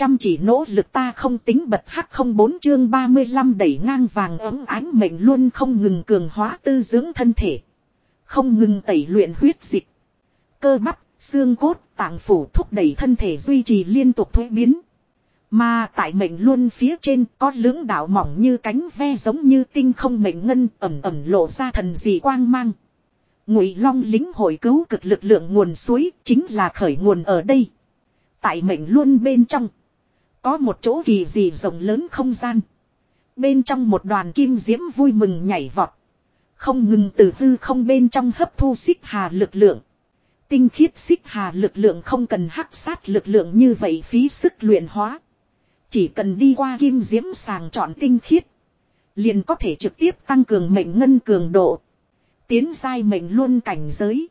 chăm chỉ nỗ lực ta không tính bật hắc không bốn chương 35 đẩy ngang vàng ấm ánh mệnh luôn không ngừng cường hóa tư dưỡng thân thể. Không ngừng tẩy luyện huyết dịch. Cơ bắp, xương cốt, tạng phủ thúc đẩy thân thể duy trì liên tục thuế biến. Mà tại mệnh luôn phía trên có lưỡng đạo mỏng như cánh ve giống như tinh không mệnh ngân ẩm ẩm lộ ra thần dị quang mang. Ngụy Long lính hội cứu cực lực lượng nguồn suối chính là khởi nguồn ở đây. Tại mệnh luôn bên trong. Có một chỗ kỳ dị rộng lớn không gian. Bên trong một đoàn kim diễm vui mừng nhảy vọt. Không ngừng từ hư không bên trong hấp thu xích hà lực lượng. Tinh khiết xích hà lực lượng không cần hắc sát lực lượng như vậy phí sức luyện hóa. Chỉ cần đi qua kim diễm sàng chọn tinh khiết. Liền có thể trực tiếp tăng cường mệnh ngân cường độ. Tiến giai mệnh luôn cảnh giới.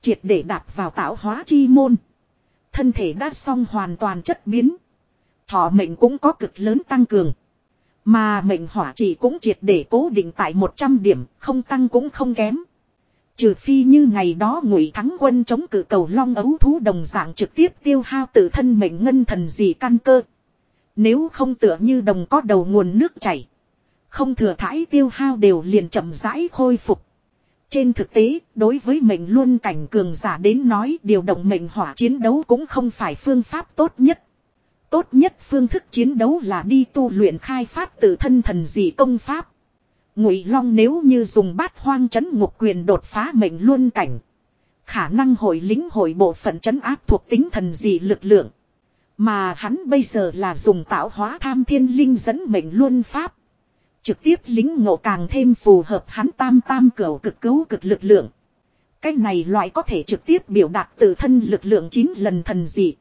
Triệt để đạp vào tạo hóa chi môn. Thân thể đã xong hoàn toàn chất biến. Thọ mệnh cũng có cực lớn tăng cường. Mà mệnh hỏa chỉ cũng triệt để cố định tại 100 điểm, không tăng cũng không kém. Trừ phi như ngày đó ngụy thắng quân chống cự cầu long ấu thú đồng dạng trực tiếp tiêu hao tự thân mệnh ngân thần gì căn cơ. Nếu không tựa như đồng có đầu nguồn nước chảy. Không thừa thải tiêu hao đều liền chậm rãi khôi phục. Trên thực tế, đối với mệnh luôn cảnh cường giả đến nói điều động mệnh hỏa chiến đấu cũng không phải phương pháp tốt nhất. Tốt nhất phương thức chiến đấu là đi tu luyện khai phát tự thân thần dị công pháp. Ngụy Long nếu như dùng bát hoang chấn ngục quyền đột phá mệnh luân cảnh. Khả năng hội lính hội bộ phận chấn áp thuộc tính thần dị lực lượng. Mà hắn bây giờ là dùng tạo hóa tham thiên linh dẫn mệnh luân pháp. Trực tiếp lính ngộ càng thêm phù hợp hắn tam tam cửu cực cứu cực lực lượng. Cái này loại có thể trực tiếp biểu đạt tự thân lực lượng 9 lần thần dị.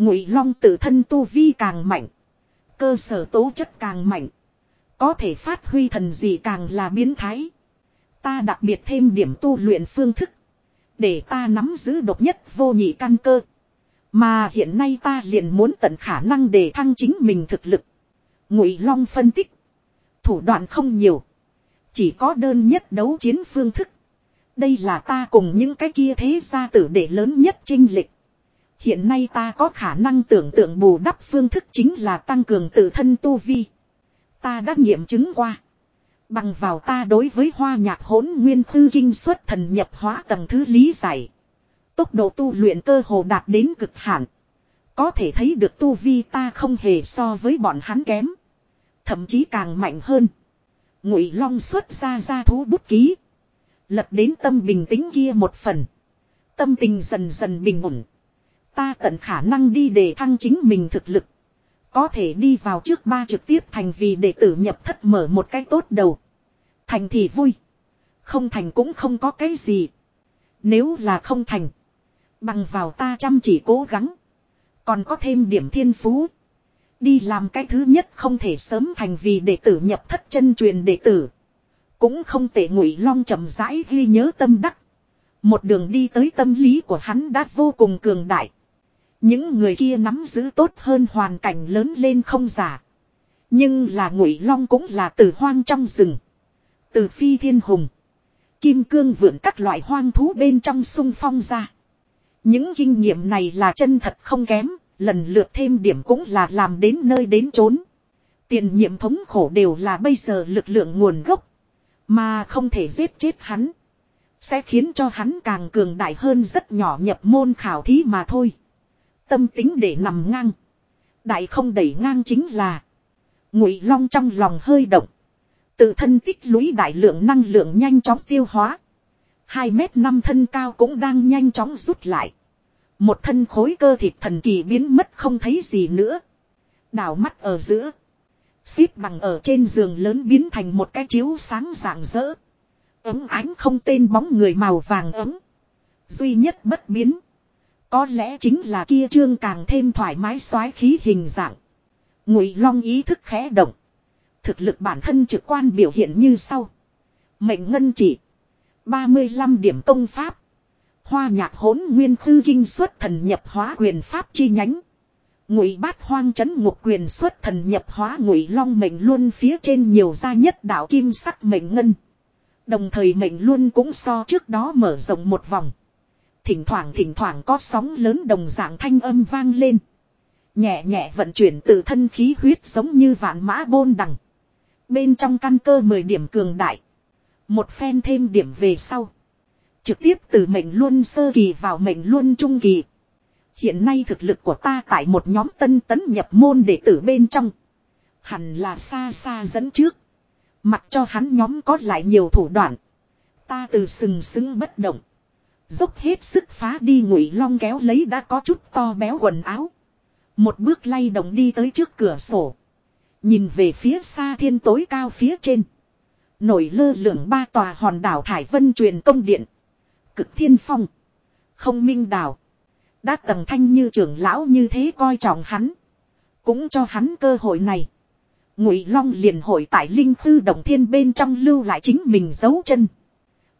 Ngụy Long tự thân tu vi càng mạnh. Cơ sở tố chất càng mạnh. Có thể phát huy thần gì càng là biến thái. Ta đặc biệt thêm điểm tu luyện phương thức. Để ta nắm giữ độc nhất vô nhị căn cơ. Mà hiện nay ta liền muốn tận khả năng để thăng chính mình thực lực. Ngụy Long phân tích. Thủ đoạn không nhiều. Chỉ có đơn nhất đấu chiến phương thức. Đây là ta cùng những cái kia thế gia tử để lớn nhất chinh lịch. Hiện nay ta có khả năng tưởng tượng bù đắp phương thức chính là tăng cường tự thân tu vi. Ta đã nghiệm chứng qua. Bằng vào ta đối với hoa nhạc hỗn nguyên thư kinh xuất thần nhập hóa tầng thứ lý giải. Tốc độ tu luyện cơ hồ đạt đến cực hạn. Có thể thấy được tu vi ta không hề so với bọn hắn kém. Thậm chí càng mạnh hơn. Ngụy Long xuất ra ra thú bút ký. Lật đến tâm bình tĩnh kia một phần. Tâm tình dần dần bình ổn. Ta tận khả năng đi để thăng chính mình thực lực. Có thể đi vào trước ba trực tiếp thành vì đệ tử nhập thất mở một cái tốt đầu. Thành thì vui. Không thành cũng không có cái gì. Nếu là không thành. Bằng vào ta chăm chỉ cố gắng. Còn có thêm điểm thiên phú. Đi làm cái thứ nhất không thể sớm thành vì đệ tử nhập thất chân truyền đệ tử. Cũng không tệ ngụy long chậm rãi ghi nhớ tâm đắc. Một đường đi tới tâm lý của hắn đã vô cùng cường đại. Những người kia nắm giữ tốt hơn hoàn cảnh lớn lên không giả. Nhưng là ngụy long cũng là từ hoang trong rừng. Từ phi thiên hùng. Kim cương vượn các loại hoang thú bên trong sung phong ra. Những kinh nghiệm này là chân thật không kém, lần lượt thêm điểm cũng là làm đến nơi đến chốn. Tiền nhiệm thống khổ đều là bây giờ lực lượng nguồn gốc. Mà không thể giết chết hắn. Sẽ khiến cho hắn càng cường đại hơn rất nhỏ nhập môn khảo thí mà thôi. Tâm tính để nằm ngang. Đại không đẩy ngang chính là. Ngụy long trong lòng hơi động. Tự thân tích lũy đại lượng năng lượng nhanh chóng tiêu hóa. 2 mét năm thân cao cũng đang nhanh chóng rút lại. Một thân khối cơ thịt thần kỳ biến mất không thấy gì nữa. Đảo mắt ở giữa. Xếp bằng ở trên giường lớn biến thành một cái chiếu sáng rạng rỡ. Ấm ánh không tên bóng người màu vàng ấm. Duy nhất bất biến. Có lẽ chính là kia trương càng thêm thoải mái soái khí hình dạng. Ngụy Long ý thức khẽ động. Thực lực bản thân trực quan biểu hiện như sau. Mệnh ngân chỉ. 35 điểm công pháp. Hoa nhạc hỗn nguyên khư kinh xuất thần nhập hóa quyền pháp chi nhánh. Ngụy bát hoang chấn ngục quyền xuất thần nhập hóa ngụy long mệnh luôn phía trên nhiều gia nhất đạo kim sắc mệnh ngân. Đồng thời mệnh luôn cũng so trước đó mở rộng một vòng. Thỉnh thoảng thỉnh thoảng có sóng lớn đồng dạng thanh âm vang lên. Nhẹ nhẹ vận chuyển từ thân khí huyết giống như vạn mã bôn đằng. Bên trong căn cơ 10 điểm cường đại. Một phen thêm điểm về sau. Trực tiếp từ mệnh luân sơ kỳ vào mệnh luân trung kỳ. Hiện nay thực lực của ta tại một nhóm tân tấn nhập môn đệ tử bên trong. Hẳn là xa xa dẫn trước. Mặc cho hắn nhóm có lại nhiều thủ đoạn. Ta từ sừng sững bất động. Dốc hết sức phá đi ngụy long kéo lấy đã có chút to béo quần áo. Một bước lay động đi tới trước cửa sổ. Nhìn về phía xa thiên tối cao phía trên. Nổi lơ lửng ba tòa hòn đảo Thải Vân truyền công điện. Cực thiên phong. Không minh đảo. Đã tầng thanh như trưởng lão như thế coi trọng hắn. Cũng cho hắn cơ hội này. Ngụy Long liền hội tại linh thư đồng thiên bên trong lưu lại chính mình dấu chân.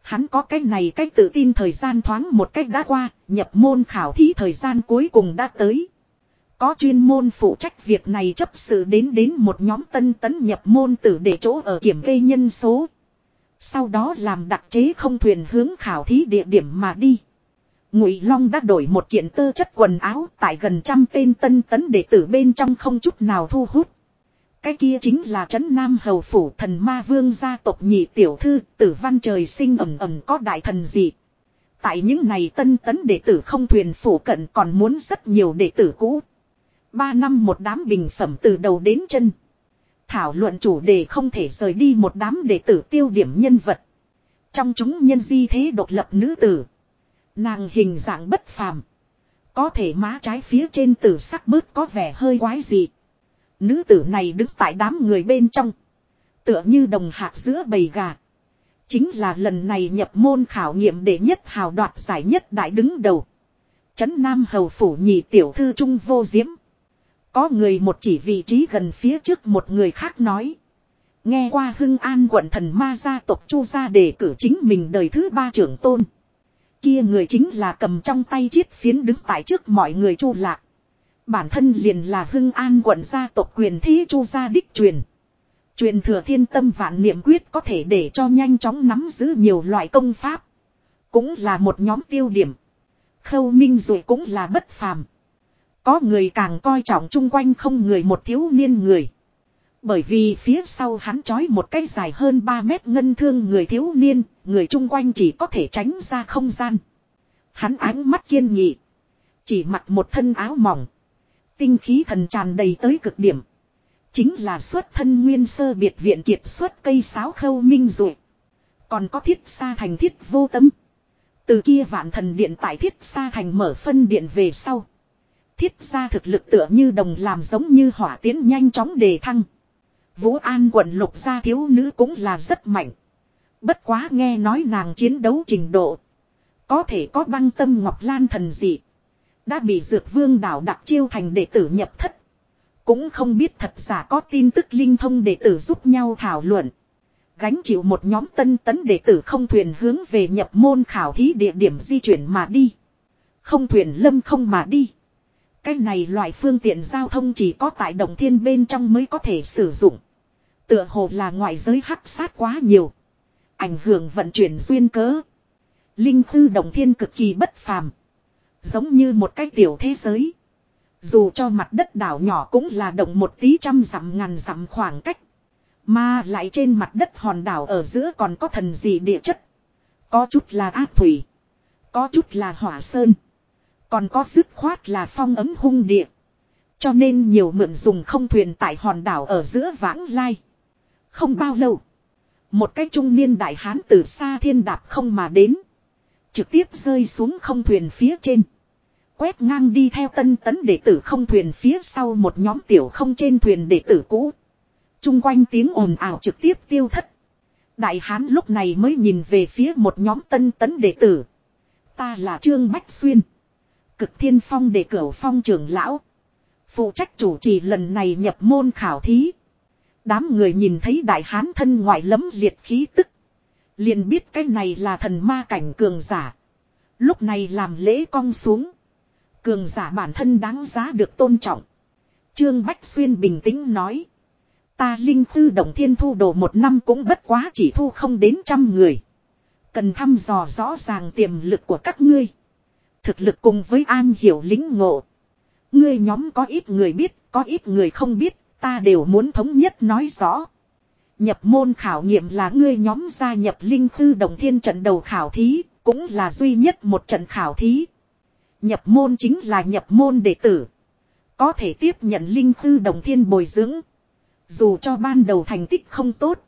Hắn có cái này cách tự tin thời gian thoáng một cách đã qua, nhập môn khảo thí thời gian cuối cùng đã tới. Có chuyên môn phụ trách việc này chấp sự đến đến một nhóm tân tấn nhập môn tử để chỗ ở kiểm kê nhân số. Sau đó làm đặc chế không thuyền hướng khảo thí địa điểm mà đi. Ngụy Long đã đổi một kiện tơ chất quần áo tại gần trăm tên tân tấn đệ tử bên trong không chút nào thu hút. Cái kia chính là trấn Nam Hầu Phủ thần ma vương gia tộc nhị tiểu thư, tử văn trời sinh ẩm ẩm có đại thần gì. Tại những này tân tấn đệ tử không thuyền phủ cận còn muốn rất nhiều đệ tử cũ. Ba năm một đám bình phẩm từ đầu đến chân. Thảo luận chủ đề không thể rời đi một đám đệ tử tiêu điểm nhân vật. Trong chúng nhân di thế độc lập nữ tử. Nàng hình dạng bất phàm. Có thể má trái phía trên tử sắc bớt có vẻ hơi quái dị. Nữ tử này đứng tại đám người bên trong. Tựa như đồng hạt giữa bầy gà. Chính là lần này nhập môn khảo nghiệm để nhất hào đoạt giải nhất đại đứng đầu. Trấn Nam Hầu Phủ nhị tiểu thư trung vô diễm. Có người một chỉ vị trí gần phía trước một người khác nói. Nghe qua hưng an quận thần ma gia tộc chu gia đề cử chính mình đời thứ ba trưởng tôn. Kia người chính là cầm trong tay chiếc phiến đứng tại trước mọi người chu lạc. Bản thân liền là hưng an quận gia tộc quyền thí chu gia đích truyền. Truyền thừa thiên tâm vạn niệm quyết có thể để cho nhanh chóng nắm giữ nhiều loại công pháp. Cũng là một nhóm tiêu điểm. Khâu minh rồi cũng là bất phàm. Có người càng coi trọng chung quanh không người một thiếu niên người. Bởi vì phía sau hắn trói một cái dài hơn 3 mét ngân thương người thiếu niên, người chung quanh chỉ có thể tránh ra không gian. Hắn ánh mắt kiên nghị. Chỉ mặc một thân áo mỏng. Tinh khí thần tràn đầy tới cực điểm. Chính là xuất thân nguyên sơ biệt viện kiệt xuất cây sáo khâu minh rồi. Còn có thiết xa thành thiết vô tâm. Từ kia vạn thần điện tại thiết xa thành mở phân điện về sau. Thiết xa thực lực tựa như đồng làm giống như hỏa tiến nhanh chóng đề thăng. Vũ An quận lục gia thiếu nữ cũng là rất mạnh. Bất quá nghe nói nàng chiến đấu trình độ. Có thể có băng tâm ngọc lan thần dị. Đã bị dược vương đảo đặc chiêu thành đệ tử nhập thất. Cũng không biết thật giả có tin tức linh thông đệ tử giúp nhau thảo luận. Gánh chịu một nhóm tân tấn đệ tử không thuyền hướng về nhập môn khảo thí địa điểm di chuyển mà đi. Không thuyền lâm không mà đi. Cái này loại phương tiện giao thông chỉ có tại đồng thiên bên trong mới có thể sử dụng. Tựa hồ là ngoại giới hắc sát quá nhiều. Ảnh hưởng vận chuyển duyên cớ. Linh thư đồng thiên cực kỳ bất phàm. Giống như một cái tiểu thế giới. Dù cho mặt đất đảo nhỏ cũng là động một tí trăm dặm ngàn dặm khoảng cách. Mà lại trên mặt đất hòn đảo ở giữa còn có thần gì địa chất. Có chút là ác thủy. Có chút là hỏa sơn. Còn có dứt khoát là phong ấm hung địa. Cho nên nhiều mượn dùng không thuyền tại hòn đảo ở giữa vãng lai. Không bao lâu. Một cái trung niên đại hán từ xa thiên đạp không mà đến. Trực tiếp rơi xuống không thuyền phía trên. Quét ngang đi theo tân tấn đệ tử không thuyền phía sau một nhóm tiểu không trên thuyền đệ tử cũ. Trung quanh tiếng ồn ào trực tiếp tiêu thất. Đại hán lúc này mới nhìn về phía một nhóm tân tấn đệ tử. Ta là Trương Bách Xuyên. Cực thiên phong đệ cửu phong trưởng lão. Phụ trách chủ trì lần này nhập môn khảo thí. Đám người nhìn thấy đại hán thân ngoại lấm liệt khí tức. Liền biết cái này là thần ma cảnh cường giả. Lúc này làm lễ cong xuống. Cường giả bản thân đáng giá được tôn trọng. Trương Bách Xuyên bình tĩnh nói. Ta linh tư động thiên thu đồ một năm cũng bất quá chỉ thu không đến trăm người. Cần thăm dò rõ ràng tiềm lực của các ngươi. Thực lực cùng với an hiểu lính ngộ. Ngươi nhóm có ít người biết, có ít người không biết, ta đều muốn thống nhất nói rõ. Nhập môn khảo nghiệm là ngươi nhóm gia nhập linh thư đồng thiên trận đầu khảo thí, cũng là duy nhất một trận khảo thí. Nhập môn chính là nhập môn đệ tử. Có thể tiếp nhận linh thư đồng thiên bồi dưỡng. Dù cho ban đầu thành tích không tốt.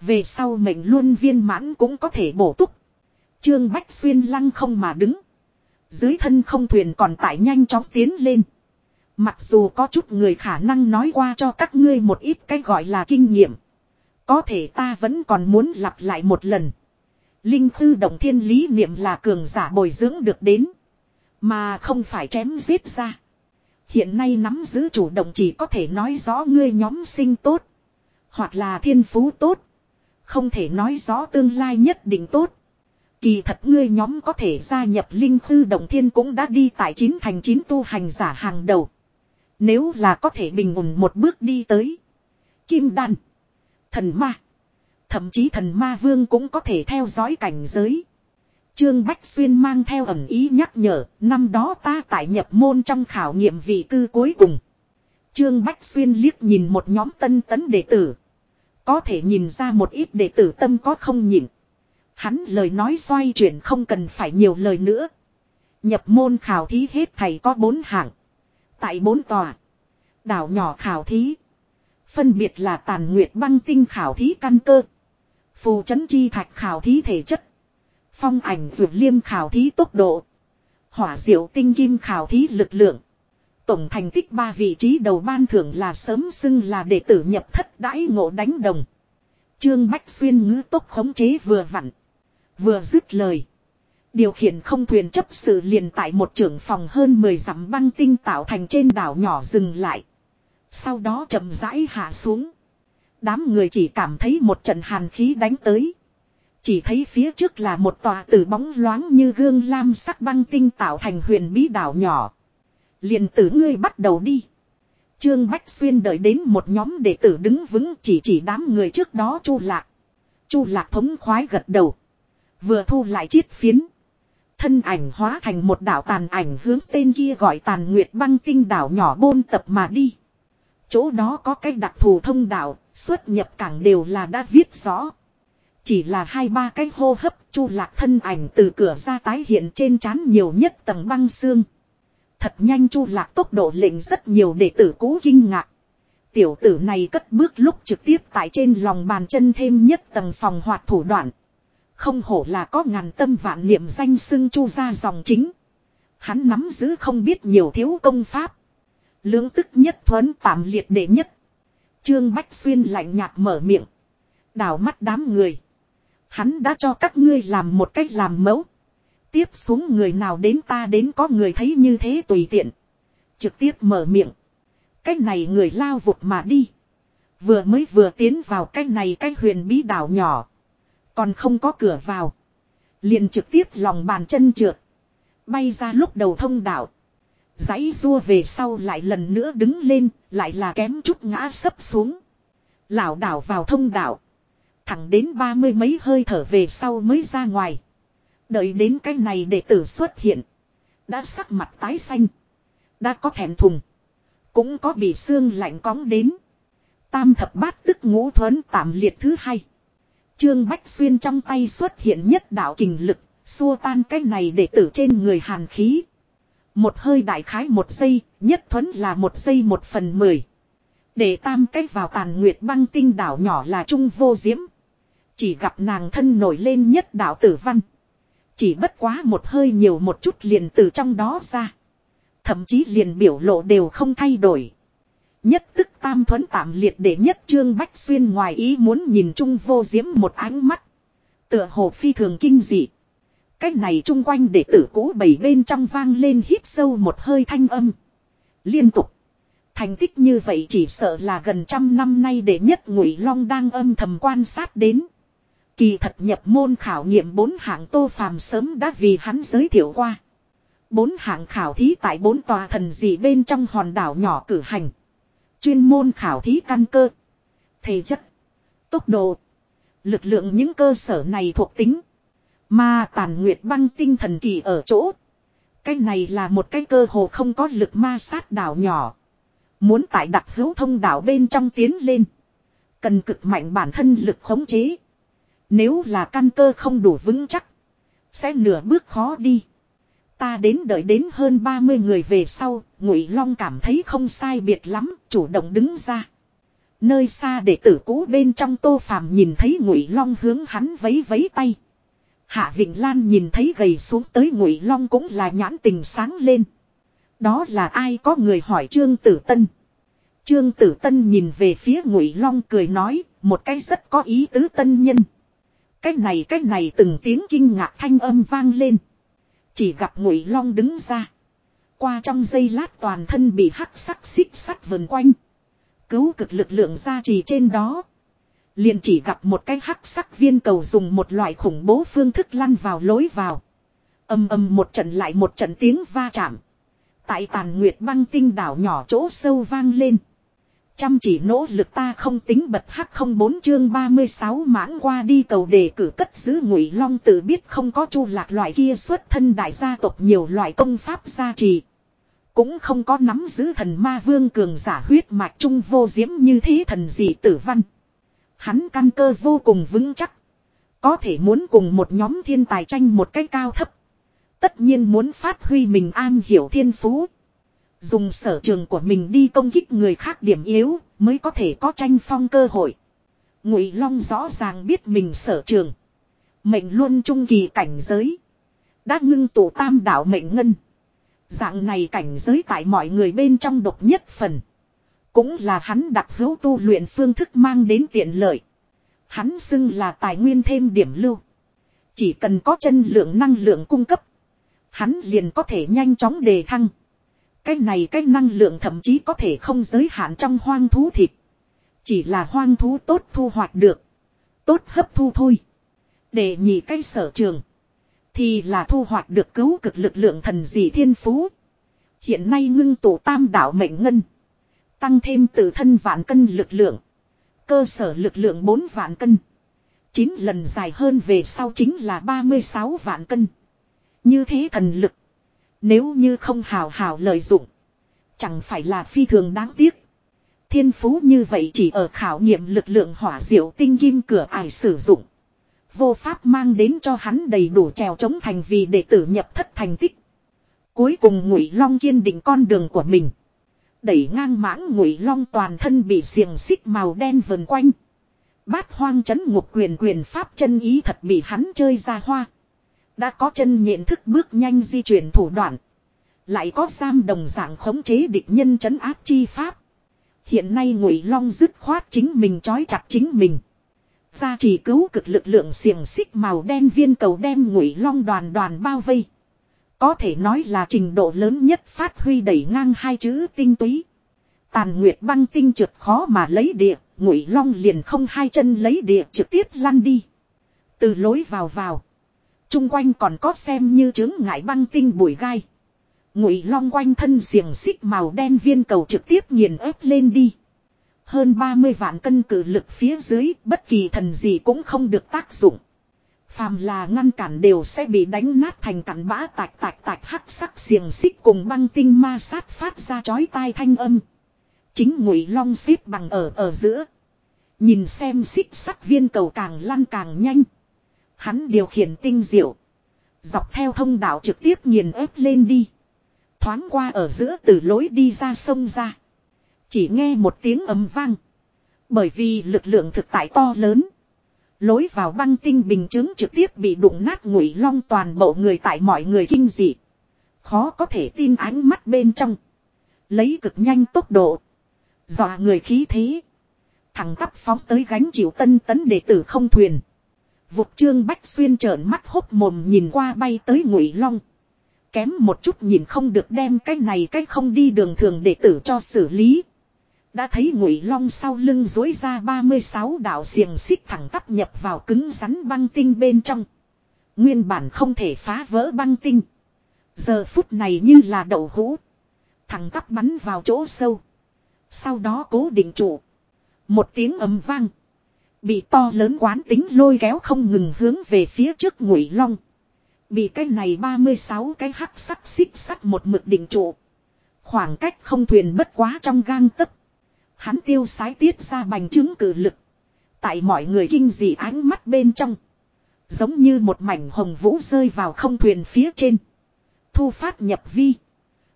Về sau mệnh luôn viên mãn cũng có thể bổ túc. Trương Bách Xuyên lăng không mà đứng. Dưới thân không thuyền còn tại nhanh chóng tiến lên. Mặc dù có chút người khả năng nói qua cho các ngươi một ít cái gọi là kinh nghiệm. Có thể ta vẫn còn muốn lặp lại một lần. Linh thư động thiên lý niệm là cường giả bồi dưỡng được đến. Mà không phải chém giết ra. Hiện nay nắm giữ chủ động chỉ có thể nói rõ ngươi nhóm sinh tốt. Hoặc là thiên phú tốt. Không thể nói rõ tương lai nhất định tốt. Kỳ thật ngươi nhóm có thể gia nhập linh thư động thiên cũng đã đi tại chín thành chín tu hành giả hàng đầu. Nếu là có thể bình ổn một bước đi tới. Kim đan. Thần ma. Thậm chí thần ma vương cũng có thể theo dõi cảnh giới. Trương Bách Xuyên mang theo ẩn ý nhắc nhở, năm đó ta tại nhập môn trong khảo nghiệm vị cư cuối cùng. Trương Bách Xuyên liếc nhìn một nhóm tân tấn đệ tử. Có thể nhìn ra một ít đệ tử tâm có không nhịn. Hắn lời nói xoay chuyển không cần phải nhiều lời nữa. Nhập môn khảo thí hết thầy có bốn hạng. Tại bốn tòa. Đảo nhỏ khảo thí. Phân biệt là tàn nguyệt băng tinh khảo thí căn cơ. Phù chấn chi thạch khảo thí thể chất. Phong ảnh vượt liêm khảo thí tốc độ. Hỏa diệu tinh kim khảo thí lực lượng. Tổng thành tích ba vị trí đầu ban thưởng là sớm xưng là đệ tử nhập thất đãi ngộ đánh đồng. Trương Bách Xuyên ngữ tốc khống chế vừa vặn. Vừa dứt lời. Điều khiển không thuyền chấp sự liền tại một trưởng phòng hơn 10 dặm băng tinh tạo thành trên đảo nhỏ dừng lại. Sau đó chậm rãi hạ xuống. Đám người chỉ cảm thấy một trận hàn khí đánh tới. Chỉ thấy phía trước là một tòa tử bóng loáng như gương lam sắc băng tinh tạo thành huyền bí đảo nhỏ. liền tử ngươi bắt đầu đi. Trương Bách Xuyên đợi đến một nhóm đệ tử đứng vững chỉ chỉ đám người trước đó chu lạc. Chu lạc thống khoái gật đầu. Vừa thu lại chiết phiến. Thân ảnh hóa thành một đảo tàn ảnh hướng tên kia gọi tàn nguyệt băng tinh đảo nhỏ bôn tập mà đi. Chỗ đó có cái đặc thù thông đạo, xuất nhập cảng đều là đã viết rõ. Chỉ là hai ba cái hô hấp chu lạc thân ảnh từ cửa ra tái hiện trên trán nhiều nhất tầng băng xương. Thật nhanh chu lạc tốc độ lệnh rất nhiều đệ tử cũ kinh ngạc. Tiểu tử này cất bước lúc trực tiếp tại trên lòng bàn chân thêm nhất tầng phòng hoạt thủ đoạn. Không hổ là có ngàn tâm vạn niệm danh xưng chu ra dòng chính. Hắn nắm giữ không biết nhiều thiếu công pháp. Lưỡng tức nhất thuấn tạm liệt đệ nhất. Trương Bách Xuyên lạnh nhạt mở miệng. Đảo mắt đám người. Hắn đã cho các ngươi làm một cách làm mẫu. Tiếp xuống người nào đến ta đến có người thấy như thế tùy tiện. Trực tiếp mở miệng. Cách này người lao vụt mà đi. Vừa mới vừa tiến vào cách này cách huyền bí đảo nhỏ. Còn không có cửa vào. Liền trực tiếp lòng bàn chân trượt. Bay ra lúc đầu thông đảo Giấy rua về sau lại lần nữa đứng lên, lại là kém chút ngã sấp xuống. Lảo đảo vào thông đạo. Thẳng đến ba mươi mấy hơi thở về sau mới ra ngoài. Đợi đến cái này đệ tử xuất hiện. Đã sắc mặt tái xanh. Đã có thèm thùng. Cũng có bị xương lạnh cóng đến. Tam thập bát tức ngũ thuấn tạm liệt thứ hai. Trương Bách Xuyên trong tay xuất hiện nhất đạo kình lực, xua tan cái này để tử trên người hàn khí. Một hơi đại khái một giây, nhất thuấn là một giây một phần mười. Để tam cách vào tàn nguyệt băng tinh đảo nhỏ là trung vô diễm. Chỉ gặp nàng thân nổi lên nhất đạo tử văn. Chỉ bất quá một hơi nhiều một chút liền từ trong đó ra. Thậm chí liền biểu lộ đều không thay đổi. Nhất tức tam thuấn tạm liệt để nhất trương bách xuyên ngoài ý muốn nhìn trung vô diễm một ánh mắt. Tựa hồ phi thường kinh dị. Cách này chung quanh để tử cũ bảy bên trong vang lên hít sâu một hơi thanh âm. Liên tục. Thành tích như vậy chỉ sợ là gần trăm năm nay đệ nhất ngụy long đang âm thầm quan sát đến. Kỳ thật nhập môn khảo nghiệm bốn hạng tô phàm sớm đã vì hắn giới thiệu qua. Bốn hạng khảo thí tại bốn tòa thần dị bên trong hòn đảo nhỏ cử hành. Chuyên môn khảo thí căn cơ. Thể chất. Tốc độ. Lực lượng những cơ sở này thuộc tính. Mà tàn nguyệt băng tinh thần kỳ ở chỗ. Cái này là một cái cơ hồ không có lực ma sát đảo nhỏ. Muốn tại đặc hữu thông đảo bên trong tiến lên. Cần cực mạnh bản thân lực khống chế. Nếu là căn cơ không đủ vững chắc. Sẽ nửa bước khó đi. Ta đến đợi đến hơn 30 người về sau, Ngụy Long cảm thấy không sai biệt lắm, chủ động đứng ra. Nơi xa đệ tử cũ bên trong Tô Phàm nhìn thấy Ngụy Long hướng hắn vấy vấy tay. Hạ Vịnh Lan nhìn thấy gầy xuống tới Ngụy Long cũng là nhãn tình sáng lên. Đó là ai có người hỏi Trương Tử Tân. Trương Tử Tân nhìn về phía Ngụy Long cười nói, một cái rất có ý tứ tân nhân. Cái này cái này từng tiếng kinh ngạc thanh âm vang lên. Chỉ gặp Ngụy Long đứng ra. Qua trong giây lát toàn thân bị hắc sắc xích sắt vần quanh. Cứu cực lực lượng ra trì trên đó. Liền chỉ gặp một cái hắc sắc viên cầu dùng một loại khủng bố phương thức lăn vào lối vào. Âm âm một trận lại một trận tiếng va chạm. Tại tàn nguyệt băng tinh đảo nhỏ chỗ sâu vang lên. Chăm chỉ nỗ lực ta không tính bật hắc không bốn chương 36 mãng qua đi cầu đề cử cất giữ ngụy long tự biết không có chu lạc loại kia xuất thân đại gia tộc nhiều loại công pháp gia trì. Cũng không có nắm giữ thần ma vương cường giả huyết mạch trung vô diễm như thế thần dị tử văn. Hắn căn cơ vô cùng vững chắc. Có thể muốn cùng một nhóm thiên tài tranh một cái cao thấp. Tất nhiên muốn phát huy mình an hiểu thiên phú. Dùng sở trường của mình đi công kích người khác điểm yếu mới có thể có tranh phong cơ hội. Ngụy Long rõ ràng biết mình sở trường. Mệnh luôn trung kỳ cảnh giới. Đã ngưng tụ tam đạo mệnh ngân. Dạng này cảnh giới tại mọi người bên trong độc nhất phần. Cũng là hắn đặt hữu tu luyện phương thức mang đến tiện lợi. Hắn xưng là tài nguyên thêm điểm lưu. Chỉ cần có chân lượng năng lượng cung cấp. Hắn liền có thể nhanh chóng đề thăng. Cái này cái năng lượng thậm chí có thể không giới hạn trong hoang thú thịt. Chỉ là hoang thú tốt thu hoạch được. Tốt hấp thu thôi. Để nhị cái sở trường. Thì là thu hoạch được cứu cực lực lượng thần dị thiên phú. Hiện nay ngưng tụ tam đạo mệnh ngân. Tăng thêm tự thân vạn cân lực lượng. Cơ sở lực lượng 4 vạn cân. 9 lần dài hơn về sau chính là 36 vạn cân. Như thế thần lực. Nếu như không hào hào lợi dụng. Chẳng phải là phi thường đáng tiếc. Thiên phú như vậy chỉ ở khảo nghiệm lực lượng hỏa diệu tinh kim cửa ải sử dụng. Vô pháp mang đến cho hắn đầy đủ trèo chống thành vì đệ tử nhập thất thành tích. Cuối cùng ngụy long kiên định con đường của mình. Đẩy ngang mãng ngụy long toàn thân bị xiềng xích màu đen vần quanh. Bát hoang chấn ngục quyền quyền pháp chân ý thật bị hắn chơi ra hoa. Đã có chân nhện thức bước nhanh di chuyển thủ đoạn. Lại có giam đồng dạng khống chế địch nhân chấn áp chi pháp. Hiện nay ngụy long dứt khoát chính mình trói chặt chính mình. Gia trì cứu cực lực lượng xiềng xích màu đen viên cầu đem ngụy long đoàn đoàn bao vây. Có thể nói là trình độ lớn nhất phát huy đẩy ngang hai chữ tinh túy. Tàn nguyệt băng tinh trượt khó mà lấy địa, ngụy long liền không hai chân lấy địa trực tiếp lăn đi. Từ lối vào vào. Trung quanh còn có xem như chứng ngại băng tinh bụi gai. Ngụy long quanh thân xiềng xích màu đen viên cầu trực tiếp nghiền ép lên đi. Hơn 30 vạn cân cử lực phía dưới bất kỳ thần gì cũng không được tác dụng. Phàm là ngăn cản đều sẽ bị đánh nát thành cặn bã tạch tạch tạch hắc sắc xiềng xích cùng băng tinh ma sát phát ra chói tai thanh âm. Chính ngụy long xếp bằng ở ở giữa. Nhìn xem xích sắt viên cầu càng lăn càng nhanh. Hắn điều khiển tinh diệu. Dọc theo thông đạo trực tiếp nghiền ép lên đi. Thoáng qua ở giữa từ lối đi ra sông ra. Chỉ nghe một tiếng ầm vang. Bởi vì lực lượng thực tại to lớn. Lối vào băng tinh bình chứng trực tiếp bị đụng nát ngụy long toàn bộ người tại mọi người kinh dị. Khó có thể tin ánh mắt bên trong. Lấy cực nhanh tốc độ. Dọa người khí thế. Thằng tắp phóng tới gánh chịu tân tấn đệ tử không thuyền. Vụt trương bách xuyên trợn mắt hốt mồm nhìn qua bay tới ngụy long. Kém một chút nhìn không được đem cái này cái không đi đường thường đệ tử cho xử lý. Đã thấy ngụy long sau lưng dối ra 36 đạo xiềng xích thẳng tắp nhập vào cứng rắn băng tinh bên trong. Nguyên bản không thể phá vỡ băng tinh. Giờ phút này như là đậu hũ. Thẳng tắp bắn vào chỗ sâu. Sau đó cố định trụ. Một tiếng ầm vang. Bị to lớn quán tính lôi kéo không ngừng hướng về phía trước ngụy long. Bị cái này 36 cái hắc sắc xích sắt một mực định trụ. Khoảng cách không thuyền bất quá trong gang tấc. Hắn tiêu sái tiết ra bành trướng cử lực. Tại mọi người kinh dị ánh mắt bên trong. Giống như một mảnh hồng vũ rơi vào không thuyền phía trên. Thu phát nhập vi.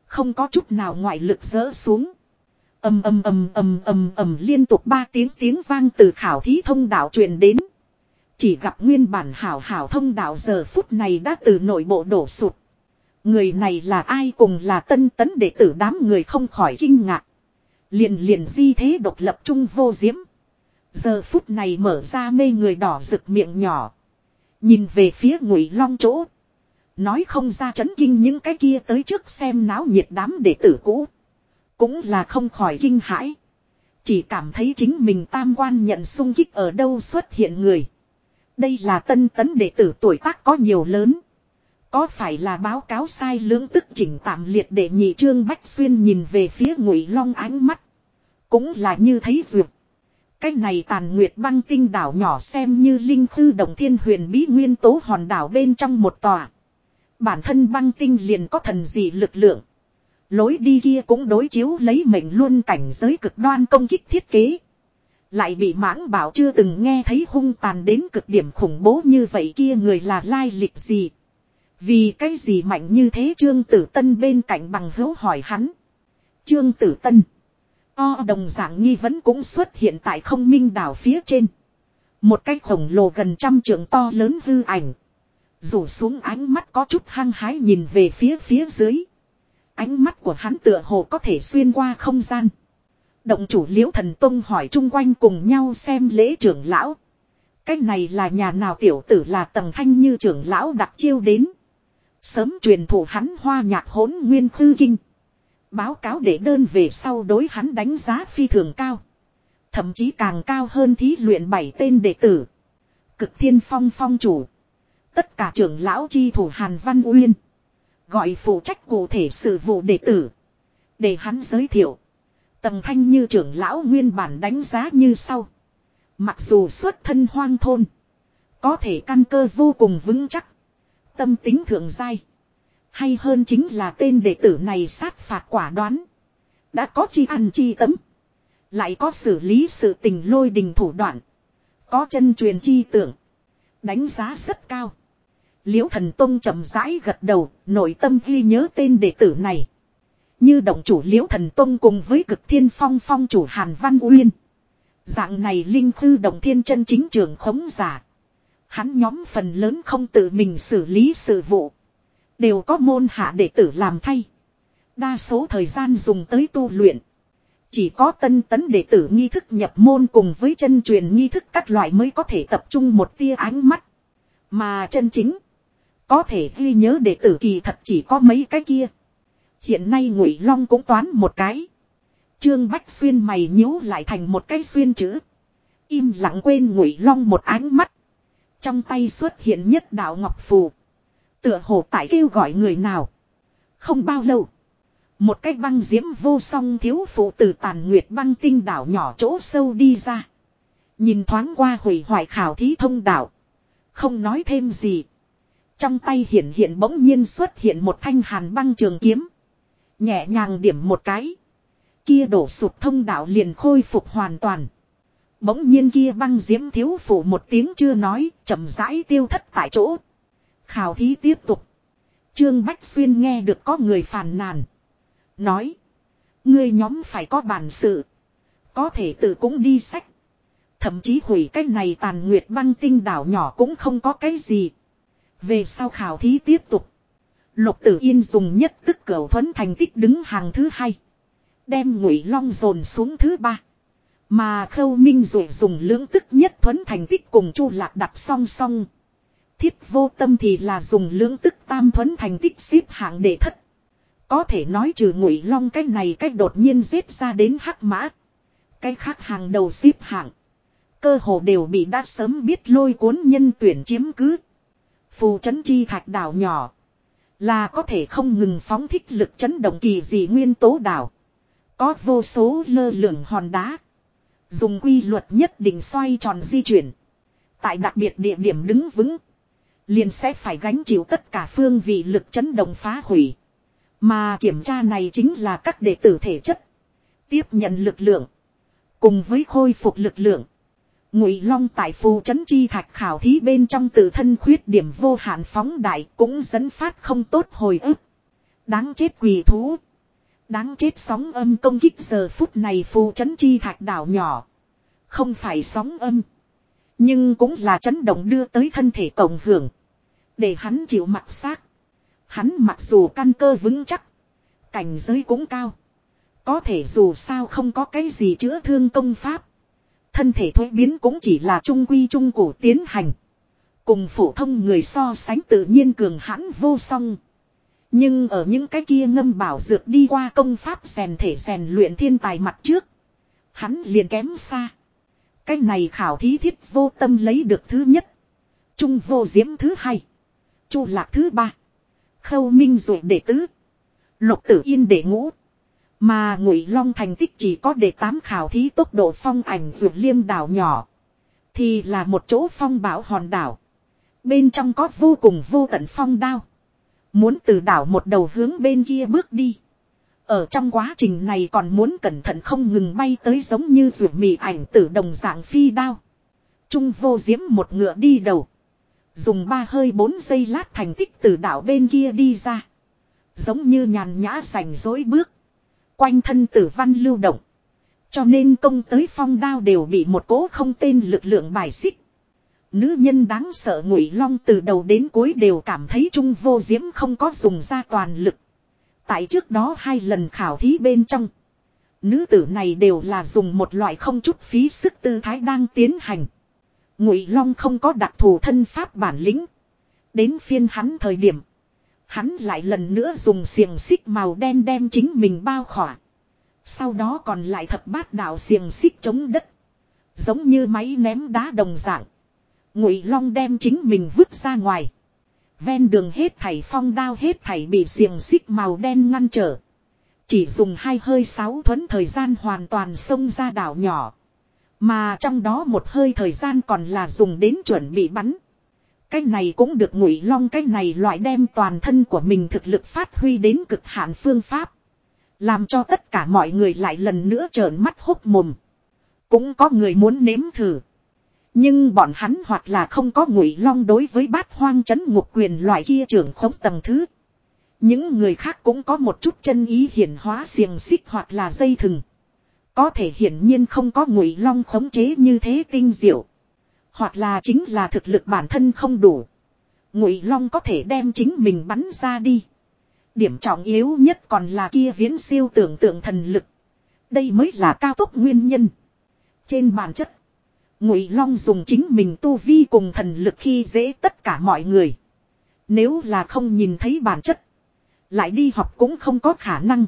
Không có chút nào ngoại lực rỡ xuống. ầm ầm ầm ầm ầm ầm liên tục ba tiếng tiếng vang từ khảo thí thông đạo truyền đến. Chỉ gặp nguyên bản hảo hảo thông đạo giờ phút này đã từ nội bộ đổ sụt. Người này là ai cùng là tân tấn đệ tử đám người không khỏi kinh ngạc. Liền liền di thế độc lập trung vô diễm. Giờ phút này mở ra mê người đỏ rực miệng nhỏ. Nhìn về phía ngụy long chỗ. Nói không ra chấn kinh những cái kia tới trước xem náo nhiệt đám đệ tử cũ. Cũng là không khỏi kinh hãi. Chỉ cảm thấy chính mình tam quan nhận sung kích ở đâu xuất hiện người. Đây là tân tấn đệ tử tuổi tác có nhiều lớn. Có phải là báo cáo sai lưỡng tức chỉnh tạm liệt để nhị trương Bách Xuyên nhìn về phía ngụy long ánh mắt. Cũng là như thấy duyệt. Cái này tàn nguyệt băng tinh đảo nhỏ xem như linh khư đồng thiên huyền bí nguyên tố hòn đảo bên trong một tòa. Bản thân băng tinh liền có thần dị lực lượng. Lối đi kia cũng đối chiếu lấy mệnh luôn cảnh giới cực đoan công kích thiết kế. Lại bị mãng bảo chưa từng nghe thấy hung tàn đến cực điểm khủng bố như vậy kia người là lai lịch gì. Vì cái gì mạnh như thế Trương Tử Tân bên cạnh bằng hữu hỏi hắn. Trương Tử Tân. O đồng dạng nghi vấn cũng xuất hiện tại không minh đảo phía trên. Một cái khổng lồ gần trăm trượng to lớn hư ảnh. Rủ xuống ánh mắt có chút hăng hái nhìn về phía phía dưới. Ánh mắt của hắn tựa hồ có thể xuyên qua không gian. Động chủ liễu thần tông hỏi chung quanh cùng nhau xem lễ trưởng lão. Cái này là nhà nào tiểu tử là tầng thanh như trưởng lão đặt chiêu đến. Sớm truyền thủ hắn hoa nhạc hỗn nguyên khư kinh. Báo cáo để đơn về sau đối hắn đánh giá phi thường cao. Thậm chí càng cao hơn thí luyện bảy tên đệ tử. Cực thiên phong phong chủ. Tất cả trưởng lão chi thủ Hàn Văn Uyên. Gọi phụ trách cụ thể sự vụ đệ tử. Để hắn giới thiệu. Tầm thanh như trưởng lão nguyên bản đánh giá như sau. Mặc dù xuất thân hoang thôn. Có thể căn cơ vô cùng vững chắc. Tâm tính thượng giai. Hay hơn chính là tên đệ tử này sát phạt quả đoán. Đã có chi ăn chi tấm. Lại có xử lý sự tình lôi đình thủ đoạn. Có chân truyền chi tưởng. Đánh giá rất cao. Liễu thần tông chậm rãi gật đầu, nội tâm ghi nhớ tên đệ tử này. Như động chủ liễu thần tông cùng với cực thiên phong phong chủ Hàn Văn Uyên. Dạng này linh khư động thiên chân chính trường khống giả. Hắn nhóm phần lớn không tự mình xử lý sự vụ. Đều có môn hạ đệ tử làm thay. Đa số thời gian dùng tới tu luyện. Chỉ có tân tấn đệ tử nghi thức nhập môn cùng với chân truyền nghi thức các loại mới có thể tập trung một tia ánh mắt. Mà chân chính. Có thể ghi nhớ đệ tử kỳ thật chỉ có mấy cái kia. Hiện nay ngụy long cũng toán một cái. Trương Bách Xuyên mày nhíu lại thành một cái xuyên chữ. Im lặng quên ngụy long một ánh mắt. Trong tay xuất hiện nhất đạo ngọc phù. Tựa hồ tại kêu gọi người nào. Không bao lâu. Một cái băng diễm vô song thiếu phụ từ tàn nguyệt băng tinh đảo nhỏ chỗ sâu đi ra. Nhìn thoáng qua hủy hoại khảo thí thông đạo. Không nói thêm gì. Trong tay hiện hiện bỗng nhiên xuất hiện một thanh hàn băng trường kiếm. Nhẹ nhàng điểm một cái. Kia đổ sụp thông đạo liền khôi phục hoàn toàn. Bỗng nhiên kia băng diễm thiếu phủ một tiếng chưa nói, chậm rãi tiêu thất tại chỗ. Khảo thí tiếp tục. Trương Bách Xuyên nghe được có người phàn nàn. Nói. Ngươi nhóm phải có bản sự. Có thể tự cũng đi sách. Thậm chí hủy cái này tàn nguyệt băng tinh đảo nhỏ cũng không có cái gì. Về sau khảo thí tiếp tục. Lục tử yên dùng nhất tức cửu thuấn thành tích đứng hàng thứ hai. Đem ngụy long dồn xuống thứ ba. Mà khâu minh rồi dùng lưỡng tức nhất thuấn thành tích cùng chu lạc đặt song song. Thiết vô tâm thì là dùng lưỡng tức tam thuấn thành tích xếp hạng để thất. Có thể nói trừ ngụy long cái này cách đột nhiên giết ra đến hắc mã. Cái khác hàng đầu xếp hạng. Cơ hồ đều bị đã sớm biết lôi cuốn nhân tuyển chiếm cứ. Phù chấn chi thạch đảo nhỏ. Là có thể không ngừng phóng thích lực chấn động kỳ dị nguyên tố đảo. Có vô số lơ lửng hòn đá. Dùng quy luật nhất định xoay tròn di chuyển. Tại đặc biệt địa điểm đứng vững. Liền sẽ phải gánh chịu tất cả phương vị lực chấn động phá hủy. Mà kiểm tra này chính là các đệ tử thể chất. Tiếp nhận lực lượng. Cùng với khôi phục lực lượng. Ngụy Long tại phù chấn chi thạch khảo thí bên trong tự thân khuyết điểm vô hạn phóng đại cũng dẫn phát không tốt hồi ức. Đáng chết quỷ thú. Đáng chết sóng âm công kích giờ phút này phù chấn chi thạch đảo nhỏ. Không phải sóng âm. Nhưng cũng là chấn động đưa tới thân thể cộng hưởng. Để hắn chịu mặt xác. Hắn mặc dù căn cơ vững chắc. Cảnh giới cũng cao. Có thể dù sao không có cái gì chữa thương công pháp. Thân thể thuế biến cũng chỉ là trung quy trung cổ tiến hành. Cùng phổ thông người so sánh tự nhiên cường hãn vô song. Nhưng ở những cái kia ngâm bảo dược đi qua công pháp rèn thể rèn luyện thiên tài mặt trước. Hắn liền kém xa. Cái này khảo thí thiết vô tâm lấy được thứ nhất. Trung vô diễm thứ hai. Chu lạc thứ ba. Khâu minh ruột đệ tứ. Lục tử yên đệ ngũ. Mà ngụy long thành tích chỉ có đệ tám khảo thí tốc độ phong ảnh ruột liêm đảo nhỏ. Thì là một chỗ phong bảo hòn đảo. Bên trong có vô cùng vô tận phong đao. Muốn từ đảo một đầu hướng bên kia bước đi. Ở trong quá trình này còn muốn cẩn thận không ngừng bay tới giống như ruột mì ảnh tử đồng dạng phi đao. Trung vô diễm một ngựa đi đầu. Dùng ba hơi bốn giây lát thành tích từ đảo bên kia đi ra. Giống như nhàn nhã sành dối bước. Quanh thân tử văn lưu động. Cho nên công tới phong đao đều bị một cố không tên lực lượng bài xích. Nữ nhân đáng sợ ngụy long từ đầu đến cuối đều cảm thấy trung vô diễm không có dùng ra toàn lực. Tại trước đó hai lần khảo thí bên trong. Nữ tử này đều là dùng một loại không chút phí sức tư thái đang tiến hành. Ngụy long không có đặc thù thân pháp bản lĩnh. Đến phiên hắn thời điểm. Hắn lại lần nữa dùng xiềng xích màu đen đem chính mình bao khỏa. Sau đó còn lại thập bát đạo xiềng xích chống đất. Giống như máy ném đá đồng dạng. Ngụy Long đem chính mình vứt ra ngoài. Ven đường hết thảy phong đao hết thảy bị xiềng xích màu đen ngăn trở. Chỉ dùng hai hơi sáu thuấn thời gian hoàn toàn xông ra đảo nhỏ. Mà trong đó một hơi thời gian còn là dùng đến chuẩn bị bắn. Cái này cũng được ngụy long cái này loại đem toàn thân của mình thực lực phát huy đến cực hạn phương pháp. Làm cho tất cả mọi người lại lần nữa trợn mắt hốc mồm. Cũng có người muốn nếm thử. Nhưng bọn hắn hoặc là không có ngụy long đối với bát hoang chấn ngục quyền loại kia trưởng khống tầng thứ. Những người khác cũng có một chút chân ý hiển hóa xiềng xích hoặc là dây thừng. Có thể hiển nhiên không có ngụy long khống chế như thế tinh diệu. Hoặc là chính là thực lực bản thân không đủ. Ngụy Long có thể đem chính mình bắn ra đi. Điểm trọng yếu nhất còn là kia viễn siêu tưởng tượng thần lực. Đây mới là cao tốc nguyên nhân. Trên bản chất, Ngụy Long dùng chính mình tu vi cùng thần lực khi dễ tất cả mọi người. Nếu là không nhìn thấy bản chất, lại đi học cũng không có khả năng.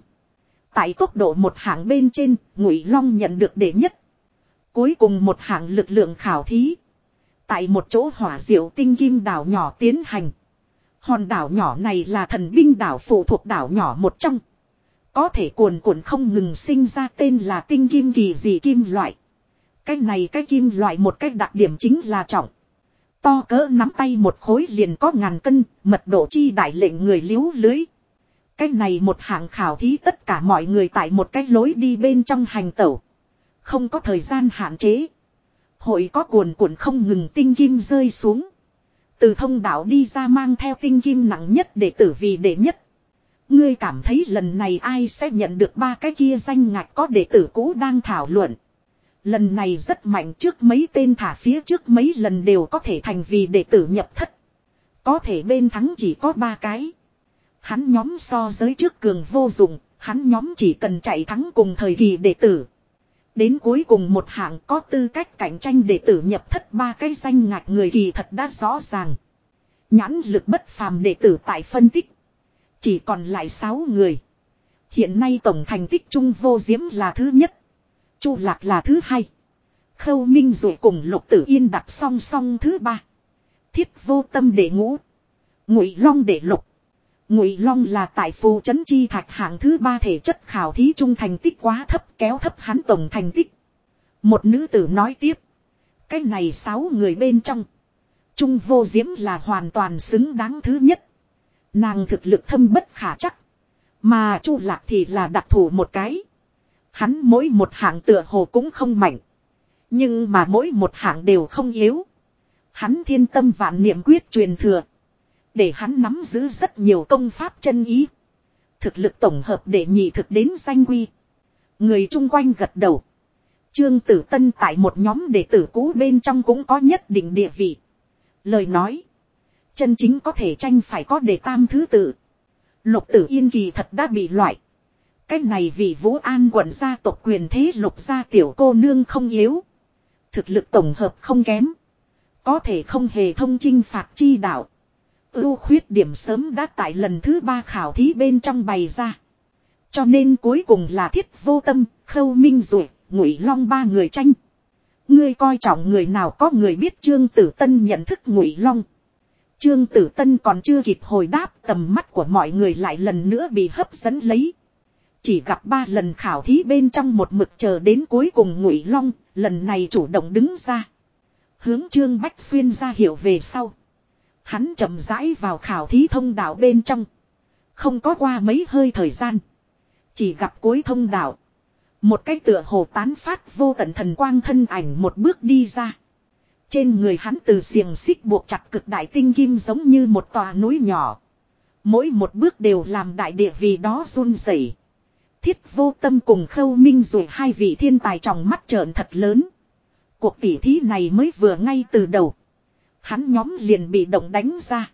Tại tốc độ một hạng bên trên, Ngụy Long nhận được đệ nhất. Cuối cùng một hạng lực lượng khảo thí. Tại một chỗ hỏa diệu tinh kim đảo nhỏ tiến hành. Hòn đảo nhỏ này là thần binh đảo phụ thuộc đảo nhỏ một trong. Có thể cuồn cuộn không ngừng sinh ra tên là tinh kim kỳ dị kim loại. Cái này cái kim loại một cái đặc điểm chính là trọng. To cỡ nắm tay một khối liền có ngàn cân, mật độ chi đại lệnh người liếu lưới. Cái này một hạng khảo thí tất cả mọi người tại một cái lối đi bên trong hành tẩu. Không có thời gian hạn chế. Hội có cuồn cuộn không ngừng tinh kim rơi xuống. Từ thông đạo đi ra mang theo tinh kim nặng nhất để tử vì đệ nhất. Ngươi cảm thấy lần này ai sẽ nhận được ba cái kia danh ngạch có đệ tử cũ đang thảo luận. Lần này rất mạnh trước mấy tên thả phía trước mấy lần đều có thể thành vì đệ tử nhập thất. Có thể bên thắng chỉ có ba cái. Hắn nhóm so giới trước cường vô dụng, hắn nhóm chỉ cần chạy thắng cùng thời kỳ đệ tử. Đến cuối cùng một hạng có tư cách cạnh tranh để tử nhập thất ba cái danh ngạch người kỳ thật đã rõ ràng. Nhãn lực bất phàm đệ tử tại phân tích. Chỉ còn lại 6 người. Hiện nay tổng thành tích trung vô diễm là thứ nhất. Chu lạc là thứ hai. Khâu minh rồi cùng lục tử yên đặt song song thứ ba. Thiết vô tâm để ngũ. Ngụy long để lục. Ngụy Long là tại phù trấn chi thạch hạng thứ ba thể chất khảo thí trung thành tích quá thấp kéo thấp hắn tổng thành tích. Một nữ tử nói tiếp. Cái này sáu người bên trong. Trung vô diễm là hoàn toàn xứng đáng thứ nhất. Nàng thực lực thâm bất khả chắc. Mà chu lạc thì là đặc thù một cái. Hắn mỗi một hạng tựa hồ cũng không mạnh. Nhưng mà mỗi một hạng đều không yếu. Hắn thiên tâm vạn niệm quyết truyền thừa. Để hắn nắm giữ rất nhiều công pháp chân ý. Thực lực tổng hợp để nhị thực đến danh quy. Người chung quanh gật đầu. Trương Tử Tân tại một nhóm đệ tử cũ bên trong cũng có nhất định địa vị. Lời nói. Chân chính có thể tranh phải có đề tam thứ tự. Lục tử yên kỳ thật đã bị loại. Cách này vì Vũ An quận gia tộc quyền thế lục gia tiểu cô nương không yếu. Thực lực tổng hợp không kém. Có thể không hề thông chinh phạt chi đạo. Ưu khuyết điểm sớm đã tại lần thứ ba khảo thí bên trong bày ra. Cho nên cuối cùng là thiết vô tâm, khâu minh rồi, ngụy long ba người tranh. Ngươi coi trọng người nào có người biết Trương Tử Tân nhận thức ngụy long. Trương Tử Tân còn chưa kịp hồi đáp tầm mắt của mọi người lại lần nữa bị hấp dẫn lấy. Chỉ gặp ba lần khảo thí bên trong một mực chờ đến cuối cùng ngụy long, lần này chủ động đứng ra. Hướng Trương Bách Xuyên ra hiểu về sau. Hắn chậm rãi vào khảo thí thông đạo bên trong. Không có qua mấy hơi thời gian. Chỉ gặp cuối thông đạo. Một cái tựa hồ tán phát vô tận thần quang thân ảnh một bước đi ra. Trên người hắn từ xiềng xích buộc chặt cực đại tinh kim giống như một tòa núi nhỏ. Mỗi một bước đều làm đại địa vì đó run rẩy. Thiết vô tâm cùng khâu minh rồi hai vị thiên tài trong mắt trợn thật lớn. Cuộc tỉ thí này mới vừa ngay từ đầu. Hắn nhóm liền bị động đánh ra.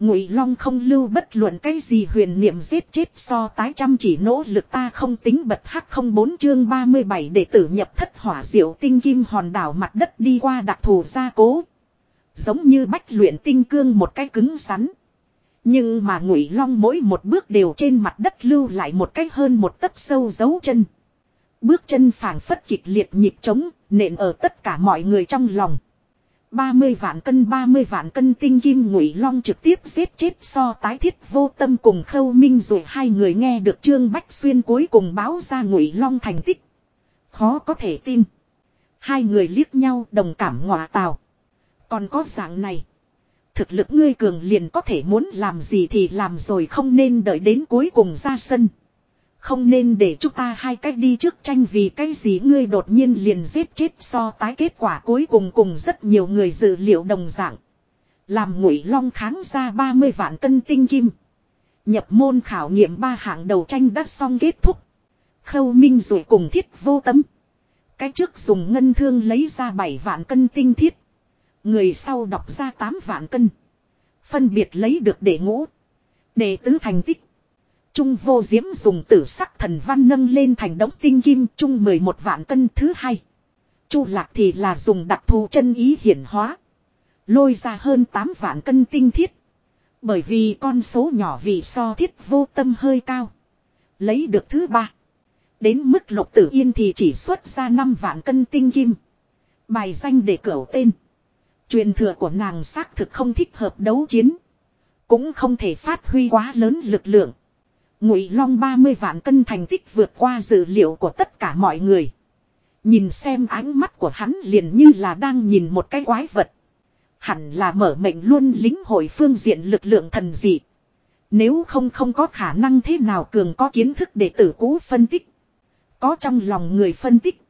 Ngụy Long không lưu bất luận cái gì huyền niệm giết chết so tái chăm chỉ nỗ lực ta không tính bật hắc không bốn chương 37 để tử nhập thất hỏa diệu tinh kim hòn đảo mặt đất đi qua đặc thù gia cố. Giống như bách luyện tinh cương một cái cứng rắn. Nhưng mà Ngụy Long mỗi một bước đều trên mặt đất lưu lại một cách hơn một tấc sâu dấu chân. Bước chân phảng phất kịch liệt nhịp trống, nện ở tất cả mọi người trong lòng. 30 vạn cân 30 vạn cân tinh kim ngụy long trực tiếp giết chết so tái thiết vô tâm cùng khâu minh rồi hai người nghe được trương bách xuyên cuối cùng báo ra ngụy long thành tích khó có thể tin hai người liếc nhau đồng cảm ngọa tào còn có dạng này thực lực ngươi cường liền có thể muốn làm gì thì làm rồi không nên đợi đến cuối cùng ra sân không nên để chúng ta hai cách đi trước tranh vì cái gì ngươi đột nhiên liền giết chết so tái kết quả cuối cùng cùng rất nhiều người dự liệu đồng dạng. Làm ngụy long kháng ra 30 vạn cân tinh kim. Nhập môn khảo nghiệm ba hạng đầu tranh đã xong kết thúc. Khâu minh rồi cùng thiết vô tâm. Cái trước dùng ngân thương lấy ra 7 vạn cân tinh thiết. Người sau đọc ra 8 vạn cân. Phân biệt lấy được để ngũ. Để tứ thành tích. Trung vô diễm dùng tử sắc thần văn nâng lên thành đống tinh kim trung 11 vạn cân thứ hai. Chu lạc thì là dùng đặc thù chân ý hiển hóa. Lôi ra hơn 8 vạn cân tinh thiết. Bởi vì con số nhỏ vì so thiết vô tâm hơi cao. Lấy được thứ ba. Đến mức lục tử yên thì chỉ xuất ra 5 vạn cân tinh kim. Bài danh để cửu tên. Truyền thừa của nàng xác thực không thích hợp đấu chiến. Cũng không thể phát huy quá lớn lực lượng. Ngụy Long 30 vạn cân thành tích vượt qua dự liệu của tất cả mọi người. Nhìn xem ánh mắt của hắn liền như là đang nhìn một cái quái vật. Hẳn là mở mệnh luôn lính hội phương diện lực lượng thần dị. Nếu không không có khả năng thế nào cường có kiến thức để tử cũ phân tích. Có trong lòng người phân tích.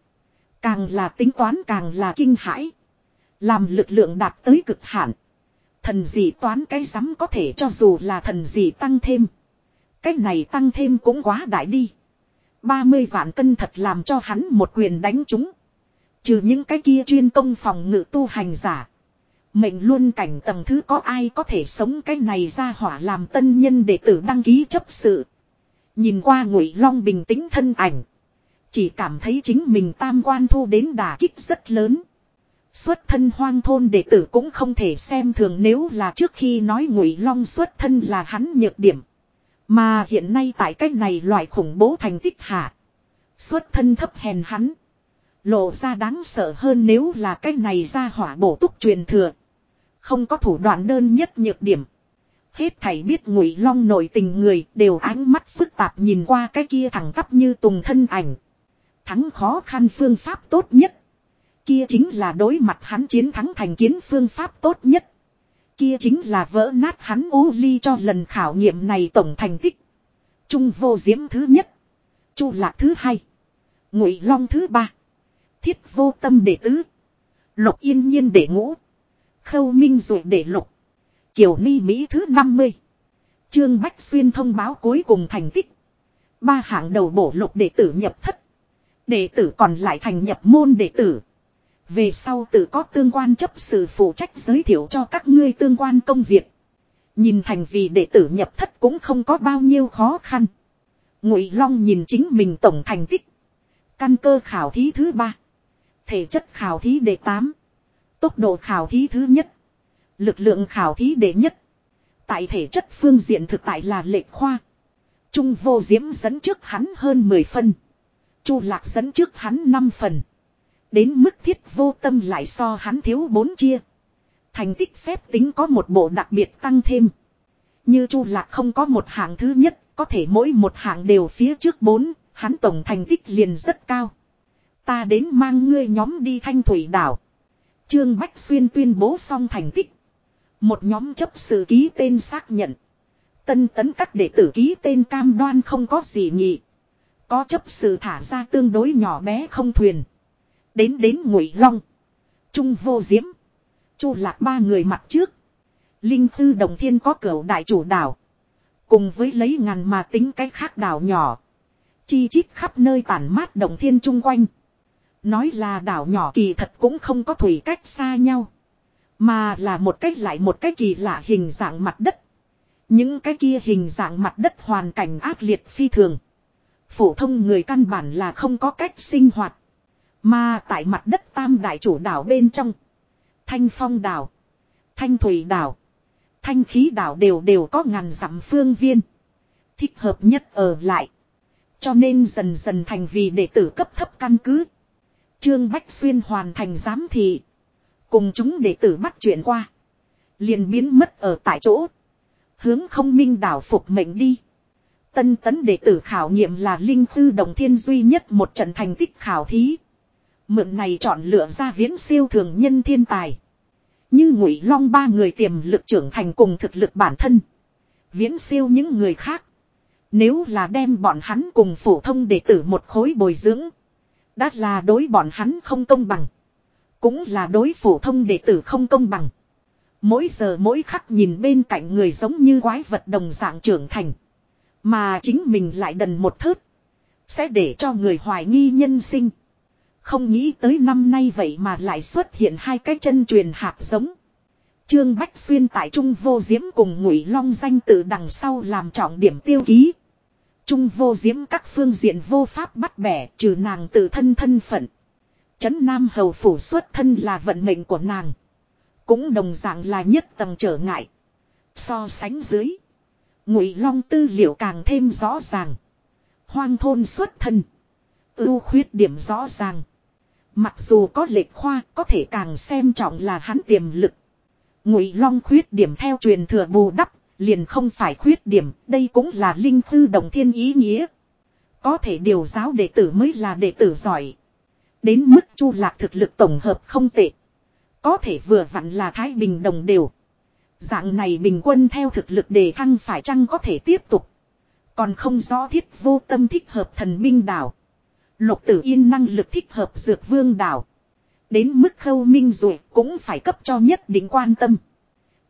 Càng là tính toán càng là kinh hãi. Làm lực lượng đạt tới cực hạn. Thần dị toán cái rắm có thể cho dù là thần dị tăng thêm. Cái này tăng thêm cũng quá đại đi. 30 vạn cân thật làm cho hắn một quyền đánh chúng. Trừ những cái kia chuyên công phòng ngự tu hành giả. Mệnh luôn cảnh tầng thứ có ai có thể sống cái này ra hỏa làm tân nhân đệ tử đăng ký chấp sự. Nhìn qua ngụy long bình tĩnh thân ảnh. Chỉ cảm thấy chính mình tam quan thu đến đà kích rất lớn. Xuất thân hoang thôn đệ tử cũng không thể xem thường nếu là trước khi nói ngụy long xuất thân là hắn nhược điểm. Mà hiện nay tại cách này loại khủng bố thành tích hạ. Xuất thân thấp hèn hắn. Lộ ra đáng sợ hơn nếu là cách này ra hỏa bổ túc truyền thừa. Không có thủ đoạn đơn nhất nhược điểm. Hết thảy biết ngụy long nổi tình người đều ánh mắt phức tạp nhìn qua cái kia thẳng tắp như tùng thân ảnh. Thắng khó khăn phương pháp tốt nhất. Kia chính là đối mặt hắn chiến thắng thành kiến phương pháp tốt nhất. Kia chính là vỡ nát hắn ô ly cho lần khảo nghiệm này tổng thành tích. Trung vô diễm thứ nhất. Chu lạc thứ hai. Ngụy long thứ ba. Thiết vô tâm đệ tứ. Lục yên nhiên đệ ngũ. Khâu minh rồi đệ lục. Kiều ni Mỹ thứ 50. Trương Bách Xuyên thông báo cuối cùng thành tích. Ba hạng đầu bổ lục đệ tử nhập thất. Đệ tử còn lại thành nhập môn đệ tử. Về sau tự có tương quan chấp sự phụ trách giới thiệu cho các ngươi tương quan công việc. Nhìn thành vì đệ tử nhập thất cũng không có bao nhiêu khó khăn. Ngụy Long nhìn chính mình tổng thành tích. Căn cơ khảo thí thứ ba. Thể chất khảo thí đệ tám. Tốc độ khảo thí thứ nhất. Lực lượng khảo thí đệ nhất. Tại thể chất phương diện thực tại là lệ khoa. Trung vô diễm dẫn trước hắn hơn 10 phân. Chu lạc dẫn trước hắn 5 phần. Đến mức thiết vô tâm lại so hắn thiếu bốn chia. Thành tích phép tính có một bộ đặc biệt tăng thêm. Như chu lạc không có một hạng thứ nhất, có thể mỗi một hạng đều phía trước bốn hắn tổng thành tích liền rất cao. Ta đến mang ngươi nhóm đi thanh thủy đảo. Trương Bách Xuyên tuyên bố xong thành tích. Một nhóm chấp sự ký tên xác nhận. Tân tấn các đệ tử ký tên cam đoan không có gì nhị. Có chấp sự thả ra tương đối nhỏ bé không thuyền. Đến đến ngụy long. Trung vô diễm. Chu lạc ba người mặt trước. Linh thư đồng thiên có cửa đại chủ đảo. Cùng với lấy ngàn mà tính cái khác đảo nhỏ. Chi chít khắp nơi tản mát đồng thiên chung quanh. Nói là đảo nhỏ kỳ thật cũng không có thủy cách xa nhau. Mà là một cách lại một cách kỳ lạ hình dạng mặt đất. Những cái kia hình dạng mặt đất hoàn cảnh ác liệt phi thường. Phổ thông người căn bản là không có cách sinh hoạt. Mà tại mặt đất tam đại chủ đảo bên trong. Thanh phong đảo. Thanh thủy đảo. Thanh khí đảo đều đều có ngàn dặm phương viên. Thích hợp nhất ở lại. Cho nên dần dần thành vì đệ tử cấp thấp căn cứ. Trương Bách Xuyên hoàn thành giám thị. Cùng chúng đệ tử bắt chuyện qua. Liền biến mất ở tại chỗ. Hướng không minh đảo phục mệnh đi. Tân tấn đệ tử khảo nghiệm là linh tư đồng thiên duy nhất một trận thành tích khảo thí. Mượn này chọn lựa ra viễn siêu thường nhân thiên tài. Như ngụy long ba người tiềm lực trưởng thành cùng thực lực bản thân. Viễn siêu những người khác. Nếu là đem bọn hắn cùng phổ thông đệ tử một khối bồi dưỡng. Đã là đối bọn hắn không công bằng. Cũng là đối phổ thông đệ tử không công bằng. Mỗi giờ mỗi khắc nhìn bên cạnh người giống như quái vật đồng dạng trưởng thành. Mà chính mình lại đần một thớt. Sẽ để cho người hoài nghi nhân sinh. Không nghĩ tới năm nay vậy mà lại xuất hiện hai cái chân truyền hạt giống. Trương Bách Xuyên tại Trung Vô Diễm cùng Ngụy Long danh tự đằng sau làm trọng điểm tiêu ký. Trung Vô Diễm các phương diện vô pháp bắt bẻ, trừ nàng tự thân thân phận. Trấn Nam Hầu Phủ xuất thân là vận mệnh của nàng. Cũng đồng dạng là nhất tầng trở ngại. So sánh dưới. Ngụy Long tư liệu càng thêm rõ ràng. Hoang thôn xuất thân. Ưu khuyết điểm rõ ràng. Mặc dù có lệch khoa có thể càng xem trọng là hắn tiềm lực. Ngụy Long khuyết điểm theo truyền thừa bù đắp, liền không phải khuyết điểm, đây cũng là linh thư đồng thiên ý nghĩa. Có thể điều giáo đệ tử mới là đệ tử giỏi. Đến mức chu lạc thực lực tổng hợp không tệ. Có thể vừa vặn là Thái Bình đồng đều. Dạng này bình quân theo thực lực đề thăng phải chăng có thể tiếp tục. Còn không rõ thiết vô tâm thích hợp thần minh đảo. Lục tử yên năng lực thích hợp dược vương đảo. Đến mức khâu minh rồi cũng phải cấp cho nhất định quan tâm.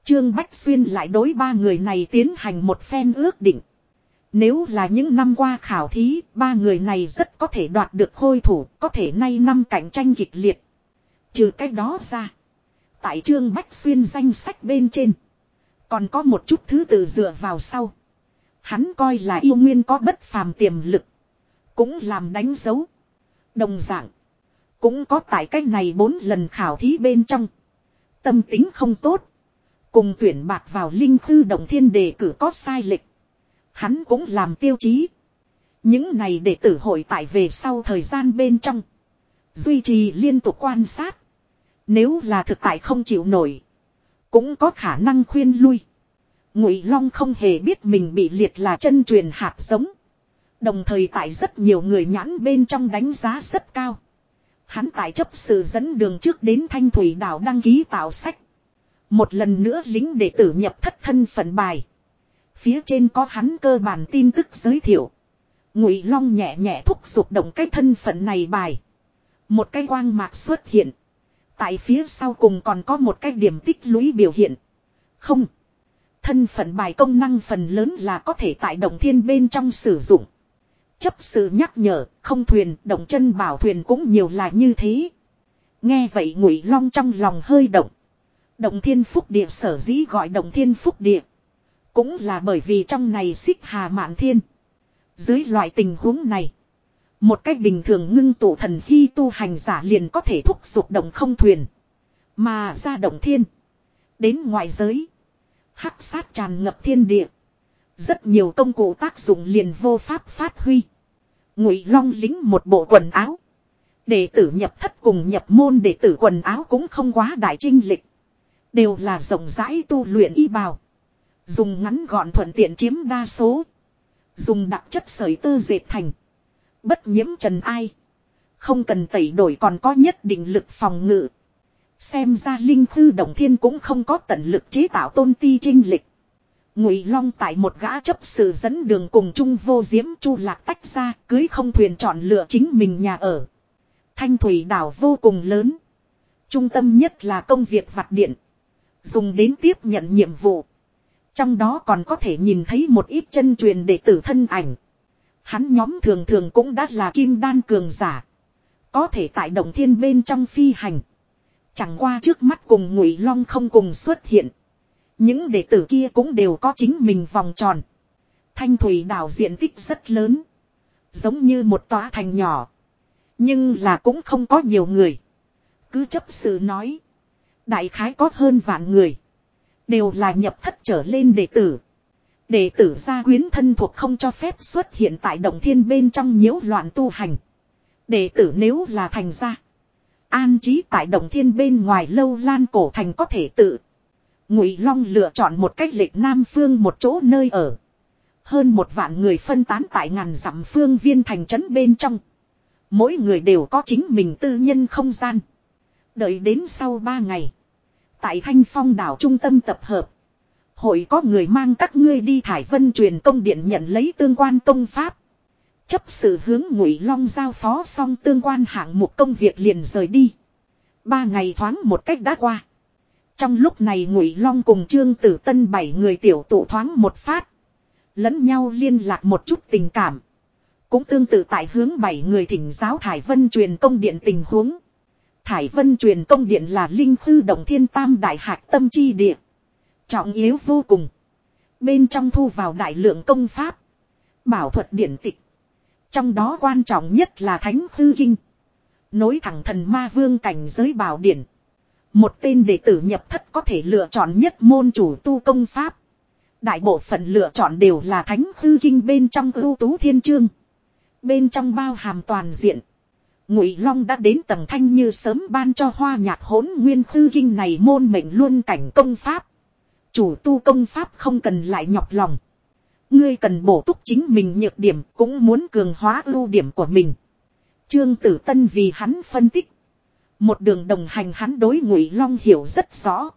Trương Bách Xuyên lại đối ba người này tiến hành một phen ước định. Nếu là những năm qua khảo thí, ba người này rất có thể đoạt được khôi thủ, có thể nay năm cạnh tranh kịch liệt. Trừ cách đó ra. Tại Trương Bách Xuyên danh sách bên trên. Còn có một chút thứ tự dựa vào sau. Hắn coi là yêu nguyên có bất phàm tiềm lực. Cũng làm đánh dấu. Đồng dạng. Cũng có tại cách này bốn lần khảo thí bên trong. Tâm tính không tốt. Cùng tuyển bạc vào linh thư động thiên đề cử có sai lệch. Hắn cũng làm tiêu chí. Những này đệ tử hội tại về sau thời gian bên trong. Duy trì liên tục quan sát. Nếu là thực tại không chịu nổi. Cũng có khả năng khuyên lui. Ngụy Long không hề biết mình bị liệt là chân truyền hạt giống. Đồng thời tại rất nhiều người nhãn bên trong đánh giá rất cao. Hắn tại chấp sự dẫn đường trước đến Thanh Thủy đảo đăng ký tạo sách. Một lần nữa lính đệ tử nhập thất thân phận bài. Phía trên có hắn cơ bản tin tức giới thiệu. Ngụy Long nhẹ nhẹ thúc giục động cái thân phận này bài. Một cái quang mạc xuất hiện. Tại phía sau cùng còn có một cái điểm tích lũy biểu hiện. Không. Thân phận bài công năng phần lớn là có thể tại động thiên bên trong sử dụng. Chấp sự nhắc nhở, không thuyền, động chân bảo thuyền cũng nhiều là như thế. Nghe vậy ngụy long trong lòng hơi động. Động thiên phúc địa sở dĩ gọi động thiên phúc địa. Cũng là bởi vì trong này xích hà mạn thiên. Dưới loại tình huống này. Một cách bình thường ngưng tụ thần hy tu hành giả liền có thể thúc giục động không thuyền. Mà ra động thiên. Đến ngoại giới. Hắc sát tràn ngập thiên địa. Rất nhiều công cụ tác dụng liền vô pháp phát huy. Ngụy Long lính một bộ quần áo. Đệ tử nhập thất cùng nhập môn đệ tử quần áo cũng không quá đại trinh lịch. Đều là rộng rãi tu luyện y bào. Dùng ngắn gọn thuận tiện chiếm đa số. Dùng đặc chất sợi tơ dệt thành. Bất nhiễm trần ai. Không cần tẩy đổi còn có nhất định lực phòng ngự. Xem ra linh thư động thiên cũng không có tận lực chế tạo tôn ti trinh lịch. Ngụy Long tại một gã chấp sự dẫn đường cùng chung vô diễm chu lạc tách ra, cưới không thuyền chọn lựa chính mình nhà ở. Thanh thủy đảo vô cùng lớn. Trung tâm nhất là công việc vặt điện. Dùng đến tiếp nhận nhiệm vụ. Trong đó còn có thể nhìn thấy một ít chân truyền đệ tử thân ảnh. Hắn nhóm thường thường cũng đã là kim đan cường giả. Có thể tại động thiên bên trong phi hành. Chẳng qua trước mắt cùng ngụy long không cùng xuất hiện. Những đệ tử kia cũng đều có chính mình vòng tròn. Thanh thủy đảo diện tích rất lớn. Giống như một tòa thành nhỏ. Nhưng là cũng không có nhiều người. Cứ chấp sự nói. Đại khái có hơn vạn người. Đều là nhập thất trở lên đệ tử. Đệ tử gia quyến thân thuộc không cho phép xuất hiện tại động thiên bên trong nhiễu loạn tu hành. Đệ tử nếu là thành gia. An trí tại động thiên bên ngoài lâu lan cổ thành có thể tự. Ngụy Long lựa chọn một cách lệch nam phương một chỗ nơi ở. Hơn một vạn người phân tán tại ngàn dặm phương viên thành trấn bên trong. Mỗi người đều có chính mình tư nhân không gian. Đợi đến sau ba ngày. Tại Thanh Phong đảo trung tâm tập hợp. Hội có người mang các ngươi đi thải vân truyền công điện nhận lấy tương quan công pháp. Chấp sự hướng ngụy long giao phó xong tương quan hạng mục công việc liền rời đi. Ba ngày thoáng một cách đã qua. Trong lúc này ngụy long cùng trương tử tân bảy người tiểu tụ thoáng một phát. Lẫn nhau liên lạc một chút tình cảm. Cũng tương tự tại hướng bảy người thỉnh giáo Thải Vân truyền công điện tình huống. Thải Vân truyền công điện là linh khư động thiên tam đại hạc tâm chi địa. Trọng yếu vô cùng. Bên trong thu vào đại lượng công pháp. Bảo thuật điển tịch. Trong đó quan trọng nhất là Thánh Khư Kinh. Nối thẳng thần ma vương cảnh giới bảo điển. Một tên đệ tử nhập thất có thể lựa chọn nhất môn chủ tu công pháp. Đại bộ phận lựa chọn đều là Thánh hư Kinh bên trong ưu tú thiên chương. Bên trong bao hàm toàn diện. Ngụy Long đã đến tầng thanh như sớm ban cho hoa nhạc hỗn nguyên hư kinh này môn mệnh luôn cảnh công pháp. Chủ tu công pháp không cần lại nhọc lòng. Ngươi cần bổ túc chính mình nhược điểm cũng muốn cường hóa ưu điểm của mình. Trương Tử Tân vì hắn phân tích. Một đường đồng hành hắn đối Ngụy Long hiểu rất rõ.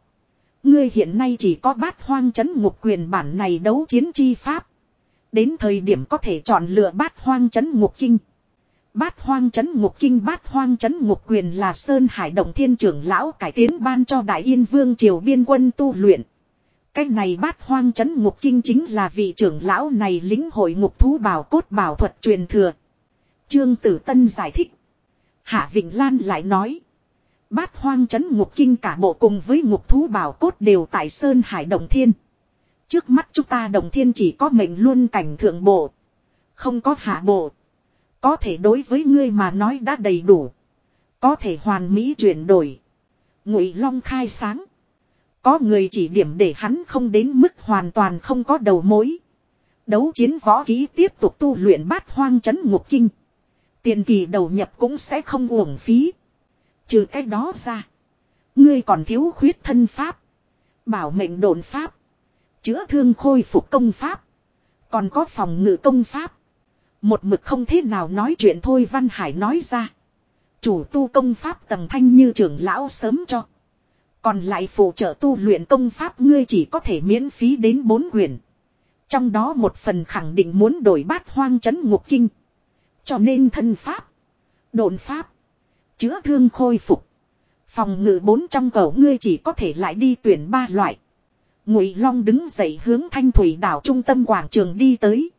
Ngươi hiện nay chỉ có bát hoang chấn ngục quyền bản này đấu chiến chi pháp. Đến thời điểm có thể chọn lựa bát hoang chấn ngục kinh. Bát hoang chấn ngục kinh, bát hoang chấn ngục quyền là Sơn Hải Động Thiên trưởng lão cải tiến ban cho Đại Yên Vương Triều Biên quân tu luyện. Cái này bát hoang chấn ngục kinh chính là vị trưởng lão này lính hội ngục thú bảo cốt bảo thuật truyền thừa. Trương Tử Tân giải thích. Hạ Vịnh Lan lại nói. Bát hoang chấn ngục kinh cả bộ cùng với ngục thú bảo cốt đều tại Sơn Hải Động Thiên. Trước mắt chúng ta Động Thiên chỉ có mệnh luôn cảnh thượng bộ. Không có hạ bộ. Có thể đối với ngươi mà nói đã đầy đủ. Có thể hoàn mỹ chuyển đổi. Ngụy Long khai sáng. Có người chỉ điểm để hắn không đến mức hoàn toàn không có đầu mối. Đấu chiến võ ký tiếp tục tu luyện bát hoang chấn ngục kinh. Tiền kỳ đầu nhập cũng sẽ không uổng phí. Trừ cách đó ra. Ngươi còn thiếu khuyết thân pháp. Bảo mệnh đồn pháp. Chữa thương khôi phục công pháp. Còn có phòng ngự công pháp. Một mực không thế nào nói chuyện thôi Văn Hải nói ra. Chủ tu công pháp tầng thanh như trưởng lão sớm cho. Còn lại phụ trợ tu luyện công pháp ngươi chỉ có thể miễn phí đến bốn quyển. Trong đó một phần khẳng định muốn đổi bát hoang chấn ngục kinh. Cho nên thân pháp, độn pháp, chữa thương khôi phục. Phòng ngự bốn trong cầu ngươi chỉ có thể lại đi tuyển ba loại. Ngụy Long đứng dậy hướng Thanh Thủy đảo trung tâm quảng trường đi tới.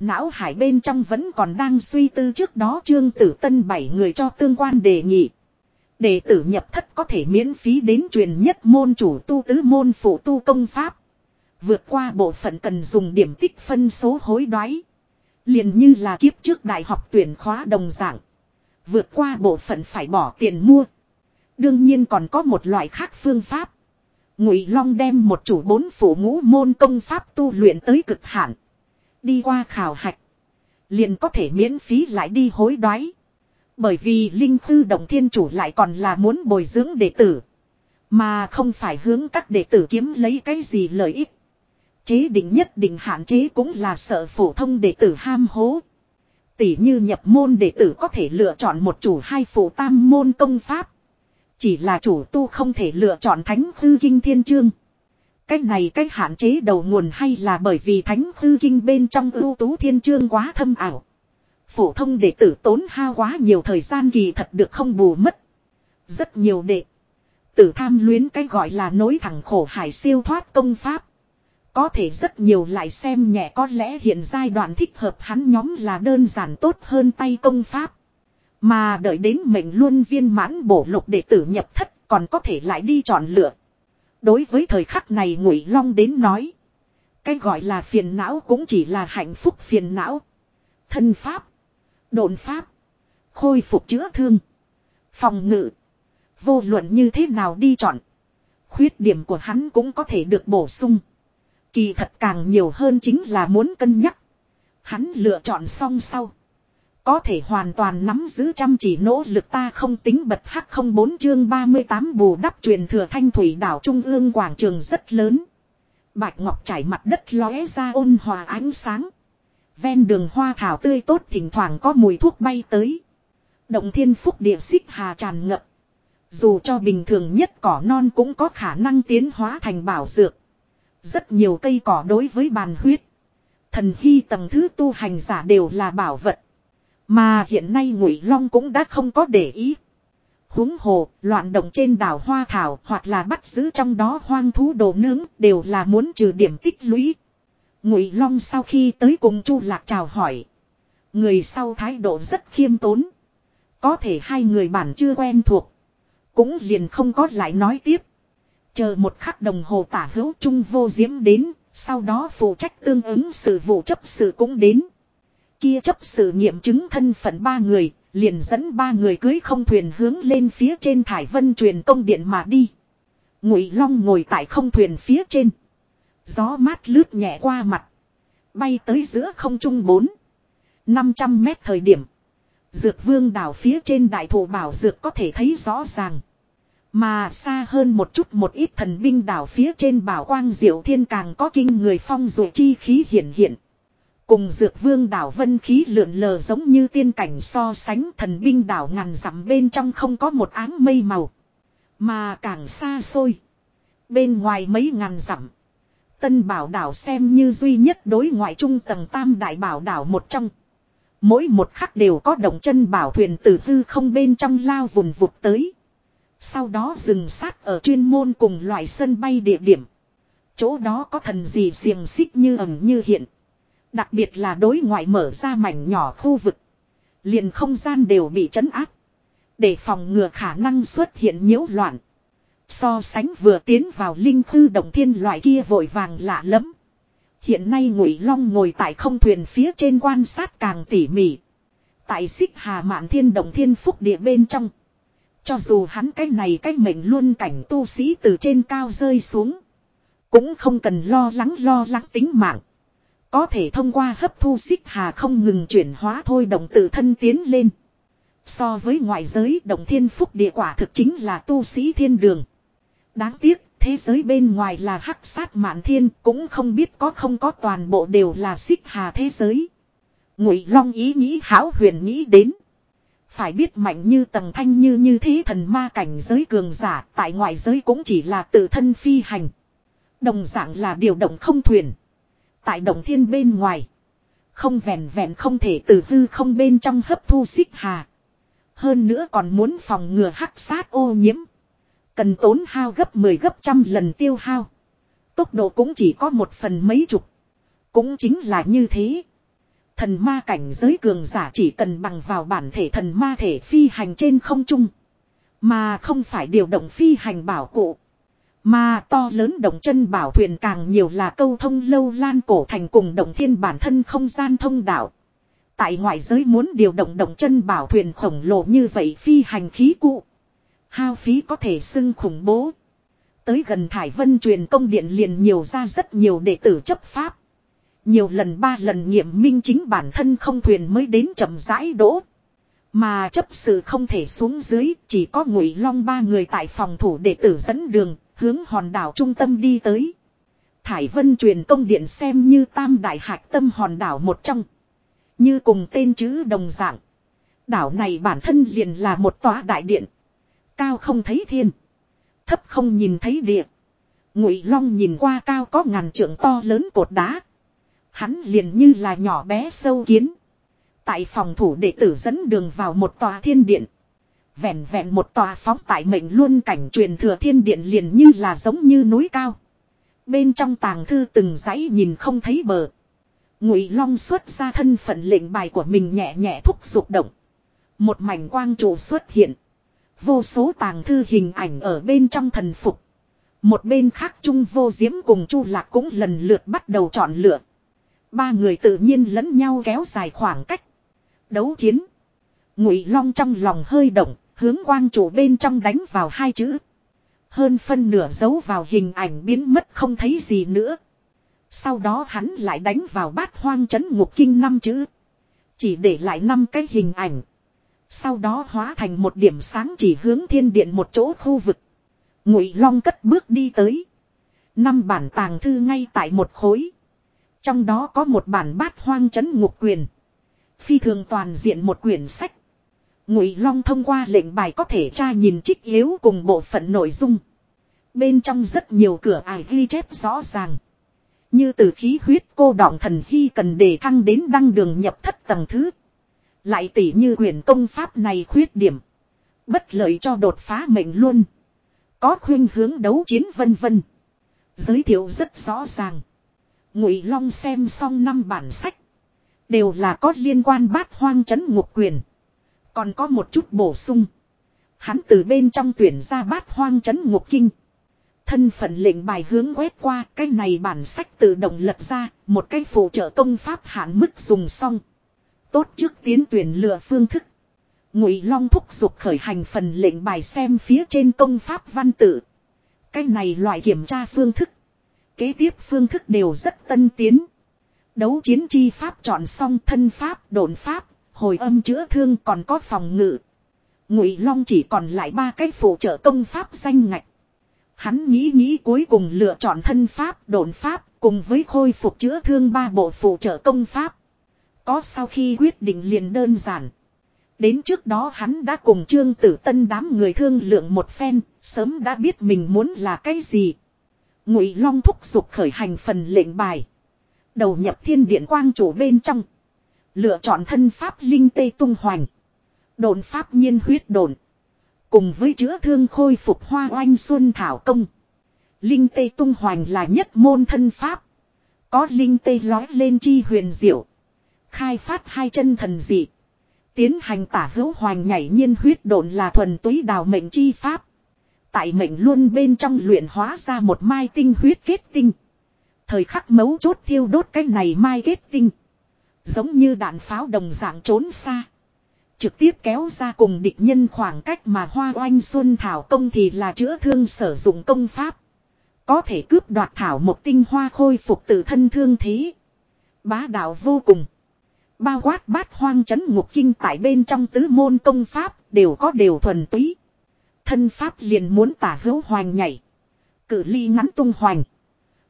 Não hải bên trong vẫn còn đang suy tư trước đó Trương Tử Tân bảy người cho tương quan đề nghị. Đệ tử nhập thất có thể miễn phí đến truyền nhất môn chủ tu tứ môn phụ tu công pháp. Vượt qua bộ phận cần dùng điểm tích phân số hối đoái. liền như là kiếp trước đại học tuyển khóa đồng dạng. Vượt qua bộ phận phải bỏ tiền mua. Đương nhiên còn có một loại khác phương pháp. Ngụy Long đem một chủ bốn phủ ngũ môn công pháp tu luyện tới cực hạn. Đi qua khảo hạch. Liền có thể miễn phí lại đi hối đoái. Bởi vì Linh Thư Động Thiên Chủ lại còn là muốn bồi dưỡng đệ tử. Mà không phải hướng các đệ tử kiếm lấy cái gì lợi ích. Chế định nhất định hạn chế cũng là sợ phổ thông đệ tử ham hố. Tỷ như nhập môn đệ tử có thể lựa chọn một chủ hai phụ tam môn công pháp. Chỉ là chủ tu không thể lựa chọn thánh hư kinh thiên chương. Cách này cách hạn chế đầu nguồn hay là bởi vì thánh hư kinh bên trong ưu tú thiên chương quá thâm ảo. Phổ thông đệ tử tốn hao quá nhiều thời gian kỳ thật được không bù mất. Rất nhiều đệ tử tham luyến cái gọi là nối thẳng khổ hải siêu thoát công pháp. Có thể rất nhiều lại xem nhẹ có lẽ hiện giai đoạn thích hợp hắn nhóm là đơn giản tốt hơn tay công pháp. Mà đợi đến mệnh luôn viên mãn bổ lục để tử nhập thất còn có thể lại đi chọn lựa. Đối với thời khắc này ngụy long đến nói. Cái gọi là phiền não cũng chỉ là hạnh phúc phiền não. Thân pháp. Độn pháp. Khôi phục chữa thương. Phòng ngự. Vô luận như thế nào đi chọn. Khuyết điểm của hắn cũng có thể được bổ sung. Kỳ thật càng nhiều hơn chính là muốn cân nhắc. Hắn lựa chọn xong sau. Có thể hoàn toàn nắm giữ chăm chỉ nỗ lực ta không tính bật hắc không bốn chương 38 bù đắp truyền thừa thanh thủy đảo trung ương quảng trường rất lớn. Bạch ngọc trải mặt đất lóe ra ôn hòa ánh sáng. Ven đường hoa thảo tươi tốt thỉnh thoảng có mùi thuốc bay tới. Động thiên phúc địa xích hà tràn ngập. Dù cho bình thường nhất cỏ non cũng có khả năng tiến hóa thành bảo dược. Rất nhiều cây cỏ đối với bàn huyết. Thần hy tầng thứ tu hành giả đều là bảo vật. Mà hiện nay Ngụy Long cũng đã không có để ý. Húng hồ, loạn động trên đảo Hoa Thảo hoặc là bắt giữ trong đó hoang thú đồ nướng đều là muốn trừ điểm tích lũy. Ngụy Long sau khi tới cùng Chu Lạc chào hỏi. Người sau thái độ rất khiêm tốn. Có thể hai người bản chưa quen thuộc. Cũng liền không có lại nói tiếp. Chờ một khắc đồng hồ tả hữu trung vô diễm đến, sau đó phụ trách tương ứng sự vụ chấp sự cũng đến. Kia chấp sự nghiệm chứng thân phận ba người, liền dẫn ba người cưới không thuyền hướng lên phía trên thải vân truyền công điện mà đi. Ngụy Long ngồi tại không thuyền phía trên. Gió mát lướt nhẹ qua mặt. Bay tới giữa không trung bốn. 500 mét thời điểm. Dược vương đảo phía trên đại thụ bảo dược có thể thấy rõ ràng. Mà xa hơn một chút một ít thần binh đảo phía trên bảo quang diệu thiên càng có kinh người phong dụ chi khí hiện hiện. Cùng dược vương đảo vân khí lượn lờ giống như tiên cảnh so sánh thần binh đảo ngàn dặm bên trong không có một áng mây màu. Mà càng xa xôi. Bên ngoài mấy ngàn dặm. Tân bảo đảo xem như duy nhất đối ngoại trung tầng tam đại bảo đảo một trong. Mỗi một khắc đều có động chân bảo thuyền từ hư không bên trong lao vùng vụt tới. Sau đó dừng sát ở chuyên môn cùng loại sân bay địa điểm. Chỗ đó có thần gì xiềng xích như ẩn như hiện. Đặc biệt là đối ngoại mở ra mảnh nhỏ khu vực. Liền không gian đều bị chấn áp. Để phòng ngừa khả năng xuất hiện nhiễu loạn. So sánh vừa tiến vào linh thư động thiên loại kia vội vàng lạ lắm. Hiện nay ngụy long ngồi tại không thuyền phía trên quan sát càng tỉ mỉ. Tại xích hà mạn thiên động thiên phúc địa bên trong. Cho dù hắn cái này cái mệnh luôn cảnh tu sĩ từ trên cao rơi xuống. Cũng không cần lo lắng lo lắng tính mạng. Có thể thông qua hấp thu xích hà không ngừng chuyển hóa thôi động tự thân tiến lên. So với ngoại giới động thiên phúc địa quả thực chính là tu sĩ thiên đường. Đáng tiếc, thế giới bên ngoài là hắc sát mạn thiên cũng không biết có không có toàn bộ đều là xích hà thế giới. Ngụy Long ý nghĩ hảo huyền nghĩ đến. Phải biết mạnh như tầng thanh như như thế thần ma cảnh giới cường giả, tại ngoại giới cũng chỉ là tự thân phi hành. Đồng dạng là điều động không thuyền. Tại động thiên bên ngoài. Không vẹn vẹn không thể từ hư không bên trong hấp thu xích hà. Hơn nữa còn muốn phòng ngừa hắc sát ô nhiễm. Cần tốn hao gấp 10 gấp trăm lần tiêu hao. Tốc độ cũng chỉ có một phần mấy chục. Cũng chính là như thế. Thần ma cảnh giới cường giả chỉ cần bằng vào bản thể thần ma thể phi hành trên không trung. Mà không phải điều động phi hành bảo cụ. Mà to lớn động chân bảo thuyền càng nhiều là câu thông lâu lan cổ thành cùng động thiên bản thân không gian thông đạo. Tại ngoại giới muốn điều động động chân bảo thuyền khổng lồ như vậy phi hành khí cụ. Hao phí có thể xưng khủng bố. Tới gần Thải Vân truyền công điện liền nhiều ra rất nhiều đệ tử chấp pháp. Nhiều lần ba lần nghiệm minh chính bản thân không thuyền mới đến chậm rãi đỗ. Mà chấp sự không thể xuống dưới, chỉ có ngụy long ba người tại phòng thủ đệ tử dẫn đường, hướng hòn đảo trung tâm đi tới. Thải Vân truyền công điện xem như tam đại hạc tâm hòn đảo một trong. Như cùng tên chữ đồng dạng. Đảo này bản thân liền là một tòa đại điện. Cao không thấy thiên. Thấp không nhìn thấy địa. Ngụy Long nhìn qua cao có ngàn trượng to lớn cột đá. Hắn liền như là nhỏ bé sâu kiến. Tại phòng thủ đệ tử dẫn đường vào một tòa thiên điện. Vẹn vẹn một tòa phóng tại mệnh luôn cảnh truyền thừa thiên điện liền như là giống như núi cao. Bên trong tàng thư từng dãy nhìn không thấy bờ. Ngụy Long xuất ra thân phận lệnh bài của mình nhẹ nhẹ thúc dục động. Một mảnh quang trụ xuất hiện. Vô số tàng thư hình ảnh ở bên trong thần phục. Một bên khác Trung Vô Diễm cùng Chu Lạc cũng lần lượt bắt đầu chọn lựa. Ba người tự nhiên lẫn nhau kéo dài khoảng cách. Đấu chiến. Ngụy Long trong lòng hơi động, hướng quang chủ bên trong đánh vào hai chữ. Hơn phân nửa giấu vào hình ảnh biến mất không thấy gì nữa. Sau đó hắn lại đánh vào bát hoang chấn ngục kinh năm chữ. Chỉ để lại năm cái hình ảnh. Sau đó hóa thành một điểm sáng chỉ hướng thiên điện một chỗ khu vực. Ngụy Long cất bước đi tới. Năm bản tàng thư ngay tại một khối. Trong đó có một bản bát hoang chấn ngục quyền. Phi thường toàn diện một quyển sách. Ngụy Long thông qua lệnh bài có thể tra nhìn trích yếu cùng bộ phận nội dung. Bên trong rất nhiều cửa ải ghi chép rõ ràng. Như từ khí huyết cô đọng thần khi cần đề thăng đến đăng đường nhập thất tầng thứ. Lại tỉ như quyền công pháp này khuyết điểm. Bất lợi cho đột phá mệnh luôn. Có khuyên hướng đấu chiến vân vân. Giới thiệu rất rõ ràng. Ngụy Long xem xong năm bản sách. Đều là có liên quan bát hoang chấn ngục quyền. Còn có một chút bổ sung. Hắn từ bên trong tuyển ra bát hoang chấn ngục kinh. Thân phận lệnh bài hướng quét qua cái này bản sách tự động lật ra, một cái phụ trợ công pháp hạn mức dùng xong. Tốt trước tiến tuyển lựa phương thức. Ngụy Long thúc giục khởi hành phần lệnh bài xem phía trên công pháp văn tự. Cái này loại kiểm tra phương thức. Kế tiếp phương thức đều rất tân tiến. Đấu chiến chi pháp chọn xong thân pháp, độn pháp, hồi âm chữa thương còn có phòng ngự. Ngụy Long chỉ còn lại ba cái phụ trợ công pháp danh ngạch. Hắn nghĩ nghĩ cuối cùng lựa chọn thân pháp, độn pháp, cùng với khôi phục chữa thương ba bộ phụ trợ công pháp. Có sau khi quyết định liền đơn giản. Đến trước đó hắn đã cùng Trương Tử Tân đám người thương lượng một phen, sớm đã biết mình muốn là cái gì. Ngụy Long thúc giục khởi hành phần lệnh bài. Đầu nhập thiên điện quang chủ bên trong. Lựa chọn thân pháp linh tê tung hoành. Đồn pháp nhiên huyết đồn. Cùng với chữa thương khôi phục hoa oanh xuân thảo công. Linh tê tung hoành là nhất môn thân pháp. Có linh tê lói lên chi huyền diệu. Khai phát hai chân thần dị. Tiến hành tả hữu hoành nhảy nhiên huyết đồn là thuần túy đào mệnh chi pháp. Tại mệnh luôn bên trong luyện hóa ra một mai tinh huyết kết tinh. Thời khắc mấu chốt thiêu đốt cái này mai kết tinh. Giống như đạn pháo đồng dạng trốn xa. Trực tiếp kéo ra cùng địch nhân khoảng cách mà hoa oanh xuân thảo công thì là chữa thương sử dụng công pháp. Có thể cướp đoạt thảo một tinh hoa khôi phục tự thân thương thế. Bá đạo vô cùng. Bao quát bát hoang chấn ngục kinh tại bên trong tứ môn công pháp đều có đều thuần túy. Thân pháp liền muốn tả hữu hoành nhảy. Cử ly ngắn tung hoành.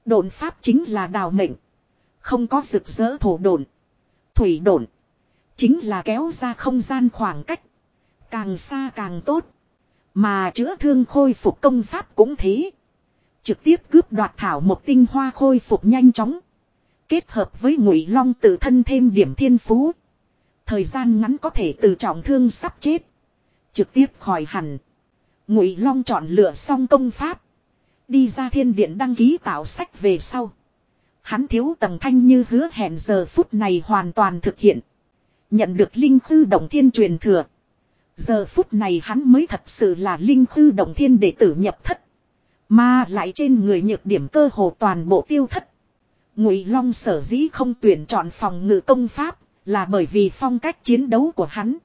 Độn pháp chính là đào mệnh. Không có rực rỡ thổ độn. Thủy độn. Chính là kéo ra không gian khoảng cách. Càng xa càng tốt. Mà chữa thương khôi phục công pháp cũng thế. Trực tiếp cướp đoạt thảo một tinh hoa khôi phục nhanh chóng. Kết hợp với ngụy long tự thân thêm điểm thiên phú. Thời gian ngắn có thể từ trọng thương sắp chết. Trực tiếp khỏi hẳn. Ngụy long chọn lựa xong công pháp. Đi ra thiên điện đăng ký tạo sách về sau. Hắn thiếu tầng thanh như hứa hẹn giờ phút này hoàn toàn thực hiện. Nhận được linh khư động thiên truyền thừa. Giờ phút này hắn mới thật sự là linh khư động thiên đệ tử nhập thất. Mà lại trên người nhược điểm cơ hồ toàn bộ tiêu thất. Ngụy Long sở dĩ không tuyển chọn phòng ngự công pháp là bởi vì phong cách chiến đấu của hắn.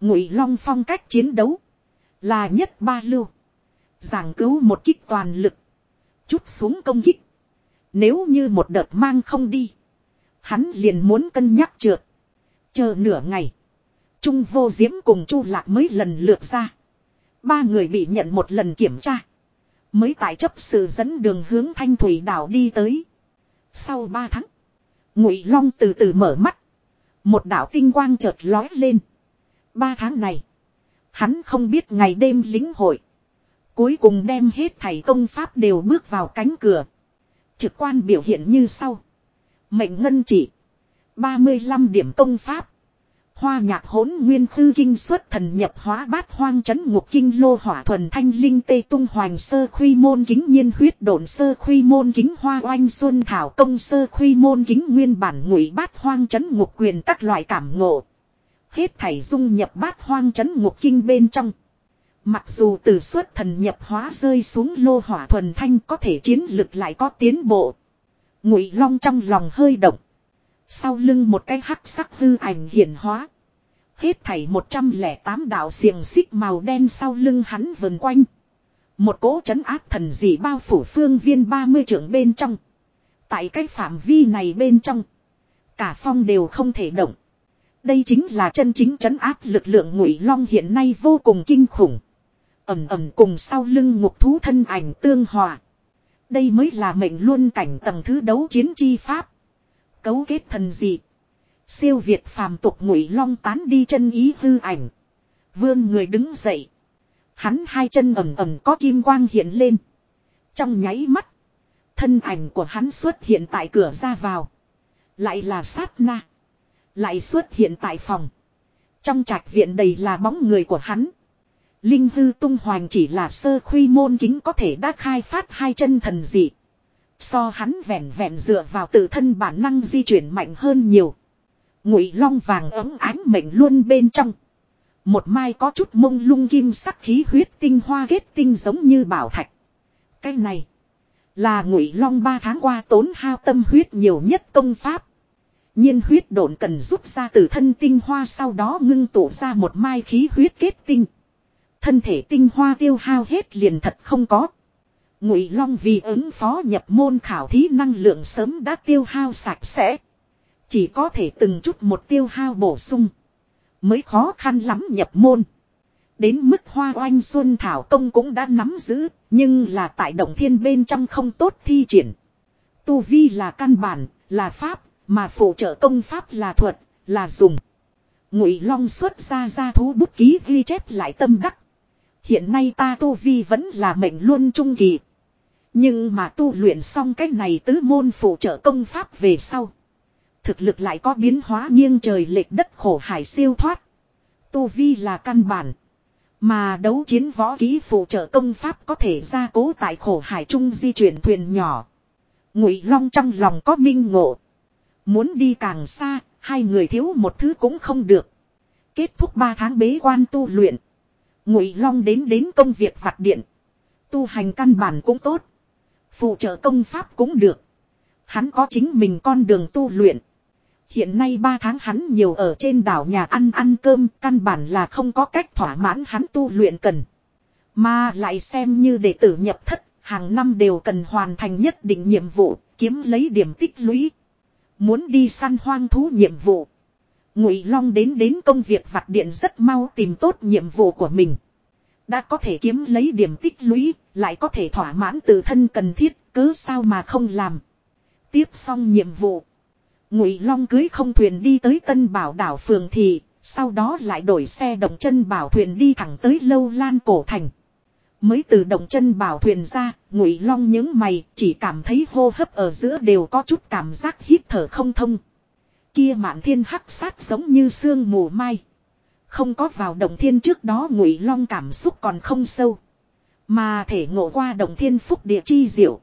Ngụy Long phong cách chiến đấu là nhất ba lưu. Giảng cứu một kích toàn lực. Chút xuống công kích. Nếu như một đợt mang không đi. Hắn liền muốn cân nhắc trượt. Chờ nửa ngày. Trung vô diễm cùng chu lạc mới lần lượt ra. Ba người bị nhận một lần kiểm tra. Mới tại chấp sự dẫn đường hướng thanh thủy đảo đi tới. Sau ba tháng. Ngụy Long từ từ mở mắt. Một đảo tinh quang chợt lói lên. Ba tháng này. Hắn không biết ngày đêm lính hội. Cuối cùng đem hết thảy công pháp đều bước vào cánh cửa. Trực quan biểu hiện như sau. Mệnh ngân chỉ. 35 điểm công pháp. Hoa nhạc hỗn nguyên khư kinh xuất thần nhập hóa bát hoang chấn ngục kinh lô hỏa thuần thanh linh tê tung hoành sơ khuy môn kính nhiên huyết độn sơ khuy môn kính hoa oanh xuân thảo công sơ khuy môn kính nguyên bản ngụy bát hoang chấn ngục quyền các loại cảm ngộ. Hết thảy dung nhập bát hoang chấn ngục kinh bên trong. Mặc dù từ xuất thần nhập hóa rơi xuống lô hỏa thuần thanh có thể chiến lực lại có tiến bộ. Ngụy long trong lòng hơi động. Sau lưng một cái hắc sắc hư ảnh hiển hóa. Hết thảy 108 đạo xiềng xích màu đen sau lưng hắn vần quanh. Một cỗ chấn áp thần dị bao phủ phương viên 30 trưởng bên trong. Tại cái phạm vi này bên trong. Cả phong đều không thể động. Đây chính là chân chính chấn áp lực lượng ngụy long hiện nay vô cùng kinh khủng. ầm ầm cùng sau lưng ngục thú thân ảnh tương hòa. Đây mới là mệnh luân cảnh tầng thứ đấu chiến chi pháp. Cấu kết thần dị. Siêu Việt phàm tục ngụy long tán đi chân ý hư ảnh. Vương người đứng dậy. Hắn hai chân ẩm ẩm có kim quang hiện lên. Trong nháy mắt. Thân ảnh của hắn xuất hiện tại cửa ra vào. Lại là sát na. Lại xuất hiện tại phòng. Trong trạch viện đầy là bóng người của hắn. Linh hư tung hoành chỉ là sơ khuy môn kính có thể đã khai phát hai chân thần dị. So hắn vẹn vẹn dựa vào tự thân bản năng di chuyển mạnh hơn nhiều. Ngụy long vàng ấm ánh mệnh luôn bên trong. Một mai có chút mông lung kim sắc khí huyết tinh hoa kết tinh giống như bảo thạch. Cái này là ngụy long ba tháng qua tốn hao tâm huyết nhiều nhất công pháp nhiên huyết độn cần rút ra từ thân tinh hoa sau đó ngưng tụ ra một mai khí huyết kết tinh. Thân thể tinh hoa tiêu hao hết liền thật không có. Ngụy Long vì ứng phó nhập môn khảo thí năng lượng sớm đã tiêu hao sạch sẽ. Chỉ có thể từng chút một tiêu hao bổ sung. Mới khó khăn lắm nhập môn. Đến mức hoa oanh xuân thảo công cũng đã nắm giữ, nhưng là tại động thiên bên trong không tốt thi triển. Tu vi là căn bản, là pháp, mà phụ trợ công pháp là thuật, là dùng. Ngụy Long xuất ra ra thú bút ký ghi chép lại tâm đắc. Hiện nay ta tu vi vẫn là mệnh luôn trung kỳ. Nhưng mà tu luyện xong cái này tứ môn phụ trợ công pháp về sau. Thực lực lại có biến hóa nghiêng trời lệch đất khổ hải siêu thoát. Tu vi là căn bản. Mà đấu chiến võ ký phụ trợ công pháp có thể gia cố tại khổ hải trung di chuyển thuyền nhỏ. Ngụy Long trong lòng có minh ngộ. Muốn đi càng xa, hai người thiếu một thứ cũng không được. Kết thúc ba tháng bế quan tu luyện. Ngụy Long đến đến công việc vặt điện. Tu hành căn bản cũng tốt. Phụ trợ công pháp cũng được. Hắn có chính mình con đường tu luyện. Hiện nay 3 tháng hắn nhiều ở trên đảo nhà ăn ăn cơm, căn bản là không có cách thỏa mãn hắn tu luyện cần. Mà lại xem như đệ tử nhập thất, hàng năm đều cần hoàn thành nhất định nhiệm vụ, kiếm lấy điểm tích lũy. Muốn đi săn hoang thú nhiệm vụ. Ngụy Long đến đến công việc vặt điện rất mau tìm tốt nhiệm vụ của mình. Đã có thể kiếm lấy điểm tích lũy, lại có thể thỏa mãn tự thân cần thiết, cứ sao mà không làm. Tiếp xong nhiệm vụ. Ngụy Long cưới không thuyền đi tới Tân Bảo đảo phường thì, Sau đó lại đổi xe động chân bảo thuyền đi thẳng tới lâu lan cổ thành. Mới từ động chân bảo thuyền ra, ngụy long những mày chỉ cảm thấy hô hấp ở giữa đều có chút cảm giác hít thở không thông. Kia mạn thiên hắc sát giống như sương mù mai. Không có vào động thiên trước đó ngụy long cảm xúc còn không sâu. Mà thể ngộ qua động thiên phúc địa chi diệu.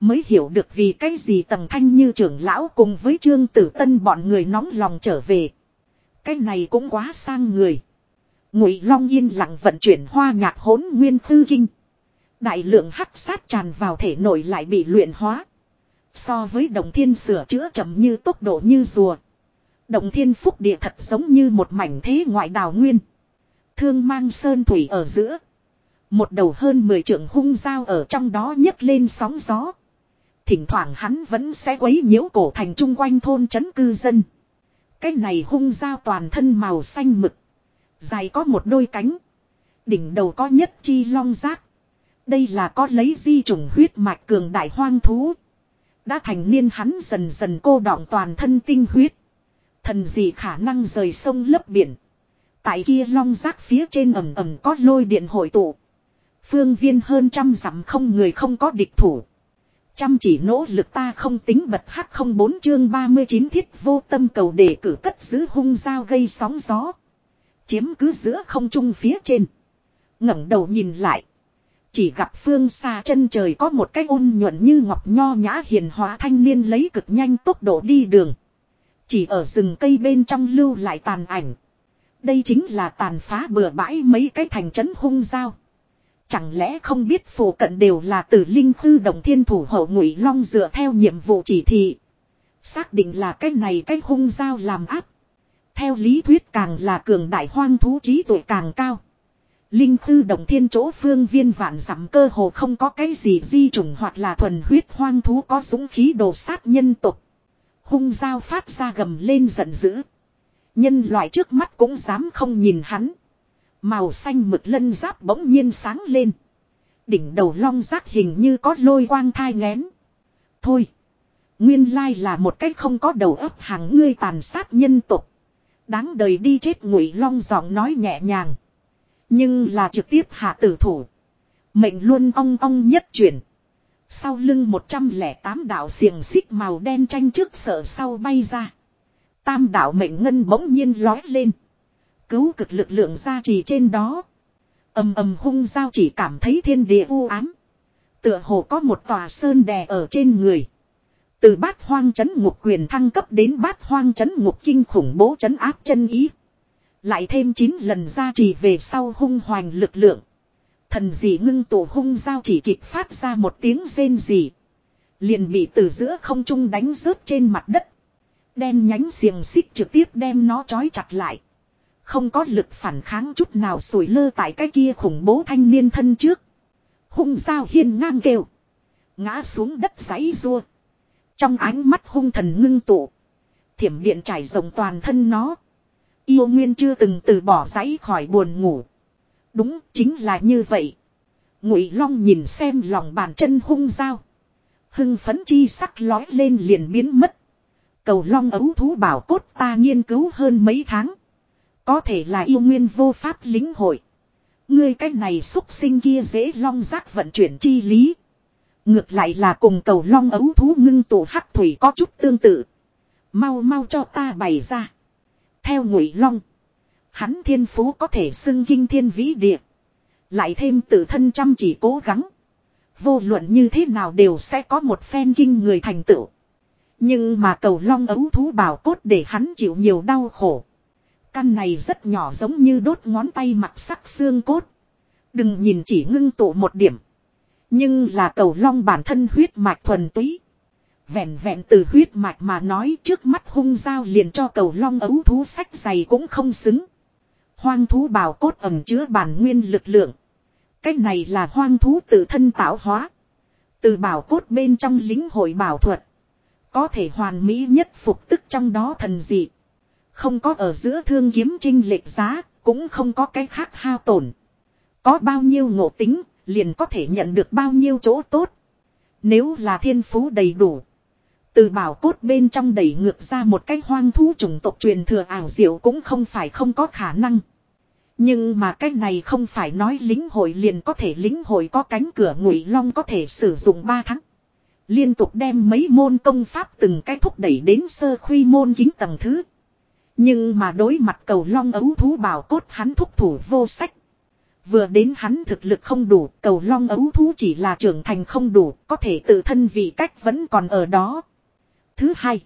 Mới hiểu được vì cái gì tầng thanh như trưởng lão cùng với trương tử tân bọn người nóng lòng trở về. Cái này cũng quá sang người. Ngụy Long yên lặng vận chuyển hoa nhạc hỗn nguyên tư kinh. Đại lượng hắc sát tràn vào thể nội lại bị luyện hóa. So với đồng thiên sửa chữa chậm như tốc độ như rùa. đồng thiên phúc địa thật giống như một mảnh thế ngoại đào nguyên. Thương mang sơn thủy ở giữa. Một đầu hơn 10 trượng hung dao ở trong đó nhấc lên sóng gió. Thỉnh thoảng hắn vẫn sẽ quấy nhiễu cổ thành chung quanh thôn trấn cư dân. Cái này hung dao toàn thân màu xanh mực. Dài có một đôi cánh. Đỉnh đầu có nhất chi long giác. Đây là có lấy di trùng huyết mạch cường đại hoang thú. Đã thành niên hắn dần dần cô đọng toàn thân tinh huyết. Thần gì khả năng rời sông lấp biển. Tại kia long giác phía trên ẩm ẩm có lôi điện hội tụ. Phương viên hơn trăm dặm không người không có địch thủ. Chăm chỉ nỗ lực ta không tính bật hắc không bốn chương 39 thiết vô tâm cầu để cử cất giữ hung dao gây sóng gió. Chiếm cứ giữa không trung phía trên. ngẩng đầu nhìn lại. Chỉ gặp phương xa chân trời có một cái ôn nhuận như ngọc nho nhã hiền hóa thanh niên lấy cực nhanh tốc độ đi đường. Chỉ ở rừng cây bên trong lưu lại tàn ảnh. Đây chính là tàn phá bừa bãi mấy cái thành trấn hung giao. Chẳng lẽ không biết phổ cận đều là từ linh tư đồng thiên thủ hậu ngụy long dựa theo nhiệm vụ chỉ thị. Xác định là cái này cái hung giao làm áp. Theo lý thuyết càng là cường đại hoang thú trí tuệ càng cao. Linh khư đồng thiên chỗ phương viên vạn dặm cơ hồ không có cái gì di trùng hoặc là thuần huyết hoang thú có dũng khí đồ sát nhân tục. Hung giao phát ra gầm lên giận dữ. Nhân loại trước mắt cũng dám không nhìn hắn. Màu xanh mực lân giáp bỗng nhiên sáng lên. Đỉnh đầu long giác hình như có lôi quang thai ngén. Thôi. Nguyên lai là một cách không có đầu óc hàng ngươi tàn sát nhân tục. Đáng đời đi chết ngụy long giọng nói nhẹ nhàng. Nhưng là trực tiếp hạ tử thủ. Mệnh luôn ong ong nhất chuyển. Sau lưng 108 đạo xiềng xích màu đen tranh trước sợ sau bay ra. Tam đạo mệnh ngân bỗng nhiên lói lên. Cứu cực lực lượng ra trì trên đó. ầm ầm hung giao chỉ cảm thấy thiên địa u ám. Tựa hồ có một tòa sơn đè ở trên người. Từ bát hoang chấn ngục quyền thăng cấp đến bát hoang chấn ngục kinh khủng bố chấn áp chân ý. Lại thêm 9 lần ra trì về sau hung hoành lực lượng. Thần dị ngưng tổ hung giao chỉ kịp phát ra một tiếng rên gì. Liền bị từ giữa không trung đánh rớt trên mặt đất. Đen nhánh xiềng xích trực tiếp đem nó trói chặt lại. Không có lực phản kháng chút nào sủi lơ tại cái kia khủng bố thanh niên thân trước. Hung giao hiên ngang kêu. Ngã xuống đất giấy rua. Trong ánh mắt hung thần ngưng tụ. Thiểm điện trải rộng toàn thân nó. Yêu nguyên chưa từng từ bỏ giấy khỏi buồn ngủ. Đúng chính là như vậy. Ngụy Long nhìn xem lòng bàn chân hung dao. Hưng phấn chi sắc lói lên liền biến mất. Cầu Long ấu thú bảo cốt ta nghiên cứu hơn mấy tháng. Có thể là yêu nguyên vô pháp lính hội. Ngươi cách này xúc sinh kia dễ long giác vận chuyển chi lý. Ngược lại là cùng cầu long ấu thú ngưng tụ hắc thủy có chút tương tự. Mau mau cho ta bày ra. Theo ngụy long. Hắn thiên phú có thể xưng kinh thiên vĩ địa. Lại thêm tự thân chăm chỉ cố gắng. Vô luận như thế nào đều sẽ có một phen kinh người thành tựu. Nhưng mà cầu long ấu thú bảo cốt để hắn chịu nhiều đau khổ. Căn này rất nhỏ giống như đốt ngón tay mặt sắc xương cốt. Đừng nhìn chỉ ngưng tụ một điểm. Nhưng là cầu long bản thân huyết mạch thuần túy. Vẹn vẹn từ huyết mạch mà nói trước mắt hung dao liền cho cầu long ấu thú sách dày cũng không xứng. Hoang thú bào cốt ẩm chứa bản nguyên lực lượng. Cái này là hoang thú tự thân tạo hóa. Từ bảo cốt bên trong lính hội bảo thuật. Có thể hoàn mỹ nhất phục tức trong đó thần dị. Không có ở giữa thương kiếm trinh lệch giá, cũng không có cái khác hao tổn. Có bao nhiêu ngộ tính, liền có thể nhận được bao nhiêu chỗ tốt. Nếu là thiên phú đầy đủ. Từ bảo cốt bên trong đẩy ngược ra một cái hoang thú chủng tộc truyền thừa ảo diệu cũng không phải không có khả năng. Nhưng mà cái này không phải nói lính hội liền có thể lính hội có cánh cửa ngụy long có thể sử dụng 3 tháng. Liên tục đem mấy môn công pháp từng cái thúc đẩy đến sơ khuy môn kính tầng thứ. Nhưng mà đối mặt cầu long ấu thú bảo cốt hắn thúc thủ vô sách. Vừa đến hắn thực lực không đủ, cầu long ấu thú chỉ là trưởng thành không đủ, có thể tự thân vị cách vẫn còn ở đó. Thứ hai,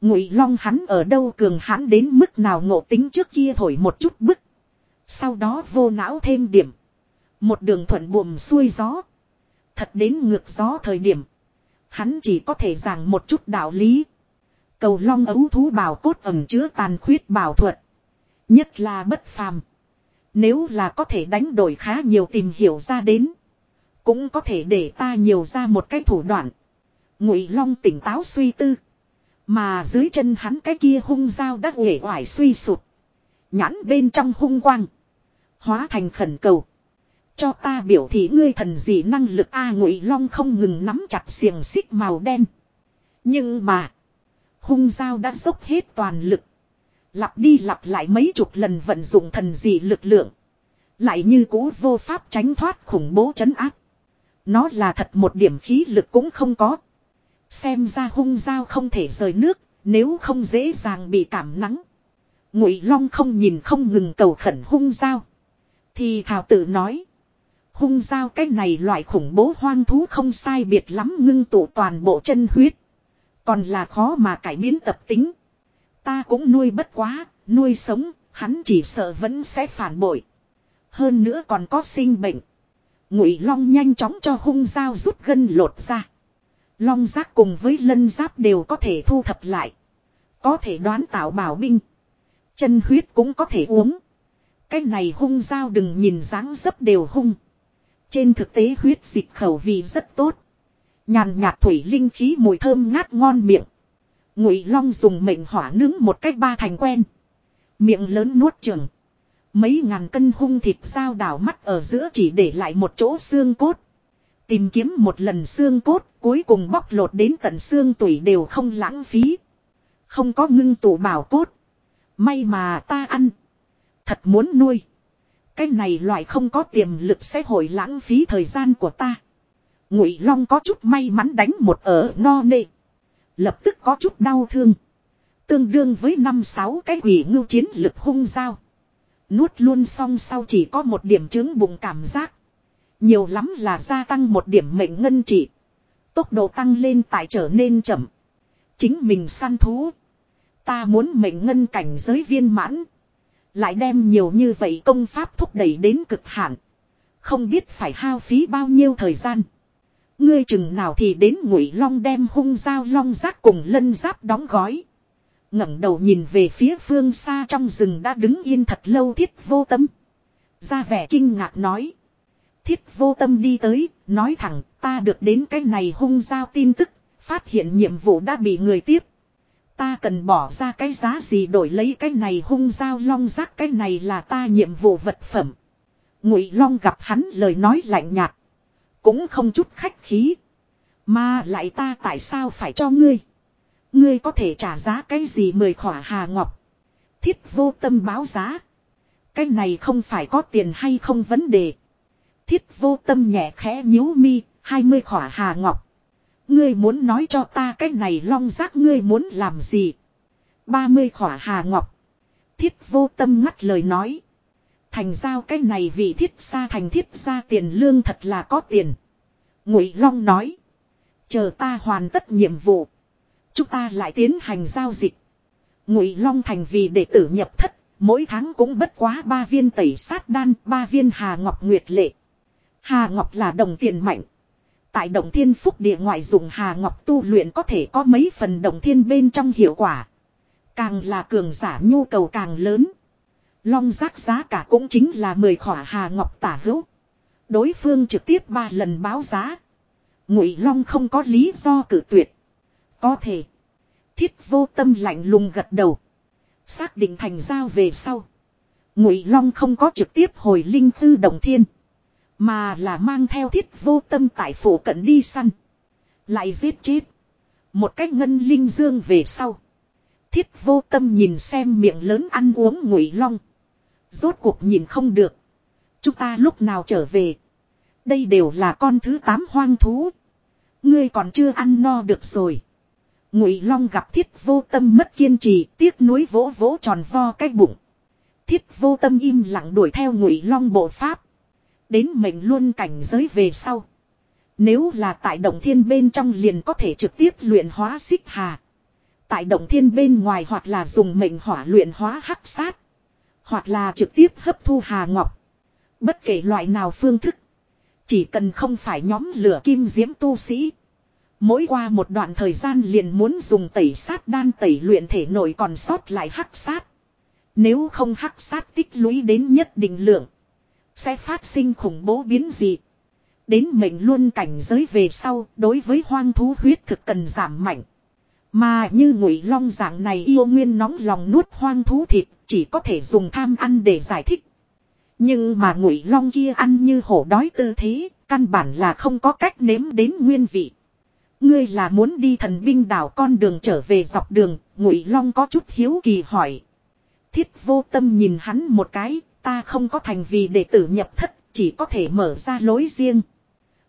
ngụy long hắn ở đâu cường hắn đến mức nào ngộ tính trước kia thổi một chút bức. Sau đó vô não thêm điểm. Một đường thuận buồm xuôi gió. Thật đến ngược gió thời điểm. Hắn chỉ có thể giảng một chút đạo lý. Cầu long ấu thú bảo cốt ẩm chứa tàn khuyết bảo thuật. Nhất là bất phàm. Nếu là có thể đánh đổi khá nhiều tìm hiểu ra đến. Cũng có thể để ta nhiều ra một cái thủ đoạn. Ngụy long tỉnh táo suy tư. Mà dưới chân hắn cái kia hung dao đã uể oải suy sụp. Nhãn bên trong hung quang. Hóa thành khẩn cầu. Cho ta biểu thị ngươi thần gì năng lực A ngụy long không ngừng nắm chặt xiềng xích màu đen. Nhưng mà. Hung dao đã dốc hết toàn lực. Lặp đi lặp lại mấy chục lần vận dụng thần dị lực lượng. Lại như cũ vô pháp tránh thoát khủng bố chấn áp. Nó là thật một điểm khí lực cũng không có. Xem ra hung dao không thể rời nước, nếu không dễ dàng bị cảm nắng. Ngụy Long không nhìn không ngừng cầu khẩn hung dao. Thì thảo tự nói. Hung dao cái này loại khủng bố hoang thú không sai biệt lắm ngưng tụ toàn bộ chân huyết. Còn là khó mà cải biến tập tính. Ta cũng nuôi bất quá, nuôi sống, hắn chỉ sợ vẫn sẽ phản bội. Hơn nữa còn có sinh bệnh. Ngụy Long nhanh chóng cho hung dao rút gân lột ra. Long giác cùng với lân giáp đều có thể thu thập lại. Có thể đoán tạo bảo binh. Chân huyết cũng có thể uống. Cái này hung dao đừng nhìn dáng dấp đều hung. Trên thực tế huyết dịch khẩu vị rất tốt. Nhàn nhạt thủy linh khí mùi thơm ngát ngon miệng. Ngụy Long dùng mệnh hỏa nướng một cách ba thành quen. Miệng lớn nuốt trường. Mấy ngàn cân hung thịt dao đảo mắt ở giữa chỉ để lại một chỗ xương cốt. Tìm kiếm một lần xương cốt, cuối cùng bóc lột đến tận xương tủy đều không lãng phí. Không có ngưng tụ bảo cốt. May mà ta ăn. Thật muốn nuôi. Cái này loại không có tiềm lực sẽ hồi lãng phí thời gian của ta. Ngụy Long có chút may mắn đánh một ở no nê. Lập tức có chút đau thương. Tương đương với năm sáu cái quỷ ngưu chiến lực hung dao. Nuốt luôn xong sau chỉ có một điểm chứng bụng cảm giác. Nhiều lắm là gia tăng một điểm mệnh ngân trị. Tốc độ tăng lên tại trở nên chậm. Chính mình săn thú. Ta muốn mệnh ngân cảnh giới viên mãn. Lại đem nhiều như vậy công pháp thúc đẩy đến cực hạn. Không biết phải hao phí bao nhiêu thời gian. Ngươi chừng nào thì đến ngụy long đem hung dao long giác cùng lân giáp đóng gói. ngẩng đầu nhìn về phía phương xa trong rừng đã đứng yên thật lâu thiết vô tâm. Ra vẻ kinh ngạc nói. Thiết vô tâm đi tới, nói thẳng ta được đến cái này hung dao tin tức, phát hiện nhiệm vụ đã bị người tiếp. Ta cần bỏ ra cái giá gì đổi lấy cái này hung dao long giác cái này là ta nhiệm vụ vật phẩm. Ngụy Long gặp hắn lời nói lạnh nhạt. Cũng không chút khách khí. Mà lại ta tại sao phải cho ngươi. Ngươi có thể trả giá cái gì mười khỏa hà ngọc. Thiết vô tâm báo giá. Cái này không phải có tiền hay không vấn đề. Thiết vô tâm nhẹ khẽ nhíu mi, hai mươi khỏa hà ngọc. Ngươi muốn nói cho ta cái này long giác ngươi muốn làm gì? ba mươi khỏa hà ngọc. Thiết vô tâm ngắt lời nói. Thành giao cái này vì thiết xa thành thiết xa tiền lương thật là có tiền. Ngụy Long nói. Chờ ta hoàn tất nhiệm vụ. Chúng ta lại tiến hành giao dịch. Ngụy Long thành vì đệ tử nhập thất. Mỗi tháng cũng bất quá ba viên tẩy sát đan, ba viên hà ngọc nguyệt lệ. Hà ngọc là đồng tiền mạnh. Tại đồng thiên phúc địa ngoại dùng hà ngọc tu luyện có thể có mấy phần đồng thiên bên trong hiệu quả. Càng là cường giả nhu cầu càng lớn. Long giác giá cả cũng chính là 10 khỏa hà ngọc tả hữu. Đối phương trực tiếp ba lần báo giá. Ngụy Long không có lý do cử tuyệt. Có thể. Thiết vô tâm lạnh lùng gật đầu. Xác định thành giao về sau. Ngụy Long không có trực tiếp hồi linh tư đồng thiên. Mà là mang theo thiết vô tâm tại phủ cận đi săn. Lại giết chết. Một cách ngân linh dương về sau. Thiết vô tâm nhìn xem miệng lớn ăn uống ngụy long. Rốt cuộc nhìn không được. Chúng ta lúc nào trở về. Đây đều là con thứ tám hoang thú. Ngươi còn chưa ăn no được rồi. Ngụy Long gặp thiết vô tâm mất kiên trì, tiếc nuối vỗ vỗ tròn vo cái bụng. Thiết vô tâm im lặng đuổi theo Ngụy Long bộ pháp. Đến mệnh luôn cảnh giới về sau. Nếu là tại động thiên bên trong liền có thể trực tiếp luyện hóa xích hà. Tại động thiên bên ngoài hoặc là dùng mệnh hỏa luyện hóa hắc sát. Hoặc là trực tiếp hấp thu hà ngọc. Bất kể loại nào phương thức. Chỉ cần không phải nhóm lửa kim diễm tu sĩ. Mỗi qua một đoạn thời gian liền muốn dùng tẩy sát đan tẩy luyện thể nội còn sót lại hắc sát. Nếu không hắc sát tích lũy đến nhất định lượng. Sẽ phát sinh khủng bố biến dị. Đến mệnh luôn cảnh giới về sau, đối với hoang thú huyết thực cần giảm mạnh. Mà như ngụy long dạng này yêu nguyên nóng lòng nuốt hoang thú thịt chỉ có thể dùng tham ăn để giải thích. Nhưng mà ngụy long kia ăn như hổ đói tư thế, căn bản là không có cách nếm đến nguyên vị. Ngươi là muốn đi thần binh đảo con đường trở về dọc đường, ngụy long có chút hiếu kỳ hỏi. Thiết vô tâm nhìn hắn một cái, ta không có thành vì đệ tử nhập thất, chỉ có thể mở ra lối riêng.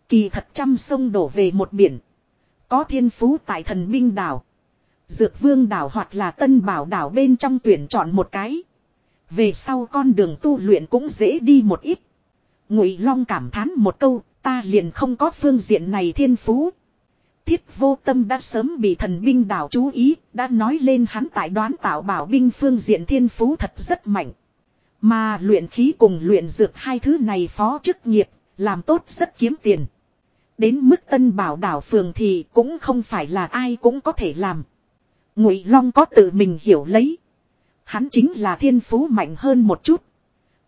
Kỳ thật trăm sông đổ về một biển. Có thiên phú tại thần binh đảo. Dược vương đảo hoặc là tân bảo đảo bên trong tuyển chọn một cái. Về sau con đường tu luyện cũng dễ đi một ít. Ngụy Long cảm thán một câu, ta liền không có phương diện này thiên phú. Thiết vô tâm đã sớm bị thần binh đảo chú ý, đã nói lên hắn tại đoán tạo bảo binh phương diện thiên phú thật rất mạnh. Mà luyện khí cùng luyện dược hai thứ này phó chức nghiệp, làm tốt rất kiếm tiền. Đến mức tân bảo đảo phường thì cũng không phải là ai cũng có thể làm. Ngụy Long có tự mình hiểu lấy. Hắn chính là thiên phú mạnh hơn một chút.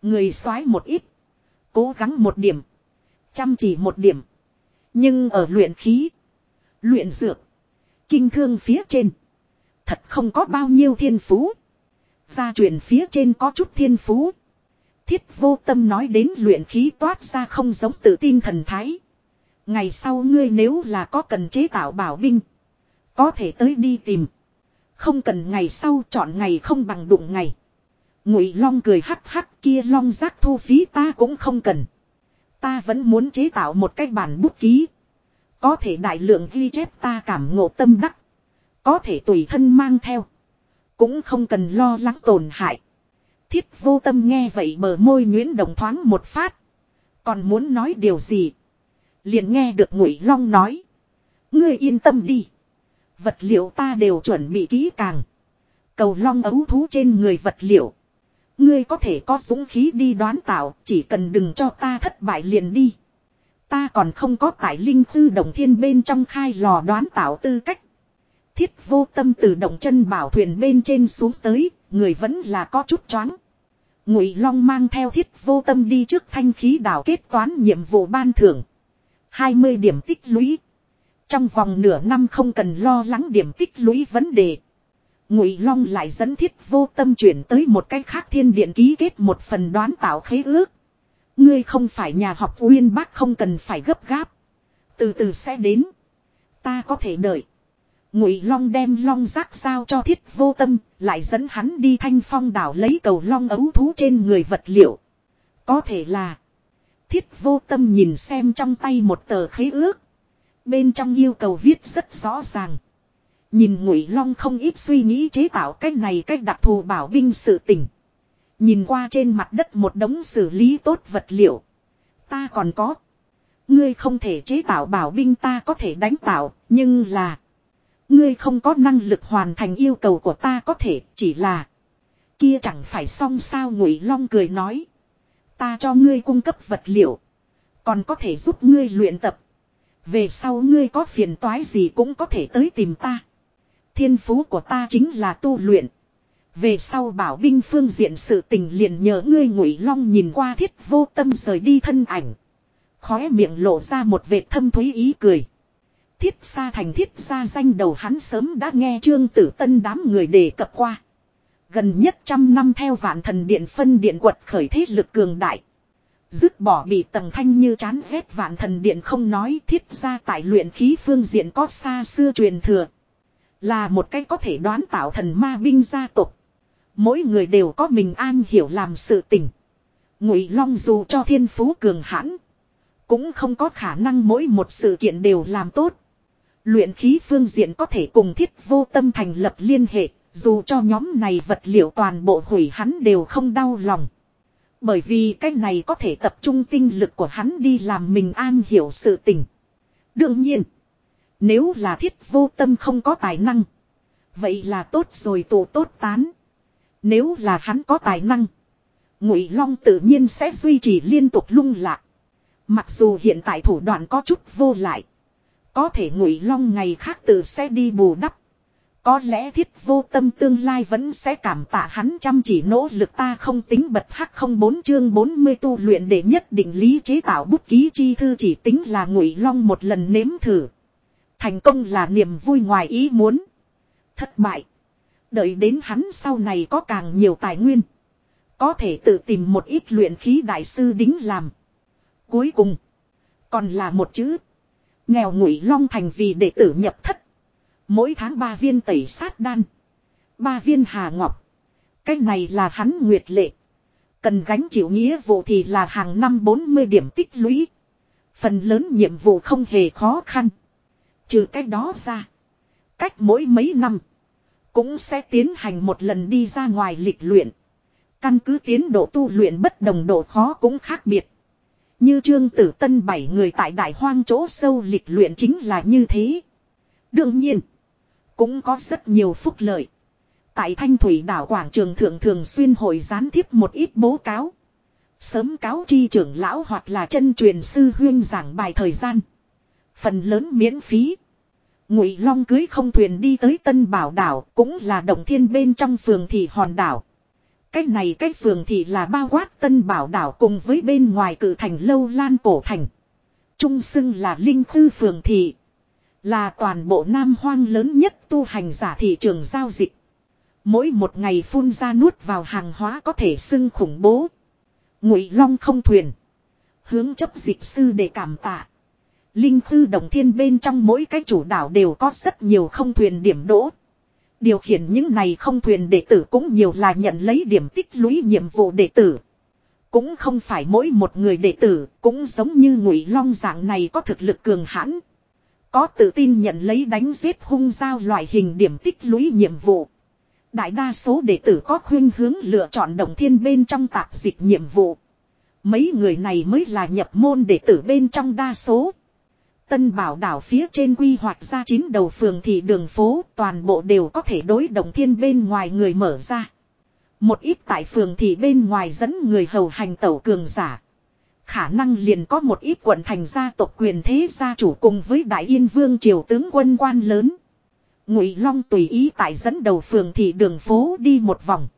Người soái một ít. Cố gắng một điểm. Chăm chỉ một điểm. Nhưng ở luyện khí. Luyện dược. Kinh thương phía trên. Thật không có bao nhiêu thiên phú. Gia truyền phía trên có chút thiên phú. Thiết vô tâm nói đến luyện khí toát ra không giống tự tin thần thái. Ngày sau ngươi nếu là có cần chế tạo bảo binh. Có thể tới đi tìm. Không cần ngày sau chọn ngày không bằng đụng ngày. Ngụy Long cười hắc hắc, kia Long giác thu phí ta cũng không cần. Ta vẫn muốn chế tạo một cái bản bút ký. Có thể đại lượng ghi chép ta cảm ngộ tâm đắc. Có thể tùy thân mang theo. Cũng không cần lo lắng tổn hại. Thiết vô tâm nghe vậy bờ môi Nguyễn Đồng thoáng một phát. Còn muốn nói điều gì? Liền nghe được Ngụy Long nói. Ngươi yên tâm đi. Vật liệu ta đều chuẩn bị kỹ càng. Cầu long ấu thú trên người vật liệu. Ngươi có thể có dũng khí đi đoán tạo, chỉ cần đừng cho ta thất bại liền đi. Ta còn không có tại linh tư đồng thiên bên trong khai lò đoán tạo tư cách. Thiết vô tâm từ động chân bảo thuyền bên trên xuống tới, người vẫn là có chút choáng. Ngụy Long mang theo thiết vô tâm đi trước thanh khí đảo kết toán nhiệm vụ ban thưởng. 20 điểm tích lũy. Trong vòng nửa năm không cần lo lắng điểm tích lũy vấn đề. Ngụy Long lại dẫn thiết vô tâm chuyển tới một cách khác thiên điện ký kết một phần đoán tạo khế ước. Ngươi không phải nhà học uyên bác không cần phải gấp gáp. Từ từ sẽ đến. Ta có thể đợi. Ngụy Long đem long giác giao cho thiết vô tâm, lại dẫn hắn đi thanh phong đảo lấy cầu long ấu thú trên người vật liệu. Có thể là. Thiết vô tâm nhìn xem trong tay một tờ khế ước. Bên trong yêu cầu viết rất rõ ràng. Nhìn ngụy long không ít suy nghĩ chế tạo cách này cách đặc thù bảo binh sự tình. Nhìn qua trên mặt đất một đống xử lý tốt vật liệu. Ta còn có. Ngươi không thể chế tạo bảo binh ta có thể đánh tạo, nhưng là. Ngươi không có năng lực hoàn thành yêu cầu của ta có thể, chỉ là. Kia chẳng phải xong sao ngụy long cười nói. Ta cho ngươi cung cấp vật liệu. Còn có thể giúp ngươi luyện tập. Về sau ngươi có phiền toái gì cũng có thể tới tìm ta. Thiên phú của ta chính là tu luyện. Về sau bảo binh phương diện sự tình liền nhờ ngươi ngụy long nhìn qua thiết vô tâm rời đi thân ảnh. Khóe miệng lộ ra một vệt thâm thúy ý cười. Thiết xa thành thiết xa danh đầu hắn sớm đã nghe trương tử tân đám người đề cập qua. Gần nhất trăm năm theo vạn thần điện phân điện quật khởi thế lực cường đại. Dứt bỏ bị tầng thanh như chán ghét vạn thần điện không nói thiết ra tại luyện khí phương diện có xa xưa truyền thừa. Là một cách có thể đoán tạo thần ma binh gia tộc. Mỗi người đều có mình an hiểu làm sự tình. Ngụy Long dù cho thiên phú cường hãn. Cũng không có khả năng mỗi một sự kiện đều làm tốt. Luyện khí phương diện có thể cùng thiết vô tâm thành lập liên hệ. Dù cho nhóm này vật liệu toàn bộ hủy hắn đều không đau lòng. Bởi vì cái này có thể tập trung tinh lực của hắn đi làm mình an hiểu sự tình. Đương nhiên. Nếu là thiết vô tâm không có tài năng. Vậy là tốt rồi tổ tốt tán. Nếu là hắn có tài năng. Ngụy Long tự nhiên sẽ duy trì liên tục lung lạc. Mặc dù hiện tại thủ đoạn có chút vô lại. Có thể Ngụy Long ngày khác tự sẽ đi bù đắp. Có lẽ thiết vô tâm tương lai vẫn sẽ cảm tạ hắn chăm chỉ nỗ lực ta không tính bật hắc không bốn chương 40 tu luyện để nhất định lý chế tạo bút ký chi thư chỉ tính là ngụy long một lần nếm thử. Thành công là niềm vui ngoài ý muốn. Thất bại. Đợi đến hắn sau này có càng nhiều tài nguyên. Có thể tự tìm một ít luyện khí đại sư đính làm. Cuối cùng. Còn là một chữ. Nghèo ngụy long thành vì đệ tử nhập thất. Mỗi tháng ba viên tẩy sát đan. ba viên hà ngọc. Cái này là hắn nguyệt lệ. Cần gánh chịu nghĩa vụ thì là hàng năm 40 điểm tích lũy. Phần lớn nhiệm vụ không hề khó khăn. Trừ cái đó ra. Cách mỗi mấy năm. Cũng sẽ tiến hành một lần đi ra ngoài lịch luyện. Căn cứ tiến độ tu luyện bất đồng độ khó cũng khác biệt. Như trương tử tân bảy người tại đại hoang chỗ sâu lịch luyện chính là như thế. Đương nhiên. Cũng có rất nhiều phúc lợi. Tại thanh thủy đảo quảng trường thượng thường xuyên hội gián tiếp một ít bố cáo. Sớm cáo chi trưởng lão hoặc là chân truyền sư huyên giảng bài thời gian. Phần lớn miễn phí. Ngụy Long cưới không thuyền đi tới Tân Bảo đảo, cũng là động thiên bên trong phường thị hòn đảo. Cách này cách phường thị là bao quát Tân Bảo đảo cùng với bên ngoài cử thành lâu lan cổ thành. Trung xưng là Linh Khư phường thị. Là toàn bộ Nam Hoang lớn nhất tu hành giả thị trường giao dịch. Mỗi một ngày phun ra nuốt vào hàng hóa có thể xưng khủng bố. Ngụy Long không thuyền. Hướng chấp dịch sư để cảm tạ. Linh Tư Đồng Thiên bên trong mỗi cái chủ đảo đều có rất nhiều không thuyền điểm đỗ. Điều khiển những này không thuyền đệ tử cũng nhiều là nhận lấy điểm tích lũy nhiệm vụ đệ tử. Cũng không phải mỗi một người đệ tử, cũng giống như Ngụy Long dạng này có thực lực cường hãn. Có tự tin nhận lấy đánh giết hung giao loại hình điểm tích lũy nhiệm vụ. Đại đa số đệ tử có khuyên hướng lựa chọn đồng thiên bên trong tạp dịch nhiệm vụ. Mấy người này mới là nhập môn đệ tử bên trong đa số. Tân bảo đảo phía trên quy hoạch ra chín đầu phường thị đường phố, toàn bộ đều có thể đối đồng thiên bên ngoài người mở ra. Một ít tại phường thị bên ngoài dẫn người hầu hành tẩu cường giả. Khả năng liền có một ít quận thành gia tộc quyền thế gia chủ cùng với đại yên vương triều tướng quân quan lớn. Ngụy Long tùy ý tại dẫn đầu phường thị đường phố đi một vòng.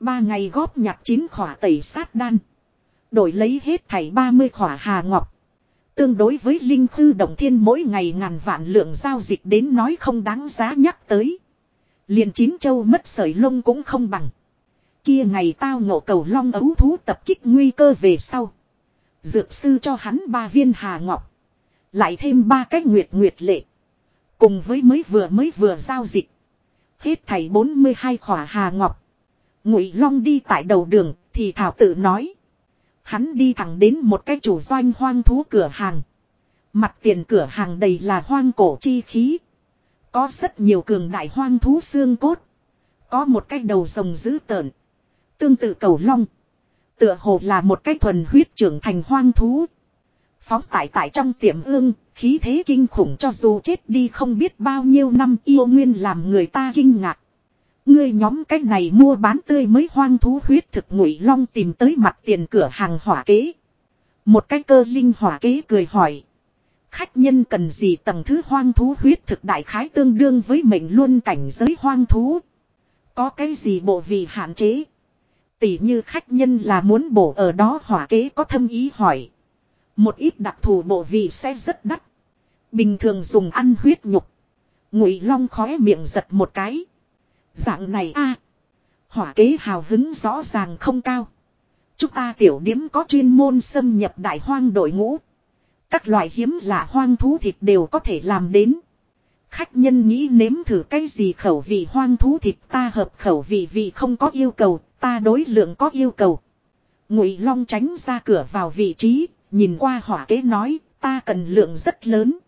Ba ngày góp nhặt chín khỏa tẩy sát đan. Đổi lấy hết thảy 30 khỏa hà ngọc. Tương đối với Linh Khư Động Thiên mỗi ngày ngàn vạn lượng giao dịch đến nói không đáng giá nhắc tới. Liền chín châu mất sợi lông cũng không bằng. Kia ngày tao ngộ cầu long ấu thú tập kích nguy cơ về sau. Dược sư cho hắn ba viên hà ngọc. Lại thêm ba cái nguyệt nguyệt lệ. Cùng với mới vừa mới vừa giao dịch. Hết thảy 42 khỏa hà ngọc. Ngụy Long đi tại đầu đường, thì thảo tự nói. Hắn đi thẳng đến một cái chủ doanh hoang thú cửa hàng. Mặt tiền cửa hàng đầy là hoang cổ chi khí. Có rất nhiều cường đại hoang thú xương cốt. Có một cái đầu rồng dữ tợn. Tương tự cầu long. Tựa hồ là một cái thuần huyết trưởng thành hoang thú. Phóng tải tại trong tiệm ương, khí thế kinh khủng cho dù chết đi không biết bao nhiêu năm yêu nguyên làm người ta kinh ngạc. Ngươi nhóm cách này mua bán tươi mới hoang thú huyết thực ngụy long tìm tới mặt tiền cửa hàng hỏa kế. Một cái cơ linh hỏa kế cười hỏi. Khách nhân cần gì tầng thứ hoang thú huyết thực đại khái tương đương với mệnh luôn cảnh giới hoang thú. Có cái gì bộ vì hạn chế. Tỷ như khách nhân là muốn bổ ở đó hỏa kế có thâm ý hỏi. Một ít đặc thù bộ vị sẽ rất đắt. Bình thường dùng ăn huyết nhục. Ngụy long khóe miệng giật một cái. Dạng này a Hỏa kế hào hứng rõ ràng không cao. Chúng ta tiểu điếm có chuyên môn xâm nhập đại hoang đội ngũ. Các loại hiếm lạ hoang thú thịt đều có thể làm đến. Khách nhân nghĩ nếm thử cái gì khẩu vị hoang thú thịt ta hợp khẩu vị vị không có yêu cầu, ta đối lượng có yêu cầu. Ngụy Long tránh ra cửa vào vị trí, nhìn qua hỏa kế nói, ta cần lượng rất lớn.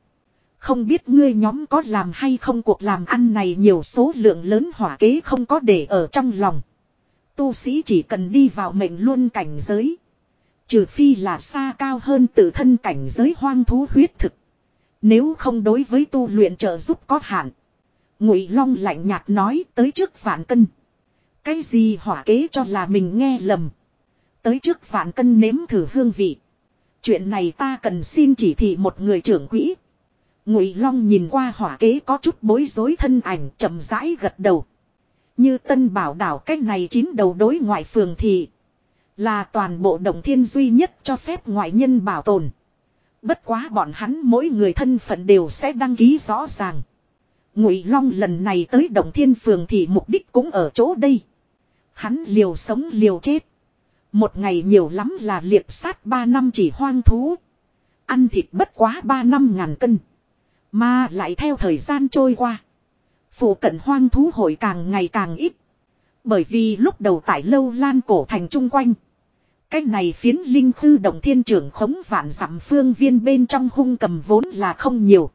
Không biết ngươi nhóm có làm hay không cuộc làm ăn này nhiều số lượng lớn hỏa kế không có để ở trong lòng. Tu sĩ chỉ cần đi vào mệnh luôn cảnh giới. Trừ phi là xa cao hơn tự thân cảnh giới hoang thú huyết thực. Nếu không đối với tu luyện trợ giúp có hạn. Ngụy Long lạnh nhạt nói tới trước vạn cân. Cái gì hỏa kế cho là mình nghe lầm. Tới trước vạn cân nếm thử hương vị. Chuyện này ta cần xin chỉ thị một người trưởng quỹ. Ngụy Long nhìn qua hỏa kế có chút bối rối thân ảnh chậm rãi gật đầu. Như tân bảo đảo cách này chín đầu đối ngoại phường thì là toàn bộ động thiên duy nhất cho phép ngoại nhân bảo tồn. Bất quá bọn hắn mỗi người thân phận đều sẽ đăng ký rõ ràng. Ngụy Long lần này tới Đồng thiên phường thì mục đích cũng ở chỗ đây. Hắn liều sống liều chết. Một ngày nhiều lắm là liệp sát ba năm chỉ hoang thú. Ăn thịt bất quá ba năm ngàn cân. Mà lại theo thời gian trôi qua. Phủ cận hoang thú hội càng ngày càng ít. Bởi vì lúc đầu tại lâu lan cổ thành trung quanh. Cách này phiến linh khư động thiên trưởng khống vạn dặm phương viên bên trong hung cầm vốn là không nhiều.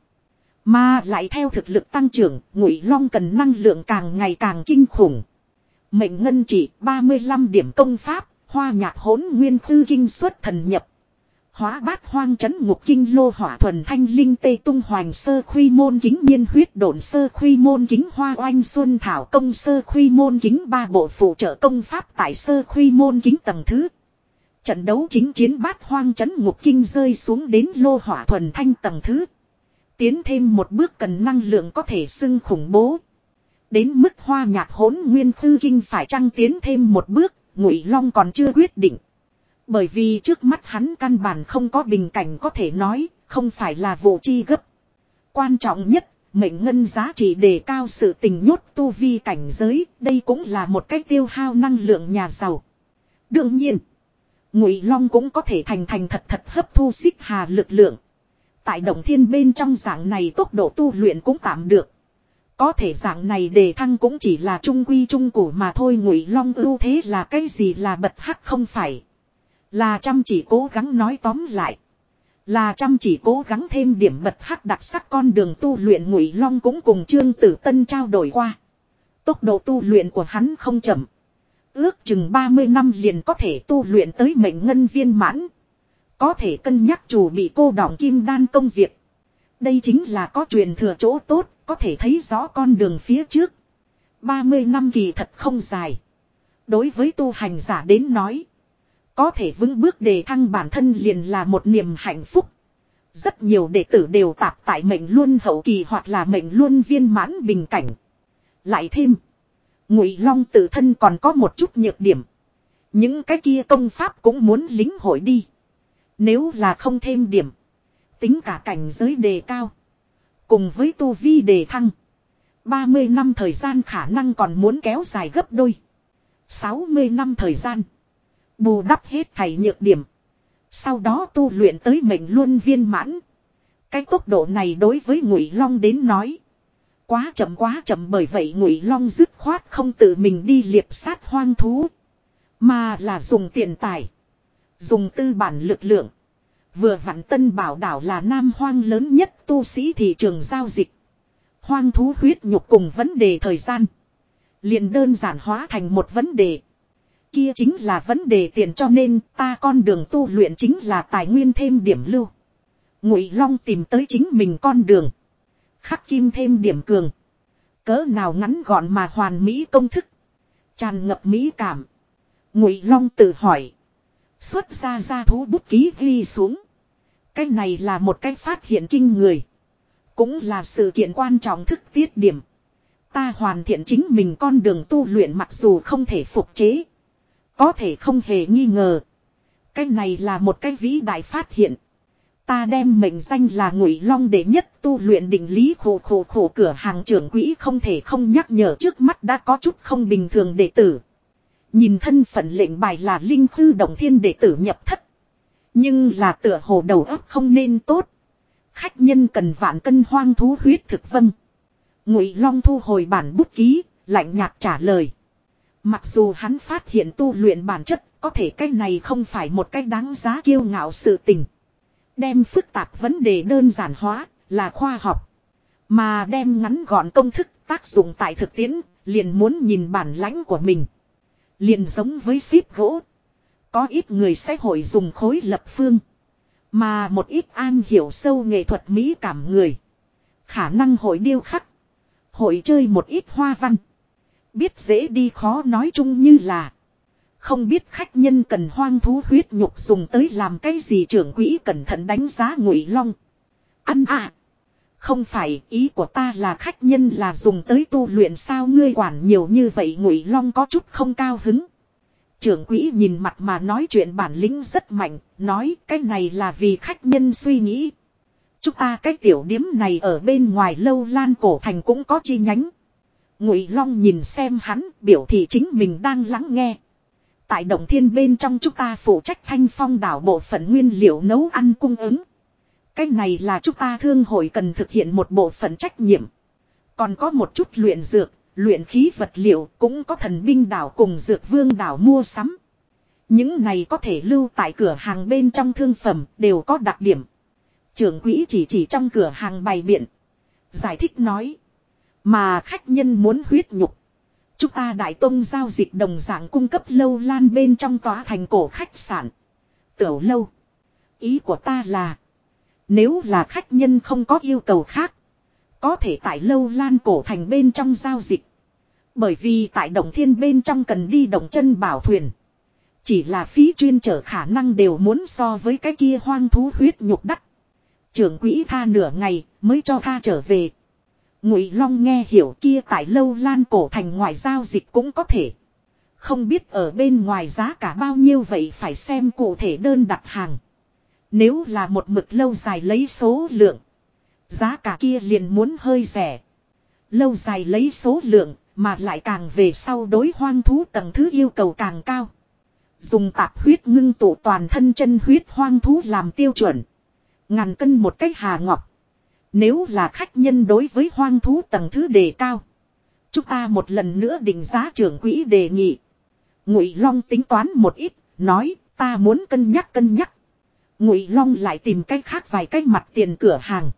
Mà lại theo thực lực tăng trưởng, ngụy long cần năng lượng càng ngày càng kinh khủng. Mệnh ngân chỉ 35 điểm công pháp, hoa nhạc hỗn nguyên khư kinh xuất thần nhập. Hóa bát hoang chấn ngục kinh lô hỏa thuần thanh linh tê tung hoành sơ khuy môn kính nhiên huyết độn sơ khuy môn kính hoa oanh xuân thảo công sơ khuy môn kính ba bộ phụ trợ công pháp tại sơ khuy môn kính tầng thứ. Trận đấu chính chiến bát hoang chấn ngục kinh rơi xuống đến lô hỏa thuần thanh tầng thứ. Tiến thêm một bước cần năng lượng có thể xưng khủng bố. Đến mức hoa nhạc hỗn nguyên thư kinh phải trăng tiến thêm một bước, ngụy long còn chưa quyết định. Bởi vì trước mắt hắn căn bản không có bình cảnh có thể nói, không phải là vụ chi gấp. Quan trọng nhất, mệnh ngân giá trị đề cao sự tình nhốt tu vi cảnh giới, đây cũng là một cách tiêu hao năng lượng nhà giàu. Đương nhiên, Ngụy Long cũng có thể thành thành thật thật hấp thu xích hà lực lượng. Tại động thiên bên trong dạng này tốc độ tu luyện cũng tạm được. Có thể dạng này đề thăng cũng chỉ là trung quy trung củ mà thôi, Ngụy Long ưu thế là cái gì là bật hắc không phải. Là chăm chỉ cố gắng nói tóm lại. Là chăm chỉ cố gắng thêm điểm bật hắc đặc sắc con đường tu luyện, Ngụy Long cũng cùng Trương Tử Tân trao đổi qua. Tốc độ tu luyện của hắn không chậm. Ước chừng 30 năm liền có thể tu luyện tới mệnh ngân viên mãn. Có thể cân nhắc chủ bị cô đọng kim đan công việc. Đây chính là có truyền thừa chỗ tốt, có thể thấy rõ con đường phía trước. 30 năm kỳ thật không dài. Đối với tu hành giả đến nói. Có thể vững bước đề thăng bản thân liền là một niềm hạnh phúc. Rất nhiều đệ tử đều tạp tại mệnh luân hậu kỳ hoặc là mệnh luân viên mãn bình cảnh. Lại thêm. Ngụy Long tự thân còn có một chút nhược điểm. Những cái kia công pháp cũng muốn lính hội đi. Nếu là không thêm điểm. Tính cả cảnh giới đề cao. Cùng với tu vi đề thăng. 30 năm thời gian khả năng còn muốn kéo dài gấp đôi. 60 năm thời gian. Bù đắp hết thảy nhược điểm. Sau đó tu luyện tới mệnh luôn viên mãn. Cái tốc độ này đối với Ngụy Long đến nói. Quá chậm quá chậm bởi vậy Ngụy Long dứt khoát không tự mình đi liệp sát hoang thú. Mà là dùng tiền tài. Dùng tư bản lực lượng. Vừa vặn tân bảo đảo là nam hoang lớn nhất tu sĩ thị trường giao dịch. Hoang thú huyết nhục cùng vấn đề thời gian. liền đơn giản hóa thành một vấn đề. Kia chính là vấn đề tiền cho nên ta con đường tu luyện chính là tài nguyên thêm điểm lưu. Ngụy Long tìm tới chính mình con đường. Khắc kim thêm điểm cường. Cỡ nào ngắn gọn mà hoàn mỹ công thức. Tràn ngập mỹ cảm. Ngụy Long tự hỏi. Xuất ra ra thú bút ký ghi xuống. Cái này là một cái phát hiện kinh người. Cũng là sự kiện quan trọng thức tiết điểm. Ta hoàn thiện chính mình con đường tu luyện mặc dù không thể phục chế. Có thể không hề nghi ngờ. Cái này là một cái vĩ đại phát hiện. Ta đem mệnh danh là ngụy long để nhất tu luyện định lý khổ khổ khổ cửa hàng trưởng quỹ không thể không nhắc nhở trước mắt đã có chút không bình thường đệ tử. Nhìn thân phận lệnh bài là linh khư đồng thiên đệ tử nhập thất. Nhưng là tựa hồ đầu óc không nên tốt. Khách nhân cần vạn cân hoang thú huyết thực vân. Ngụy Long thu hồi bản bút ký, lạnh nhạt trả lời. Mặc dù hắn phát hiện tu luyện bản chất, có thể cái này không phải một cách đáng giá kiêu ngạo sự tình. Đem phức tạp vấn đề đơn giản hóa, là khoa học. Mà đem ngắn gọn công thức tác dụng tại thực tiễn, liền muốn nhìn bản lãnh của mình. Liền giống với ship gỗ. Có ít người sẽ hội dùng khối lập phương. Mà một ít an hiểu sâu nghệ thuật mỹ cảm người. Khả năng hội điêu khắc. Hội chơi một ít hoa văn. Biết dễ đi khó nói chung như là. Không biết khách nhân cần hoang thú huyết nhục dùng tới làm cái gì trưởng quỹ cẩn thận đánh giá ngụy long. Ăn à. Không phải ý của ta là khách nhân là dùng tới tu luyện sao ngươi quản nhiều như vậy ngụy long có chút không cao hứng. Trưởng quỹ nhìn mặt mà nói chuyện bản lĩnh rất mạnh, nói cái này là vì khách nhân suy nghĩ. Chúng ta cái tiểu điếm này ở bên ngoài lâu lan cổ thành cũng có chi nhánh. Ngụy Long nhìn xem hắn, biểu thị chính mình đang lắng nghe. Tại động thiên bên trong chúng ta phụ trách thanh phong đảo bộ phận nguyên liệu nấu ăn cung ứng. Cái này là chúng ta thương hội cần thực hiện một bộ phận trách nhiệm. Còn có một chút luyện dược, luyện khí vật liệu cũng có thần binh đảo cùng dược vương đảo mua sắm. Những này có thể lưu tại cửa hàng bên trong thương phẩm đều có đặc điểm. Trưởng quỹ chỉ chỉ trong cửa hàng bày biện. Giải thích nói. Mà khách nhân muốn huyết nhục. Chúng ta đại tông giao dịch đồng dạng cung cấp lâu lan bên trong tòa thành cổ khách sạn. Tiểu lâu. Ý của ta là. Nếu là khách nhân không có yêu cầu khác. Có thể tại lâu lan cổ thành bên trong giao dịch. Bởi vì tại động thiên bên trong cần đi động chân bảo thuyền. Chỉ là phí chuyên trở khả năng đều muốn so với cái kia hoang thú huyết nhục đắt. Trưởng quỹ tha nửa ngày mới cho tha trở về. Ngụy Long nghe hiểu kia tại lâu lan cổ thành ngoại giao dịch cũng có thể. Không biết ở bên ngoài giá cả bao nhiêu vậy phải xem cụ thể đơn đặt hàng. Nếu là một mực lâu dài lấy số lượng. Giá cả kia liền muốn hơi rẻ. Lâu dài lấy số lượng mà lại càng về sau đối hoang thú tầng thứ yêu cầu càng cao. Dùng tạp huyết ngưng tụ toàn thân chân huyết hoang thú làm tiêu chuẩn. Ngàn cân một cách hà ngọc. Nếu là khách nhân đối với hoang thú tầng thứ đề cao. Chúng ta một lần nữa định giá trưởng quỹ đề nghị. Ngụy Long tính toán một ít, nói ta muốn cân nhắc cân nhắc. Ngụy Long lại tìm cách khác vài cách mặt tiền cửa hàng.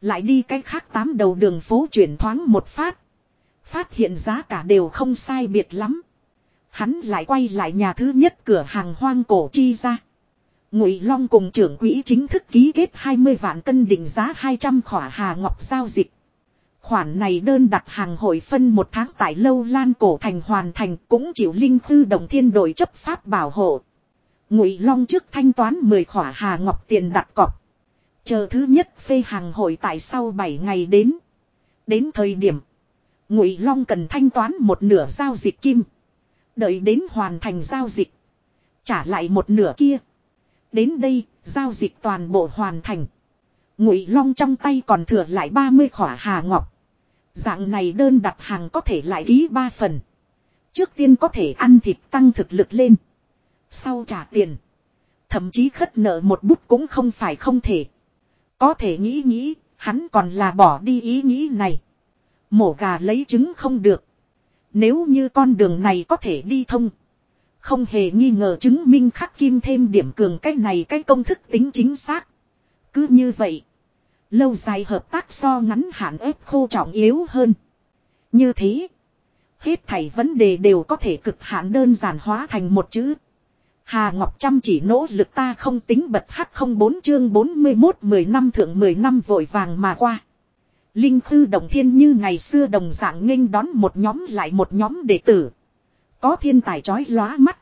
Lại đi cách khác tám đầu đường phố chuyển thoáng một phát. Phát hiện giá cả đều không sai biệt lắm. Hắn lại quay lại nhà thứ nhất cửa hàng hoang cổ chi ra. Ngụy Long cùng trưởng quỹ chính thức ký kết 20 vạn cân định giá 200 khỏa hà ngọc giao dịch. Khoản này đơn đặt hàng hội phân một tháng tại lâu lan cổ thành hoàn thành cũng chịu linh tư đồng thiên đội chấp pháp bảo hộ. Ngụy Long trước thanh toán 10 khỏa hà ngọc tiền đặt cọc. Chờ thứ nhất phê hàng hội tại sau 7 ngày đến. Đến thời điểm. Ngụy Long cần thanh toán một nửa giao dịch kim. Đợi đến hoàn thành giao dịch. Trả lại một nửa kia. Đến đây, giao dịch toàn bộ hoàn thành. Ngụy Long trong tay còn thừa lại 30 khỏa hà ngọc. Dạng này đơn đặt hàng có thể lại ký 3 phần. Trước tiên có thể ăn thịt tăng thực lực lên. Sau trả tiền. Thậm chí khất nợ một bút cũng không phải không thể. Có thể nghĩ nghĩ, hắn còn là bỏ đi ý nghĩ này. Mổ gà lấy trứng không được. Nếu như con đường này có thể đi thông. Không hề nghi ngờ chứng minh khắc kim thêm điểm cường cái này cái công thức tính chính xác. Cứ như vậy. Lâu dài hợp tác so ngắn hạn ép khô trọng yếu hơn. Như thế. Hết thảy vấn đề đều có thể cực hạn đơn giản hóa thành một chữ. Hà Ngọc chăm chỉ nỗ lực ta không tính bật hắc không bốn chương 41 10 năm thượng 10 năm vội vàng mà qua. Linh Khư Đồng Thiên như ngày xưa đồng dạng nghênh đón một nhóm lại một nhóm đệ tử. Có thiên tài chói lóa mắt.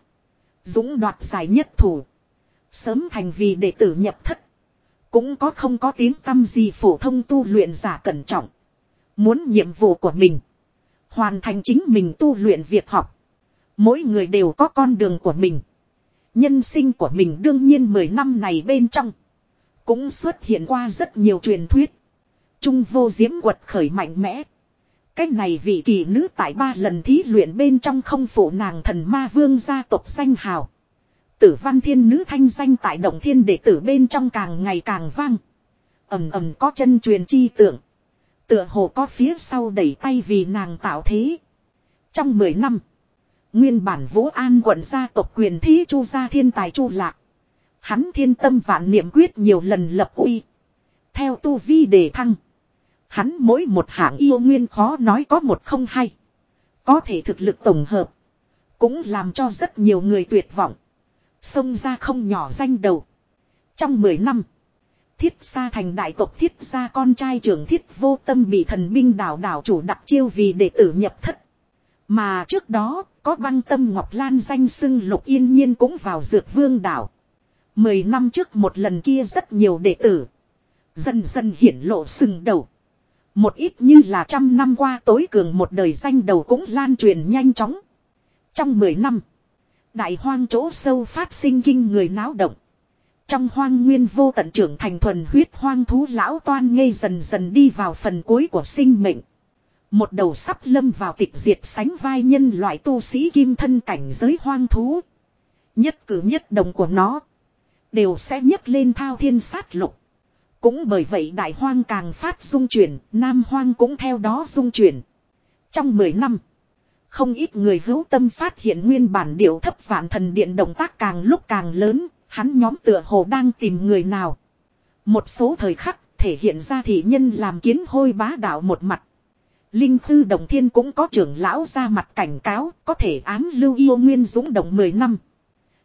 Dũng đoạt giải nhất thủ. Sớm thành vì đệ tử nhập thất. Cũng có không có tiếng tâm gì phổ thông tu luyện giả cẩn trọng. Muốn nhiệm vụ của mình. Hoàn thành chính mình tu luyện việc học. Mỗi người đều có con đường của mình. Nhân sinh của mình đương nhiên 10 năm này bên trong. Cũng xuất hiện qua rất nhiều truyền thuyết. Trung vô diễm quật khởi mạnh mẽ. Cái này vị kỳ nữ tại ba lần thí luyện bên trong không phụ nàng thần ma vương gia tộc danh hào. Tử văn thiên nữ thanh danh tại động thiên đệ tử bên trong càng ngày càng vang. ầm ầm có chân truyền chi tưởng. Tựa hồ có phía sau đẩy tay vì nàng tạo thế. Trong 10 năm. Nguyên bản Vũ An quận gia tộc quyền thí chu gia thiên tài chu lạc. Hắn thiên tâm vạn niệm quyết nhiều lần lập uy. Theo tu vi đề thăng. Hắn mỗi một hạng yêu nguyên khó nói có một không hay. Có thể thực lực tổng hợp. Cũng làm cho rất nhiều người tuyệt vọng. Xông ra không nhỏ danh đầu. Trong 10 năm. Thiết gia thành đại tộc thiết gia con trai trưởng thiết vô tâm bị thần binh đảo đảo chủ đặc chiêu vì đệ tử nhập thất. Mà trước đó, có băng tâm Ngọc Lan danh xưng lục yên nhiên cũng vào dược vương đảo. Mười năm trước một lần kia rất nhiều đệ tử. Dần dần hiển lộ sừng đầu. Một ít như là trăm năm qua tối cường một đời danh đầu cũng lan truyền nhanh chóng. Trong mười năm, đại hoang chỗ sâu phát sinh kinh người náo động. Trong hoang nguyên vô tận trưởng thành thuần huyết hoang thú lão toan ngây dần dần đi vào phần cuối của sinh mệnh. Một đầu sắp lâm vào tịch diệt sánh vai nhân loại tu sĩ kim thân cảnh giới hoang thú. Nhất cử nhất động của nó. Đều sẽ nhấc lên thao thiên sát lục. Cũng bởi vậy đại hoang càng phát dung chuyển, nam hoang cũng theo đó dung chuyển. Trong 10 năm, không ít người hữu tâm phát hiện nguyên bản điệu thấp vạn thần điện động tác càng lúc càng lớn, hắn nhóm tựa hồ đang tìm người nào. Một số thời khắc thể hiện ra thị nhân làm kiến hôi bá đạo một mặt. Linh Thư Đồng Thiên cũng có trưởng lão ra mặt cảnh cáo, có thể án lưu yêu nguyên dũng động 10 năm.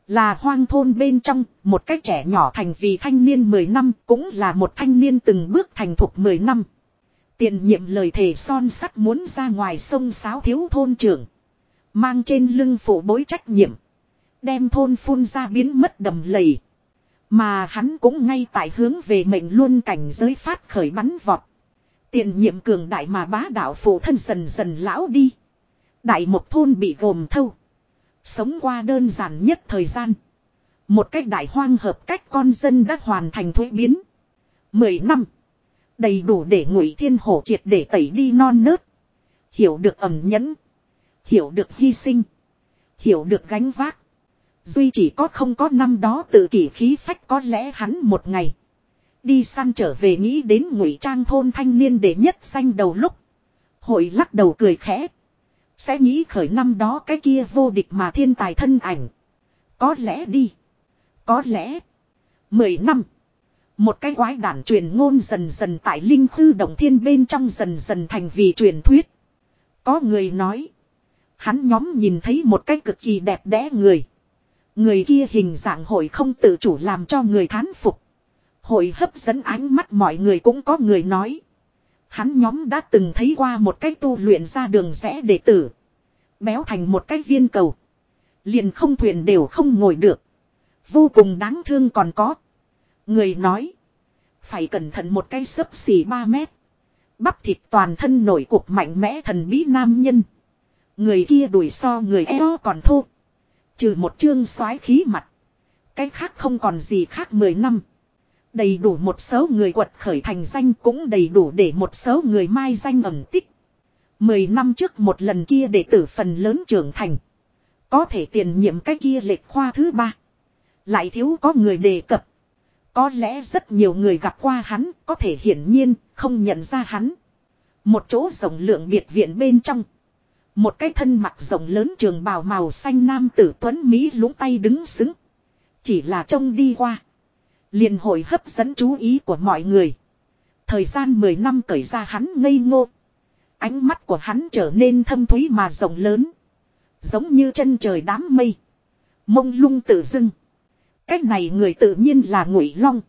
Là hoang thôn bên trong, một cái trẻ nhỏ thành vì thanh niên 10 năm, cũng là một thanh niên từng bước thành thục 10 năm. Tiền nhiệm lời thề son sắt muốn ra ngoài sông sáo thiếu thôn trưởng. Mang trên lưng phủ bối trách nhiệm. Đem thôn phun ra biến mất đầm lầy. Mà hắn cũng ngay tại hướng về mệnh luôn cảnh giới phát khởi bắn vọt. Tiền nhiệm cường đại mà bá đạo phụ thân dần dần lão đi. Đại một thôn bị gồm thâu. Sống qua đơn giản nhất thời gian. Một cách đại hoang hợp cách con dân đã hoàn thành thuế biến. Mười năm. Đầy đủ để ngụy thiên hổ triệt để tẩy đi non nớt. Hiểu được ẩm nhẫn. Hiểu được hy sinh. Hiểu được gánh vác. Duy chỉ có không có năm đó tự kỷ khí phách có lẽ hắn một ngày. Đi săn trở về nghĩ đến ngụy trang thôn thanh niên để nhất danh đầu lúc. Hội lắc đầu cười khẽ. Sẽ nghĩ khởi năm đó cái kia vô địch mà thiên tài thân ảnh. Có lẽ đi. Có lẽ. Mười năm. Một cái quái đản truyền ngôn dần dần tại linh khư động thiên bên trong dần dần thành vì truyền thuyết. Có người nói. Hắn nhóm nhìn thấy một cái cực kỳ đẹp đẽ người. Người kia hình dạng hội không tự chủ làm cho người thán phục. Hội hấp dẫn ánh mắt mọi người cũng có người nói. Hắn nhóm đã từng thấy qua một cái tu luyện ra đường rẽ đệ tử. Béo thành một cái viên cầu. Liền không thuyền đều không ngồi được. Vô cùng đáng thương còn có. Người nói. Phải cẩn thận một cái sấp xỉ 3 mét. Bắp thịt toàn thân nổi cục mạnh mẽ thần bí nam nhân. Người kia đuổi so người eo còn thô. Trừ một chương soái khí mặt. Cái khác không còn gì khác 10 năm. Đầy đủ một số người quật khởi thành danh cũng đầy đủ để một số người mai danh ẩn tích. Mười năm trước một lần kia đệ tử phần lớn trưởng thành. Có thể tiền nhiệm cái kia lệch khoa thứ ba. Lại thiếu có người đề cập. Có lẽ rất nhiều người gặp qua hắn, có thể hiển nhiên, không nhận ra hắn. Một chỗ rộng lượng biệt viện bên trong. Một cái thân mặc rộng lớn trường bào màu xanh nam tử tuấn Mỹ lúng tay đứng xứng. Chỉ là trông đi qua liền hội hấp dẫn chú ý của mọi người. Thời gian 10 năm cởi ra hắn ngây ngô. Ánh mắt của hắn trở nên thâm thúy mà rộng lớn. Giống như chân trời đám mây. Mông lung tự dưng. Cách này người tự nhiên là Ngụy Long.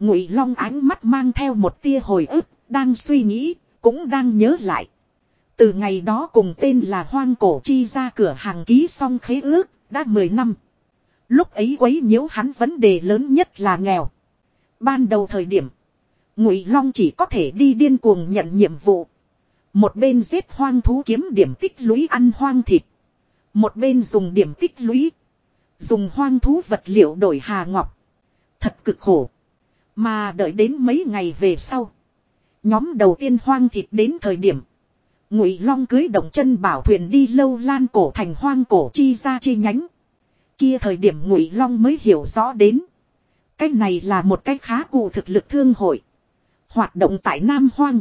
Ngụy Long ánh mắt mang theo một tia hồi ức, đang suy nghĩ, cũng đang nhớ lại. Từ ngày đó cùng tên là Hoang Cổ Chi ra cửa hàng ký xong khế ước, đã 10 năm. Lúc ấy quấy nhiễu hắn vấn đề lớn nhất là nghèo. Ban đầu thời điểm, Ngụy Long chỉ có thể đi điên cuồng nhận nhiệm vụ. Một bên giết hoang thú kiếm điểm tích lũy ăn hoang thịt. Một bên dùng điểm tích lũy. Dùng hoang thú vật liệu đổi hà ngọc. Thật cực khổ. Mà đợi đến mấy ngày về sau. Nhóm đầu tiên hoang thịt đến thời điểm. Ngụy Long cưới động chân bảo thuyền đi lâu lan cổ thành hoang cổ chi ra chi nhánh kia thời điểm ngụy long mới hiểu rõ đến cái này là một cái khá cụ thực lực thương hội hoạt động tại nam hoang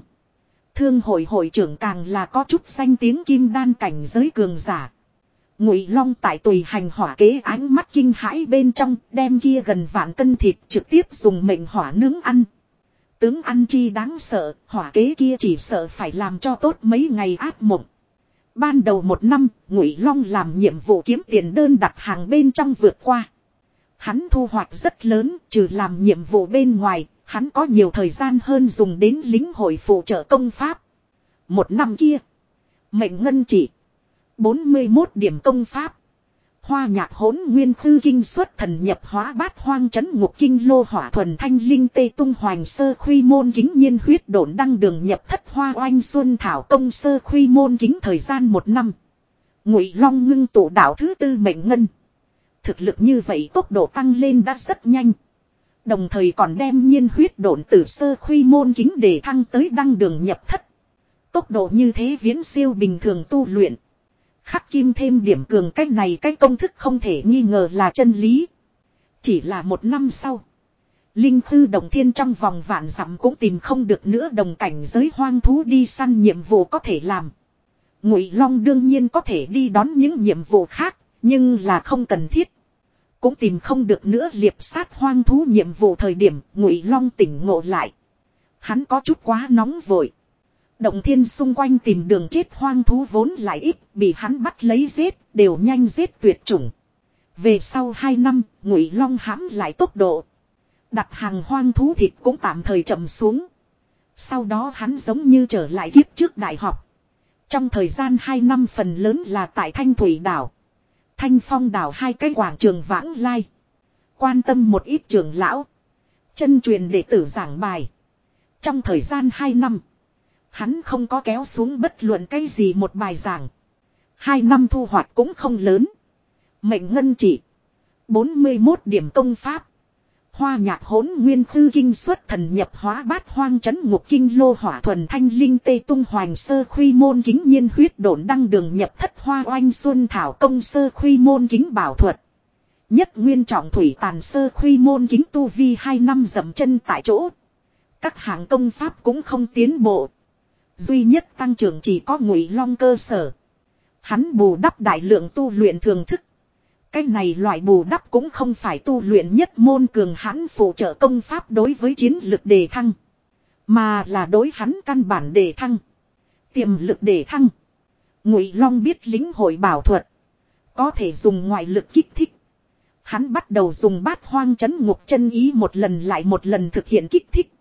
Thương hội hội trưởng càng là có chút danh tiếng kim đan cảnh giới cường giả. Ngụy Long tại tùy hành hỏa kế ánh mắt kinh hãi bên trong, đem kia gần vạn cân thịt trực tiếp dùng mệnh hỏa nướng ăn. Tướng ăn chi đáng sợ, hỏa kế kia chỉ sợ phải làm cho tốt mấy ngày áp mộng. Ban đầu một năm, Ngụy Long làm nhiệm vụ kiếm tiền đơn đặt hàng bên trong vượt qua. Hắn thu hoạch rất lớn, trừ làm nhiệm vụ bên ngoài, hắn có nhiều thời gian hơn dùng đến lính hội phụ trợ công pháp. Một năm kia, mệnh ngân chỉ 41 điểm công pháp. Hoa nhạc hỗn nguyên tư kinh xuất thần nhập hóa bát hoang chấn ngục kinh lô hỏa thuần thanh linh tê tung hoành sơ khuy môn kính nhiên huyết độn đăng đường nhập thất hoa oanh xuân thảo công sơ khuy môn kính thời gian một năm. Ngụy long ngưng tụ đạo thứ tư mệnh ngân. Thực lực như vậy tốc độ tăng lên đã rất nhanh. Đồng thời còn đem nhiên huyết độn từ sơ khuy môn kính để thăng tới đăng đường nhập thất. Tốc độ như thế viễn siêu bình thường tu luyện. Khắc kim thêm điểm cường cách này cách công thức không thể nghi ngờ là chân lý. Chỉ là một năm sau. Linh khư đồng thiên trong vòng vạn dặm cũng tìm không được nữa đồng cảnh giới hoang thú đi săn nhiệm vụ có thể làm. Ngụy Long đương nhiên có thể đi đón những nhiệm vụ khác, nhưng là không cần thiết. Cũng tìm không được nữa liệp sát hoang thú nhiệm vụ thời điểm Ngụy Long tỉnh ngộ lại. Hắn có chút quá nóng vội. Động thiên xung quanh tìm đường chết hoang thú vốn lại ít, bị hắn bắt lấy giết, đều nhanh giết tuyệt chủng. Về sau 2 năm, ngụy long hãm lại tốc độ. Đặt hàng hoang thú thịt cũng tạm thời chậm xuống. Sau đó hắn giống như trở lại kiếp trước đại học. Trong thời gian 2 năm phần lớn là tại Thanh Thủy Đảo. Thanh Phong Đảo hai cái quảng trường vãng lai. Quan tâm một ít trường lão. Chân truyền đệ tử giảng bài. Trong thời gian 2 năm. Hắn không có kéo xuống bất luận cái gì một bài giảng. Hai năm thu hoạch cũng không lớn. Mệnh ngân chỉ. 41 điểm công pháp. Hoa nhạc hỗn nguyên khư kinh xuất thần nhập hóa bát hoang chấn ngục kinh lô hỏa thuần thanh linh tê tung hoành sơ khuy môn kính nhiên huyết độn đăng đường nhập thất hoa oanh xuân thảo công sơ khuy môn kính bảo thuật. Nhất nguyên trọng thủy tàn sơ khuy môn kính tu vi hai năm dậm chân tại chỗ. Các hạng công pháp cũng không tiến bộ. Duy nhất tăng trưởng chỉ có ngụy long cơ sở. Hắn bù đắp đại lượng tu luyện thường thức. Cái này loại bù đắp cũng không phải tu luyện nhất môn cường hắn phụ trợ công pháp đối với chiến lực đề thăng. Mà là đối hắn căn bản đề thăng. Tiềm lực đề thăng. Ngụy Long biết lính hội bảo thuật. Có thể dùng ngoại lực kích thích. Hắn bắt đầu dùng bát hoang chấn ngục chân ý một lần lại một lần thực hiện kích thích.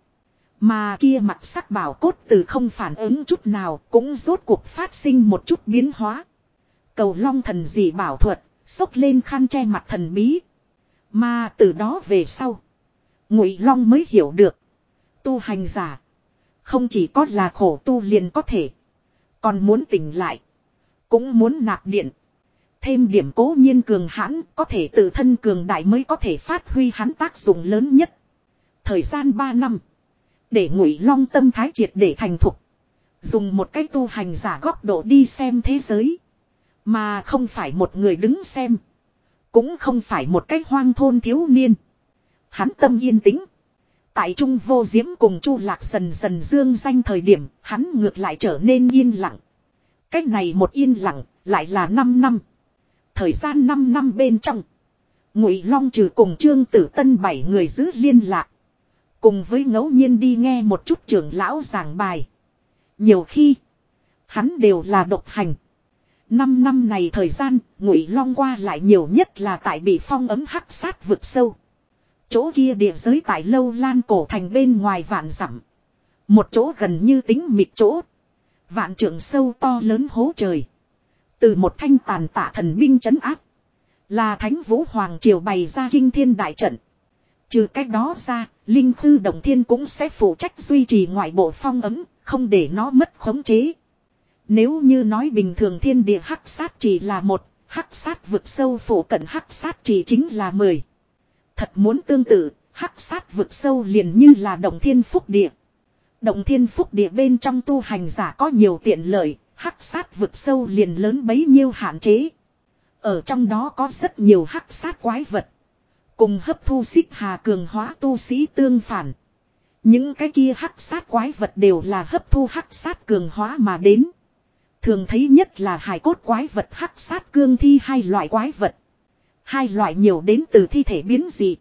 Mà kia mặt sắc bảo cốt từ không phản ứng chút nào cũng rốt cuộc phát sinh một chút biến hóa. Cầu long thần dị bảo thuật, sốc lên khăn che mặt thần bí. Mà từ đó về sau, ngụy long mới hiểu được. Tu hành giả, không chỉ có là khổ tu liền có thể. Còn muốn tỉnh lại, cũng muốn nạp điện. Thêm điểm cố nhiên cường hãn, có thể tự thân cường đại mới có thể phát huy hắn tác dụng lớn nhất. Thời gian 3 năm. Để ngụy long tâm thái triệt để thành thục. Dùng một cách tu hành giả góc độ đi xem thế giới. Mà không phải một người đứng xem. Cũng không phải một cách hoang thôn thiếu niên. Hắn tâm yên tĩnh. Tại trung vô diễm cùng chu lạc dần dần dương danh thời điểm, hắn ngược lại trở nên yên lặng. Cách này một yên lặng, lại là 5 năm. Thời gian 5 năm bên trong. Ngụy Long trừ cùng Trương Tử Tân bảy người giữ liên lạc. Cùng với ngẫu nhiên đi nghe một chút trưởng lão giảng bài. Nhiều khi, hắn đều là độc hành. Năm năm này thời gian, ngụy long qua lại nhiều nhất là tại bị phong ấm hắc sát vực sâu. Chỗ kia địa giới tại lâu lan cổ thành bên ngoài vạn dặm Một chỗ gần như tính mịt chỗ. Vạn trưởng sâu to lớn hố trời. Từ một thanh tàn tạ thần binh chấn áp. Là thánh vũ hoàng triều bày ra kinh thiên đại trận. Trừ cách đó ra, Linh Khư Đồng Thiên cũng sẽ phụ trách duy trì ngoại bộ phong ấm, không để nó mất khống chế. Nếu như nói bình thường thiên địa hắc sát chỉ là một, hắc sát vực sâu phủ cận hắc sát chỉ chính là mười. Thật muốn tương tự, hắc sát vực sâu liền như là động thiên phúc địa. Động thiên phúc địa bên trong tu hành giả có nhiều tiện lợi, hắc sát vực sâu liền lớn bấy nhiêu hạn chế. Ở trong đó có rất nhiều hắc sát quái vật. Cùng hấp thu xích hà cường hóa tu sĩ tương phản. Những cái kia hắc sát quái vật đều là hấp thu hắc sát cường hóa mà đến. Thường thấy nhất là hài cốt quái vật, hắc sát cương thi hai loại quái vật. Hai loại nhiều đến từ thi thể biến dị.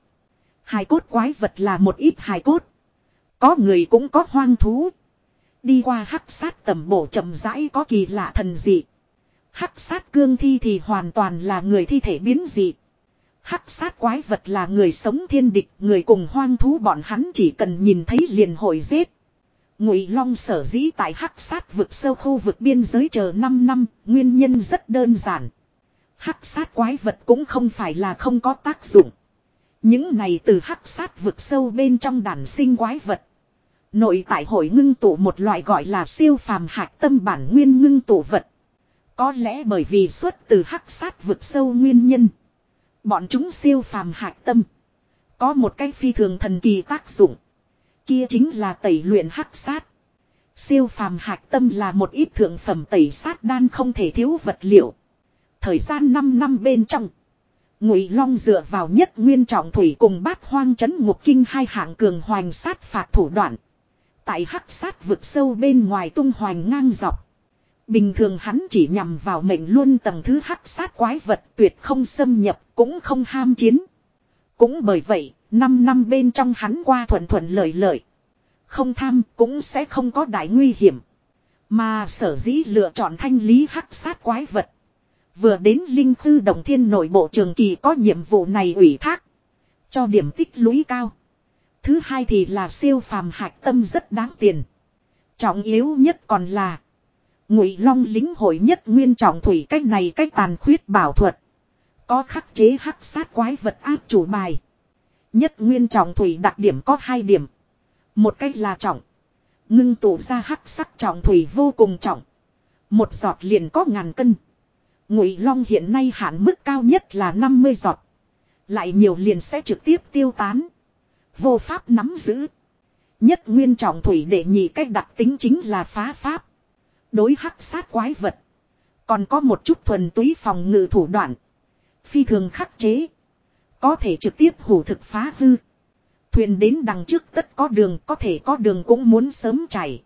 Hài cốt quái vật là một ít hài cốt. Có người cũng có hoang thú. Đi qua hắc sát tầm bổ chậm rãi có kỳ lạ thần dị. Hắc sát cương thi thì hoàn toàn là người thi thể biến dị. Hắc sát quái vật là người sống thiên địch, người cùng hoang thú bọn hắn chỉ cần nhìn thấy liền hồi giết. Ngụy Long sở dĩ tại Hắc sát vực sâu khu vực biên giới chờ 5 năm, nguyên nhân rất đơn giản. Hắc sát quái vật cũng không phải là không có tác dụng. Những này từ hắc sát vực sâu bên trong đàn sinh quái vật. Nội tại hội ngưng tụ một loại gọi là siêu phàm hạch tâm bản nguyên ngưng tụ vật. Có lẽ bởi vì xuất từ hắc sát vực sâu nguyên nhân. Bọn chúng siêu phàm hạch tâm. Có một cái phi thường thần kỳ tác dụng. Kia chính là tẩy luyện hắc sát. Siêu phàm hạch tâm là một ít thượng phẩm tẩy sát đan không thể thiếu vật liệu. Thời gian 5 năm bên trong. Ngụy Long dựa vào nhất nguyên trọng thủy cùng bát hoang chấn ngục kinh hai hạng cường hoành sát phạt thủ đoạn. Tại hắc sát vực sâu bên ngoài tung hoành ngang dọc. Bình thường hắn chỉ nhằm vào mệnh luôn tầng thứ hắc sát quái vật tuyệt không xâm nhập cũng không ham chiến. Cũng bởi vậy, 5 năm bên trong hắn qua thuận thuận lợi lợi. Không tham cũng sẽ không có đại nguy hiểm. Mà sở dĩ lựa chọn thanh lý hắc sát quái vật. Vừa đến Linh Tư Đồng Thiên nội bộ trường kỳ có nhiệm vụ này ủy thác. Cho điểm tích lũy cao. Thứ hai thì là siêu phàm hạch tâm rất đáng tiền. Trọng yếu nhất còn là. Ngụy Long lính hội nhất nguyên trọng thủy cách này cách tàn khuyết bảo thuật. Có khắc chế hắc sát quái vật áp chủ bài. Nhất nguyên trọng thủy đặc điểm có hai điểm. Một cách là trọng. Ngưng tụ ra hắc sắc trọng thủy vô cùng trọng. Một giọt liền có ngàn cân. Ngụy Long hiện nay hạn mức cao nhất là 50 giọt. Lại nhiều liền sẽ trực tiếp tiêu tán. Vô pháp nắm giữ. Nhất nguyên trọng thủy để nhị cách đặc tính chính là phá pháp. Đối hắc sát quái vật. Còn có một chút thuần túy phòng ngự thủ đoạn. Phi thường khắc chế. Có thể trực tiếp hủ thực phá hư. Thuyền đến đằng trước tất có đường, có thể có đường cũng muốn sớm chảy.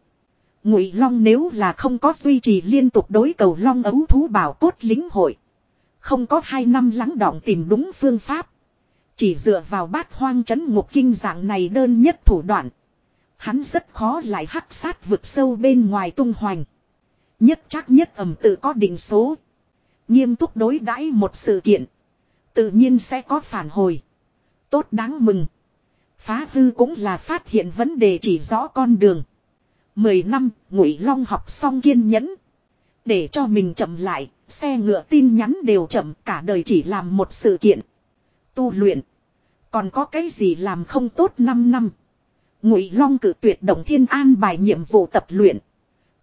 Ngụy Long nếu là không có duy trì liên tục đối cầu Long ấu thú bảo cốt lính hội. Không có hai năm lắng đọng tìm đúng phương pháp. Chỉ dựa vào bát hoang chấn ngục kinh dạng này đơn nhất thủ đoạn. Hắn rất khó lại hắc sát vực sâu bên ngoài tung hoành. Nhất chắc nhất ẩm tự có định số. Nghiêm túc đối đãi một sự kiện. Tự nhiên sẽ có phản hồi. Tốt đáng mừng. Phá hư cũng là phát hiện vấn đề chỉ rõ con đường. Mười năm, Ngụy Long học xong kiên nhẫn. Để cho mình chậm lại, xe ngựa tin nhắn đều chậm cả đời chỉ làm một sự kiện. Tu luyện. Còn có cái gì làm không tốt 5 năm. Ngụy Long cử tuyệt động thiên an bài nhiệm vụ tập luyện.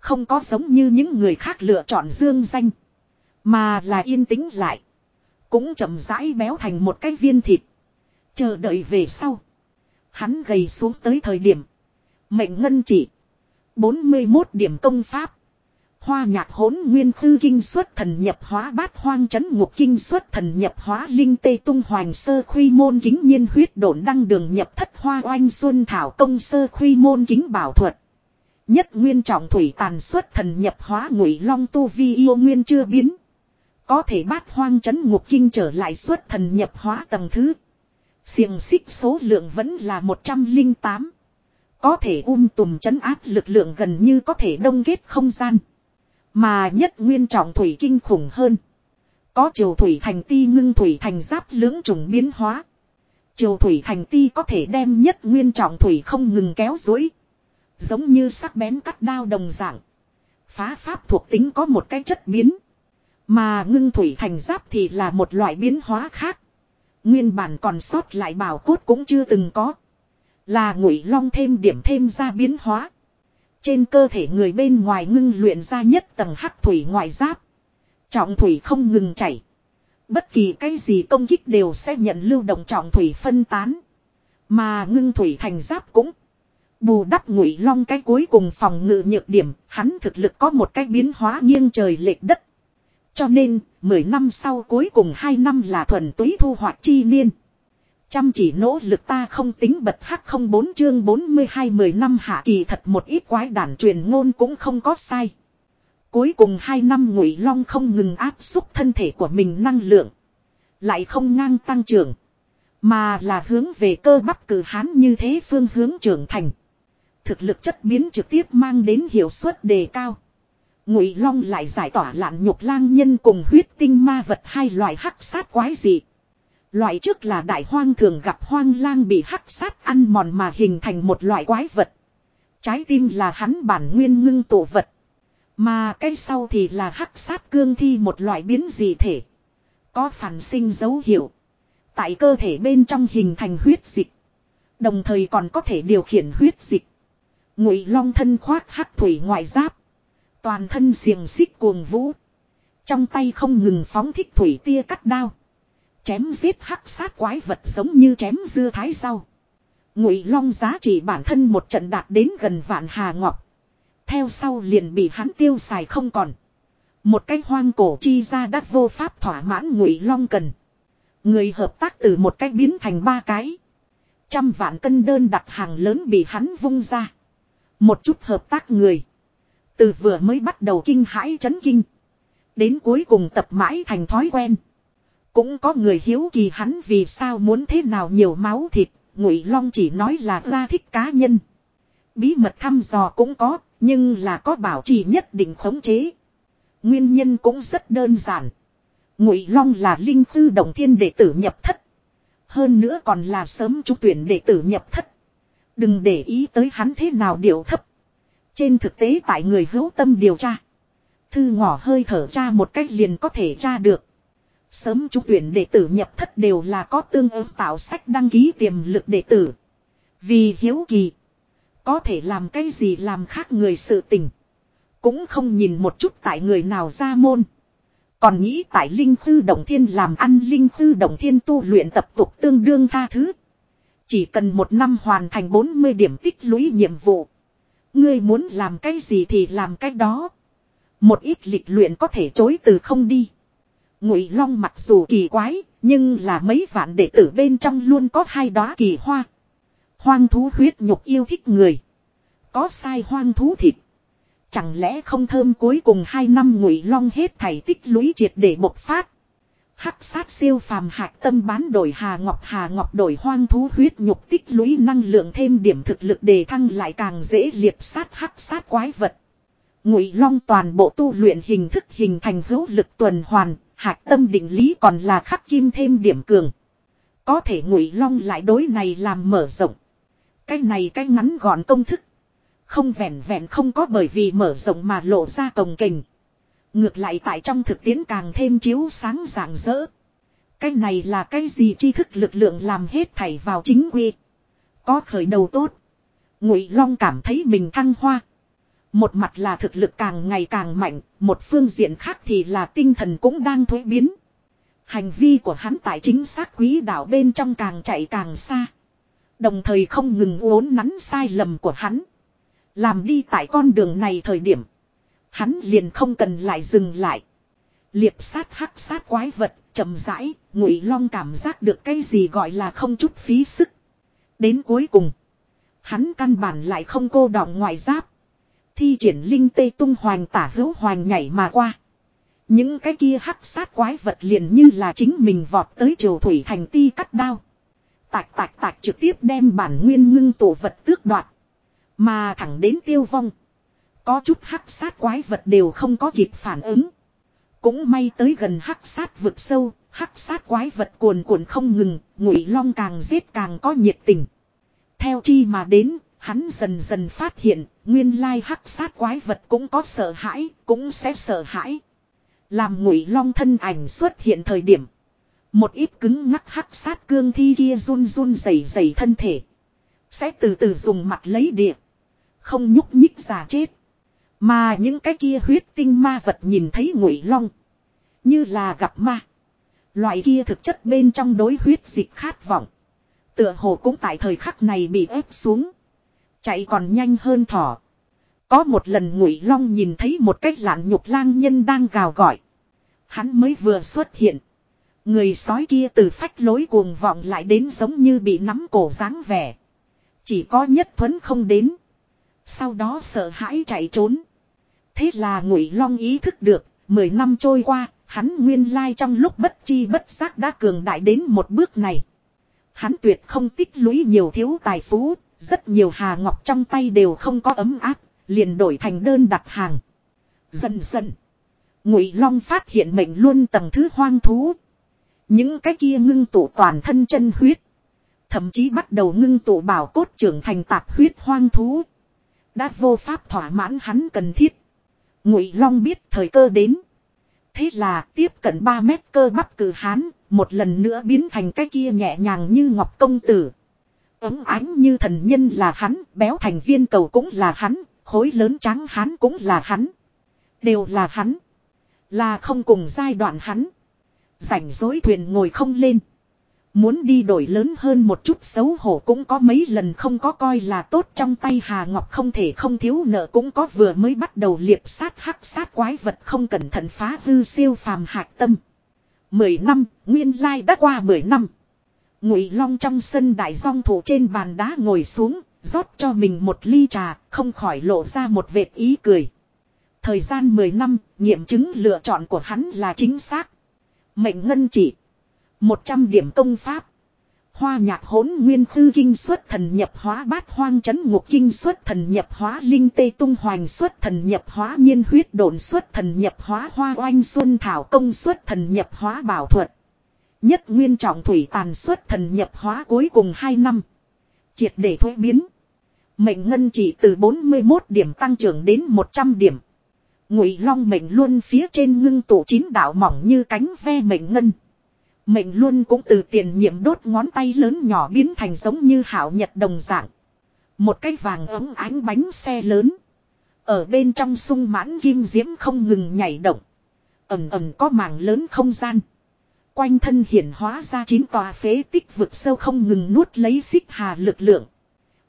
Không có giống như những người khác lựa chọn dương danh. Mà là yên tĩnh lại. Cũng chậm rãi béo thành một cái viên thịt. Chờ đợi về sau. Hắn gầy xuống tới thời điểm. Mệnh ngân chỉ. 41 điểm công pháp. Hoa nhạc hỗn nguyên khư kinh xuất thần nhập hóa bát hoang chấn ngục kinh xuất thần nhập hóa linh tê tung hoành sơ khuy môn kính nhiên huyết độn đăng đường nhập thất hoa oanh xuân thảo công sơ khuy môn kính bảo thuật. Nhất nguyên trọng thủy tàn xuất thần nhập hóa ngụy long tu vi yêu nguyên chưa biến. Có thể bát hoang chấn ngục kinh trở lại xuất thần nhập hóa tầng thứ. Xiềng xích số lượng vẫn là 108. Có thể um tùm chấn áp lực lượng gần như có thể đông kết không gian. Mà nhất nguyên trọng thủy kinh khủng hơn. Có triều thủy thành ti ngưng thủy thành giáp lưỡng trùng biến hóa. Triều thủy thành ti có thể đem nhất nguyên trọng thủy không ngừng kéo dối. Giống như sắc bén cắt đao đồng dạng. Phá pháp thuộc tính có một cái chất biến. Mà ngưng thủy thành giáp thì là một loại biến hóa khác. Nguyên bản còn sót lại bảo cốt cũng chưa từng có. Là ngụy long thêm điểm thêm ra biến hóa. Trên cơ thể người bên ngoài ngưng luyện ra nhất tầng hắc thủy ngoại giáp. Trọng thủy không ngừng chảy. Bất kỳ cái gì công kích đều sẽ nhận lưu động trọng thủy phân tán. Mà ngưng thủy thành giáp cũng. Bù đắp ngụy long cái cuối cùng phòng ngự nhược điểm, hắn thực lực có một cái biến hóa nghiêng trời lệch đất. Cho nên, 10 năm sau cuối cùng 2 năm là thuần túy thu hoạch chi niên. Chăm chỉ nỗ lực ta không tính bật hắc không bốn chương 42 10 năm hạ kỳ thật một ít quái đản truyền ngôn cũng không có sai. Cuối cùng hai năm ngụy long không ngừng áp xúc thân thể của mình năng lượng. Lại không ngang tăng trưởng. Mà là hướng về cơ bắp cử hán như thế phương hướng trưởng thành. Thực lực chất biến trực tiếp mang đến hiệu suất đề cao. Ngụy long lại giải tỏa lạn nhục lang nhân cùng huyết tinh ma vật hai loại hắc sát quái dị. Loại trước là đại hoang thường gặp hoang lang bị hắc sát ăn mòn mà hình thành một loại quái vật. Trái tim là hắn bản nguyên ngưng tổ vật. Mà cái sau thì là hắc sát cương thi một loại biến dị thể. Có phản sinh dấu hiệu. Tại cơ thể bên trong hình thành huyết dịch. Đồng thời còn có thể điều khiển huyết dịch. Ngụy long thân khoác hắc thủy ngoại giáp. Toàn thân xiềng xích cuồng vũ. Trong tay không ngừng phóng thích thủy tia cắt đao. Chém giết hắc sát quái vật giống như chém dưa thái rau. Ngụy long giá trị bản thân một trận đạt đến gần vạn hà ngọc. Theo sau liền bị hắn tiêu xài không còn. Một cái hoang cổ chi ra đắt vô pháp thỏa mãn ngụy long cần. Người hợp tác từ một cái biến thành ba cái. Trăm vạn cân đơn đặt hàng lớn bị hắn vung ra. Một chút hợp tác người. Từ vừa mới bắt đầu kinh hãi chấn kinh. Đến cuối cùng tập mãi thành thói quen. Cũng có người hiếu kỳ hắn vì sao muốn thế nào nhiều máu thịt. Ngụy Long chỉ nói là ra thích cá nhân. Bí mật thăm dò cũng có, nhưng là có bảo trì nhất định khống chế. Nguyên nhân cũng rất đơn giản. Ngụy Long là linh tư động thiên đệ tử nhập thất. Hơn nữa còn là sớm trúng tuyển đệ tử nhập thất. Đừng để ý tới hắn thế nào điều thấp. Trên thực tế tại người hữu tâm điều tra. Thư ngỏ hơi thở tra một cách liền có thể tra được. Sớm trúng tuyển đệ tử nhập thất đều là có tương ứng tạo sách đăng ký tiềm lực đệ tử. Vì hiếu kỳ. Có thể làm cái gì làm khác người sự tình. Cũng không nhìn một chút tại người nào ra môn. Còn nghĩ tại Linh Thư Đồng Thiên làm ăn, Linh Thư Đồng Thiên tu luyện tập tục tương đương tha thứ. Chỉ cần một năm hoàn thành 40 điểm tích lũy nhiệm vụ. Ngươi muốn làm cái gì thì làm cái đó. Một ít lịch luyện có thể chối từ không đi. Ngụy Long mặc dù kỳ quái, nhưng là mấy vạn đệ tử bên trong luôn có hai đóa kỳ hoa. Hoang thú huyết nhục yêu thích người. Có sai hoang thú thịt. Chẳng lẽ không thơm cuối cùng hai năm ngụy long hết thảy tích lũy triệt để bộc phát. Hắc sát siêu phàm hạc tâm bán đổi hà ngọc hà ngọc đổi hoang thú huyết nhục tích lũy năng lượng thêm điểm thực lực đề thăng lại càng dễ liệp sát hắc sát quái vật. Ngụy long toàn bộ tu luyện hình thức hình thành hữu lực tuần hoàn, hạc tâm định lý còn là khắc kim thêm điểm cường. Có thể ngụy long lại đối này làm mở rộng. Cái này cái ngắn gọn công thức. Không vẹn vẹn không có bởi vì mở rộng mà lộ ra cồng kềnh. Ngược lại tại trong thực tiễn càng thêm chiếu sáng rạng rỡ. Cái này là cái gì tri thức lực lượng làm hết thảy vào chính quy. Có khởi đầu tốt. Ngụy Long cảm thấy mình thăng hoa. Một mặt là thực lực càng ngày càng mạnh, một phương diện khác thì là tinh thần cũng đang thối biến. Hành vi của hắn tại chính xác quý đạo bên trong càng chạy càng xa. Đồng thời không ngừng uốn nắn sai lầm của hắn. Làm đi tại con đường này thời điểm. Hắn liền không cần lại dừng lại. Liệp sát hắc sát quái vật, chậm rãi, ngụy long cảm giác được cái gì gọi là không chút phí sức. Đến cuối cùng, hắn căn bản lại không cô đọng ngoại giáp. Thi triển linh tê tung hoành tả hữu hoành nhảy mà qua. Những cái kia hắc sát quái vật liền như là chính mình vọt tới triều thủy thành ti cắt đao. Tạch tạch tạch trực tiếp đem bản nguyên ngưng tổ vật tước đoạt. Mà thẳng đến tiêu vong. Có chút hắc sát quái vật đều không có kịp phản ứng. Cũng may tới gần hắc sát vực sâu, hắc sát quái vật cuồn cuộn không ngừng, ngụy long càng giết càng có nhiệt tình. Theo chi mà đến, hắn dần dần phát hiện, nguyên lai hắc sát quái vật cũng có sợ hãi, cũng sẽ sợ hãi. Làm ngụy long thân ảnh xuất hiện thời điểm. Một ít cứng ngắc hắc sát cương thi kia run run rẩy rẩy thân thể. Sẽ từ từ dùng mặt lấy địa. Không nhúc nhích giả chết. Mà những cái kia huyết tinh ma vật nhìn thấy ngụy long. Như là gặp ma. Loại kia thực chất bên trong đối huyết dịch khát vọng. Tựa hồ cũng tại thời khắc này bị ép xuống. Chạy còn nhanh hơn thỏ. Có một lần ngụy long nhìn thấy một cách lạn nhục lang nhân đang gào gọi. Hắn mới vừa xuất hiện. Người sói kia từ phách lối cuồng vọng lại đến giống như bị nắm cổ dáng vẻ. Chỉ có nhất thuấn không đến. Sau đó sợ hãi chạy trốn. Thế là ngụy long ý thức được, mười năm trôi qua, hắn nguyên lai trong lúc bất chi bất giác đã cường đại đến một bước này. Hắn tuyệt không tích lũy nhiều thiếu tài phú, rất nhiều hà ngọc trong tay đều không có ấm áp, liền đổi thành đơn đặt hàng. Dần dần, Ngụy Long phát hiện mệnh luôn tầng thứ hoang thú. Những cái kia ngưng tụ toàn thân chân huyết. Thậm chí bắt đầu ngưng tụ bảo cốt trưởng thành tạp huyết hoang thú. Đã vô pháp thỏa mãn hắn cần thiết. Ngụy Long biết thời cơ đến. Thế là tiếp cận 3 mét cơ bắp cử hán, một lần nữa biến thành cái kia nhẹ nhàng như ngọc công tử. Ấm ánh như thần nhân là hắn, béo thành viên cầu cũng là hắn, khối lớn trắng hắn cũng là hắn. Đều là hắn. Là không cùng giai đoạn hắn. Rảnh rối thuyền ngồi không lên. Muốn đi đổi lớn hơn một chút xấu hổ cũng có mấy lần không có coi là tốt trong tay Hà Ngọc không thể không thiếu nợ cũng có vừa mới bắt đầu liệp sát hắc sát quái vật không cẩn thận phá hư siêu phàm hạc tâm. Mười năm, nguyên lai đã qua mười năm. Ngụy Long trong sân đại dong thủ trên bàn đá ngồi xuống, rót cho mình một ly trà, không khỏi lộ ra một vệt ý cười. Thời gian 10 năm, nghiệm chứng lựa chọn của hắn là chính xác. Mệnh ngân chỉ. 100 điểm công pháp. Hoa nhạc hỗn nguyên khư kinh xuất thần nhập hóa bát hoang chấn ngục kinh xuất thần nhập hóa linh tê tung hoành xuất thần nhập hóa nhiên huyết đồn xuất thần nhập hóa hoa oanh xuân thảo công xuất thần nhập hóa bảo thuật. Nhất nguyên trọng thủy tàn xuất thần nhập hóa cuối cùng 2 năm. Triệt để thuế biến. Mệnh ngân chỉ từ 41 điểm tăng trưởng đến 100 điểm. Ngụy Long mệnh luôn phía trên ngưng tụ chín đạo mỏng như cánh ve mệnh ngân. Mệnh luôn cũng từ tiền nhiệm đốt ngón tay lớn nhỏ biến thành giống như hảo nhật đồng dạng. Một cái vàng ấm ánh bánh xe lớn. Ở bên trong sung mãn kim diễm không ngừng nhảy động. Ẩm ẩm có mảng lớn không gian. Quanh thân hiển hóa ra chín tòa phế tích vực sâu không ngừng nuốt lấy xích hà lực lượng.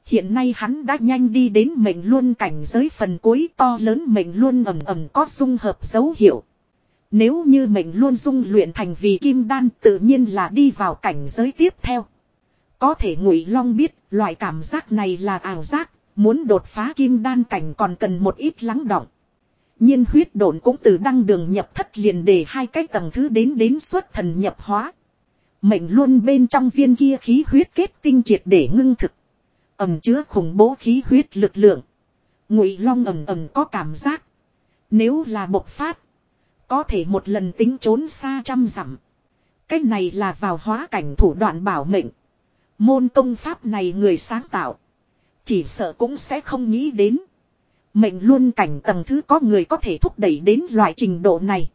Hiện nay hắn đã nhanh đi đến mệnh luôn cảnh giới phần cuối to lớn mệnh luôn ẩm ẩm có dung hợp dấu hiệu. Nếu như mệnh luôn dung luyện thành vì kim đan tự nhiên là đi vào cảnh giới tiếp theo. Có thể ngụy long biết loại cảm giác này là ảo giác, muốn đột phá kim đan cảnh còn cần một ít lắng động. nhiên huyết độn cũng từ đăng đường nhập thất liền để hai cái tầng thứ đến đến xuất thần nhập hóa. Mệnh luôn bên trong viên kia khí huyết kết tinh triệt để ngưng thực ẩm chứa khủng bố khí huyết lực lượng. Ngụy Long ầm ầm có cảm giác, nếu là bộc phát, có thể một lần tính trốn xa trăm dặm. Cách này là vào hóa cảnh thủ đoạn bảo mệnh. Môn công pháp này người sáng tạo, chỉ sợ cũng sẽ không nghĩ đến. Mệnh luôn cảnh tầng thứ có người có thể thúc đẩy đến loại trình độ này.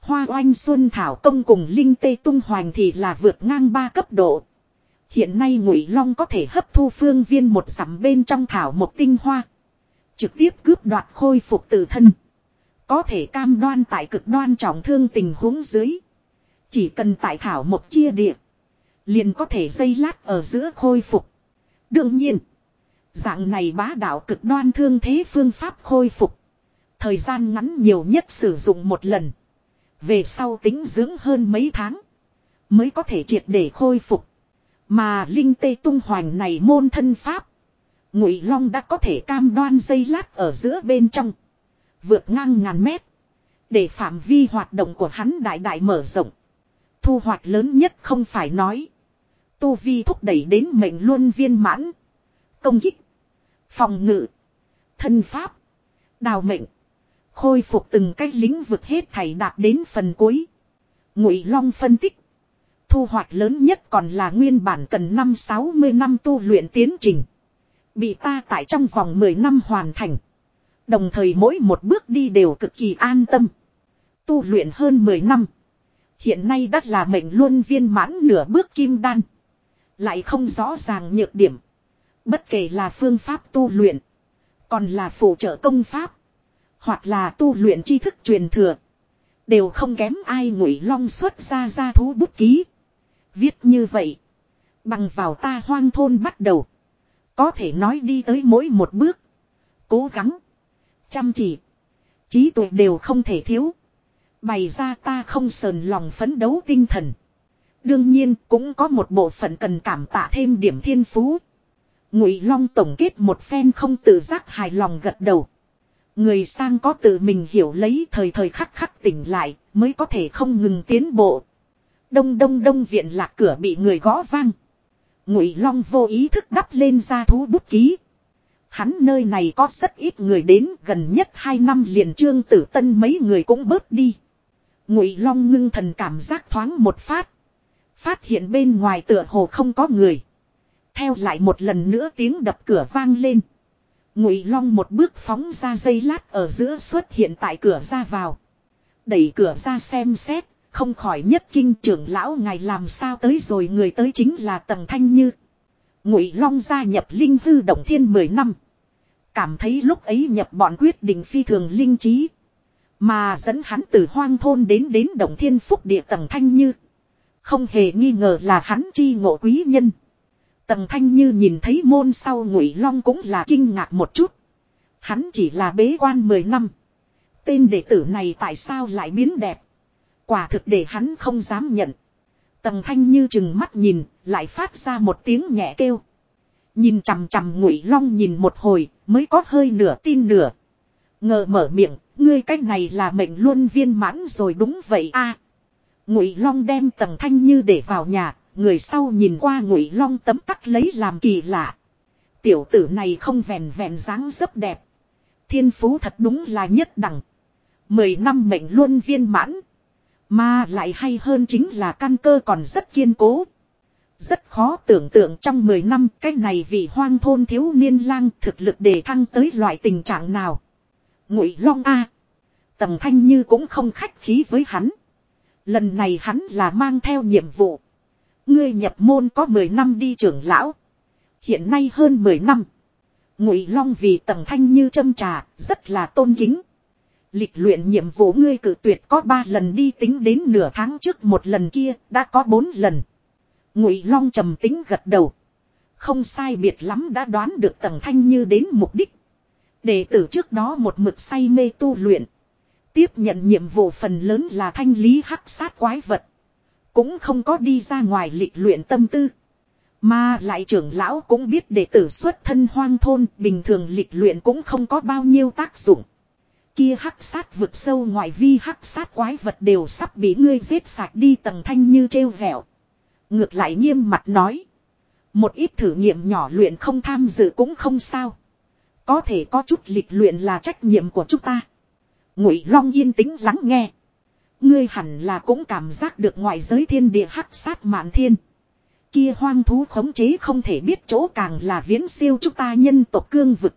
Hoa oanh xuân thảo công cùng linh tê tung hoành thì là vượt ngang ba cấp độ. Hiện nay Ngụy Long có thể hấp thu phương viên một sắm bên trong thảo một tinh hoa, trực tiếp cướp đoạt khôi phục tự thân. Có thể cam đoan tại cực đoan trọng thương tình huống dưới, chỉ cần tại thảo một chia địa, liền có thể dây lát ở giữa khôi phục. Đương nhiên, dạng này bá đạo cực đoan thương thế phương pháp khôi phục, thời gian ngắn nhiều nhất sử dụng một lần. Về sau tính dưỡng hơn mấy tháng mới có thể triệt để khôi phục. Mà linh tê tung hoành này môn thân pháp. Ngụy Long đã có thể cam đoan dây lát ở giữa bên trong. Vượt ngang ngàn mét. Để phạm vi hoạt động của hắn đại đại mở rộng. Thu hoạch lớn nhất không phải nói. Tu vi thúc đẩy đến mệnh luân viên mãn. Công kích. Phòng ngự. Thân pháp. Đào mệnh. Khôi phục từng cái lĩnh vực hết thảy đạt đến phần cuối. Ngụy Long phân tích thu hoạch lớn nhất còn là nguyên bản cần năm 60 năm tu luyện tiến trình. Bị ta tại trong vòng 10 năm hoàn thành. Đồng thời mỗi một bước đi đều cực kỳ an tâm. Tu luyện hơn 10 năm. Hiện nay đắt là mệnh luôn viên mãn nửa bước kim đan. Lại không rõ ràng nhược điểm. Bất kể là phương pháp tu luyện. Còn là phụ trợ công pháp. Hoặc là tu luyện tri thức truyền thừa. Đều không kém ai ngụy long xuất ra ra thú bút ký. Viết như vậy. Bằng vào ta hoang thôn bắt đầu. Có thể nói đi tới mỗi một bước. Cố gắng. Chăm chỉ. Trí tuệ đều không thể thiếu. Bày ra ta không sờn lòng phấn đấu tinh thần. Đương nhiên, cũng có một bộ phận cần cảm tạ thêm điểm thiên phú. Ngụy Long tổng kết một phen không tự giác hài lòng gật đầu. Người sang có tự mình hiểu lấy thời thời khắc khắc tỉnh lại, mới có thể không ngừng tiến bộ. Đông đông đông viện lạc cửa bị người gõ vang. Ngụy Long vô ý thức đắp lên ra thú bút ký. Hắn nơi này có rất ít người đến gần nhất hai năm liền trương tử tân mấy người cũng bớt đi. Ngụy Long ngưng thần cảm giác thoáng một phát. Phát hiện bên ngoài tựa hồ không có người. Theo lại một lần nữa tiếng đập cửa vang lên. Ngụy Long một bước phóng ra dây lát ở giữa xuất hiện tại cửa ra vào. Đẩy cửa ra xem xét, không khỏi nhất kinh trưởng lão ngài làm sao tới rồi người tới chính là Tầng Thanh Như. Ngụy Long gia nhập linh hư động thiên 10 năm. Cảm thấy lúc ấy nhập bọn quyết định phi thường linh trí. Mà dẫn hắn từ hoang thôn đến đến động thiên phúc địa Tầng Thanh Như. Không hề nghi ngờ là hắn chi ngộ quý nhân. Tầng Thanh Như nhìn thấy môn sau Ngụy Long cũng là kinh ngạc một chút. Hắn chỉ là bế quan 10 năm. Tên đệ tử này tại sao lại biến đẹp? Quả thực để hắn không dám nhận. Tầng Thanh Như chừng mắt nhìn, lại phát ra một tiếng nhẹ kêu. Nhìn chằm chằm Ngụy Long nhìn một hồi, mới có hơi nửa tin nửa. Ngờ mở miệng, ngươi cách này là mệnh luôn viên mãn rồi đúng vậy a. Ngụy Long đem Tầng Thanh Như để vào nhà, người sau nhìn qua Ngụy Long tấm tắc lấy làm kỳ lạ. Tiểu tử này không vẹn vẹn dáng dấp đẹp, thiên phú thật đúng là nhất đẳng. Mười năm mệnh luôn viên mãn. Mà lại hay hơn chính là căn cơ còn rất kiên cố. Rất khó tưởng tượng trong 10 năm cái này vì hoang thôn thiếu niên lang thực lực để thăng tới loại tình trạng nào. Ngụy Long A. Tầm thanh như cũng không khách khí với hắn. Lần này hắn là mang theo nhiệm vụ. Ngươi nhập môn có 10 năm đi trưởng lão. Hiện nay hơn 10 năm. Ngụy Long vì Tầm thanh như châm trà, rất là tôn kính. Lịch luyện nhiệm vụ ngươi cử tuyệt có 3 lần đi tính đến nửa tháng trước một lần kia, đã có 4 lần. Ngụy Long trầm tính gật đầu. Không sai biệt lắm đã đoán được tầng thanh như đến mục đích. Đệ tử trước đó một mực say mê tu luyện. Tiếp nhận nhiệm vụ phần lớn là thanh lý hắc sát quái vật. Cũng không có đi ra ngoài lịch luyện tâm tư. Mà lại trưởng lão cũng biết đệ tử xuất thân hoang thôn, bình thường lịch luyện cũng không có bao nhiêu tác dụng. Kia hắc sát vực sâu ngoại vi hắc sát quái vật đều sắp bị ngươi giết sạch đi tầng thanh như treo vẹo. Ngược lại nghiêm mặt nói. Một ít thử nghiệm nhỏ luyện không tham dự cũng không sao. Có thể có chút lịch luyện là trách nhiệm của chúng ta. Ngụy Long yên tĩnh lắng nghe. Ngươi hẳn là cũng cảm giác được ngoại giới thiên địa hắc sát mạn thiên. Kia hoang thú khống chế không thể biết chỗ càng là viễn siêu chúng ta nhân tộc cương vực.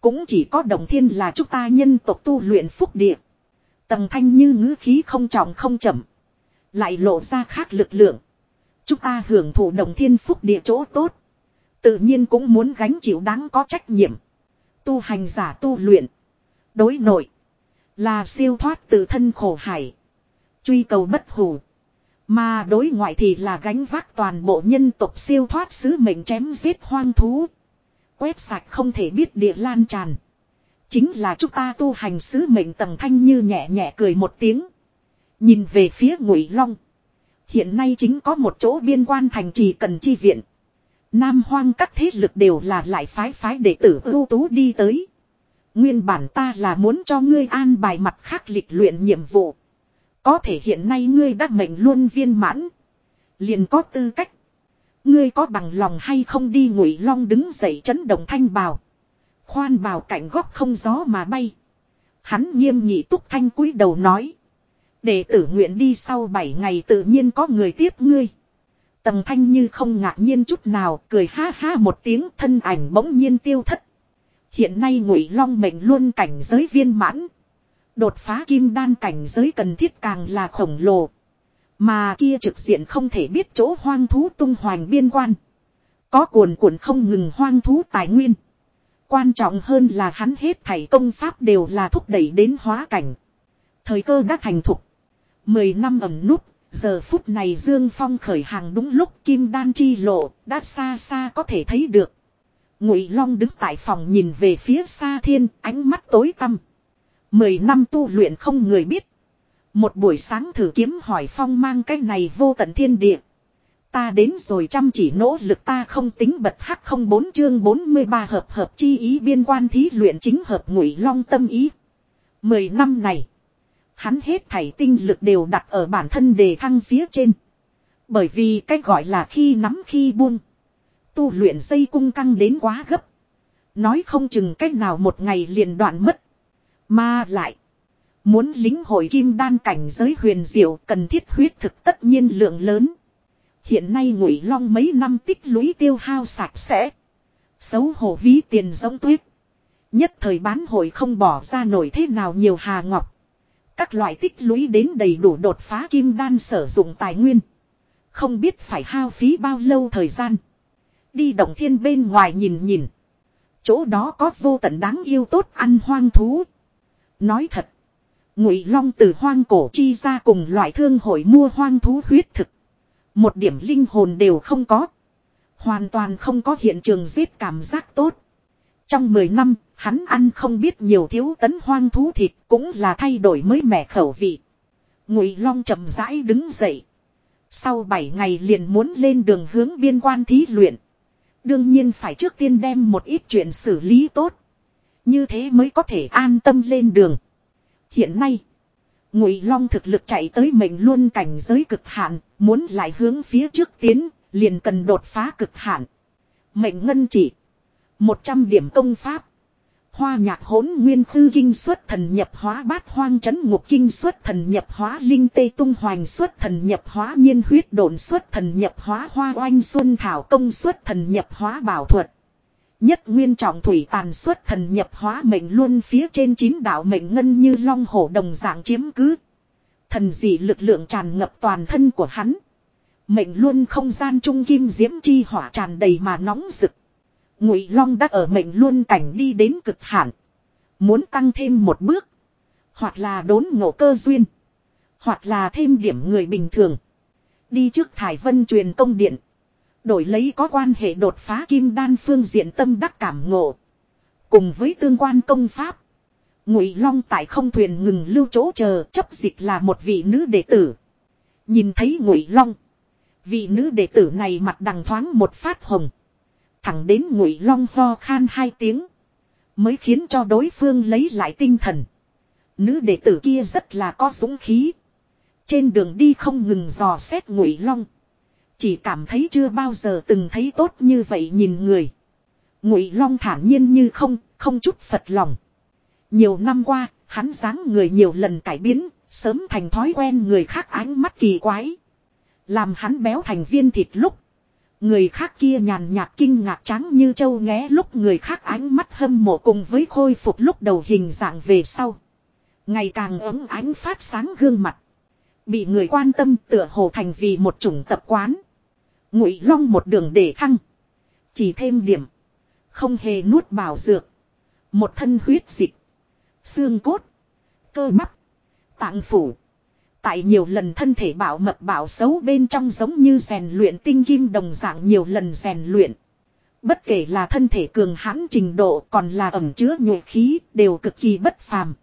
Cũng chỉ có đồng thiên là chúng ta nhân tộc tu luyện phúc địa. Tầng thanh như ngữ khí không trọng không chậm. Lại lộ ra khác lực lượng. Chúng ta hưởng thụ đồng thiên phúc địa chỗ tốt. Tự nhiên cũng muốn gánh chịu đáng có trách nhiệm. Tu hành giả tu luyện. Đối nội. Là siêu thoát từ thân khổ hải. Truy cầu bất hủ. Mà đối ngoại thì là gánh vác toàn bộ nhân tộc siêu thoát sứ mệnh chém giết hoang thú. Quét sạch không thể biết địa lan tràn. Chính là chúng ta tu hành sứ mệnh tầng thanh như nhẹ nhẹ cười một tiếng. Nhìn về phía ngụy long. Hiện nay chính có một chỗ biên quan thành trì cần chi viện. Nam hoang các thế lực đều là lại phái phái đệ tử ưu tú đi tới. Nguyên bản ta là muốn cho ngươi an bài mặt khác lịch luyện nhiệm vụ. Có thể hiện nay ngươi đã mệnh luôn viên mãn. Liền có tư cách. Ngươi có bằng lòng hay không đi ngụy long đứng dậy chấn động thanh bào. Khoan bào cạnh góc không gió mà bay. Hắn nghiêm nghị túc thanh cúi đầu nói. Đệ tử nguyện đi sau 7 ngày tự nhiên có người tiếp ngươi. Tầm thanh như không ngạc nhiên chút nào, cười ha ha một tiếng thân ảnh bỗng nhiên tiêu thất. Hiện nay ngụy long mệnh luôn cảnh giới viên mãn. Đột phá kim đan cảnh giới cần thiết càng là khổng lồ. Mà kia trực diện không thể biết chỗ hoang thú tung hoành biên quan. Có cuồn cuộn không ngừng hoang thú tài nguyên. Quan trọng hơn là hắn hết thảy công pháp đều là thúc đẩy đến hóa cảnh. Thời cơ đã thành thục. Mười năm ẩm nút, giờ phút này Dương Phong khởi hàng đúng lúc kim đan chi lộ, đã xa xa có thể thấy được. Ngụy Long đứng tại phòng nhìn về phía xa thiên, ánh mắt tối tăm. Mười năm tu luyện không người biết. Một buổi sáng thử kiếm hỏi phong mang cái này vô tận thiên địa. Ta đến rồi chăm chỉ nỗ lực ta không tính bật hắc không bốn chương 43 hợp hợp chi ý biên quan thí luyện chính hợp ngụy long tâm ý. Mười năm này. Hắn hết thảy tinh lực đều đặt ở bản thân đề thăng phía trên. Bởi vì cách gọi là khi nắm khi buông. Tu luyện dây cung căng đến quá gấp. Nói không chừng cách nào một ngày liền đoạn mất. Mà lại. Muốn lính hội kim đan cảnh giới huyền diệu cần thiết huyết thực tất nhiên lượng lớn. Hiện nay ngụy long mấy năm tích lũy tiêu hao sạch sẽ. Xấu hổ ví tiền giống tuyết. Nhất thời bán hội không bỏ ra nổi thế nào nhiều hà ngọc. Các loại tích lũy đến đầy đủ đột phá kim đan sử dụng tài nguyên. Không biết phải hao phí bao lâu thời gian. Đi động thiên bên ngoài nhìn nhìn. Chỗ đó có vô tận đáng yêu tốt ăn hoang thú. Nói thật. Ngụy Long từ hoang cổ chi ra cùng loại thương hội mua hoang thú huyết thực. Một điểm linh hồn đều không có. Hoàn toàn không có hiện trường giết cảm giác tốt. Trong 10 năm, hắn ăn không biết nhiều thiếu tấn hoang thú thịt cũng là thay đổi mới mẻ khẩu vị. Ngụy Long chậm rãi đứng dậy. Sau 7 ngày liền muốn lên đường hướng biên quan thí luyện. Đương nhiên phải trước tiên đem một ít chuyện xử lý tốt. Như thế mới có thể an tâm lên đường. Hiện nay, Ngụy Long thực lực chạy tới mệnh luôn cảnh giới cực hạn, muốn lại hướng phía trước tiến, liền cần đột phá cực hạn. Mệnh ngân chỉ, 100 điểm công pháp. Hoa nhạc hỗn nguyên khư kinh xuất thần nhập hóa bát hoang chấn ngục kinh xuất thần nhập hóa linh tê tung hoành xuất thần nhập hóa nhiên huyết đồn xuất thần nhập hóa hoa oanh xuân thảo công xuất thần nhập hóa bảo thuật. Nhất nguyên trọng thủy tàn xuất thần nhập hóa mệnh luôn phía trên chín đạo mệnh ngân như long hổ đồng dạng chiếm cứ. Thần dị lực lượng tràn ngập toàn thân của hắn. Mệnh luôn không gian trung kim diễm chi hỏa tràn đầy mà nóng rực. Ngụy Long đã ở mệnh luôn cảnh đi đến cực hạn. Muốn tăng thêm một bước. Hoặc là đốn ngộ cơ duyên. Hoặc là thêm điểm người bình thường. Đi trước Thải Vân truyền công điện. Đổi lấy có quan hệ đột phá kim đan phương diện tâm đắc cảm ngộ. Cùng với tương quan công pháp. Ngụy Long tại không thuyền ngừng lưu chỗ chờ chấp dịch là một vị nữ đệ tử. Nhìn thấy Ngụy Long. Vị nữ đệ tử này mặt đằng thoáng một phát hồng. Thẳng đến Ngụy Long ho khan hai tiếng. Mới khiến cho đối phương lấy lại tinh thần. Nữ đệ tử kia rất là có dũng khí. Trên đường đi không ngừng dò xét Ngụy Long. Chỉ cảm thấy chưa bao giờ từng thấy tốt như vậy nhìn người. Ngụy Long thản nhiên như không, không chút phật lòng. Nhiều năm qua, hắn dáng người nhiều lần cải biến, sớm thành thói quen người khác ánh mắt kỳ quái. Làm hắn béo thành viên thịt lúc. Người khác kia nhàn nhạt kinh ngạc trắng như châu nghé lúc người khác ánh mắt hâm mộ cùng với khôi phục lúc đầu hình dạng về sau. Ngày càng ấm ánh phát sáng gương mặt. Bị người quan tâm tựa hồ thành vì một chủng tập quán. Ngụy Long một đường để thăng. Chỉ thêm điểm. Không hề nuốt bảo dược. Một thân huyết dịch. Xương cốt. Cơ bắp. Tạng phủ. Tại nhiều lần thân thể bảo mật bảo xấu bên trong giống như rèn luyện tinh kim đồng dạng nhiều lần rèn luyện. Bất kể là thân thể cường hãn trình độ còn là ẩm chứa nhuệ khí đều cực kỳ bất phàm.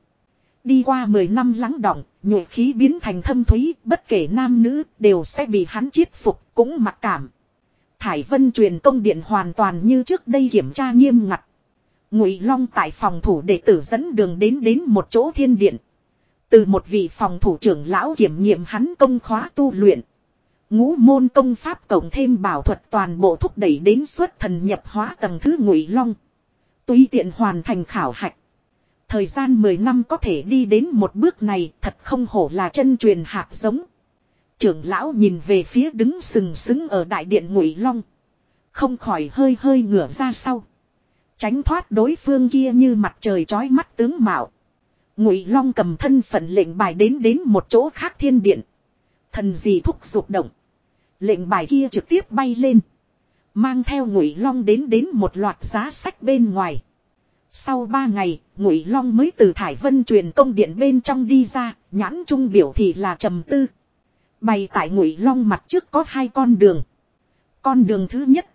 Đi qua 10 năm lắng động, nhuệ khí biến thành thâm thúy, bất kể nam nữ đều sẽ bị hắn chiết phục, cũng mặc cảm. Thải Vân truyền công điện hoàn toàn như trước đây kiểm tra nghiêm ngặt. Ngụy Long tại phòng thủ đệ tử dẫn đường đến đến một chỗ thiên điện. Từ một vị phòng thủ trưởng lão kiểm nghiệm hắn công khóa tu luyện. Ngũ môn công pháp cộng thêm bảo thuật toàn bộ thúc đẩy đến xuất thần nhập hóa tầng thứ Ngụy Long. Tùy tiện hoàn thành khảo hạch. Thời gian 10 năm có thể đi đến một bước này thật không hổ là chân truyền hạt giống. Trưởng lão nhìn về phía đứng sừng sững ở đại điện ngụy long. Không khỏi hơi hơi ngửa ra sau. Tránh thoát đối phương kia như mặt trời trói mắt tướng mạo. Ngụy long cầm thân phận lệnh bài đến đến một chỗ khác thiên điện. Thần gì thúc giục động. Lệnh bài kia trực tiếp bay lên. Mang theo ngụy long đến đến một loạt giá sách bên ngoài. Sau ba ngày, Ngụy Long mới từ Thải Vân truyền công điện bên trong đi ra, nhãn trung biểu thì là trầm tư. Bày tại Ngụy Long mặt trước có hai con đường. Con đường thứ nhất,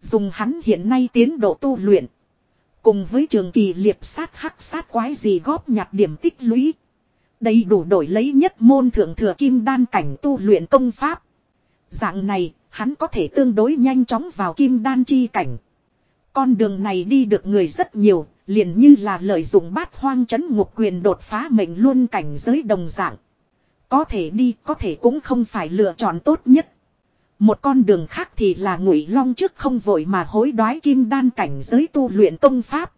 dùng hắn hiện nay tiến độ tu luyện, cùng với trường kỳ liệp sát hắc sát quái gì góp nhặt điểm tích lũy, đầy đủ đổi lấy nhất môn thượng thừa kim đan cảnh tu luyện công pháp. Dạng này, hắn có thể tương đối nhanh chóng vào kim đan chi cảnh. Con đường này đi được người rất nhiều, liền như là lợi dụng bát hoang chấn ngục quyền đột phá mệnh luôn cảnh giới đồng dạng. Có thể đi, có thể cũng không phải lựa chọn tốt nhất. Một con đường khác thì là ngụy long trước không vội mà hối đoái kim đan cảnh giới tu luyện công pháp.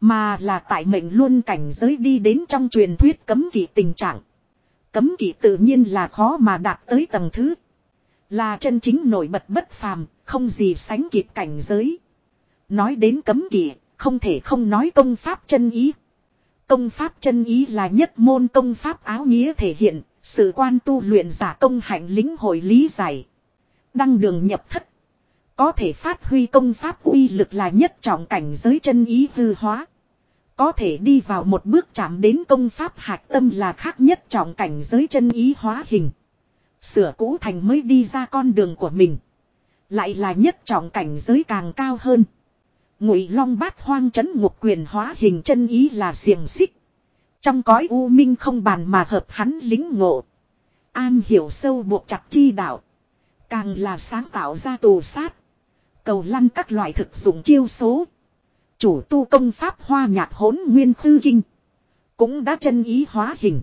Mà là tại mệnh luôn cảnh giới đi đến trong truyền thuyết cấm kỵ tình trạng. Cấm kỵ tự nhiên là khó mà đạt tới tầng thứ. Là chân chính nổi bật bất phàm, không gì sánh kịp cảnh giới. Nói đến cấm kỵ, không thể không nói công pháp chân ý. Công pháp chân ý là nhất môn công pháp áo nghĩa thể hiện, sự quan tu luyện giả công hạnh lính hội lý giải. Đăng đường nhập thất. Có thể phát huy công pháp uy lực là nhất trọng cảnh giới chân ý hư hóa. Có thể đi vào một bước chạm đến công pháp hạt tâm là khác nhất trọng cảnh giới chân ý hóa hình. Sửa cũ thành mới đi ra con đường của mình. Lại là nhất trọng cảnh giới càng cao hơn. Ngụy long bát hoang chấn ngục quyền hóa hình chân ý là xiềng xích. Trong cõi u minh không bàn mà hợp hắn lính ngộ. An hiểu sâu buộc chặt chi đạo. Càng là sáng tạo ra tù sát. Cầu lăn các loại thực dụng chiêu số. Chủ tu công pháp hoa nhạc hỗn nguyên khư kinh. Cũng đã chân ý hóa hình.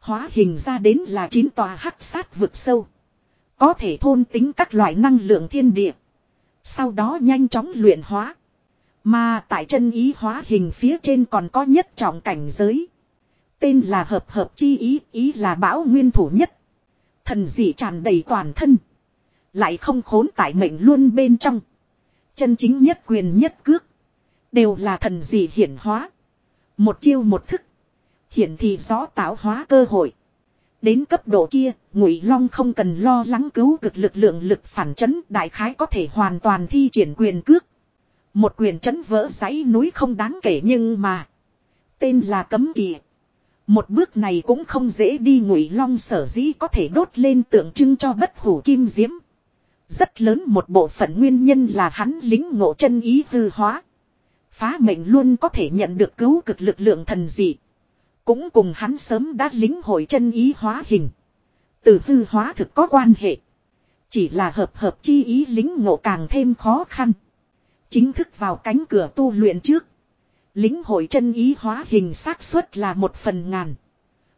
Hóa hình ra đến là chín tòa hắc sát vực sâu. Có thể thôn tính các loại năng lượng thiên địa. Sau đó nhanh chóng luyện hóa. Mà tại chân ý hóa hình phía trên còn có nhất trọng cảnh giới. Tên là hợp hợp chi ý, ý là bão nguyên thủ nhất. Thần dị tràn đầy toàn thân. Lại không khốn tại mệnh luôn bên trong. Chân chính nhất quyền nhất cước. Đều là thần dị hiển hóa. Một chiêu một thức. Hiển thì rõ tạo hóa cơ hội. Đến cấp độ kia, Ngụy Long không cần lo lắng cứu cực lực lượng lực phản chấn, đại khái có thể hoàn toàn thi triển quyền cước. Một quyền chấn vỡ dãy núi không đáng kể nhưng mà tên là cấm kỵ. Một bước này cũng không dễ đi Ngụy Long sở dĩ có thể đốt lên tượng trưng cho bất hủ kim diễm. Rất lớn một bộ phận nguyên nhân là hắn lính ngộ chân ý hư hóa. Phá mệnh luôn có thể nhận được cứu cực lực lượng thần dị. Cũng cùng hắn sớm đã lính hội chân ý hóa hình. Từ hư hóa thực có quan hệ. Chỉ là hợp hợp chi ý lính ngộ càng thêm khó khăn. Chính thức vào cánh cửa tu luyện trước. Lính hội chân ý hóa hình xác suất là một phần ngàn.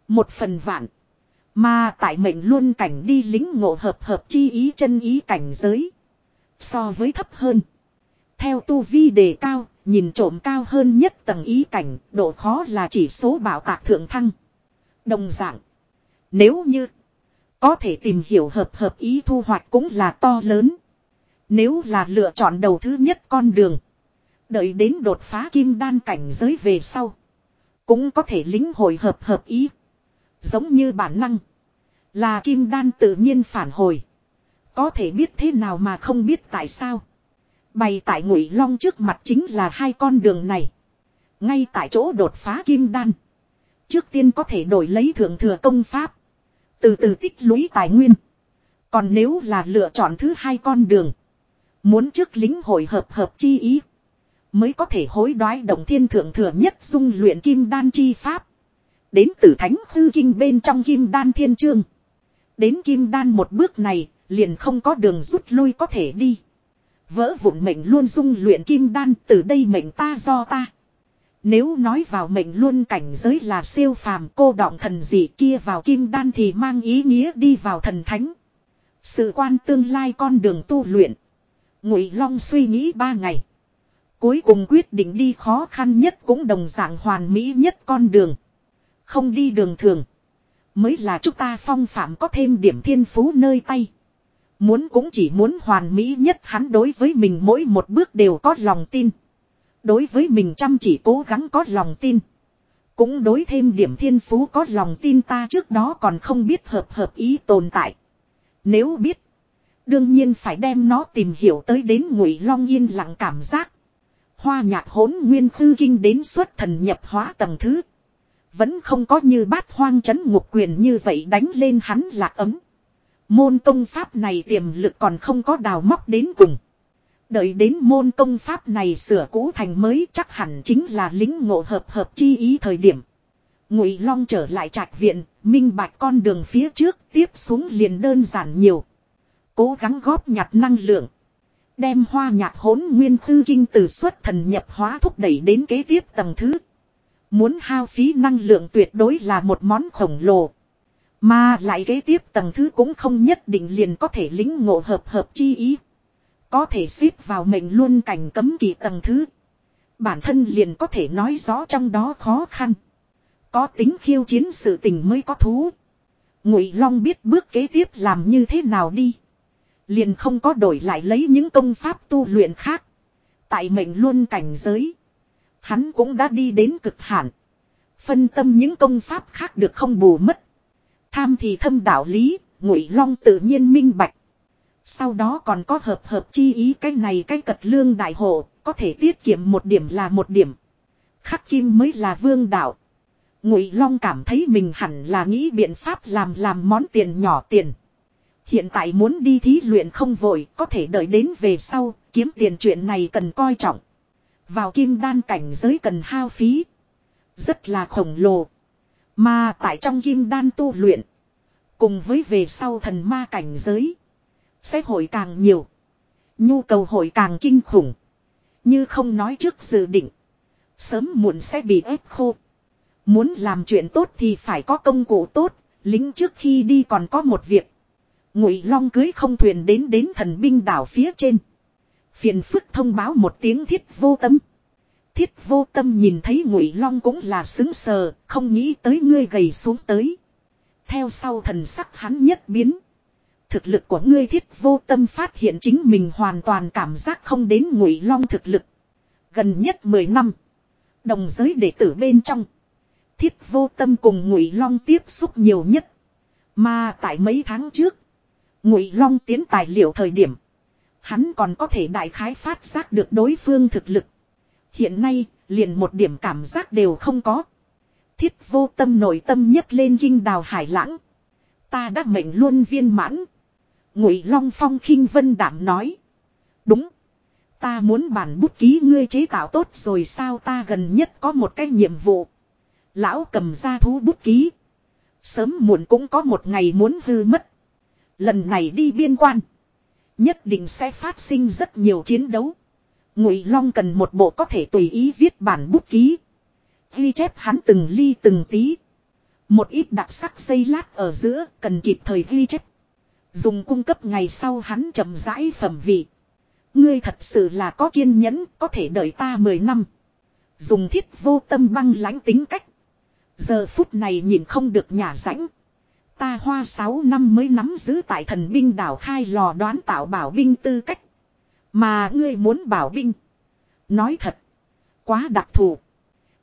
Một phần vạn. Mà tại mệnh luôn cảnh đi lính ngộ hợp hợp chi ý chân ý cảnh giới. So với thấp hơn. Theo tu vi đề cao, nhìn trộm cao hơn nhất tầng ý cảnh, độ khó là chỉ số bảo tạc thượng thăng. Đồng dạng. Nếu như có thể tìm hiểu hợp hợp ý thu hoạch cũng là to lớn. Nếu là lựa chọn đầu thứ nhất con đường. Đợi đến đột phá kim đan cảnh giới về sau. Cũng có thể lính hồi hợp hợp ý. Giống như bản năng. Là kim đan tự nhiên phản hồi. Có thể biết thế nào mà không biết tại sao. Bày tại ngụy long trước mặt chính là hai con đường này. Ngay tại chỗ đột phá kim đan. Trước tiên có thể đổi lấy thượng thừa công pháp. Từ từ tích lũy tài nguyên. Còn nếu là lựa chọn thứ hai con đường. Muốn trước lính hội hợp hợp chi ý. Mới có thể hối đoái động thiên thượng thừa nhất dung luyện kim đan chi pháp. Đến từ thánh hư kinh bên trong kim đan thiên chương. Đến kim đan một bước này, liền không có đường rút lui có thể đi. Vỡ vụn mệnh luôn dung luyện kim đan từ đây mệnh ta do ta. Nếu nói vào mệnh luôn cảnh giới là siêu phàm cô đọng thần gì kia vào kim đan thì mang ý nghĩa đi vào thần thánh. Sự quan tương lai con đường tu luyện. Ngụy Long suy nghĩ ba ngày. Cuối cùng quyết định đi khó khăn nhất cũng đồng dạng hoàn mỹ nhất con đường. Không đi đường thường. Mới là chúng ta phong phạm có thêm điểm thiên phú nơi tay. Muốn cũng chỉ muốn hoàn mỹ nhất hắn đối với mình mỗi một bước đều có lòng tin. Đối với mình chăm chỉ cố gắng có lòng tin. Cũng đối thêm điểm thiên phú có lòng tin ta trước đó còn không biết hợp hợp ý tồn tại. Nếu biết. Đương nhiên phải đem nó tìm hiểu tới đến ngụy long yên lặng cảm giác. Hoa nhạc hỗn nguyên khư kinh đến xuất thần nhập hóa tầng thứ. Vẫn không có như bát hoang chấn ngục quyền như vậy đánh lên hắn lạc ấm. Môn công pháp này tiềm lực còn không có đào móc đến cùng. Đợi đến môn công pháp này sửa cũ thành mới chắc hẳn chính là lính ngộ hợp hợp chi ý thời điểm. Ngụy Long trở lại trạch viện, minh bạch con đường phía trước tiếp xuống liền đơn giản nhiều. Cố gắng góp nhặt năng lượng. Đem hoa nhạc hỗn nguyên tư kinh từ xuất thần nhập hóa thúc đẩy đến kế tiếp tầng thứ. Muốn hao phí năng lượng tuyệt đối là một món khổng lồ. Mà lại kế tiếp tầng thứ cũng không nhất định liền có thể lính ngộ hợp hợp chi ý. Có thể xếp vào mệnh luôn cảnh cấm kỳ tầng thứ. Bản thân liền có thể nói rõ trong đó khó khăn. Có tính khiêu chiến sự tình mới có thú. Ngụy Long biết bước kế tiếp làm như thế nào đi. Liền không có đổi lại lấy những công pháp tu luyện khác. Tại mệnh luôn cảnh giới. Hắn cũng đã đi đến cực hạn. Phân tâm những công pháp khác được không bù mất. Tham thì thâm đạo lý, ngụy long tự nhiên minh bạch. Sau đó còn có hợp hợp chi ý cái này cái cật lương đại hộ, có thể tiết kiệm một điểm là một điểm. Khắc kim mới là vương đạo. Ngụy Long cảm thấy mình hẳn là nghĩ biện pháp làm làm món tiền nhỏ tiền. Hiện tại muốn đi thí luyện không vội, có thể đợi đến về sau, kiếm tiền chuyện này cần coi trọng. Vào kim đan cảnh giới cần hao phí. Rất là khổng lồ. Mà tại trong kim đan tu luyện. Cùng với về sau thần ma cảnh giới. Sẽ hội càng nhiều. Nhu cầu hội càng kinh khủng. Như không nói trước dự định. Sớm muộn sẽ bị ép khô. Muốn làm chuyện tốt thì phải có công cụ tốt. Lính trước khi đi còn có một việc. Ngụy Long cưới không thuyền đến đến thần binh đảo phía trên. Phiền phức thông báo một tiếng thiết vô tâm. Thiết vô tâm nhìn thấy Ngụy Long cũng là xứng sờ, không nghĩ tới ngươi gầy xuống tới. Theo sau thần sắc hắn nhất biến. Thực lực của ngươi thiết vô tâm phát hiện chính mình hoàn toàn cảm giác không đến Ngụy Long thực lực. Gần nhất 10 năm. Đồng giới đệ tử bên trong. Thiết vô tâm cùng Ngụy Long tiếp xúc nhiều nhất. Mà tại mấy tháng trước. Ngụy Long tiến tài liệu thời điểm. Hắn còn có thể đại khái phát giác được đối phương thực lực. Hiện nay, liền một điểm cảm giác đều không có. Thiết vô tâm nội tâm nhất lên kinh đào hải lãng. Ta đã mệnh luôn viên mãn. Ngụy Long Phong khinh vân đảm nói. Đúng. Ta muốn bản bút ký ngươi chế tạo tốt rồi sao ta gần nhất có một cái nhiệm vụ. Lão cầm ra thú bút ký. Sớm muộn cũng có một ngày muốn hư mất. Lần này đi biên quan. Nhất định sẽ phát sinh rất nhiều chiến đấu. Ngụy Long cần một bộ có thể tùy ý viết bản bút ký. Ghi chép hắn từng ly từng tí. Một ít đặc sắc xây lát ở giữa cần kịp thời ghi chép. Dùng cung cấp ngày sau hắn chậm rãi phẩm vị. Ngươi thật sự là có kiên nhẫn, có thể đợi ta 10 năm. Dùng thiết vô tâm băng lãnh tính cách. Giờ phút này nhìn không được nhà rãnh. Ta hoa 6 năm mới nắm giữ tại thần binh đảo khai lò đoán tạo bảo binh tư cách. Mà ngươi muốn bảo binh. Nói thật. Quá đặc thù.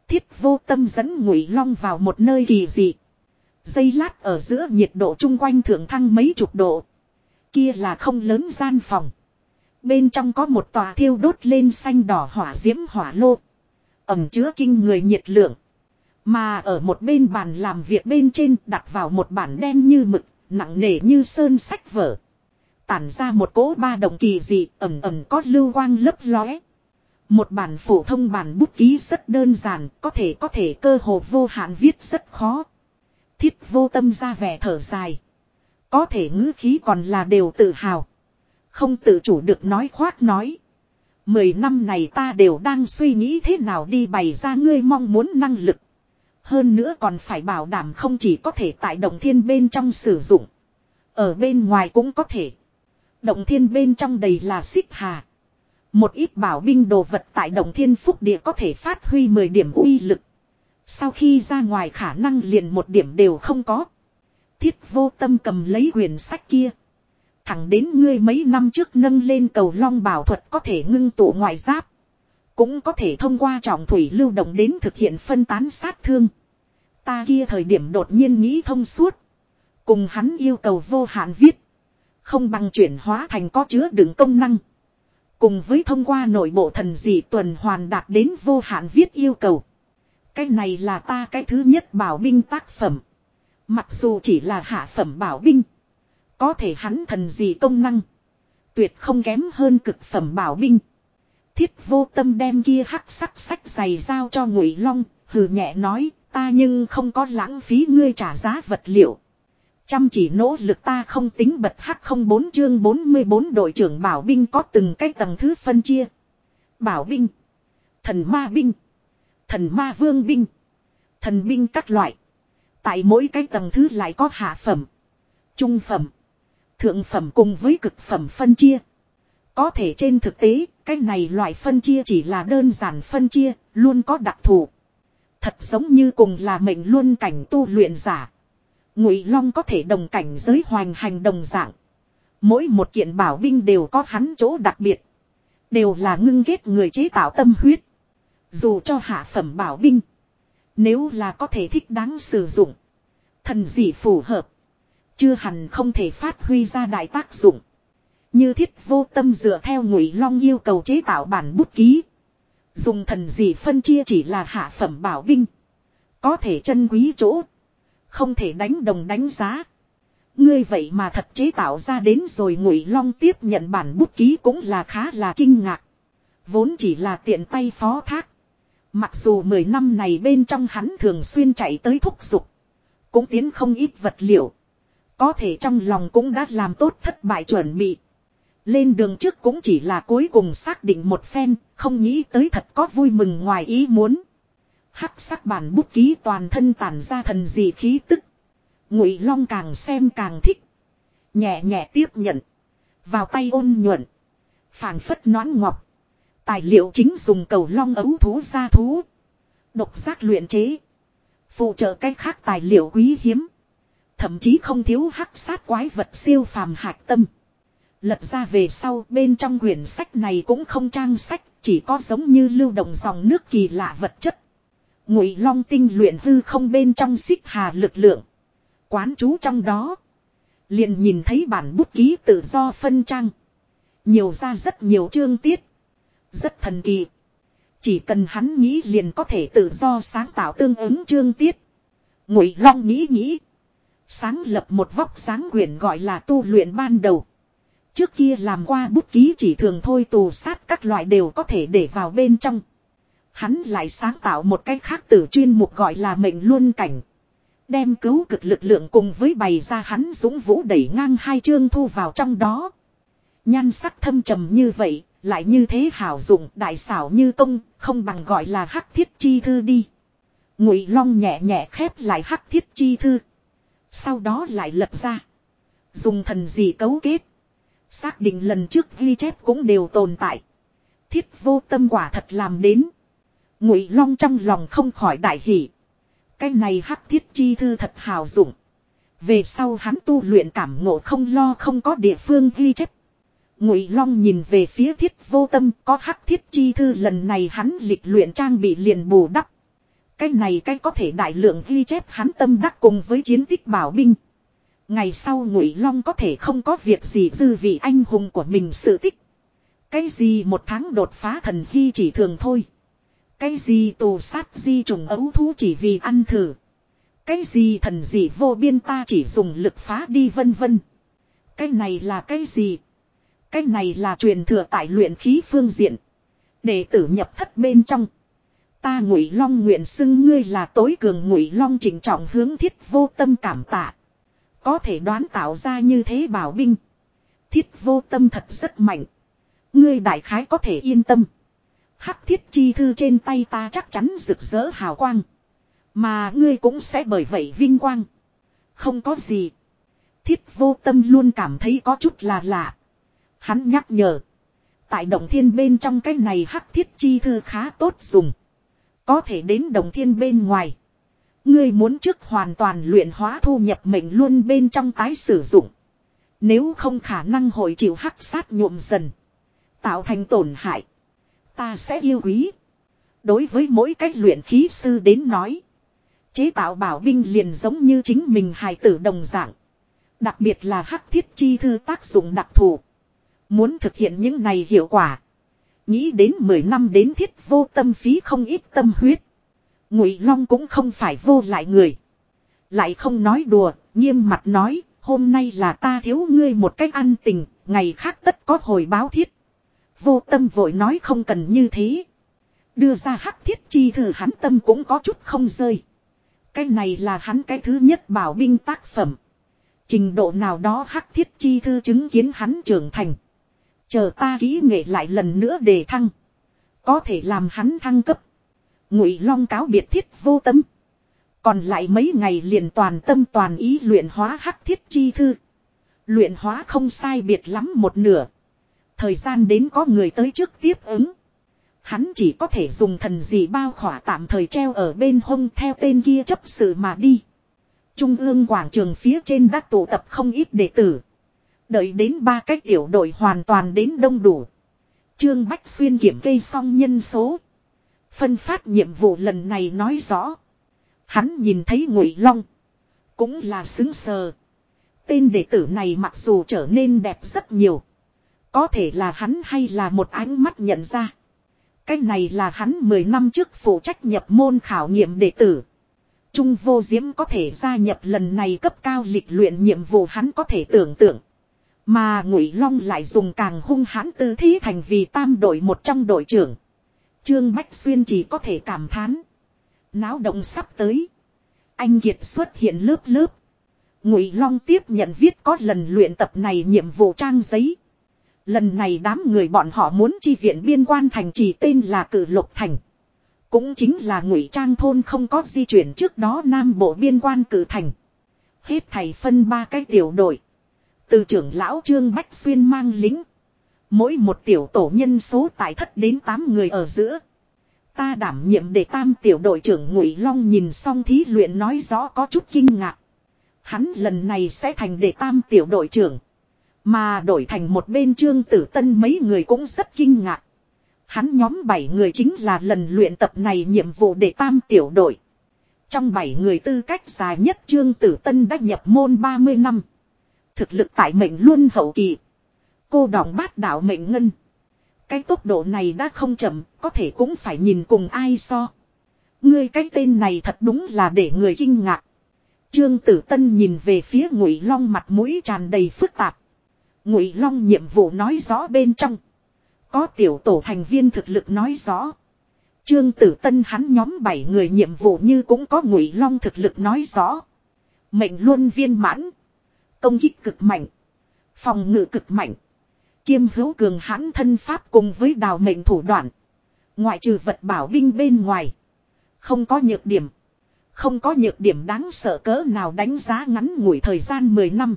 Thiết vô tâm dẫn ngụy long vào một nơi kỳ dị. Dây lát ở giữa nhiệt độ chung quanh thượng thăng mấy chục độ. Kia là không lớn gian phòng. Bên trong có một tòa thiêu đốt lên xanh đỏ hỏa diễm hỏa lô. Ẩm chứa kinh người nhiệt lượng. Mà ở một bên bàn làm việc bên trên đặt vào một bản đen như mực, nặng nề như sơn sách vở. Tản ra một cỗ ba đồng kỳ dị ẩm ẩm có lưu quang lấp lóe. Một bản phổ thông bản bút ký rất đơn giản, có thể có thể cơ hồ vô hạn viết rất khó. Thiết vô tâm ra vẻ thở dài. Có thể ngữ khí còn là đều tự hào. Không tự chủ được nói khoác nói. Mười năm này ta đều đang suy nghĩ thế nào đi bày ra ngươi mong muốn năng lực. Hơn nữa còn phải bảo đảm không chỉ có thể tại động thiên bên trong sử dụng. Ở bên ngoài cũng có thể. Động thiên bên trong đầy là xích hà. Một ít bảo binh đồ vật tại động thiên phúc địa có thể phát huy 10 điểm uy lực. Sau khi ra ngoài khả năng liền một điểm đều không có. Thiết vô tâm cầm lấy quyển sách kia. Thẳng đến ngươi mấy năm trước nâng lên cầu long bảo thuật có thể ngưng tụ ngoại giáp. Cũng có thể thông qua trọng thủy lưu động đến thực hiện phân tán sát thương. Ta kia thời điểm đột nhiên nghĩ thông suốt. Cùng hắn yêu cầu vô hạn viết. Không bằng chuyển hóa thành có chứa đựng công năng. Cùng với thông qua nội bộ thần dị tuần hoàn đạt đến vô hạn viết yêu cầu. Cái này là ta cái thứ nhất bảo binh tác phẩm. Mặc dù chỉ là hạ phẩm bảo binh. Có thể hắn thần dị công năng. Tuyệt không kém hơn cực phẩm bảo binh. Thiết vô tâm đem kia hắc sắc sách giày giao cho ngụy long. Hừ nhẹ nói ta nhưng không có lãng phí ngươi trả giá vật liệu. Chăm chỉ nỗ lực ta không tính bật hắc không bốn chương 44 đội trưởng bảo binh có từng cái tầng thứ phân chia. Bảo binh. Thần ma binh. Thần ma vương binh. Thần binh các loại. Tại mỗi cái tầng thứ lại có hạ phẩm. Trung phẩm. Thượng phẩm cùng với cực phẩm phân chia. Có thể trên thực tế, cái này loại phân chia chỉ là đơn giản phân chia, luôn có đặc thù. Thật giống như cùng là mệnh luôn cảnh tu luyện giả. Ngụy Long có thể đồng cảnh giới hoành hành đồng dạng. Mỗi một kiện bảo binh đều có hắn chỗ đặc biệt. Đều là ngưng ghét người chế tạo tâm huyết. Dù cho hạ phẩm bảo binh. Nếu là có thể thích đáng sử dụng. Thần dị phù hợp. Chưa hẳn không thể phát huy ra đại tác dụng. Như thiết vô tâm dựa theo ngụy long yêu cầu chế tạo bản bút ký. Dùng thần dị phân chia chỉ là hạ phẩm bảo binh. Có thể chân quý chỗ. Không thể đánh đồng đánh giá. Ngươi vậy mà thật chế tạo ra đến rồi ngụy long tiếp nhận bản bút ký cũng là khá là kinh ngạc. Vốn chỉ là tiện tay phó thác. Mặc dù 10 năm này bên trong hắn thường xuyên chạy tới thúc giục. Cũng tiến không ít vật liệu. Có thể trong lòng cũng đã làm tốt thất bại chuẩn bị. Lên đường trước cũng chỉ là cuối cùng xác định một phen, không nghĩ tới thật có vui mừng ngoài ý muốn. Hắc sắc bản bút ký toàn thân tản ra thần dị khí tức. Ngụy Long càng xem càng thích. Nhẹ nhẹ tiếp nhận. Vào tay ôn nhuận. phảng phất nón ngọc. Tài liệu chính dùng cầu long ấu thú ra thú. Độc giác luyện chế. Phụ trợ cách khác tài liệu quý hiếm. Thậm chí không thiếu hắc sát quái vật siêu phàm hạt tâm. Lật ra về sau bên trong quyển sách này cũng không trang sách, chỉ có giống như lưu động dòng nước kỳ lạ vật chất. Ngụy Long tinh luyện hư không bên trong xích hà lực lượng. Quán chú trong đó. Liền nhìn thấy bản bút ký tự do phân trang. Nhiều ra rất nhiều chương tiết. Rất thần kỳ. Chỉ cần hắn nghĩ liền có thể tự do sáng tạo tương ứng chương tiết. Ngụy Long nghĩ nghĩ. Sáng lập một vóc sáng quyển gọi là tu luyện ban đầu. Trước kia làm qua bút ký chỉ thường thôi tù sát các loại đều có thể để vào bên trong. Hắn lại sáng tạo một cách khác tử chuyên mục gọi là mệnh luân cảnh. Đem cứu cực lực lượng cùng với bày ra hắn dũng vũ đẩy ngang hai chương thu vào trong đó. Nhan sắc thâm trầm như vậy, lại như thế hảo dụng đại xảo như công, không bằng gọi là hắc thiết chi thư đi. Ngụy Long nhẹ nhẹ khép lại hắc thiết chi thư. Sau đó lại lật ra. Dùng thần gì cấu kết. Xác định lần trước ghi chép cũng đều tồn tại. Thiết vô tâm quả thật làm đến. Ngụy Long trong lòng không khỏi đại hỷ. Cái này hắc thiết chi thư thật hào dụng. Về sau hắn tu luyện cảm ngộ không lo không có địa phương ghi chép. Ngụy Long nhìn về phía thiết vô tâm, có hắc thiết chi thư lần này hắn lịch luyện trang bị liền bù đắp. Cái này cái có thể đại lượng ghi chép hắn tâm đắc cùng với chiến tích bảo binh. Ngày sau Ngụy Long có thể không có việc gì dư vị anh hùng của mình sự tích. Cái gì một tháng đột phá thần hy chỉ thường thôi. Cái gì tù sát di trùng ấu thú chỉ vì ăn thử. Cái gì thần gì vô biên ta chỉ dùng lực phá đi vân vân. Cái này là cái gì? Cái này là truyền thừa tại luyện khí phương diện. Đệ tử nhập thất bên trong. Ta ngụy long nguyện xưng ngươi là tối cường ngụy long chỉnh trọng hướng thiết vô tâm cảm tạ. Có thể đoán tạo ra như thế bảo binh. Thiết vô tâm thật rất mạnh. Ngươi đại khái có thể yên tâm. Hắc thiết chi thư trên tay ta chắc chắn rực rỡ hào quang. Mà ngươi cũng sẽ bởi vậy vinh quang. Không có gì. Thiết vô tâm luôn cảm thấy có chút là lạ. Hắn nhắc nhở. Tại đồng thiên bên trong cái này hắc thiết chi thư khá tốt dùng. Có thể đến đồng thiên bên ngoài. Ngươi muốn trước hoàn toàn luyện hóa thu nhập mệnh luôn bên trong tái sử dụng. Nếu không khả năng hội chịu hắc sát nhuộm dần. Tạo thành tổn hại. Ta sẽ yêu quý. Đối với mỗi cách luyện khí sư đến nói. Chế tạo bảo binh liền giống như chính mình hài tử đồng dạng. Đặc biệt là hắc thiết chi thư tác dụng đặc thù. Muốn thực hiện những này hiệu quả. Nghĩ đến 10 năm đến thiết vô tâm phí không ít tâm huyết. Ngụy Long cũng không phải vô lại người. Lại không nói đùa, nghiêm mặt nói, hôm nay là ta thiếu ngươi một cách ăn tình, ngày khác tất có hồi báo thiết. Vô tâm vội nói không cần như thế. Đưa ra hắc thiết chi thư hắn tâm cũng có chút không rơi. Cái này là hắn cái thứ nhất bảo binh tác phẩm. Trình độ nào đó hắc thiết chi thư chứng kiến hắn trưởng thành. Chờ ta kỹ nghệ lại lần nữa đề thăng. Có thể làm hắn thăng cấp. Ngụy Long cáo biệt thiết vô tâm. Còn lại mấy ngày liền toàn tâm toàn ý luyện hóa hắc thiết chi thư. Luyện hóa không sai biệt lắm một nửa. Thời gian đến có người tới trước tiếp ứng. Hắn chỉ có thể dùng thần gì bao khỏa tạm thời treo ở bên hông theo tên kia chấp sự mà đi. Trung ương quảng trường phía trên đã tụ tập không ít đệ tử. Đợi đến ba cái tiểu đội hoàn toàn đến đông đủ. Trương Bách Xuyên kiểm kê xong nhân số. Phân phát nhiệm vụ lần này nói rõ. Hắn nhìn thấy Ngụy Long. Cũng là xứng sờ. Tên đệ tử này mặc dù trở nên đẹp rất nhiều. Có thể là hắn hay là một ánh mắt nhận ra. Cái này là hắn 10 năm trước phụ trách nhập môn khảo nghiệm đệ tử. Trung vô diễm có thể gia nhập lần này cấp cao lịch luyện nhiệm vụ hắn có thể tưởng tượng. Mà Ngụy Long lại dùng càng hung hãn tư thế thành vì tam đội một trong đội trưởng. Trương Bách Xuyên chỉ có thể cảm thán. Náo động sắp tới. Anh Kiệt xuất hiện lớp lớp. Ngụy Long tiếp nhận viết có lần luyện tập này nhiệm vụ trang giấy. Lần này đám người bọn họ muốn chi viện biên quan thành trì tên là Cử Lục Thành. Cũng chính là ngụy trang thôn không có di chuyển trước đó Nam Bộ biên quan cử thành. Hết thầy phân ba cái tiểu đội. Từ trưởng lão Trương Bách Xuyên mang lính. Mỗi một tiểu tổ nhân số tại thất đến 8 người ở giữa. Ta đảm nhiệm để tam tiểu đội trưởng Ngụy Long nhìn xong thí luyện nói rõ có chút kinh ngạc. Hắn lần này sẽ thành để tam tiểu đội trưởng. Mà đổi thành một bên trương tử tân mấy người cũng rất kinh ngạc. Hắn nhóm 7 người chính là lần luyện tập này nhiệm vụ để tam tiểu đội. Trong 7 người tư cách dài nhất trương tử tân đã nhập môn 30 năm. Thực lực tại mệnh luôn hậu kỳ. Cô đỏng bát đạo mệnh ngân. Cái tốc độ này đã không chậm, có thể cũng phải nhìn cùng ai so. Ngươi cái tên này thật đúng là để người kinh ngạc. Trương Tử Tân nhìn về phía Ngụy Long mặt mũi tràn đầy phức tạp. Ngụy Long nhiệm vụ nói rõ bên trong. Có tiểu tổ thành viên thực lực nói rõ. Trương Tử Tân hắn nhóm 7 người nhiệm vụ như cũng có Ngụy Long thực lực nói rõ. Mệnh luôn viên mãn. Công kích cực mạnh. Phòng ngự cực mạnh. Kiêm hữu cường hãn thân pháp cùng với đào mệnh thủ đoạn. Ngoại trừ vật bảo binh bên ngoài. Không có nhược điểm. Không có nhược điểm đáng sợ cỡ nào đánh giá ngắn ngủi thời gian 10 năm.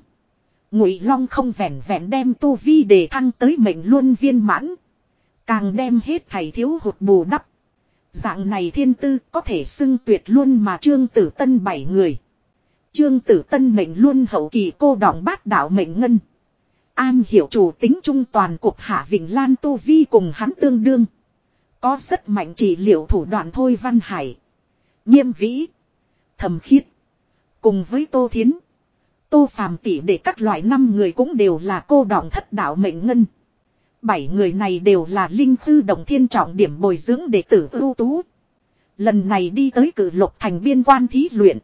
Ngụy Long không vẹn vẹn đem tu vi để thăng tới mệnh luôn viên mãn. Càng đem hết thầy thiếu hụt bù đắp. Dạng này thiên tư có thể xưng tuyệt luôn mà Trương Tử Tân bảy người. Trương Tử Tân mệnh luôn hậu kỳ cô đọng bát đạo mệnh ngân. An hiểu chủ tính trung toàn cục Hạ Vịnh Lan Tu Vi cùng hắn tương đương. Có rất mạnh chỉ liệu thủ đoạn thôi Văn Hải. Nghiêm vĩ. Thầm khiết. Cùng với Tô Thiến. Tô Phàm tỷ để các loại năm người cũng đều là cô đọng thất đạo mệnh ngân. Bảy người này đều là linh khư đồng thiên trọng điểm bồi dưỡng đệ tử ưu tú. Lần này đi tới cử lục thành biên quan thí luyện.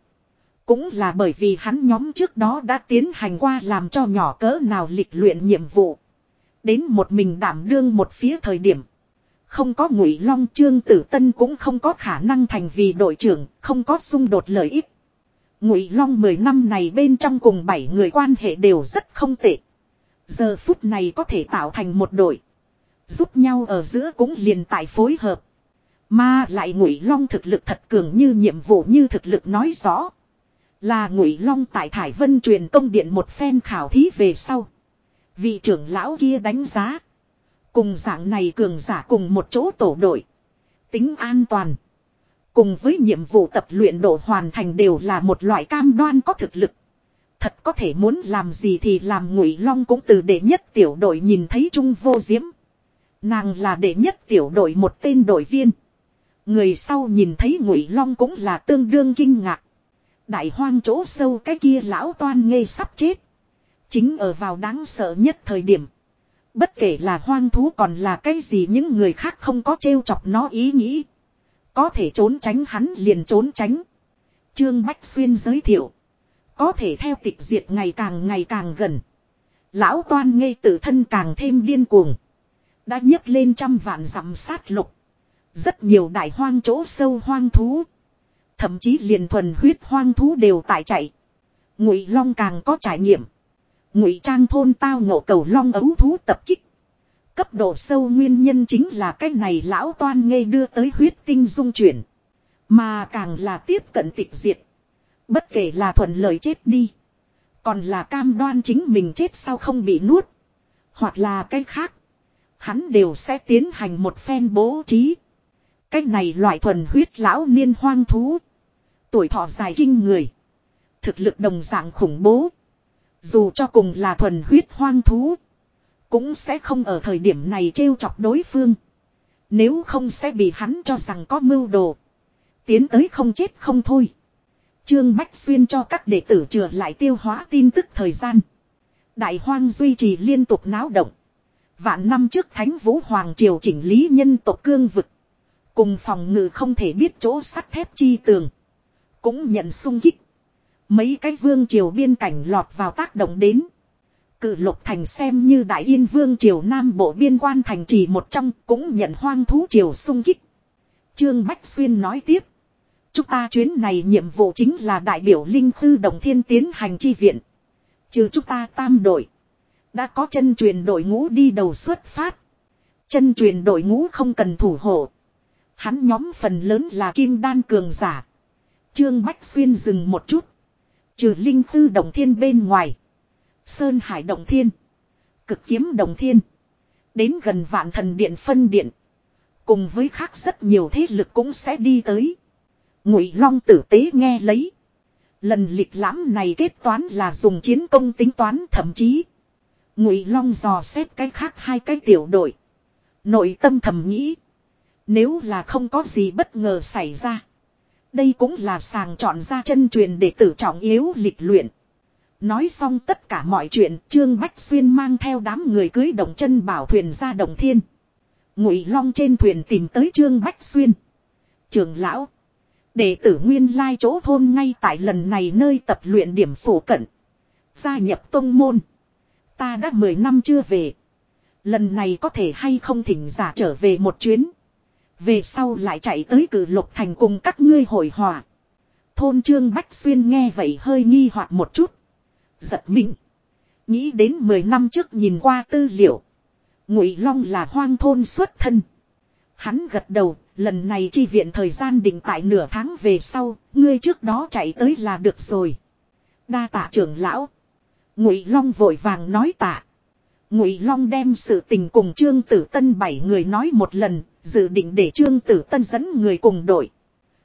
Cũng là bởi vì hắn nhóm trước đó đã tiến hành qua làm cho nhỏ cỡ nào lịch luyện nhiệm vụ. Đến một mình đảm đương một phía thời điểm. Không có ngụy long trương tử tân cũng không có khả năng thành vì đội trưởng, không có xung đột lợi ích. Ngụy long 10 năm này bên trong cùng bảy người quan hệ đều rất không tệ. Giờ phút này có thể tạo thành một đội. Giúp nhau ở giữa cũng liền tại phối hợp. Mà lại ngụy long thực lực thật cường như nhiệm vụ như thực lực nói rõ. Là ngụy long tại Thải Vân truyền công điện một phen khảo thí về sau. Vị trưởng lão kia đánh giá. Cùng dạng này cường giả cùng một chỗ tổ đội. Tính an toàn. Cùng với nhiệm vụ tập luyện độ hoàn thành đều là một loại cam đoan có thực lực. Thật có thể muốn làm gì thì làm ngụy long cũng từ đệ nhất tiểu đội nhìn thấy trung vô diễm. Nàng là đệ nhất tiểu đội một tên đội viên. Người sau nhìn thấy ngụy long cũng là tương đương kinh ngạc. Đại hoang chỗ sâu cái kia lão toan ngây sắp chết. Chính ở vào đáng sợ nhất thời điểm. Bất kể là hoang thú còn là cái gì những người khác không có trêu chọc nó ý nghĩ. Có thể trốn tránh hắn liền trốn tránh. Trương Bách Xuyên giới thiệu. Có thể theo tịch diệt ngày càng ngày càng gần. Lão toan ngây tự thân càng thêm điên cuồng. Đã nhấc lên trăm vạn dặm sát lục. Rất nhiều đại hoang chỗ sâu hoang thú. Thậm chí liền thuần huyết hoang thú đều tại chạy. Ngụy Long càng có trải nghiệm. Ngụy Trang thôn tao ngộ cầu long ấu thú tập kích. Cấp độ sâu nguyên nhân chính là cái này lão toan ngây đưa tới huyết tinh dung chuyển. Mà càng là tiếp cận tịch diệt. Bất kể là thuận lợi chết đi. Còn là cam đoan chính mình chết sau không bị nuốt. Hoặc là cái khác. Hắn đều sẽ tiến hành một phen bố trí. Cái này loại thuần huyết lão niên hoang thú. Tuổi thọ dài kinh người. Thực lực đồng dạng khủng bố. Dù cho cùng là thuần huyết hoang thú. Cũng sẽ không ở thời điểm này trêu chọc đối phương. Nếu không sẽ bị hắn cho rằng có mưu đồ. Tiến tới không chết không thôi. Trương Bách Xuyên cho các đệ tử trừa lại tiêu hóa tin tức thời gian. Đại hoang duy trì liên tục náo động. Vạn năm trước Thánh Vũ Hoàng Triều chỉnh lý nhân tộc cương vực. Cùng phòng ngự không thể biết chỗ sắt thép chi tường. Cũng nhận sung kích. Mấy cái vương triều biên cảnh lọt vào tác động đến. Cự lục thành xem như đại yên vương triều nam bộ biên quan thành trì một trong cũng nhận hoang thú triều sung kích. Trương Bách Xuyên nói tiếp. Chúng ta chuyến này nhiệm vụ chính là đại biểu Linh Khư Đồng Thiên tiến hành chi viện. Trừ chúng ta tam đội. Đã có chân truyền đội ngũ đi đầu xuất phát. Chân truyền đội ngũ không cần thủ hộ. Hắn nhóm phần lớn là kim đan cường giả. Trương Bách Xuyên dừng một chút. Trừ Linh Tư Đồng Thiên bên ngoài. Sơn Hải Đồng Thiên. Cực Kiếm Đồng Thiên. Đến gần vạn thần điện phân điện. Cùng với khác rất nhiều thế lực cũng sẽ đi tới. Ngụy Long tử tế nghe lấy. Lần lịch lãm này kết toán là dùng chiến công tính toán thậm chí. Ngụy Long dò xét cái khác hai cái tiểu đội. Nội tâm thầm nghĩ. Nếu là không có gì bất ngờ xảy ra. Đây cũng là sàng chọn ra chân truyền để tử trọng yếu lịch luyện. Nói xong tất cả mọi chuyện, Trương Bách Xuyên mang theo đám người cưới đồng chân bảo thuyền ra đồng thiên. Ngụy Long trên thuyền tìm tới Trương Bách Xuyên. Trường lão. Đệ tử nguyên lai chỗ thôn ngay tại lần này nơi tập luyện điểm phổ cận. Gia nhập tông môn. Ta đã 10 năm chưa về. Lần này có thể hay không thỉnh giả trở về một chuyến. Về sau lại chạy tới cử lục thành cùng các ngươi hội hòa. Thôn Trương Bách Xuyên nghe vậy hơi nghi hoặc một chút. Giật mình. Nghĩ đến 10 năm trước nhìn qua tư liệu. Ngụy Long là hoang thôn xuất thân. Hắn gật đầu, lần này chi viện thời gian định tại nửa tháng về sau, ngươi trước đó chạy tới là được rồi. Đa tạ trưởng lão. Ngụy Long vội vàng nói tạ. Ngụy Long đem sự tình cùng Trương Tử Tân bảy người nói một lần, dự định để Trương Tử Tân dẫn người cùng đội.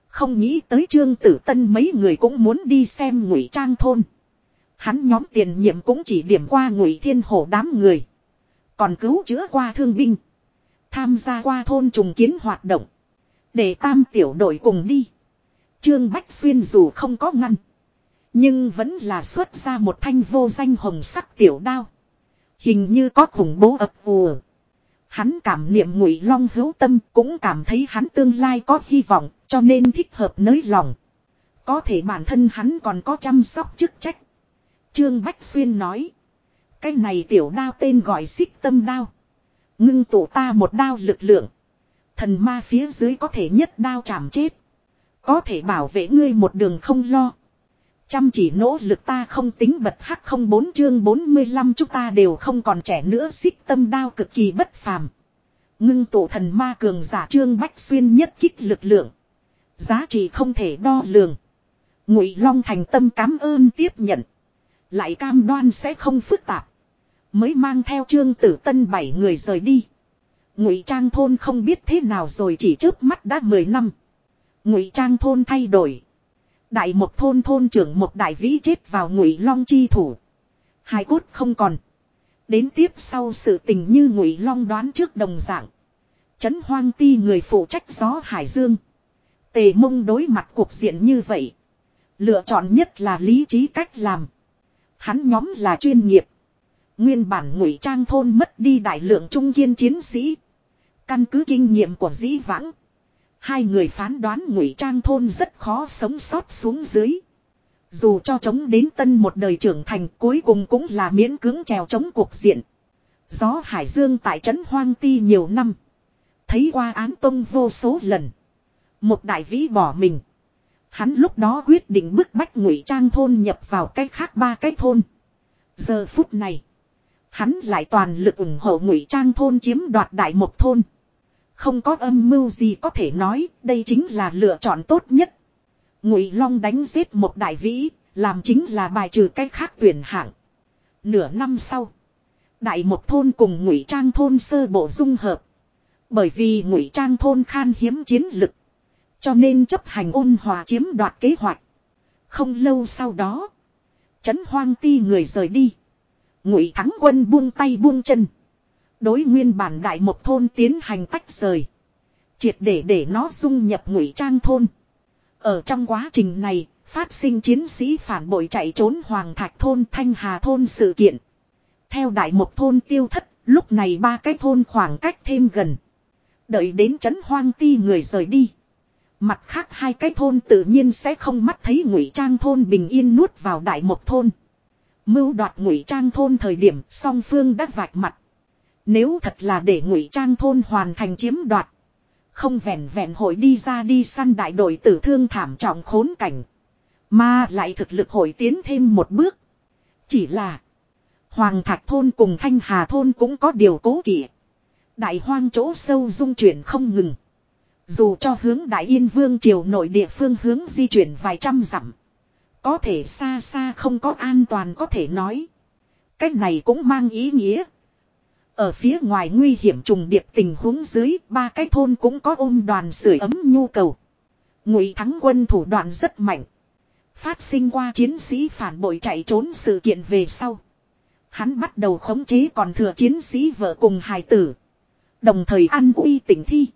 Không nghĩ tới Trương Tử Tân mấy người cũng muốn đi xem Ngụy Trang thôn. Hắn nhóm tiền nhiệm cũng chỉ điểm qua Ngụy Thiên Hổ đám người, còn cứu chữa qua thương binh, tham gia qua thôn trùng kiến hoạt động, để tam tiểu đội cùng đi. Trương Bách Xuyên dù không có ngăn, nhưng vẫn là xuất ra một thanh vô danh hồng sắc tiểu đao. Hình như có khủng bố ập vùa. Hắn cảm niệm ngụy long hữu tâm cũng cảm thấy hắn tương lai có hy vọng, cho nên thích hợp nới lòng. Có thể bản thân hắn còn có chăm sóc chức trách. Trương Bách Xuyên nói. Cái này tiểu đao tên gọi xích tâm đao. Ngưng tụ ta một đao lực lượng. Thần ma phía dưới có thể nhất đao chạm chết. Có thể bảo vệ ngươi một đường không lo. Chăm chỉ nỗ lực ta không tính bật hắc không bốn chương 45 chúng ta đều không còn trẻ nữa, xích tâm đao cực kỳ bất phàm. Ngưng tụ thần ma cường giả trương bách xuyên nhất kích lực lượng. Giá trị không thể đo lường. Ngụy Long thành tâm cảm ơn tiếp nhận. Lại cam đoan sẽ không phức tạp. Mới mang theo trương tử tân bảy người rời đi. Ngụy Trang thôn không biết thế nào rồi chỉ trước mắt đã 10 năm. Ngụy Trang thôn thay đổi. Đại một thôn thôn trưởng một đại vĩ chết vào ngụy long chi thủ. Hai cốt không còn. Đến tiếp sau sự tình như ngụy long đoán trước đồng dạng. Trấn hoang ti người phụ trách gió hải dương. Tề mông đối mặt cuộc diện như vậy. Lựa chọn nhất là lý trí cách làm. Hắn nhóm là chuyên nghiệp. Nguyên bản ngụy trang thôn mất đi đại lượng trung kiên chiến sĩ. Căn cứ kinh nghiệm của dĩ vãng. Hai người phán đoán ngụy trang thôn rất khó sống sót xuống dưới. Dù cho chống đến tân một đời trưởng thành, cuối cùng cũng là miễn cưỡng trèo chống cuộc diện. Gió Hải Dương tại trấn Hoang Ti nhiều năm. Thấy qua án tông vô số lần. Một đại vĩ bỏ mình. Hắn lúc đó quyết định bức bách ngụy trang thôn nhập vào cách khác ba cái thôn. Giờ phút này. Hắn lại toàn lực ủng hộ ngụy trang thôn chiếm đoạt đại một thôn. Không có âm mưu gì có thể nói, đây chính là lựa chọn tốt nhất. Ngụy Long đánh giết một đại vĩ, làm chính là bài trừ cách khác tuyển hạng. Nửa năm sau, đại một thôn cùng ngụy trang thôn sơ bộ dung hợp. Bởi vì ngụy trang thôn khan hiếm chiến lực, cho nên chấp hành ôn hòa chiếm đoạt kế hoạch. Không lâu sau đó, trấn hoang ti người rời đi. Ngụy thắng quân buông tay buông chân. Đối nguyên bản đại một thôn tiến hành tách rời. Triệt để để nó dung nhập ngụy trang thôn. Ở trong quá trình này, phát sinh chiến sĩ phản bội chạy trốn Hoàng Thạch thôn Thanh Hà thôn sự kiện. Theo đại một thôn tiêu thất, lúc này ba cái thôn khoảng cách thêm gần. Đợi đến trấn hoang ti người rời đi. Mặt khác hai cái thôn tự nhiên sẽ không mắt thấy ngụy trang thôn bình yên nuốt vào đại một thôn. Mưu đoạt ngụy trang thôn thời điểm song phương đã vạch mặt. Nếu thật là để ngụy trang thôn hoàn thành chiếm đoạt. Không vẹn vẹn hội đi ra đi săn đại đội tử thương thảm trọng khốn cảnh. Mà lại thực lực hội tiến thêm một bước. Chỉ là. Hoàng Thạch thôn cùng Thanh Hà thôn cũng có điều cố kỵ. Đại hoang chỗ sâu dung chuyển không ngừng. Dù cho hướng Đại Yên Vương triều nội địa phương hướng di chuyển vài trăm dặm. Có thể xa xa không có an toàn có thể nói. Cách này cũng mang ý nghĩa. Ở phía ngoài nguy hiểm trùng điệp tình huống dưới, ba cái thôn cũng có ôm đoàn sưởi ấm nhu cầu. Ngụy thắng quân thủ đoạn rất mạnh. Phát sinh qua chiến sĩ phản bội chạy trốn sự kiện về sau. Hắn bắt đầu khống chế còn thừa chiến sĩ vợ cùng hài tử. Đồng thời ăn uy tỉnh thi.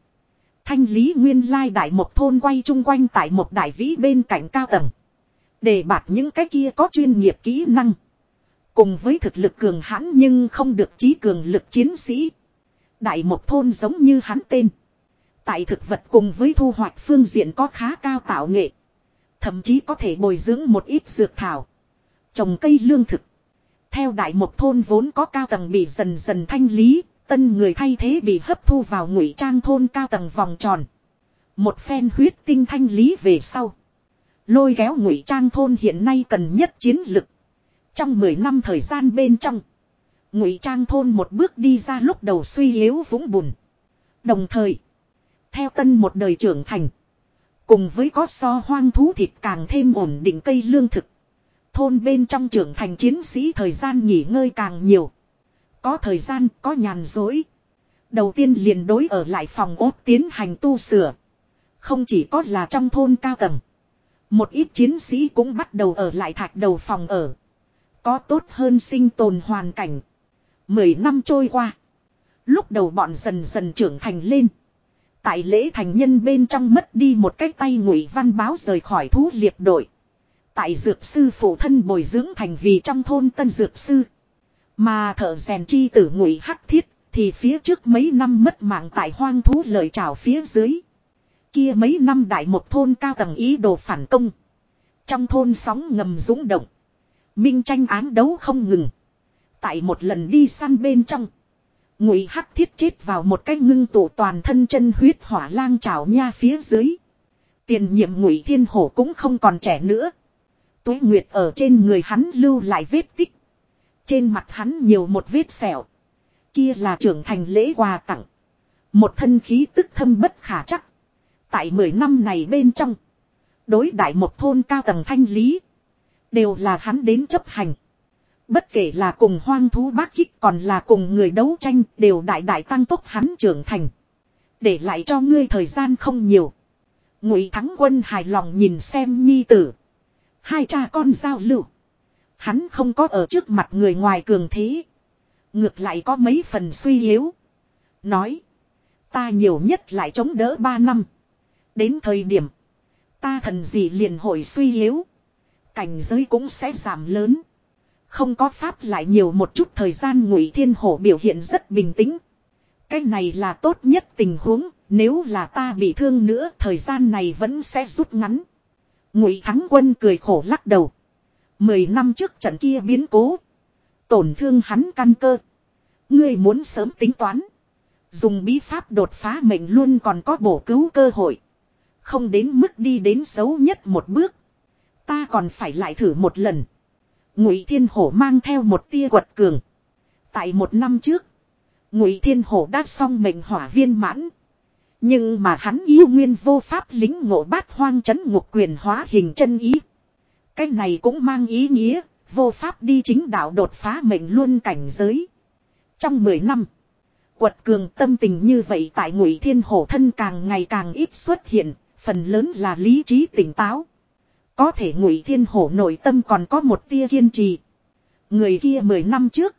Thanh lý nguyên lai đại một thôn quay chung quanh tại một đại vĩ bên cạnh cao tầng. Để bạt những cái kia có chuyên nghiệp kỹ năng. Cùng với thực lực cường hãn nhưng không được trí cường lực chiến sĩ. Đại một thôn giống như hắn tên. Tại thực vật cùng với thu hoạch phương diện có khá cao tạo nghệ. Thậm chí có thể bồi dưỡng một ít dược thảo. Trồng cây lương thực. Theo đại một thôn vốn có cao tầng bị dần dần thanh lý, tân người thay thế bị hấp thu vào ngụy trang thôn cao tầng vòng tròn. Một phen huyết tinh thanh lý về sau. Lôi kéo ngụy trang thôn hiện nay cần nhất chiến lực. Trong 10 năm thời gian bên trong. Ngụy trang thôn một bước đi ra lúc đầu suy yếu vũng bùn. Đồng thời. Theo tân một đời trưởng thành. Cùng với có so hoang thú thịt càng thêm ổn định cây lương thực. Thôn bên trong trưởng thành chiến sĩ thời gian nghỉ ngơi càng nhiều. Có thời gian, có nhàn dối. Đầu tiên liền đối ở lại phòng ốt tiến hành tu sửa. Không chỉ có là trong thôn cao tầng. Một ít chiến sĩ cũng bắt đầu ở lại thạch đầu phòng ở. Có tốt hơn sinh tồn hoàn cảnh. Mười năm trôi qua. Lúc đầu bọn dần dần trưởng thành lên. Tại lễ thành nhân bên trong mất đi một cái tay ngụy văn báo rời khỏi thú liệp đội. Tại dược sư phụ thân bồi dưỡng thành vì trong thôn tân dược sư. Mà thợ rèn chi tử ngụy hắc thiết thì phía trước mấy năm mất mạng tại hoang thú lợi trào phía dưới. Kia mấy năm đại một thôn cao tầng ý đồ phản công. Trong thôn sóng ngầm dũng động. Minh tranh án đấu không ngừng. Tại một lần đi săn bên trong. Ngụy hắc thiết chết vào một cái ngưng tụ toàn thân chân huyết hỏa lang trào nha phía dưới. Tiền nhiệm ngụy thiên hổ cũng không còn trẻ nữa. Tuế nguyệt ở trên người hắn lưu lại vết tích. Trên mặt hắn nhiều một vết sẹo. Kia là trưởng thành lễ quà tặng. Một thân khí tức thâm bất khả chắc. Tại mười năm này bên trong. Đối đại một thôn cao tầng thanh lý. Đều là hắn đến chấp hành. Bất kể là cùng hoang thú bác kích còn là cùng người đấu tranh, đều đại đại tăng tốc hắn trưởng thành. Để lại cho ngươi thời gian không nhiều. Ngụy Thắng Quân hài lòng nhìn xem nhi tử. Hai cha con giao lưu. Hắn không có ở trước mặt người ngoài cường thế. Ngược lại có mấy phần suy yếu. Nói. Ta nhiều nhất lại chống đỡ ba năm. Đến thời điểm. Ta thần gì liền hồi suy yếu. Cảnh giới cũng sẽ giảm lớn. Không có pháp lại nhiều một chút thời gian ngụy thiên hổ biểu hiện rất bình tĩnh. Cái này là tốt nhất tình huống. Nếu là ta bị thương nữa, thời gian này vẫn sẽ rút ngắn. Ngụy thắng quân cười khổ lắc đầu. Mười năm trước trận kia biến cố. Tổn thương hắn căn cơ. Ngươi muốn sớm tính toán. Dùng bí pháp đột phá mệnh luôn còn có bổ cứu cơ hội. Không đến mức đi đến xấu nhất một bước. Ta còn phải lại thử một lần. Ngụy Thiên Hổ mang theo một tia quật cường. Tại một năm trước. Ngụy Thiên Hổ đã xong mệnh hỏa viên mãn. Nhưng mà hắn yêu nguyên vô pháp lính ngộ bát hoang chấn ngục quyền hóa hình chân ý. Cái này cũng mang ý nghĩa, vô pháp đi chính đạo đột phá mệnh luôn cảnh giới. Trong 10 năm, quật cường tâm tình như vậy tại ngụy thiên hổ thân càng ngày càng ít xuất hiện, phần lớn là lý trí tỉnh táo. Có thể ngụy thiên hổ nội tâm còn có một tia kiên trì. Người kia 10 năm trước,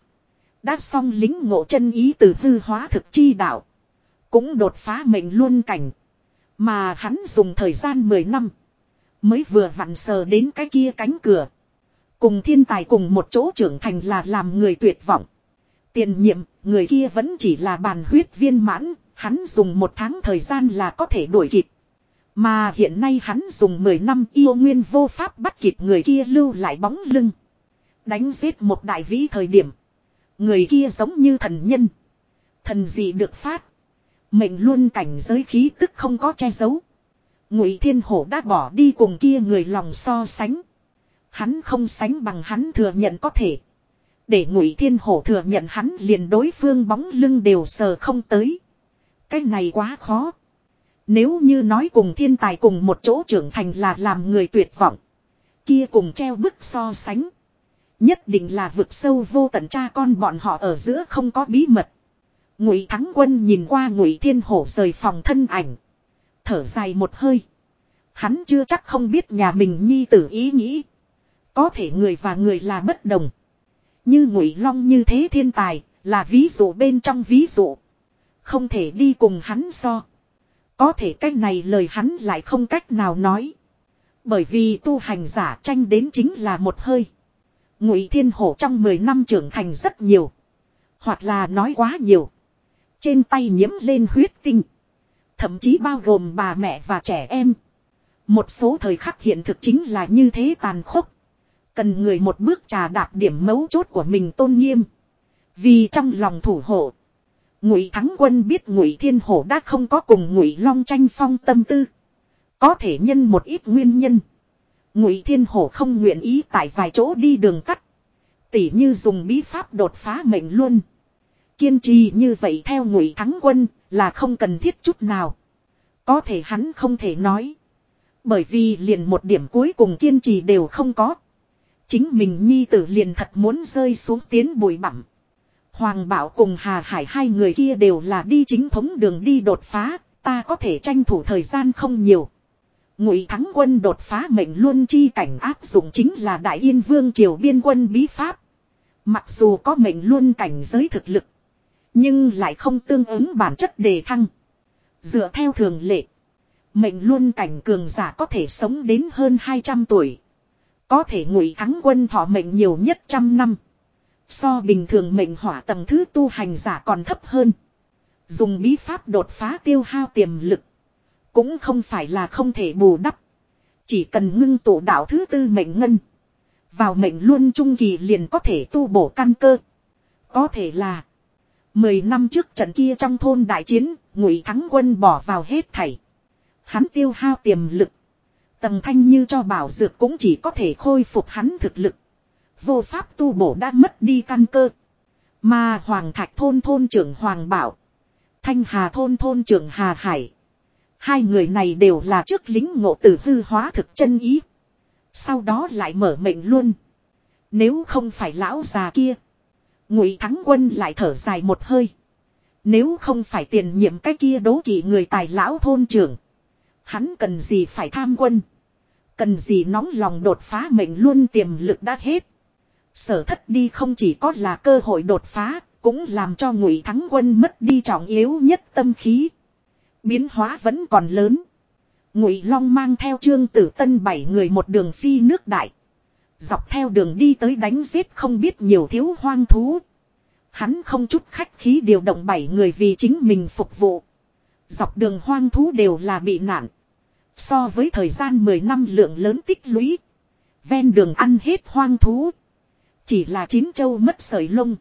đã xong lính ngộ chân ý từ hư hóa thực chi đạo. Cũng đột phá mệnh luôn cảnh. Mà hắn dùng thời gian 10 năm. Mới vừa vặn sờ đến cái kia cánh cửa. Cùng thiên tài cùng một chỗ trưởng thành là làm người tuyệt vọng. Tiền nhiệm, người kia vẫn chỉ là bàn huyết viên mãn, hắn dùng một tháng thời gian là có thể đuổi kịp. Mà hiện nay hắn dùng 10 năm yêu nguyên vô pháp bắt kịp người kia lưu lại bóng lưng. Đánh giết một đại vĩ thời điểm. Người kia giống như thần nhân. Thần gì được phát. Mệnh luôn cảnh giới khí tức không có che giấu. Ngụy Thiên Hổ đã bỏ đi cùng kia người lòng so sánh. Hắn không sánh bằng hắn thừa nhận có thể. Để Ngụy Thiên Hổ thừa nhận hắn liền đối phương bóng lưng đều sờ không tới. Cái này quá khó. Nếu như nói cùng thiên tài cùng một chỗ trưởng thành là làm người tuyệt vọng. Kia cùng treo bức so sánh. Nhất định là vực sâu vô tận cha con bọn họ ở giữa không có bí mật. Ngụy Thắng Quân nhìn qua Ngụy Thiên Hổ rời phòng thân ảnh, thở dài một hơi. Hắn chưa chắc không biết nhà mình nhi tử ý nghĩ, có thể người và người là bất đồng. Như Ngụy Long như thế thiên tài, là ví dụ bên trong ví dụ, không thể đi cùng hắn so. Có thể cách này lời hắn lại không cách nào nói. Bởi vì tu hành giả tranh đến chính là một hơi. Ngụy Thiên Hổ trong 10 năm trưởng thành rất nhiều. Hoặc là nói quá nhiều. Trên tay nhiễm lên huyết tinh. Thậm chí bao gồm bà mẹ và trẻ em. Một số thời khắc hiện thực chính là như thế tàn khốc. Cần người một bước trà đạp điểm mấu chốt của mình tôn nghiêm. Vì trong lòng thủ hộ. Ngụy Thắng Quân biết Ngụy Thiên Hổ đã không có cùng Ngụy Long tranh phong tâm tư. Có thể nhân một ít nguyên nhân. Ngụy Thiên Hổ không nguyện ý tại vài chỗ đi đường cắt. Tỉ như dùng bí pháp đột phá mệnh luôn. Kiên trì như vậy theo ngụy thắng quân là không cần thiết chút nào. Có thể hắn không thể nói. Bởi vì liền một điểm cuối cùng kiên trì đều không có. Chính mình nhi tử liền thật muốn rơi xuống tiến bụi bặm. Hoàng Bảo cùng Hà Hải hai người kia đều là đi chính thống đường đi đột phá, ta có thể tranh thủ thời gian không nhiều. Ngụy Thắng Quân đột phá mệnh luôn chi cảnh áp dụng chính là Đại Yên Vương triều biên quân bí pháp. Mặc dù có mệnh luôn cảnh giới thực lực, nhưng lại không tương ứng bản chất đề thăng. Dựa theo thường lệ. Mệnh luôn cảnh cường giả có thể sống đến hơn 200 tuổi. Có thể ngụy thắng quân thọ mệnh nhiều nhất trăm năm. So bình thường mệnh hỏa tầng thứ tu hành giả còn thấp hơn. Dùng bí pháp đột phá tiêu hao tiềm lực. Cũng không phải là không thể bù đắp. Chỉ cần ngưng tụ đạo thứ tư mệnh ngân. Vào mệnh luôn trung kỳ liền có thể tu bổ căn cơ. Có thể là. Mười năm trước trận kia trong thôn đại chiến, ngụy thắng quân bỏ vào hết thảy. Hắn tiêu hao tiềm lực. Tầng thanh như cho bảo dược cũng chỉ có thể khôi phục hắn thực lực. Vô pháp tu bổ đã mất đi căn cơ. Mà Hoàng Thạch thôn thôn trưởng Hoàng Bảo. Thanh Hà thôn thôn trưởng Hà Hải. Hai người này đều là trước lính ngộ tử hư hóa thực chân ý. Sau đó lại mở mệnh luôn. Nếu không phải lão già kia. Ngụy Thắng Quân lại thở dài một hơi. Nếu không phải tiền nhiệm cái kia đố kỵ người tài lão thôn trưởng. Hắn cần gì phải tham quân. Cần gì nóng lòng đột phá mệnh luôn tiềm lực đã hết. Sở thất đi không chỉ có là cơ hội đột phá, cũng làm cho ngụy thắng quân mất đi trọng yếu nhất tâm khí. Biến hóa vẫn còn lớn. Ngụy Long mang theo trương tử tân bảy người một đường phi nước đại. Dọc theo đường đi tới đánh giết không biết nhiều thiếu hoang thú. Hắn không chút khách khí điều động bảy người vì chính mình phục vụ. Dọc đường hoang thú đều là bị nạn. So với thời gian 10 năm lượng lớn tích lũy. Ven đường ăn hết hoang thú. Chỉ là chín châu mất sợi lông.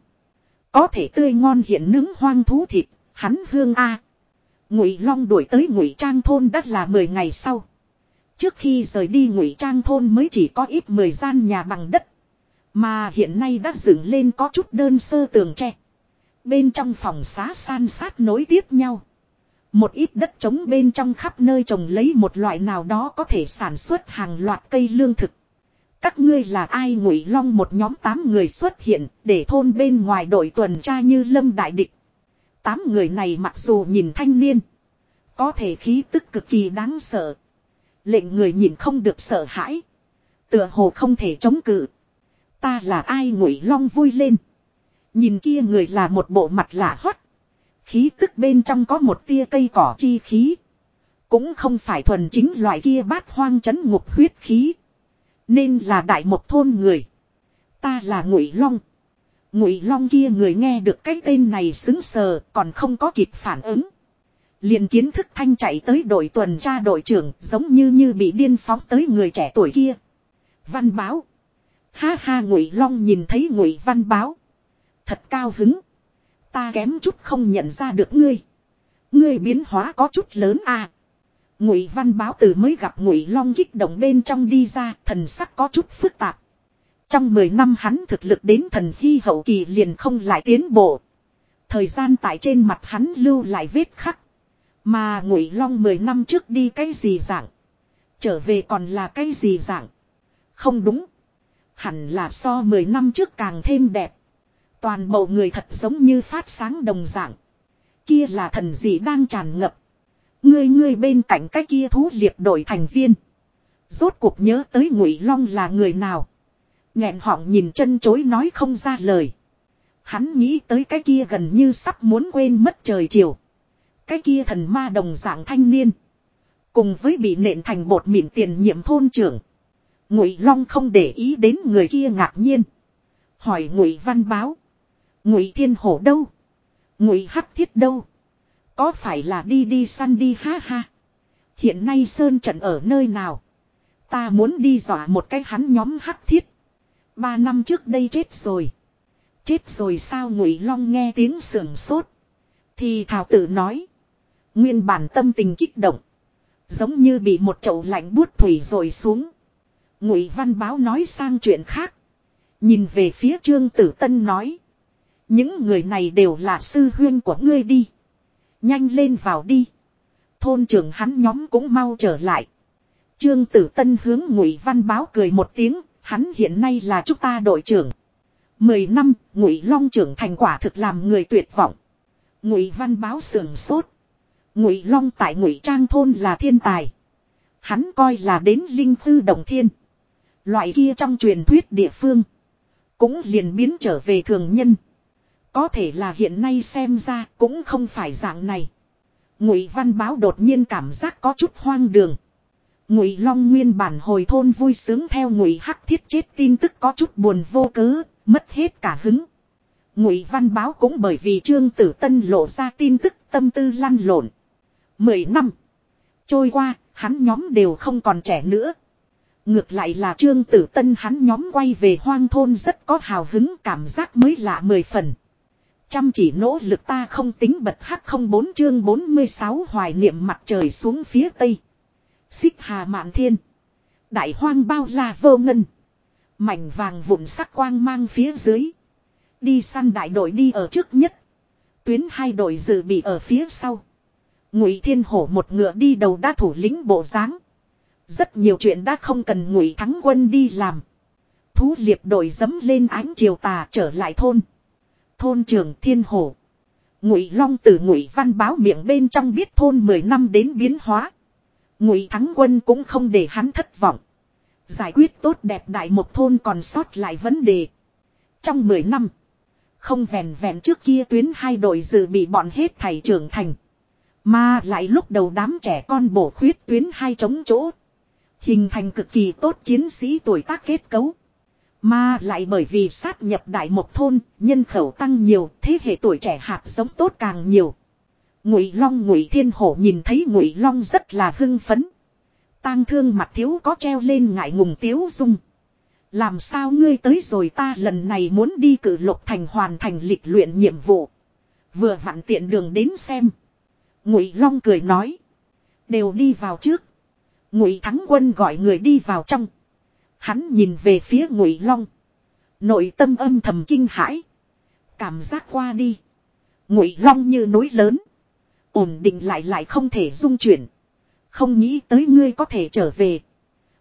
Có thể tươi ngon hiện nướng hoang thú thịt, hắn hương A. Ngụy Long đuổi tới Ngụy Trang thôn đất là 10 ngày sau. Trước khi rời đi Ngụy Trang thôn mới chỉ có ít 10 gian nhà bằng đất, mà hiện nay đã dựng lên có chút đơn sơ tường tre. Bên trong phòng xá san sát nối tiếp nhau. Một ít đất trống bên trong khắp nơi trồng lấy một loại nào đó có thể sản xuất hàng loạt cây lương thực. Các ngươi là ai ngụy long một nhóm tám người xuất hiện, để thôn bên ngoài đội tuần tra như lâm đại địch. Tám người này mặc dù nhìn thanh niên. Có thể khí tức cực kỳ đáng sợ. Lệnh người nhìn không được sợ hãi. Tựa hồ không thể chống cự. Ta là ai ngụy long vui lên. Nhìn kia người là một bộ mặt lạ hoắt. Khí tức bên trong có một tia cây cỏ chi khí. Cũng không phải thuần chính loại kia bát hoang chấn ngục huyết khí. Nên là đại một thôn người. Ta là Ngụy Long. Ngụy Long kia người nghe được cái tên này xứng sờ, còn không có kịp phản ứng. liền kiến thức thanh chạy tới đội tuần tra đội trưởng, giống như như bị điên phóng tới người trẻ tuổi kia. Văn báo. Ha ha, Ngụy Long nhìn thấy Ngụy Văn báo. Thật cao hứng. Ta kém chút không nhận ra được ngươi. Ngươi biến hóa có chút lớn à. Ngụy Văn báo từ mới gặp Ngụy Long kích động bên trong đi ra, thần sắc có chút phức tạp. Trong 10 năm hắn thực lực đến thần khi hậu kỳ liền không lại tiến bộ. Thời gian tại trên mặt hắn lưu lại vết khắc. Mà Ngụy Long 10 năm trước đi cái gì dạng? Trở về còn là cái gì dạng? Không đúng. Hẳn là so 10 năm trước càng thêm đẹp. Toàn bộ người thật giống như phát sáng đồng dạng. Kia là thần gì đang tràn ngập. Ngươi ngươi bên cạnh cái kia thú liệp đội thành viên. Rốt cuộc nhớ tới Ngụy Long là người nào. nghẹn họng nhìn chân chối nói không ra lời. Hắn nghĩ tới cái kia gần như sắp muốn quên mất trời chiều. Cái kia thần ma đồng dạng thanh niên. Cùng với bị nện thành bột mịn tiền nhiệm thôn trưởng. Ngụy Long không để ý đến người kia ngạc nhiên. Hỏi Ngụy Văn Báo. Ngụy Thiên Hổ đâu? Ngụy Hắc Thiết đâu? Có phải là đi đi săn đi ha ha? Hiện nay Sơn trận ở nơi nào? Ta muốn đi dọa một cái hắn nhóm Hắc Thiết. Ba năm trước đây chết rồi. Chết rồi sao Ngụy Long nghe tiếng sưởng sốt. Thì Thảo Tử nói. Nguyên bản tâm tình kích động. Giống như bị một chậu lạnh buốt thủy rồi xuống. Ngụy Văn Báo nói sang chuyện khác. Nhìn về phía Trương Tử Tân nói. Những người này đều là sư huyên của ngươi đi. Nhanh lên vào đi. Thôn trưởng hắn nhóm cũng mau trở lại. Trương Tử Tân hướng Ngụy Văn Báo cười một tiếng, hắn hiện nay là chúng ta đội trưởng. Mười năm, Ngụy Long trưởng thành quả thực làm người tuyệt vọng. Ngụy Văn Báo sườn sốt. Ngụy Long tại Ngụy Trang thôn là thiên tài. Hắn coi là đến linh tư đồng thiên. Loại kia trong truyền thuyết địa phương. Cũng liền biến trở về thường nhân. Có thể là hiện nay xem ra cũng không phải dạng này. Ngụy Văn Báo đột nhiên cảm giác có chút hoang đường. Ngụy Long nguyên bản hồi thôn vui sướng theo Ngụy Hắc Thiết chết tin tức có chút buồn vô cớ, mất hết cả hứng. Ngụy Văn Báo cũng bởi vì Trương Tử Tân lộ ra tin tức tâm tư lăn lộn. Mười năm trôi qua, hắn nhóm đều không còn trẻ nữa. Ngược lại là Trương Tử Tân hắn nhóm quay về hoang thôn rất có hào hứng cảm giác mới lạ mười phần. Chăm chỉ nỗ lực ta không tính bật hắc không bốn chương 46 hoài niệm mặt trời xuống phía tây. Xích hà mạn thiên. Đại hoang bao la vô ngân. Mảnh vàng vụn sắc quang mang phía dưới. Đi săn đại đội đi ở trước nhất. Tuyến hai đội dự bị ở phía sau. Ngụy Thiên Hổ một ngựa đi đầu đã thủ lĩnh bộ dáng. Rất nhiều chuyện đã không cần Ngụy Thắng Quân đi làm. Thú liệp đội dấm lên ánh chiều tà trở lại thôn thôn trường thiên hồ. Ngụy long từ ngụy văn báo miệng bên trong biết thôn mười năm đến biến hóa. Ngụy thắng quân cũng không để hắn thất vọng. Giải quyết tốt đẹp đại một thôn còn sót lại vấn đề. Trong mười năm, không vẹn vẹn trước kia tuyến hai đội dự bị bọn hết thầy trưởng thành, mà lại lúc đầu đám trẻ con bổ khuyết tuyến hai chống chỗ. Hình thành cực kỳ tốt chiến sĩ tuổi tác kết cấu mà lại bởi vì sát nhập đại một thôn, nhân khẩu tăng nhiều, thế hệ tuổi trẻ hạt giống tốt càng nhiều. Ngụy Long Ngụy Thiên Hổ nhìn thấy Ngụy Long rất là hưng phấn. Tang thương mặt thiếu có treo lên ngại ngùng tiếu dung. Làm sao ngươi tới rồi ta lần này muốn đi cử lục thành hoàn thành lịch luyện nhiệm vụ. Vừa vặn tiện đường đến xem. Ngụy Long cười nói. Đều đi vào trước. Ngụy Thắng Quân gọi người đi vào trong. Hắn nhìn về phía Ngụy Long. Nội tâm âm thầm kinh hãi. Cảm giác qua đi. Ngụy Long như núi lớn. Ổn định lại lại không thể dung chuyển. Không nghĩ tới ngươi có thể trở về.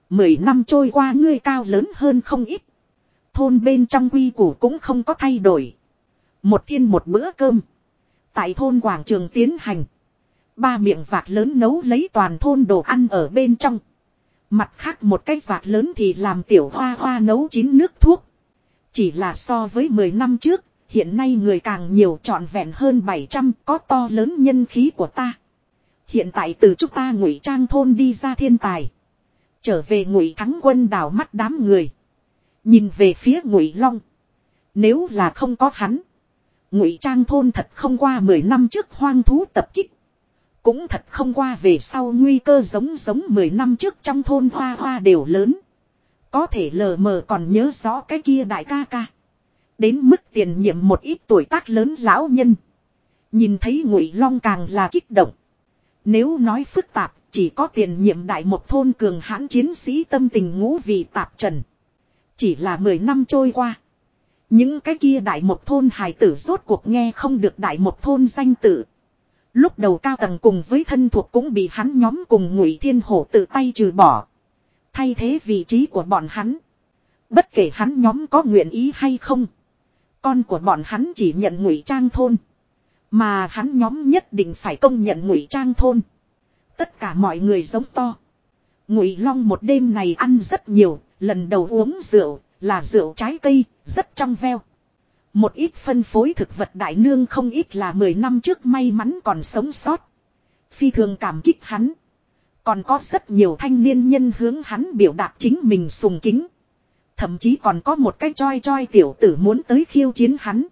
Mười năm trôi qua ngươi cao lớn hơn không ít. Thôn bên trong quy củ cũng không có thay đổi. Một thiên một bữa cơm. Tại thôn quảng trường tiến hành. Ba miệng vạc lớn nấu lấy toàn thôn đồ ăn ở bên trong. Mặt khác một cái vạc lớn thì làm tiểu hoa hoa nấu chín nước thuốc. Chỉ là so với 10 năm trước, hiện nay người càng nhiều trọn vẹn hơn 700 có to lớn nhân khí của ta. Hiện tại từ chúng ta ngụy trang thôn đi ra thiên tài. Trở về ngụy thắng quân đảo mắt đám người. Nhìn về phía ngụy long. Nếu là không có hắn. Ngụy trang thôn thật không qua 10 năm trước hoang thú tập kích. Cũng thật không qua về sau nguy cơ giống giống 10 năm trước trong thôn hoa hoa đều lớn. Có thể lờ mờ còn nhớ rõ cái kia đại ca ca. Đến mức tiền nhiệm một ít tuổi tác lớn lão nhân. Nhìn thấy ngụy long càng là kích động. Nếu nói phức tạp, chỉ có tiền nhiệm đại một thôn cường hãn chiến sĩ tâm tình ngũ vị tạp trần. Chỉ là 10 năm trôi qua. Những cái kia đại một thôn hài tử rốt cuộc nghe không được đại một thôn danh tử. Lúc đầu cao tầng cùng với thân thuộc cũng bị hắn nhóm cùng ngụy thiên hổ tự tay trừ bỏ. Thay thế vị trí của bọn hắn. Bất kể hắn nhóm có nguyện ý hay không. Con của bọn hắn chỉ nhận ngụy trang thôn. Mà hắn nhóm nhất định phải công nhận ngụy trang thôn. Tất cả mọi người giống to. Ngụy Long một đêm này ăn rất nhiều, lần đầu uống rượu, là rượu trái cây, rất trong veo. Một ít phân phối thực vật đại nương không ít là 10 năm trước may mắn còn sống sót. Phi thường cảm kích hắn. Còn có rất nhiều thanh niên nhân hướng hắn biểu đạt chính mình sùng kính. Thậm chí còn có một cái choi choi tiểu tử muốn tới khiêu chiến hắn.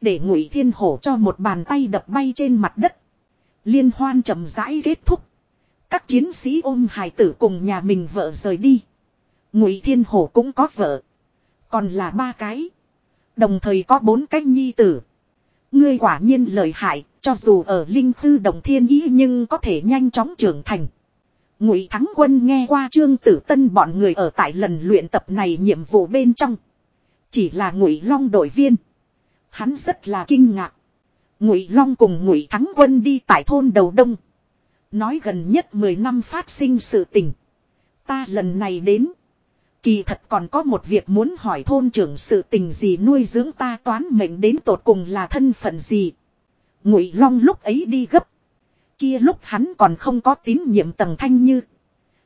Để ngụy thiên hổ cho một bàn tay đập bay trên mặt đất. Liên hoan chậm rãi kết thúc. Các chiến sĩ ôm hài tử cùng nhà mình vợ rời đi. Ngụy thiên hổ cũng có vợ. Còn là ba cái. Đồng thời có bốn cái nhi tử. Ngươi quả nhiên lợi hại, cho dù ở linh thư đồng thiên ý nhưng có thể nhanh chóng trưởng thành. Ngụy Thắng Quân nghe qua Trương Tử Tân bọn người ở tại lần luyện tập này nhiệm vụ bên trong, chỉ là Ngụy Long đội viên. Hắn rất là kinh ngạc. Ngụy Long cùng Ngụy Thắng Quân đi tại thôn đầu đông, nói gần nhất 10 năm phát sinh sự tình. Ta lần này đến, kỳ thật còn có một việc muốn hỏi thôn trưởng sự tình gì nuôi dưỡng ta toán mệnh đến tột cùng là thân phận gì. Ngụy Long lúc ấy đi gấp kia lúc hắn còn không có tín nhiệm tầng thanh như.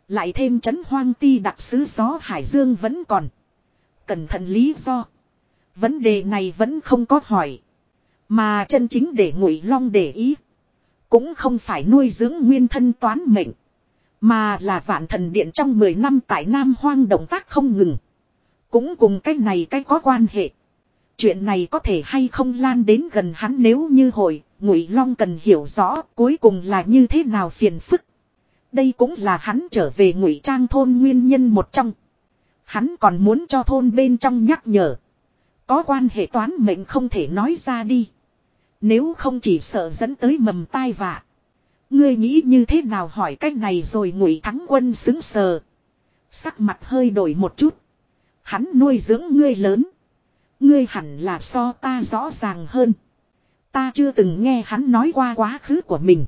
Lại thêm chấn hoang ti đặc sứ gió Hải Dương vẫn còn. Cẩn thận lý do. Vấn đề này vẫn không có hỏi. Mà chân chính để ngụy long để ý. Cũng không phải nuôi dưỡng nguyên thân toán mệnh. Mà là vạn thần điện trong 10 năm tại Nam Hoang động tác không ngừng. Cũng cùng cái này cái có quan hệ. Chuyện này có thể hay không lan đến gần hắn nếu như hồi, Ngụy Long cần hiểu rõ cuối cùng là như thế nào phiền phức. Đây cũng là hắn trở về Ngụy Trang thôn nguyên nhân một trong. Hắn còn muốn cho thôn bên trong nhắc nhở. Có quan hệ toán mệnh không thể nói ra đi. Nếu không chỉ sợ dẫn tới mầm tai vạ. Ngươi nghĩ như thế nào hỏi cách này rồi ngụy thắng quân xứng sờ. Sắc mặt hơi đổi một chút. Hắn nuôi dưỡng ngươi lớn. Ngươi hẳn là so ta rõ ràng hơn. Ta chưa từng nghe hắn nói qua quá khứ của mình.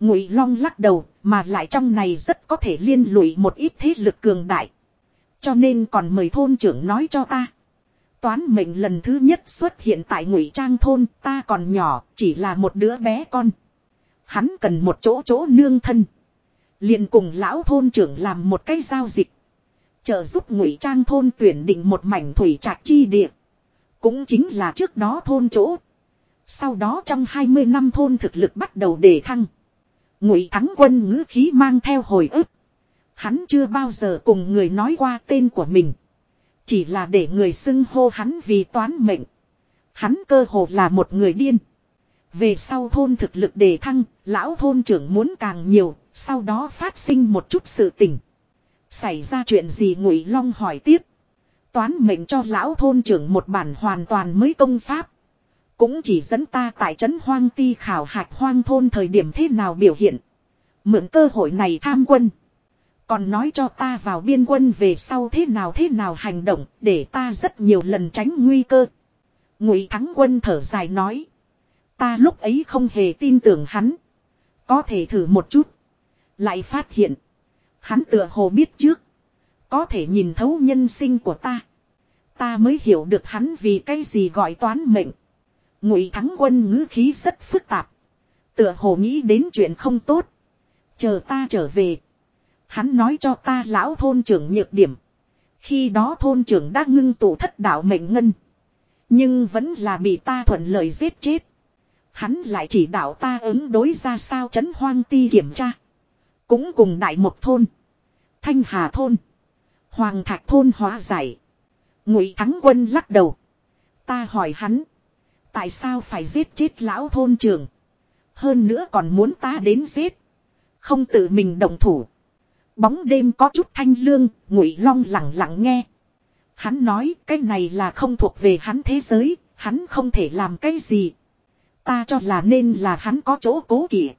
Ngụy Long lắc đầu, mà lại trong này rất có thể liên lụy một ít thế lực cường đại. Cho nên còn mời thôn trưởng nói cho ta. Toán mệnh lần thứ nhất xuất hiện tại Ngụy Trang thôn, ta còn nhỏ, chỉ là một đứa bé con. Hắn cần một chỗ chỗ nương thân. liền cùng lão thôn trưởng làm một cái giao dịch. Trợ giúp Ngụy Trang thôn tuyển định một mảnh thủy trạc chi địa. Cũng chính là trước đó thôn chỗ. Sau đó trong 20 năm thôn thực lực bắt đầu đề thăng. Ngụy Thắng Quân ngữ khí mang theo hồi ức. Hắn chưa bao giờ cùng người nói qua tên của mình. Chỉ là để người xưng hô hắn vì toán mệnh. Hắn cơ hồ là một người điên. Về sau thôn thực lực đề thăng, lão thôn trưởng muốn càng nhiều, sau đó phát sinh một chút sự tình. Xảy ra chuyện gì Ngụy Long hỏi tiếp. Toán mệnh cho lão thôn trưởng một bản hoàn toàn mới công pháp. Cũng chỉ dẫn ta tại trấn hoang ti khảo hạch hoang thôn thời điểm thế nào biểu hiện. Mượn cơ hội này tham quân. Còn nói cho ta vào biên quân về sau thế nào thế nào hành động để ta rất nhiều lần tránh nguy cơ. Ngụy Thắng Quân thở dài nói. Ta lúc ấy không hề tin tưởng hắn. Có thể thử một chút. Lại phát hiện. Hắn tựa hồ biết trước. Có thể nhìn thấu nhân sinh của ta. Ta mới hiểu được hắn vì cái gì gọi toán mệnh. Ngụy Thắng Quân ngữ khí rất phức tạp. Tựa hồ nghĩ đến chuyện không tốt. Chờ ta trở về. Hắn nói cho ta lão thôn trưởng nhược điểm. Khi đó thôn trưởng đã ngưng tụ thất đạo mệnh ngân. Nhưng vẫn là bị ta thuận lợi giết chết. Hắn lại chỉ đạo ta ứng đối ra sao chấn hoang ti kiểm tra. Cũng cùng đại một thôn. Thanh Hà thôn. Hoàng Thạch thôn hóa giải. Ngụy Thắng Quân lắc đầu. Ta hỏi hắn. Tại sao phải giết chết lão thôn trưởng. Hơn nữa còn muốn ta đến giết. Không tự mình động thủ. Bóng đêm có chút thanh lương, ngụy long lặng lặng nghe. Hắn nói cái này là không thuộc về hắn thế giới, hắn không thể làm cái gì. Ta cho là nên là hắn có chỗ cố kỵ.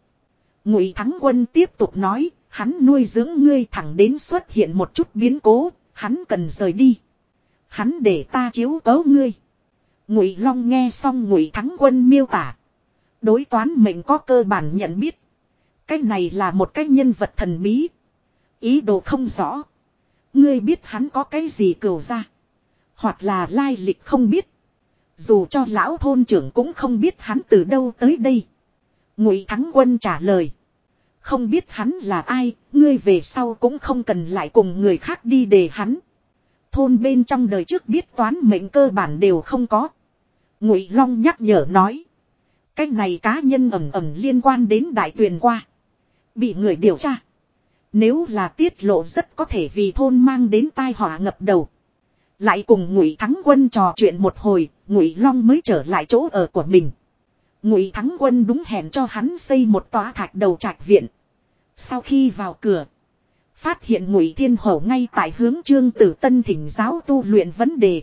Ngụy Thắng Quân tiếp tục nói, hắn nuôi dưỡng ngươi thẳng đến xuất hiện một chút biến cố, hắn cần rời đi. Hắn để ta chiếu cố ngươi. Ngụy Long nghe xong Ngụy Thắng Quân miêu tả, đối toán mệnh có cơ bản nhận biết. Cái này là một cái nhân vật thần bí, ý đồ không rõ. Ngươi biết hắn có cái gì cừu ra, hoặc là lai lịch không biết. Dù cho lão thôn trưởng cũng không biết hắn từ đâu tới đây. Ngụy Thắng Quân trả lời. Không biết hắn là ai, ngươi về sau cũng không cần lại cùng người khác đi để hắn. Thôn bên trong đời trước biết toán mệnh cơ bản đều không có. Ngụy Long nhắc nhở nói. Cái này cá nhân ẩm ẩm liên quan đến đại tuyền qua. Bị người điều tra. Nếu là tiết lộ rất có thể vì thôn mang đến tai họa ngập đầu. Lại cùng Ngụy Thắng Quân trò chuyện một hồi, Ngụy Long mới trở lại chỗ ở của mình. Ngụy Thắng Quân đúng hẹn cho hắn xây một tòa thạch đầu trạch viện. Sau khi vào cửa, phát hiện Ngụy Thiên Hổ ngay tại hướng Trương Tử Tân thỉnh giáo tu luyện vấn đề.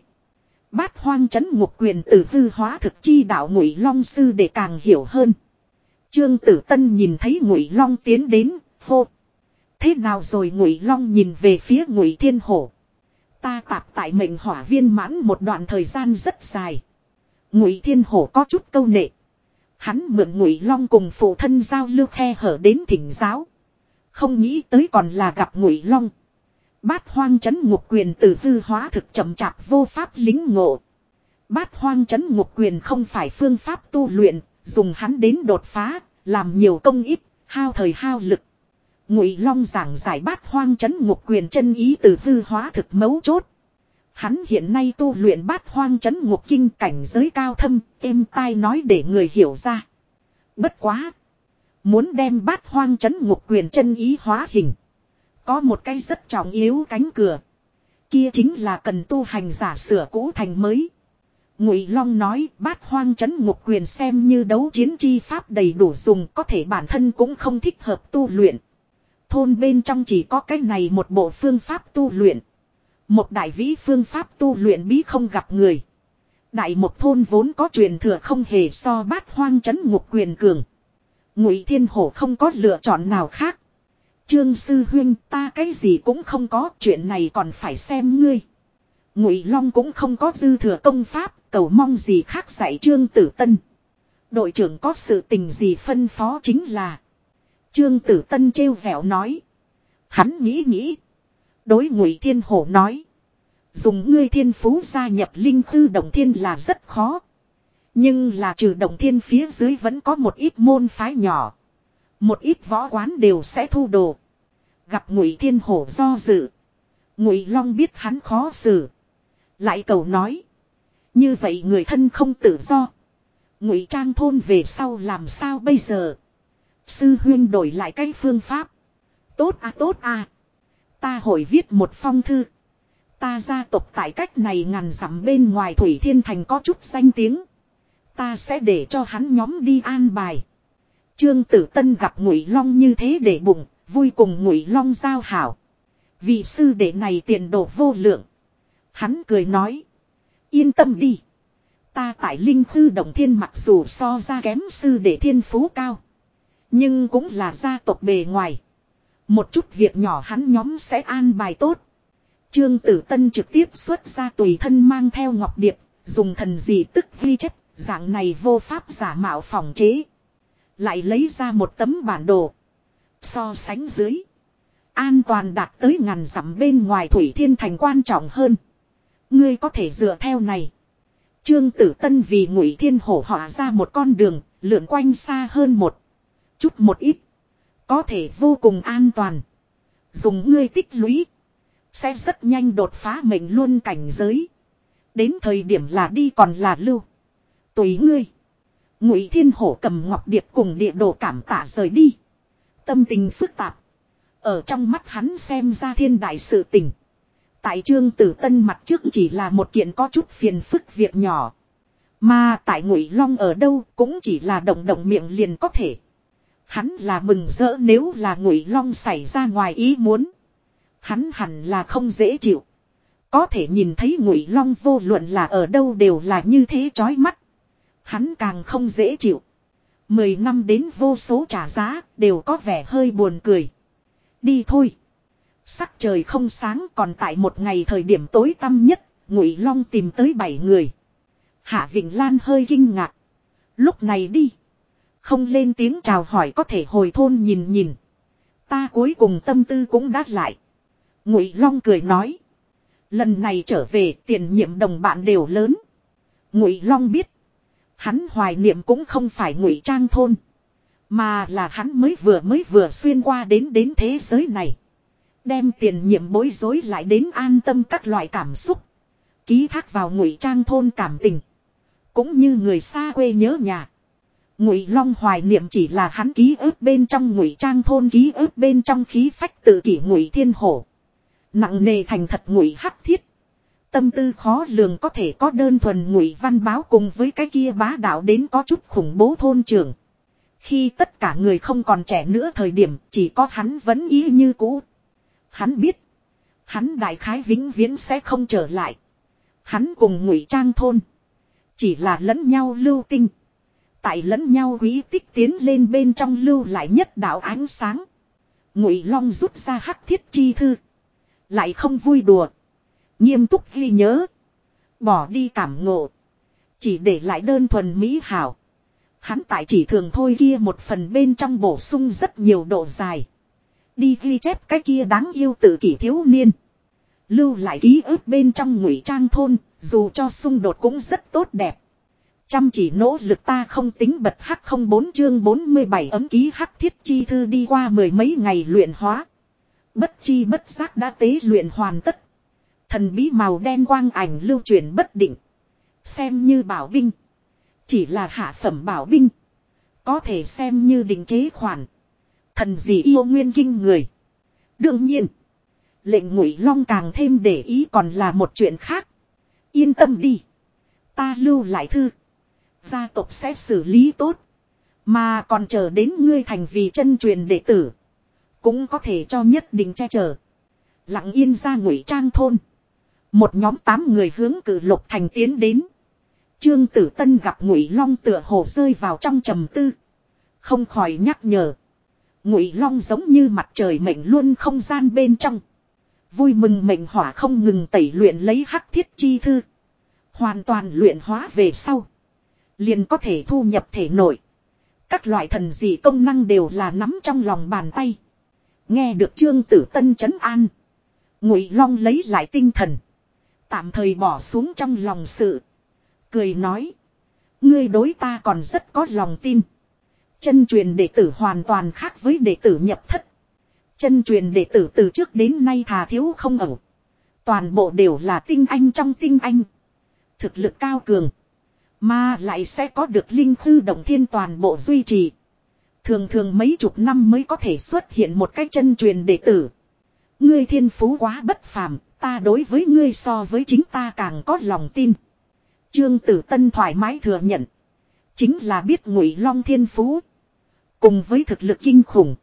Bát Hoang chấn ngục quyền tử hư hóa thực chi đạo Ngụy Long sư để càng hiểu hơn. Trương Tử Tân nhìn thấy Ngụy Long tiến đến, hô: "Thế nào rồi?" Ngụy Long nhìn về phía Ngụy Thiên Hổ. Ta tạp tại mệnh hỏa viên mãn một đoạn thời gian rất dài. Ngụy Thiên Hổ có chút câu nệ. Hắn mượn Ngụy Long cùng phụ thân giao lưu khe hở đến thỉnh giáo. Không nghĩ tới còn là gặp Ngụy Long. Bát hoang chấn ngục quyền từ hư hóa thực chậm chạp vô pháp lính ngộ. Bát hoang chấn ngục quyền không phải phương pháp tu luyện, dùng hắn đến đột phá, làm nhiều công ít, hao thời hao lực. Ngụy Long giảng giải bát hoang chấn ngục quyền chân ý từ hư hóa thực mấu chốt. Hắn hiện nay tu luyện bát hoang chấn ngục kinh cảnh giới cao thâm, êm tai nói để người hiểu ra. Bất quá. Muốn đem bát hoang chấn ngục quyền chân ý hóa hình. Có một cái rất trọng yếu cánh cửa. Kia chính là cần tu hành giả sửa cũ thành mới. Ngụy Long nói bát hoang chấn ngục quyền xem như đấu chiến chi pháp đầy đủ dùng có thể bản thân cũng không thích hợp tu luyện. Thôn bên trong chỉ có cái này một bộ phương pháp tu luyện. Một đại vĩ phương pháp tu luyện bí không gặp người. Đại một thôn vốn có truyền thừa không hề so bát hoang chấn ngục quyền cường. Ngụy Thiên Hổ không có lựa chọn nào khác. Trương sư huyên ta cái gì cũng không có, chuyện này còn phải xem ngươi. Ngụy Long cũng không có dư thừa công pháp, cầu mong gì khác dạy Trương Tử Tân. Đội trưởng có sự tình gì phân phó chính là. Trương Tử Tân trêu vẻo nói. Hắn nghĩ nghĩ. Đối ngụy Thiên Hổ nói. Dùng ngươi thiên phú gia nhập linh tư đồng thiên là rất khó. Nhưng là trừ đồng thiên phía dưới vẫn có một ít môn phái nhỏ. Một ít võ quán đều sẽ thu đồ. Gặp ngụy Thiên Hổ do dự. Ngụy Long biết hắn khó xử. Lại cầu nói. Như vậy người thân không tự do. Ngụy Trang thôn về sau làm sao bây giờ? Sư huyên đổi lại cái phương pháp. Tốt à tốt à. Ta hội viết một phong thư. Ta gia tộc tại cách này ngàn dặm bên ngoài Thủy Thiên Thành có chút danh tiếng. Ta sẽ để cho hắn nhóm đi an bài. Trương Tử Tân gặp Ngụy Long như thế để bụng, vui cùng Ngụy Long giao hảo. Vị sư đệ này tiền đồ vô lượng. Hắn cười nói. Yên tâm đi. Ta tại linh khư động thiên mặc dù so ra kém sư đệ thiên phú cao. Nhưng cũng là gia tộc bề ngoài. Một chút việc nhỏ hắn nhóm sẽ an bài tốt. Trương Tử Tân trực tiếp xuất ra tùy thân mang theo ngọc điệp, dùng thần gì tức ghi chép, dạng này vô pháp giả mạo phòng chế. Lại lấy ra một tấm bản đồ. So sánh dưới. An toàn đạt tới ngàn dặm bên ngoài Thủy Thiên Thành quan trọng hơn. Ngươi có thể dựa theo này. Trương Tử Tân vì Ngụy Thiên Hổ họa ra một con đường, lượn quanh xa hơn một chút một ít, có thể vô cùng an toàn. Dùng ngươi tích lũy, sẽ rất nhanh đột phá mình luôn cảnh giới. Đến thời điểm là đi còn là lưu. Tùy ngươi. Ngụy Thiên Hổ cầm ngọc điệp cùng địa đồ cảm tạ rời đi. Tâm tình phức tạp. Ở trong mắt hắn xem ra thiên đại sự tình. Tại trương tử tân mặt trước chỉ là một kiện có chút phiền phức việc nhỏ. Mà tại ngụy long ở đâu cũng chỉ là động động miệng liền có thể. Hắn là mừng rỡ nếu là ngụy long xảy ra ngoài ý muốn. Hắn hẳn là không dễ chịu. Có thể nhìn thấy ngụy long vô luận là ở đâu đều là như thế chói mắt. Hắn càng không dễ chịu. Mười năm đến vô số trả giá đều có vẻ hơi buồn cười. Đi thôi. Sắc trời không sáng còn tại một ngày thời điểm tối tăm nhất, Ngụy Long tìm tới bảy người. Hạ Vịnh Lan hơi kinh ngạc. Lúc này đi. Không lên tiếng chào hỏi có thể hồi thôn nhìn nhìn. Ta cuối cùng tâm tư cũng đát lại. Ngụy Long cười nói. Lần này trở về tiền nhiệm đồng bạn đều lớn. Ngụy Long biết. Hắn hoài niệm cũng không phải ngụy trang thôn. Mà là hắn mới vừa mới vừa xuyên qua đến đến thế giới này. Đem tiền nhiệm bối rối lại đến an tâm các loại cảm xúc. Ký thác vào ngụy trang thôn cảm tình. Cũng như người xa quê nhớ nhà. Ngụy Long hoài niệm chỉ là hắn ký ức bên trong ngụy trang thôn, ký ức bên trong khí phách tự kỷ ngụy thiên hổ. Nặng nề thành thật ngụy hắc thiết. Tâm tư khó lường có thể có đơn thuần ngụy văn báo cùng với cái kia bá đạo đến có chút khủng bố thôn trưởng. Khi tất cả người không còn trẻ nữa thời điểm, chỉ có hắn vẫn ý như cũ. Hắn biết. Hắn đại khái vĩnh viễn sẽ không trở lại. Hắn cùng ngụy trang thôn. Chỉ là lẫn nhau lưu tinh. Tại lẫn nhau quý tích tiến lên bên trong lưu lại nhất đạo ánh sáng. Ngụy Long rút ra hắc thiết chi thư. Lại không vui đùa. Nghiêm túc ghi nhớ. Bỏ đi cảm ngộ. Chỉ để lại đơn thuần mỹ hảo. Hắn tại chỉ thường thôi kia một phần bên trong bổ sung rất nhiều độ dài. Đi ghi chép cái kia đáng yêu tự kỷ thiếu niên. Lưu lại ký ức bên trong ngụy trang thôn, dù cho xung đột cũng rất tốt đẹp. Chăm chỉ nỗ lực ta không tính bật hắc không bốn chương 47 ấm ký hắc thiết chi thư đi qua mười mấy ngày luyện hóa. Bất chi bất giác đã tế luyện hoàn tất. Thần bí màu đen quang ảnh lưu truyền bất định. Xem như bảo binh. Chỉ là hạ phẩm bảo binh. Có thể xem như định chế khoản. Thần gì yêu nguyên kinh người. Đương nhiên. Lệnh ngụy long càng thêm để ý còn là một chuyện khác. Yên tâm đi. Ta lưu lại thư. Gia tộc sẽ xử lý tốt. Mà còn chờ đến ngươi thành vì chân truyền đệ tử. Cũng có thể cho nhất định che chở. Lặng yên ra ngụy trang thôn. Một nhóm tám người hướng cử lục thành tiến đến. Trương Tử Tân gặp Ngụy Long tựa hồ rơi vào trong trầm tư, không khỏi nhắc nhở. Ngụy Long giống như mặt trời mệnh luôn không gian bên trong, vui mừng mệnh hỏa không ngừng tẩy luyện lấy hắc thiết chi thư, hoàn toàn luyện hóa về sau, liền có thể thu nhập thể nội. Các loại thần dị công năng đều là nắm trong lòng bàn tay. Nghe được Trương Tử Tân chấn an, Ngụy Long lấy lại tinh thần, tạm thời bỏ xuống trong lòng sự cười nói. Ngươi đối ta còn rất có lòng tin. Chân truyền đệ tử hoàn toàn khác với đệ tử nhập thất. Chân truyền đệ tử từ trước đến nay thà thiếu không ẩu. Toàn bộ đều là tinh anh trong tinh anh. Thực lực cao cường. Mà lại sẽ có được linh khư động thiên toàn bộ duy trì. Thường thường mấy chục năm mới có thể xuất hiện một cách chân truyền đệ tử. Ngươi thiên phú quá bất phàm, ta đối với ngươi so với chính ta càng có lòng tin. Trương Tử Tân thoải mái thừa nhận. Chính là biết ngụy long thiên phú. Cùng với thực lực kinh khủng.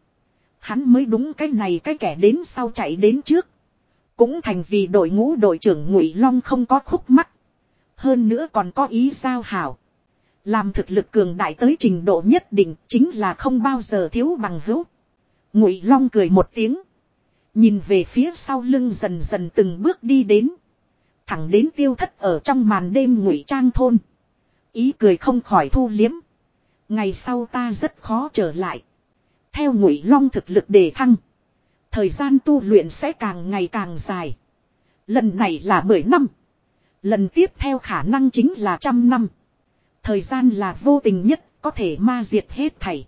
Hắn mới đúng cái này cái kẻ đến sau chạy đến trước. Cũng thành vì đội ngũ đội trưởng ngụy long không có khúc mắc. Hơn nữa còn có ý giao hảo. Làm thực lực cường đại tới trình độ nhất định chính là không bao giờ thiếu bằng hữu. Ngụy Long cười một tiếng. Nhìn về phía sau lưng dần dần từng bước đi đến. Thẳng đến tiêu thất ở trong màn đêm ngụy trang thôn. Ý cười không khỏi thu liếm. Ngày sau ta rất khó trở lại. Theo ngụy long thực lực đề thăng. Thời gian tu luyện sẽ càng ngày càng dài. Lần này là 10 năm. Lần tiếp theo khả năng chính là trăm năm. Thời gian là vô tình nhất, có thể ma diệt hết thảy.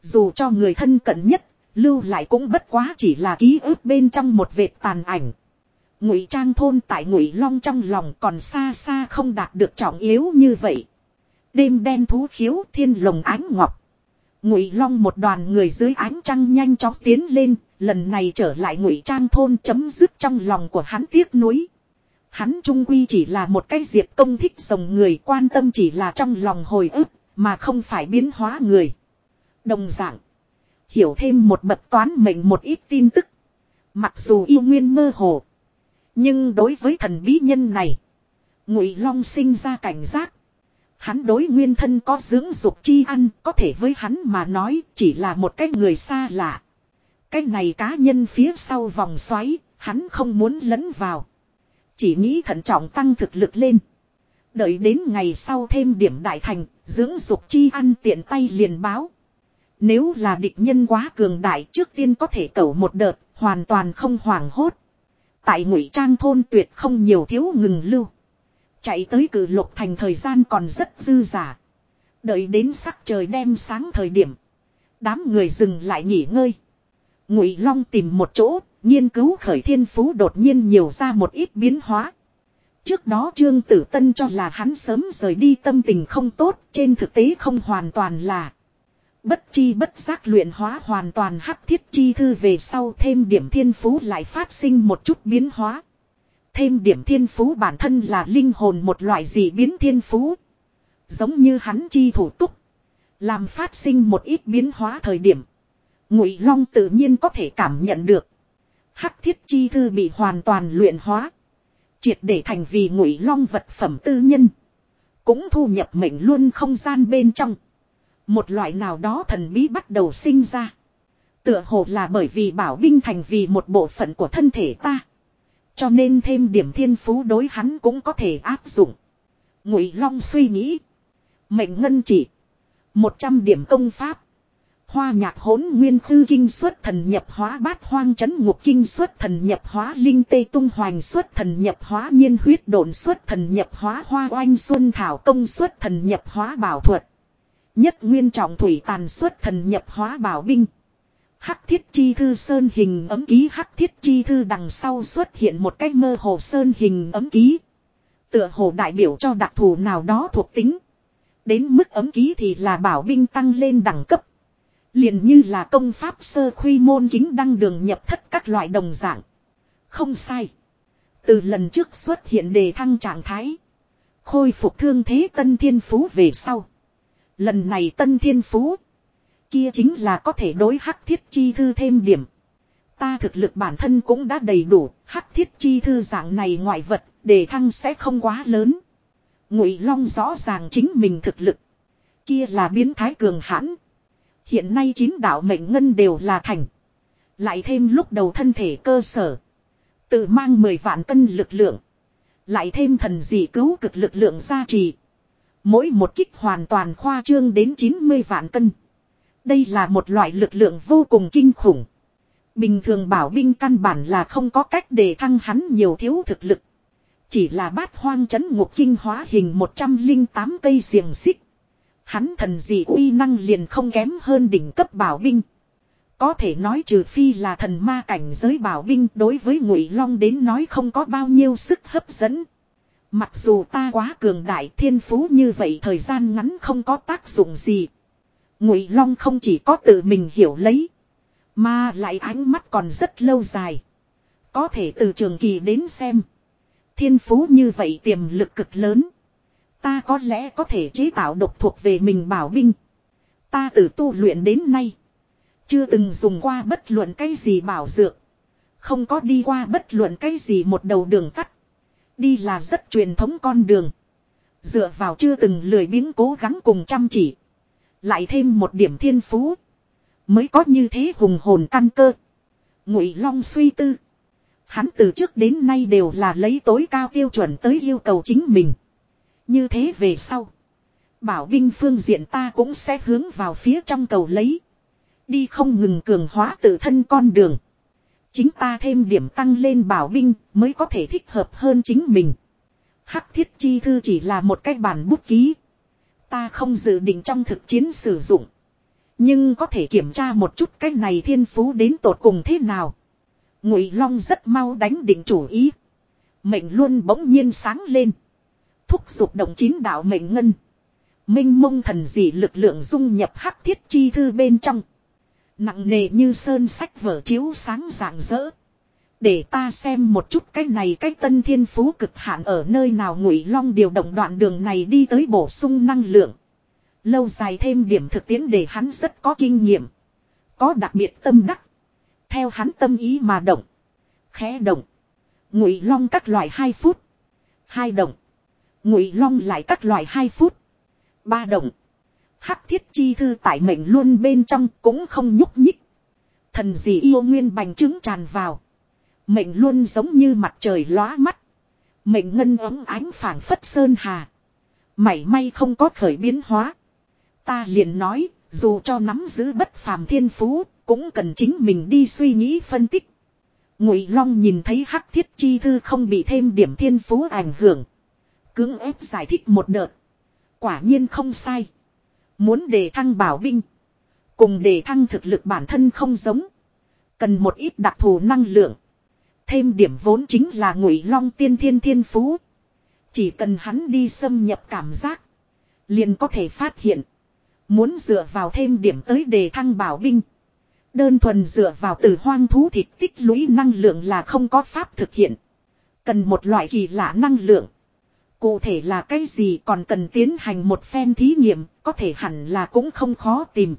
Dù cho người thân cận nhất, lưu lại cũng bất quá chỉ là ký ức bên trong một vệt tàn ảnh. Ngụy Trang thôn tại Ngụy Long trong lòng còn xa xa không đạt được trọng yếu như vậy. Đêm đen thú khiếu thiên lồng ánh ngọc. Ngụy Long một đoàn người dưới ánh trăng nhanh chóng tiến lên, lần này trở lại Ngụy Trang thôn chấm dứt trong lòng của hắn tiếc nuối. Hắn trung quy chỉ là một cái diệp công thích rồng người quan tâm chỉ là trong lòng hồi ức, mà không phải biến hóa người. Đồng dạng, hiểu thêm một bậc toán mệnh một ít tin tức. Mặc dù yêu nguyên mơ hồ, nhưng đối với thần bí nhân này, Ngụy Long sinh ra cảnh giác. Hắn đối nguyên thân có dưỡng dục chi ăn, có thể với hắn mà nói chỉ là một cái người xa lạ. Cái này cá nhân phía sau vòng xoáy, hắn không muốn lấn vào. Chỉ nghĩ thận trọng tăng thực lực lên. Đợi đến ngày sau thêm điểm đại thành, dưỡng dục chi ăn tiện tay liền báo. Nếu là địch nhân quá cường đại trước tiên có thể cẩu một đợt, hoàn toàn không hoảng hốt. Tại ngụy trang thôn tuyệt không nhiều thiếu ngừng lưu. Chạy tới cử lục thành thời gian còn rất dư giả. Đợi đến sắc trời đem sáng thời điểm. Đám người dừng lại nghỉ ngơi. Ngụy Long tìm một chỗ, nghiên cứu khởi thiên phú đột nhiên nhiều ra một ít biến hóa. Trước đó Trương Tử Tân cho là hắn sớm rời đi tâm tình không tốt, trên thực tế không hoàn toàn là. Bất chi bất giác luyện hóa hoàn toàn hắc thiết chi thư về sau thêm điểm thiên phú lại phát sinh một chút biến hóa. Thêm điểm thiên phú bản thân là linh hồn một loại gì biến thiên phú. Giống như hắn chi thủ túc. Làm phát sinh một ít biến hóa thời điểm. Ngụy Long tự nhiên có thể cảm nhận được. Hắc thiết chi thư bị hoàn toàn luyện hóa. Triệt để thành vì Ngụy Long vật phẩm tư nhân. Cũng thu nhập mệnh luôn không gian bên trong. Một loại nào đó thần bí bắt đầu sinh ra. Tựa hồ là bởi vì bảo binh thành vì một bộ phận của thân thể ta. Cho nên thêm điểm thiên phú đối hắn cũng có thể áp dụng. Ngụy Long suy nghĩ. Mệnh ngân chỉ. 100 điểm công pháp. Hoa nhạc hỗn nguyên khư kinh xuất thần nhập hóa bát hoang chấn ngục kinh xuất thần nhập hóa linh tê tung hoành xuất thần nhập hóa nhiên huyết độn xuất thần nhập hóa hoa oanh xuân thảo công xuất thần nhập hóa bảo thuật. Nhất nguyên trọng thủy tàn xuất thần nhập hóa bảo binh. Hắc thiết chi thư sơn hình ấm ký hắc thiết chi thư đằng sau xuất hiện một cái mơ hồ sơn hình ấm ký. Tựa hồ đại biểu cho đặc thù nào đó thuộc tính. Đến mức ấm ký thì là bảo binh tăng lên đẳng cấp liền như là công pháp sơ khuy môn kính đăng đường nhập thất các loại đồng dạng. Không sai. Từ lần trước xuất hiện đề thăng trạng thái. Khôi phục thương thế tân thiên phú về sau. Lần này tân thiên phú kia chính là có thể đối hắc thiết chi thư thêm điểm. Ta thực lực bản thân cũng đã đầy đủ, hắc thiết chi thư dạng này ngoại vật, đề thăng sẽ không quá lớn. Ngụy Long rõ ràng chính mình thực lực. Kia là biến thái cường hãn. Hiện nay chín đạo mệnh ngân đều là thành. Lại thêm lúc đầu thân thể cơ sở. Tự mang 10 vạn cân lực lượng. Lại thêm thần dị cứu cực lực lượng gia trì. Mỗi một kích hoàn toàn khoa trương đến 90 vạn cân. Đây là một loại lực lượng vô cùng kinh khủng. Bình thường bảo binh căn bản là không có cách để thăng hắn nhiều thiếu thực lực. Chỉ là bát hoang chấn ngục kinh hóa hình 108 cây xiềng xích. Hắn thần dị uy năng liền không kém hơn đỉnh cấp bảo binh. Có thể nói trừ phi là thần ma cảnh giới bảo binh đối với ngụy long đến nói không có bao nhiêu sức hấp dẫn. Mặc dù ta quá cường đại thiên phú như vậy thời gian ngắn không có tác dụng gì. Ngụy Long không chỉ có tự mình hiểu lấy, mà lại ánh mắt còn rất lâu dài. Có thể từ trường kỳ đến xem, thiên phú như vậy tiềm lực cực lớn. Ta có lẽ có thể chế tạo độc thuộc về mình bảo binh. Ta từ tu luyện đến nay, chưa từng dùng qua bất luận cái gì bảo dược, không có đi qua bất luận cái gì một đầu đường tắt. Đi là rất truyền thống con đường. Dựa vào chưa từng lười biếng cố gắng cùng chăm chỉ. Lại thêm một điểm thiên phú. Mới có như thế hùng hồn căn cơ. Ngụy Long suy tư. Hắn từ trước đến nay đều là lấy tối cao tiêu chuẩn tới yêu cầu chính mình. Như thế về sau. Bảo binh phương diện ta cũng sẽ hướng vào phía trong cầu lấy. Đi không ngừng cường hóa tự thân con đường. Chính ta thêm điểm tăng lên bảo binh mới có thể thích hợp hơn chính mình. Hắc thiết chi thư chỉ là một cái bản bút ký. Ta không dự định trong thực chiến sử dụng. Nhưng có thể kiểm tra một chút cái này thiên phú đến tột cùng thế nào. Ngụy Long rất mau đánh định chủ ý. Mệnh luôn bỗng nhiên sáng lên. Thúc giục động chín đạo mệnh ngân. Minh mông thần dị lực lượng dung nhập hắc thiết chi thư bên trong. Nặng nề như sơn sách vở chiếu sáng rạng rỡ. Để ta xem một chút cái này cái tân thiên phú cực hạn ở nơi nào ngụy long điều động đoạn đường này đi tới bổ sung năng lượng. Lâu dài thêm điểm thực tiễn để hắn rất có kinh nghiệm. Có đặc biệt tâm đắc. Theo hắn tâm ý mà động. Khẽ động. Ngụy long các loại 2 phút. Hai động. Ngụy long lại các loại 2 phút. Ba động. Hắc thiết chi thư tại mệnh luôn bên trong cũng không nhúc nhích. Thần gì yêu nguyên bành trướng tràn vào. Mệnh luôn giống như mặt trời lóa mắt. Mệnh ngân ấm ánh phảng phất sơn hà. Mảy may không có khởi biến hóa. Ta liền nói, dù cho nắm giữ bất phàm thiên phú, cũng cần chính mình đi suy nghĩ phân tích. Ngụy Long nhìn thấy Hắc Thiết Chi thư không bị thêm điểm thiên phú ảnh hưởng, cưỡng ép giải thích một đợt. Quả nhiên không sai. Muốn đề thăng bảo binh, cùng đề thăng thực lực bản thân không giống, cần một ít đặc thù năng lượng. Thêm điểm vốn chính là Ngụy Long tiên thiên thiên phú. Chỉ cần hắn đi xâm nhập cảm giác, liền có thể phát hiện Muốn dựa vào thêm điểm tới đề thăng bảo binh. Đơn thuần dựa vào từ hoang thú thịt tích lũy năng lượng là không có pháp thực hiện. Cần một loại kỳ lạ năng lượng. Cụ thể là cái gì còn cần tiến hành một phen thí nghiệm, có thể hẳn là cũng không khó tìm.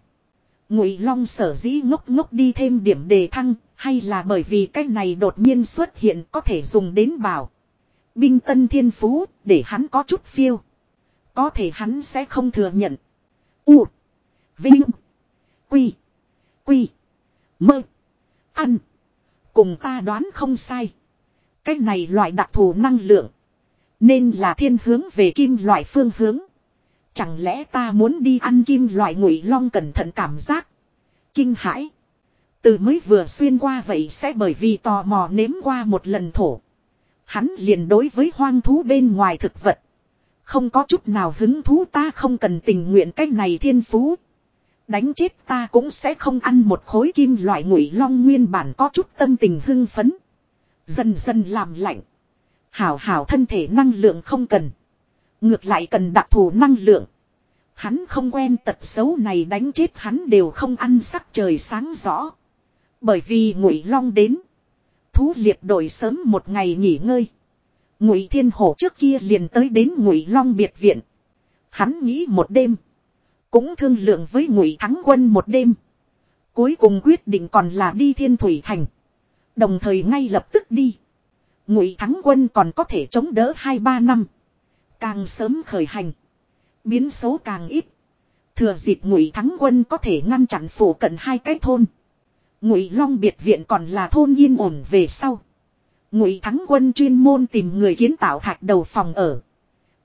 Ngụy Long sở dĩ ngốc ngốc đi thêm điểm đề thăng, hay là bởi vì cái này đột nhiên xuất hiện có thể dùng đến bảo. Binh tân thiên phú, để hắn có chút phiêu. Có thể hắn sẽ không thừa nhận. U. Vinh. Quy. Quy. Mơ. Ăn. Cùng ta đoán không sai. Cái này loại đặc thù năng lượng. Nên là thiên hướng về kim loại phương hướng. Chẳng lẽ ta muốn đi ăn kim loại ngụy long cẩn thận cảm giác. Kinh hãi. Từ mới vừa xuyên qua vậy sẽ bởi vì tò mò nếm qua một lần thổ. Hắn liền đối với hoang thú bên ngoài thực vật. Không có chút nào hứng thú ta không cần tình nguyện cách này thiên phú. Đánh chết ta cũng sẽ không ăn một khối kim loại ngụy long nguyên bản có chút tâm tình hưng phấn. Dần dần làm lạnh. Hảo hảo thân thể năng lượng không cần. Ngược lại cần đặc thù năng lượng. Hắn không quen tật xấu này đánh chết hắn đều không ăn sắc trời sáng rõ. Bởi vì ngụy long đến. Thú liệt đổi sớm một ngày nghỉ ngơi. Ngụy Thiên Hổ trước kia liền tới đến Ngụy Long biệt viện. Hắn nghĩ một đêm, cũng thương lượng với Ngụy Thắng Quân một đêm. Cuối cùng quyết định còn là đi Thiên Thủy Thành, đồng thời ngay lập tức đi. Ngụy Thắng Quân còn có thể chống đỡ hai ba năm, càng sớm khởi hành, biến số càng ít. Thừa dịp Ngụy Thắng Quân có thể ngăn chặn phủ cận hai cái thôn. Ngụy Long biệt viện còn là thôn yên ổn về sau. Ngụy Thắng Quân chuyên môn tìm người kiến tạo thạch đầu phòng ở.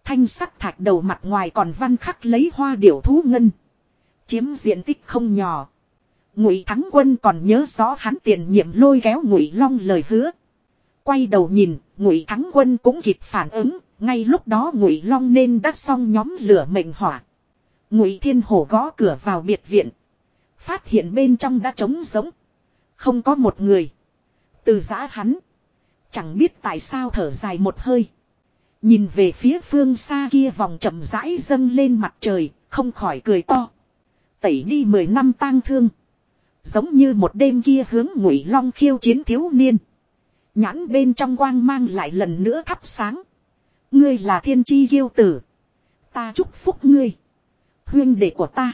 Thanh sắc thạch đầu mặt ngoài còn văn khắc lấy hoa điểu thú ngân. Chiếm diện tích không nhỏ. Ngụy Thắng Quân còn nhớ rõ hắn tiền nhiệm lôi kéo Ngụy Long lời hứa. Quay đầu nhìn, Ngụy Thắng Quân cũng kịp phản ứng, ngay lúc đó Ngụy Long nên đã xong nhóm lửa mệnh hỏa. Ngụy Thiên Hổ gõ cửa vào biệt viện, phát hiện bên trong đã trống rỗng, không có một người. Từ giã hắn Chẳng biết tại sao thở dài một hơi. Nhìn về phía phương xa kia vòng chậm rãi dâng lên mặt trời, không khỏi cười to. Tẩy đi mười năm tang thương. Giống như một đêm kia hướng ngụy long khiêu chiến thiếu niên. Nhãn bên trong quang mang lại lần nữa thắp sáng. Ngươi là thiên chi kiêu tử. Ta chúc phúc ngươi. Huyên đệ của ta.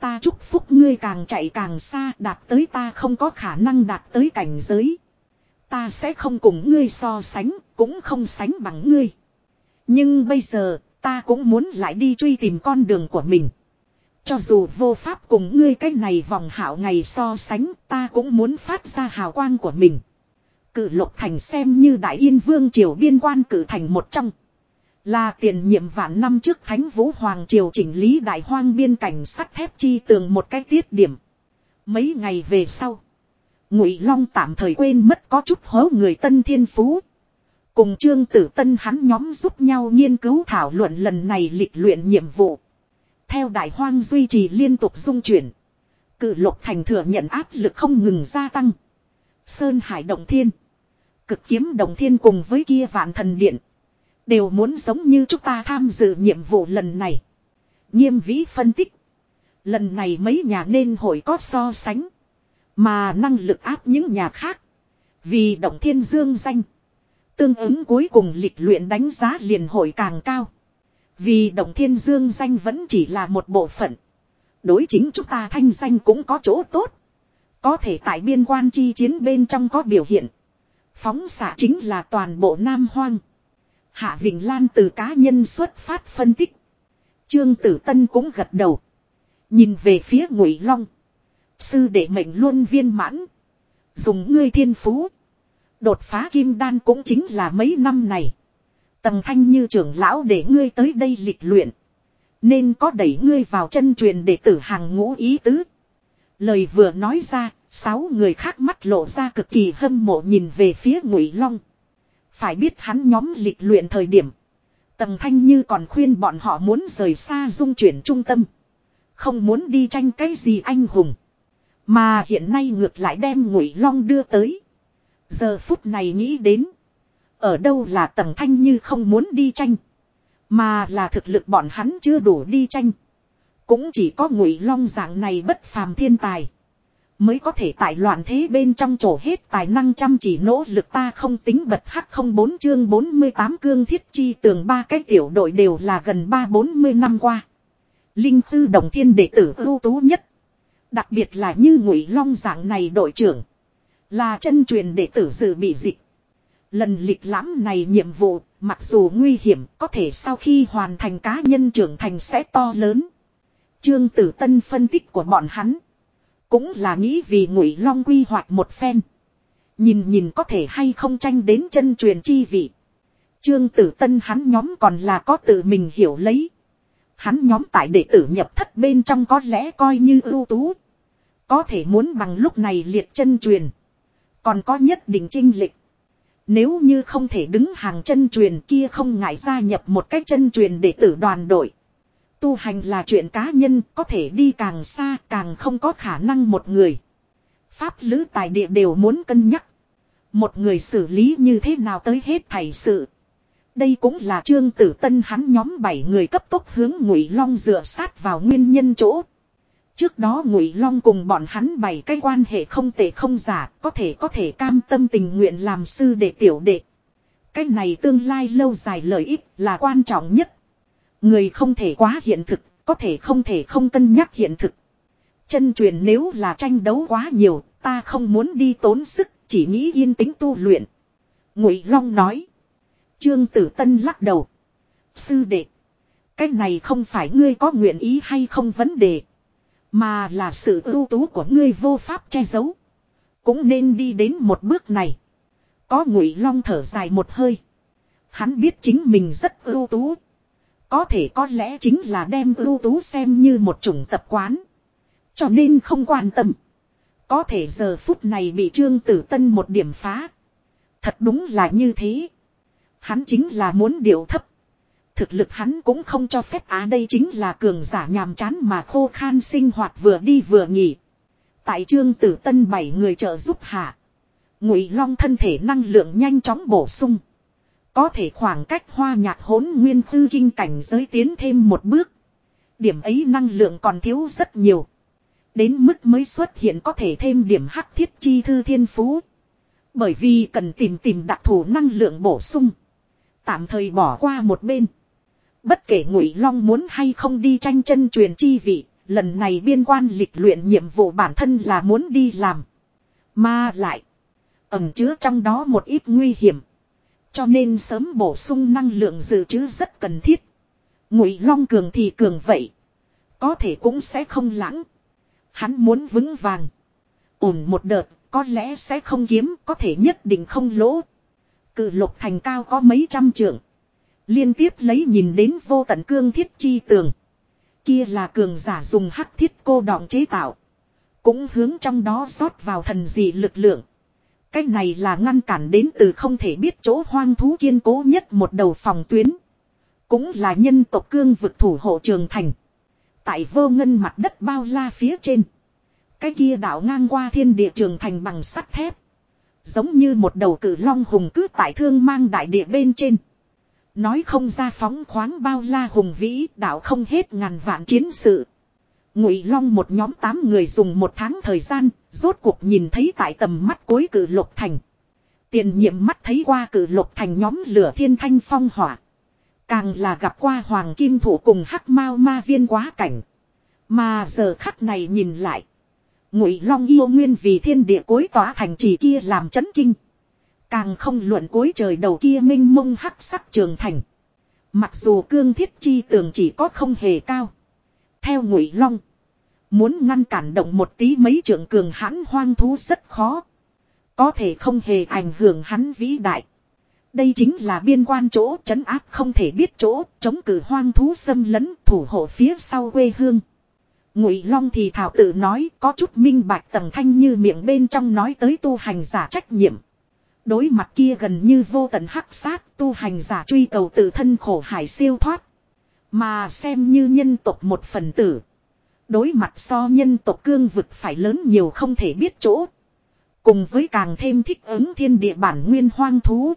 Ta chúc phúc ngươi càng chạy càng xa đạt tới ta không có khả năng đạt tới cảnh giới. Ta sẽ không cùng ngươi so sánh, cũng không sánh bằng ngươi. Nhưng bây giờ, Ta cũng muốn lại đi truy tìm con đường của mình. Cho dù vô pháp cùng ngươi cái này vòng hảo ngày so sánh ta cũng muốn phát ra hào quang của mình. Cử lục thành xem như đại yên vương triều biên quan cử thành một trong. Là tiền nhiệm vạn năm trước Thánh Vũ Hoàng Triều chỉnh lý đại hoang biên cảnh sắt thép chi tường một cái tiết điểm. Mấy ngày về sau. Ngụy Long tạm thời quên mất có chút hố người tân thiên phú. Cùng Trương Tử Tân hắn nhóm giúp nhau nghiên cứu thảo luận lần này lịch luyện nhiệm vụ. Theo đại hoang duy trì liên tục dung chuyển. Cử lục thành thừa nhận áp lực không ngừng gia tăng. Sơn Hải Động Thiên. Cực kiếm Động Thiên cùng với kia vạn thần điện. Đều muốn giống như chúng ta tham dự nhiệm vụ lần này. Nghiêm vĩ phân tích. Lần này mấy nhà nên hội có so sánh. Mà năng lực áp những nhà khác. Vì Động Thiên Dương danh. Tương ứng cuối cùng lịch luyện đánh giá liền hội càng cao. Vì Động Thiên Dương danh vẫn chỉ là một bộ phận. Đối chính chúng ta thanh danh cũng có chỗ tốt. Có thể tại biên quan chi chiến bên trong có biểu hiện. Phóng xạ chính là toàn bộ Nam Hoang. Hạ Vĩnh Lan từ cá nhân xuất phát phân tích. Trương Tử Tân cũng gật đầu. Nhìn về phía Ngụy Long. Sư đệ mệnh luôn viên mãn. Dùng ngươi thiên phú. Đột phá kim đan cũng chính là mấy năm này. Tầng thanh như trưởng lão để ngươi tới đây lịch luyện. Nên có đẩy ngươi vào chân truyền đệ tử hàng ngũ ý tứ. Lời vừa nói ra, sáu người khác mắt lộ ra cực kỳ hâm mộ nhìn về phía Ngụy Long. Phải biết hắn nhóm lịch luyện thời điểm. Tầng thanh như còn khuyên bọn họ muốn rời xa dung chuyển trung tâm. Không muốn đi tranh cái gì anh hùng. Mà hiện nay ngược lại đem Ngụy Long đưa tới. Giờ phút này nghĩ đến. Ở đâu là tầng thanh như không muốn đi tranh. Mà là thực lực bọn hắn chưa đủ đi tranh. Cũng chỉ có ngụy long dạng này bất phàm thiên tài. Mới có thể tại loạn thế bên trong chỗ hết tài năng chăm chỉ nỗ lực ta không tính bật hắc không bốn chương 48 cương thiết chi tường ba cái tiểu đội đều là gần ba bốn mươi năm qua. Linh tư đồng thiên đệ tử ưu tú nhất. Đặc biệt là như ngụy long dạng này đội trưởng. Là chân truyền đệ tử dự bị dịch. Lần lịch lãm này nhiệm vụ, mặc dù nguy hiểm, có thể sau khi hoàn thành cá nhân trưởng thành sẽ to lớn. Trương Tử Tân phân tích của bọn hắn, cũng là nghĩ vì Ngụy Long quy hoạch một phen. Nhìn nhìn có thể hay không tranh đến chân truyền chi vị. Trương Tử Tân hắn nhóm còn là có tự mình hiểu lấy. Hắn nhóm tại đệ tử nhập thất bên trong có lẽ coi như ưu tú. Có thể muốn bằng lúc này liệt chân truyền. Còn có nhất định trinh lịch. Nếu như không thể đứng hàng chân truyền kia không ngại gia nhập một cách chân truyền đệ tử đoàn đội. Tu hành là chuyện cá nhân, có thể đi càng xa càng không có khả năng một người. Pháp lữ tài địa đều muốn cân nhắc. Một người xử lý như thế nào tới hết thầy sự. Đây cũng là trương tử tân hắn nhóm bảy người cấp tốc hướng ngụy long dựa sát vào nguyên nhân chỗ. Trước đó Ngụy Long cùng bọn hắn bày cái quan hệ không tệ không giả, có thể có thể cam tâm tình nguyện làm sư để tiểu đệ. Cái này tương lai lâu dài lợi ích là quan trọng nhất. Người không thể quá hiện thực, có thể không thể không cân nhắc hiện thực. Chân truyền nếu là tranh đấu quá nhiều, ta không muốn đi tốn sức, chỉ nghĩ yên tĩnh tu luyện. Ngụy Long nói. Trương Tử Tân lắc đầu. Sư đệ. Cái này không phải ngươi có nguyện ý hay không vấn đề. Mà là sự ưu tú của ngươi vô pháp che giấu. Cũng nên đi đến một bước này. Có ngụy long thở dài một hơi. Hắn biết chính mình rất ưu tú. Có thể có lẽ chính là đem ưu tú xem như một chủng tập quán. Cho nên không quan tâm. Có thể giờ phút này bị Trương Tử Tân một điểm phá. Thật đúng là như thế. Hắn chính là muốn điều thấp thực lực hắn cũng không cho phép á đây chính là cường giả nhàm chán mà khô khan sinh hoạt vừa đi vừa nghỉ. Tại trương tử tân bảy người trợ giúp hạ. Ngụy long thân thể năng lượng nhanh chóng bổ sung. Có thể khoảng cách hoa nhạc hỗn nguyên tư kinh cảnh giới tiến thêm một bước. Điểm ấy năng lượng còn thiếu rất nhiều. Đến mức mới xuất hiện có thể thêm điểm hắc thiết chi thư thiên phú. Bởi vì cần tìm tìm đặc thù năng lượng bổ sung. Tạm thời bỏ qua một bên. Bất kể Ngụy Long muốn hay không đi tranh chân truyền chi vị, lần này biên quan lịch luyện nhiệm vụ bản thân là muốn đi làm. Mà lại, ẩn chứa trong đó một ít nguy hiểm. Cho nên sớm bổ sung năng lượng dự trữ rất cần thiết. Ngụy Long cường thì cường vậy. Có thể cũng sẽ không lãng. Hắn muốn vững vàng. Ổn một đợt, có lẽ sẽ không kiếm, có thể nhất định không lỗ. Cự lục thành cao có mấy trăm trượng. Liên tiếp lấy nhìn đến vô tận cương thiết chi tường. Kia là cường giả dùng hắc thiết cô đọng chế tạo. Cũng hướng trong đó rót vào thần dị lực lượng. Cái này là ngăn cản đến từ không thể biết chỗ hoang thú kiên cố nhất một đầu phòng tuyến. Cũng là nhân tộc cương vực thủ hộ trường thành. Tại vô ngân mặt đất bao la phía trên. Cái kia đảo ngang qua thiên địa trường thành bằng sắt thép. Giống như một đầu cử long hùng cứ tại thương mang đại địa bên trên. Nói không ra phóng khoáng bao la hùng vĩ, đảo không hết ngàn vạn chiến sự. Ngụy Long một nhóm tám người dùng một tháng thời gian, rốt cuộc nhìn thấy tại tầm mắt cuối cử lục thành. Tiền nhiệm mắt thấy qua cử lục thành nhóm lửa thiên thanh phong hỏa. Càng là gặp qua hoàng kim thủ cùng hắc mao ma viên quá cảnh. Mà giờ khắc này nhìn lại. Ngụy Long yêu nguyên vì thiên địa cối tỏa thành trì kia làm chấn kinh. Càng không luận cối trời đầu kia minh mông hắc sắc trường thành. Mặc dù cương thiết chi tường chỉ có không hề cao. Theo Ngụy Long. Muốn ngăn cản động một tí mấy trưởng cường hãn hoang thú rất khó. Có thể không hề ảnh hưởng hắn vĩ đại. Đây chính là biên quan chỗ trấn áp không thể biết chỗ, chống cử hoang thú xâm lấn thủ hộ phía sau quê hương. Ngụy Long thì thảo tự nói, có chút minh bạch tầng thanh như miệng bên trong nói tới tu hành giả trách nhiệm. Đối mặt kia gần như vô tận hắc sát, tu hành giả truy cầu tự thân khổ hải siêu thoát. Mà xem như nhân tộc một phần tử. Đối mặt so nhân tộc cương vực phải lớn nhiều không thể biết chỗ. Cùng với càng thêm thích ứng thiên địa bản nguyên hoang thú.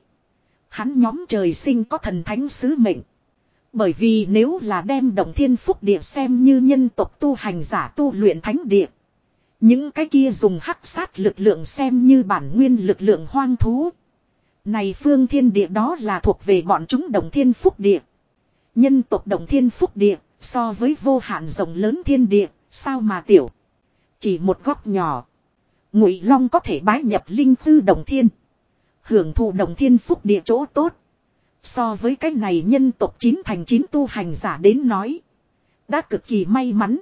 Hắn nhóm trời sinh có thần thánh sứ mệnh. Bởi vì nếu là đem động thiên phúc địa xem như nhân tộc tu hành giả tu luyện thánh địa. Những cái kia dùng hắc sát lực lượng xem như bản nguyên lực lượng hoang thú. Này phương thiên địa đó là thuộc về bọn chúng động thiên phúc địa. Nhân tộc động thiên phúc địa so với vô hạn rộng lớn thiên địa, sao mà tiểu. Chỉ một góc nhỏ. Ngụy Long có thể bái nhập linh tư động thiên. Hưởng thụ động thiên phúc địa chỗ tốt. So với cái này nhân tộc chín thành chín tu hành giả đến nói. Đã cực kỳ may mắn.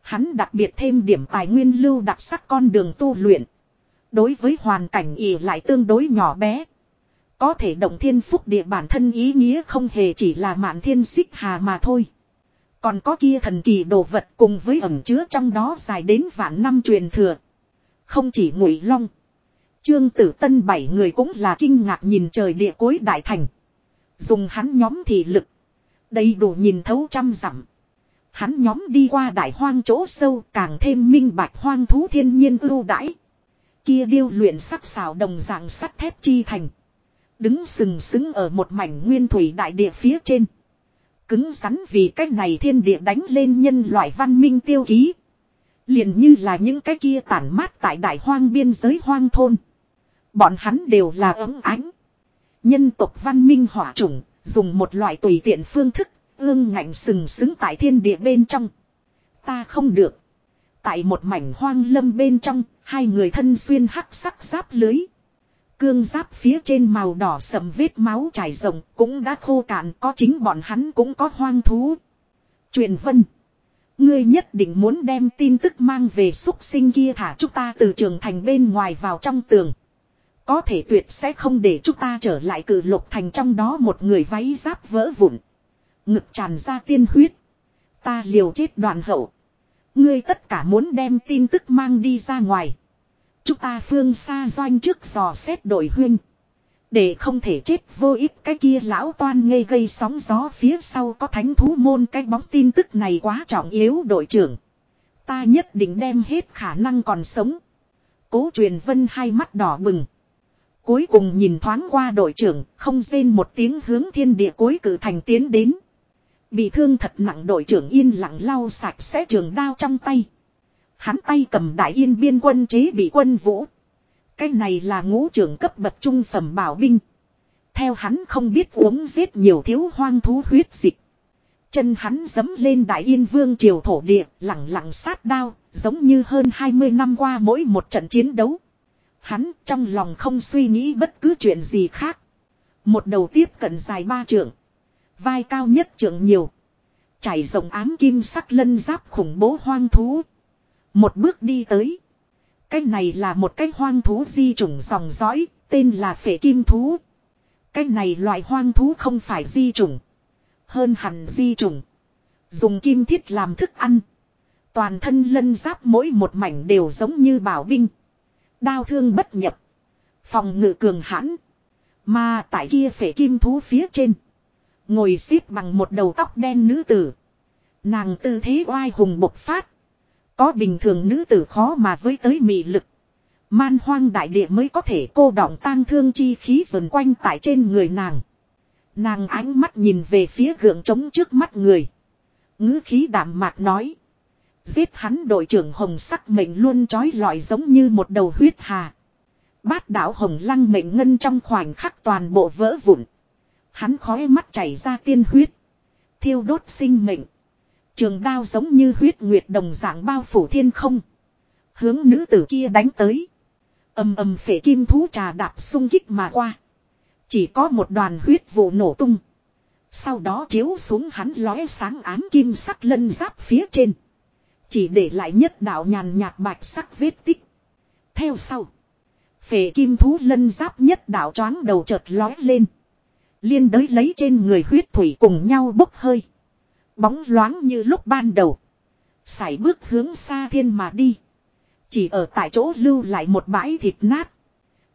Hắn đặc biệt thêm điểm tài nguyên lưu đặc sắc con đường tu luyện. Đối với hoàn cảnh ỉ lại tương đối nhỏ bé. Có thể động thiên phúc địa bản thân ý nghĩa không hề chỉ là mạn thiên xích hà mà thôi. Còn có kia thần kỳ đồ vật cùng với ẩm chứa trong đó dài đến vạn năm truyền thừa. Không chỉ ngụy long. Trương tử tân bảy người cũng là kinh ngạc nhìn trời địa cối đại thành. Dùng hắn nhóm thị lực. Đầy đủ nhìn thấu trăm dặm. Hắn nhóm đi qua đại hoang chỗ sâu càng thêm minh bạch hoang thú thiên nhiên ưu đãi. Kia điêu luyện sắc xào đồng dạng sắt thép chi thành. Đứng sừng sững ở một mảnh nguyên thủy đại địa phía trên. Cứng rắn vì cách này thiên địa đánh lên nhân loại văn minh tiêu ký. liền như là những cái kia tản mát tại đại hoang biên giới hoang thôn. Bọn hắn đều là ấm ánh. Nhân tộc văn minh hỏa chủng, dùng một loại tùy tiện phương thức, ương ngạnh sừng sững tại thiên địa bên trong. Ta không được. Tại một mảnh hoang lâm bên trong, hai người thân xuyên hắc sắc giáp lưới. Cương giáp phía trên màu đỏ sầm vết máu trải rộng cũng đã khô cạn, có chính bọn hắn cũng có hoang thú. Truyền vân. Ngươi nhất định muốn đem tin tức mang về xúc sinh kia thả chúng ta từ trường thành bên ngoài vào trong tường. Có thể tuyệt sẽ không để chúng ta trở lại cử lục thành trong đó một người váy giáp vỡ vụn. Ngực tràn ra tiên huyết. Ta liều chết đoàn hậu. Ngươi tất cả muốn đem tin tức mang đi ra ngoài. Chúng ta phương xa doanh trước dò xét đội huyên Để không thể chết vô ích cái kia lão toan ngây gây sóng gió phía sau có thánh thú môn cái bóng tin tức này quá trọng yếu đội trưởng. Ta nhất định đem hết khả năng còn sống. Cố truyền vân hai mắt đỏ bừng. Cuối cùng nhìn thoáng qua đội trưởng, không rên một tiếng hướng thiên địa cuối cử thành tiến đến. Bị thương thật nặng đội trưởng yên lặng lau sạch sẽ trường đao trong tay. Hắn tay cầm đại yên biên quân chế bị quân vũ. Cái này là ngũ trưởng cấp bậc trung phẩm bảo binh. Theo hắn không biết uống giết nhiều thiếu hoang thú huyết dịch. Chân hắn dấm lên đại yên vương triều thổ địa, lặng lặng sát đao, giống như hơn 20 năm qua mỗi một trận chiến đấu. Hắn trong lòng không suy nghĩ bất cứ chuyện gì khác. Một đầu tiếp cận dài ba trượng. Vai cao nhất trượng nhiều. chảy rộng ám kim sắc lân giáp khủng bố hoang thú. Một bước đi tới. Cái này là một cái hoang thú di chủng dòng dõi, tên là phệ kim thú. Cái này loại hoang thú không phải di chủng, Hơn hẳn di chủng, Dùng kim thiết làm thức ăn. Toàn thân lân giáp mỗi một mảnh đều giống như bảo binh. Đao thương bất nhập. Phòng ngự cường hãn. Mà tại kia phệ kim thú phía trên. Ngồi xếp bằng một đầu tóc đen nữ tử. Nàng tư thế oai hùng bộc phát. Có bình thường nữ tử khó mà với tới mị lực. Man hoang đại địa mới có thể cô đọng tang thương chi khí vần quanh tại trên người nàng. Nàng ánh mắt nhìn về phía gượng trống trước mắt người. ngữ khí đạm mạc nói. Giết hắn đội trưởng hồng sắc mệnh luôn trói lọi giống như một đầu huyết hà. Bát đảo hồng lăng mệnh ngân trong khoảnh khắc toàn bộ vỡ vụn. Hắn khói mắt chảy ra tiên huyết. Thiêu đốt sinh mệnh. Trường đao giống như huyết nguyệt đồng dạng bao phủ thiên không. Hướng nữ tử kia đánh tới. ầm ầm phệ kim thú trà đạp sung kích mà qua. Chỉ có một đoàn huyết vụ nổ tung. Sau đó chiếu xuống hắn lóe sáng ám kim sắc lân giáp phía trên. Chỉ để lại nhất đạo nhàn nhạt bạch sắc vết tích. Theo sau. Phệ kim thú lân giáp nhất đạo choáng đầu chợt lói lên. Liên đới lấy trên người huyết thủy cùng nhau bốc hơi. Bóng loáng như lúc ban đầu. Sải bước hướng xa thiên mà đi. Chỉ ở tại chỗ lưu lại một bãi thịt nát.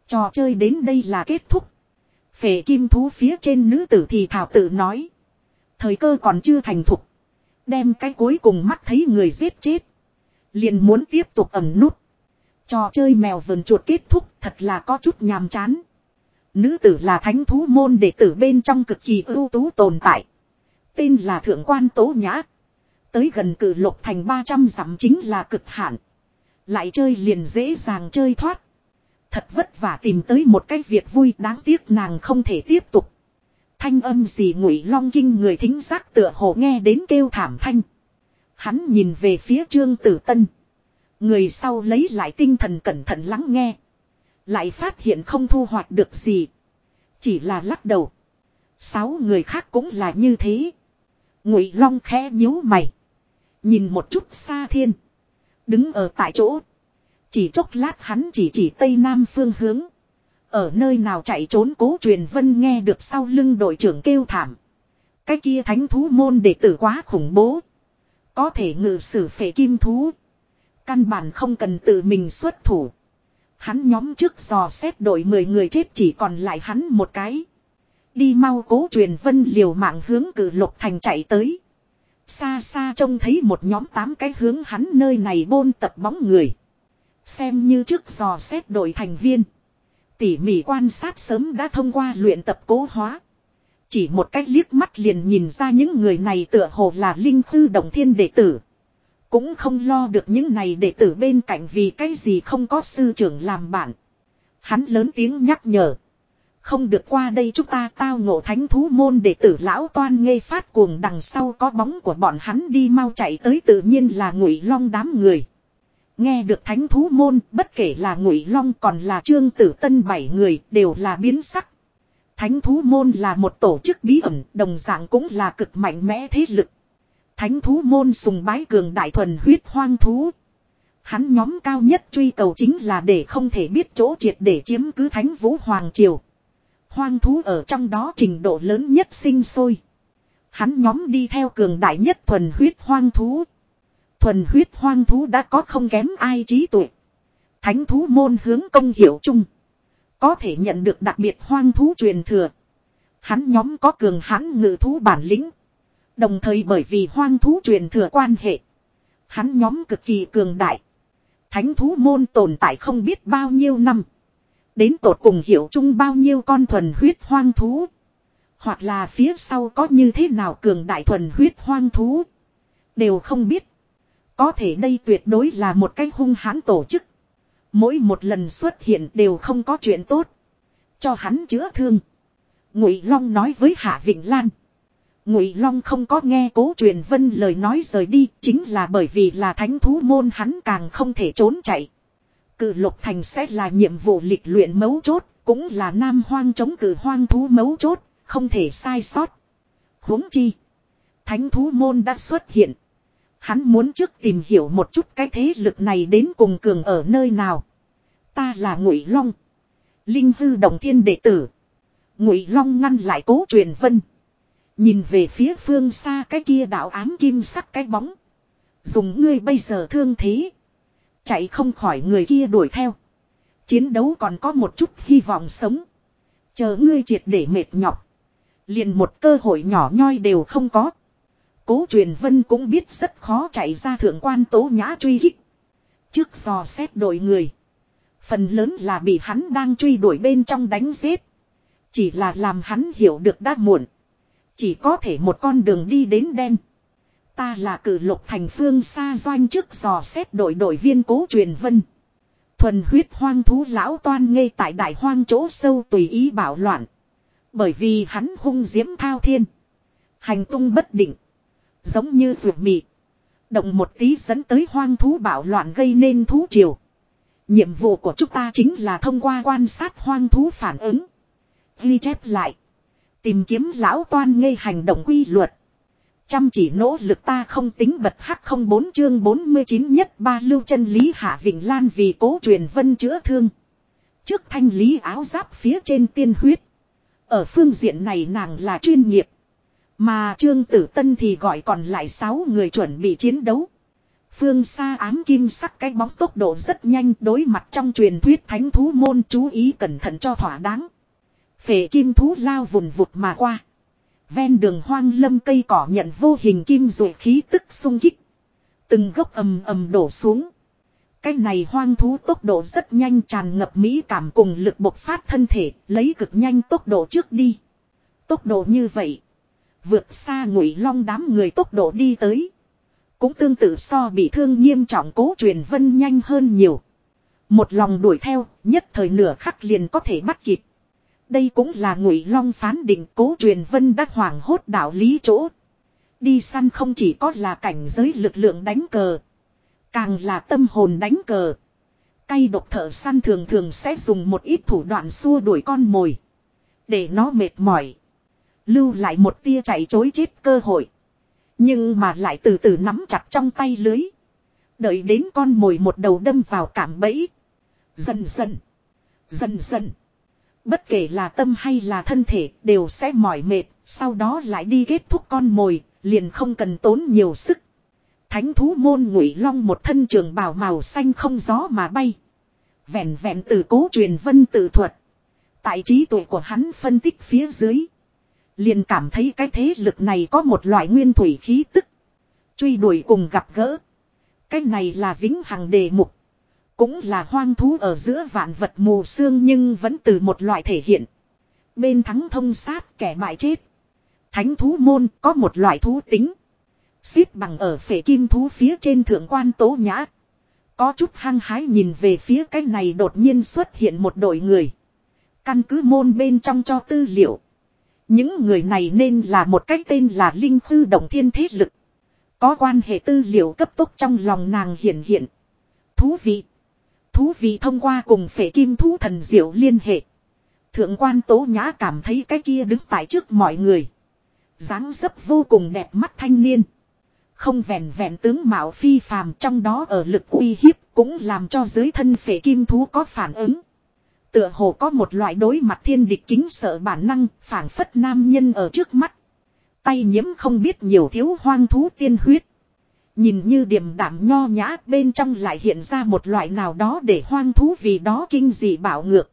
Trò chơi đến đây là kết thúc. Phệ kim thú phía trên nữ tử thì thảo tự nói. Thời cơ còn chưa thành thục. Đem cái cuối cùng mắt thấy người giết chết. Liền muốn tiếp tục ẩm nút. Trò chơi mèo vườn chuột kết thúc thật là có chút nhàm chán. Nữ tử là thánh thú môn đệ tử bên trong cực kỳ ưu tú tồn tại. Tên là Thượng quan Tố Nhã. Tới gần cử lục thành 300 dặm chính là cực hạn. Lại chơi liền dễ dàng chơi thoát. Thật vất vả tìm tới một cái việc vui đáng tiếc nàng không thể tiếp tục. Thanh âm gì ngụy long kinh người thính giác tựa hồ nghe đến kêu thảm thanh. Hắn nhìn về phía trương tử tân. Người sau lấy lại tinh thần cẩn thận lắng nghe. Lại phát hiện không thu hoạch được gì. Chỉ là lắc đầu. Sáu người khác cũng là như thế. Ngụy Long khẽ nhíu mày. Nhìn một chút xa thiên. Đứng ở tại chỗ. Chỉ chốc lát hắn chỉ chỉ tây nam phương hướng. Ở nơi nào chạy trốn cố truyền vân nghe được sau lưng đội trưởng kêu thảm. Cái kia thánh thú môn đệ tử quá khủng bố. Có thể ngự sử phệ kim thú. Căn bản không cần tự mình xuất thủ. Hắn nhóm trước dò xét đội 10 người chết chỉ còn lại hắn một cái. Đi mau cố truyền vân liều mạng hướng cử lục thành chạy tới. Xa xa trông thấy một nhóm tám cái hướng hắn nơi này bôn tập bóng người. Xem như trước dò xét đội thành viên. Tỉ mỉ quan sát sớm đã thông qua luyện tập cố hóa. Chỉ một cách liếc mắt liền nhìn ra những người này tựa hồ là linh thư đồng thiên đệ tử. Cũng không lo được những này đệ tử bên cạnh vì cái gì không có sư trưởng làm bạn. Hắn lớn tiếng nhắc nhở. Không được qua đây chúng ta tao ngộ thánh thú môn để tử lão toan ngây phát cuồng đằng sau có bóng của bọn hắn đi mau chạy tới tự nhiên là ngụy long đám người. Nghe được thánh thú môn, bất kể là ngụy long còn là trương tử tân bảy người, đều là biến sắc. Thánh thú môn là một tổ chức bí ẩn, đồng dạng cũng là cực mạnh mẽ thế lực. Thánh thú môn sùng bái cường đại thuần huyết hoang thú. Hắn nhóm cao nhất truy cầu chính là để không thể biết chỗ triệt để chiếm cứ thánh vũ hoàng triều. Hoang thú ở trong đó trình độ lớn nhất sinh sôi. Hắn nhóm đi theo cường đại nhất thuần huyết hoang thú. Thuần huyết hoang thú đã có không kém ai trí tuệ. Thánh thú môn hướng công hiểu chung. Có thể nhận được đặc biệt hoang thú truyền thừa. Hắn nhóm có cường hãn ngự thú bản lĩnh. Đồng thời bởi vì hoang thú truyền thừa quan hệ. Hắn nhóm cực kỳ cường đại. Thánh thú môn tồn tại không biết bao nhiêu năm. Đến tột cùng hiểu chung bao nhiêu con thuần huyết hoang thú. Hoặc là phía sau có như thế nào cường đại thuần huyết hoang thú. Đều không biết. Có thể đây tuyệt đối là một cái hung hãn tổ chức. Mỗi một lần xuất hiện đều không có chuyện tốt. Cho hắn chữa thương. Ngụy Long nói với Hạ Vịnh Lan. Ngụy Long không có nghe Cố Truyền Vân lời nói rời đi, chính là bởi vì là thánh thú môn hắn càng không thể trốn chạy. Cử Lục Thành sẽ là nhiệm vụ lịch luyện mấu chốt, cũng là nam hoang chống cử hoang thú mấu chốt, không thể sai sót. huống chi, Thánh thú môn đã xuất hiện. Hắn muốn trước tìm hiểu một chút cái thế lực này đến cùng cường ở nơi nào. Ta là Ngụy Long. Linh hư đồng thiên đệ tử. Ngụy Long ngăn lại cố truyền vân. Nhìn về phía phương xa cái kia đạo ám kim sắc cái bóng. Dùng ngươi bây giờ thương thế. Chạy không khỏi người kia đuổi theo. Chiến đấu còn có một chút hy vọng sống. Chờ ngươi triệt để mệt nhọc. Liền một cơ hội nhỏ nhoi đều không có. Cố truyền vân cũng biết rất khó chạy ra thượng quan tố nhã truy hích. Trước dò xét đội người. Phần lớn là bị hắn đang truy đuổi bên trong đánh giết. Chỉ là làm hắn hiểu được đã muộn. Chỉ có thể một con đường đi đến đen. Ta là cử lục thành phương xa doanh trước dò xét đội đội viên cố truyền vân. Thuần huyết hoang thú lão toan ngây tại đại hoang chỗ sâu tùy ý bảo loạn. Bởi vì hắn hung diễm thao thiên. Hành tung bất định. Giống như ruột mị. Động một tí dẫn tới hoang thú bảo loạn gây nên thú triều. Nhiệm vụ của chúng ta chính là thông qua quan sát hoang thú phản ứng. Ghi chép lại. Tìm kiếm lão toan ngây hành động quy luật. Chăm chỉ nỗ lực ta không tính bật hắc không bốn chương 49 nhất ba lưu chân lý hạ Vịnh Lan vì cố truyền vân chữa thương. Trước thanh lý áo giáp phía trên tiên huyết. Ở phương diện này nàng là chuyên nghiệp. Mà Trương Tử Tân thì gọi còn lại 6 người chuẩn bị chiến đấu. Phương xa ám kim sắc cái bóng tốc độ rất nhanh đối mặt trong truyền thuyết thánh thú môn chú ý cẩn thận cho thỏa đáng. Phệ kim thú lao vùn vụt mà qua. Ven đường hoang lâm cây cỏ nhận vô hình kim rồi khí tức sung kích. Từng gốc ầm ầm đổ xuống. Cái này hoang thú tốc độ rất nhanh tràn ngập mỹ cảm cùng lực bộc phát thân thể, lấy cực nhanh tốc độ trước đi. Tốc độ như vậy, vượt xa ngụy long đám người tốc độ đi tới. Cũng tương tự so bị thương nghiêm trọng cố truyền vân nhanh hơn nhiều. Một lòng đuổi theo, nhất thời nửa khắc liền có thể bắt kịp. Đây cũng là ngụy long phán định cố truyền vân đã hoảng hốt đạo lý chỗ. Đi săn không chỉ có là cảnh giới lực lượng đánh cờ. Càng là tâm hồn đánh cờ. Cây độc thợ săn thường thường sẽ dùng một ít thủ đoạn xua đuổi con mồi. Để nó mệt mỏi. Lưu lại một tia chạy chối chết cơ hội. Nhưng mà lại từ từ nắm chặt trong tay lưới. Đợi đến con mồi một đầu đâm vào cảm bẫy. Dần dần. Dần dần. Bất kể là tâm hay là thân thể, đều sẽ mỏi mệt. Sau đó lại đi kết thúc con mồi. Liền không cần tốn nhiều sức. Thánh thú môn ngụy long một thân trường bào màu xanh không gió mà bay. Vẹn vẹn từ cố truyền vân tự thuật. Tại trí tuệ của hắn phân tích phía dưới. Liền cảm thấy cái thế lực này có một loại nguyên thủy khí tức. Truy đuổi cùng gặp gỡ. Cái này là vĩnh hằng đề mục. Cũng là hoang thú ở giữa vạn vật mù xương nhưng vẫn từ một loại thể hiện. Bên thắng thông sát kẻ bại chết. Thánh thú môn có một loại thú tính. Xít bằng ở phệ kim thú phía trên thượng quan tố nhã. Có chút hăng hái nhìn về phía cái này đột nhiên xuất hiện một đội người. Căn cứ môn bên trong cho tư liệu. Những người này nên là một cái tên là Linh Khư Động Thiên Thế Lực. Có quan hệ tư liệu cấp tốc trong lòng nàng hiện hiện. Thú vị. Thú vị thông qua cùng phệ kim thú thần diệu liên hệ. Thượng quan tố nhã cảm thấy cái kia đứng tại trước mọi người. dáng dấp vô cùng đẹp mắt thanh niên. Không vẹn vẹn tướng mạo phi phàm trong đó ở lực uy hiếp cũng làm cho dưới thân phệ kim thú có phản ứng. Tựa hồ có một loại đối mặt thiên địch kính sợ bản năng, phản phất nam nhân ở trước mắt. Tay nhiễm không biết nhiều thiếu hoang thú tiên huyết. Nhìn như điềm đạm nho nhã, bên trong lại hiện ra một loại nào đó để hoang thú vì đó kinh dị bảo ngược.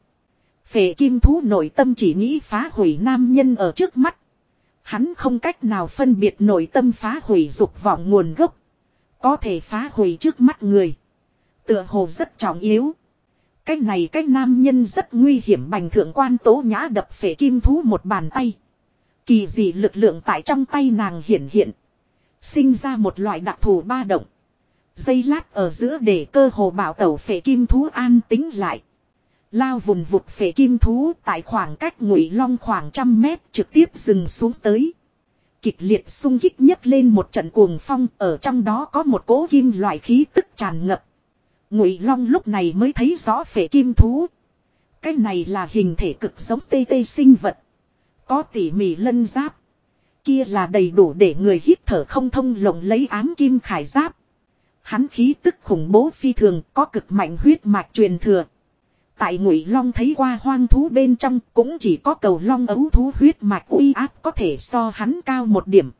Phệ kim thú nội tâm chỉ nghĩ phá hủy nam nhân ở trước mắt. Hắn không cách nào phân biệt nội tâm phá hủy dục vọng nguồn gốc. Có thể phá hủy trước mắt người. Tựa hồ rất trọng yếu. Cái này cái nam nhân rất nguy hiểm bành thượng quan tố nhã đập phệ kim thú một bàn tay. Kỳ dị lực lượng tại trong tay nàng hiện hiện. Sinh ra một loại đặc thù ba động. Dây lát ở giữa để cơ hồ bảo tẩu phệ kim thú an tính lại. Lao vùng vụt phệ kim thú tại khoảng cách ngụy long khoảng trăm mét trực tiếp dừng xuống tới. Kịch liệt sung kích nhất lên một trận cuồng phong, ở trong đó có một cỗ kim loại khí tức tràn ngập. Ngụy long lúc này mới thấy rõ phệ kim thú. Cái này là hình thể cực giống tê tê sinh vật. Có tỉ mỉ lân giáp. Kia là đầy đủ để người hít thở không thông lộng lấy ám kim khải giáp. Hắn khí tức khủng bố phi thường có cực mạnh huyết mạch truyền thừa. Tại ngụy long thấy qua hoang thú bên trong cũng chỉ có cầu long ấu thú huyết mạch uy áp có thể so hắn cao một điểm.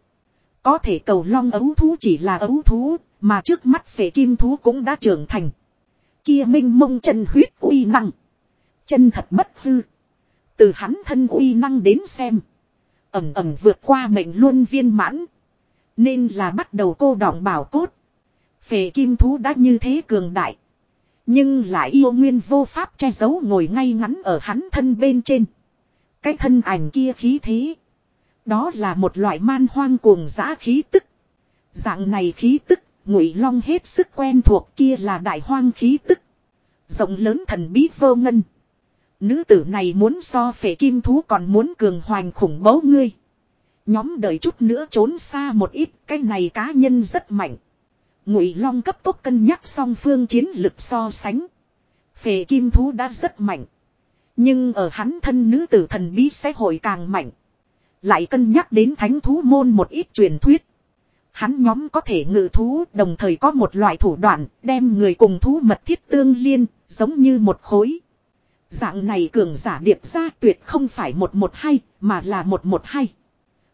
Có thể cầu long ấu thú chỉ là ấu thú, mà trước mắt phệ kim thú cũng đã trưởng thành. Kia minh mông chân huyết uy năng. Chân thật bất hư. Từ hắn thân uy năng đến xem. Ẩm ẩm vượt qua mệnh luôn viên mãn. Nên là bắt đầu cô đọng bảo cốt. Phệ kim thú đã như thế cường đại. Nhưng lại yêu nguyên vô pháp che giấu ngồi ngay ngắn ở hắn thân bên trên. Cái thân ảnh kia khí thế. Đó là một loại man hoang cuồng dã khí tức. Dạng này khí tức, ngụy long hết sức quen thuộc kia là đại hoang khí tức. Rộng lớn thần bí vô ngân. Nữ tử này muốn so phệ kim thú còn muốn cường hoành khủng bố ngươi. Nhóm đợi chút nữa trốn xa một ít, cái này cá nhân rất mạnh. Ngụy Long cấp tốc cân nhắc song phương chiến lực so sánh. Phệ kim thú đã rất mạnh. Nhưng ở hắn thân nữ tử thần bí sẽ hội càng mạnh. Lại cân nhắc đến thánh thú môn một ít truyền thuyết. Hắn nhóm có thể ngự thú đồng thời có một loại thủ đoạn đem người cùng thú mật thiết tương liên giống như một khối. Dạng này cường giả điệp ra tuyệt không phải một một hai, mà là một một hai.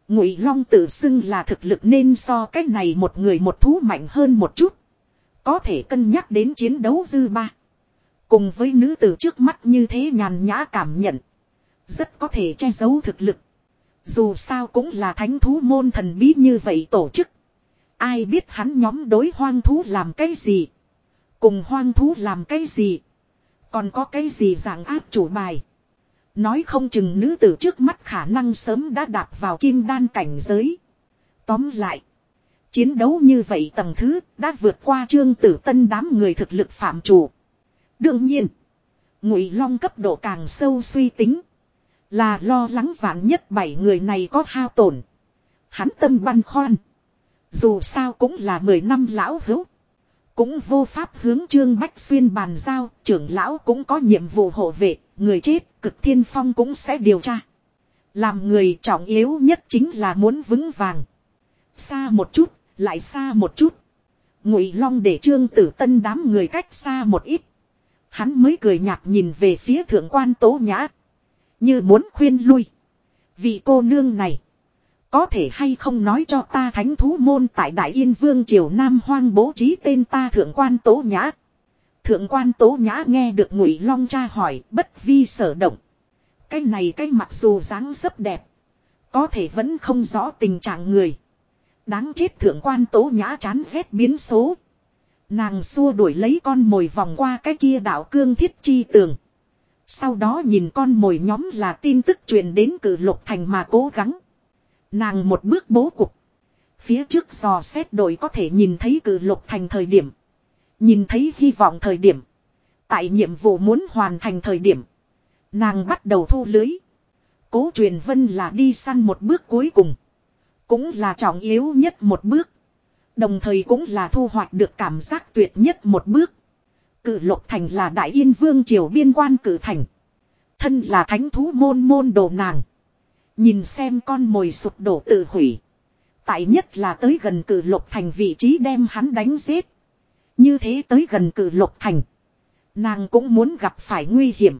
Ngụy Long tự xưng là thực lực nên so cách này một người một thú mạnh hơn một chút. Có thể cân nhắc đến chiến đấu dư ba. Cùng với nữ tử trước mắt như thế nhàn nhã cảm nhận. Rất có thể che giấu thực lực. Dù sao cũng là thánh thú môn thần bí như vậy tổ chức. Ai biết hắn nhóm đối hoang thú làm cái gì. Cùng hoang thú làm cái gì. Còn có cái gì dạng áp chủ bài. Nói không chừng nữ tử trước mắt khả năng sớm đã đạp vào kim đan cảnh giới. Tóm lại. Chiến đấu như vậy tầng thứ đã vượt qua trương tử tân đám người thực lực phạm chủ. Đương nhiên. Ngụy long cấp độ càng sâu suy tính. Là lo lắng vạn nhất bảy người này có hao tổn. Hắn tâm băn khoăn. Dù sao cũng là mười năm lão hữu. Cũng vô pháp hướng Trương Bách Xuyên bàn giao, trưởng lão cũng có nhiệm vụ hộ vệ, người chết, cực thiên phong cũng sẽ điều tra. Làm người trọng yếu nhất chính là muốn vững vàng. Xa một chút, lại xa một chút. Ngụy Long để Trương Tử Tân đám người cách xa một ít. Hắn mới cười nhạt nhìn về phía thượng quan tố nhã. Như muốn khuyên lui. Vị cô nương này. Có thể hay không nói cho ta thánh thú môn tại Đại Yên Vương Triều Nam Hoang bố trí tên ta thượng quan tố nhã. Thượng quan tố nhã nghe được ngụy long cha hỏi, bất vi sở động. Cái này cái mặc dù dáng rất đẹp. Có thể vẫn không rõ tình trạng người. Đáng chết thượng quan tố nhã chán ghét biến số. Nàng xua đuổi lấy con mồi vòng qua cái kia đạo cương thiết chi tường. Sau đó nhìn con mồi nhóm là tin tức truyền đến cử lục thành mà cố gắng. Nàng một bước bố cục. Phía trước dò xét đội có thể nhìn thấy cử lục thành thời điểm. Nhìn thấy hy vọng thời điểm. Tại nhiệm vụ muốn hoàn thành thời điểm. Nàng bắt đầu thu lưới. Cố truyền vân là đi săn một bước cuối cùng. Cũng là trọng yếu nhất một bước. Đồng thời cũng là thu hoạch được cảm giác tuyệt nhất một bước. Cử lục thành là đại yên vương triều biên quan cử thành. Thân là thánh thú môn môn đồ nàng. Nhìn xem con mồi sụp đổ tự hủy. Tại nhất là tới gần cử lục thành vị trí đem hắn đánh giết. Như thế tới gần cử lục thành. Nàng cũng muốn gặp phải nguy hiểm.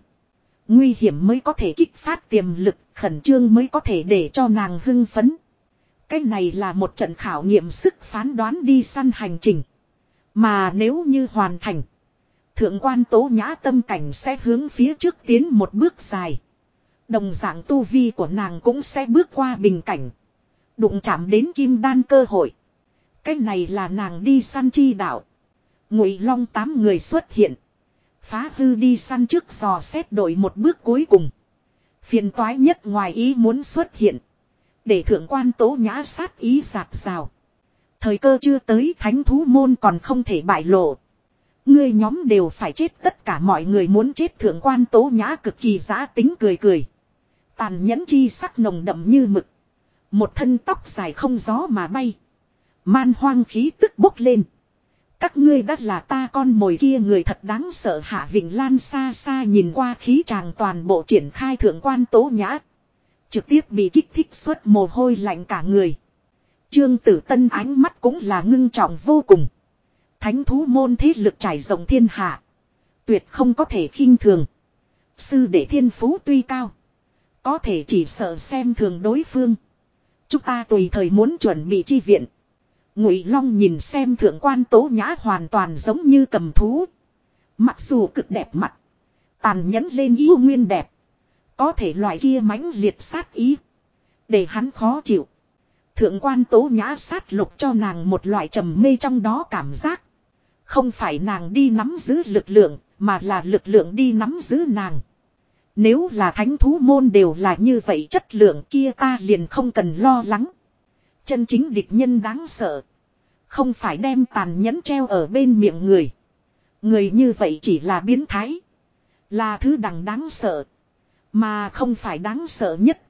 Nguy hiểm mới có thể kích phát tiềm lực, khẩn trương mới có thể để cho nàng hưng phấn. Cái này là một trận khảo nghiệm sức phán đoán đi săn hành trình. Mà nếu như hoàn thành, thượng quan tố nhã tâm cảnh sẽ hướng phía trước tiến một bước dài. Đồng dạng tu vi của nàng cũng sẽ bước qua bình cảnh. Đụng chạm đến kim đan cơ hội. Cái này là nàng đi săn chi đạo. Ngụy long tám người xuất hiện. Phá hư đi săn trước dò xét đội một bước cuối cùng. Phiền toái nhất ngoài ý muốn xuất hiện. Để thượng quan tố nhã sát ý giạc rào. Thời cơ chưa tới, thánh thú môn còn không thể bại lộ. Ngươi nhóm đều phải chết, tất cả mọi người muốn chết thượng quan tố nhã cực kỳ giã tính cười cười. Tàn nhẫn chi sắc nồng đậm như mực. Một thân tóc dài không gió mà bay. Man hoang khí tức bốc lên. Các ngươi đã là ta con mồi kia người thật đáng sợ hạ Vịnh Lan xa xa nhìn qua khí tràng toàn bộ triển khai thượng quan tố nhã. Trực tiếp bị kích thích suốt mồ hôi lạnh cả người. Trương Tử Tân ánh mắt cũng là ngưng trọng vô cùng. Thánh thú môn thế lực trải rộng thiên hạ. Tuyệt không có thể khinh thường. Sư đệ thiên phú tuy cao. Có thể chỉ sợ xem thường đối phương. Chúng ta tùy thời muốn chuẩn bị chi viện. Ngụy Long nhìn xem thượng quan tố nhã hoàn toàn giống như cầm thú. Mặc dù cực đẹp mặt. Tàn nhẫn lên yêu nguyên đẹp. Có thể loại kia mãnh liệt sát ý. Để hắn khó chịu. Thượng quan tố nhã sát lục cho nàng một loại trầm mê trong đó cảm giác. Không phải nàng đi nắm giữ lực lượng, mà là lực lượng đi nắm giữ nàng. Nếu là thánh thú môn đều là như vậy chất lượng kia ta liền không cần lo lắng. Chân chính địch nhân đáng sợ. Không phải đem tàn nhẫn treo ở bên miệng người. Người như vậy chỉ là biến thái. Là thứ đằng đáng sợ. Mà không phải đáng sợ nhất.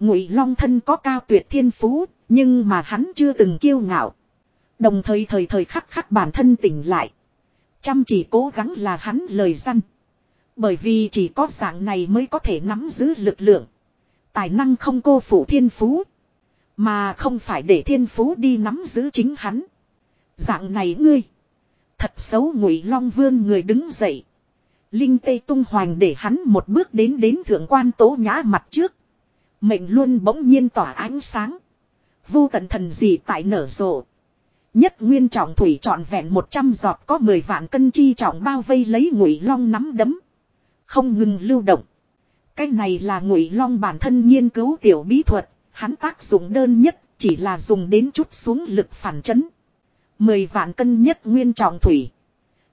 Ngụy Long thân có cao tuyệt thiên phú, nhưng mà hắn chưa từng kiêu ngạo. Đồng thời thời thời khắc khắc bản thân tỉnh lại. Chăm chỉ cố gắng là hắn lời răn. Bởi vì chỉ có dạng này mới có thể nắm giữ lực lượng. Tài năng không cô phụ thiên phú. Mà không phải để thiên phú đi nắm giữ chính hắn. Dạng này ngươi. Thật xấu ngụy long vương người đứng dậy. Linh tây tung hoành để hắn một bước đến đến thượng quan tố nhã mặt trước. Mệnh luôn bỗng nhiên tỏa ánh sáng. Vô tận thần gì tại nở rộ. Nhất nguyên trọng thủy trọn vẹn 100 giọt có 10 vạn cân chi trọng bao vây lấy ngụy long nắm đấm. Không ngừng lưu động. Cái này là ngụy long bản thân nghiên cứu tiểu bí thuật. Hắn tác dụng đơn nhất chỉ là dùng đến chút xuống lực phản chấn. 10 vạn cân nhất nguyên trọng thủy.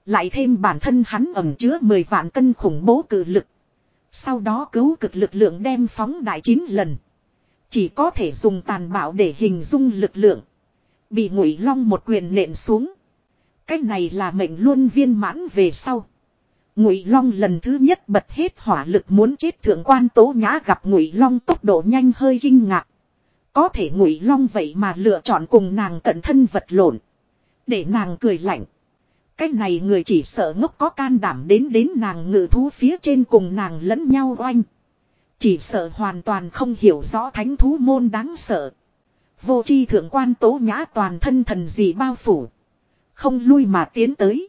Lại thêm bản thân hắn ẩm chứa 10 vạn cân khủng bố cử lực. Sau đó cứu cực lực lượng đem phóng đại 9 lần. Chỉ có thể dùng tàn bạo để hình dung lực lượng. Bị ngụy long một quyền nện xuống. Cái này là mệnh luôn viên mãn về sau. Ngụy long lần thứ nhất bật hết hỏa lực muốn chết thượng quan tố nhã gặp ngụy long tốc độ nhanh hơi kinh ngạc. Có thể ngụy long vậy mà lựa chọn cùng nàng cận thân vật lộn. Để nàng cười lạnh. Cái này người chỉ sợ ngốc có can đảm đến đến nàng ngự thú phía trên cùng nàng lẫn nhau oanh. Chỉ sợ hoàn toàn không hiểu rõ thánh thú môn đáng sợ. Vô chi thượng quan tố nhã toàn thân thần gì bao phủ. Không lui mà tiến tới.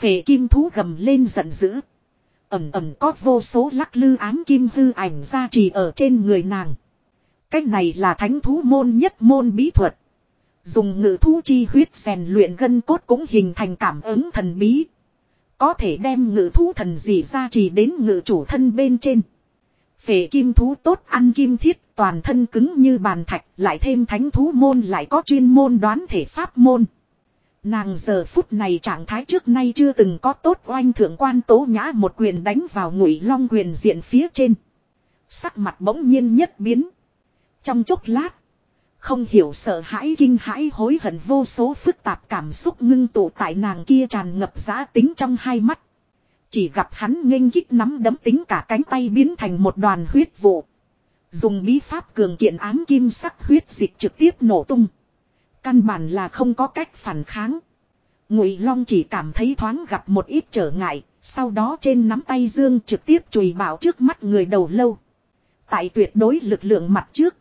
Phệ kim thú gầm lên giận dữ. Ẩm ẩm có vô số lắc lư ám kim hư ảnh ra trì ở trên người nàng. Cách này là thánh thú môn nhất môn bí thuật. Dùng ngự thú chi huyết rèn luyện gân cốt cũng hình thành cảm ứng thần bí. Có thể đem ngự thú thần gì ra trì đến ngự chủ thân bên trên. Phệ kim thú tốt ăn kim thiết, toàn thân cứng như bàn thạch, lại thêm thánh thú môn lại có chuyên môn đoán thể pháp môn. Nàng giờ phút này trạng thái trước nay chưa từng có tốt oanh thượng quan tố nhã một quyền đánh vào ngụy long quyền diện phía trên. Sắc mặt bỗng nhiên nhất biến. Trong chốc lát. Không hiểu sợ hãi kinh hãi hối hận vô số phức tạp cảm xúc ngưng tụ tại nàng kia tràn ngập giá tính trong hai mắt. Chỉ gặp hắn nghênh kích nắm đấm tính cả cánh tay biến thành một đoàn huyết vụ. Dùng bí pháp cường kiện ám kim sắc huyết dịch trực tiếp nổ tung. Căn bản là không có cách phản kháng. Ngụy Long chỉ cảm thấy thoáng gặp một ít trở ngại, sau đó trên nắm tay dương trực tiếp chùi bảo trước mắt người đầu lâu. Tại tuyệt đối lực lượng mặt trước.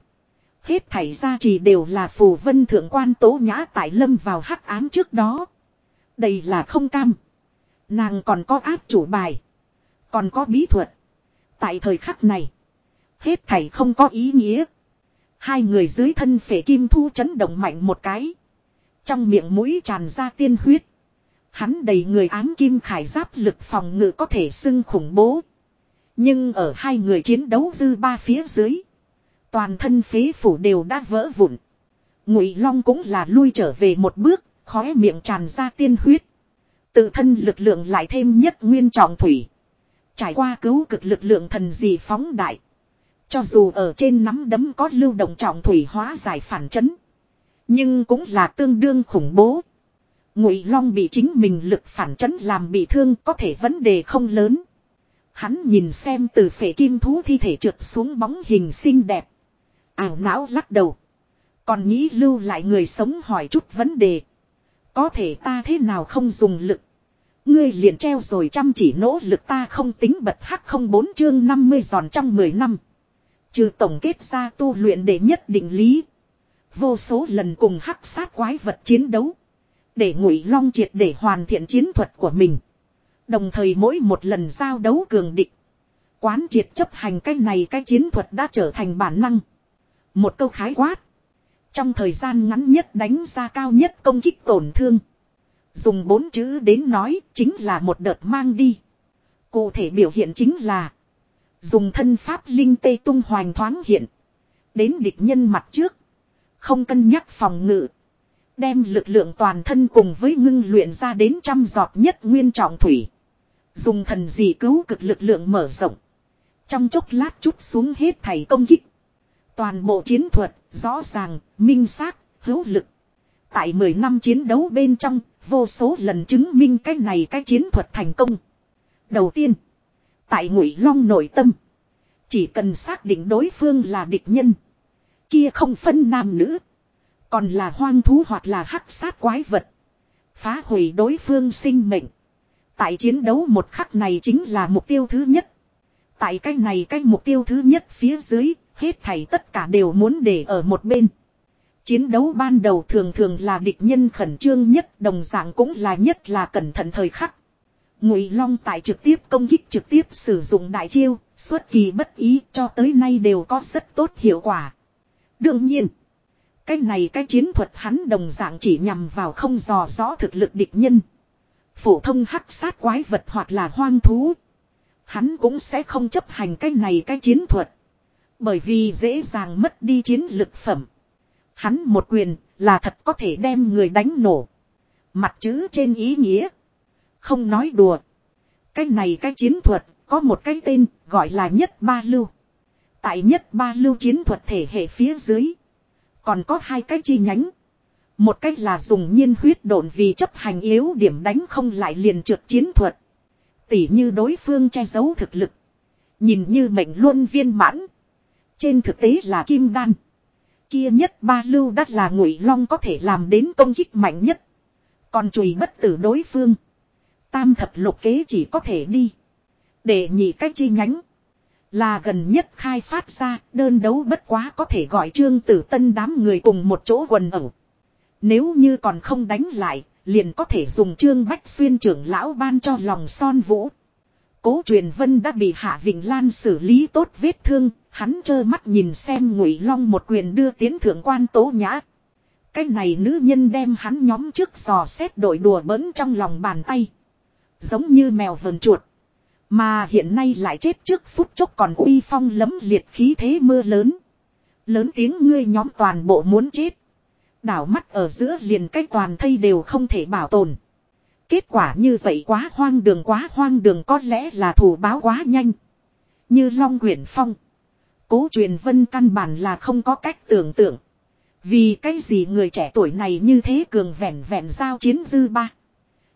Hết thảy ra chỉ đều là phù vân thượng quan tố nhã tại lâm vào hắc ám trước đó. Đây là không cam. Nàng còn có áp chủ bài. Còn có bí thuật. Tại thời khắc này. Hết thảy không có ý nghĩa. Hai người dưới thân phể kim thu chấn động mạnh một cái. Trong miệng mũi tràn ra tiên huyết. Hắn đầy người ám kim khải giáp lực phòng ngự có thể xưng khủng bố. Nhưng ở hai người chiến đấu dư ba phía dưới. Toàn thân phế phủ đều đã vỡ vụn. Ngụy Long cũng là lui trở về một bước, khóe miệng tràn ra tiên huyết. Tự thân lực lượng lại thêm nhất nguyên trọng thủy. Trải qua cứu cực lực lượng thần dị phóng đại. Cho dù ở trên nắm đấm có lưu động trọng thủy hóa giải phản chấn. Nhưng cũng là tương đương khủng bố. Ngụy Long bị chính mình lực phản chấn làm bị thương có thể vấn đề không lớn. Hắn nhìn xem từ phệ kim thú thi thể trượt xuống bóng hình xinh đẹp. Ảo não lắc đầu. Còn nghĩ lưu lại người sống hỏi chút vấn đề. Có thể ta thế nào không dùng lực. Ngươi liền treo rồi chăm chỉ nỗ lực ta không tính bật hắc không bốn chương 50 giòn trong 10 năm. Trừ tổng kết ra tu luyện để nhất định lý. Vô số lần cùng hắc sát quái vật chiến đấu. Để ngụy long triệt để hoàn thiện chiến thuật của mình. Đồng thời mỗi một lần giao đấu cường địch. Quán triệt chấp hành cái này cái chiến thuật đã trở thành bản năng. Một câu khái quát. Trong thời gian ngắn nhất đánh ra cao nhất công kích tổn thương. Dùng bốn chữ đến nói chính là một đợt mang đi. Cụ thể biểu hiện chính là. Dùng thân pháp linh tê tung hoành thoáng hiện. Đến địch nhân mặt trước. Không cân nhắc phòng ngự. Đem lực lượng toàn thân cùng với ngưng luyện ra đến trăm giọt nhất nguyên trọng thủy. Dùng thần dị cứu cực lực lượng mở rộng. Trong chốc lát chút xuống hết thảy công kích. Toàn bộ chiến thuật, rõ ràng, minh xác, hữu lực. Tại 10 năm chiến đấu bên trong, vô số lần chứng minh cái này cái chiến thuật thành công. Đầu tiên, tại ngụy long nội tâm, chỉ cần xác định đối phương là địch nhân. Kia không phân nam nữ, còn là hoang thú hoặc là hắc sát quái vật. Phá hủy đối phương sinh mệnh. Tại chiến đấu một khắc này chính là mục tiêu thứ nhất. Tại cái này cái mục tiêu thứ nhất phía dưới, hết thảy tất cả đều muốn để ở một bên. Chiến đấu ban đầu thường thường là địch nhân khẩn trương nhất, đồng dạng cũng là nhất là cẩn thận thời khắc. Ngụy Long tại trực tiếp công kích trực tiếp sử dụng đại chiêu, xuất kỳ bất ý cho tới nay đều có rất tốt hiệu quả. Đương nhiên, cái này cái chiến thuật hắn đồng dạng chỉ nhằm vào không dò rõ thực lực địch nhân. Phổ thông hắc sát quái vật hoặc là hoang thú. Hắn cũng sẽ không chấp hành cái này cái chiến thuật. Bởi vì dễ dàng mất đi chiến lực phẩm. Hắn một quyền là thật có thể đem người đánh nổ. Mặt chữ trên ý nghĩa. Không nói đùa. Cái này cái chiến thuật, có một cái tên, gọi là nhất ba lưu. Tại nhất ba lưu chiến thuật thể hệ phía dưới. Còn có hai cái chi nhánh. Một cách là dùng nhiên huyết độn vì chấp hành yếu điểm đánh không lại liền trượt chiến thuật. Tỉ như đối phương che giấu thực lực. Nhìn như mệnh luôn viên mãn. Trên thực tế là kim đan. Kia nhất ba lưu đắt là ngụy long có thể làm đến công kích mạnh nhất. Còn chùi bất tử đối phương. Tam thập lục kế chỉ có thể đi. Để nhị cách chi nhánh. Là gần nhất khai phát ra đơn đấu bất quá có thể gọi trương tử tân đám người cùng một chỗ quần ẩu. Nếu như còn không đánh lại, liền có thể dùng trương bách xuyên trưởng lão ban cho lòng son vũ. Cố truyền vân đã bị hạ Vịnh Lan xử lý tốt vết thương, hắn trơ mắt nhìn xem ngụy long một quyền đưa tiến thượng quan tố nhã. Cái này nữ nhân đem hắn nhóm trước dò xét đội đùa bỡn trong lòng bàn tay. Giống như mèo vờn chuột. Mà hiện nay lại chết trước phút chốc còn uy phong lấm liệt khí thế mưa lớn. Lớn tiếng ngươi nhóm toàn bộ muốn chết. Đảo mắt ở giữa liền cái toàn thây đều không thể bảo tồn. Kết quả như vậy quá hoang đường quá hoang đường có lẽ là thủ báo quá nhanh. Như Long Quyển Phong. Cố truyền vân căn bản là không có cách tưởng tượng. Vì cái gì người trẻ tuổi này như thế cường vẹn vẹn giao chiến dư ba.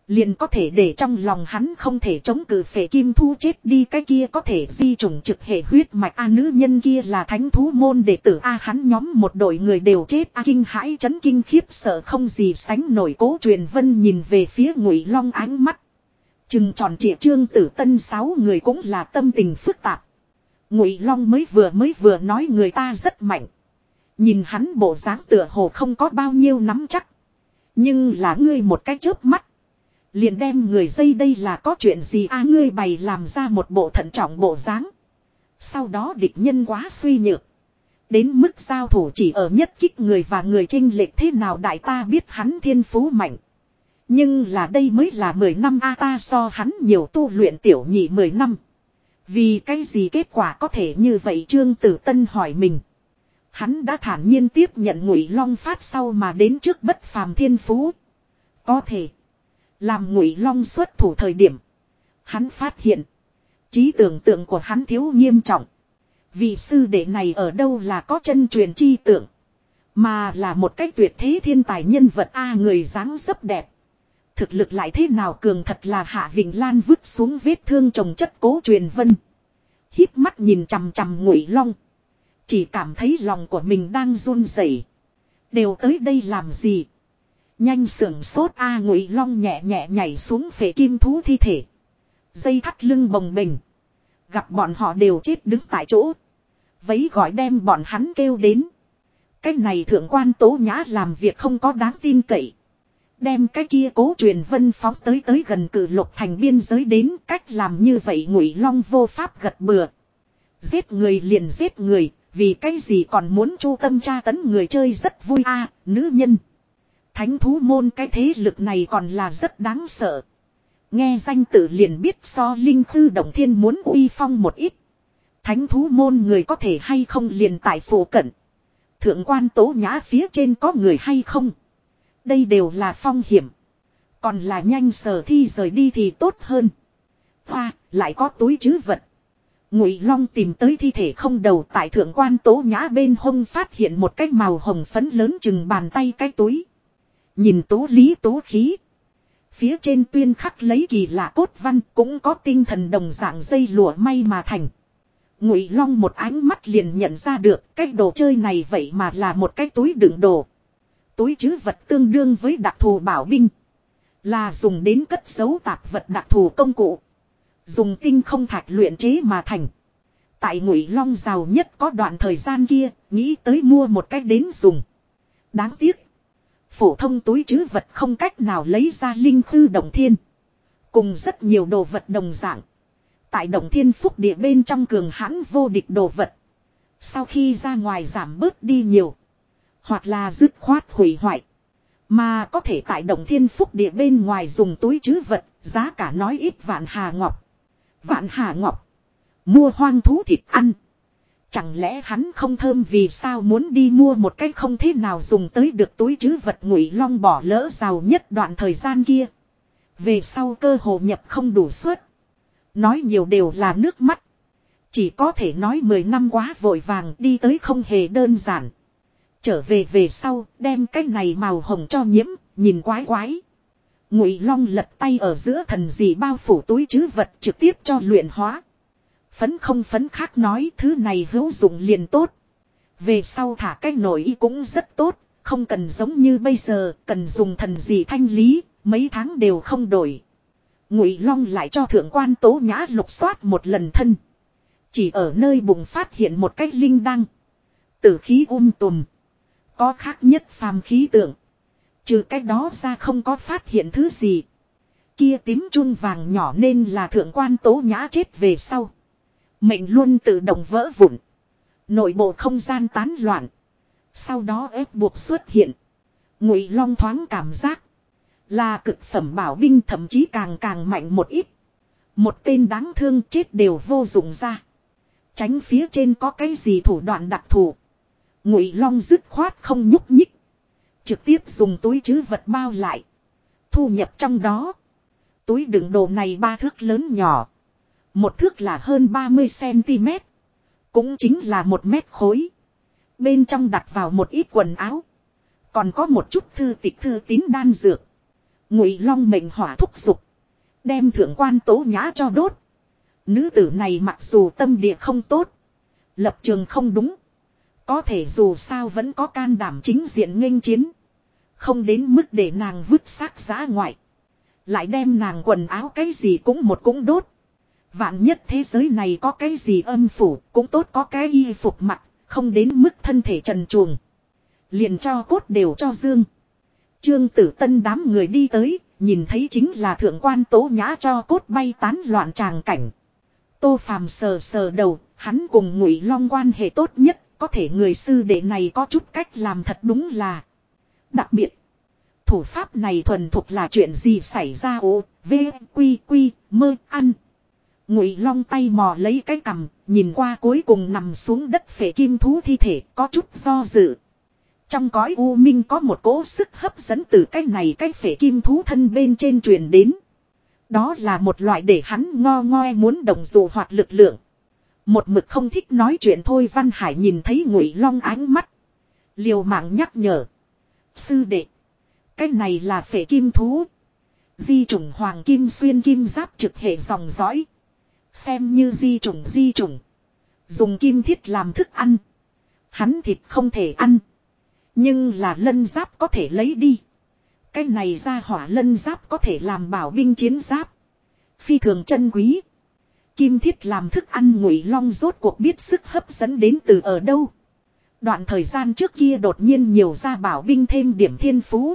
Liền có thể để trong lòng hắn không thể chống cự phệ kim thu chết đi cái kia có thể di trùng trực hệ huyết mạch a nữ nhân kia là thánh thú môn đệ tử a hắn nhóm một đội người đều chết a kinh hãi chấn kinh khiếp sợ không gì sánh nổi cố truyền vân nhìn về phía ngụy long ánh mắt. Chừng tròn trịa trương tử tân sáu người cũng là tâm tình phức tạp. Ngụy long mới vừa mới vừa nói người ta rất mạnh. Nhìn hắn bộ dáng tựa hồ không có bao nhiêu nắm chắc. Nhưng là ngươi một cái chớp mắt Liền đem người dây đây là có chuyện gì a, ngươi bày làm ra một bộ thận trọng bộ dáng. Sau đó địch nhân quá suy nhược. Đến mức giao thủ chỉ ở nhất kích người và người trinh lệch thế nào đại ta biết hắn thiên phú mạnh. Nhưng là đây mới là 10 năm a, ta so hắn nhiều tu luyện tiểu nhị 10 năm. Vì cái gì kết quả có thể như vậy Trương Tử Tân hỏi mình. Hắn đã thản nhiên tiếp nhận ngụy long phát sau mà đến trước bất phàm thiên phú. Có thể. Làm ngụy long xuất thủ thời điểm. Hắn phát hiện. trí tưởng tượng của hắn thiếu nghiêm trọng. Vị sư đệ này ở đâu là có chân truyền chi tưởng. Mà là một cách tuyệt thế thiên tài nhân vật A người dáng dấp đẹp. Thực lực lại thế nào cường thật là hạ Vịnh Lan vứt xuống vết thương trồng chất cố truyền vân. híp mắt nhìn chằm chằm ngụy long. Chỉ cảm thấy lòng của mình đang run rẩy. Đều tới đây làm gì? Nhanh sưởng sốt A ngụy long nhẹ nhẹ nhảy xuống phệ kim thú thi thể. Dây thắt lưng bồng bình. Gặp bọn họ đều chết đứng tại chỗ. Vấy gọi đem bọn hắn kêu đến. Cái này thượng quan tố nhã làm việc không có đáng tin cậy. Đem cái kia cố truyền vân phóng tới tới gần cử lục thành biên giới đến cách làm như vậy ngụy long vô pháp gật bừa. Giết người liền giết người, vì cái gì còn muốn chu tâm tra tấn người chơi rất vui a nữ nhân. Thánh thú môn cái thế lực này còn là rất đáng sợ. Nghe danh tự liền biết so linh khư động thiên muốn uy phong một ít. Thánh thú môn người có thể hay không liền tại phổ cận. Thượng quan tố nhã phía trên có người hay không. Đây đều là phong hiểm. Còn là nhanh sở thi rời đi thì tốt hơn. Hoa, lại có túi chứ vật. Ngụy Long tìm tới thi thể không đầu tại thượng quan tố nhã bên hông phát hiện một cái màu hồng phấn lớn chừng bàn tay cái túi. Nhìn tố lý tố khí. Phía trên tuyên khắc lấy kỳ lạ cốt văn cũng có tinh thần đồng dạng dây lụa may mà thành. Ngụy Long một ánh mắt liền nhận ra được cái đồ chơi này vậy mà là một cái túi đựng đồ. Túi chứ vật tương đương với đặc thù bảo binh. Là dùng đến cất giấu tạp vật đặc thù công cụ. Dùng tinh không thạch luyện chế mà thành. Tại ngụy long giàu nhất có đoạn thời gian kia, nghĩ tới mua một cách đến dùng. Đáng tiếc. Phổ thông túi chứ vật không cách nào lấy ra linh khư đồng thiên. Cùng rất nhiều đồ vật đồng dạng. Tại đồng thiên phúc địa bên trong cường hãn vô địch đồ vật. Sau khi ra ngoài giảm bớt đi nhiều. Hoặc là dứt khoát hủy hoại. Mà có thể tại đồng thiên phúc địa bên ngoài dùng túi chứ vật, giá cả nói ít vạn hà ngọc. Vạn hà ngọc. Mua hoang thú thịt ăn. Chẳng lẽ hắn không thơm vì sao muốn đi mua một cái không thế nào dùng tới được túi chứ vật ngụy long bỏ lỡ giàu nhất đoạn thời gian kia. Về sau cơ hồ nhập không đủ suất. Nói nhiều đều là nước mắt. Chỉ có thể nói 10 năm quá vội vàng đi tới không hề đơn giản. Trở về về sau, đem cái này màu hồng cho nhiễm, nhìn quái quái. Ngụy Long lật tay ở giữa thần gì bao phủ túi chứ vật trực tiếp cho luyện hóa. Phấn không phấn khác nói thứ này hữu dụng liền tốt. Về sau thả cái nổi y cũng rất tốt, không cần giống như bây giờ, cần dùng thần gì thanh lý, mấy tháng đều không đổi. Ngụy Long lại cho thượng quan tố nhã lục soát một lần thân. Chỉ ở nơi bùng phát hiện một cách linh đăng. Tử khí um tùm. Có khác nhất phàm khí tượng. Trừ cái đó ra không có phát hiện thứ gì. Kia tím chun vàng nhỏ nên là thượng quan tố nhã chết về sau. Mệnh luôn tự động vỡ vụn. Nội bộ không gian tán loạn. Sau đó ép buộc xuất hiện. Ngụy Long thoáng cảm giác. Là cực phẩm bảo binh thậm chí càng càng mạnh một ít. Một tên đáng thương chết đều vô dụng ra. Tránh phía trên có cái gì thủ đoạn đặc thù. Ngụy Long dứt khoát không nhúc nhích. Trực tiếp dùng túi chứ vật bao lại. Thu nhập trong đó. Túi đựng đồ này ba thước lớn nhỏ. Một thước là hơn 30cm. Cũng chính là một mét khối. Bên trong đặt vào một ít quần áo. Còn có một chút thư tịch thư tín đan dược. Ngụy Long mệnh hỏa thúc dục, đem thượng quan tố nhã cho đốt. Nữ tử này mặc dù tâm địa không tốt, lập trường không đúng, có thể dù sao vẫn có can đảm chính diện nghênh chiến, không đến mức để nàng vứt xác giá ngoại, lại đem nàng quần áo cái gì cũng một cũng đốt. Vạn nhất thế giới này có cái gì âm phủ, cũng tốt có cái y phục mặc, không đến mức thân thể trần chuồng Liền cho cốt đều cho dương. Trương tử tân đám người đi tới, nhìn thấy chính là thượng quan tố nhã cho cốt bay tán loạn tràng cảnh. Tô phàm sờ sờ đầu, hắn cùng ngụy long quan hệ tốt nhất, có thể người sư đệ này có chút cách làm thật đúng là. Đặc biệt, thủ pháp này thuần thuộc là chuyện gì xảy ra ô, v, quy, quy, mơ, ăn. Ngụy long tay mò lấy cái cằm, nhìn qua cuối cùng nằm xuống đất phệ kim thú thi thể có chút do dự. Trong cõi u minh có một cỗ sức hấp dẫn từ cái này cái phể kim thú thân bên trên truyền đến. Đó là một loại để hắn ngo ngoe muốn đồng dụ hoạt lực lượng. Một mực không thích nói chuyện thôi Văn Hải nhìn thấy ngụy long ánh mắt. Liều mạng nhắc nhở. Sư đệ. Cái này là phể kim thú. Di trùng hoàng kim xuyên kim giáp trực hệ dòng dõi. Xem như di trùng di trùng. Dùng kim thiết làm thức ăn. Hắn thịt không thể ăn. Nhưng là lân giáp có thể lấy đi. Cái này ra hỏa lân giáp có thể làm bảo binh chiến giáp. Phi thường chân quý. Kim thiết làm thức ăn ngụy long rốt cuộc biết sức hấp dẫn đến từ ở đâu. Đoạn thời gian trước kia đột nhiên nhiều ra bảo binh thêm điểm thiên phú.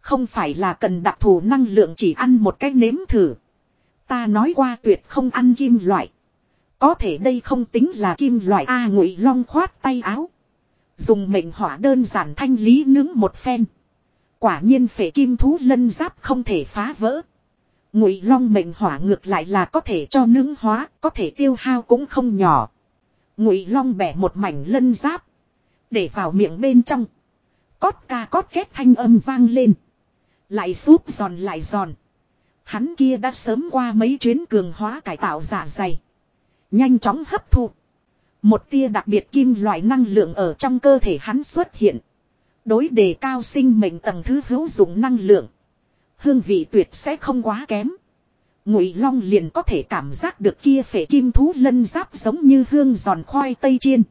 Không phải là cần đặc thù năng lượng chỉ ăn một cách nếm thử. Ta nói qua tuyệt không ăn kim loại. Có thể đây không tính là kim loại A ngụy long khoát tay áo. Dùng mệnh hỏa đơn giản thanh lý nướng một phen. Quả nhiên phệ kim thú lân giáp không thể phá vỡ. Ngụy long mệnh hỏa ngược lại là có thể cho nướng hóa, có thể tiêu hao cũng không nhỏ. Ngụy long bẻ một mảnh lân giáp. Để vào miệng bên trong. Cót ca cót két thanh âm vang lên. Lại súp giòn lại giòn. Hắn kia đã sớm qua mấy chuyến cường hóa cải tạo giả dày. Nhanh chóng hấp thụ Một tia đặc biệt kim loại năng lượng ở trong cơ thể hắn xuất hiện. Đối đề cao sinh mệnh tầng thứ hữu dụng năng lượng. Hương vị tuyệt sẽ không quá kém. Ngụy Long liền có thể cảm giác được kia phệ kim thú lân giáp giống như hương giòn khoai tây chiên.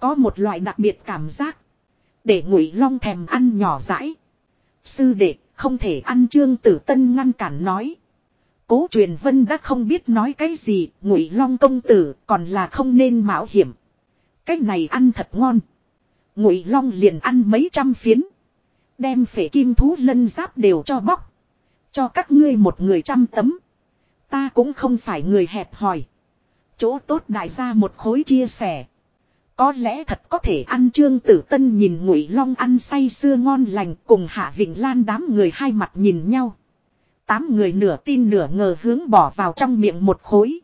Có một loại đặc biệt cảm giác. Để Ngụy Long thèm ăn nhỏ rãi. Sư đệ không thể ăn trương tử tân ngăn cản nói. Cố truyền vân đã không biết nói cái gì, ngụy long công tử còn là không nên mạo hiểm. Cái này ăn thật ngon. Ngụy long liền ăn mấy trăm phiến. Đem phể kim thú lân giáp đều cho bóc. Cho các ngươi một người trăm tấm. Ta cũng không phải người hẹp hòi. Chỗ tốt đại gia một khối chia sẻ. Có lẽ thật có thể ăn trương tử tân nhìn ngụy long ăn say sưa ngon lành cùng hạ vịnh lan đám người hai mặt nhìn nhau. Tám người nửa tin nửa ngờ hướng bỏ vào trong miệng một khối.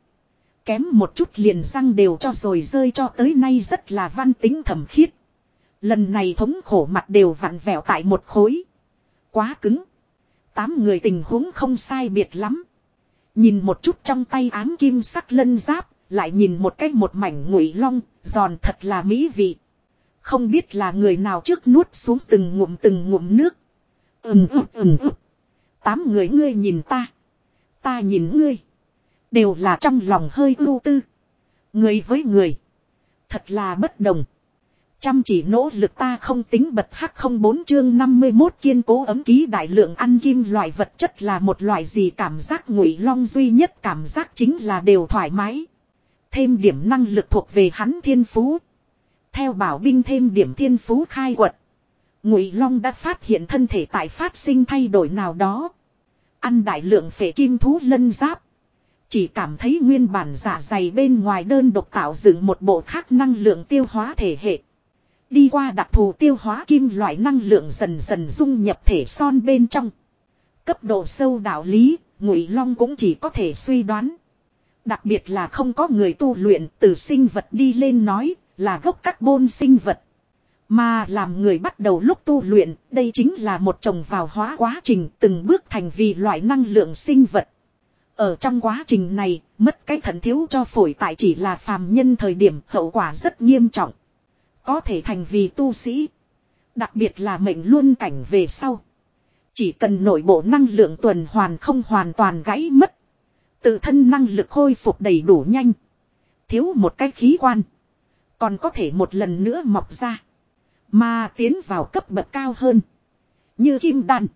Kém một chút liền răng đều cho rồi rơi cho tới nay rất là văn tính thầm khiết. Lần này thống khổ mặt đều vặn vẹo tại một khối. Quá cứng. Tám người tình huống không sai biệt lắm. Nhìn một chút trong tay ám kim sắc lân giáp, lại nhìn một cách một mảnh ngụy long, giòn thật là mỹ vị. Không biết là người nào trước nuốt xuống từng ngụm từng ngụm nước. Ừm ừm ừm ừm. Tám người ngươi nhìn ta. Ta nhìn ngươi. Đều là trong lòng hơi ưu tư. Người với người. Thật là bất đồng. Chăm chỉ nỗ lực ta không tính bật hắc không bốn chương 51 kiên cố ấm ký đại lượng ăn kim loại vật chất là một loại gì cảm giác ngụy long duy nhất cảm giác chính là đều thoải mái. Thêm điểm năng lực thuộc về hắn thiên phú. Theo bảo binh thêm điểm thiên phú khai quật. Ngụy Long đã phát hiện thân thể tại phát sinh thay đổi nào đó. Ăn đại lượng phệ kim thú lân giáp. Chỉ cảm thấy nguyên bản giả dày bên ngoài đơn độc tạo dựng một bộ khác năng lượng tiêu hóa thể hệ. Đi qua đặc thù tiêu hóa kim loại năng lượng dần dần dung nhập thể son bên trong. Cấp độ sâu đạo lý, Ngụy Long cũng chỉ có thể suy đoán. Đặc biệt là không có người tu luyện từ sinh vật đi lên nói là gốc carbon sinh vật. Mà làm người bắt đầu lúc tu luyện, đây chính là một trồng vào hóa quá trình từng bước thành vì loại năng lượng sinh vật. Ở trong quá trình này, mất cái thận thiếu cho phổi tại chỉ là phàm nhân thời điểm hậu quả rất nghiêm trọng. Có thể thành vì tu sĩ. Đặc biệt là mệnh luôn cảnh về sau. Chỉ cần nội bộ năng lượng tuần hoàn không hoàn toàn gãy mất. Tự thân năng lực khôi phục đầy đủ nhanh. Thiếu một cái khí quan. Còn có thể một lần nữa mọc ra. Mà tiến vào cấp bậc cao hơn. Như kim đan.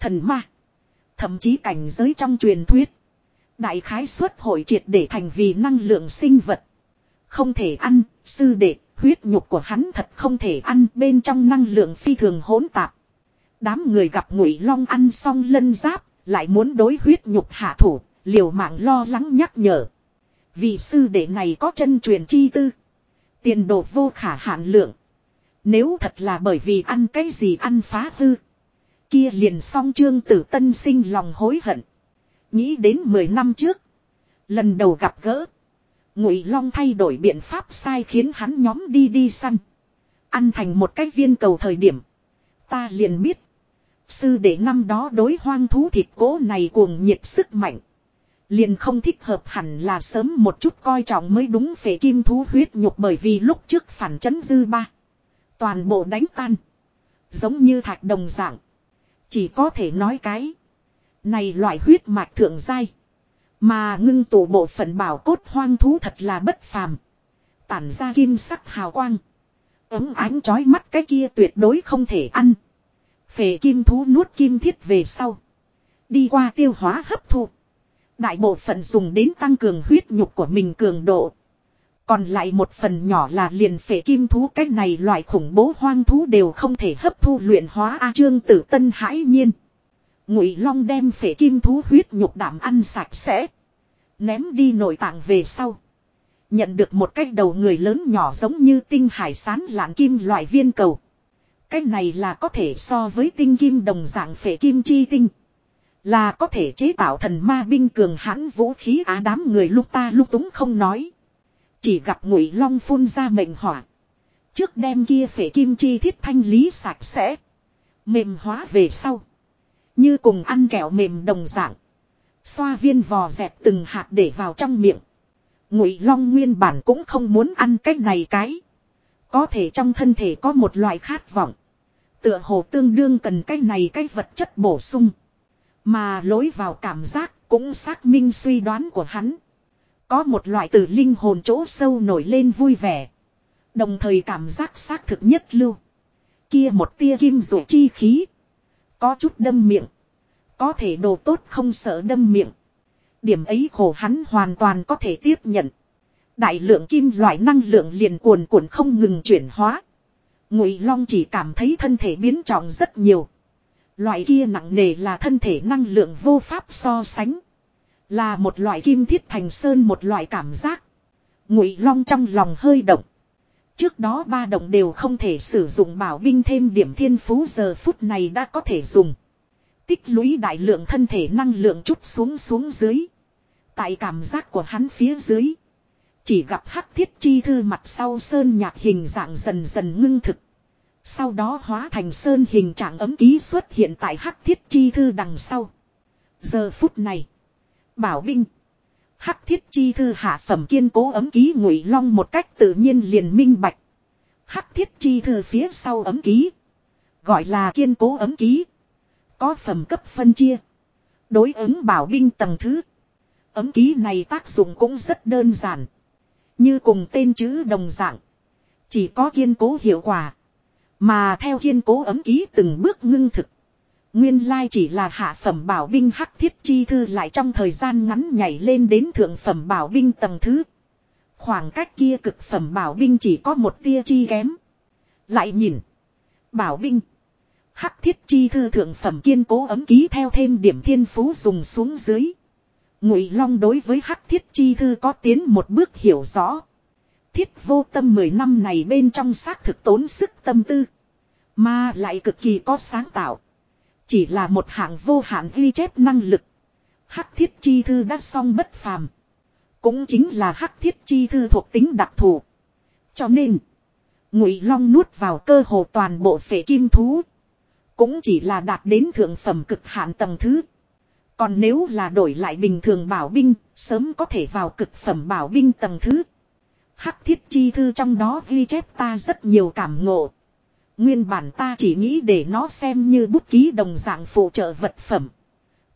Thần ma. Thậm chí cảnh giới trong truyền thuyết. Đại khái suất hội triệt để thành vì năng lượng sinh vật. Không thể ăn, sư đệ, huyết nhục của hắn thật không thể ăn bên trong năng lượng phi thường hỗn tạp. Đám người gặp ngụy long ăn xong lân giáp, lại muốn đối huyết nhục hạ thủ, liều mạng lo lắng nhắc nhở. Vì sư đệ này có chân truyền chi tư. Tiền đồ vô khả hạn lượng. Nếu thật là bởi vì ăn cái gì ăn phá hư. Kia liền song trương tử tân sinh lòng hối hận. Nghĩ đến 10 năm trước. Lần đầu gặp gỡ. Ngụy Long thay đổi biện pháp sai khiến hắn nhóm đi đi săn. Ăn thành một cái viên cầu thời điểm. Ta liền biết. Sư đệ năm đó đối hoang thú thịt cố này cuồng nhiệt sức mạnh. Liền không thích hợp hẳn là sớm một chút coi trọng mới đúng phế kim thú huyết nhục bởi vì lúc trước phản chấn dư ba. Toàn bộ đánh tan. Giống như thạch đồng dạng. Chỉ có thể nói cái. Này loại huyết mạch thượng dai. Mà ngưng tụ bộ phận bảo cốt hoang thú thật là bất phàm. Tản ra kim sắc hào quang. Ấm ánh chói mắt cái kia tuyệt đối không thể ăn. Phệ kim thú nuốt kim thiết về sau. Đi qua tiêu hóa hấp thụ. Đại bộ phận dùng đến tăng cường huyết nhục của mình cường độ. Còn lại một phần nhỏ là liền phệ kim thú cách này loại khủng bố hoang thú đều không thể hấp thu luyện hóa A Trương Tử Tân hãi nhiên. Ngụy Long đem phệ kim thú huyết nhục đảm ăn sạch sẽ. Ném đi nội tạng về sau. Nhận được một cái đầu người lớn nhỏ giống như tinh hải sán lạn kim loại viên cầu. Cái này là có thể so với tinh kim đồng dạng phệ kim chi tinh. Là có thể chế tạo thần ma binh cường hãn vũ khí á đám người lúc ta lúc túng không nói. Chỉ gặp ngụy long phun ra mệnh hỏa. Trước đem kia phể kim chi thiết thanh lý sạch sẽ. Mềm hóa về sau. Như cùng ăn kẹo mềm đồng dạng. Xoa viên vò dẹp từng hạt để vào trong miệng. Ngụy long nguyên bản cũng không muốn ăn cái này cái. Có thể trong thân thể có một loại khát vọng. Tựa hồ tương đương cần cái này cái vật chất bổ sung. Mà lối vào cảm giác cũng xác minh suy đoán của hắn. Có một loại từ linh hồn chỗ sâu nổi lên vui vẻ. Đồng thời cảm giác xác thực nhất lưu. Kia một tia kim rủ chi khí. Có chút đâm miệng. Có thể đồ tốt không sợ đâm miệng. Điểm ấy khổ hắn hoàn toàn có thể tiếp nhận. Đại lượng kim loại năng lượng liền cuồn cuộn không ngừng chuyển hóa. Ngụy Long chỉ cảm thấy thân thể biến trọng rất nhiều. Loại kia nặng nề là thân thể năng lượng vô pháp so sánh. Là một loại kim thiết thành sơn, một loại cảm giác. Ngụy Long trong lòng hơi động. Trước đó ba động đều không thể sử dụng bảo binh thêm điểm thiên phú, giờ phút này đã có thể dùng. Tích lũy đại lượng thân thể năng lượng chút xuống xuống dưới. Tại cảm giác của hắn phía dưới. Chỉ gặp hắc thiết chi thư mặt sau sơn nhạc hình dạng dần dần ngưng thực. Sau đó hóa thành sơn hình trạng ấm ký xuất hiện tại hắc thiết chi thư đằng sau. Giờ phút này. Bảo binh. Hắc thiết chi thư hạ phẩm kiên cố ấm ký ngụy long một cách tự nhiên liền minh bạch. Hắc thiết chi thư phía sau ấm ký. Gọi là kiên cố ấm ký. Có phẩm cấp phân chia. Đối ứng bảo binh tầng thứ. Ấm ký này tác dụng cũng rất đơn giản. Như cùng tên chữ đồng dạng. Chỉ có kiên cố hiệu quả. Mà theo kiên cố ấm ký từng bước ngưng thực. Nguyên lai chỉ là hạ phẩm bảo binh hắc thiết chi thư lại trong thời gian ngắn nhảy lên đến thượng phẩm bảo binh tầng thứ. Khoảng cách kia cực phẩm bảo binh chỉ có một tia chi kém. Lại nhìn. Bảo binh. Hắc thiết chi thư thượng phẩm kiên cố ấm ký theo thêm điểm thiên phú dùng xuống dưới. Ngụy Long đối với hắc thiết chi thư có tiến một bước hiểu rõ. Thiết vô tâm 10 năm này bên trong xác thực tốn sức tâm tư. Mà lại cực kỳ có sáng tạo. Chỉ là một hạng vô hạn ghi chép năng lực. Hắc thiết chi thư đã xong bất phàm. Cũng chính là hắc thiết chi thư thuộc tính đặc thù. Cho nên, Ngụy Long nuốt vào cơ hồ toàn bộ phệ kim thú. Cũng chỉ là đạt đến thượng phẩm cực hạn tầng thứ. Còn nếu là đổi lại bình thường bảo binh, sớm có thể vào cực phẩm bảo binh tầng thứ. Hắc thiết chi thư trong đó ghi chép ta rất nhiều cảm ngộ. Nguyên bản ta chỉ nghĩ để nó xem như bút ký đồng dạng phụ trợ vật phẩm.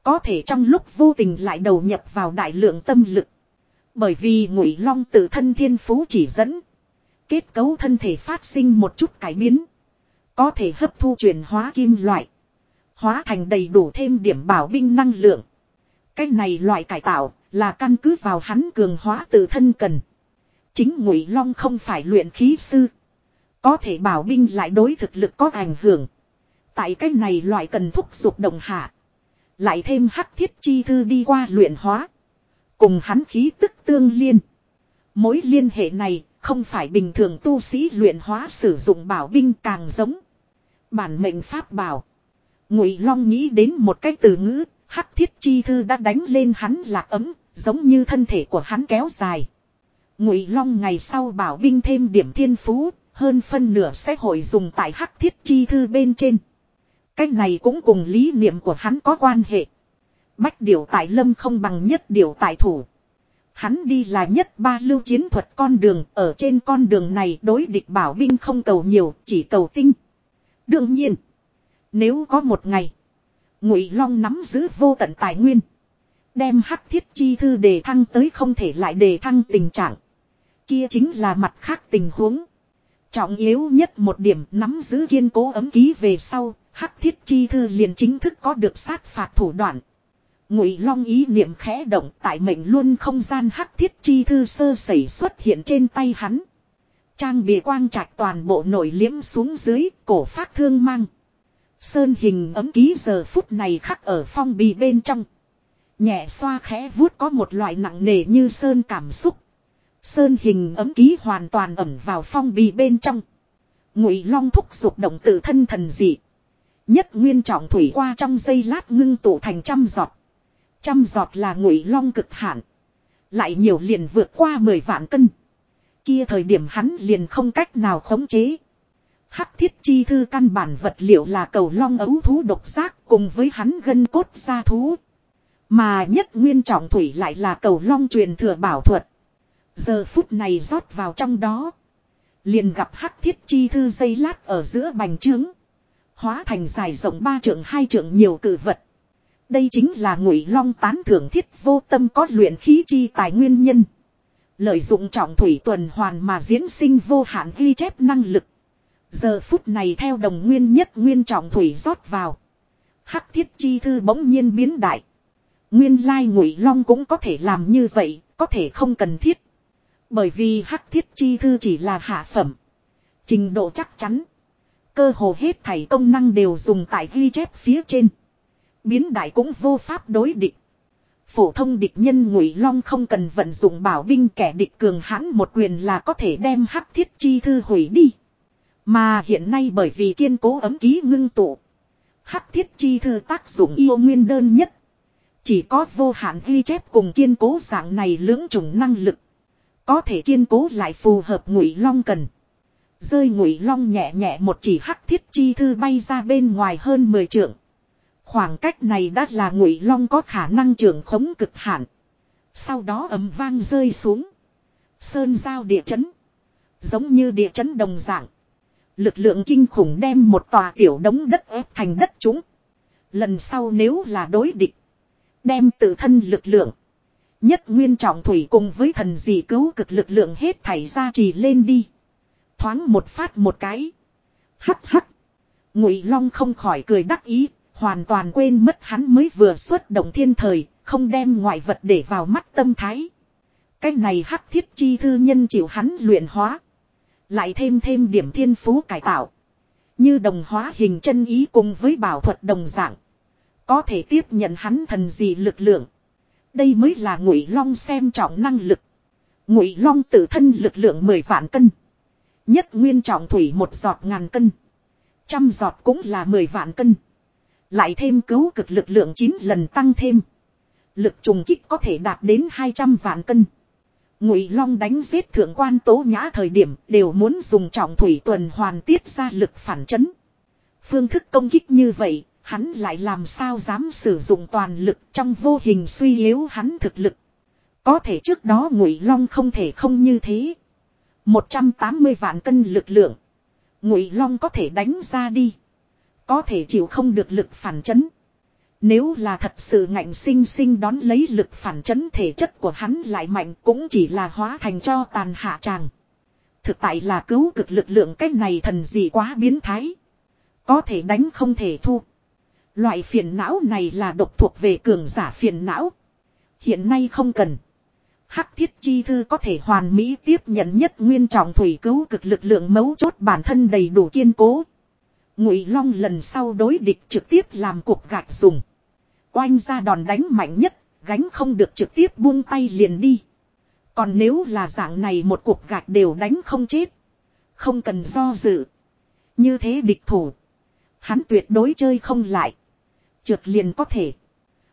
Có thể trong lúc vô tình lại đầu nhập vào đại lượng tâm lực. Bởi vì ngụy long tự thân thiên phú chỉ dẫn. Kết cấu thân thể phát sinh một chút cải biến. Có thể hấp thu chuyển hóa kim loại. Hóa thành đầy đủ thêm điểm bảo binh năng lượng. Cái này loại cải tạo là căn cứ vào hắn cường hóa tự thân cần. Chính Ngụy Long không phải luyện khí sư. Có thể bảo binh lại đối thực lực có ảnh hưởng. Tại cái này loại cần thúc giục đồng hạ. Lại thêm hắc thiết chi thư đi qua luyện hóa. Cùng hắn khí tức tương liên. Mối liên hệ này không phải bình thường tu sĩ luyện hóa sử dụng bảo binh càng giống. Bản mệnh pháp bảo. Ngụy Long nghĩ đến một cái từ ngữ, hắc thiết chi thư đã đánh lên hắn lạc ấm, giống như thân thể của hắn kéo dài. Ngụy Long ngày sau bảo binh thêm điểm thiên phú, hơn phân nửa sẽ hội dùng tại hắc thiết chi thư bên trên. Cách này cũng cùng lý niệm của hắn có quan hệ. Bách điều tại lâm không bằng nhất điều tại thủ. Hắn đi là nhất ba lưu chiến thuật con đường, ở trên con đường này đối địch bảo binh không cầu nhiều, chỉ cầu tinh. Đương nhiên, nếu có một ngày, Ngụy Long nắm giữ vô tận tài nguyên, đem hắc thiết chi thư đề thăng tới không thể lại đề thăng tình trạng. Kia chính là mặt khác tình huống. Trọng yếu nhất một điểm nắm giữ kiên cố ấm ký về sau, hắc thiết chi thư liền chính thức có được sát phạt thủ đoạn. Ngụy Long ý niệm khẽ động tại mệnh luôn không gian hắc thiết chi thư sơ sẩy xuất hiện trên tay hắn. Trang bị quang trạch toàn bộ nổi liếm xuống dưới, cổ phát thương mang. Sơn hình ấm ký giờ phút này khắc ở phong bì bên trong. Nhẹ xoa khẽ vuốt có một loại nặng nề như sơn cảm xúc. Sơn hình ấm ký hoàn toàn ẩm vào phong bì bên trong. Ngụy Long thúc giục động tự thân thần dị. Nhất nguyên trọng thủy qua trong giây lát ngưng tụ thành trăm giọt. Trăm giọt là Ngụy Long cực hạn. Lại nhiều liền vượt qua 10 vạn cân. Kia thời điểm hắn liền không cách nào khống chế. Hắc thiết chi thư căn bản vật liệu là cầu long ấu thú độc giác cùng với hắn gân cốt gia thú. Mà nhất nguyên trọng thủy lại là cầu long truyền thừa bảo thuật. Giờ phút này rót vào trong đó. Liền gặp hắc thiết chi thư dây lát ở giữa bành trướng. Hóa thành dài rộng ba trượng hai trượng nhiều cử vật. Đây chính là ngụy long tán thưởng thiết vô tâm có luyện khí chi tài nguyên nhân. Lợi dụng trọng thủy tuần hoàn mà diễn sinh vô hạn ghi chép năng lực. Giờ phút này theo đồng nguyên nhất nguyên trọng thủy rót vào. Hắc thiết chi thư bỗng nhiên biến đại. Nguyên lai ngụy long cũng có thể làm như vậy, có thể không cần thiết. Bởi vì hắc thiết chi thư chỉ là hạ phẩm. Trình độ chắc chắn. Cơ hồ hết thảy công năng đều dùng tại ghi chép phía trên. Biến đại cũng vô pháp đối địch. Phổ thông địch nhân ngụy long không cần vận dụng bảo binh kẻ địch cường hãn một quyền là có thể đem hắc thiết chi thư hủy đi. Mà hiện nay bởi vì kiên cố ấm ký ngưng tụ. Hắc thiết chi thư tác dụng yêu nguyên đơn nhất. Chỉ có vô hạn ghi chép cùng kiên cố dạng này lưỡng chủng năng lực. Có thể kiên cố lại phù hợp ngụy long cần. Rơi ngụy long nhẹ nhẹ một chỉ hắc thiết chi thư bay ra bên ngoài hơn 10 trượng. Khoảng cách này đã là ngụy long có khả năng trưởng khống cực hạn. Sau đó ầm vang rơi xuống. Sơn giao địa chấn. Giống như địa chấn đồng dạng. Lực lượng kinh khủng đem một tòa tiểu đống đất ép thành đất chúng. Lần sau nếu là đối địch. Đem tự thân lực lượng. Nhất nguyên trọng thủy cùng với thần dị cứu cực lực lượng hết thảy ra trì lên đi. Thoáng một phát một cái. Hắc hắc. Ngụy Long không khỏi cười đắc ý, hoàn toàn quên mất hắn mới vừa xuất động thiên thời, không đem ngoại vật để vào mắt tâm thái. Cái này hắc thiết chi thư nhân chịu hắn luyện hóa. Lại thêm thêm điểm thiên phú cải tạo. Như đồng hóa hình chân ý cùng với bảo thuật đồng dạng. Có thể tiếp nhận hắn thần gì lực lượng. Đây mới là ngụy long xem trọng năng lực. Ngụy long tự thân lực lượng 10 vạn cân. Nhất nguyên trọng thủy một giọt ngàn cân. Trăm giọt cũng là 10 vạn cân. Lại thêm cứu cực lực lượng 9 lần tăng thêm. Lực trùng kích có thể đạt đến 200 vạn cân. Ngụy Long đánh giết thượng quan tố nhã thời điểm đều muốn dùng trọng thủy tuần hoàn tiết ra lực phản chấn. Phương thức công kích như vậy, hắn lại làm sao dám sử dụng toàn lực trong vô hình suy yếu hắn thực lực. Có thể trước đó Ngụy Long không thể không như thế. 180 vạn cân lực lượng. Ngụy Long có thể đánh ra đi. Có thể chịu không được lực phản chấn. Nếu là thật sự ngạnh sinh sinh đón lấy lực phản chấn thể chất của hắn lại mạnh cũng chỉ là hóa thành cho tàn hạ tràng. Thực tại là cứu cực lực lượng cách này thần gì quá biến thái. Có thể đánh không thể thu. Loại phiền não này là độc thuộc về cường giả phiền não. Hiện nay không cần. Hắc thiết chi thư có thể hoàn mỹ tiếp nhận nhất nguyên trọng thủy cứu cực lực lượng mấu chốt bản thân đầy đủ kiên cố. Ngụy Long lần sau đối địch trực tiếp làm cuộc gạch dùng. Oanh ra đòn đánh mạnh nhất, gánh không được trực tiếp buông tay liền đi. Còn nếu là dạng này một cuộc gạch đều đánh không chết. Không cần do dự. Như thế địch thủ. Hắn tuyệt đối chơi không lại. Trượt liền có thể.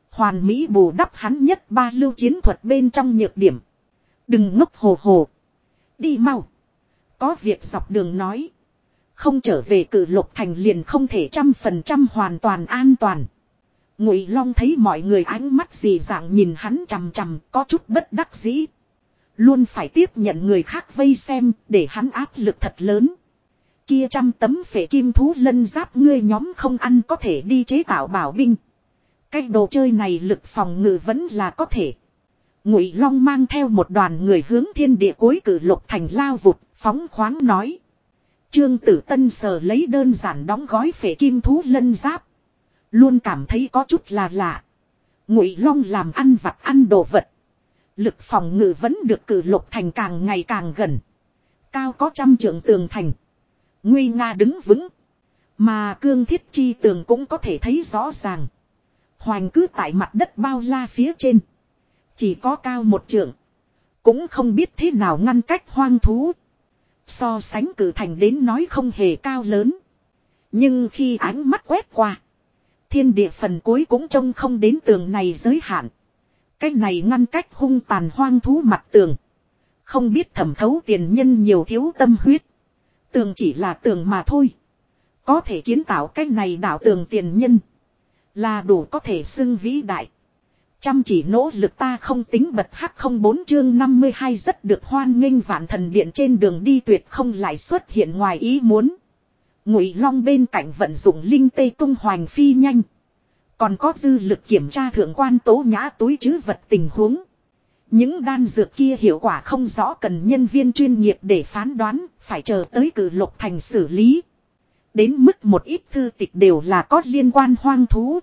Hoàn Mỹ bù đắp hắn nhất ba lưu chiến thuật bên trong nhược điểm. Đừng ngốc hồ hồ. Đi mau. Có việc dọc đường nói. Không trở về cử lục thành liền không thể trăm phần trăm hoàn toàn an toàn. Ngụy Long thấy mọi người ánh mắt gì dạng nhìn hắn chằm chằm, có chút bất đắc dĩ. Luôn phải tiếp nhận người khác vây xem, để hắn áp lực thật lớn. Kia trăm tấm phệ kim thú lân giáp ngươi nhóm không ăn có thể đi chế tạo bảo binh. Cái đồ chơi này lực phòng ngự vẫn là có thể. Ngụy Long mang theo một đoàn người hướng thiên địa cuối cử lục thành lao vụt, phóng khoáng nói. Trương Tử Tân sờ lấy đơn giản đóng gói phệ kim thú lân giáp. Luôn cảm thấy có chút là lạ. Ngụy Long làm ăn vặt ăn đồ vật. Lực phòng ngự vẫn được cử lục thành càng ngày càng gần. Cao có trăm trượng tường thành. Nguy nga đứng vững. Mà cương thiết chi tường cũng có thể thấy rõ ràng. Hoành cứ tại mặt đất bao la phía trên. Chỉ có cao một trượng. Cũng không biết thế nào ngăn cách hoang thú. So sánh cử thành đến nói không hề cao lớn. Nhưng khi ánh mắt quét qua. Thiên địa phần cuối cũng trông không đến tường này giới hạn. Cái này ngăn cách hung tàn hoang thú mặt tường. Không biết thẩm thấu tiền nhân nhiều thiếu tâm huyết. Tường chỉ là tường mà thôi. Có thể kiến tạo cách này đảo tường tiền nhân. Là đủ có thể xưng vĩ đại. Chăm chỉ nỗ lực ta không tính bật hắc không bốn chương 52 rất được hoan nghênh vạn thần điện trên đường đi tuyệt không lại xuất hiện ngoài ý muốn. Ngụy long bên cạnh vận dụng linh tê tung hoành phi nhanh. Còn có dư lực kiểm tra thượng quan tố nhã túi chứ vật tình huống. Những đan dược kia hiệu quả không rõ cần nhân viên chuyên nghiệp để phán đoán, phải chờ tới cử lục thành xử lý. Đến mức một ít thư tịch đều là có liên quan hoang thú.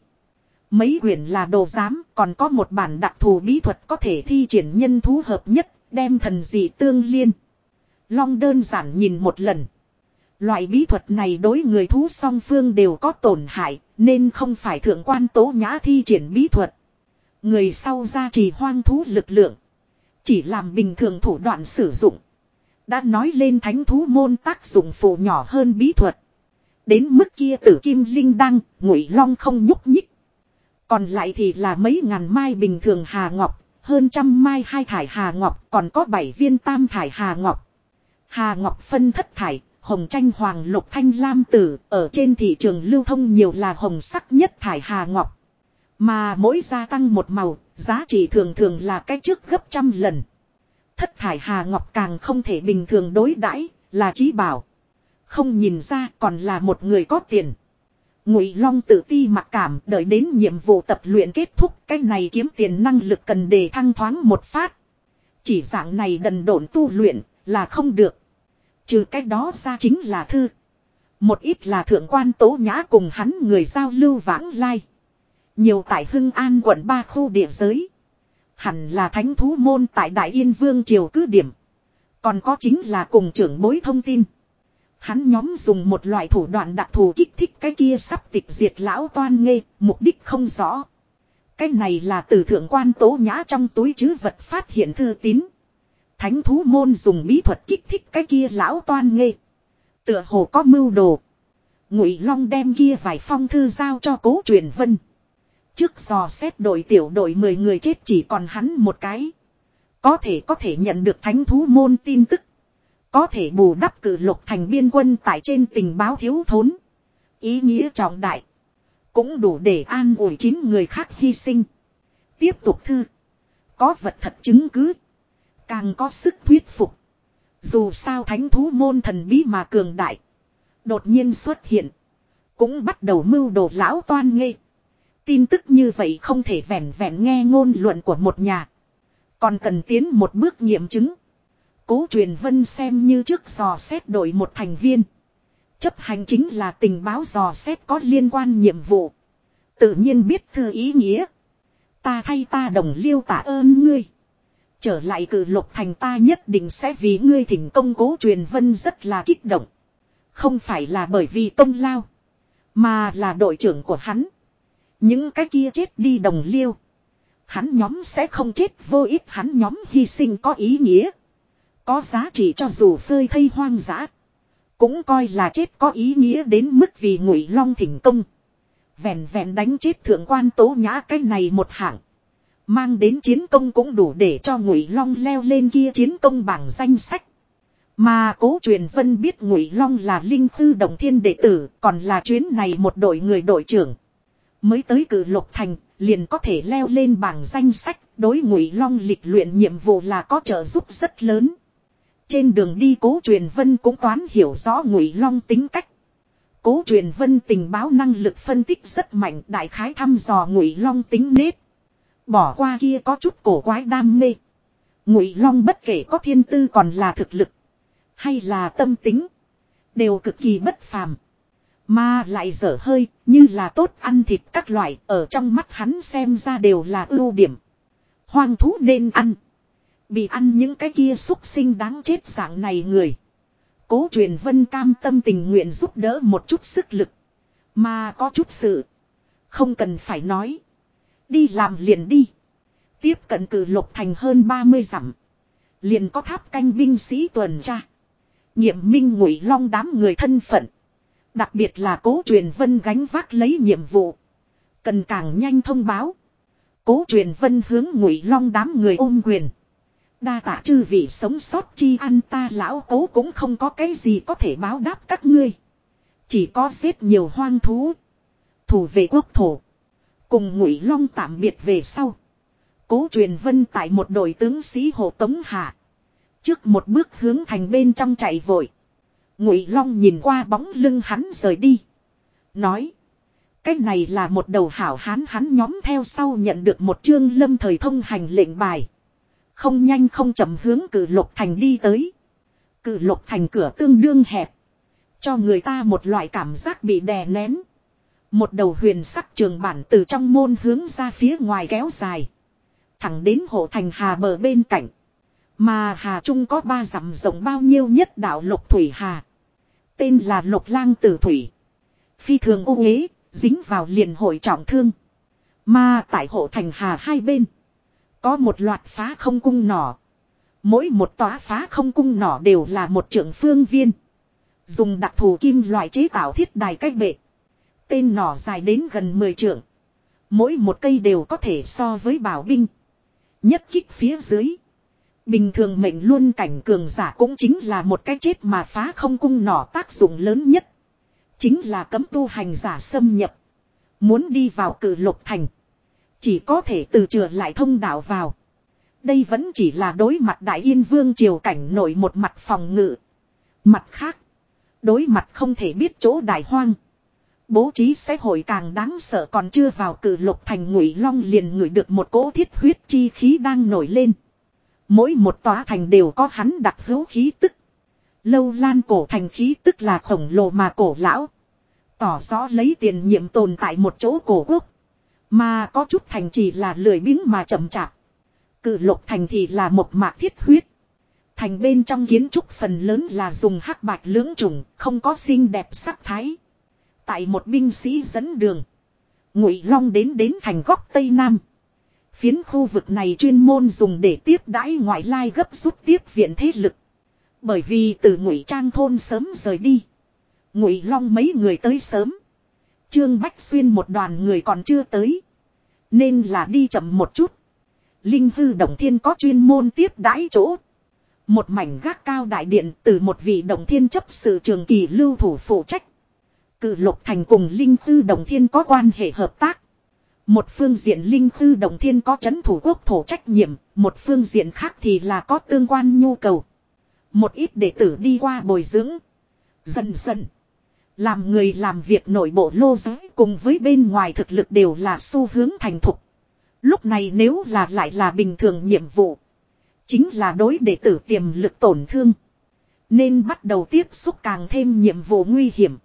Mấy quyển là đồ giám, còn có một bản đặc thù bí thuật có thể thi triển nhân thú hợp nhất, đem thần dị tương liên. Long đơn giản nhìn một lần. Loại bí thuật này đối người thú song phương đều có tổn hại, nên không phải thượng quan tố nhã thi triển bí thuật. Người sau ra trì hoang thú lực lượng. Chỉ làm bình thường thủ đoạn sử dụng. Đã nói lên thánh thú môn tác dụng phụ nhỏ hơn bí thuật. Đến mức kia tử kim linh đăng, ngụy long không nhúc nhích. Còn lại thì là mấy ngàn mai bình thường hà ngọc, hơn trăm mai hai thải hà ngọc, còn có bảy viên tam thải hà ngọc. Hà ngọc phân thất thải, hồng tranh hoàng lục thanh lam tử, ở trên thị trường lưu thông nhiều là hồng sắc nhất thải hà ngọc. Mà mỗi gia tăng một màu, giá trị thường thường là cái trước gấp trăm lần. Thất thải hà ngọc càng không thể bình thường đối đãi, là trí bảo. Không nhìn ra còn là một người có tiền. Ngụy Long tự ti mặc cảm, đợi đến nhiệm vụ tập luyện kết thúc, cái này kiếm tiền năng lực cần đề thăng thoáng một phát. Chỉ dạng này đần độn tu luyện, là không được. Trừ cái đó ra chính là thư. Một ít là thượng quan tố nhã cùng hắn người giao lưu vãng lai. Nhiều tại Hưng An quận ba khu địa giới. Hẳn là thánh thú môn tại Đại Yên Vương Triều cứ điểm. Còn có chính là cùng trưởng bối thông tin. Hắn nhóm dùng một loại thủ đoạn đặc thù kích thích cái kia sắp tịch diệt lão toan nghê, mục đích không rõ. Cái này là từ thượng quan tố nhã trong túi chứ vật phát hiện thư tín. Thánh thú môn dùng bí thuật kích thích cái kia lão toan nghê. Tựa hồ có mưu đồ. Ngụy Long đem kia vài phong thư giao cho cố truyền vân. Trước dò xét đội tiểu đội 10 người chết chỉ còn hắn một cái. Có thể có thể nhận được thánh thú môn tin tức. Có thể bù đắp cử lục thành biên quân tại trên tình báo thiếu thốn. Ý nghĩa trọng đại. Cũng đủ để an ủi chín người khác hy sinh. Tiếp tục thư. Có vật thật chứng cứ. Càng có sức thuyết phục. Dù sao thánh thú môn thần bí mà cường đại. Đột nhiên xuất hiện. Cũng bắt đầu mưu đồ lão toan nghê. Tin tức như vậy không thể vẹn vẹn nghe ngôn luận của một nhà. Còn cần tiến một bước nghiệm chứng. Cố truyền vân xem như trước dò xét đổi một thành viên. Chấp hành chính là tình báo dò xét có liên quan nhiệm vụ. Tự nhiên biết thư ý nghĩa. Ta thay ta đồng liêu tạ ơn ngươi. Trở lại cử lục thành ta nhất định sẽ vì ngươi thỉnh công cố truyền vân rất là kích động. Không phải là bởi vì công lao. Mà là đội trưởng của hắn. Những cái kia chết đi đồng liêu. Hắn nhóm sẽ không chết, vô ích hắn nhóm hy sinh có ý nghĩa. Có giá trị cho dù phơi thây hoang dã. Cũng coi là chết có ý nghĩa đến mức vì ngụy long thỉnh công. Vẹn vẹn đánh chết thượng quan tố nhã cái này một hạng. Mang đến chiến công cũng đủ để cho ngụy long leo lên kia chiến công bảng danh sách. Mà cố truyền vân biết ngụy long là linh thư đồng thiên đệ tử, còn là chuyến này một đội người đội trưởng. Mới tới cử lục thành, liền có thể leo lên bảng danh sách, đối ngụy long lịch luyện nhiệm vụ là có trợ giúp rất lớn. Trên đường đi cố truyền vân cũng toán hiểu rõ ngụy long tính cách. Cố truyền vân tình báo năng lực phân tích rất mạnh, đại khái thăm dò ngụy long tính nết. Bỏ qua kia có chút cổ quái đam mê. Ngụy long bất kể có thiên tư còn là thực lực. Hay là tâm tính. Đều cực kỳ bất phàm. Mà lại dở hơi, như là tốt ăn thịt các loại, ở trong mắt hắn xem ra đều là ưu điểm. Hoang thú nên ăn. Bị ăn những cái kia xúc sinh đáng chết dạng này người. Cố truyền vân cam tâm tình nguyện giúp đỡ một chút sức lực. Mà có chút sự. Không cần phải nói. Đi làm liền đi. Tiếp cận cử lục thành hơn 30 dặm. Liền có tháp canh binh sĩ tuần tra. Nhiệm minh ngụy long đám người thân phận. Đặc biệt là cố truyền vân gánh vác lấy nhiệm vụ. Cần càng nhanh thông báo. Cố truyền vân hướng ngụy long đám người ôm quyền. Đa tạ chư vị sống sót chi ăn ta lão cố cũng không có cái gì có thể báo đáp các ngươi. Chỉ có giết nhiều hoang thú. Thủ về quốc thổ. Cùng ngụy long tạm biệt về sau. Cố truyền vân tại một đội tướng sĩ hộ tống hạ. Trước một bước hướng thành bên trong chạy vội. Ngụy long nhìn qua bóng lưng hắn rời đi. Nói. Cái này là một đầu hảo hán, hắn nhóm theo sau nhận được một chương lâm thời thông hành lệnh bài. Không nhanh không chậm hướng cử lục thành đi tới. Cử lục thành cửa tương đương hẹp. Cho người ta một loại cảm giác bị đè nén. Một đầu huyền sắc trường bản từ trong môn hướng ra phía ngoài kéo dài. Thẳng đến hộ thành hà bờ bên cạnh. Mà hà trung có ba dặm rộng bao nhiêu nhất đạo lục thủy hà. Tên là lục lang tử thủy. Phi thường ô uế, dính vào liền hội trọng thương. Mà tại hộ thành hà hai bên. Có một loạt phá không cung nỏ. Mỗi một tòa phá không cung nỏ đều là một trưởng phương viên. Dùng đặc thù kim loại chế tạo thiết đài cách bệ. Tên nỏ dài đến gần 10 trượng. Mỗi một cây đều có thể so với bảo binh. Nhất kích phía dưới. Bình thường mệnh luôn cảnh cường giả cũng chính là một cái chết mà phá không cung nỏ tác dụng lớn nhất. Chính là cấm tu hành giả xâm nhập. Muốn đi vào cử lục thành. Chỉ có thể từ chừa lại thông đạo vào. Đây vẫn chỉ là đối mặt đại yên vương triều cảnh nổi một mặt phòng ngự. Mặt khác. Đối mặt không thể biết chỗ đại hoang. Bố trí sẽ hội càng đáng sợ còn chưa vào cử lục thành ngụy long liền ngửi được một cỗ thiết huyết chi khí đang nổi lên. Mỗi một tòa thành đều có hắn đặc hữu khí tức. Lâu lan cổ thành khí tức là khổng lồ mà cổ lão. Tỏ rõ lấy tiền nhiệm tồn tại một chỗ cổ quốc. Mà có chút thành chỉ là lười biếng mà chậm chạp. Cử lục thành thì là một mạc thiết huyết. Thành bên trong kiến trúc phần lớn là dùng hắc bạch lưỡng trùng, không có xinh đẹp sắc thái. Tại một binh sĩ dẫn đường. Ngụy Long đến đến thành góc Tây Nam. Phiến khu vực này chuyên môn dùng để tiếp đãi ngoại lai gấp rút tiếp viện thế lực. Bởi vì từ Ngụy Trang thôn sớm rời đi. Ngụy Long mấy người tới sớm. Trương Bách Xuyên một đoàn người còn chưa tới. Nên là đi chậm một chút. Linh hư động thiên có chuyên môn tiếp đãi chỗ. Một mảnh gác cao đại điện từ một vị động thiên chấp sự trường kỳ lưu thủ phụ trách. Cử lục thành cùng Linh hư động thiên có quan hệ hợp tác. Một phương diện Linh khư động thiên có chấn thủ quốc thổ trách nhiệm, một phương diện khác thì là có tương quan nhu cầu. Một ít đệ tử đi qua bồi dưỡng. Dần dần. Làm người làm việc nội bộ lô giới cùng với bên ngoài thực lực đều là xu hướng thành thục. Lúc này nếu là lại là bình thường nhiệm vụ. Chính là đối đệ tử tiềm lực tổn thương. Nên bắt đầu tiếp xúc càng thêm nhiệm vụ nguy hiểm.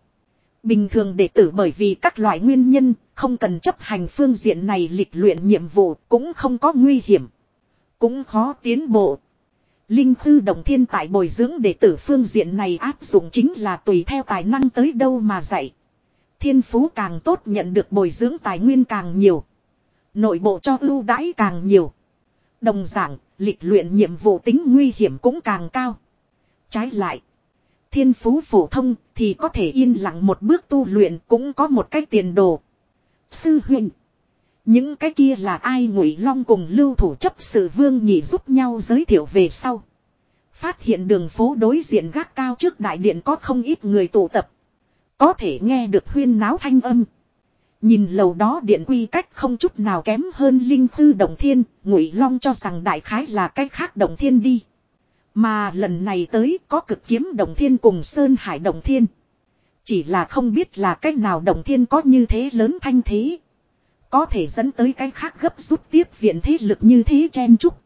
Bình thường đệ tử bởi vì các loại nguyên nhân không cần chấp hành phương diện này lịch luyện nhiệm vụ cũng không có nguy hiểm. Cũng khó tiến bộ. Linh Khư Đồng Thiên tại bồi dưỡng đệ tử phương diện này áp dụng chính là tùy theo tài năng tới đâu mà dạy. Thiên phú càng tốt nhận được bồi dưỡng tài nguyên càng nhiều. Nội bộ cho ưu đãi càng nhiều. Đồng dạng, lịch luyện nhiệm vụ tính nguy hiểm cũng càng cao. Trái lại, thiên phú phổ thông thì có thể yên lặng một bước tu luyện cũng có một cách tiền đồ. Sư huynh những cái kia là ai ngụy long cùng lưu thủ chấp sự vương nhị giúp nhau giới thiệu về sau. Phát hiện đường phố đối diện gác cao trước đại điện có không ít người tụ tập. Có thể nghe được huyên náo thanh âm. Nhìn lầu đó điện quy cách không chút nào kém hơn linh thư động thiên, ngụy long cho rằng đại khái là cách khác động thiên đi. Mà lần này tới có cực kiếm động thiên cùng sơn hải động thiên. Chỉ là không biết là cách nào động thiên có như thế lớn thanh thế. Có thể dẫn tới cái khác gấp rút tiếp viện thế lực như thế chen chúc.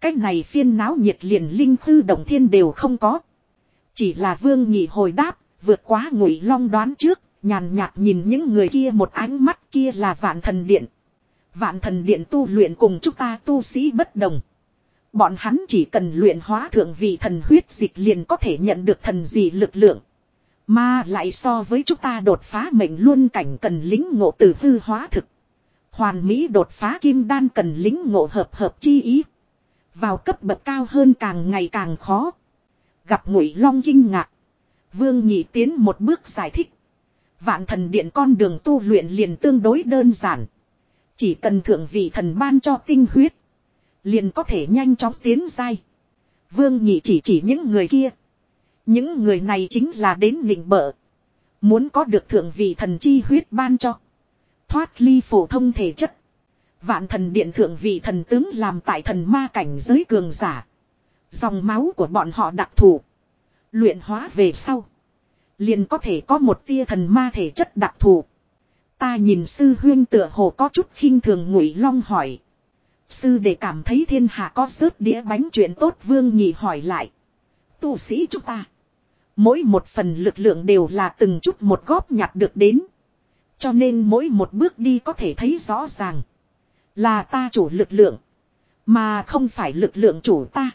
cách này phiên náo nhiệt liền linh thư động thiên đều không có. Chỉ là vương nhị hồi đáp, vượt quá ngụy long đoán trước, Nhàn nhạt nhìn những người kia một ánh mắt kia là vạn thần điện. Vạn thần điện tu luyện cùng chúng ta tu sĩ bất đồng. Bọn hắn chỉ cần luyện hóa thượng vị thần huyết dịch liền có thể nhận được thần gì lực lượng. Mà lại so với chúng ta đột phá mệnh luôn cảnh cần lính ngộ từ hư hóa thực. Hoàn mỹ đột phá kim đan cần lính ngộ hợp hợp chi ý. Vào cấp bậc cao hơn càng ngày càng khó. Gặp ngụy long kinh ngạc. Vương nhị tiến một bước giải thích. Vạn thần điện con đường tu luyện liền tương đối đơn giản. Chỉ cần thượng vị thần ban cho tinh huyết. Liền có thể nhanh chóng tiến dai. Vương nhị chỉ chỉ những người kia. Những người này chính là đến nịnh bợ. Muốn có được thượng vị thần chi huyết ban cho. Thoát ly phổ thông thể chất. Vạn thần điện thượng vị thần tướng làm tại thần ma cảnh giới cường giả. Dòng máu của bọn họ đặc thù. Luyện hóa về sau. Liền có thể có một tia thần ma thể chất đặc thù. Ta nhìn sư huyên tựa hồ có chút khinh thường ngụy long hỏi. Sư để cảm thấy thiên hạ có rớt đĩa bánh chuyện tốt, vương nhị hỏi lại. Tu sĩ chúng ta. Mỗi một phần lực lượng đều là từng chút một góp nhặt được đến. Cho nên mỗi một bước đi có thể thấy rõ ràng. Là ta chủ lực lượng. Mà không phải lực lượng chủ ta.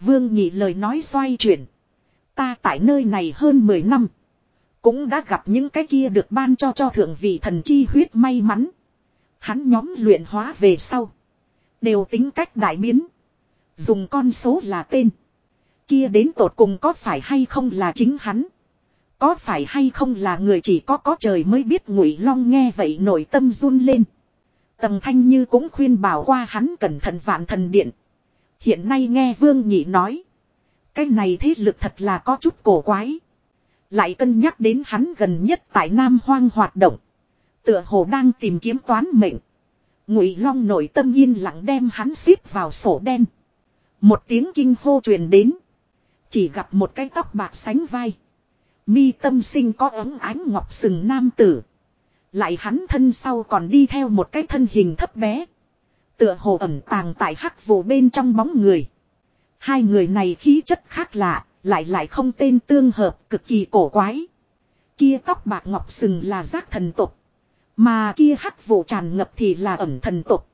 Vương nhị lời nói xoay chuyển. Ta tại nơi này hơn 10 năm. Cũng đã gặp những cái kia được ban cho cho thượng vị thần chi huyết may mắn. Hắn nhóm luyện hóa về sau. Đều tính cách đại biến. Dùng con số là tên. Kia đến tột cùng có phải hay không là chính hắn. Có phải hay không là người chỉ có có trời mới biết ngụy long nghe vậy nội tâm run lên. Tầm thanh như cũng khuyên bảo qua hắn cẩn thận vạn thần điện. Hiện nay nghe vương nhị nói. Cái này thế lực thật là có chút cổ quái. Lại cân nhắc đến hắn gần nhất tại Nam Hoang hoạt động. Tựa hồ đang tìm kiếm toán mệnh. Ngụy Long nội tâm yên lặng đem hắn xếp vào sổ đen. Một tiếng kinh hô truyền đến. Chỉ gặp một cái tóc bạc sánh vai. Mi tâm sinh có ấm ánh ngọc sừng nam tử. Lại hắn thân sau còn đi theo một cái thân hình thấp bé. Tựa hồ ẩn tàng tại hắc vụ bên trong bóng người. Hai người này khí chất khác lạ, lại lại không tên tương hợp cực kỳ cổ quái. Kia tóc bạc ngọc sừng là giác thần tục. Mà kia hắc vụ tràn ngập thì là ẩn thần tục.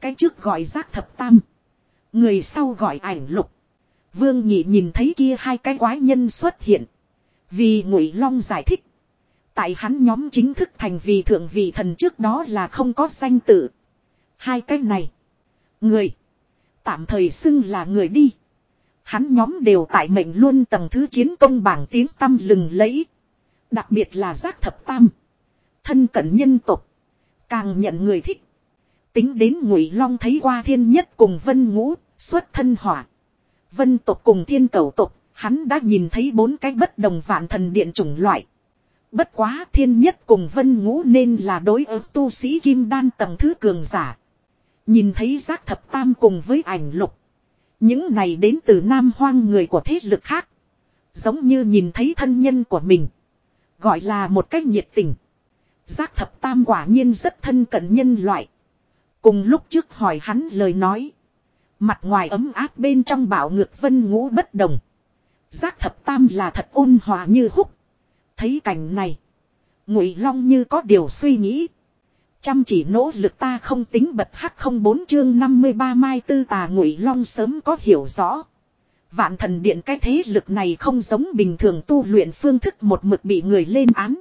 Cái trước gọi giác thập tam. Người sau gọi ảnh lục. Vương nhị nhìn thấy kia hai cái quái nhân xuất hiện. Vì ngụy long giải thích. Tại hắn nhóm chính thức thành vì thượng vị thần trước đó là không có danh tự. Hai cái này. Người. Tạm thời xưng là người đi. Hắn nhóm đều tại mệnh luôn tầng thứ chiến công bảng tiếng tâm lừng lẫy. Đặc biệt là giác thập tam. Thân cận nhân tục. Càng nhận người thích. Tính đến ngụy long thấy qua thiên nhất cùng vân ngũ, xuất thân hỏa. Vân tộc cùng thiên cầu tộc, hắn đã nhìn thấy bốn cái bất đồng vạn thần điện chủng loại. Bất quá thiên nhất cùng vân ngũ nên là đối ứng tu sĩ kim đan tầng thứ cường giả. Nhìn thấy giác thập tam cùng với ảnh lục. Những này đến từ nam hoang người của thế lực khác. Giống như nhìn thấy thân nhân của mình. Gọi là một cách nhiệt tình. Giác thập tam quả nhiên rất thân cận nhân loại. Cùng lúc trước hỏi hắn lời nói. Mặt ngoài ấm áp bên trong bảo ngược vân ngũ bất đồng. Giác thập tam là thật ôn hòa như húc. Thấy cảnh này. Ngụy long như có điều suy nghĩ. Chăm chỉ nỗ lực ta không tính bật hắc không bốn chương 53 mai tư tà ngụy long sớm có hiểu rõ. Vạn thần điện cái thế lực này không giống bình thường tu luyện phương thức một mực bị người lên án.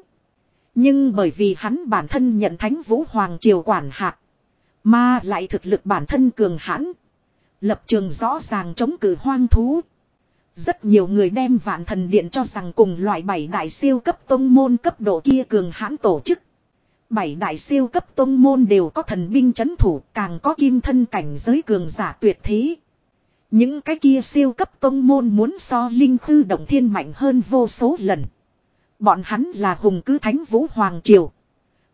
Nhưng bởi vì hắn bản thân nhận thánh vũ hoàng triều quản hạt. Mà lại thực lực bản thân cường hãn. Lập trường rõ ràng chống cử hoang thú. Rất nhiều người đem vạn thần điện cho rằng cùng loại bảy đại siêu cấp tông môn cấp độ kia cường hãn tổ chức. Bảy đại siêu cấp tông môn đều có thần binh chấn thủ, càng có kim thân cảnh giới cường giả tuyệt thế. Những cái kia siêu cấp tông môn muốn so linh khư động thiên mạnh hơn vô số lần. Bọn hắn là hùng cứ thánh vũ hoàng triều.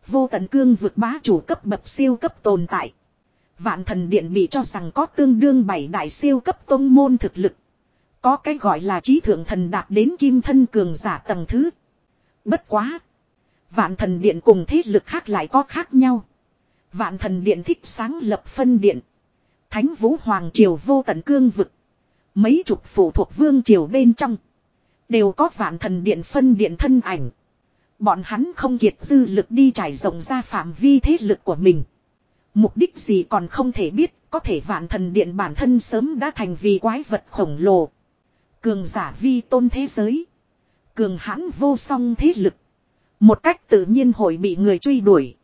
Vô tận cương vượt bá chủ cấp bậc siêu cấp tồn tại. Vạn thần điện bị cho rằng có tương đương bảy đại siêu cấp tôn môn thực lực. Có cái gọi là trí thượng thần đạt đến kim thân cường giả tầng thứ. Bất quá. Vạn thần điện cùng thế lực khác lại có khác nhau. Vạn thần điện thích sáng lập phân điện. Thánh vũ hoàng triều vô tận cương vực. Mấy chục phụ thuộc vương triều bên trong. Đều có vạn thần điện phân điện thân ảnh. Bọn hắn không kiệt dư lực đi trải rộng ra phạm vi thế lực của mình. Mục đích gì còn không thể biết, có thể vạn thần điện bản thân sớm đã thành vì quái vật khổng lồ. Cường giả vi tôn thế giới. Cường hãn vô song thế lực. Một cách tự nhiên hội bị người truy đuổi.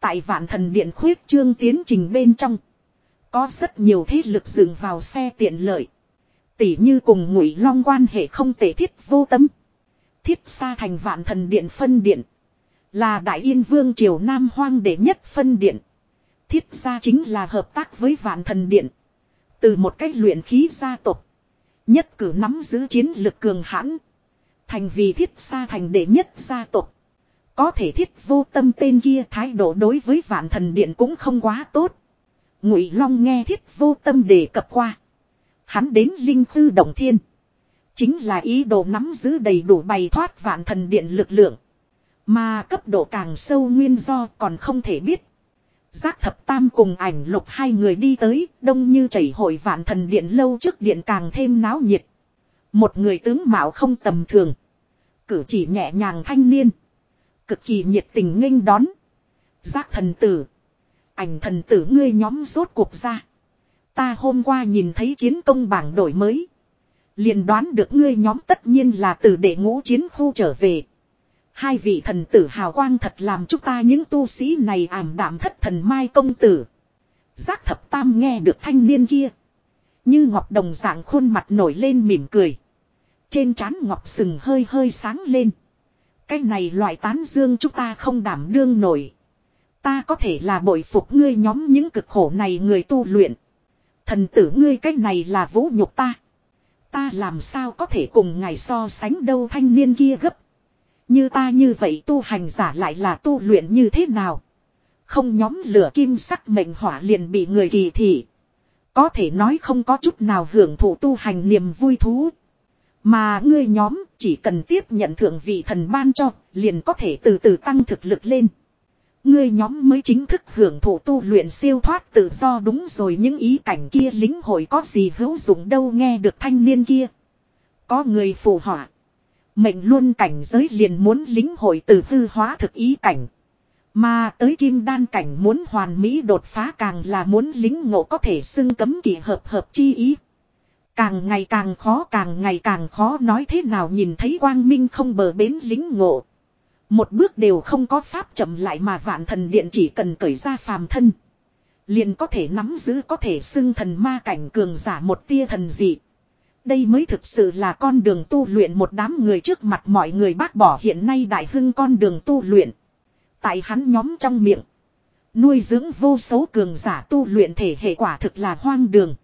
Tại vạn thần điện khuyết trương tiến trình bên trong. Có rất nhiều thế lực dừng vào xe tiện lợi. Tỷ như cùng ngụy long quan hệ không tể thiết vô tâm. Thiết xa thành vạn thần điện phân điện. Là đại yên vương triều Nam hoang đệ nhất phân điện. Thiết ra chính là hợp tác với vạn thần điện. Từ một cách luyện khí gia tộc, Nhất cử nắm giữ chiến lực cường hãn. Thành vì thiết xa thành đệ nhất gia tộc Có thể thiết vô tâm tên kia thái độ đối với vạn thần điện cũng không quá tốt. Ngụy Long nghe thiết vô tâm đề cập qua. Hắn đến linh tư động thiên. Chính là ý đồ nắm giữ đầy đủ bày thoát vạn thần điện lực lượng. Mà cấp độ càng sâu nguyên do còn không thể biết. Giác thập tam cùng ảnh lục hai người đi tới, đông như chảy hội vạn thần điện lâu trước điện càng thêm náo nhiệt. Một người tướng mạo không tầm thường. Cử chỉ nhẹ nhàng thanh niên. Cực kỳ nhiệt tình nghênh đón. Giác thần tử. Ảnh thần tử ngươi nhóm rốt cuộc ra. Ta hôm qua nhìn thấy chiến công bảng đổi mới. liền đoán được ngươi nhóm tất nhiên là từ đệ ngũ chiến khu trở về. Hai vị thần tử hào quang thật làm chúng ta những tu sĩ này ảm đạm thất thần mai công tử. Giác thập tam nghe được thanh niên kia. Như ngọc đồng dạng khuôn mặt nổi lên mỉm cười. Trên trán ngọc sừng hơi hơi sáng lên. Cái này loại tán dương chúng ta không đảm đương nổi. Ta có thể là bội phục ngươi nhóm những cực khổ này người tu luyện. Thần tử ngươi cái này là vũ nhục ta. Ta làm sao có thể cùng ngài so sánh đâu thanh niên kia gấp. Như ta như vậy tu hành giả lại là tu luyện như thế nào? Không nhóm lửa kim sắc mệnh hỏa liền bị người kỳ thị. Có thể nói không có chút nào hưởng thụ tu hành niềm vui thú. Mà ngươi nhóm chỉ cần tiếp nhận thượng vị thần ban cho, liền có thể từ từ tăng thực lực lên. Ngươi nhóm mới chính thức hưởng thụ tu luyện siêu thoát tự do đúng rồi những ý cảnh kia lính hội có gì hữu dụng đâu nghe được thanh niên kia. Có người phù họa. Mệnh luôn cảnh giới liền muốn lính hội từ hư hóa thực ý cảnh. Mà tới kim đan cảnh muốn hoàn mỹ đột phá càng là muốn lính ngộ có thể xưng cấm kỳ hợp hợp chi ý. Càng ngày càng khó, càng ngày càng khó nói thế nào nhìn thấy quang minh không bờ bến lính ngộ. Một bước đều không có pháp chậm lại mà vạn thần điện chỉ cần cởi ra phàm thân. Liền có thể nắm giữ, có thể xưng thần ma cảnh cường giả một tia thần dị. Đây mới thực sự là con đường tu luyện một đám người trước mặt mọi người bác bỏ hiện nay đại hưng con đường tu luyện. Tại hắn nhóm trong miệng. Nuôi dưỡng vô số cường giả tu luyện thể hệ quả thực là hoang đường.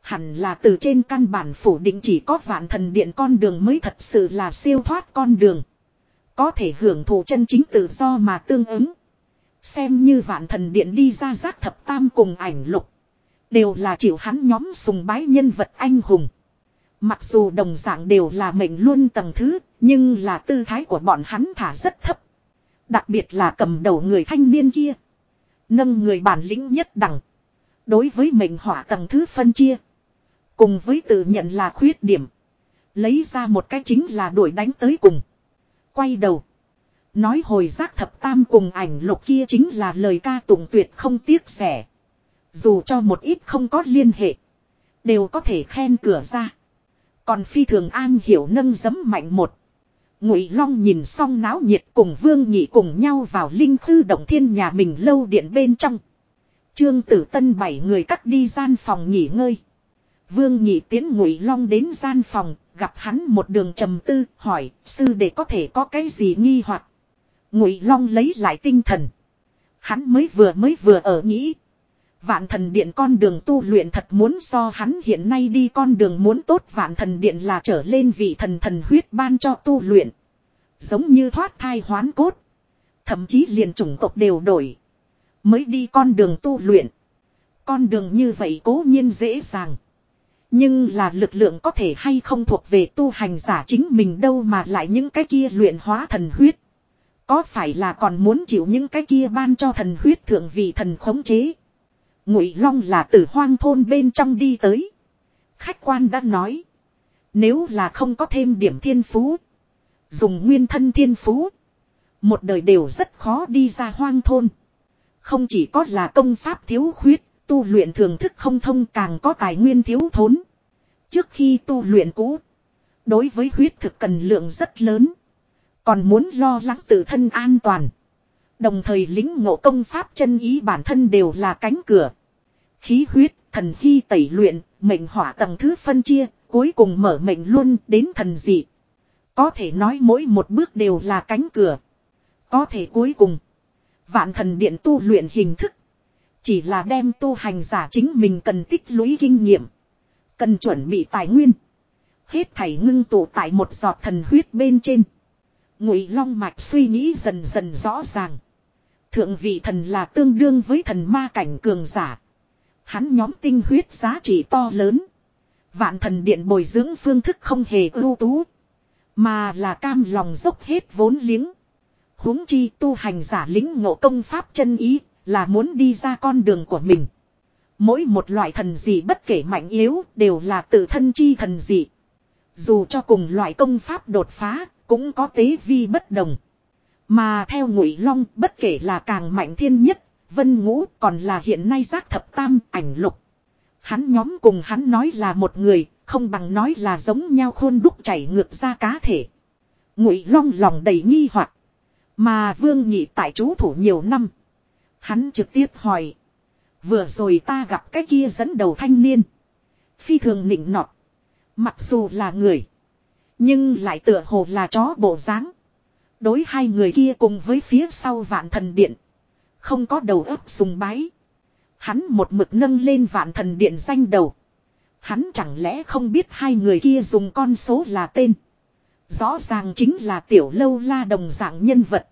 Hẳn là từ trên căn bản phủ định chỉ có vạn thần điện con đường mới thật sự là siêu thoát con đường. Có thể hưởng thụ chân chính tự do mà tương ứng. Xem như vạn thần điện đi ra giác thập tam cùng ảnh lục. Đều là chịu hắn nhóm sùng bái nhân vật anh hùng. Mặc dù đồng dạng đều là mệnh luôn tầng thứ, nhưng là tư thái của bọn hắn thả rất thấp. Đặc biệt là cầm đầu người thanh niên kia. Nâng người bản lĩnh nhất đẳng. Đối với mệnh hỏa tầng thứ phân chia. Cùng với tự nhận là khuyết điểm. Lấy ra một cái chính là đuổi đánh tới cùng. Quay đầu. Nói hồi giác thập tam cùng ảnh lục kia chính là lời ca tụng tuyệt không tiếc rẻ. Dù cho một ít không có liên hệ. Đều có thể khen cửa ra. Còn phi thường an hiểu nâng giấm mạnh một. Ngụy Long nhìn xong náo nhiệt cùng Vương Nhị cùng nhau vào linh khư động thiên nhà mình lâu điện bên trong. Trương Tử Tân bảy người cắt đi gian phòng nghỉ ngơi. Vương Nhị tiến Ngụy Long đến gian phòng, gặp hắn một đường trầm tư, hỏi, sư đệ có thể có cái gì nghi hoặc? Ngụy Long lấy lại tinh thần. Hắn mới vừa mới vừa ở nghĩ, Vạn thần điện con đường tu luyện thật muốn so hắn hiện nay đi con đường muốn tốt vạn thần điện là trở lên vị thần thần huyết ban cho tu luyện. Giống như thoát thai hoán cốt. Thậm chí liền chủng tộc đều đổi. Mới đi con đường tu luyện. Con đường như vậy cố nhiên dễ dàng. Nhưng là lực lượng có thể hay không thuộc về tu hành giả chính mình đâu mà lại những cái kia luyện hóa thần huyết. Có phải là còn muốn chịu những cái kia ban cho thần huyết thượng vị thần khống chế. Ngụy Long là từ hoang thôn bên trong đi tới. Khách quan đã nói. Nếu là không có thêm điểm thiên phú. Dùng nguyên thân thiên phú. Một đời đều rất khó đi ra hoang thôn. Không chỉ có là công pháp thiếu khuyết, tu luyện thường thức không thông càng có tài nguyên thiếu thốn. Trước khi tu luyện cũ, đối với huyết thực cần lượng rất lớn. Còn muốn lo lắng tự thân an toàn. Đồng thời lính ngộ công pháp chân ý bản thân đều là cánh cửa. Khí huyết, thần hy tẩy luyện, mệnh hỏa tầng thứ phân chia, cuối cùng mở mệnh luôn đến thần dị. Có thể nói mỗi một bước đều là cánh cửa. Có thể cuối cùng, vạn thần điện tu luyện hình thức. Chỉ là đem tu hành giả chính mình cần tích lũy kinh nghiệm. Cần chuẩn bị tài nguyên. Hết thảy ngưng tụ tại một giọt thần huyết bên trên. Ngụy Long mạch suy nghĩ dần dần rõ ràng. Thượng vị thần là tương đương với thần ma cảnh cường giả. Hắn nhóm tinh huyết giá trị to lớn. Vạn thần điện bồi dưỡng phương thức không hề ưu tú. Mà là cam lòng dốc hết vốn liếng. huống chi tu hành giả lính ngộ công pháp chân ý là muốn đi ra con đường của mình. Mỗi một loại thần dị bất kể mạnh yếu đều là tự thân chi thần dị. Dù cho cùng loại công pháp đột phá cũng có tế vi bất đồng. Mà theo ngụy long bất kể là càng mạnh thiên nhất, vân ngũ còn là hiện nay giác thập tam ảnh lục. Hắn nhóm cùng hắn nói là một người, không bằng nói là giống nhau khôn đúc chảy ngược ra cá thể. Ngụy long lòng đầy nghi hoặc Mà vương nhị tại chú thủ nhiều năm. Hắn trực tiếp hỏi. Vừa rồi ta gặp cái kia dẫn đầu thanh niên. Phi thường nịnh nọt. Mặc dù là người. Nhưng lại tựa hồ là chó bộ dáng. Đối hai người kia cùng với phía sau vạn thần điện. Không có đầu ấp sùng bái. Hắn một mực nâng lên vạn thần điện danh đầu. Hắn chẳng lẽ không biết hai người kia dùng con số là tên. Rõ ràng chính là tiểu lâu la đồng dạng nhân vật.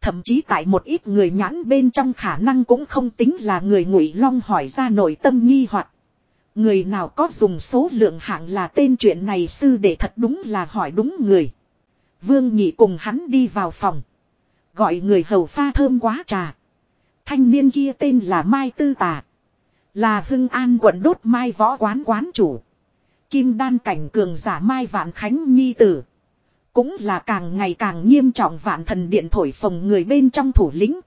Thậm chí tại một ít người nhãn bên trong khả năng cũng không tính là người ngụy long hỏi ra nội tâm nghi hoặc Người nào có dùng số lượng hạng là tên chuyện này sư để thật đúng là hỏi đúng người. Vương nhị cùng hắn đi vào phòng. Gọi người hầu pha thơm quá trà. Thanh niên kia tên là Mai Tư Tà. Là Hưng An quận đốt Mai võ quán quán chủ. Kim đan cảnh cường giả Mai Vạn Khánh Nhi Tử. Cũng là càng ngày càng nghiêm trọng vạn thần điện thổi phồng người bên trong thủ lĩnh.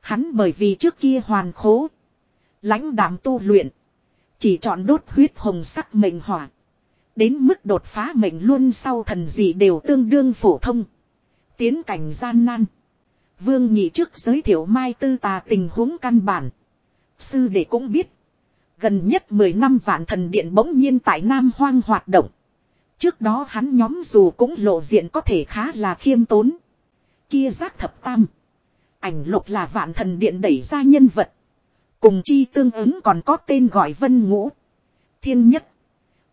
Hắn bởi vì trước kia hoàn khố. lãnh đạm tu luyện. Chỉ chọn đốt huyết hồng sắc mệnh hỏa. Đến mức đột phá mệnh luôn sau thần gì đều tương đương phổ thông. Tiến cảnh gian nan. Vương nhị trước giới thiệu Mai Tư Tà tình huống căn bản. Sư đệ cũng biết. Gần nhất 10 năm vạn thần điện bỗng nhiên tại Nam Hoang hoạt động. Trước đó hắn nhóm dù cũng lộ diện có thể khá là khiêm tốn. Kia giác thập tam. Ảnh lục là vạn thần điện đẩy ra nhân vật. Cùng chi tương ứng còn có tên gọi vân ngũ. Thiên nhất.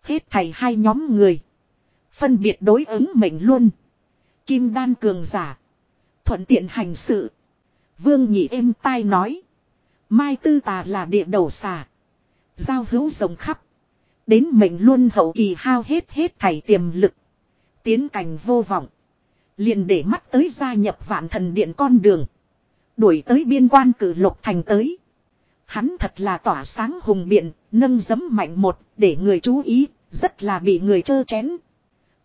Hết thầy hai nhóm người. Phân biệt đối ứng mệnh luôn. Kim đan cường giả. Thuận tiện hành sự. Vương nhị êm tai nói. Mai tư tà là địa đầu xà. Giao hữu rồng khắp. Đến mệnh luôn hậu kỳ hao hết hết thảy tiềm lực. Tiến cảnh vô vọng. liền để mắt tới gia nhập vạn thần điện con đường. Đuổi tới biên quan cử lục thành tới. Hắn thật là tỏa sáng hùng biện, nâng giấm mạnh một, để người chú ý, rất là bị người chơ chén.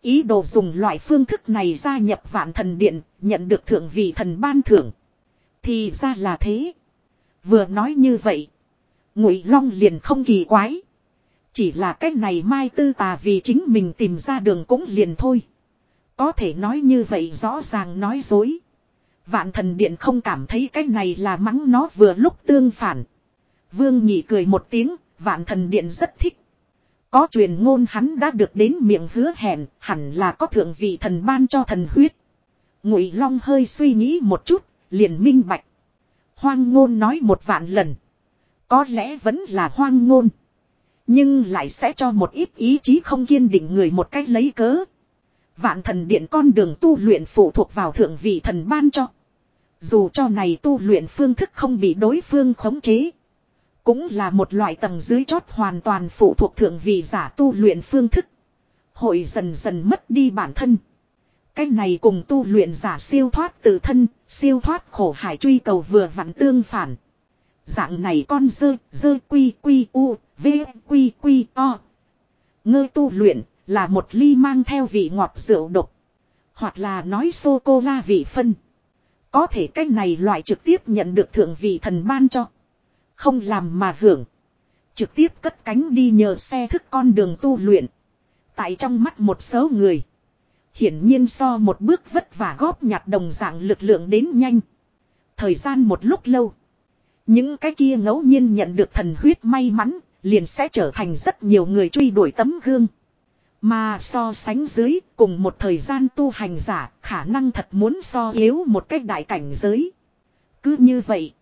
Ý đồ dùng loại phương thức này gia nhập vạn thần điện, nhận được thượng vị thần ban thưởng. Thì ra là thế. Vừa nói như vậy. Ngụy Long liền không kỳ quái. Chỉ là cách này mai tư tà vì chính mình tìm ra đường cũng liền thôi. Có thể nói như vậy rõ ràng nói dối. Vạn thần điện không cảm thấy cái này là mắng nó vừa lúc tương phản. Vương nhị cười một tiếng, vạn thần điện rất thích. Có truyền ngôn hắn đã được đến miệng hứa hẹn, hẳn là có thượng vị thần ban cho thần huyết. Ngụy Long hơi suy nghĩ một chút, liền minh bạch. Hoang ngôn nói một vạn lần. Có lẽ vẫn là hoang ngôn. Nhưng lại sẽ cho một ít ý chí không kiên định người một cách lấy cớ. Vạn thần điện con đường tu luyện phụ thuộc vào thượng vị thần ban cho. Dù cho này tu luyện phương thức không bị đối phương khống chế. Cũng là một loại tầng dưới chót hoàn toàn phụ thuộc thượng vị giả tu luyện phương thức. Hội dần dần mất đi bản thân. Cái này cùng tu luyện giả siêu thoát tự thân, siêu thoát khổ hải truy cầu vừa vặn tương phản. Dạng này con dơ, dơ quy quy u, v quy quy o. Ngơ tu luyện là một ly mang theo vị ngọt rượu độc. Hoặc là nói sô cô la vị phân. Có thể cách này loại trực tiếp nhận được thượng vị thần ban cho. Không làm mà hưởng. Trực tiếp cất cánh đi nhờ xe thức con đường tu luyện. Tại trong mắt một số người. Hiển nhiên so một bước vất vả góp nhặt đồng dạng lực lượng đến nhanh. Thời gian một lúc lâu. Những cái kia ngẫu nhiên nhận được thần huyết may mắn, liền sẽ trở thành rất nhiều người truy đuổi tấm gương. Mà so sánh dưới, cùng một thời gian tu hành giả, khả năng thật muốn so yếu một cách đại cảnh giới. Cứ như vậy,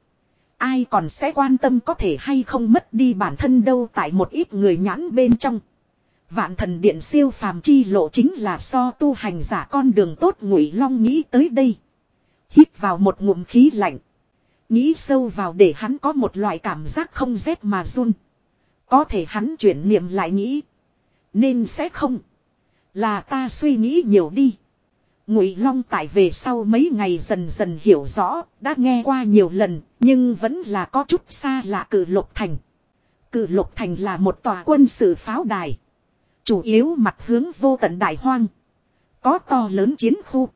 ai còn sẽ quan tâm có thể hay không mất đi bản thân đâu tại một ít người nhãn bên trong. Vạn thần điện siêu phàm chi lộ chính là so tu hành giả con đường tốt ngụy long nghĩ tới đây. Hít vào một ngụm khí lạnh. Nghĩ sâu vào để hắn có một loại cảm giác không rét mà run. Có thể hắn chuyển niệm lại nghĩ. Nên sẽ không. Là ta suy nghĩ nhiều đi. Ngụy Long tại về sau mấy ngày dần dần hiểu rõ, đã nghe qua nhiều lần, nhưng vẫn là có chút xa lạ cử lục thành. Cử lục thành là một tòa quân sự pháo đài. Chủ yếu mặt hướng vô tận đại hoang. Có to lớn chiến khu.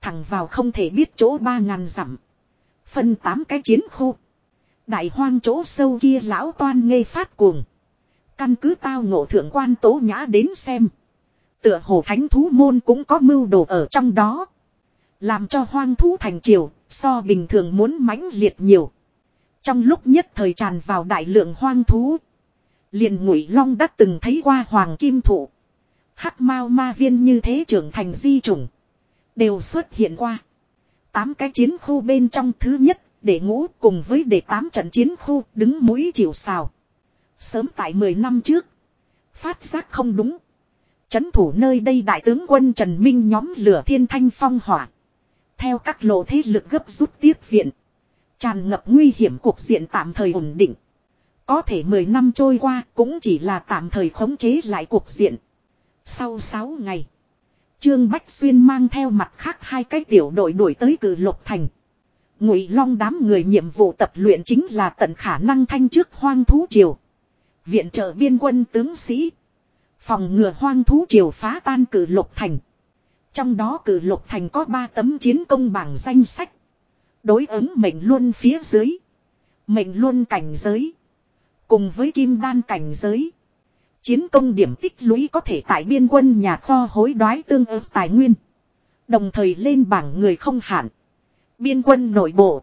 Thẳng vào không thể biết chỗ ba ngàn dặm. Phân tám cái chiến khu. Đại hoang chỗ sâu kia lão toan ngây phát cuồng. Căn cứ tao ngộ thượng quan tố nhã đến xem. Tựa hồ thánh thú môn cũng có mưu đồ ở trong đó. Làm cho hoang thú thành triều, so bình thường muốn mãnh liệt nhiều. Trong lúc nhất thời tràn vào đại lượng hoang thú. liền ngụy long đã từng thấy qua hoàng kim thụ. hắc mao ma viên như thế trưởng thành di chủng. Đều xuất hiện qua. Tám cái chiến khu bên trong thứ nhất, để ngũ cùng với để tám trận chiến khu đứng mũi chịu sào. Sớm tại 10 năm trước. Phát giác không đúng. Chấn thủ nơi đây đại tướng quân Trần Minh nhóm lửa thiên thanh phong hỏa. Theo các lộ thế lực gấp rút tiếp viện. Tràn ngập nguy hiểm cuộc diện tạm thời ổn định. Có thể 10 năm trôi qua cũng chỉ là tạm thời khống chế lại cuộc diện. Sau 6 ngày. Trương Bách Xuyên mang theo mặt khác hai cái tiểu đội đuổi tới cử lục thành. Ngụy Long đám người nhiệm vụ tập luyện chính là tận khả năng thanh trước hoang thú triều. Viện trợ biên quân tướng sĩ. Phòng ngừa hoang thú triều phá tan cử lục thành. Trong đó cử lục thành có 3 tấm chiến công bảng danh sách. Đối ứng mệnh luân phía dưới. Mệnh luân cảnh giới. Cùng với kim đan cảnh giới. Chiến công điểm tích lũy có thể tại biên quân nhà kho hối đoái tương ứng tài nguyên. Đồng thời lên bảng người không hạn. Biên quân nội bộ.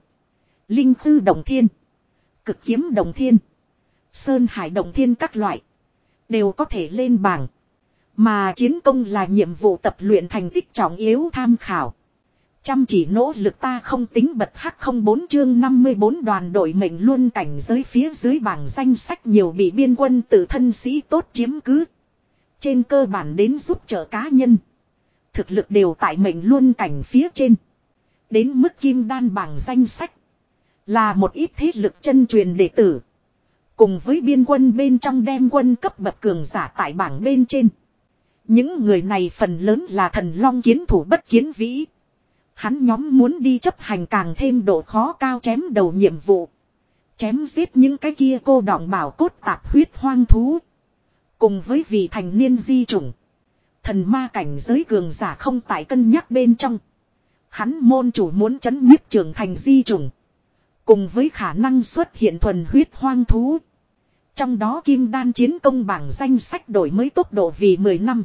Linh thư đồng thiên. Cực kiếm đồng thiên. Sơn hải đồng thiên các loại. Đều có thể lên bảng. Mà chiến công là nhiệm vụ tập luyện thành tích trọng yếu tham khảo. Chăm chỉ nỗ lực ta không tính bật hắc không bốn chương 54 đoàn đội mệnh luôn cảnh giới phía dưới bảng danh sách nhiều bị biên quân tự thân sĩ tốt chiếm cứ. Trên cơ bản đến giúp trợ cá nhân. Thực lực đều tại mệnh luôn cảnh phía trên. Đến mức kim đan bảng danh sách. Là một ít thế lực chân truyền đệ tử. Cùng với biên quân bên trong đem quân cấp bậc cường giả tại bảng bên trên. Những người này phần lớn là thần long kiến thủ bất kiến vĩ. Hắn nhóm muốn đi chấp hành càng thêm độ khó cao chém đầu nhiệm vụ. Chém giết những cái kia cô đọng bảo cốt tạp huyết hoang thú. Cùng với vị thành niên di chủng. Thần ma cảnh giới cường giả không tại cân nhắc bên trong. Hắn môn chủ muốn chấn nhiếp trưởng thành di chủng. Cùng với khả năng xuất hiện thuần huyết hoang thú. Trong đó kim đan chiến công bảng danh sách đổi mới tốc độ vì 10 năm.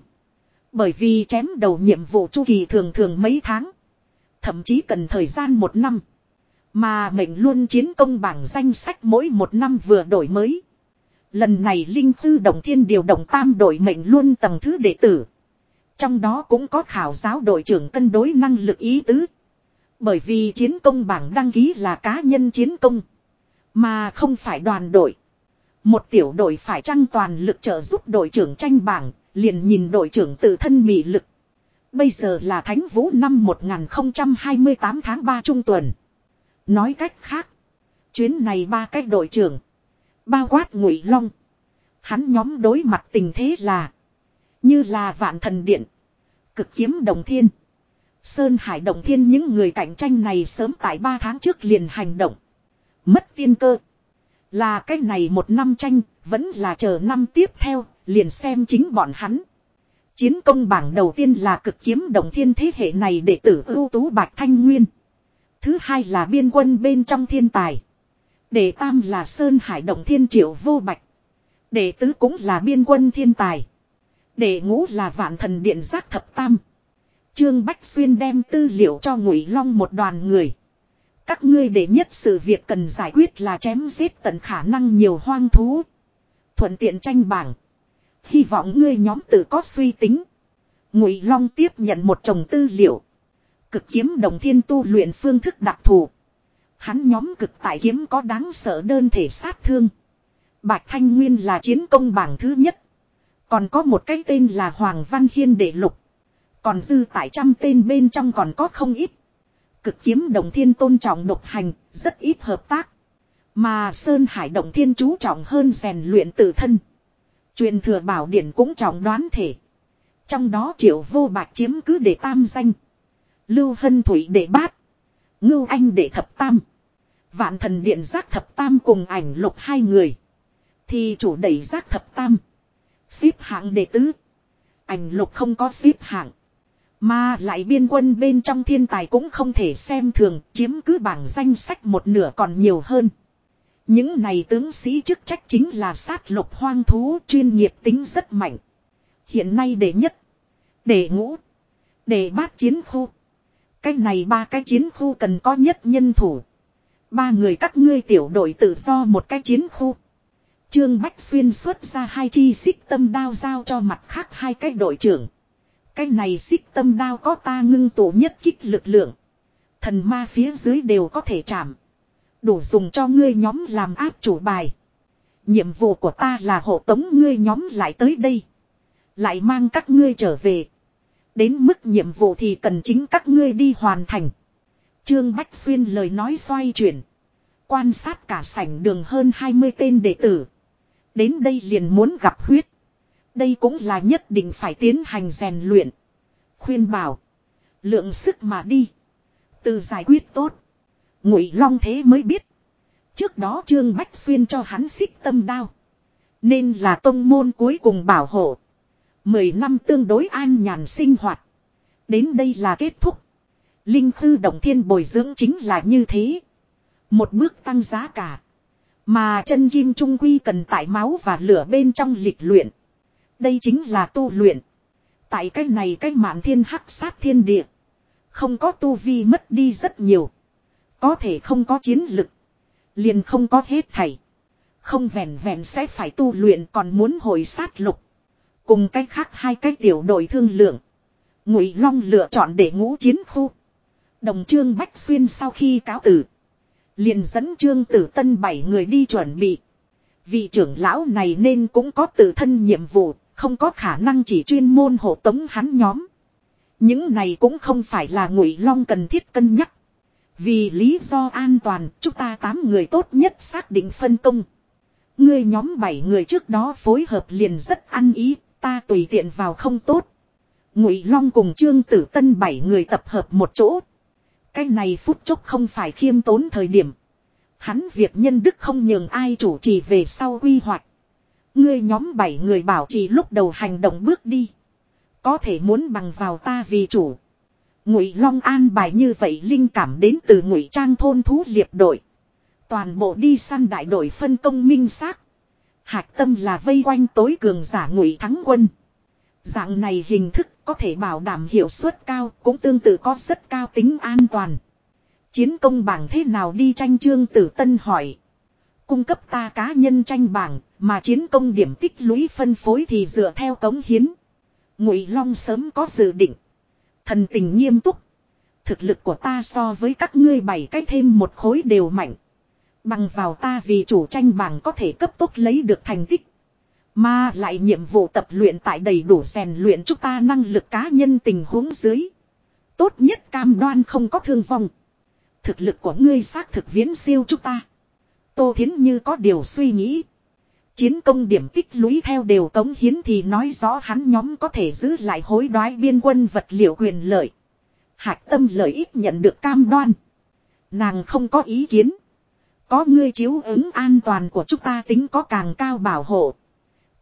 Bởi vì chém đầu nhiệm vụ chu kỳ thường thường mấy tháng. Thậm chí cần thời gian một năm. Mà mệnh luôn chiến công bảng danh sách mỗi một năm vừa đổi mới. Lần này Linh Tư Đồng Thiên điều động tam đội mệnh luôn tầng thứ đệ tử. Trong đó cũng có khảo giáo đội trưởng cân đối năng lực ý tứ. Bởi vì chiến công bảng đăng ký là cá nhân chiến công. Mà không phải đoàn đội. Một tiểu đội phải trăng toàn lực trợ giúp đội trưởng tranh bảng, liền nhìn đội trưởng tự thân mị lực. Bây giờ là Thánh Vũ năm 1028 tháng 3 trung tuần. Nói cách khác, chuyến này ba cách đội trưởng, bao quát Ngụy Long, hắn nhóm đối mặt tình thế là như là Vạn Thần Điện, Cực Kiếm Đồng Thiên, Sơn Hải Động Thiên những người cạnh tranh này sớm tại 3 tháng trước liền hành động. Mất tiên cơ. Là cái này một năm tranh, vẫn là chờ năm tiếp theo, liền xem chính bọn hắn. Chiến công bảng đầu tiên là cực kiếm Động thiên thế hệ này đệ tử ưu tú Bạch Thanh Nguyên. thứ hai là biên quân bên trong thiên tài. Đệ tam là Sơn Hải Động Thiên Triệu Vô Bạch. Đệ tứ cũng là biên quân thiên tài. Đệ ngũ là vạn thần điện giác thập tam. Trương Bách Xuyên đem tư liệu cho Ngụy Long một đoàn người. Các ngươi để nhất sự việc cần giải quyết là chém giết tận khả năng nhiều hoang thú. Thuận tiện tranh bảng. Hy vọng ngươi nhóm tự có suy tính. Ngụy Long tiếp nhận một chồng tư liệu. Cực kiếm đồng thiên tu luyện phương thức đặc thù. Hắn nhóm cực tại kiếm có đáng sợ đơn thể sát thương. Bạch Thanh Nguyên là chiến công bảng thứ nhất. Còn có một cái tên là Hoàng Văn Hiên Đệ Lục. Còn dư tại trăm tên bên trong còn có không ít. Cực kiếm đồng thiên tôn trọng độc hành, rất ít hợp tác. Mà Sơn Hải đồng thiên chú trọng hơn rèn luyện tự thân. Truyền thừa bảo điển cũng trọng đoán thể. Trong đó triệu vô bạc chiếm cứ để tam danh. Lưu Hân Thủy để bát. Ngưu Anh để thập tam. Vạn thần điện giác thập tam cùng ảnh lục hai người. Thì chủ đẩy giác thập tam. Xếp hạng đệ tứ. Ảnh lục không có xếp hạng. Mà lại biên quân bên trong thiên tài cũng không thể xem thường, chiếm cứ bảng danh sách một nửa còn nhiều hơn. Những này tướng sĩ chức trách chính là sát lục hoang thú chuyên nghiệp tính rất mạnh. Hiện nay đệ nhất, đệ ngũ, đệ bát chiến khu. Cái này ba cái chiến khu cần có nhất nhân thủ. Ba người các ngươi tiểu đội tự do một cái chiến khu. Trương Bách Xuyên xuất ra hai chi xích tâm đao giao cho mặt khác hai cái đội trưởng. Cái này xích tâm đao có ta ngưng tổ nhất kích lực lượng. Thần ma phía dưới đều có thể chạm. Đủ dùng cho ngươi nhóm làm áp chủ bài. Nhiệm vụ của ta là hộ tống ngươi nhóm lại tới đây. Lại mang các ngươi trở về. Đến mức nhiệm vụ thì cần chính các ngươi đi hoàn thành. Trương Bách Xuyên lời nói xoay chuyển. Quan sát cả sảnh đường hơn 20 tên đệ tử. Đến đây liền muốn gặp huyết. Đây cũng là nhất định phải tiến hành rèn luyện. Khuyên bảo. Lượng sức mà đi. Từ giải quyết tốt. Ngụy Long thế mới biết. Trước đó Trương Bách Xuyên cho hắn xích tâm đao. Nên là tông môn cuối cùng bảo hộ. Mười năm tương đối an nhàn sinh hoạt. Đến đây là kết thúc. Linh thư động thiên bồi dưỡng chính là như thế. Một bước tăng giá cả. Mà chân kim trung quy cần tải máu và lửa bên trong lịch luyện. Đây chính là tu luyện. Tại cái này cái mạn thiên hắc sát thiên địa. Không có tu vi mất đi rất nhiều. Có thể không có chiến lực. Liền không có hết thảy. Không vẹn vẹn sẽ phải tu luyện còn muốn hồi sát lục. Cùng cách khác hai cái tiểu đội thương lượng. Ngụy Long lựa chọn để ngũ chiến khu. Đồng Trương Bách Xuyên sau khi cáo tử. Liền dẫn Trương Tử Tân bảy người đi chuẩn bị. Vị trưởng lão này nên cũng có tự thân nhiệm vụ, không có khả năng chỉ chuyên môn hộ tống hắn nhóm. Những này cũng không phải là Ngụy Long cần thiết cân nhắc. Vì lý do an toàn, chúng ta tám người tốt nhất xác định phân công. Ngươi nhóm bảy người trước đó phối hợp liền rất ăn ý, ta tùy tiện vào không tốt. Ngụy Long cùng Trương Tử Tân bảy người tập hợp một chỗ. Cái này phút chốc không phải khiêm tốn thời điểm. Hắn việc nhân đức không nhường ai chủ trì về sau quy hoạch. Ngươi nhóm bảy người bảo trì lúc đầu hành động bước đi. Có thể muốn bằng vào ta vì chủ. Ngụy Long an bài như vậy linh cảm đến từ Ngụy Trang thôn thú liệp đội. Toàn bộ đi săn đại đội phân công minh xác. Hạch tâm là vây quanh tối cường giả Ngụy thắng quân. Dạng này hình thức có thể bảo đảm hiệu suất cao, cũng tương tự có rất cao tính an toàn. Chiến công bảng thế nào đi tranh trương tử tân hỏi. Cung cấp ta cá nhân tranh bảng, mà chiến công điểm tích lũy phân phối thì dựa theo cống hiến. Ngụy Long sớm có dự định. Thần tình nghiêm túc. Thực lực của ta so với các ngươi bảy cách thêm một khối đều mạnh. Bằng vào ta vì chủ tranh bảng có thể cấp tốc lấy được thành tích. Mà lại nhiệm vụ tập luyện tại đầy đủ rèn luyện chúng ta năng lực cá nhân tình huống dưới. Tốt nhất cam đoan không có thương vong. Thực lực của ngươi xác thực viễn siêu chúng ta. Tô Thiến Như có điều suy nghĩ. Chiến công điểm tích lũy theo đều cống hiến thì nói rõ hắn nhóm có thể giữ lại hối đoái biên quân vật liệu quyền lợi. Hạch tâm lợi ích nhận được cam đoan. Nàng không có ý kiến. Có ngươi chiếu ứng an toàn của chúng ta tính có càng cao bảo hộ.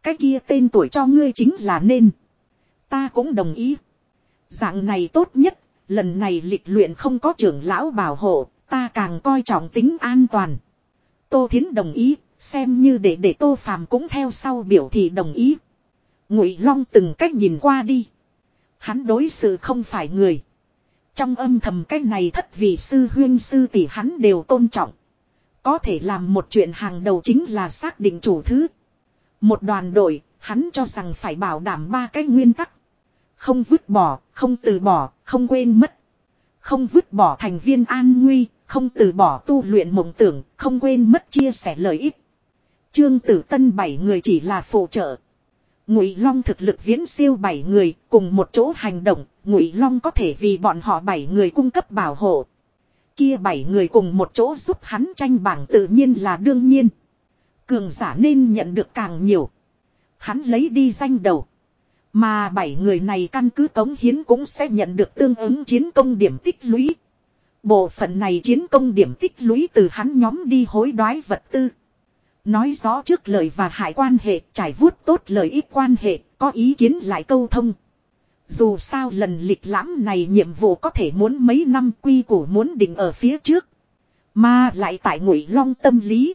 Cái kia tên tuổi cho ngươi chính là nên. Ta cũng đồng ý. Dạng này tốt nhất, lần này lịch luyện không có trưởng lão bảo hộ, Ta càng coi trọng tính an toàn. Tô Thiến đồng ý, xem như để để Tô Phàm cũng theo sau biểu thị đồng ý. Ngụy Long từng cách nhìn qua đi. Hắn đối xử không phải người. Trong âm thầm cách này thất vị sư huyên sư tỷ hắn đều tôn trọng. Có thể làm một chuyện hàng đầu chính là xác định chủ thứ. Một đoàn đội, hắn cho rằng phải bảo đảm ba cái nguyên tắc. Không vứt bỏ, không từ bỏ, không quên mất. Không vứt bỏ thành viên an nguy, không từ bỏ tu luyện mộng tưởng, không quên mất chia sẻ lợi ích. Trương Tử Tân bảy người chỉ là phụ trợ. Ngụy Long thực lực viễn siêu bảy người, cùng một chỗ hành động, Ngụy Long có thể vì bọn họ bảy người cung cấp bảo hộ. Kia bảy người cùng một chỗ giúp hắn tranh bảng tự nhiên là đương nhiên. Cường giả nên nhận được càng nhiều. Hắn lấy đi danh đầu. Mà bảy người này căn cứ cống hiến cũng sẽ nhận được tương ứng chiến công điểm tích lũy. Bộ phận này chiến công điểm tích lũy từ hắn nhóm đi hối đoái vật tư. Nói rõ trước lời và hại quan hệ, trải vuốt tốt lợi ích quan hệ, có ý kiến lại câu thông. Dù sao lần lịch lãm này nhiệm vụ có thể muốn mấy năm quy củ muốn định ở phía trước. Mà lại tại ngụy long tâm lý.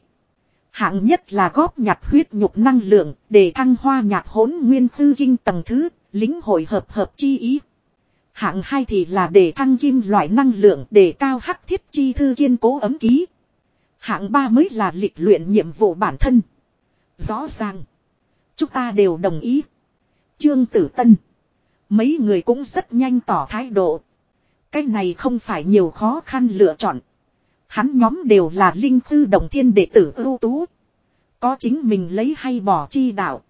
Hạng nhất là góp nhặt huyết nhục năng lượng để thăng hoa nhạc hỗn nguyên tư kinh tầng thứ, lính hội hợp hợp chi ý. Hạng hai thì là để thăng kim loại năng lượng để cao hắc thiết chi thư kiên cố ấm ký. Hạng ba mới là lịch luyện nhiệm vụ bản thân. Rõ ràng. Chúng ta đều đồng ý. Trương Tử Tân. Mấy người cũng rất nhanh tỏ thái độ. Cái này không phải nhiều khó khăn lựa chọn. Hắn nhóm đều là linh thư đồng thiên đệ tử ưu tú. Có chính mình lấy hay bỏ chi đạo.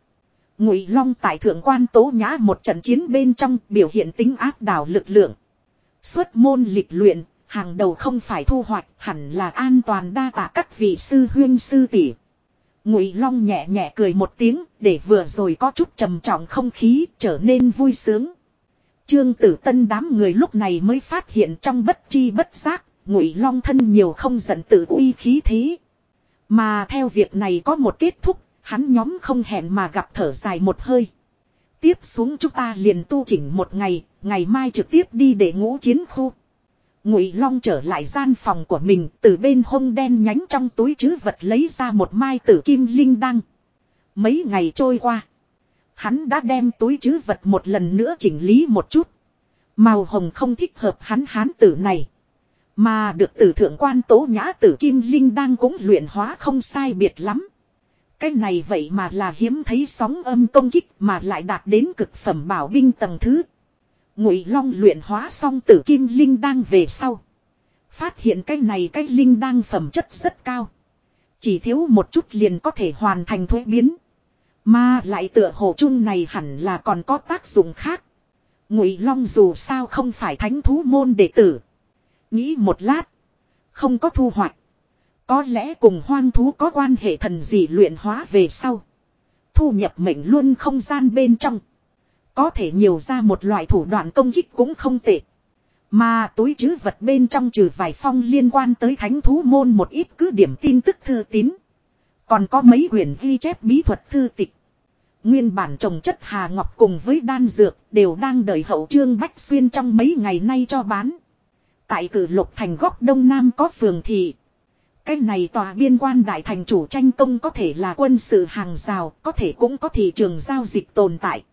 Ngụy Long tại thượng quan tố nhã một trận chiến bên trong biểu hiện tính áp đảo lực lượng. Xuất môn lịch luyện, hàng đầu không phải thu hoạch, hẳn là an toàn đa tạ các vị sư huyên sư tỷ. Ngụy Long nhẹ nhẹ cười một tiếng, để vừa rồi có chút trầm trọng không khí, trở nên vui sướng. Trương Tử Tân đám người lúc này mới phát hiện trong bất chi bất giác, Ngụy Long thân nhiều không giận tự uy khí thế. Mà theo việc này có một kết thúc, hắn nhóm không hẹn mà gặp thở dài một hơi. Tiếp xuống chúng ta liền tu chỉnh một ngày, ngày mai trực tiếp đi để ngũ chiến khu. Ngụy Long trở lại gian phòng của mình, từ bên hông đen nhánh trong túi trữ vật lấy ra một mai tử kim linh đăng. Mấy ngày trôi qua, hắn đã đem túi trữ vật một lần nữa chỉnh lý một chút. Màu hồng không thích hợp hắn hán tử này. Mà được tử thượng quan tố nhã tử kim linh đăng cũng luyện hóa không sai biệt lắm. Cái này vậy mà là hiếm thấy sóng âm công kích mà lại đạt đến cực phẩm bảo binh tầng thứ. Ngụy Long luyện hóa xong tử kim linh đang về sau. Phát hiện cái này cái linh đang phẩm chất rất cao. Chỉ thiếu một chút liền có thể hoàn thành thuế biến. Mà lại tựa hồ chung này hẳn là còn có tác dụng khác. Ngụy Long dù sao không phải thánh thú môn đệ tử. Nghĩ một lát. Không có thu hoạch. Có lẽ cùng hoang thú có quan hệ thần gì luyện hóa về sau. Thu nhập mệnh luôn không gian bên trong. Có thể nhiều ra một loại thủ đoạn công kích cũng không tệ. Mà túi chứ vật bên trong trừ vài phong liên quan tới thánh thú môn một ít cứ điểm tin tức thư tín. Còn có mấy quyển ghi chép bí thuật thư tịch. Nguyên bản trồng chất Hà Ngọc cùng với đan dược đều đang đợi hậu trương Bách Xuyên trong mấy ngày nay cho bán. Tại cử lục thành góc đông nam có phường thị. Cái này tòa biên quan đại thành chủ tranh công có thể là quân sự hàng rào, có thể cũng có thị trường giao dịch tồn tại.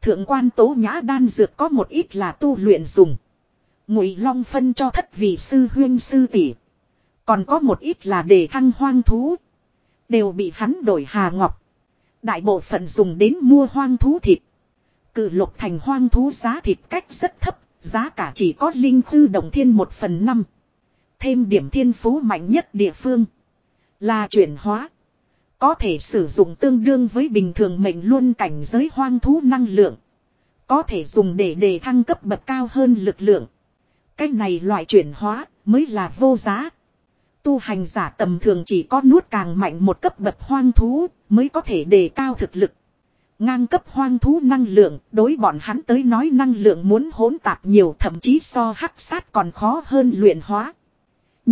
Thượng quan tố nhã đan dược có một ít là tu luyện dùng. Ngụy Long phân cho thất vị sư huyên sư tỷ. Còn có một ít là để thăng hoang thú. Đều bị hắn đổi hà ngọc. Đại bộ phận dùng đến mua hoang thú thịt. Cự lục thành hoang thú giá thịt cách rất thấp, giá cả chỉ có linh khư đồng thiên một phần năm. Thêm điểm thiên phú mạnh nhất địa phương. Là chuyển hóa. Có thể sử dụng tương đương với bình thường mệnh luôn cảnh giới hoang thú năng lượng. Có thể dùng để đề thăng cấp bậc cao hơn lực lượng. Cách này loại chuyển hóa mới là vô giá. Tu hành giả tầm thường chỉ có nuốt càng mạnh một cấp bậc hoang thú mới có thể đề cao thực lực. Ngang cấp hoang thú năng lượng, đối bọn hắn tới nói năng lượng muốn hỗn tạp nhiều thậm chí so hắc sát còn khó hơn luyện hóa.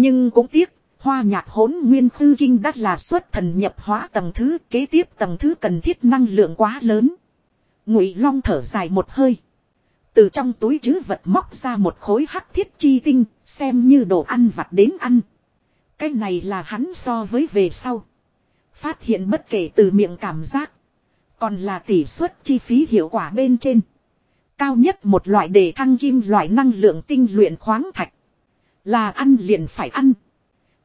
Nhưng cũng tiếc, hoa nhạc hỗn nguyên tư kinh đắt là xuất thần nhập hóa tầng thứ, kế tiếp tầng thứ cần thiết năng lượng quá lớn. Ngụy Long thở dài một hơi. Từ trong túi chứ vật móc ra một khối hắc thiết chi tinh, xem như đồ ăn vặt đến ăn. Cái này là hắn so với về sau. Phát hiện bất kể từ miệng cảm giác. Còn là tỷ suất chi phí hiệu quả bên trên. Cao nhất một loại đề thăng kim loại năng lượng tinh luyện khoáng thạch. Là ăn liền phải ăn.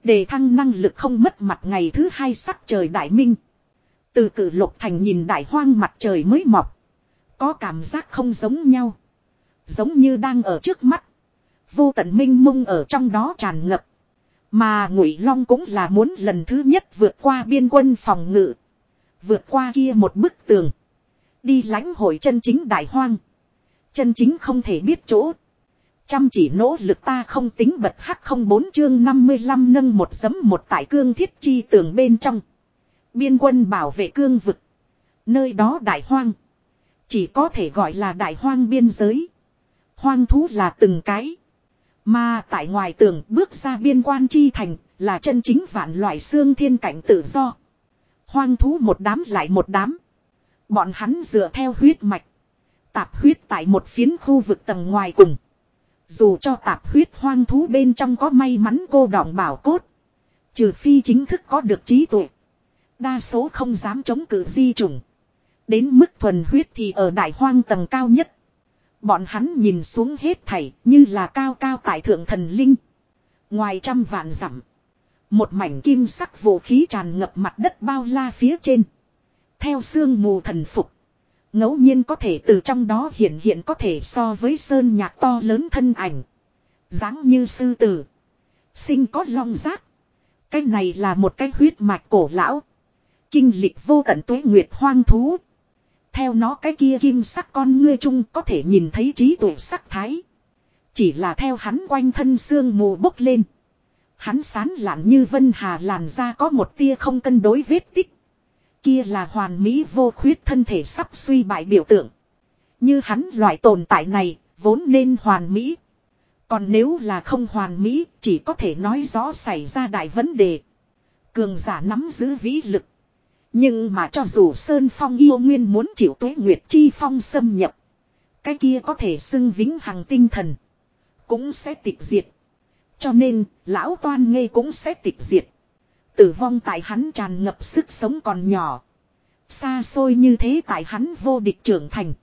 để thăng năng lực không mất mặt ngày thứ hai sắc trời đại minh. Từ cử lục thành nhìn đại hoang mặt trời mới mọc. Có cảm giác không giống nhau. Giống như đang ở trước mắt. Vô tận minh mông ở trong đó tràn ngập. Mà Ngụy Long cũng là muốn lần thứ nhất vượt qua biên quân phòng ngự. Vượt qua kia một bức tường. Đi lãnh hội chân chính đại hoang. Chân chính không thể biết chỗ. Chăm chỉ nỗ lực ta không tính bật hắc không bốn chương 55 nâng một giấm một tại cương thiết chi tường bên trong. Biên quân bảo vệ cương vực. Nơi đó đại hoang. Chỉ có thể gọi là đại hoang biên giới. Hoang thú là từng cái. Mà tại ngoài tường bước ra biên quan chi thành là chân chính vạn loại xương thiên cảnh tự do. Hoang thú một đám lại một đám. Bọn hắn dựa theo huyết mạch. Tạp huyết tại một phiến khu vực tầng ngoài cùng. Dù cho tạp huyết hoang thú bên trong có may mắn cô đọng bảo cốt. Trừ phi chính thức có được trí tuệ. Đa số không dám chống cự di trùng. Đến mức thuần huyết thì ở đại hoang tầng cao nhất. Bọn hắn nhìn xuống hết thảy như là cao cao tại thượng thần linh. Ngoài trăm vạn dặm, Một mảnh kim sắc vũ khí tràn ngập mặt đất bao la phía trên. Theo sương mù thần phục ngẫu nhiên có thể từ trong đó hiện hiện có thể so với sơn nhạc to lớn thân ảnh. dáng như sư tử. Sinh có long giác. Cái này là một cái huyết mạch cổ lão. Kinh lịch vô tận tuế nguyệt hoang thú. Theo nó cái kia kim sắc con ngươi chung có thể nhìn thấy trí tuệ sắc thái. Chỉ là theo hắn quanh thân xương mù bốc lên. Hắn sán lạn như vân hà làn ra có một tia không cân đối vết tích. Kia là hoàn mỹ vô khuyết thân thể sắp suy bại biểu tượng. Như hắn loại tồn tại này, vốn nên hoàn mỹ. Còn nếu là không hoàn mỹ, chỉ có thể nói rõ xảy ra đại vấn đề. Cường giả nắm giữ vĩ lực. Nhưng mà cho dù Sơn Phong yêu nguyên muốn chịu tuế nguyệt chi phong xâm nhập. Cái kia có thể xưng vĩnh hằng tinh thần. Cũng sẽ tịch diệt. Cho nên, lão toan ngây cũng sẽ tịch diệt. Tử vong tại hắn tràn ngập sức sống còn nhỏ. Xa xôi như thế tại hắn vô địch trưởng thành.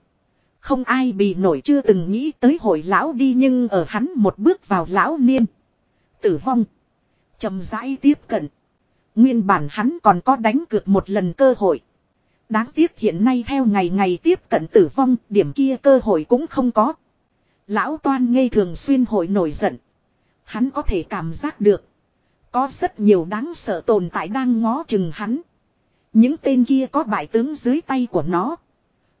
Không ai bị nổi chưa từng nghĩ tới hội lão đi nhưng ở hắn một bước vào lão niên. Tử vong. chậm rãi tiếp cận. Nguyên bản hắn còn có đánh cược một lần cơ hội. Đáng tiếc hiện nay theo ngày ngày tiếp cận tử vong, điểm kia cơ hội cũng không có. Lão toan ngây thường xuyên hội nổi giận. Hắn có thể cảm giác được. Có rất nhiều đáng sợ tồn tại đang ngó chừng hắn. Những tên kia có bại tướng dưới tay của nó.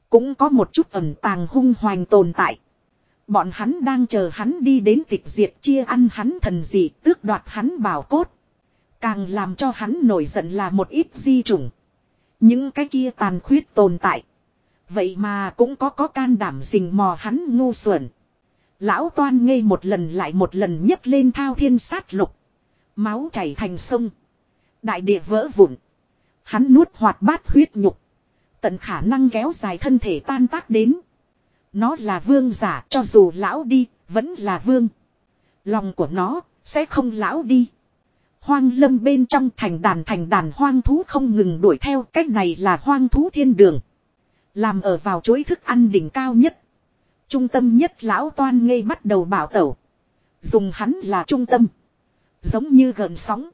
Cũng có một chút ẩn tàng hung hoành tồn tại. Bọn hắn đang chờ hắn đi đến tịch diệt chia ăn hắn thần dị, tước đoạt hắn bảo cốt. Càng làm cho hắn nổi giận là một ít di chủng. Những cái kia tàn khuyết tồn tại. Vậy mà cũng có có can đảm rình mò hắn ngu xuẩn. Lão toan ngây một lần lại một lần nhấc lên thao thiên sát lục. Máu chảy thành sông. Đại địa vỡ vụn. Hắn nuốt hoạt bát huyết nhục. Tận khả năng kéo dài thân thể tan tác đến. Nó là vương giả cho dù lão đi, vẫn là vương. Lòng của nó, sẽ không lão đi. Hoang lâm bên trong thành đàn thành đàn hoang thú không ngừng đuổi theo cách này là hoang thú thiên đường. Làm ở vào chuỗi thức ăn đỉnh cao nhất. Trung tâm nhất lão toan ngây bắt đầu bảo tẩu. Dùng hắn là trung tâm. Giống như gần sóng.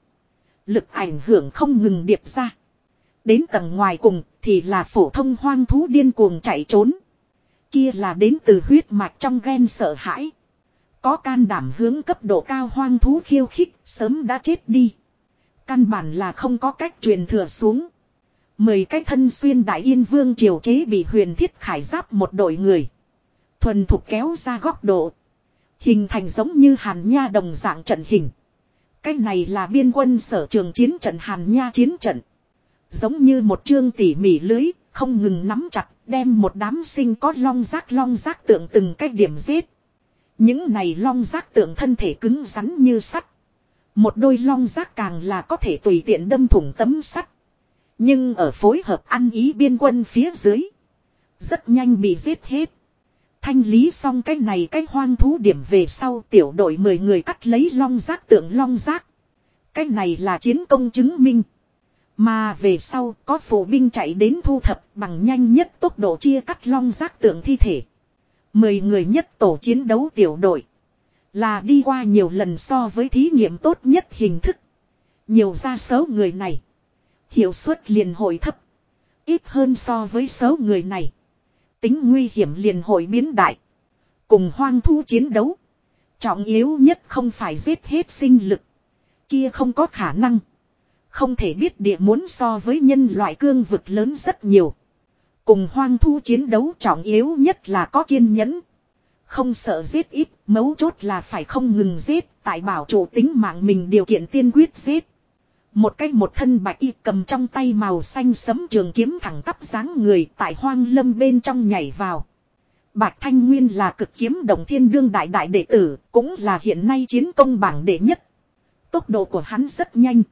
Lực ảnh hưởng không ngừng điệp ra. Đến tầng ngoài cùng thì là phổ thông hoang thú điên cuồng chạy trốn. Kia là đến từ huyết mạch trong ghen sợ hãi. Có can đảm hướng cấp độ cao hoang thú khiêu khích sớm đã chết đi. Căn bản là không có cách truyền thừa xuống. Mười cái thân xuyên đại yên vương triều chế bị huyền thiết khải giáp một đội người. Thuần thục kéo ra góc độ. Hình thành giống như hàn nha đồng dạng trận hình. Cái này là biên quân sở trường chiến trận hàn nha chiến trận. Giống như một chương tỉ mỉ lưới, không ngừng nắm chặt, đem một đám sinh có long giác long giác tượng từng cách điểm giết. Những này long giác tượng thân thể cứng rắn như sắt. Một đôi long giác càng là có thể tùy tiện đâm thủng tấm sắt. Nhưng ở phối hợp ăn ý biên quân phía dưới. Rất nhanh bị giết hết thanh lý xong cái này cái hoang thú điểm về sau tiểu đội 10 người cắt lấy long giác tượng long giác. Cái này là chiến công chứng minh. Mà về sau có phổ binh chạy đến thu thập bằng nhanh nhất tốc độ chia cắt long giác tượng thi thể. Mười người nhất tổ chiến đấu tiểu đội. Là đi qua nhiều lần so với thí nghiệm tốt nhất hình thức. Nhiều ra số người này. Hiệu suất liền hội thấp. Ít hơn so với số người này. Tính nguy hiểm liền hội biến đại. Cùng hoang thu chiến đấu. Trọng yếu nhất không phải giết hết sinh lực. Kia không có khả năng. Không thể biết địa muốn so với nhân loại cương vực lớn rất nhiều. Cùng hoang thu chiến đấu trọng yếu nhất là có kiên nhẫn. Không sợ giết ít, mấu chốt là phải không ngừng giết, tại bảo chủ tính mạng mình điều kiện tiên quyết giết. Một cái một thân bạch y cầm trong tay màu xanh sấm trường kiếm thẳng tắp dáng người tại hoang lâm bên trong nhảy vào. Bạch Thanh Nguyên là cực kiếm đồng thiên đương đại đại đệ tử, cũng là hiện nay chiến công bảng đệ nhất. Tốc độ của hắn rất nhanh.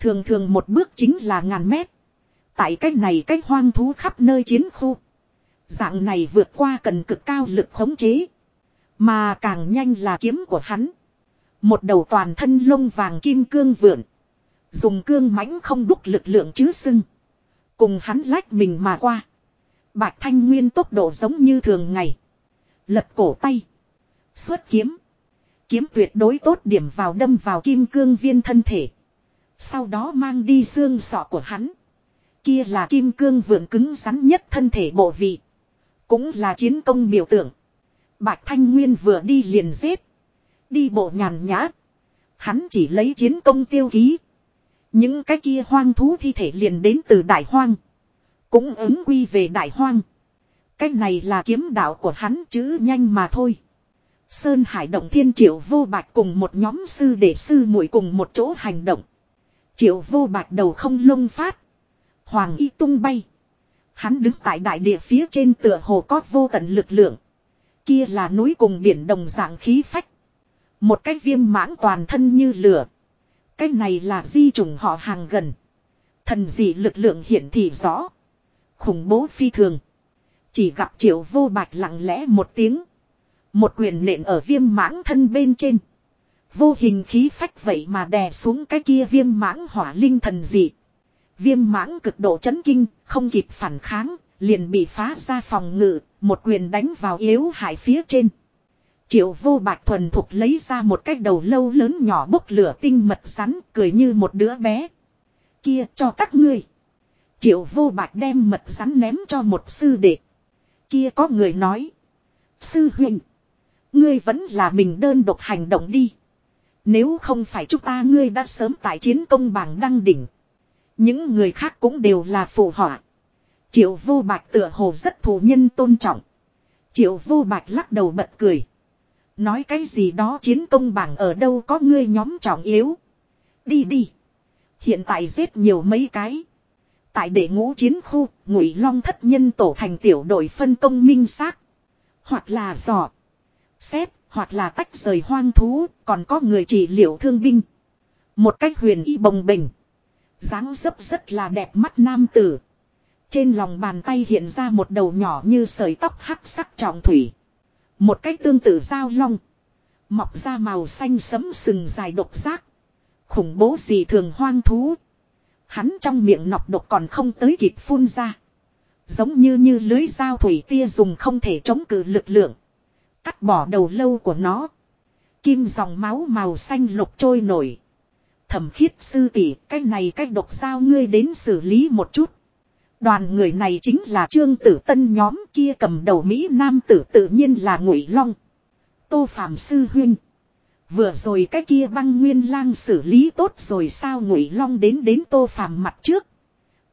Thường thường một bước chính là ngàn mét. Tại cách này cách hoang thú khắp nơi chiến khu. Dạng này vượt qua cần cực cao lực khống chế. Mà càng nhanh là kiếm của hắn. Một đầu toàn thân lông vàng kim cương vượn. Dùng cương mãnh không đúc lực lượng chứ sưng. Cùng hắn lách mình mà qua. Bạch Thanh Nguyên tốc độ giống như thường ngày. Lật cổ tay. Xuất kiếm. Kiếm tuyệt đối tốt điểm vào đâm vào kim cương viên thân thể. Sau đó mang đi xương sọ của hắn. Kia là kim cương vượn cứng rắn nhất thân thể bộ vị. Cũng là chiến công biểu tượng. Bạch Thanh Nguyên vừa đi liền giết. Đi bộ nhàn nhã. Hắn chỉ lấy chiến công tiêu ký. Những cái kia hoang thú thi thể liền đến từ đại hoang. Cũng ứng quy về đại hoang. Cái này là kiếm đạo của hắn chứ nhanh mà thôi. Sơn Hải Động Thiên Triệu Vô Bạch cùng một nhóm sư đệ sư muội cùng một chỗ hành động. Triệu Vô Bạch đầu không lông phát. Hoàng y tung bay. Hắn đứng tại đại địa phía trên tựa hồ có vô tận lực lượng. Kia là núi cùng biển đồng dạng khí phách. Một cái viêm mãng toàn thân như lửa. Cái này là di chủng họ hàng gần. Thần dị lực lượng hiện thị rõ. Khủng bố phi thường. Chỉ gặp triệu vô bạch lặng lẽ một tiếng. Một quyền nện ở viêm mãng thân bên trên. Vô hình khí phách vậy mà đè xuống cái kia viêm mãng hỏa linh thần dị. Viêm mãng cực độ chấn kinh, không kịp phản kháng, liền bị phá ra phòng ngự, một quyền đánh vào yếu hại phía trên. Triệu vô bạch thuần thục lấy ra một cái đầu lâu lớn nhỏ bốc lửa tinh mật rắn, cười như một đứa bé. Kia cho các ngươi. Triệu vô bạch đem mật rắn ném cho một sư đệ. Kia có người nói. Sư huynh. Ngươi vẫn là mình đơn độc hành động đi. Nếu không phải chúng ta ngươi đã sớm tại chiến công bảng đăng đỉnh. Những người khác cũng đều là phụ họa. Triệu vô bạch tựa hồ rất thù nhân tôn trọng. Triệu vô bạch lắc đầu bật cười. Nói cái gì đó chiến công bảng ở đâu có ngươi nhóm trọng yếu. Đi đi. Hiện tại giết nhiều mấy cái. Tại đệ ngũ chiến khu, ngụy long thất nhân tổ thành tiểu đội phân công minh xác Hoặc là dò. Xét, hoặc là tách rời hoang thú, còn có người chỉ liệu thương binh. Một cách huyền y bồng bình dáng dấp rất là đẹp mắt nam tử. Trên lòng bàn tay hiện ra một đầu nhỏ như sợi tóc hắc sắc trọng thủy. Một cái tương tự dao long. Mọc ra màu xanh sấm sừng dài độc giác. Khủng bố gì thường hoang thú. Hắn trong miệng nọc độc còn không tới kịp phun ra. Giống như như lưới dao thủy tia dùng không thể chống cự lực lượng. Cắt bỏ đầu lâu của nó. Kim dòng máu màu xanh lục trôi nổi. Thẩm khiết sư tỷ, cái này cách độc sao ngươi đến xử lý một chút. Đoàn người này chính là trương tử tân nhóm kia cầm đầu Mỹ Nam tử tự nhiên là ngụy long. Tô Phạm sư huynh. Vừa rồi cái kia băng nguyên lang xử lý tốt rồi sao ngụy long đến đến tô Phạm mặt trước.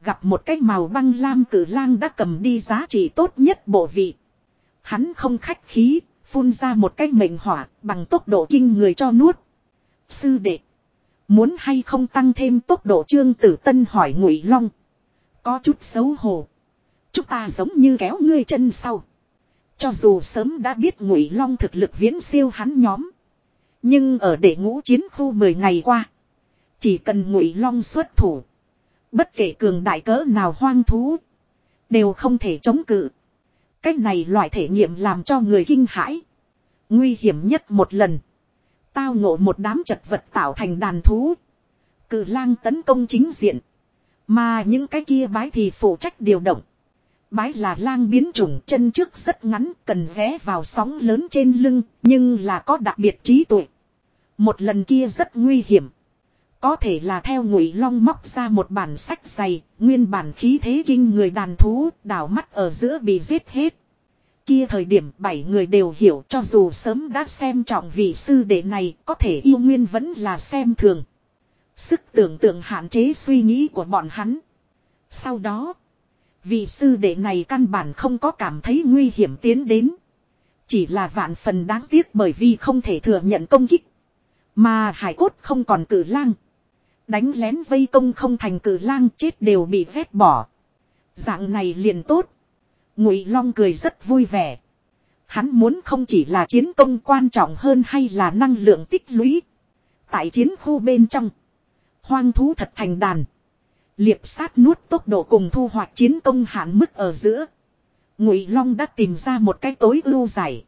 Gặp một cái màu băng lam cử lang đã cầm đi giá trị tốt nhất bộ vị. Hắn không khách khí, phun ra một cái mệnh hỏa bằng tốc độ kinh người cho nuốt. Sư đệ. Muốn hay không tăng thêm tốc độ trương tử tân hỏi ngụy long. Có chút xấu hổ. Chúng ta giống như kéo ngươi chân sau. Cho dù sớm đã biết ngụy long thực lực viễn siêu hắn nhóm. Nhưng ở đệ ngũ chiến khu 10 ngày qua. Chỉ cần ngụy long xuất thủ. Bất kể cường đại cỡ nào hoang thú. Đều không thể chống cự. Cách này loại thể nghiệm làm cho người kinh hãi. Nguy hiểm nhất một lần. Tao ngộ một đám chật vật tạo thành đàn thú. Cử lang tấn công chính diện. Mà những cái kia bái thì phụ trách điều động. Bái là lang biến chủng chân trước rất ngắn cần ghé vào sóng lớn trên lưng nhưng là có đặc biệt trí tuệ. Một lần kia rất nguy hiểm. Có thể là theo ngụy long móc ra một bản sách dày, nguyên bản khí thế kinh người đàn thú, đảo mắt ở giữa bị giết hết. Kia thời điểm bảy người đều hiểu cho dù sớm đã xem trọng vị sư đệ này, có thể yêu nguyên vẫn là xem thường. Sức tưởng tượng hạn chế suy nghĩ của bọn hắn. Sau đó, vị sư đệ này căn bản không có cảm thấy nguy hiểm tiến đến. Chỉ là vạn phần đáng tiếc bởi vì không thể thừa nhận công kích. Mà hải cốt không còn cử lang. Đánh lén vây công không thành cử lang chết đều bị vét bỏ. Dạng này liền tốt. Ngụy Long cười rất vui vẻ. Hắn muốn không chỉ là chiến công quan trọng hơn hay là năng lượng tích lũy. Tại chiến khu bên trong. Hoang thú thật thành đàn. Liệp sát nuốt tốc độ cùng thu hoạch chiến công hạn mức ở giữa. Ngụy Long đã tìm ra một cái tối ưu giải.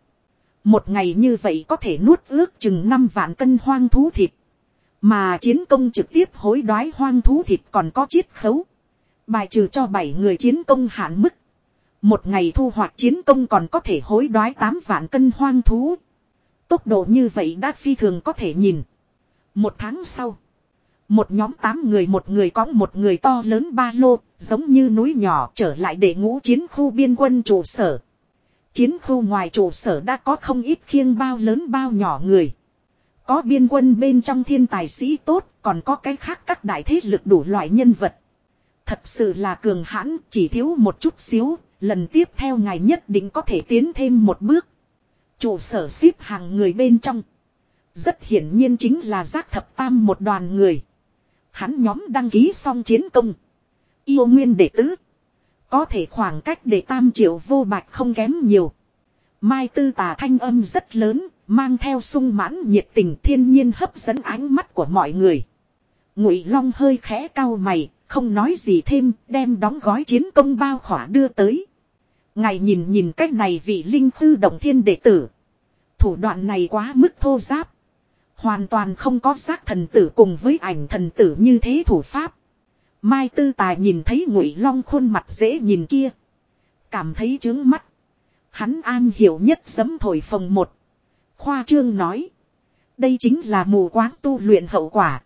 Một ngày như vậy có thể nuốt ước chừng 5 vạn cân hoang thú thịt. Mà chiến công trực tiếp hối đoái hoang thú thịt còn có chiết khấu. Bài trừ cho 7 người chiến công hạn mức. Một ngày thu hoạch chiến công còn có thể hối đoái 8 vạn cân hoang thú. Tốc độ như vậy đã phi thường có thể nhìn. Một tháng sau. Một nhóm 8 người một người có một người to lớn ba lô, giống như núi nhỏ trở lại để ngũ chiến khu biên quân trụ sở. Chiến khu ngoài trụ sở đã có không ít khiêng bao lớn bao nhỏ người. Có biên quân bên trong thiên tài sĩ tốt, còn có cái khác các đại thế lực đủ loại nhân vật. Thật sự là cường hãn, chỉ thiếu một chút xíu, lần tiếp theo ngài nhất định có thể tiến thêm một bước. Trụ sở xếp hàng người bên trong. Rất hiển nhiên chính là giác thập tam một đoàn người. Hắn nhóm đăng ký xong chiến công. Yêu nguyên đệ tứ. Có thể khoảng cách để tam triệu vô bạch không kém nhiều. Mai tư tà thanh âm rất lớn, mang theo sung mãn nhiệt tình thiên nhiên hấp dẫn ánh mắt của mọi người. Ngụy Long hơi khẽ cau mày, không nói gì thêm, đem đóng gói chiến công bao khỏa đưa tới. Ngài nhìn nhìn cách này vị linh tư động thiên đệ tử. Thủ đoạn này quá mức thô giáp. Hoàn toàn không có giác thần tử cùng với ảnh thần tử như thế thủ pháp. Mai tư tài nhìn thấy ngụy long khuôn mặt dễ nhìn kia. Cảm thấy chướng mắt. Hắn an hiểu nhất giấm thổi phòng một. Khoa trương nói. Đây chính là mù quáng tu luyện hậu quả.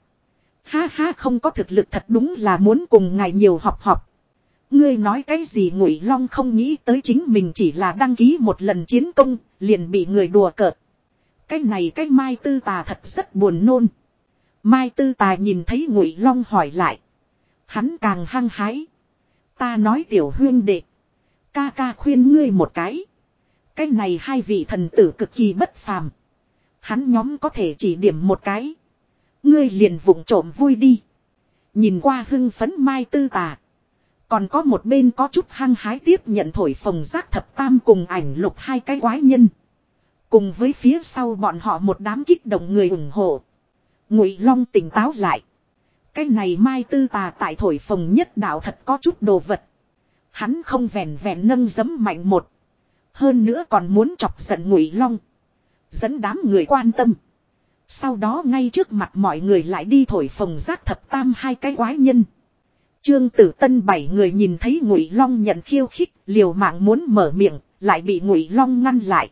Ha ha không có thực lực thật đúng là muốn cùng ngài nhiều học học. Ngươi nói cái gì ngụy long không nghĩ tới chính mình chỉ là đăng ký một lần chiến công, liền bị người đùa cợt. Cái này cái Mai Tư Tà thật rất buồn nôn. Mai Tư Tà nhìn thấy ngụy long hỏi lại. Hắn càng hăng hái. Ta nói tiểu huyên đệ. Ca ca khuyên ngươi một cái. Cái này hai vị thần tử cực kỳ bất phàm. Hắn nhóm có thể chỉ điểm một cái. Ngươi liền vụng trộm vui đi. Nhìn qua hưng phấn mai tư tà. Còn có một bên có chút hăng hái tiếp nhận thổi phồng giác thập tam cùng ảnh lục hai cái quái nhân. Cùng với phía sau bọn họ một đám kích động người ủng hộ. Ngụy Long tỉnh táo lại. Cái này mai tư tà tại thổi phồng nhất đạo thật có chút đồ vật. Hắn không vẹn vẹn nâng giấm mạnh một. Hơn nữa còn muốn chọc giận Ngụy Long. Dẫn đám người quan tâm. Sau đó ngay trước mặt mọi người lại đi thổi phồng giác thập tam hai cái quái nhân. Trương Tử Tân bảy người nhìn thấy Ngụy Long nhận khiêu khích, liều mạng muốn mở miệng, lại bị Ngụy Long ngăn lại.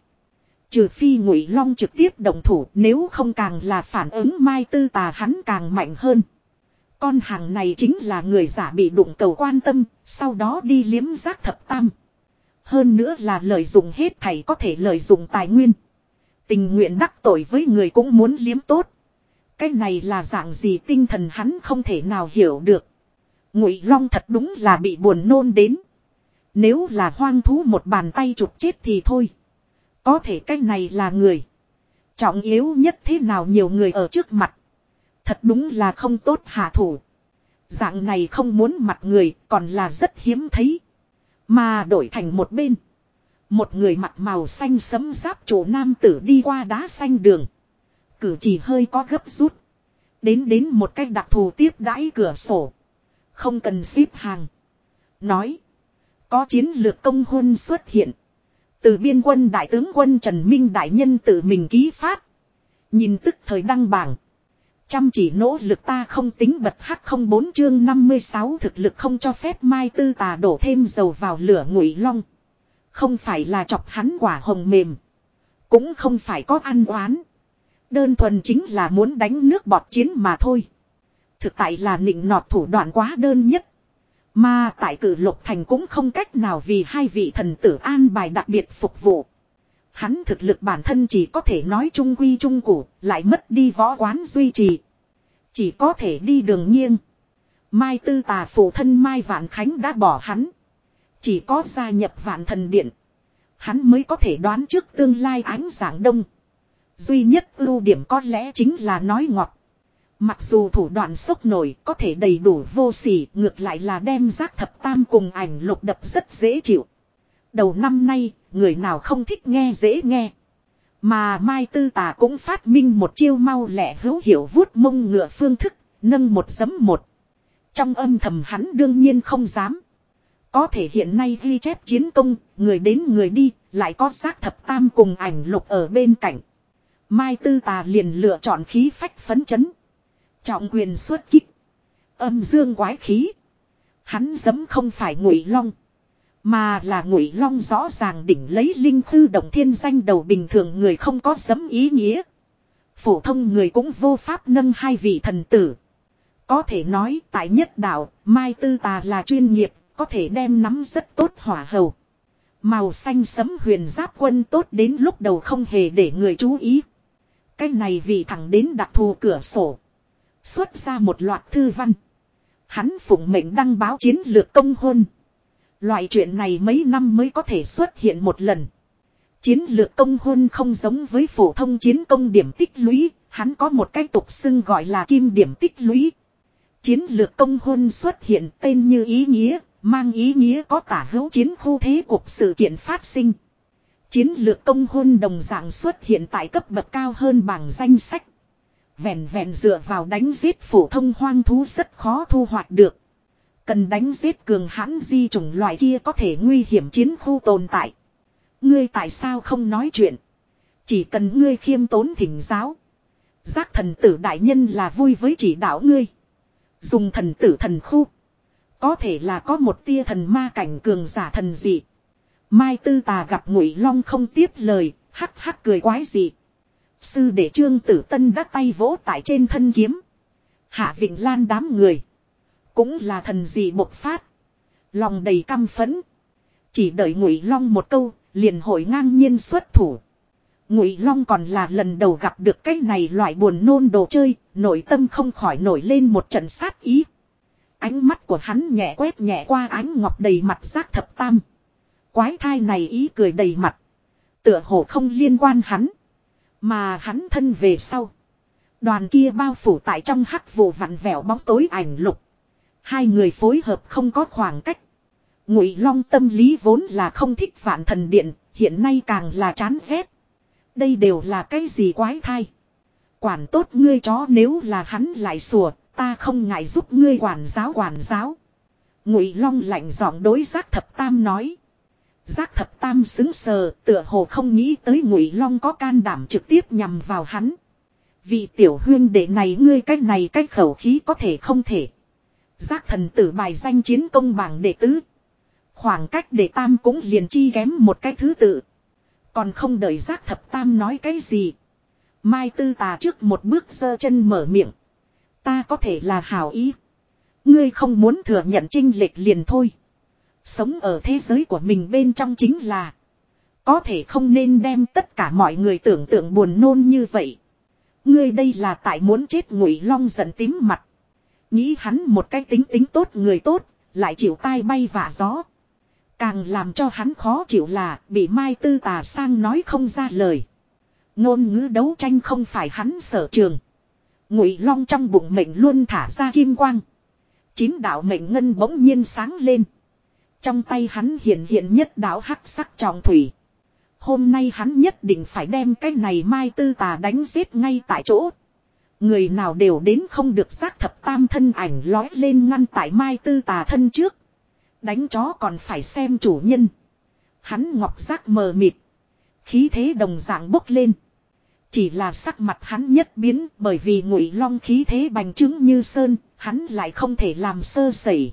Trừ phi Ngụy Long trực tiếp động thủ, nếu không càng là phản ứng Mai Tư Tà hắn càng mạnh hơn. Con hàng này chính là người giả bị đụng cầu quan tâm, sau đó đi liếm giác thập tam. Hơn nữa là lợi dụng hết thảy có thể lợi dụng tài nguyên. Tình nguyện đắc tội với người cũng muốn liếm tốt. Cái này là dạng gì tinh thần hắn không thể nào hiểu được. Ngụy Long thật đúng là bị buồn nôn đến. Nếu là hoang thú một bàn tay chụp chết thì thôi. Có thể cái này là người. Trọng yếu nhất thế nào nhiều người ở trước mặt. Thật đúng là không tốt hạ thủ. Dạng này không muốn mặt người, còn là rất hiếm thấy. Mà đổi thành một bên. Một người mặt màu xanh sấm giáp chủ nam tử đi qua đá xanh đường. Cử chỉ hơi có gấp rút. Đến đến một cách đặc thù tiếp đãi cửa sổ. Không cần xếp hàng. Nói. Có chiến lược công hôn xuất hiện. Từ biên quân đại tướng quân Trần Minh Đại Nhân tự mình ký phát. Nhìn tức thời đăng bảng. Chăm chỉ nỗ lực ta không tính bật hắc không bốn chương 56 thực lực không cho phép mai tư tà đổ thêm dầu vào lửa ngụy long. Không phải là chọc hắn quả hồng mềm. Cũng không phải có ăn oán. Đơn thuần chính là muốn đánh nước bọt chiến mà thôi. Thực tại là nịnh nọt thủ đoạn quá đơn nhất. Mà tại cử lục thành cũng không cách nào vì hai vị thần tử an bài đặc biệt phục vụ. Hắn thực lực bản thân chỉ có thể nói trung quy trung củ, lại mất đi võ quán duy trì. Chỉ có thể đi đường nghiêng. Mai tư tà phụ thân Mai Vạn Khánh đã bỏ hắn. Chỉ có gia nhập vạn thần điện. Hắn mới có thể đoán trước tương lai ánh sáng đông. Duy nhất ưu điểm có lẽ chính là nói ngọt. Mặc dù thủ đoạn sốc nổi có thể đầy đủ vô sỉ ngược lại là đem giác thập tam cùng ảnh lục đập rất dễ chịu. Đầu năm nay, người nào không thích nghe dễ nghe. Mà Mai Tư Tà cũng phát minh một chiêu mau lẹ hữu hiệu vuốt mông ngựa phương thức, nâng một giấm một. Trong âm thầm hắn đương nhiên không dám. Có thể hiện nay ghi chép chiến công, người đến người đi, lại có xác thập tam cùng ảnh lục ở bên cạnh. Mai Tư Tà liền lựa chọn khí phách phấn chấn. Trọng quyền xuất kích. Âm dương quái khí. Hắn dấm không phải ngụy long. Mà là ngụy long rõ ràng đỉnh lấy linh tư động thiên danh đầu bình thường người không có dấm ý nghĩa. Phổ thông người cũng vô pháp nâng hai vị thần tử. Có thể nói tại nhất đạo, Mai Tư Tà là chuyên nghiệp, có thể đem nắm rất tốt hỏa hầu. Màu xanh sấm huyền giáp quân tốt đến lúc đầu không hề để người chú ý. Cái này vì thẳng đến đặc thù cửa sổ. Xuất ra một loạt thư văn. Hắn phụng mệnh đăng báo chiến lược công hôn. Loại chuyện này mấy năm mới có thể xuất hiện một lần. Chiến lược công hôn không giống với phổ thông chiến công điểm tích lũy, hắn có một cái tục xưng gọi là kim điểm tích lũy. Chiến lược công hôn xuất hiện tên như ý nghĩa, mang ý nghĩa có tả hữu chiến khu thế cuộc sự kiện phát sinh. Chiến lược công hôn đồng dạng xuất hiện tại cấp bậc cao hơn bảng danh sách. Vẹn vẹn dựa vào đánh giết phổ thông hoang thú rất khó thu hoạch được. Cần đánh giết cường hãn di chủng loại kia có thể nguy hiểm chiến khu tồn tại. Ngươi tại sao không nói chuyện? Chỉ cần ngươi khiêm tốn thỉnh giáo. Giác thần tử đại nhân là vui với chỉ đạo ngươi. Dùng thần tử thần khu. Có thể là có một tia thần ma cảnh cường giả thần dị. Mai tư tà gặp ngụy long không tiếp lời, hắc hắc cười quái dị. Sư đệ trương tử tân đã tay vỗ tại trên thân kiếm. Hạ Vịnh Lan đám người. Cũng là thần gì bộc phát. Lòng đầy căm phẫn. Chỉ đợi ngụy long một câu, liền hội ngang nhiên xuất thủ. Ngụy long còn là lần đầu gặp được cái này loại buồn nôn đồ chơi, nội tâm không khỏi nổi lên một trận sát ý. Ánh mắt của hắn nhẹ quét nhẹ qua ánh ngọc đầy mặt giác thập tam. Quái thai này ý cười đầy mặt. Tựa hồ không liên quan hắn. Mà hắn thân về sau. Đoàn kia bao phủ tại trong hắc vụ vặn vẹo bóng tối ảnh lục. Hai người phối hợp không có khoảng cách. Ngụy Long tâm lý vốn là không thích vạn thần điện, hiện nay càng là chán ghét. Đây đều là cái gì quái thai. Quản tốt ngươi chó nếu là hắn lại sủa, ta không ngại giúp ngươi quản giáo quản giáo. Ngụy Long lạnh giọng đối giác thập tam nói. Giác thập tam xứng sờ, tựa hồ không nghĩ tới Ngụy Long có can đảm trực tiếp nhằm vào hắn. Vì tiểu huyên đệ này ngươi cách này cách khẩu khí có thể không thể. Giác thần tử bài danh chiến công bảng đệ tứ. Khoảng cách đệ tam cũng liền chi ghém một cái thứ tự. Còn không đợi giác thập tam nói cái gì. Mai tư tà trước một bước giơ chân mở miệng. Ta có thể là hảo ý. Ngươi không muốn thừa nhận trinh lệch liền thôi. Sống ở thế giới của mình bên trong chính là. Có thể không nên đem tất cả mọi người tưởng tượng buồn nôn như vậy. Ngươi đây là tại muốn chết ngụy long giận tím mặt. Nghĩ hắn một cái tính tính tốt người tốt, lại chịu tai bay vả gió. Càng làm cho hắn khó chịu là bị Mai Tư Tà sang nói không ra lời. Ngôn ngữ đấu tranh không phải hắn sở trường. Ngụy Long trong bụng mệnh luôn thả ra kim quang. Chín đạo mệnh ngân bỗng nhiên sáng lên. Trong tay hắn hiện hiện nhất đạo hắc sắc trọng thủy. Hôm nay hắn nhất định phải đem cái này Mai Tư Tà đánh giết ngay tại chỗ. Người nào đều đến không được xác thập tam thân ảnh lói lên ngăn tại mai tư tà thân trước. Đánh chó còn phải xem chủ nhân. Hắn ngọc giác mờ mịt. Khí thế đồng dạng bốc lên. Chỉ là sắc mặt hắn nhất biến bởi vì ngụy long khí thế bành trướng như sơn, hắn lại không thể làm sơ sẩy.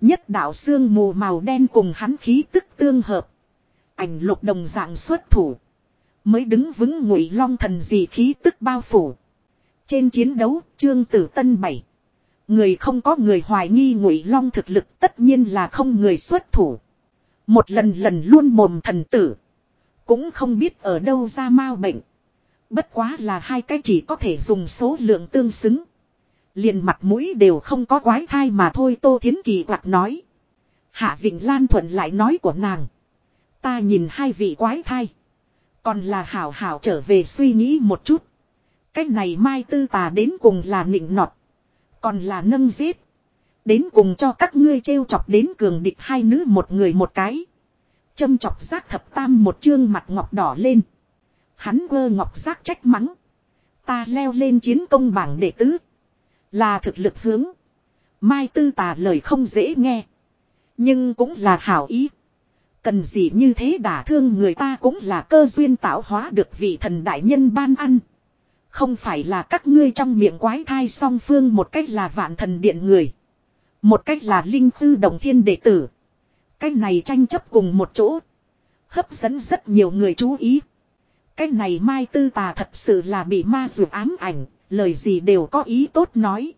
Nhất đạo xương mù màu đen cùng hắn khí tức tương hợp. Ảnh lục đồng dạng xuất thủ. Mới đứng vững ngụy long thần gì khí tức bao phủ. Trên chiến đấu, trương tử tân bảy. Người không có người hoài nghi ngụy long thực lực tất nhiên là không người xuất thủ. Một lần lần luôn mồm thần tử. Cũng không biết ở đâu ra mau bệnh. Bất quá là hai cái chỉ có thể dùng số lượng tương xứng. Liền mặt mũi đều không có quái thai mà thôi, Tô Thiến Kỳ quạt nói. Hạ Vịnh Lan thuận lại nói của nàng. Ta nhìn hai vị quái thai. Còn là hảo hảo trở về suy nghĩ một chút. Cái này mai tư tà đến cùng là nịnh nọt. Còn là nâng giết. Đến cùng cho các ngươi trêu chọc đến cường địch hai nữ một người một cái. Châm chọc giác thập tam một chương mặt ngọc đỏ lên. Hắn quơ ngọc giác trách mắng. Ta leo lên chiến công bảng đệ tứ. Là thực lực hướng. Mai tư tà lời không dễ nghe. Nhưng cũng là hảo ý. Cần gì như thế đả thương người ta cũng là cơ duyên tạo hóa được vị thần đại nhân ban ăn. Không phải là các ngươi trong miệng quái thai song phương một cách là vạn thần điện người. Một cách là linh tư đồng thiên đệ tử. Cách này tranh chấp cùng một chỗ. Hấp dẫn rất nhiều người chú ý. Cách này mai tư tà thật sự là bị ma dù ám ảnh. Lời gì đều có ý tốt nói.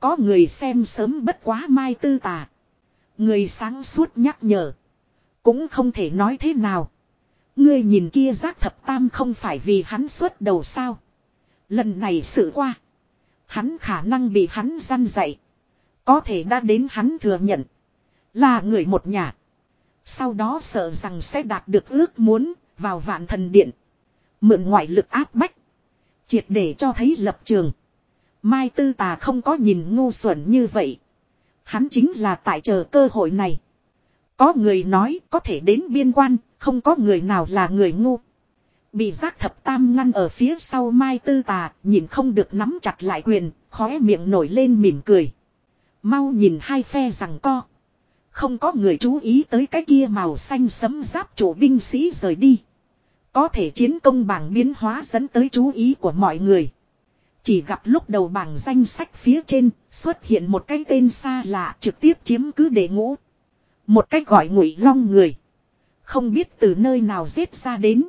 Có người xem sớm bất quá mai tư tà. Người sáng suốt nhắc nhở. Cũng không thể nói thế nào. Ngươi nhìn kia giác thập tam không phải vì hắn xuất đầu sao. Lần này sự qua. Hắn khả năng bị hắn gian dạy. Có thể đã đến hắn thừa nhận. Là người một nhà. Sau đó sợ rằng sẽ đạt được ước muốn vào vạn thần điện. Mượn ngoại lực áp bách. Triệt để cho thấy lập trường. Mai tư tà không có nhìn ngu xuẩn như vậy. Hắn chính là tại chờ cơ hội này. Có người nói có thể đến biên quan, không có người nào là người ngu. Bị giác thập tam ngăn ở phía sau mai tư tà, nhìn không được nắm chặt lại quyền, khóe miệng nổi lên mỉm cười. Mau nhìn hai phe rằng co. Không có người chú ý tới cái kia màu xanh sấm giáp chủ binh sĩ rời đi. Có thể chiến công bảng biến hóa dẫn tới chú ý của mọi người. Chỉ gặp lúc đầu bảng danh sách phía trên xuất hiện một cái tên xa lạ trực tiếp chiếm cứ đệ ngũ. Một cách gọi ngụy long người. Không biết từ nơi nào giết ra đến.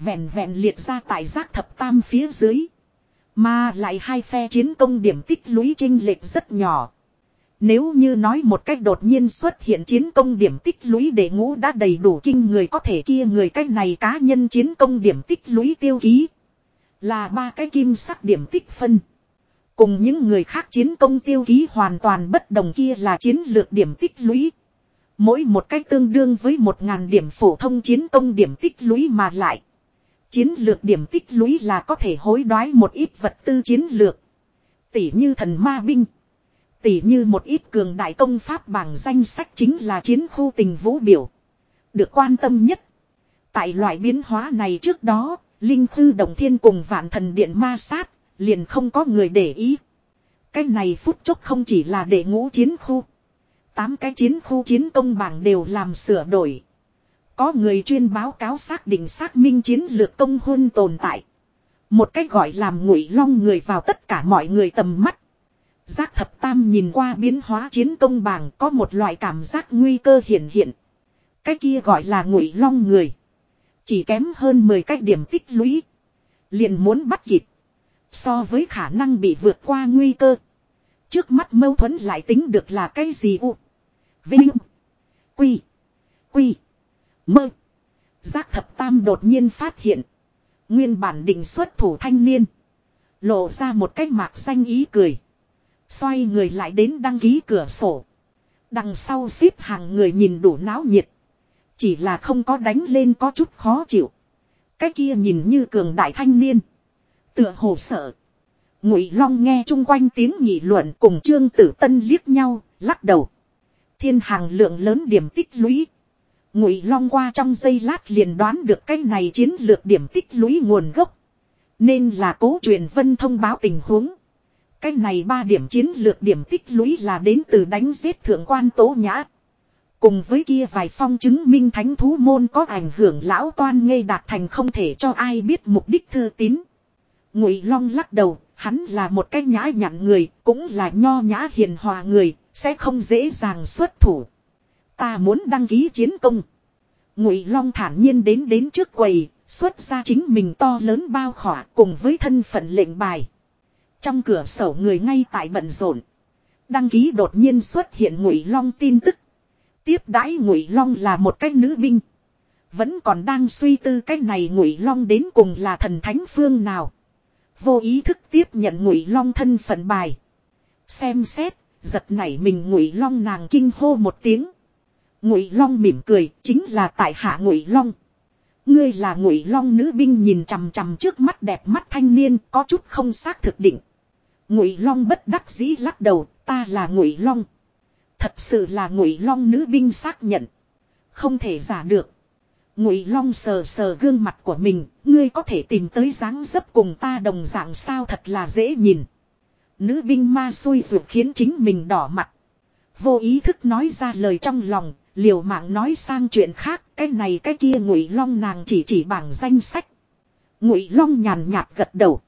Vẹn vẹn liệt ra tại giác thập tam phía dưới. Mà lại hai phe chiến công điểm tích lũy trinh lệch rất nhỏ. Nếu như nói một cách đột nhiên xuất hiện chiến công điểm tích lũy để ngũ đã đầy đủ kinh người có thể kia người cách này cá nhân chiến công điểm tích lũy tiêu ký. Là ba cái kim sắc điểm tích phân. Cùng những người khác chiến công tiêu ký hoàn toàn bất đồng kia là chiến lược điểm tích lũy. Mỗi một cách tương đương với một ngàn điểm phổ thông chiến công điểm tích lũy mà lại. Chiến lược điểm tích lũy là có thể hối đoái một ít vật tư chiến lược. Tỷ như thần ma binh tỉ như một ít cường đại công pháp bảng danh sách chính là chiến khu tình vũ biểu. Được quan tâm nhất. Tại loại biến hóa này trước đó, Linh Khư Đồng Thiên cùng vạn thần điện ma sát, liền không có người để ý. Cái này phút chốc không chỉ là để ngũ chiến khu. Tám cái chiến khu chiến công bảng đều làm sửa đổi. Có người chuyên báo cáo xác định xác minh chiến lược công hôn tồn tại. Một cách gọi làm ngụy long người vào tất cả mọi người tầm mắt. Giác thập tam nhìn qua biến hóa chiến công bảng có một loại cảm giác nguy cơ hiện hiện. Cái kia gọi là ngụy long người. Chỉ kém hơn 10 cách điểm tích lũy. Liền muốn bắt kịp. So với khả năng bị vượt qua nguy cơ. Trước mắt mâu thuẫn lại tính được là cái gì u. Vinh. Quy. Quy. Mơ. Giác thập tam đột nhiên phát hiện. Nguyên bản định xuất thủ thanh niên. Lộ ra một cách mạc xanh ý cười. Xoay người lại đến đăng ký cửa sổ. Đằng sau xếp hàng người nhìn đủ náo nhiệt. Chỉ là không có đánh lên có chút khó chịu. Cái kia nhìn như cường đại thanh niên. Tựa hồ sợ. Ngụy Long nghe chung quanh tiếng nghị luận cùng Trương Tử Tân liếc nhau, lắc đầu. Thiên hàng lượng lớn điểm tích lũy. Ngụy Long qua trong giây lát liền đoán được cái này chiến lược điểm tích lũy nguồn gốc. Nên là cố truyền vân thông báo tình huống. Cái này ba điểm chiến lược điểm tích lũy là đến từ đánh giết thượng quan tố nhã. Cùng với kia vài phong chứng minh thánh thú môn có ảnh hưởng lão toan ngây đạt thành không thể cho ai biết mục đích thư tín. Ngụy Long lắc đầu, hắn là một cái nhã nhặn người, cũng là nho nhã hiền hòa người, sẽ không dễ dàng xuất thủ. Ta muốn đăng ký chiến công. Ngụy Long thản nhiên đến đến trước quầy, xuất ra chính mình to lớn bao khỏa cùng với thân phận lệnh bài. Trong cửa sổ người ngay tại bận rộn. Đăng ký đột nhiên xuất hiện Ngụy Long tin tức. Tiếp đãi Ngụy Long là một cái nữ binh. Vẫn còn đang suy tư cái này Ngụy Long đến cùng là thần thánh phương nào. Vô ý thức tiếp nhận Ngụy Long thân phận bài. Xem xét, giật nảy mình Ngụy Long nàng kinh hô một tiếng. Ngụy Long mỉm cười, chính là tại hạ Ngụy Long. Ngươi là Ngụy Long nữ binh nhìn chằm chằm trước mắt đẹp mắt thanh niên, có chút không xác thực định. Ngụy Long bất đắc dĩ lắc đầu, ta là Ngụy Long. Thật sự là Ngụy Long nữ binh xác nhận. Không thể giả được. Ngụy Long sờ sờ gương mặt của mình, ngươi có thể tìm tới dáng dấp cùng ta đồng dạng sao thật là dễ nhìn. Nữ binh ma xui ruột khiến chính mình đỏ mặt. Vô ý thức nói ra lời trong lòng, liều mạng nói sang chuyện khác, cái này cái kia Ngụy Long nàng chỉ chỉ bảng danh sách. Ngụy Long nhàn nhạt gật đầu.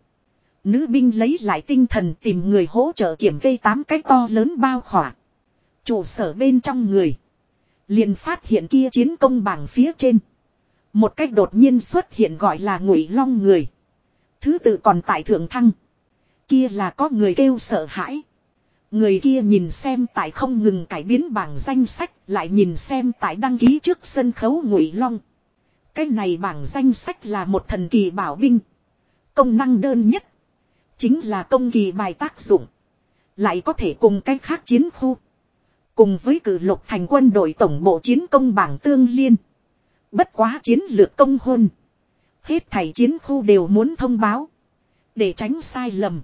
Nữ binh lấy lại tinh thần tìm người hỗ trợ kiểm kê tám cái to lớn bao khỏa. Trụ sở bên trong người. liền phát hiện kia chiến công bảng phía trên. Một cách đột nhiên xuất hiện gọi là ngụy long người. Thứ tự còn tại thượng thăng. Kia là có người kêu sợ hãi. Người kia nhìn xem tại không ngừng cải biến bảng danh sách, lại nhìn xem tại đăng ký trước sân khấu ngụy long. Cái này bảng danh sách là một thần kỳ bảo binh. Công năng đơn nhất. Chính là công kỳ bài tác dụng. Lại có thể cùng cách khác chiến khu. Cùng với cử lục thành quân đội tổng bộ chiến công bảng tương liên. Bất quá chiến lược công hôn. Hết thảy chiến khu đều muốn thông báo. Để tránh sai lầm.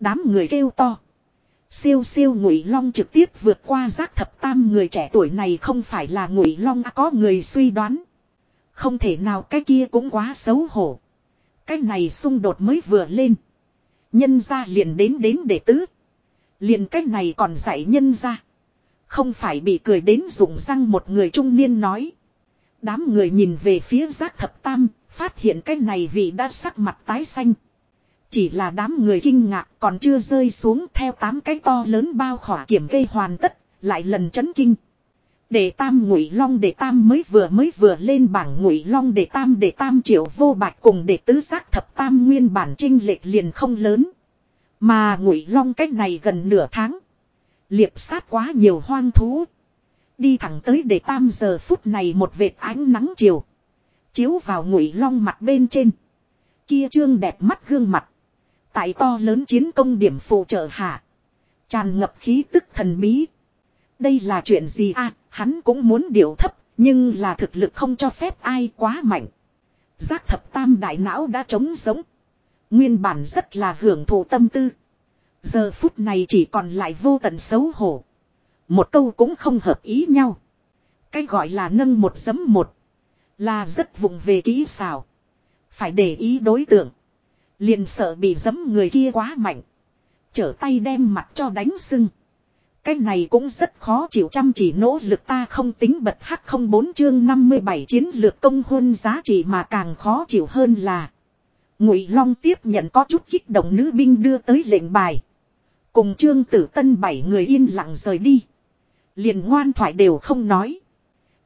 Đám người kêu to. Siêu siêu ngụy long trực tiếp vượt qua giác thập tam người trẻ tuổi này không phải là ngụy long à, có người suy đoán. Không thể nào, cái kia cũng quá xấu hổ. Cái này xung đột mới vừa lên. Nhân ra liền đến đến để tứ. Liền cách này còn dạy nhân ra. Không phải bị cười đến dùng răng một người trung niên nói. Đám người nhìn về phía giác thập tam, phát hiện cái này vị đã sắc mặt tái xanh. Chỉ là đám người kinh ngạc còn chưa rơi xuống theo tám cái to lớn bao khỏa kiểm kê hoàn tất, lại lần chấn kinh. Để tam ngụy long để tam mới vừa mới vừa lên bảng ngụy long để tam để tam triệu vô bạch cùng để tứ giác thập tam nguyên bản trinh lệch liền không lớn. Mà ngụy long cách này gần nửa tháng. Liệp sát quá nhiều hoang thú. Đi thẳng tới để tam giờ phút này một vệt ánh nắng chiều. Chiếu vào ngụy long mặt bên trên. Kia trương đẹp mắt gương mặt. Tại to lớn chiến công điểm phụ trợ hạ. Tràn ngập khí tức thần bí. Đây là chuyện gì à, hắn cũng muốn điều thấp, nhưng là thực lực không cho phép ai quá mạnh. Giác thập tam đại não đã trống sống. Nguyên bản rất là hưởng thụ tâm tư. Giờ phút này chỉ còn lại vô tận xấu hổ. Một câu cũng không hợp ý nhau. Cái gọi là nâng một giấm một. Là rất vụng về kỹ xảo. Phải để ý đối tượng. Liền sợ bị giấm người kia quá mạnh. Trở tay đem mặt cho đánh sưng. Cái này cũng rất khó chịu chăm chỉ nỗ lực ta không tính bật hắc không bốn chương 57 chiến lược công hôn giá trị mà càng khó chịu hơn là. Ngụy Long tiếp nhận có chút kích động nữ binh đưa tới lệnh bài. Cùng trương tử tân bảy người yên lặng rời đi. Liền ngoan thoại đều không nói.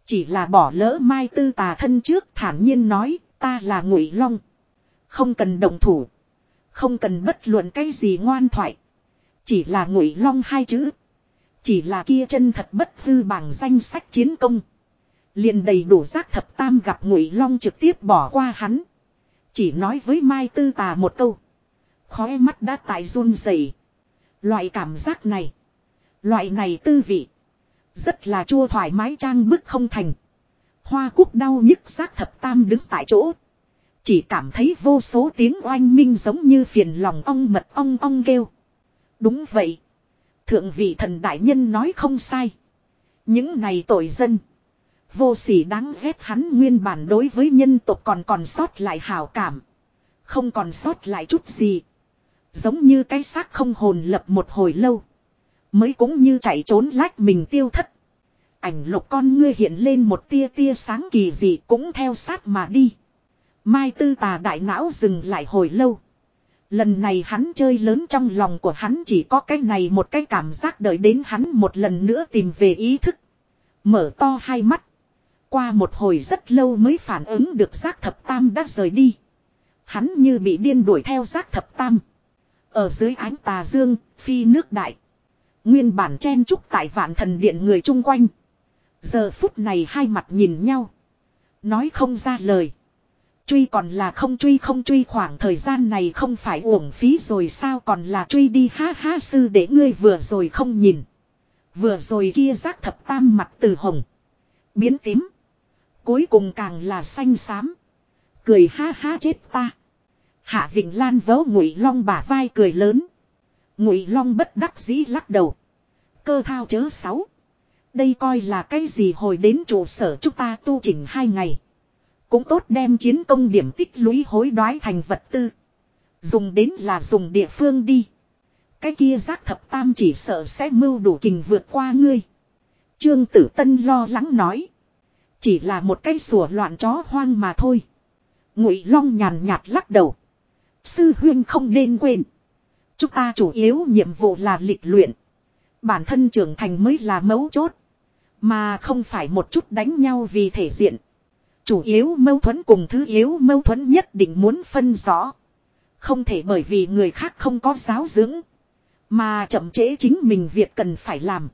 Chỉ là bỏ lỡ mai tư tà thân trước thản nhiên nói, ta là ngụy long. Không cần đồng thủ. Không cần bất luận cái gì ngoan thoại. Chỉ là ngụy long hai chữ. Chỉ là kia chân thật bất hư bằng danh sách chiến công. liền đầy đủ giác thập tam gặp ngụy long trực tiếp bỏ qua hắn. Chỉ nói với Mai Tư Tà một câu. Khói mắt đã tại run rẩy. Loại cảm giác này. Loại này tư vị. Rất là chua thoải mái trang bức không thành. Hoa cúc đau nhức giác thập tam đứng tại chỗ. Chỉ cảm thấy vô số tiếng oanh minh giống như phiền lòng ong mật ong ong kêu. Đúng vậy. Thượng vị thần đại nhân nói không sai. Những này tội dân. Vô sỉ đáng ghét hắn nguyên bản đối với nhân tộc còn còn sót lại hào cảm. Không còn sót lại chút gì. Giống như cái xác không hồn lập một hồi lâu. Mới cũng như chạy trốn lách mình tiêu thất. Ảnh lục con ngươi hiện lên một tia tia sáng kỳ dị cũng theo sát mà đi. Mai tư tà đại não dừng lại hồi lâu. Lần này hắn chơi lớn trong lòng của hắn chỉ có cái này một cái cảm giác đợi đến hắn một lần nữa tìm về ý thức. Mở to hai mắt. Qua một hồi rất lâu mới phản ứng được giác thập tam đã rời đi. Hắn như bị điên đuổi theo giác thập tam. Ở dưới ánh tà dương, phi nước đại. Nguyên bản chen trúc tại vạn thần điện người chung quanh. Giờ phút này hai mặt nhìn nhau. Nói không ra lời. Truy còn là không truy không truy khoảng thời gian này không phải uổng phí rồi sao còn là truy đi ha ha, sư để ngươi vừa rồi không nhìn. Vừa rồi kia giác thập tam mặt từ hồng. Biến tím. Cuối cùng càng là xanh xám. Cười ha ha, chết ta. Hạ Vịnh Lan vớ ngụy long bả vai cười lớn. Ngụy long bất đắc dĩ lắc đầu. Cơ thao chớ sáu. Đây coi là cái gì hồi đến trụ sở chúng ta tu chỉnh hai ngày. Cũng tốt đem chiến công điểm tích lũy hối đoái thành vật tư. Dùng đến là dùng địa phương đi. Cái kia giác thập tam chỉ sợ sẽ mưu đủ kình vượt qua ngươi. Trương Tử Tân lo lắng nói. Chỉ là một cái sủa loạn chó hoang mà thôi. Ngụy Long nhàn nhạt lắc đầu. Sư huyên không nên quên. Chúng ta chủ yếu nhiệm vụ là lịch luyện. Bản thân trưởng thành mới là mấu chốt. Mà không phải một chút đánh nhau vì thể diện. Chủ yếu mâu thuẫn cùng thứ yếu mâu thuẫn nhất định muốn phân rõ. Không thể bởi vì người khác không có giáo dưỡng. Mà chậm trễ chính mình việc cần phải làm.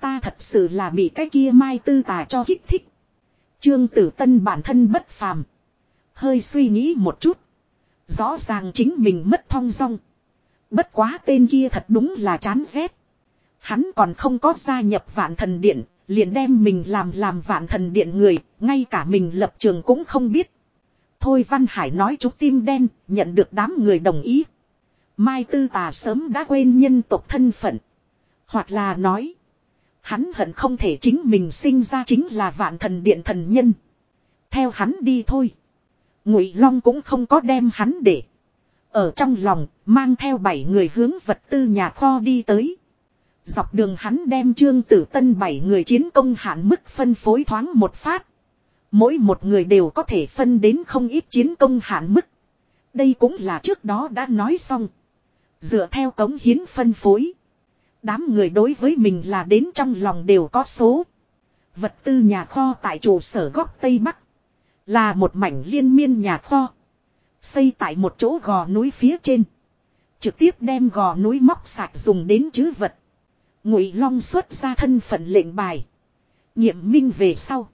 Ta thật sự là bị cái kia mai tư tà cho kích thích. Trương tử tân bản thân bất phàm. Hơi suy nghĩ một chút. Rõ ràng chính mình mất thong dong. Bất quá tên kia thật đúng là chán ghét. Hắn còn không có gia nhập vạn thần điện, liền đem mình làm làm vạn thần điện người, ngay cả mình lập trường cũng không biết. Thôi Văn Hải nói chúng tim đen, nhận được đám người đồng ý. Mai Tư Tà sớm đã quên nhân tộc thân phận. Hoặc là nói, hắn hận không thể chính mình sinh ra chính là vạn thần điện thần nhân. Theo hắn đi thôi. Ngụy Long cũng không có đem hắn để. Ở trong lòng, mang theo bảy người hướng vật tư nhà kho đi tới. Dọc đường hắn đem trương tử tân bảy người chiến công hạn mức phân phối thoáng một phát. Mỗi một người đều có thể phân đến không ít chiến công hạn mức. Đây cũng là trước đó đã nói xong. Dựa theo cống hiến phân phối. Đám người đối với mình là đến trong lòng đều có số. Vật tư nhà kho tại trụ sở góc Tây Bắc. Là một mảnh liên miên nhà kho. Xây tại một chỗ gò núi phía trên. Trực tiếp đem gò núi móc sạch dùng đến chứ vật. Ngụy Long xuất ra thân phận lệnh bài. Nhiệm minh về sau.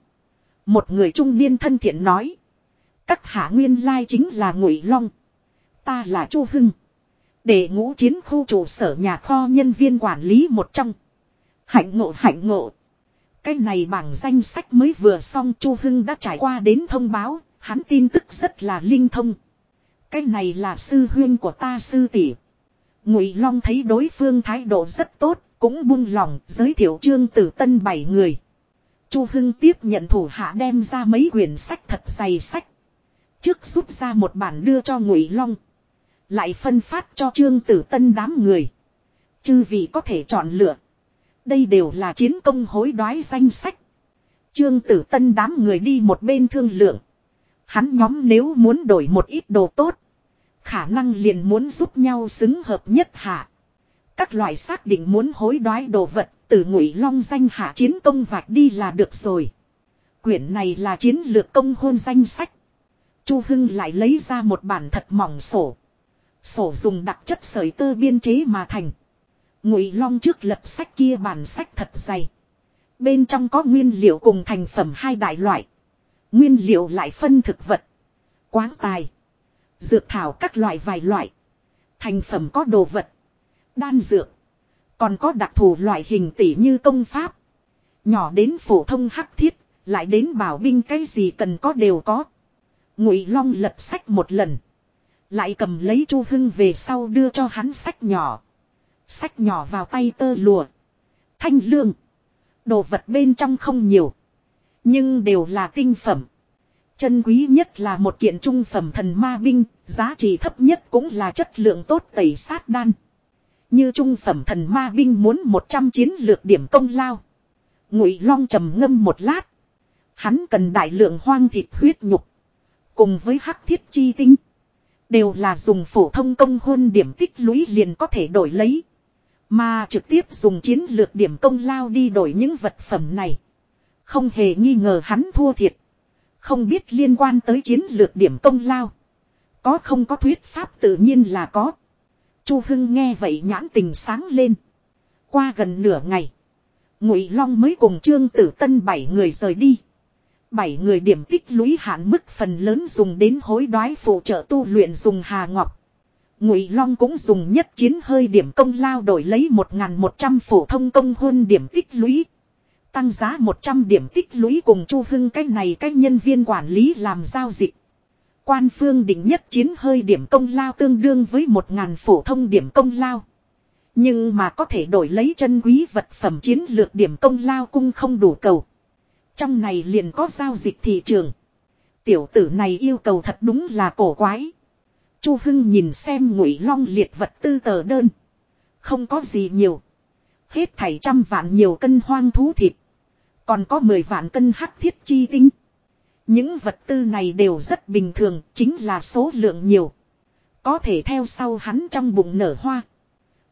Một người trung niên thân thiện nói. Các hạ nguyên lai chính là Ngụy Long. Ta là Chu Hưng. Để ngũ chiến khu trụ sở nhà kho nhân viên quản lý một trong. Hạnh ngộ hạnh ngộ. Cái này bảng danh sách mới vừa xong Chu Hưng đã trải qua đến thông báo. Hắn tin tức rất là linh thông. Cái này là sư huyên của ta sư tỷ. Ngụy Long thấy đối phương thái độ rất tốt, cũng buông lòng giới thiệu trương tử tân bảy người. Chu Hưng tiếp nhận thủ hạ đem ra mấy quyển sách thật dày sách. Trước rút ra một bản đưa cho Ngụy Long. Lại phân phát cho trương tử tân đám người. Chư vị có thể chọn lựa. Đây đều là chiến công hối đoái danh sách. Trương tử tân đám người đi một bên thương lượng. Hắn nhóm nếu muốn đổi một ít đồ tốt. Khả năng liền muốn giúp nhau xứng hợp nhất hạ. Các loại xác định muốn hối đoái đồ vật, từ ngụy long danh hạ chiến công vạch đi là được rồi. Quyển này là chiến lược công hôn danh sách. Chu Hưng lại lấy ra một bản thật mỏng sổ. Sổ dùng đặc chất sợi tơ biên chế mà thành. Ngụy Long trước lập sách kia bản sách thật dày. Bên trong có nguyên liệu cùng thành phẩm hai đại loại. Nguyên liệu lại phân thực vật. Quáng tài. Dược thảo các loại vài loại. Thành phẩm có đồ vật. Đan dược. Còn có đặc thù loại hình tỷ như công pháp. Nhỏ đến phổ thông hắc thiết. Lại đến bảo binh cái gì cần có đều có. Ngụy Long lật sách một lần. Lại cầm lấy Chu Hưng về sau đưa cho hắn sách nhỏ. Sách nhỏ vào tay tơ lùa. Thanh lương. Đồ vật bên trong không nhiều. Nhưng đều là tinh phẩm. Chân quý nhất là một kiện trung phẩm thần ma binh, giá trị thấp nhất cũng là chất lượng tốt tẩy sát đan. Như trung phẩm thần ma binh muốn 100 chiến lược điểm công lao. Ngụy Long trầm ngâm một lát. Hắn cần đại lượng hoang thịt huyết nhục. Cùng với hắc thiết chi tinh. Đều là dùng phổ thông công hôn điểm tích lũy liền có thể đổi lấy. Mà trực tiếp dùng chiến lược điểm công lao đi đổi những vật phẩm này. Không hề nghi ngờ hắn thua thiệt. Không biết liên quan tới chiến lược điểm công lao. Có không có thuyết pháp tự nhiên là có. Chu Hưng nghe vậy nhãn tình sáng lên. Qua gần nửa ngày. Ngụy Long mới cùng Trương Tử Tân bảy người rời đi. Bảy người điểm tích lũy hạn mức phần lớn dùng đến hối đoái phụ trợ tu luyện dùng Hà Ngọc. Ngụy Long cũng dùng nhất chiến hơi điểm công lao đổi lấy 1100 phổ thông công huân điểm tích lũy. Tăng giá 100 điểm tích lũy cùng Chu Hưng cái này cái nhân viên quản lý làm giao dịch. Quan phương định nhất chiến hơi điểm công lao tương đương với 1.000 phổ thông điểm công lao. Nhưng mà có thể đổi lấy chân quý vật phẩm chiến lược điểm công lao cung không đủ cầu. Trong này liền có giao dịch thị trường. Tiểu tử này yêu cầu thật đúng là cổ quái. Chu Hưng nhìn xem ngụy long liệt vật tư tờ đơn. Không có gì nhiều. Hết thảy trăm vạn nhiều cân hoang thú thịt. Còn có 10 vạn cân hắc thiết chi tinh. Những vật tư này đều rất bình thường, chính là số lượng nhiều. Có thể theo sau hắn trong bụng nở hoa.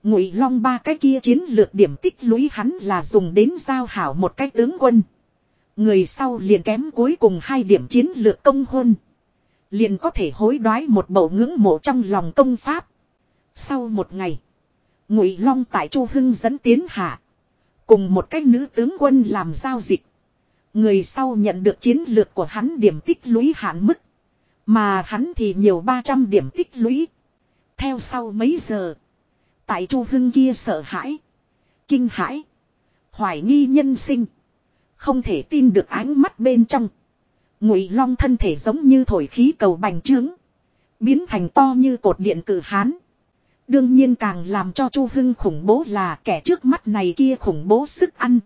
Ngụy Long ba cái kia chiến lược điểm tích lũy hắn là dùng đến giao hảo một cái tướng quân. Người sau liền kém cuối cùng hai điểm chiến lược công hôn. Liền có thể hối đoái một bầu ngưỡng mộ trong lòng công pháp. Sau một ngày. Ngụy Long tại Chu Hưng dẫn tiến hạ. Cùng một cái nữ tướng quân làm giao dịch. Người sau nhận được chiến lược của hắn điểm tích lũy hạn mức. Mà hắn thì nhiều 300 điểm tích lũy. Theo sau mấy giờ. Tại Chu Hưng kia sợ hãi. Kinh hãi. Hoài nghi nhân sinh. Không thể tin được ánh mắt bên trong. Ngụy Long thân thể giống như thổi khí cầu bành trướng. Biến thành to như cột điện cử hán. Đương nhiên càng làm cho Chu Hưng khủng bố là kẻ trước mắt này kia khủng bố sức ăn.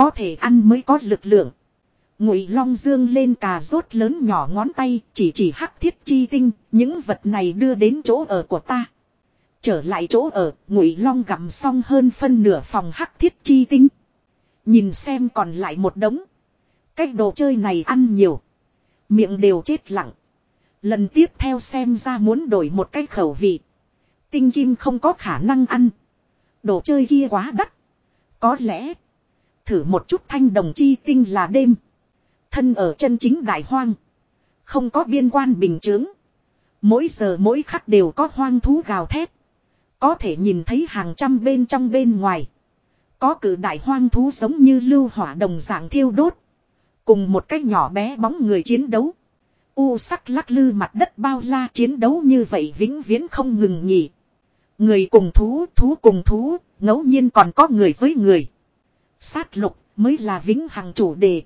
Có thể ăn mới có lực lượng. Ngụy Long dương lên cà rốt lớn nhỏ ngón tay, chỉ chỉ hắc thiết chi tinh, những vật này đưa đến chỗ ở của ta. Trở lại chỗ ở, Ngụy Long gặm xong hơn phân nửa phòng hắc thiết chi tinh. Nhìn xem còn lại một đống. Cái đồ chơi này ăn nhiều. Miệng đều chết lặng. Lần tiếp theo xem ra muốn đổi một cái khẩu vị. Tinh kim không có khả năng ăn. Đồ chơi kia quá đắt. Có lẽ. Thử một chút thanh đồng chi tinh là đêm. Thân ở chân chính đại hoang. Không có biên quan bình chướng. Mỗi giờ mỗi khắc đều có hoang thú gào thét. Có thể nhìn thấy hàng trăm bên trong bên ngoài. Có cử đại hoang thú giống như lưu hỏa đồng dạng thiêu đốt. Cùng một cái nhỏ bé bóng người chiến đấu. U sắc lắc lư mặt đất bao la chiến đấu như vậy vĩnh viễn không ngừng nghỉ. Người cùng thú, thú cùng thú, ngẫu nhiên còn có người với người. Sát lục mới là vĩnh hằng chủ đề.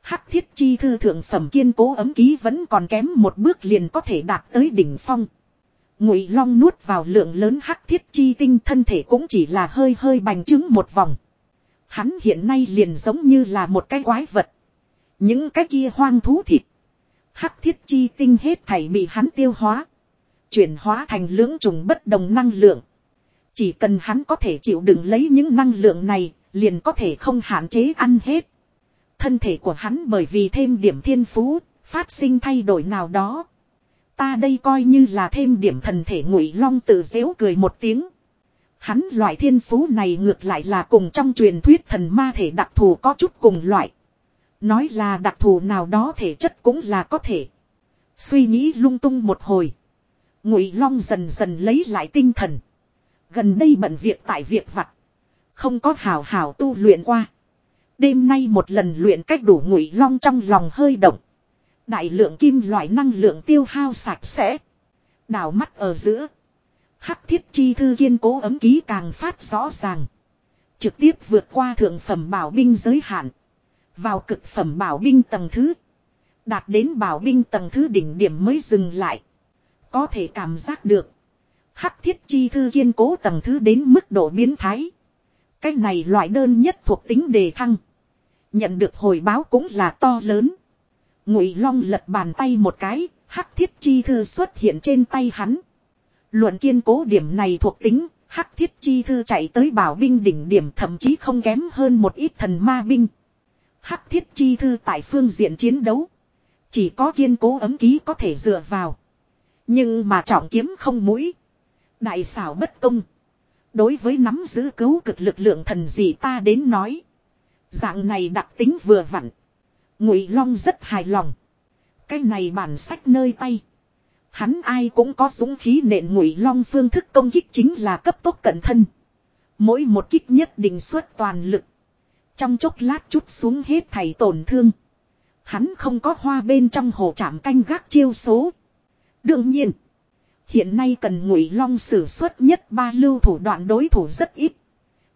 Hắc thiết chi thư thượng phẩm kiên cố ấm ký vẫn còn kém một bước liền có thể đạt tới đỉnh phong. Ngụy Long nuốt vào lượng lớn hắc thiết chi tinh thân thể cũng chỉ là hơi hơi bành trướng một vòng. Hắn hiện nay liền giống như là một cái quái vật. Những cái kia hoang thú thịt. Hắc thiết chi tinh hết thảy bị hắn tiêu hóa. Chuyển hóa thành lưỡng trùng bất đồng năng lượng. Chỉ cần hắn có thể chịu đựng lấy những năng lượng này, liền có thể không hạn chế ăn hết. Thân thể của hắn bởi vì thêm điểm thiên phú, phát sinh thay đổi nào đó. Ta đây coi như là thêm điểm thần thể ngụy long tự dễu cười một tiếng. Hắn loại thiên phú này ngược lại là cùng trong truyền thuyết thần ma thể đặc thù có chút cùng loại. Nói là đặc thù nào đó thể chất cũng là có thể. Suy nghĩ lung tung một hồi. Ngụy Long dần dần lấy lại tinh thần. Gần đây bận việc tại việc vặt. Không có hào hào tu luyện qua. Đêm nay một lần luyện cách đủ Ngụy Long trong lòng hơi động. Đại lượng kim loại năng lượng tiêu hao sạch sẽ. Đảo mắt ở giữa. Hắc thiết chi thư kiên cố ấm ký càng phát rõ ràng. Trực tiếp vượt qua thượng phẩm bảo binh giới hạn. Vào cực phẩm bảo binh tầng thứ. Đạt đến bảo binh tầng thứ đỉnh điểm mới dừng lại. Có thể cảm giác được. Hắc thiết chi thư kiên cố tầng thứ đến mức độ biến thái. Cái này loại đơn nhất thuộc tính đề thăng. Nhận được hồi báo cũng là to lớn. Ngụy Long lật bàn tay một cái, hắc thiết chi thư xuất hiện trên tay hắn. Luận kiên cố điểm này thuộc tính, hắc thiết chi thư chạy tới bảo binh đỉnh điểm thậm chí không kém hơn một ít thần ma binh. Hắc thiết chi thư tại phương diện chiến đấu. Chỉ có kiên cố ấm ký có thể dựa vào. Nhưng mà trọng kiếm không mũi. Đại xảo bất công. Đối với nắm giữ cứu cực lực lượng thần gì ta đến nói. Dạng này đặc tính vừa vặn. Ngụy Long rất hài lòng. Cái này bản sách nơi tay. Hắn ai cũng có dũng khí nện Ngụy Long phương thức công kích chính là cấp tốc cận thân. Mỗi một kích nhất định xuất toàn lực. Trong chốc lát chút xuống hết thảy tổn thương. Hắn không có hoa bên trong hồ trạm canh gác chiêu số. Đương nhiên. Hiện nay cần ngụy long sử xuất nhất ba lưu thủ đoạn đối thủ rất ít.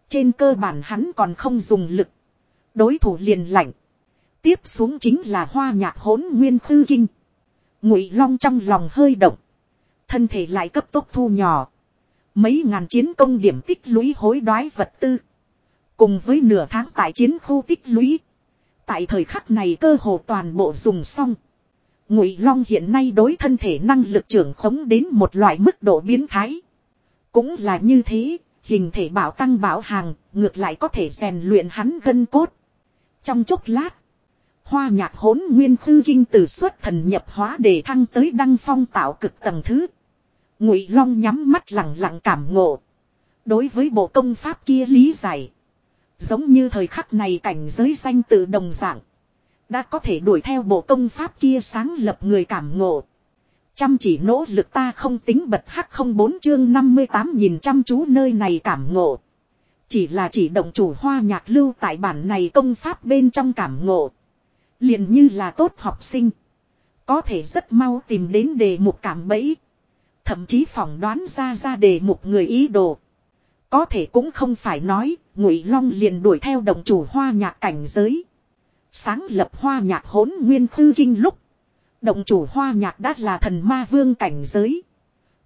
Trên cơ bản hắn còn không dùng lực. Đối thủ liền lạnh. Tiếp xuống chính là hoa nhạc hỗn nguyên khư kinh. Ngụy long trong lòng hơi động. Thân thể lại cấp tốc thu nhỏ. Mấy ngàn chiến công điểm tích lũy hối đoái vật tư. Cùng với nửa tháng tại chiến khu tích lũy. Tại thời khắc này cơ hồ toàn bộ dùng xong. Ngụy Long hiện nay đối thân thể năng lực trưởng khống đến một loại mức độ biến thái. Cũng là như thế, hình thể bảo tăng bảo hàng, ngược lại có thể rèn luyện hắn gân cốt. Trong chốc lát, hoa nhạc hỗn nguyên tư kinh từ xuất thần nhập hóa để thăng tới đăng phong tạo cực tầng thứ. Ngụy Long nhắm mắt lặng lặng cảm ngộ. Đối với bộ công pháp kia lý giải. Giống như thời khắc này cảnh giới danh tự đồng dạng. Đã có thể đuổi theo bộ công pháp kia sáng lập người cảm ngộ. Chăm chỉ nỗ lực ta không tính bật hắc không bốn chương 58 nhìn chăm chú nơi này cảm ngộ. Chỉ là chỉ động chủ hoa nhạc lưu tại bản này công pháp bên trong cảm ngộ. liền như là tốt học sinh. Có thể rất mau tìm đến đề mục cảm bẫy. Thậm chí phỏng đoán ra ra đề mục người ý đồ. Có thể cũng không phải nói, Ngụy Long liền đuổi theo động chủ hoa nhạc cảnh giới. Sáng lập hoa nhạc hỗn nguyên khư kinh lúc. Động chủ hoa nhạc đã là thần ma vương cảnh giới.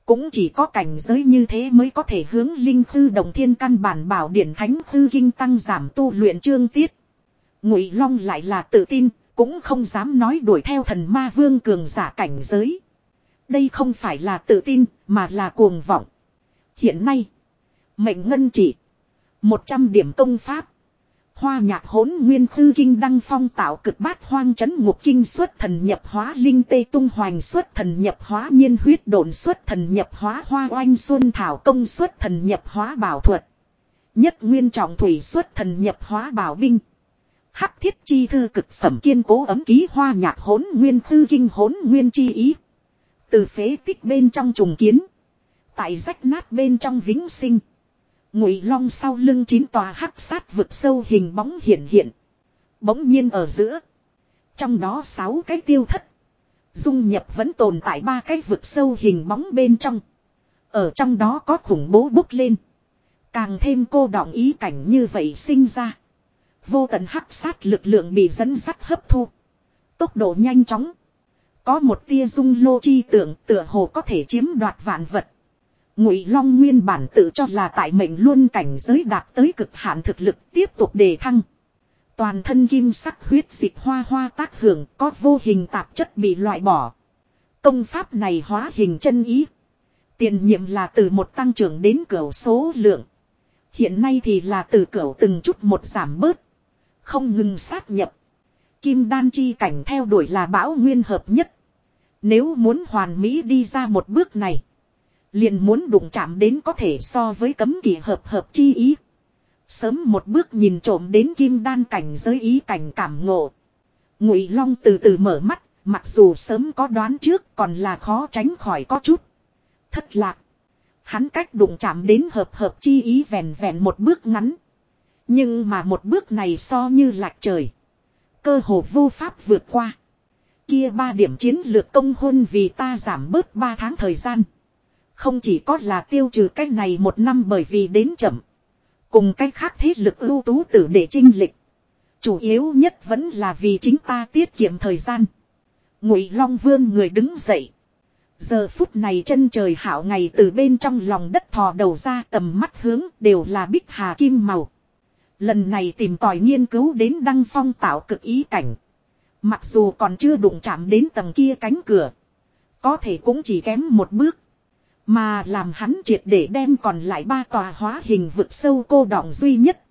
Cũng chỉ có cảnh giới như thế mới có thể hướng linh khư đồng thiên căn bản bảo điển thánh thư kinh tăng giảm tu luyện chương tiết. Ngụy Long lại là tự tin, cũng không dám nói đuổi theo thần ma vương cường giả cảnh giới. Đây không phải là tự tin, mà là cuồng vọng. Hiện nay, mệnh ngân chỉ, 100 điểm công pháp. Hoa nhạc hỗn nguyên khư kinh đăng phong tạo cực bát hoang chấn ngục kinh xuất thần nhập hóa linh tê tung hoành xuất thần nhập hóa nhiên huyết đồn xuất thần nhập hóa hoa oanh xuân thảo công xuất thần nhập hóa bảo thuật. Nhất nguyên trọng thủy xuất thần nhập hóa bảo binh. Hắc thiết chi thư cực phẩm kiên cố ấm ký hoa nhạc hỗn nguyên khư kinh hỗn nguyên chi ý. Từ phế tích bên trong trùng kiến. Tại rách nát bên trong vĩnh sinh. Ngụy long sau lưng chín tòa hắc sát vực sâu hình bóng hiện hiện. Bỗng nhiên ở giữa. Trong đó sáu cái tiêu thất. Dung nhập vẫn tồn tại ba cái vực sâu hình bóng bên trong. Ở trong đó có khủng bố bốc lên. Càng thêm cô đọng ý cảnh như vậy sinh ra. Vô tận hắc sát lực lượng bị dẫn dắt hấp thu. Tốc độ nhanh chóng. Có một tia dung lô chi tưởng tựa hồ có thể chiếm đoạt vạn vật. Ngụy Long nguyên bản tự cho là tại mệnh luôn cảnh giới đạt tới cực hạn thực lực tiếp tục đề thăng. Toàn thân kim sắc huyết dịch hoa hoa tác hưởng có vô hình tạp chất bị loại bỏ. Công pháp này hóa hình chân ý. Tiền nhiệm là từ một tăng trưởng đến cửa số lượng. Hiện nay thì là từ cửa từng chút một giảm bớt. Không ngừng sát nhập. Kim đan chi cảnh theo đuổi là bão nguyên hợp nhất. Nếu muốn hoàn mỹ đi ra một bước này. Liền muốn đụng chạm đến có thể so với cấm kỳ hợp hợp chi ý. Sớm một bước nhìn trộm đến kim đan cảnh giới ý cảnh cảm ngộ. Ngụy Long từ từ mở mắt, mặc dù sớm có đoán trước còn là khó tránh khỏi có chút. Thất lạc. Hắn cách đụng chạm đến hợp hợp chi ý vẹn vẹn một bước ngắn. Nhưng mà một bước này so như lạc trời. Cơ hồ vô pháp vượt qua. Kia ba điểm chiến lược công hôn vì ta giảm bớt ba tháng thời gian. Không chỉ có là tiêu trừ cách này một năm bởi vì đến chậm. Cùng cách khác thế lực ưu tú tử để trinh lịch. Chủ yếu nhất vẫn là vì chính ta tiết kiệm thời gian. Ngụy Long Vương người đứng dậy. Giờ phút này chân trời hảo ngày từ bên trong lòng đất thò đầu ra tầm mắt hướng đều là bích hà kim màu. Lần này tìm tòi nghiên cứu đến đăng phong tạo cực ý cảnh. Mặc dù còn chưa đụng chạm đến tầng kia cánh cửa. Có thể cũng chỉ kém một bước. Mà làm hắn triệt để đem còn lại ba tòa hóa hình vực sâu cô đọng duy nhất.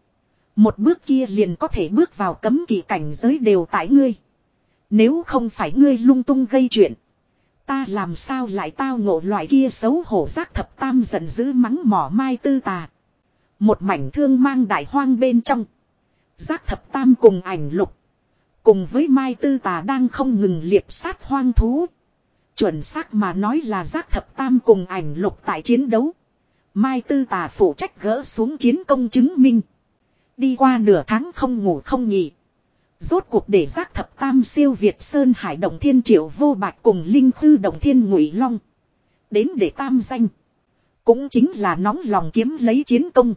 Một bước kia liền có thể bước vào cấm kỳ cảnh giới đều tại ngươi. Nếu không phải ngươi lung tung gây chuyện. Ta làm sao lại tao ngộ loại kia xấu hổ giác thập tam giận dữ mắng mỏ mai tư tà. Một mảnh thương mang đại hoang bên trong. Giác thập tam cùng ảnh lục. Cùng với mai tư tà đang không ngừng liệp sát hoang thú. Chuẩn xác mà nói là giác thập tam cùng ảnh lục tại chiến đấu. Mai tư tà phụ trách gỡ xuống chiến công chứng minh. Đi qua nửa tháng không ngủ không nghỉ. Rốt cuộc để giác thập tam siêu Việt Sơn Hải Động Thiên Triệu vô bạch cùng Linh Khư Động Thiên Ngụy Long. Đến để tam danh. Cũng chính là nóng lòng kiếm lấy chiến công.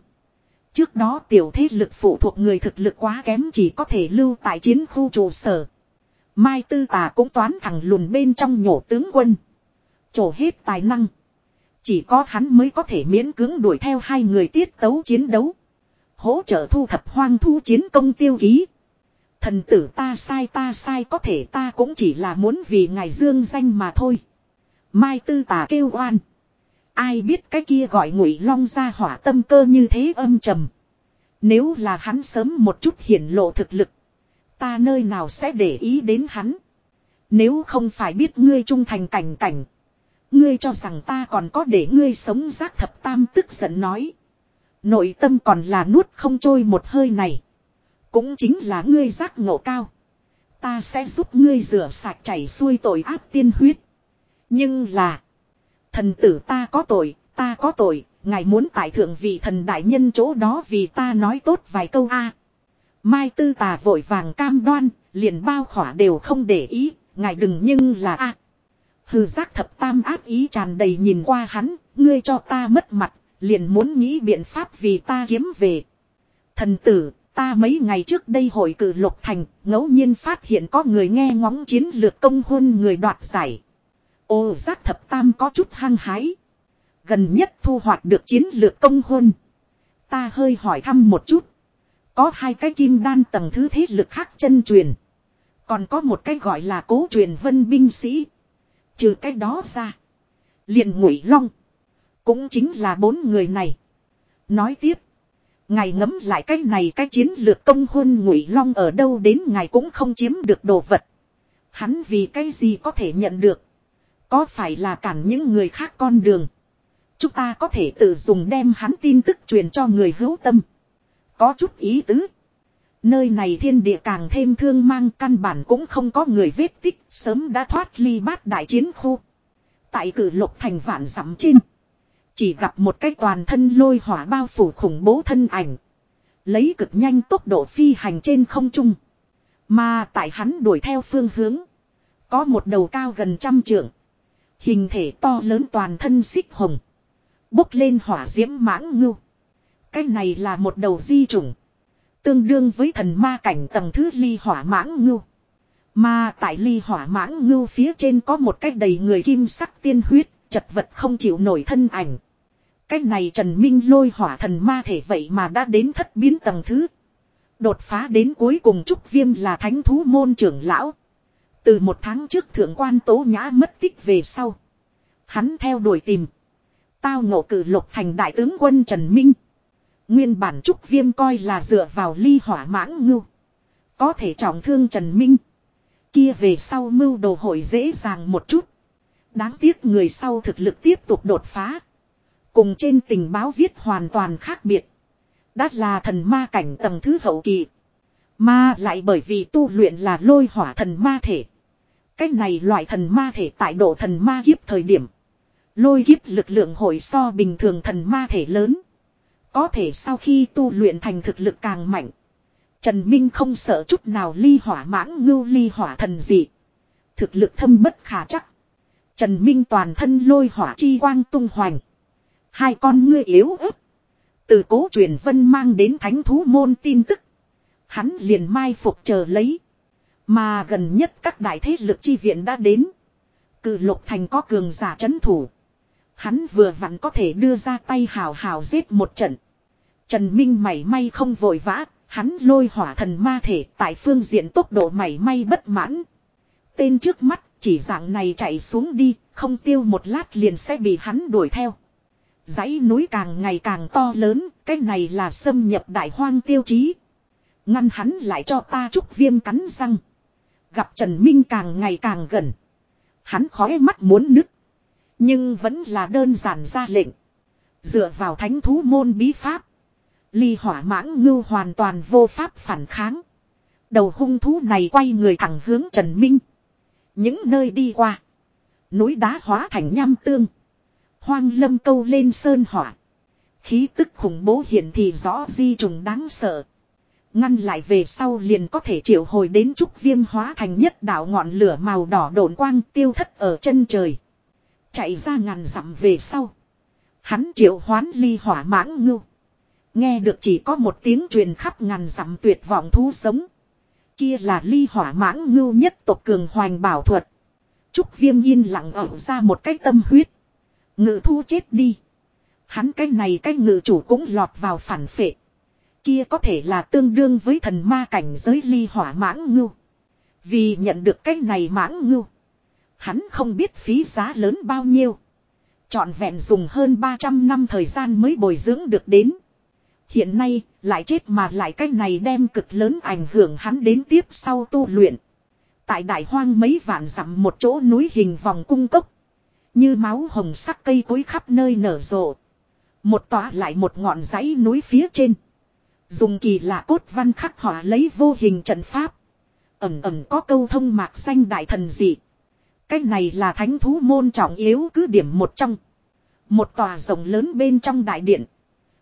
Trước đó tiểu thế lực phụ thuộc người thực lực quá kém chỉ có thể lưu tại chiến khu trụ sở. Mai Tư Tà cũng toán thẳng lùn bên trong nhổ tướng quân. Trổ hết tài năng. Chỉ có hắn mới có thể miễn cưỡng đuổi theo hai người tiết tấu chiến đấu. Hỗ trợ thu thập hoang thu chiến công tiêu ký. Thần tử ta sai ta sai có thể ta cũng chỉ là muốn vì ngài dương danh mà thôi. Mai tư tà kêu oan. Ai biết cái kia gọi ngụy long ra hỏa tâm cơ như thế âm trầm. Nếu là hắn sớm một chút hiển lộ thực lực. Ta nơi nào sẽ để ý đến hắn. Nếu không phải biết ngươi trung thành cảnh cảnh. Ngươi cho rằng ta còn có để ngươi sống giác thập tam tức giận nói. Nội tâm còn là nuốt không trôi một hơi này. Cũng chính là ngươi giác ngộ cao. Ta sẽ giúp ngươi rửa sạch chảy xuôi tội ác tiên huyết. Nhưng là. Thần tử ta có tội, ta có tội, ngài muốn tại thượng vị thần đại nhân chỗ đó vì ta nói tốt vài câu a. Mai tư tà vội vàng cam đoan, liền bao khỏa đều không để ý, ngài đừng nhưng là a. Hừ giác thập tam áp ý tràn đầy nhìn qua hắn, ngươi cho ta mất mặt, liền muốn nghĩ biện pháp vì ta kiếm về. Thần tử, ta mấy ngày trước đây hội cử lục thành, ngẫu nhiên phát hiện có người nghe ngóng chiến lược công hôn người đoạt giải. Ô giác thập tam có chút hăng hái. Gần nhất thu hoạch được chiến lược công hôn. Ta hơi hỏi thăm một chút. Có hai cái kim đan tầng thứ thế lực khác chân truyền. Còn có một cái gọi là cố truyền vân binh sĩ. Trừ cái đó ra. liền ngụy long. Cũng chính là bốn người này. Nói tiếp. Ngài ngấm lại cái này cái chiến lược công hôn ngụy long ở đâu đến ngài cũng không chiếm được đồ vật. Hắn vì cái gì có thể nhận được. Có phải là cản những người khác con đường. Chúng ta có thể tự dùng đem hắn tin tức truyền cho người hữu tâm. Có chút ý tứ. Nơi này thiên địa càng thêm thương mang căn bản cũng không có người vết tích, sớm đã thoát ly bát đại chiến khu. Tại cử lục thành vạn dặm trên. Chỉ gặp một cái toàn thân lôi hỏa bao phủ khủng bố thân ảnh. Lấy cực nhanh tốc độ phi hành trên không trung. Mà tại hắn đuổi theo phương hướng. Có một đầu cao gần trăm trượng. Hình thể to lớn toàn thân xích hồng. Bốc lên hỏa diễm mãng ngưu. Cái này là một đầu di trùng. Tương đương với thần ma cảnh tầng thứ ly hỏa mãng ngưu. Mà tại ly hỏa mãng ngưu phía trên có một cái đầy người kim sắc tiên huyết, chật vật không chịu nổi thân ảnh. Cái này Trần Minh lôi hỏa thần ma thể vậy mà đã đến thất biến tầng thứ. Đột phá đến cuối cùng Trúc Viêm là thánh thú môn trưởng lão. Từ một tháng trước thượng quan tố nhã mất tích về sau. Hắn theo đuổi tìm. Tao ngộ cử lục thành đại tướng quân Trần Minh. Nguyên bản Trúc Viêm coi là dựa vào ly hỏa mãng ngưu. Có thể trọng thương Trần Minh. Kia về sau mưu đồ hội dễ dàng một chút. Đáng tiếc người sau thực lực tiếp tục đột phá. Cùng trên tình báo viết hoàn toàn khác biệt. Đã là thần ma cảnh tầng thứ hậu kỳ. Mà lại bởi vì tu luyện là lôi hỏa thần ma thể. Cách này loại thần ma thể tại độ thần ma kiếp thời điểm. Lôi kiếp lực lượng hội so bình thường thần ma thể lớn. Có thể sau khi tu luyện thành thực lực càng mạnh. Trần Minh không sợ chút nào ly hỏa mãng ngưu ly hỏa thần gì. Thực lực thâm bất khả chắc. Trần Minh toàn thân lôi hỏa chi quang tung hoành. Hai con ngươi yếu ớt. Từ cố truyền vân mang đến thánh thú môn tin tức. Hắn liền mai phục chờ lấy. Mà gần nhất các đại thế lực chi viện đã đến. Cự lục thành có cường giả chấn thủ. Hắn vừa vặn có thể đưa ra tay hào hào giết một trận. Trần Minh mảy may không vội vã, hắn lôi hỏa thần ma thể tại phương diện tốc độ mảy may bất mãn. Tên trước mắt Chỉ dạng này chạy xuống đi, không tiêu một lát liền sẽ bị hắn đuổi theo. dãy núi càng ngày càng to lớn, cái này là xâm nhập đại hoang tiêu chí. Ngăn hắn lại cho ta trúc viêm cắn răng. Gặp Trần Minh càng ngày càng gần. Hắn khói mắt muốn nứt. Nhưng vẫn là đơn giản ra lệnh. Dựa vào thánh thú môn bí pháp. Ly hỏa mãng ngưu hoàn toàn vô pháp phản kháng. Đầu hung thú này quay người thẳng hướng Trần Minh. Những nơi đi qua. Núi đá hóa thành nham tương. Hoang lâm câu lên sơn hỏa. Khí tức khủng bố hiện thì rõ di trùng đáng sợ. Ngăn lại về sau liền có thể triệu hồi đến trúc viêm hóa thành nhất đạo ngọn lửa màu đỏ đổn quang tiêu thất ở chân trời. Chạy ra ngàn dặm về sau. Hắn triệu hoán ly hỏa mãng ngưu. Nghe được chỉ có một tiếng truyền khắp ngàn dặm tuyệt vọng thú sống. Kia là ly hỏa mãng ngưu nhất tộc cường hoành bảo thuật. Trúc viêm yên lặng ở ra một cái tâm huyết. Ngự thu chết đi. Hắn cái này cái ngự chủ cũng lọt vào phản phệ. Kia có thể là tương đương với thần ma cảnh giới ly hỏa mãng ngưu. Vì nhận được cái này mãng ngưu. Hắn không biết phí giá lớn bao nhiêu. Chọn vẹn dùng hơn 300 năm thời gian mới bồi dưỡng được đến. Hiện nay, lại chết mà lại cái này đem cực lớn ảnh hưởng hắn đến tiếp sau tu luyện. Tại đại hoang mấy vạn dặm một chỗ núi hình vòng cung cốc. Như máu hồng sắc cây cối khắp nơi nở rộ. Một tòa lại một ngọn dãy núi phía trên. Dùng kỳ lạ cốt văn khắc họa lấy vô hình trận pháp. Ẩm ẩm có câu thông mạc danh đại thần dị. Cái này là thánh thú môn trọng yếu cứ điểm một trong. Một tòa rộng lớn bên trong đại điện.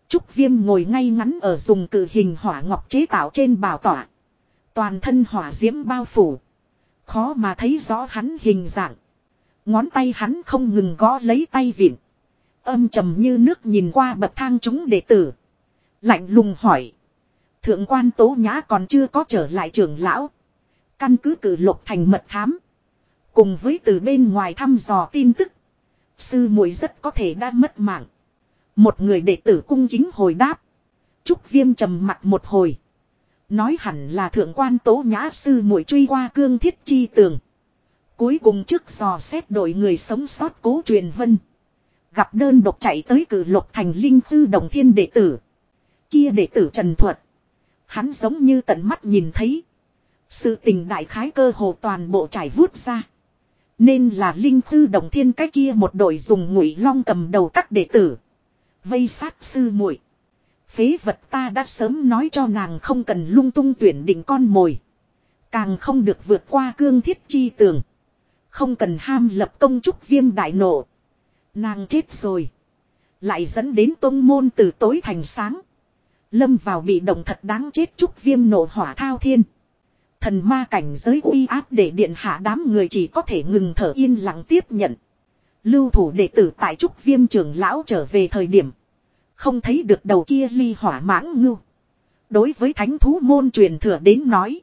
Trúc Viêm ngồi ngay ngắn ở dùng cử hình hỏa ngọc chế tạo trên bảo tỏa. Toàn thân hỏa diễm bao phủ. Khó mà thấy rõ hắn hình dạng. Ngón tay hắn không ngừng gõ lấy tay vịn. Âm trầm như nước nhìn qua bậc thang chúng đệ tử. Lạnh lùng hỏi. Thượng quan tố nhã còn chưa có trở lại trưởng lão. Căn cứ cử lục thành mật thám. Cùng với từ bên ngoài thăm dò tin tức. Sư muội rất có thể đã mất mạng. Một người đệ tử cung chính hồi đáp. Trúc viêm trầm mặt một hồi. Nói hẳn là thượng quan tố nhã sư muội truy qua cương thiết chi tường. Cuối cùng trước dò xét đội người sống sót cố truyền vân. Gặp đơn độc chạy tới cử lục thành linh tư đồng thiên đệ tử. Kia đệ tử trần thuật. Hắn giống như tận mắt nhìn thấy. Sự tình đại khái cơ hồ toàn bộ trải vuốt ra. Nên là linh thư đồng thiên cái kia một đội dùng ngụy long cầm đầu các đệ tử. Vây sát sư muội Phế vật ta đã sớm nói cho nàng không cần lung tung tuyển định con mồi. Càng không được vượt qua cương thiết chi tường. Không cần ham lập công trúc viêm đại nộ. Nàng chết rồi. Lại dẫn đến tôn môn từ tối thành sáng. Lâm vào bị động thật đáng chết trúc viêm nộ hỏa thao thiên. Thần ma cảnh giới uy áp để điện hạ đám người chỉ có thể ngừng thở yên lặng tiếp nhận. Lưu thủ đệ tử tại trúc viêm trưởng lão trở về thời điểm. Không thấy được đầu kia ly hỏa mãng ngưu. Đối với thánh thú môn truyền thừa đến nói.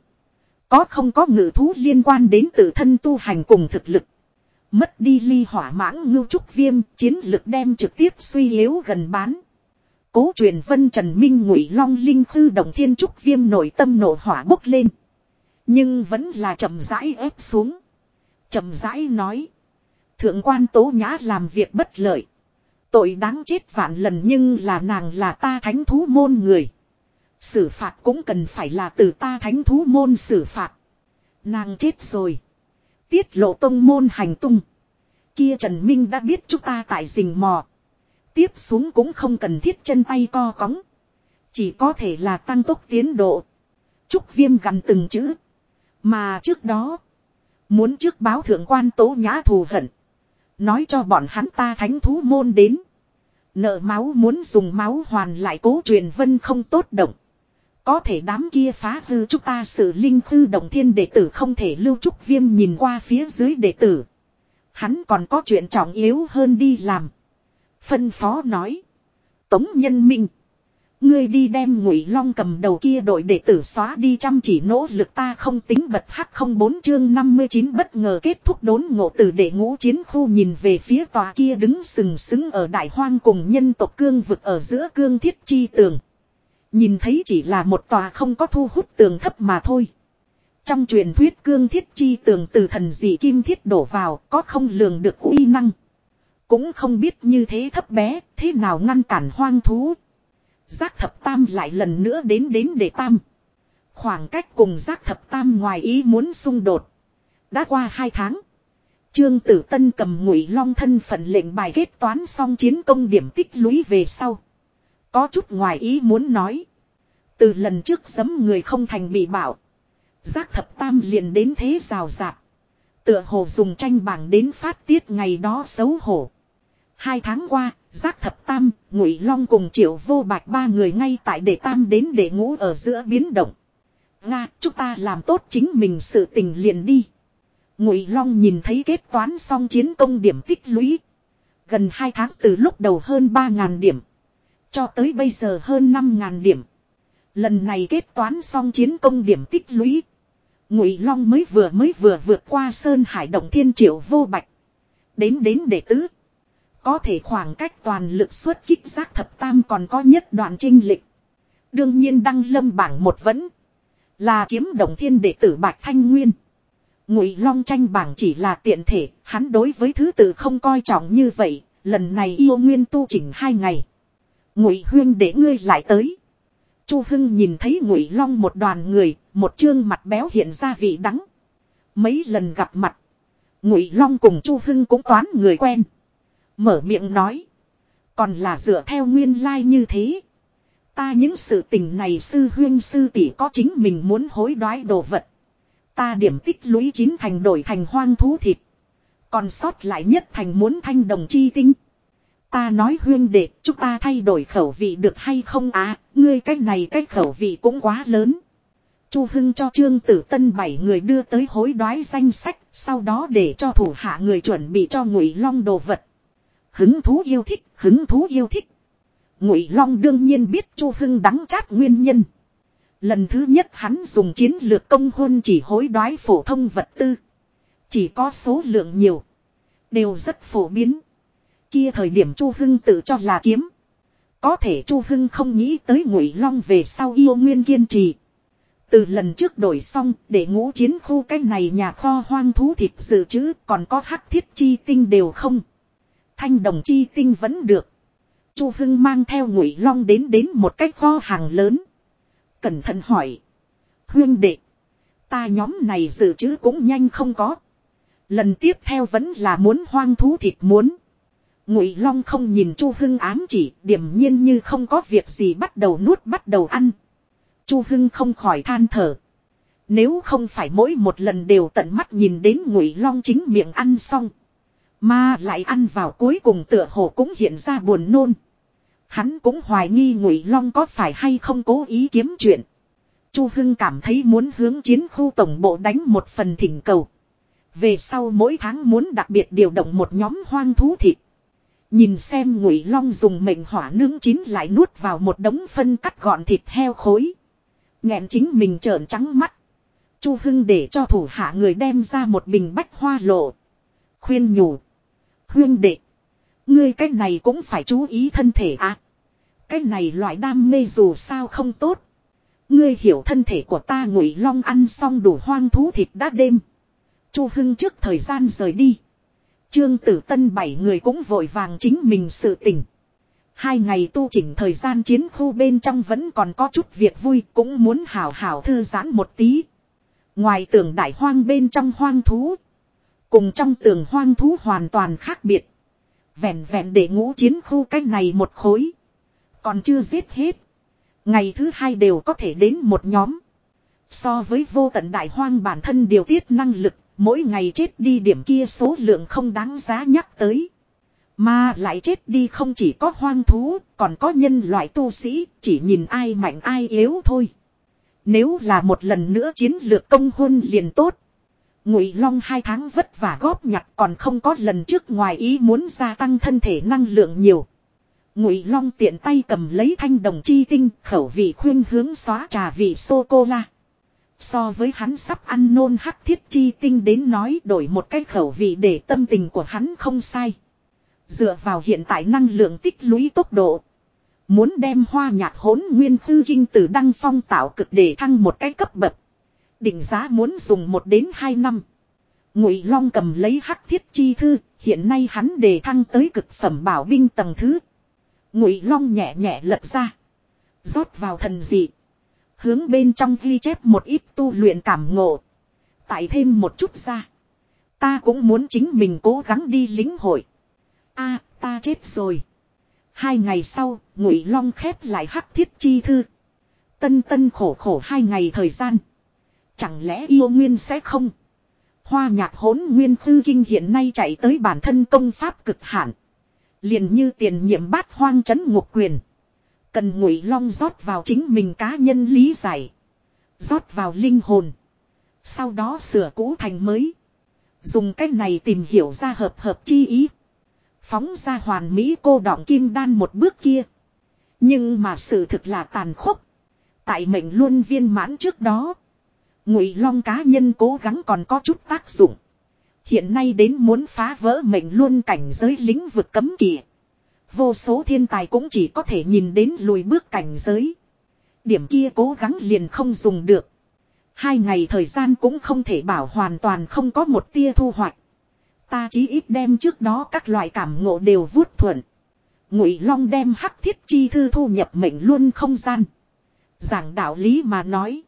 Có không có ngự thú liên quan đến tự thân tu hành cùng thực lực. Mất đi ly hỏa mãng ngưu trúc viêm, chiến lực đem trực tiếp suy yếu gần bán. Cố truyền vân trần minh ngụy long linh khư đồng thiên trúc viêm nội tâm nổ hỏa bốc lên. Nhưng vẫn là chậm rãi ép xuống. chậm rãi nói. Thượng quan tố nhã làm việc bất lợi. Tội đáng chết vạn lần nhưng là nàng là ta thánh thú môn người. Xử phạt cũng cần phải là từ ta thánh thú môn xử phạt. Nàng chết rồi. Tiết lộ tông môn hành tung. Kia Trần Minh đã biết chúng ta tại rình mò. Tiếp xuống cũng không cần thiết chân tay co cóng. Chỉ có thể là tăng tốc tiến độ. Trúc viêm gần từng chữ. Mà trước đó. Muốn trước báo thượng quan tố nhã thù hận. Nói cho bọn hắn ta thánh thú môn đến. Nợ máu muốn dùng máu hoàn lại cố truyền vân không tốt động. Có thể đám kia phá hư chúng ta sự linh hư động thiên đệ tử không thể lưu trúc viêm nhìn qua phía dưới đệ tử. Hắn còn có chuyện trọng yếu hơn đi làm. Phân phó nói. Tống nhân minh. Ngươi đi đem ngụy long cầm đầu kia đội đệ tử xóa đi chăm chỉ nỗ lực ta không tính bật hắc không bốn chương 59 bất ngờ kết thúc đốn ngộ từ đệ ngũ chiến khu nhìn về phía tòa kia đứng sừng sững ở đại hoang cùng nhân tộc cương vực ở giữa cương thiết chi tường. Nhìn thấy chỉ là một tòa không có thu hút tường thấp mà thôi. Trong truyền thuyết cương thiết chi tường từ thần dị kim thiết đổ vào có không lường được uy năng. Cũng không biết như thế thấp bé, thế nào ngăn cản hoang thú. Giác thập tam lại lần nữa đến đến để tam. Khoảng cách cùng giác thập tam ngoài ý muốn xung đột. Đã qua hai tháng. Trương Tử Tân cầm ngụy long thân phận lệnh bài kết toán xong chiến công điểm tích lũy về sau. Có chút ngoài ý muốn nói. Từ lần trước giấm người không thành bị bảo. Giác thập tam liền đến thế rào rạc. Tựa hồ dùng tranh bảng đến phát tiết ngày đó xấu hổ. Hai tháng qua, giác thập tam, ngụy long cùng triệu vô bạch ba người ngay tại đệ tam đến để ngũ ở giữa biến động. Nga, chúng ta làm tốt chính mình sự tình liền đi. Ngụy Long nhìn thấy kết toán xong chiến công điểm tích lũy. Gần 2 tháng từ lúc đầu hơn 3.000 điểm. Cho tới bây giờ hơn 5.000 điểm. Lần này kết toán xong chiến công điểm tích lũy. Ngụy Long mới vừa mới vừa vượt qua Sơn Hải Động Thiên Triệu vô bạch. Đến đến đệ tứ. Có thể khoảng cách toàn lực xuất kích giác thập tam còn có nhất đoạn trinh lịch. Đương nhiên đăng lâm bảng một vẫn. Là kiếm động thiên đệ tử Bạch Thanh Nguyên. Ngụy Long tranh bảng chỉ là tiện thể, hắn đối với thứ tự không coi trọng như vậy, lần này yêu nguyên tu chỉnh hai ngày. Ngụy Huyên để ngươi lại tới. Chu Hưng nhìn thấy Ngụy Long một đoàn người, một trương mặt béo hiện ra vị đắng. Mấy lần gặp mặt, Ngụy Long cùng Chu Hưng cũng toán người quen. Mở miệng nói, còn là dựa theo nguyên lai like như thế. Ta những sự tình này sư huyên sư tỷ có chính mình muốn hối đoái đồ vật. Ta điểm tích lũy chín thành đổi thành hoang thú thịt. Còn sót lại nhất thành muốn thanh đồng chi tinh. Ta nói huyên đệ, chúng ta thay đổi khẩu vị được hay không á, ngươi cách này cách khẩu vị cũng quá lớn. Chu Hưng cho Trương Tử Tân bảy người đưa tới hối đoái danh sách, sau đó để cho thủ hạ người chuẩn bị cho Ngụy Long đồ vật. Hứng thú yêu thích, hứng thú yêu thích. Ngụy Long đương nhiên biết Chu Hưng đắng chát nguyên nhân. Lần thứ nhất hắn dùng chiến lược công hôn chỉ hối đoái phổ thông vật tư. Chỉ có số lượng nhiều. Đều rất phổ biến. Kia thời điểm Chu Hưng tự cho là kiếm. Có thể Chu Hưng không nghĩ tới Ngụy Long về sau yêu nguyên kiên trì. Từ lần trước đổi xong để ngũ chiến khu cái này nhà kho hoang thú thịt dự trữ còn có hắc thiết chi tinh đều không. Thanh đồng chi tinh vẫn được. Chu Hưng mang theo Ngụy Long đến đến một cái kho hàng lớn. Cẩn thận hỏi. Huyên đệ. Ta nhóm này dự trữ cũng nhanh không có. Lần tiếp theo vẫn là muốn hoang thú thịt muốn. Ngụy Long không nhìn Chu Hưng ám chỉ, điểm nhiên như không có việc gì bắt đầu nuốt bắt đầu ăn. Chu Hưng không khỏi than thở. Nếu không phải mỗi một lần đều tận mắt nhìn đến Ngụy Long chính miệng ăn xong, mà lại ăn vào cuối cùng tựa hồ cũng hiện ra buồn nôn. Hắn cũng hoài nghi Ngụy Long có phải hay không cố ý kiếm chuyện. Chu Hưng cảm thấy muốn hướng chiến khu tổng bộ đánh một phần thỉnh cầu. Về sau mỗi tháng muốn đặc biệt điều động một nhóm hoang thú thịt. Nhìn xem Ngụy Long dùng mệnh hỏa nướng chín lại nuốt vào một đống phân cắt gọn thịt heo khối. nghẹn chính mình trợn trắng mắt. Chu Hưng để cho thủ hạ người đem ra một bình bách hoa lộ. Khuyên nhủ. Huyên đệ. Ngươi cách này cũng phải chú ý thân thể à. Cái này loại đam mê dù sao không tốt. Ngươi hiểu thân thể của ta ngụy long ăn xong đủ hoang thú thịt đã đêm. Chu Hưng trước thời gian rời đi. Trương Tử Tân bảy người cũng vội vàng chính mình sự tỉnh. Hai ngày tu chỉnh thời gian chiến khu bên trong vẫn còn có chút việc vui, cũng muốn hào hào thư giãn một tí. Ngoài tường đại hoang bên trong hoang thú. Cùng trong tường hoang thú hoàn toàn khác biệt. Vẹn vẹn để ngũ chiến khu cách này một khối. Còn chưa giết hết. Ngày thứ hai đều có thể đến một nhóm. So với vô tận đại hoang bản thân điều tiết năng lực, mỗi ngày chết đi điểm kia số lượng không đáng giá nhắc tới. Mà lại chết đi không chỉ có hoang thú, còn có nhân loại tu sĩ, chỉ nhìn ai mạnh ai yếu thôi. Nếu là một lần nữa chiến lược công huân liền tốt. Ngụy Long hai tháng vất vả góp nhặt còn không có lần trước ngoài ý muốn gia tăng thân thể năng lượng nhiều. Ngụy Long tiện tay cầm lấy thanh đồng chi tinh, khẩu vị khuyên hướng xóa trà vị sô cô la. So với hắn sắp ăn nôn hắc thiết chi tinh đến nói đổi một cái khẩu vị để tâm tình của hắn không sai. Dựa vào hiện tại năng lượng tích lũy tốc độ. Muốn đem hoa nhạc hỗn nguyên tư kinh từ đăng phong tạo cực để thăng một cái cấp bậc. Định giá muốn dùng 1 đến 2 năm. Ngụy Long cầm lấy hắc thiết chi thư, hiện nay hắn đề thăng tới cực phẩm bảo binh tầng thứ. Ngụy Long nhẹ nhẹ lật ra, rót vào thần dị, hướng bên trong ghi chép một ít tu luyện cảm ngộ, tại thêm một chút ra. Ta cũng muốn chính mình cố gắng đi lính hội. A, ta chết rồi. Hai ngày sau, Ngụy Long khép lại hắc thiết chi thư. Tân tân khổ khổ hai ngày thời gian. Chẳng lẽ yêu nguyên sẽ không? Hoa nhạc hỗn nguyên tư kinh hiện nay chạy tới bản thân công pháp cực hạn. Liền như tiền nhiệm bát hoang chấn ngục quyền. Cần ngụy long rót vào chính mình cá nhân lý giải. Rót vào linh hồn. Sau đó sửa cũ thành mới. Dùng cách này tìm hiểu ra hợp hợp chi ý. Phóng ra hoàn mỹ cô đọng kim đan một bước kia. Nhưng mà sự thực là tàn khốc. Tại mệnh luôn viên mãn trước đó. Ngụy Long cá nhân cố gắng còn có chút tác dụng. Hiện nay đến muốn phá vỡ mệnh luôn cảnh giới lĩnh vực cấm kỵ. Vô số thiên tài cũng chỉ có thể nhìn đến lùi bước cảnh giới. Điểm kia cố gắng liền không dùng được. Hai ngày thời gian cũng không thể bảo hoàn toàn không có một tia thu hoạch. Ta chí ít đem trước đó các loại cảm ngộ đều vuốt thuận. Ngụy Long đem hắc thiết chi thư thu nhập mệnh luôn không gian. Giảng đạo lý mà nói.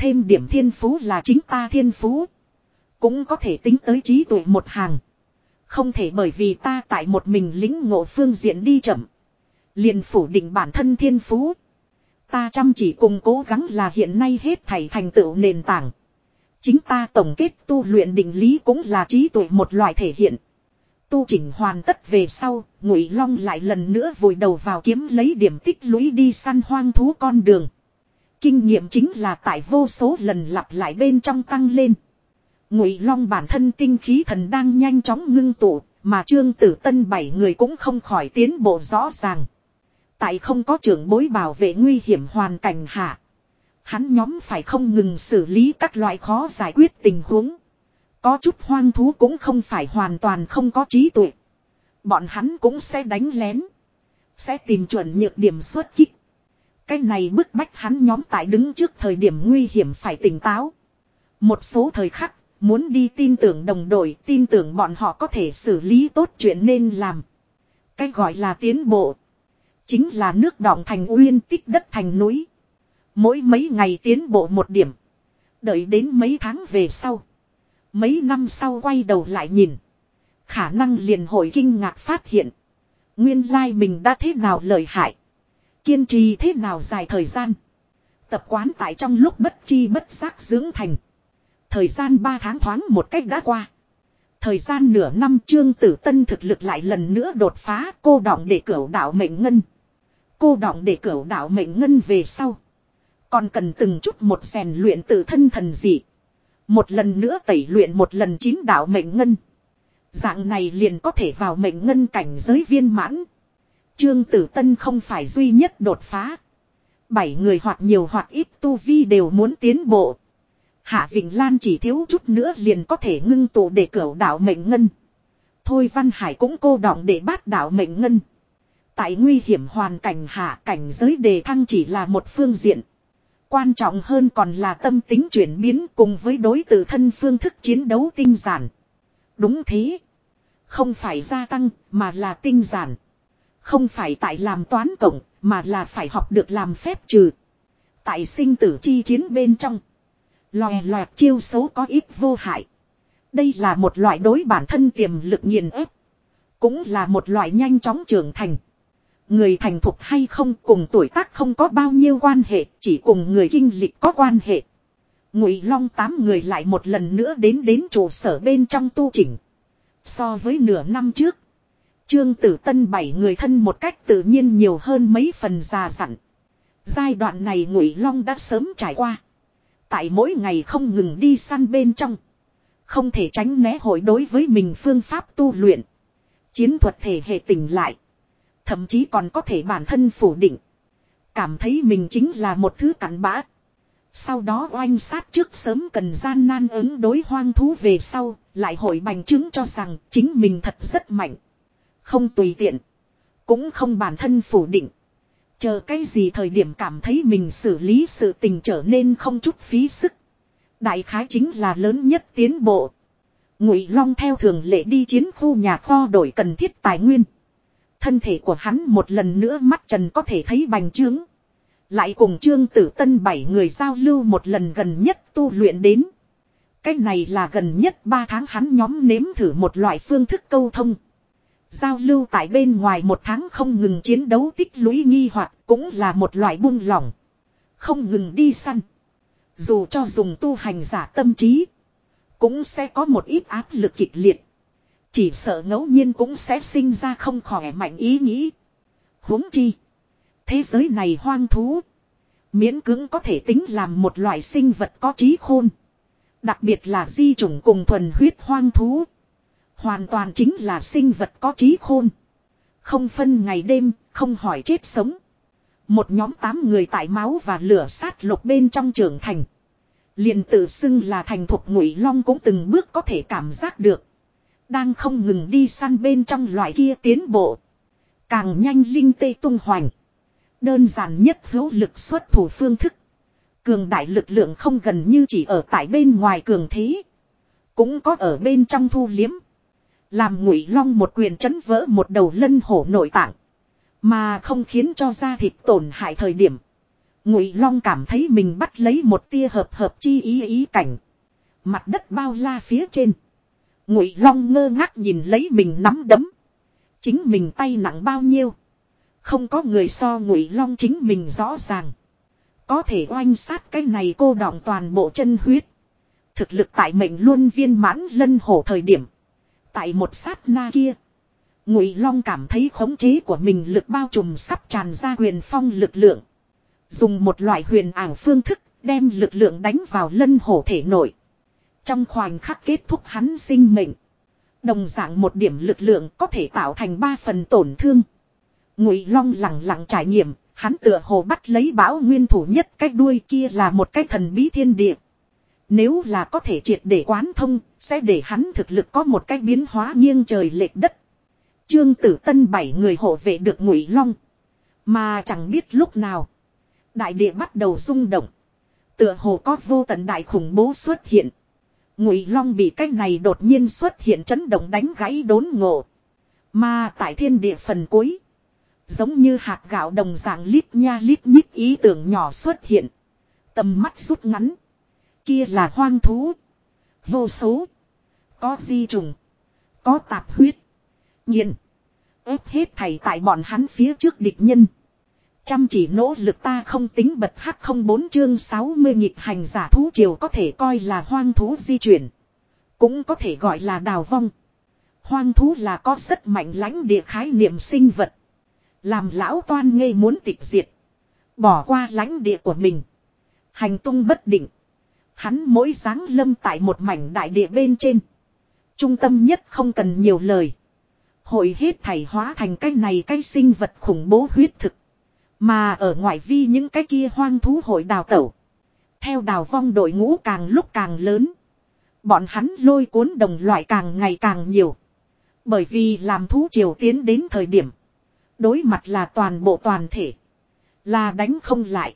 Thêm điểm thiên phú là chính ta thiên phú. Cũng có thể tính tới trí tuệ một hàng. Không thể bởi vì ta tại một mình lính ngộ phương diện đi chậm. Liền phủ định bản thân thiên phú. Ta chăm chỉ cùng cố gắng là hiện nay hết thảy thành tựu nền tảng. Chính ta tổng kết tu luyện định lý cũng là trí tuệ một loại thể hiện. Tu chỉnh hoàn tất về sau, Ngụy Long lại lần nữa vùi đầu vào kiếm lấy điểm tích lũy đi săn hoang thú con đường. Kinh nghiệm chính là tại vô số lần lặp lại bên trong tăng lên. Ngụy Long bản thân tinh khí thần đang nhanh chóng ngưng tụ, mà Trương Tử Tân bảy người cũng không khỏi tiến bộ rõ ràng. Tại không có trưởng bối bảo vệ nguy hiểm hoàn cảnh hạ, hắn nhóm phải không ngừng xử lý các loại khó giải quyết tình huống. Có chút hoang thú cũng không phải hoàn toàn không có trí tuệ. Bọn hắn cũng sẽ đánh lén, sẽ tìm chuẩn nhược điểm xuất kích. Cái này bức bách hắn nhóm tại đứng trước thời điểm nguy hiểm phải tỉnh táo. Một số thời khắc, muốn đi tin tưởng đồng đội, tin tưởng bọn họ có thể xử lý tốt chuyện nên làm. Cái gọi là tiến bộ. Chính là nước đọng thành uyên tích đất thành núi. Mỗi mấy ngày tiến bộ một điểm. Đợi đến mấy tháng về sau. Mấy năm sau quay đầu lại nhìn. Khả năng liền hội kinh ngạc phát hiện. Nguyên lai mình đã thế nào lợi hại. Kiên trì thế nào dài thời gian. Tập quán tại trong lúc bất chi bất giác dưỡng thành. Thời gian 3 tháng thoáng một cách đã qua. Thời gian nửa năm trương tử tân thực lực lại lần nữa đột phá, cô đọng để cửu đạo mệnh ngân. Cô đọng để cửu đạo mệnh ngân về sau. Còn cần từng chút một rèn luyện tự thân thần dị. Một lần nữa tẩy luyện một lần chín đạo mệnh ngân. Dạng này liền có thể vào mệnh ngân cảnh giới viên mãn. Trương Tử Tân không phải duy nhất đột phá. Bảy người hoặc nhiều hoặc ít tu vi đều muốn tiến bộ. Hạ Vịnh Lan chỉ thiếu chút nữa liền có thể ngưng tụ để cửu đạo mệnh ngân. Thôi Văn Hải cũng cô đọng để bát đạo mệnh ngân. Tại nguy hiểm hoàn cảnh hạ, cảnh giới đề thăng chỉ là một phương diện. Quan trọng hơn còn là tâm tính chuyển biến cùng với đối tự thân phương thức chiến đấu tinh giản. Đúng thế. Không phải gia tăng, mà là tinh giản. Không phải tại làm toán cộng, mà là phải học được làm phép trừ. Tại sinh tử chi chiến bên trong. Lòe loạt chiêu xấu có ít vô hại. Đây là một loại đối bản thân tiềm lực nghiền ép. Cũng là một loại nhanh chóng trưởng thành. Người thành thục hay không cùng tuổi tác không có bao nhiêu quan hệ, chỉ cùng người kinh lịch có quan hệ. Ngụy Long tám người lại một lần nữa đến đến trụ sở bên trong tu chỉnh. So với nửa năm trước, Trương Tử Tân bảy người thân một cách tự nhiên nhiều hơn mấy phần già dặn. Giai đoạn này Ngụy Long đã sớm trải qua. Tại mỗi ngày không ngừng đi săn bên trong. Không thể tránh né hội đối với mình phương pháp tu luyện. Chiến thuật thể hệ tỉnh lại. Thậm chí còn có thể bản thân phủ định. Cảm thấy mình chính là một thứ cặn bã. Sau đó oanh sát trước sớm cần gian nan ứng đối hoang thú về sau, lại hội bành chứng cho rằng chính mình thật rất mạnh. Không tùy tiện. Cũng không bản thân phủ định. Chờ cái gì thời điểm cảm thấy mình xử lý sự tình trở nên không chút phí sức. Đại khái chính là lớn nhất tiến bộ. Ngụy Long theo thường lệ đi chiến khu nhà kho đổi cần thiết tài nguyên. Thân thể của hắn một lần nữa mắt trần có thể thấy bành trướng. Lại cùng Trương Tử Tân bảy người giao lưu một lần gần nhất tu luyện đến. Cái này là gần nhất ba tháng hắn nhóm nếm thử một loại phương thức câu thông. Giao lưu tại bên ngoài một tháng không ngừng chiến đấu tích lũy nghi hoặc cũng là một loại buông lỏng. Không ngừng đi săn. Dù cho dùng tu hành giả tâm trí. Cũng sẽ có một ít áp lực kịch liệt. Chỉ sợ ngẫu nhiên cũng sẽ sinh ra không khỏe mạnh ý nghĩ. huống chi. Thế giới này hoang thú. Miễn cưỡng có thể tính làm một loại sinh vật có trí khôn. Đặc biệt là di chủng cùng thuần huyết hoang thú. Hoàn toàn chính là sinh vật có trí khôn. Không phân ngày đêm, không hỏi chết sống. Một nhóm tám người tại máu và lửa sát lục bên trong trưởng thành. liền tự xưng là thành thuộc ngụy long cũng từng bước có thể cảm giác được. Đang không ngừng đi săn bên trong loại kia tiến bộ. Càng nhanh linh tê tung hoành. Đơn giản nhất hữu lực xuất thủ phương thức. Cường đại lực lượng không gần như chỉ ở tại bên ngoài cường thế. Cũng có ở bên trong thu liếm. Làm ngụy long một quyền chấn vỡ một đầu lân hổ nội tạng. Mà không khiến cho da thịt tổn hại thời điểm. Ngụy long cảm thấy mình bắt lấy một tia hợp hợp chi ý ý cảnh. Mặt đất bao la phía trên. Ngụy long ngơ ngác nhìn lấy mình nắm đấm. Chính mình tay nặng bao nhiêu. Không có người so ngụy long chính mình rõ ràng. Có thể oanh sát cái này cô đọng toàn bộ chân huyết. Thực lực tại mệnh luôn viên mãn lân hổ thời điểm. Tại một sát na kia. Ngụy Long cảm thấy khống chế của mình lực bao trùm sắp tràn ra huyền phong lực lượng. Dùng một loại huyền ảo phương thức đem lực lượng đánh vào lân hổ thể nội. Trong khoảnh khắc kết thúc hắn sinh mệnh. Đồng dạng một điểm lực lượng có thể tạo thành ba phần tổn thương. Ngụy Long lặng lặng trải nghiệm, hắn tựa hồ bắt lấy bão nguyên thủ nhất cách đuôi kia là một cái thần bí thiên địa. Nếu là có thể triệt để quán thông, sẽ để hắn thực lực có một cái biến hóa nghiêng trời lệch đất. Trương Tử Tân bảy người hộ vệ được Ngụy Long, mà chẳng biết lúc nào, đại địa bắt đầu rung động. Tựa hồ có vô tận đại khủng bố xuất hiện. Ngụy Long bị cái này đột nhiên xuất hiện chấn động đánh gãy đốn ngộ. Mà tại thiên địa phần cuối, giống như hạt gạo đồng dạng lít nha lít nhít ý tưởng nhỏ xuất hiện. Tầm mắt rút ngắn. Kia là hoang thú. Vô số. Có di trùng. Có tạp huyết. nghiện, ép hết thầy tại bọn hắn phía trước địch nhân. Chăm chỉ nỗ lực ta không tính bật hắc không bốn chương 60 nhịp hành giả thú triều có thể coi là hoang thú di chuyển. Cũng có thể gọi là đào vong. Hoang thú là có rất mạnh lãnh địa khái niệm sinh vật. Làm lão toan ngây muốn tịch diệt. Bỏ qua lãnh địa của mình. Hành tung bất định. Hắn mỗi dáng lâm tại một mảnh đại địa bên trên. Trung tâm nhất không cần nhiều lời. Hội hết thảy hóa thành cái này cái sinh vật khủng bố huyết thực. Mà ở ngoại vi những cái kia hoang thú hội đào tẩu. Theo đào vong đội ngũ càng lúc càng lớn. Bọn hắn lôi cuốn đồng loại càng ngày càng nhiều. Bởi vì làm thú triều tiến đến thời điểm. Đối mặt là toàn bộ toàn thể. Là đánh không lại.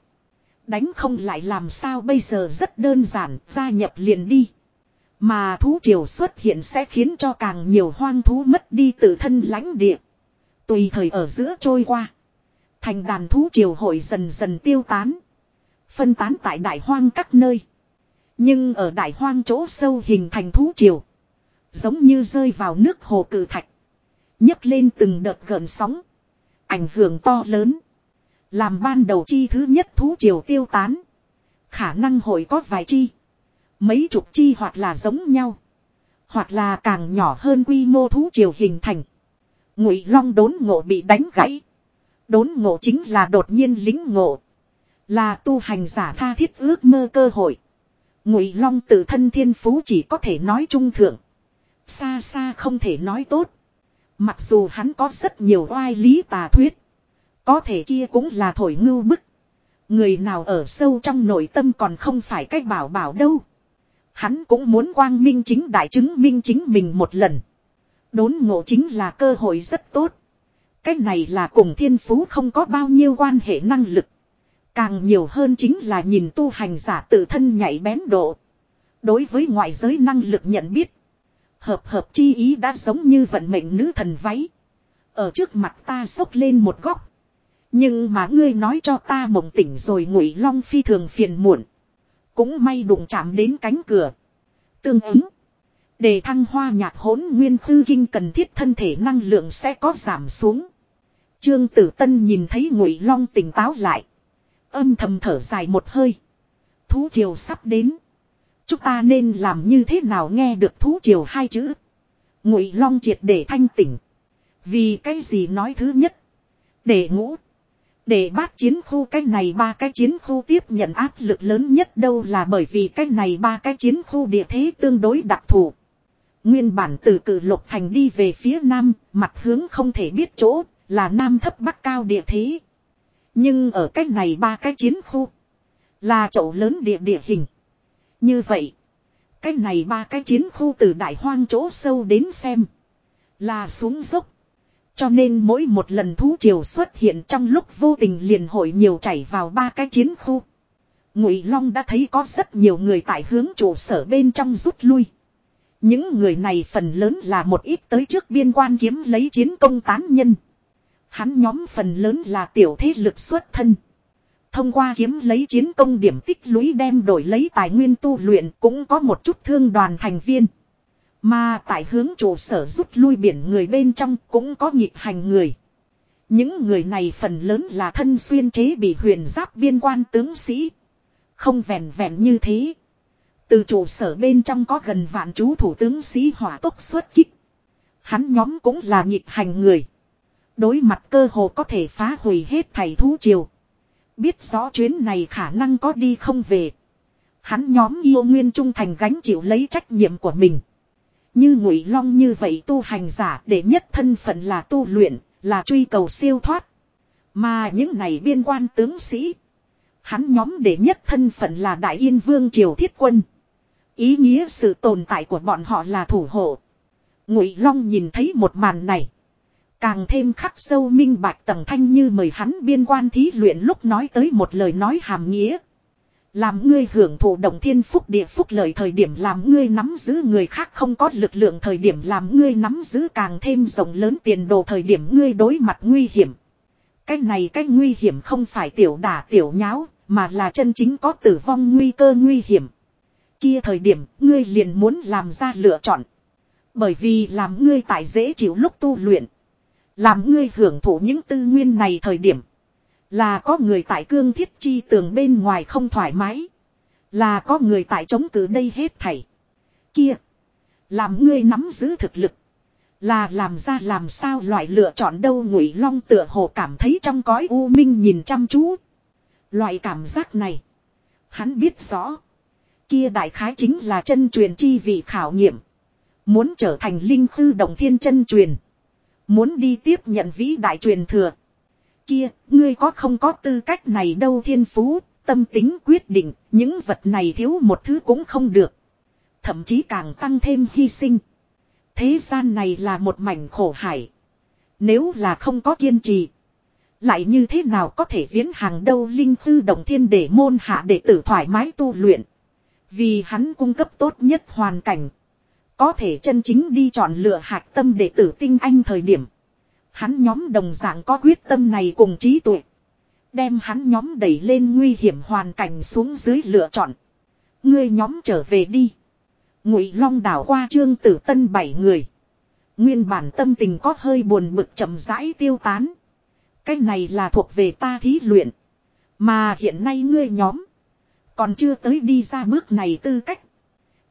Đánh không lại làm sao bây giờ rất đơn giản, gia nhập liền đi. Mà thú triều xuất hiện sẽ khiến cho càng nhiều hoang thú mất đi tự thân lãnh địa. Tùy thời ở giữa trôi qua. Thành đàn thú triều hội dần dần tiêu tán. Phân tán tại đại hoang các nơi. Nhưng ở đại hoang chỗ sâu hình thành thú triều. Giống như rơi vào nước hồ cử thạch. nhấc lên từng đợt gợn sóng. Ảnh hưởng to lớn. Làm ban đầu chi thứ nhất thú triều tiêu tán. Khả năng hội có vài chi. Mấy chục chi hoặc là giống nhau. Hoặc là càng nhỏ hơn quy mô thú triều hình thành. Ngụy long đốn ngộ bị đánh gãy. Đốn ngộ chính là đột nhiên lính ngộ. Là tu hành giả tha thiết ước mơ cơ hội. Ngụy long tự thân thiên phú chỉ có thể nói trung thượng. Xa xa không thể nói tốt. Mặc dù hắn có rất nhiều oai lý tà thuyết. Có thể kia cũng là thổi ngưu bức. Người nào ở sâu trong nội tâm còn không phải cách bảo bảo đâu. Hắn cũng muốn quang minh chính đại chứng minh chính mình một lần. Đốn ngộ chính là cơ hội rất tốt. Cách này là cùng thiên phú không có bao nhiêu quan hệ năng lực. Càng nhiều hơn chính là nhìn tu hành giả tự thân nhảy bén độ. Đối với ngoại giới năng lực nhận biết. Hợp hợp chi ý đã giống như vận mệnh nữ thần váy. Ở trước mặt ta sốc lên một góc. Nhưng mà ngươi nói cho ta mộng tỉnh rồi ngụy long phi thường phiền muộn. Cũng may đụng chạm đến cánh cửa. Tương ứng. Để thăng hoa nhạc hỗn nguyên khư kinh cần thiết thân thể năng lượng sẽ có giảm xuống. Trương Tử Tân nhìn thấy Ngụy Long tỉnh táo lại, âm thầm thở dài một hơi. Thú triều sắp đến, chúng ta nên làm như thế nào nghe được thú triều hai chữ? Ngụy Long triệt để thanh tỉnh. Vì cái gì nói thứ nhất? Để ngũ, để bát chiến khu cái này ba cái chiến khu tiếp nhận áp lực lớn nhất đâu là bởi vì cái này ba cái chiến khu địa thế tương đối đặc thù. Nguyên bản từ cử lục thành đi về phía nam, mặt hướng không thể biết chỗ, là nam thấp bắc cao địa thế. Nhưng ở cách này ba cái chiến khu. Là chậu lớn địa địa hình. Như vậy. Cách này ba cái chiến khu từ đại hoang chỗ sâu đến xem. Là xuống dốc. Cho nên mỗi một lần thú triều xuất hiện trong lúc vô tình liền hội nhiều chảy vào ba cái chiến khu. Ngụy Long đã thấy có rất nhiều người tại hướng trụ sở bên trong rút lui. Những người này phần lớn là một ít tới trước biên quan kiếm lấy chiến công tán nhân. Hắn nhóm phần lớn là tiểu thế lực xuất thân. Thông qua kiếm lấy chiến công điểm tích lũy đem đổi lấy tài nguyên tu luyện cũng có một chút thương đoàn thành viên. Mà tại hướng trụ sở rút lui biển người bên trong cũng có nhịp hành người. Những người này phần lớn là thân xuyên chế bị huyền giáp biên quan tướng sĩ. Không vẹn vẹn như thế. Từ trụ sở bên trong có gần vạn chú thủ tướng sĩ hỏa tốc xuất kích. Hắn nhóm cũng là nhịp hành người. Đối mặt cơ hồ có thể phá hủy hết thầy thú triều. Biết rõ chuyến này khả năng có đi không về. Hắn nhóm yêu nguyên trung thành gánh chịu lấy trách nhiệm của mình. Như ngụy long như vậy tu hành giả để nhất thân phận là tu luyện, là truy cầu siêu thoát. Mà những này biên quan tướng sĩ. Hắn nhóm để nhất thân phận là đại yên vương triều thiết quân. Ý nghĩa sự tồn tại của bọn họ là thủ hộ. Ngụy Long nhìn thấy một màn này. Càng thêm khắc sâu minh bạch tầng thanh như mời hắn biên quan thí luyện lúc nói tới một lời nói hàm nghĩa. Làm ngươi hưởng thụ động thiên phúc địa phúc lợi thời điểm làm ngươi nắm giữ người khác không có lực lượng thời điểm làm ngươi nắm giữ càng thêm rộng lớn tiền đồ thời điểm ngươi đối mặt nguy hiểm. Cái này cái nguy hiểm không phải tiểu đả tiểu nháo, mà là chân chính có tử vong nguy cơ nguy hiểm. Kia thời điểm, ngươi liền muốn làm ra lựa chọn. Bởi vì làm ngươi tại dễ chịu lúc tu luyện. Làm ngươi hưởng thụ những tư nguyên này thời điểm. Là có người tại cương thiết chi tường bên ngoài không thoải mái. Là có người tại chống cự đây hết thảy. Kia. Làm ngươi nắm giữ thực lực. Là làm ra làm sao loại lựa chọn đâu ngụy long tựa hồ cảm thấy trong cõi u minh nhìn chăm chú. Loại cảm giác này. Hắn biết rõ. Kia đại khái chính là chân truyền chi vị khảo nghiệm. Muốn trở thành linh tư động thiên chân truyền. Muốn đi tiếp nhận vĩ đại truyền thừa. Kia, ngươi có không có tư cách này đâu thiên phú, tâm tính quyết định, những vật này thiếu một thứ cũng không được. Thậm chí càng tăng thêm hy sinh. Thế gian này là một mảnh khổ hải. Nếu là không có kiên trì. Lại như thế nào có thể viễn hàng đâu linh tư đồng thiên để môn hạ đệ tử thoải mái tu luyện. Vì hắn cung cấp tốt nhất hoàn cảnh. Có thể chân chính đi chọn lựa hạc tâm đệ tử tinh anh thời điểm. Hắn nhóm đồng dạng có quyết tâm này cùng trí tuệ. Đem hắn nhóm đẩy lên nguy hiểm hoàn cảnh xuống dưới lựa chọn. Ngươi nhóm trở về đi. Ngụy Long đảo qua trương tử tân bảy người. Nguyên bản tâm tình có hơi buồn bực chậm rãi tiêu tán. Cái này là thuộc về ta thí luyện. Mà hiện nay ngươi nhóm. Còn chưa tới đi ra bước này tư cách.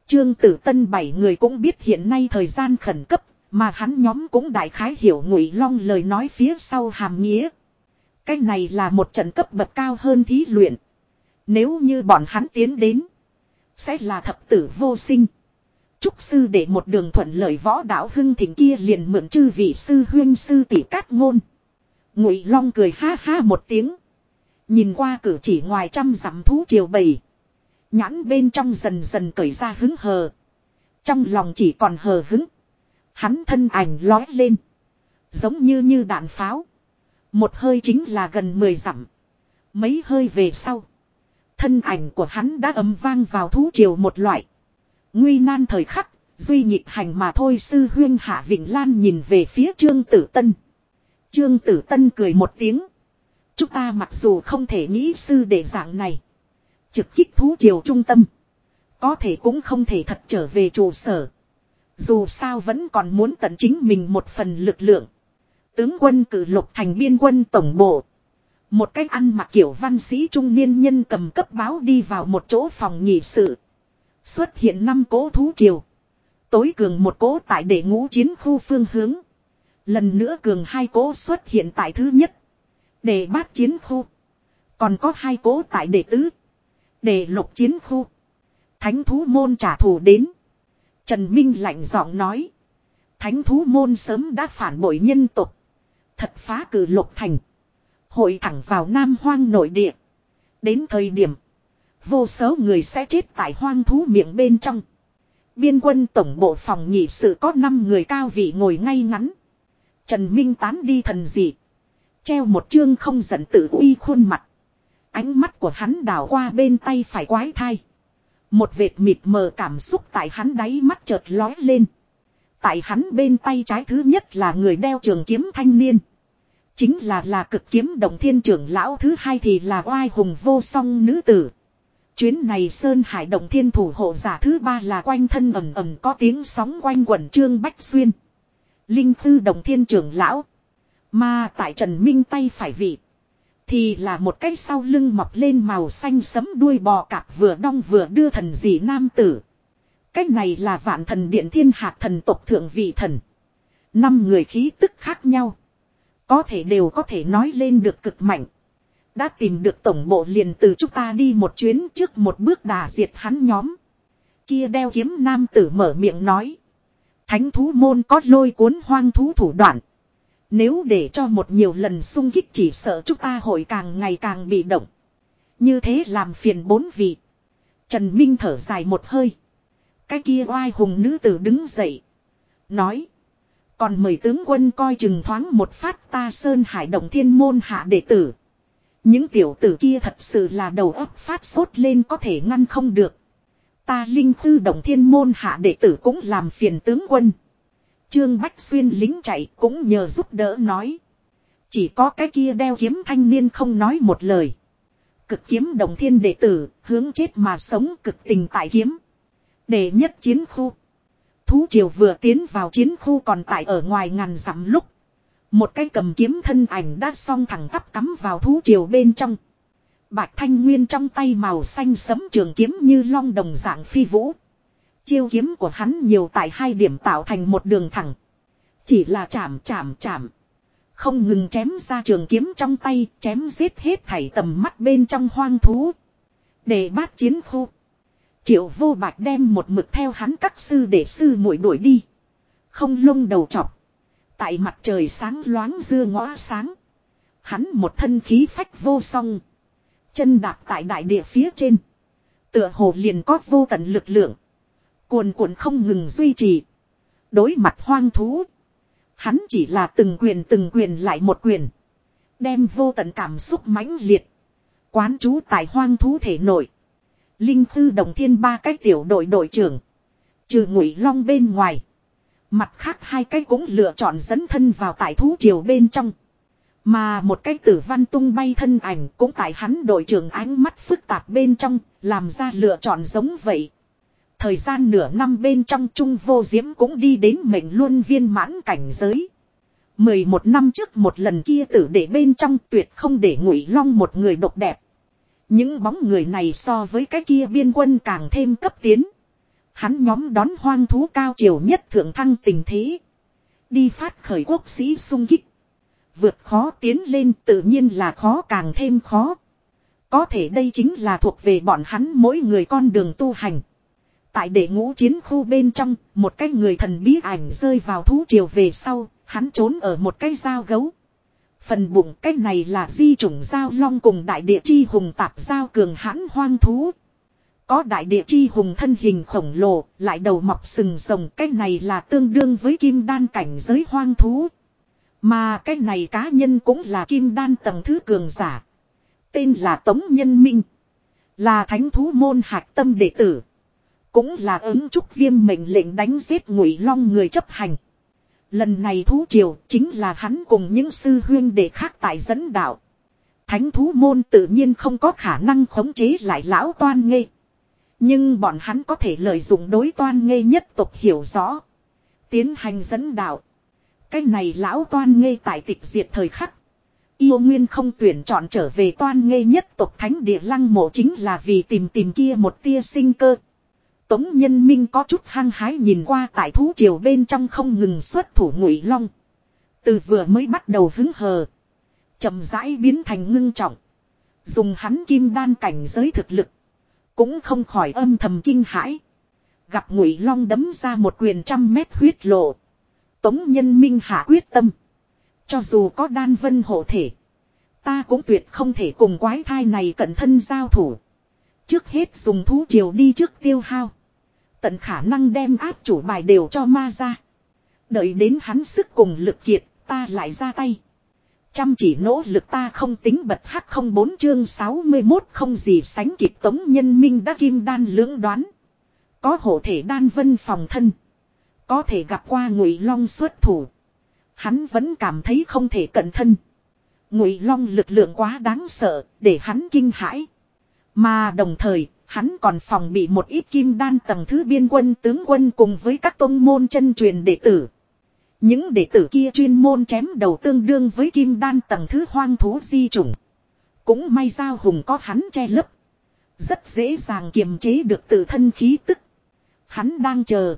Trương Tử Tân bảy người cũng biết hiện nay thời gian khẩn cấp, mà hắn nhóm cũng đại khái hiểu Ngụy Long lời nói phía sau hàm nghĩa. Cái này là một trận cấp bậc cao hơn thí luyện. Nếu như bọn hắn tiến đến, sẽ là thập tử vô sinh. Trúc sư để một đường thuận lợi võ đạo hưng thịnh kia liền mượn chư vị sư huyên sư tỷ cát ngôn. Ngụy Long cười ha ha một tiếng, nhìn qua cử chỉ ngoài trăm dặm thú triều bầy. Nhãn bên trong dần dần cởi ra hứng hờ. Trong lòng chỉ còn hờ hứng. Hắn thân ảnh lói lên. Giống như như đạn pháo. Một hơi chính là gần 10 dặm. Mấy hơi về sau. Thân ảnh của hắn đã ấm vang vào thú triều một loại. Nguy nan thời khắc, duy nhịp hành mà thôi sư huyên hạ Vịnh Lan nhìn về phía Trương Tử Tân. Trương Tử Tân cười một tiếng. Chúng ta mặc dù không thể nghĩ sư đệ dạng này. Trực kích thú triều trung tâm. Có thể cũng không thể thật trở về trụ sở. Dù sao vẫn còn muốn tận chính mình một phần lực lượng. Tướng quân cử lục thành biên quân tổng bộ. Một cách ăn mặc kiểu văn sĩ trung niên nhân cầm cấp báo đi vào một chỗ phòng nhị sự. Xuất hiện năm cố thú triều. Tối cường một cố tại đệ ngũ chiến khu phương hướng. Lần nữa cường hai cố xuất hiện tại thứ nhất. Để bát chiến khu. Còn có hai cố tại đệ tứ. Để lục chiến khu. Thánh thú môn trả thù đến. Trần Minh lạnh giọng nói. Thánh thú môn sớm đã phản bội nhân tục. Thật phá cử lục thành. Hội thẳng vào Nam Hoang nội địa. Đến thời điểm. Vô số người sẽ chết tại hoang thú miệng bên trong. Biên quân tổng bộ phòng nhị sự có 5 người cao vị ngồi ngay ngắn. Trần Minh tán đi thần dị. Treo một chương không giận tự uy khuôn mặt. Ánh mắt của hắn đảo qua bên tay phải quái thai. Một vệt mịt mờ cảm xúc tại hắn đáy mắt chợt lói lên. Tại hắn bên tay trái thứ nhất là người đeo trường kiếm thanh niên. Chính là là cực kiếm đồng thiên trưởng lão thứ hai thì là oai hùng vô song nữ tử. Chuyến này Sơn Hải Động Thiên thủ hộ giả thứ ba là quanh thân ẩm ẩm có tiếng sóng quanh quẩn Trương Bách Xuyên. Linh Thư Động Thiên trưởng lão. Mà tại Trần Minh tay phải vị. Thì là một cái sau lưng mọc lên màu xanh sấm đuôi bò cạp vừa đong vừa đưa thần dị nam tử. Cái này là vạn thần điện thiên hạt thần tộc thượng vị thần. Năm người khí tức khác nhau. Có thể đều có thể nói lên được cực mạnh. Đã tìm được tổng bộ liền từ chúng ta đi một chuyến trước một bước đà diệt hắn nhóm. Kia đeo kiếm nam tử mở miệng nói. Thánh thú môn có lôi cuốn hoang thú thủ đoạn. Nếu để cho một nhiều lần sung kích chỉ sợ chúng ta hội càng ngày càng bị động. Như thế làm phiền bốn vị. Trần Minh thở dài một hơi. Cái kia oai hùng nữ tử đứng dậy. Nói. Còn mời tướng quân coi chừng thoáng một phát ta Sơn Hải Động Thiên Môn hạ đệ tử. Những tiểu tử kia thật sự là đầu óc phát sốt lên có thể ngăn không được. Ta linh thư động thiên môn hạ đệ tử cũng làm phiền tướng quân. Trương Bách Xuyên lính chạy cũng nhờ giúp đỡ nói. Chỉ có cái kia đeo kiếm thanh niên không nói một lời. Cực kiếm đồng thiên đệ tử, hướng chết mà sống cực tình tại kiếm. Đệ nhất chiến khu. Thú triều vừa tiến vào chiến khu còn tại ở ngoài ngàn dặm lúc. Một cái cầm kiếm thân ảnh đã song thẳng tắp cắm vào thú triều bên trong. Bạch Thanh Nguyên trong tay màu xanh sấm trường kiếm như long đồng dạng phi vũ. Chiêu kiếm của hắn nhiều tại hai điểm tạo thành một đường thẳng. Chỉ là chạm chạm chạm. Không ngừng chém ra trường kiếm trong tay, chém giết hết thảy tầm mắt bên trong hoang thú. Để bát chiến khu. Triệu vô bạch đem một mực theo hắn các sư để sư muội đuổi đi. Không lông đầu chọc. Tại mặt trời sáng loáng dưa ngõ sáng. Hắn một thân khí phách vô song. Chân đạp tại đại địa phía trên. Tựa hồ liền có vô tận lực lượng. Cuồn cuộn không ngừng duy trì. Đối mặt hoang thú. Hắn chỉ là từng quyền từng quyền lại một quyền. Đem vô tận cảm xúc mãnh liệt. Quán trú tại hoang thú thể nội. Linh Thư Đồng Thiên ba cái tiểu đội đội trưởng. Trừ ngụy long bên ngoài. Mặt khác hai cái cũng lựa chọn dẫn thân vào tại thú triều bên trong. Mà một cái tử văn tung bay thân ảnh cũng tại hắn đội trưởng ánh mắt phức tạp bên trong, làm ra lựa chọn giống vậy. Thời gian nửa năm bên trong trung vô diễm cũng đi đến mệnh luân viên mãn cảnh giới. 11 năm trước một lần kia tử để bên trong tuyệt không để ngụy long một người độc đẹp. Những bóng người này so với cái kia biên quân càng thêm cấp tiến. Hắn nhóm đón hoang thú cao triều nhất thượng thăng tình thế. Đi phát khởi quốc sĩ sung kích. Vượt khó tiến lên tự nhiên là khó càng thêm khó. Có thể đây chính là thuộc về bọn hắn mỗi người con đường tu hành. Tại đệ ngũ chiến khu bên trong, một cái người thần bí ảnh rơi vào thú triều về sau, hắn trốn ở một cái dao gấu. Phần bụng cái này là di chủng giao long cùng đại địa chi hùng tạp giao cường hãn hoang thú. Có đại địa chi hùng thân hình khổng lồ, lại đầu mọc sừng rồng cái này là tương đương với kim đan cảnh giới hoang thú. Mà cái này cá nhân cũng là kim đan tầng thứ cường giả. Tên là Tống Nhân Minh. Là thánh thú môn hạc tâm đệ tử. Cũng là ứng trúc viêm mệnh lệnh đánh giết ngụy long người chấp hành. Lần này thú triều chính là hắn cùng những sư huyên đệ khác tại dẫn đạo. Thánh thú môn tự nhiên không có khả năng khống chế lại lão toan nghê. Nhưng bọn hắn có thể lợi dụng đối toan nghê nhất tục hiểu rõ. Tiến hành dẫn đạo. Cái này lão toan nghê tại tịch diệt thời khắc. Yêu nguyên không tuyển chọn trở về toan nghê nhất tộc thánh địa lăng mộ chính là vì tìm tìm kia một tia sinh cơ. Tống nhân minh có chút hăng hái nhìn qua tại thú triều bên trong không ngừng xuất thủ ngụy long. Từ vừa mới bắt đầu hứng hờ. chậm rãi biến thành ngưng trọng. Dùng hắn kim đan cảnh giới thực lực. Cũng không khỏi âm thầm kinh hãi. Gặp ngụy long đấm ra một quyền trăm mét huyết lộ. Tống nhân minh hạ quyết tâm. Cho dù có đan vân hộ thể. Ta cũng tuyệt không thể cùng quái thai này cận thân giao thủ. Trước hết dùng thú triều đi trước tiêu hao. Tận khả năng đem áp chủ bài đều cho ma ra. Đợi đến hắn sức cùng lực kiệt, ta lại ra tay. Chăm chỉ nỗ lực ta không tính bật hắc không bốn chương 61 không gì sánh kịp tống nhân minh đã kim đan lưỡng đoán. Có hộ thể đan vân phòng thân. Có thể gặp qua ngụy long xuất thủ. Hắn vẫn cảm thấy không thể cẩn thân. Ngụy long lực lượng quá đáng sợ, để hắn kinh hãi. Mà đồng thời, hắn còn phòng bị một ít kim đan tầng thứ biên quân tướng quân cùng với các tôn môn chân truyền đệ tử. Những đệ tử kia chuyên môn chém đầu tương đương với kim đan tầng thứ hoang thú di chủng. Cũng may sao hùng có hắn che lấp. Rất dễ dàng kiềm chế được tự thân khí tức. Hắn đang chờ.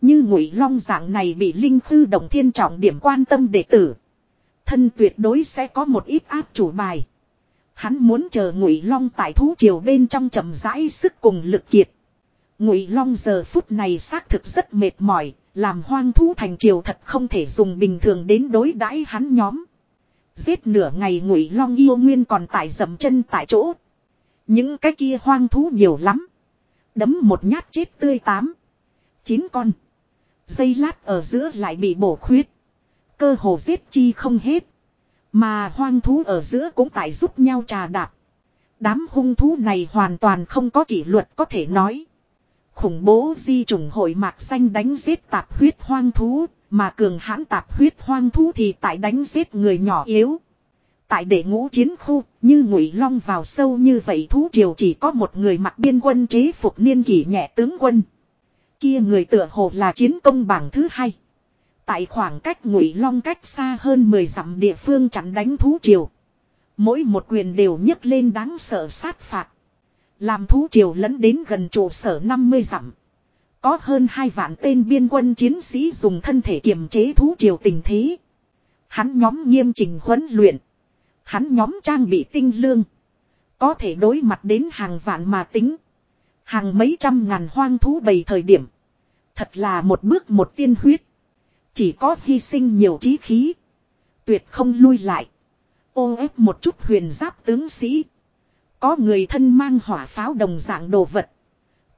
Như ngụy long dạng này bị linh khư đồng thiên trọng điểm quan tâm đệ tử. Thân tuyệt đối sẽ có một ít áp chủ bài. Hắn muốn chờ ngụy long tại thú triều bên trong chậm rãi sức cùng lực kiệt. Ngụy long giờ phút này xác thực rất mệt mỏi, làm hoang thú thành triều thật không thể dùng bình thường đến đối đãi hắn nhóm. Giết nửa ngày ngụy long yêu nguyên còn tại dầm chân tại chỗ. Những cái kia hoang thú nhiều lắm. Đấm một nhát chết tươi tám. Chín con. Dây lát ở giữa lại bị bổ khuyết. Cơ hồ giết chi không hết. Mà hoang thú ở giữa cũng tại giúp nhau trà đạp. Đám hung thú này hoàn toàn không có kỷ luật có thể nói. Khủng bố di trùng hội mạc xanh đánh giết tạp huyết hoang thú, mà cường hãn tạp huyết hoang thú thì tại đánh giết người nhỏ yếu. Tại đệ ngũ chiến khu, như ngụy long vào sâu như vậy thú triều chỉ có một người mặc biên quân chế phục niên kỷ nhẹ tướng quân. Kia người tựa hồ là chiến công bảng thứ hai. Tại khoảng cách ngụy long cách xa hơn 10 dặm địa phương chặn đánh thú triều. Mỗi một quyền đều nhấc lên đáng sợ sát phạt. Làm thú triều lẫn đến gần trụ sở 50 dặm. Có hơn hai vạn tên biên quân chiến sĩ dùng thân thể kiềm chế thú triều tình thế. Hắn nhóm nghiêm trình huấn luyện. Hắn nhóm trang bị tinh lương. Có thể đối mặt đến hàng vạn mà tính. Hàng mấy trăm ngàn hoang thú bầy thời điểm. Thật là một bước một tiên huyết. Chỉ có hy sinh nhiều trí khí. Tuyệt không lui lại. Ô ép một chút huyền giáp tướng sĩ. Có người thân mang hỏa pháo đồng dạng đồ vật.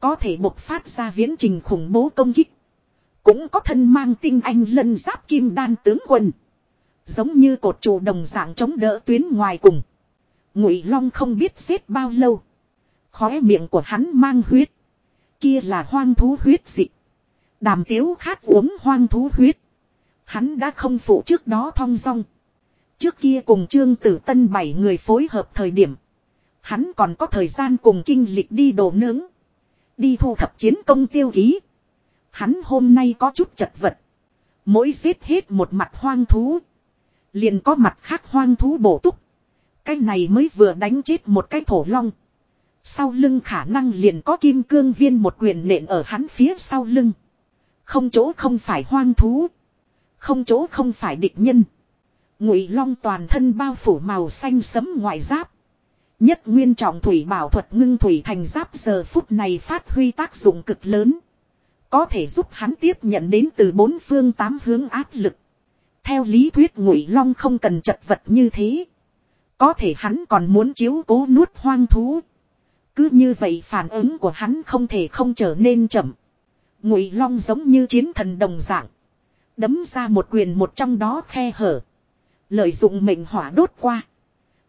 Có thể bộc phát ra viễn trình khủng bố công kích. Cũng có thân mang tinh anh lân giáp kim đan tướng quân. Giống như cột trụ đồng dạng chống đỡ tuyến ngoài cùng. Ngụy Long không biết xếp bao lâu. Khóe miệng của hắn mang huyết. Kia là hoang thú huyết dị. Đàm tiếu khát uống hoang thú huyết. Hắn đã không phụ trước đó thong dong. Trước kia cùng Trương Tử Tân bảy người phối hợp thời điểm. Hắn còn có thời gian cùng kinh lịch đi đổ nướng. Đi thu thập chiến công tiêu ký. Hắn hôm nay có chút chật vật. Mỗi giết hết một mặt hoang thú. Liền có mặt khác hoang thú bổ túc. Cái này mới vừa đánh chết một cái thổ long. Sau lưng khả năng liền có kim cương viên một quyền nện ở hắn phía sau lưng. Không chỗ không phải hoang thú. Không chỗ không phải địch nhân. Ngụy long toàn thân bao phủ màu xanh sấm ngoại giáp. Nhất nguyên trọng thủy bảo thuật ngưng thủy thành giáp giờ phút này phát huy tác dụng cực lớn. Có thể giúp hắn tiếp nhận đến từ bốn phương tám hướng áp lực. Theo lý thuyết ngụy long không cần chật vật như thế. Có thể hắn còn muốn chiếu cố nuốt hoang thú. Cứ như vậy phản ứng của hắn không thể không trở nên chậm. Ngụy long giống như chiến thần đồng dạng. Đấm ra một quyền một trong đó khe hở. Lợi dụng mệnh hỏa đốt qua.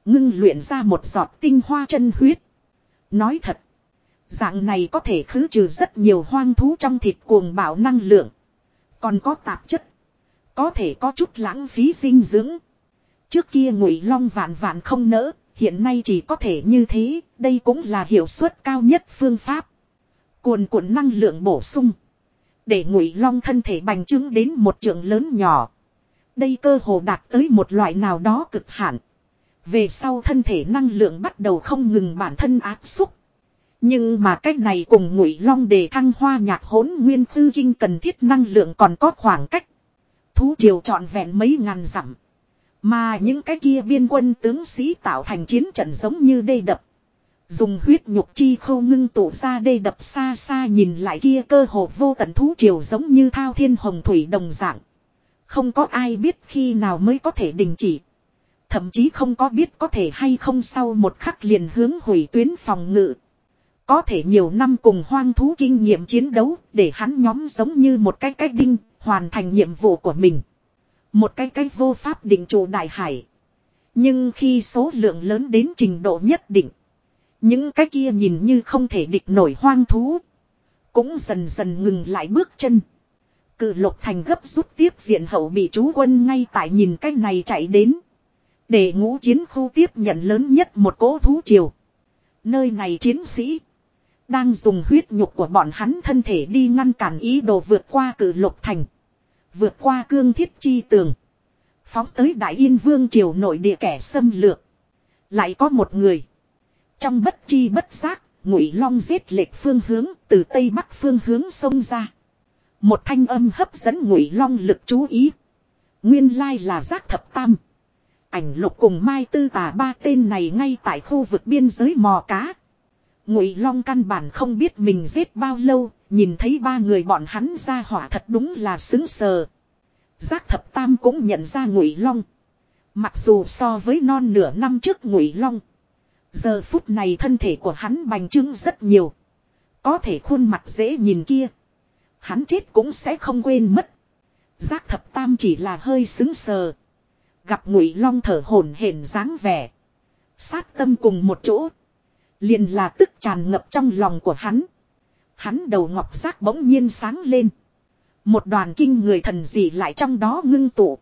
Ngưng luyện ra một giọt tinh hoa chân huyết. Nói thật. Dạng này có thể khứ trừ rất nhiều hoang thú trong thịt cuồng bạo năng lượng. Còn có tạp chất. Có thể có chút lãng phí dinh dưỡng. Trước kia ngụy long vạn vạn không nỡ, hiện nay chỉ có thể như thế, đây cũng là hiệu suất cao nhất phương pháp. Cuồn cuộn năng lượng bổ sung. Để ngụy long thân thể bành trướng đến một trường lớn nhỏ. Đây cơ hồ đạt tới một loại nào đó cực hạn. Về sau thân thể năng lượng bắt đầu không ngừng bản thân áp xúc. Nhưng mà cách này cùng ngụy long đề thăng hoa nhạc hỗn nguyên tư kinh cần thiết năng lượng còn có khoảng cách. Thú triều trọn vẹn mấy ngàn dặm. Mà những cái kia biên quân tướng sĩ tạo thành chiến trận giống như đê đập. Dùng huyết nhục chi khâu ngưng tụ ra đây đập xa xa nhìn lại kia cơ hồ vô tận thú triều giống như thao thiên hồng thủy đồng dạng. Không có ai biết khi nào mới có thể đình chỉ. Thậm chí không có biết có thể hay không sau một khắc liền hướng hủy tuyến phòng ngự. Có thể nhiều năm cùng hoang thú kinh nghiệm chiến đấu để hắn nhóm giống như một cái cách đinh, hoàn thành nhiệm vụ của mình. Một cái cách vô pháp định trụ đại hải. Nhưng khi số lượng lớn đến trình độ nhất định. Những cái kia nhìn như không thể địch nổi hoang thú. Cũng dần dần ngừng lại bước chân. Cự lục thành gấp rút tiếp viện hậu bị chú quân ngay tại nhìn cái này chạy đến. Để ngũ chiến khu tiếp nhận lớn nhất một cỗ thú triều. Nơi này chiến sĩ. Đang dùng huyết nhục của bọn hắn thân thể đi ngăn cản ý đồ vượt qua cử lục thành. Vượt qua cương thiết chi tường. Phóng tới Đại Yên Vương triều nội địa kẻ xâm lược. Lại có một người. Trong bất chi bất giác, ngụy long giết lệch phương hướng từ tây bắc phương hướng sông ra. Một thanh âm hấp dẫn ngụy long lực chú ý. Nguyên lai là giác thập tam. Ảnh lục cùng Mai Tư Tà ba tên này ngay tại khu vực biên giới mò cá. Ngụy Long căn bản không biết mình giết bao lâu, nhìn thấy ba người bọn hắn ra hỏa thật đúng là xứng sờ. Giác thập tam cũng nhận ra Ngụy Long. Mặc dù so với non nửa năm trước Ngụy Long, giờ phút này thân thể của hắn bành trướng rất nhiều. Có thể khuôn mặt dễ nhìn kia, hắn chết cũng sẽ không quên mất. Giác thập tam chỉ là hơi xứng sờ. Gặp ngụy long thở hổn hển dáng vẻ. Sát tâm cùng một chỗ. Liền là tức tràn ngập trong lòng của hắn. Hắn đầu ngọc giác bỗng nhiên sáng lên. Một đoàn kinh người thần dị lại trong đó ngưng tụ.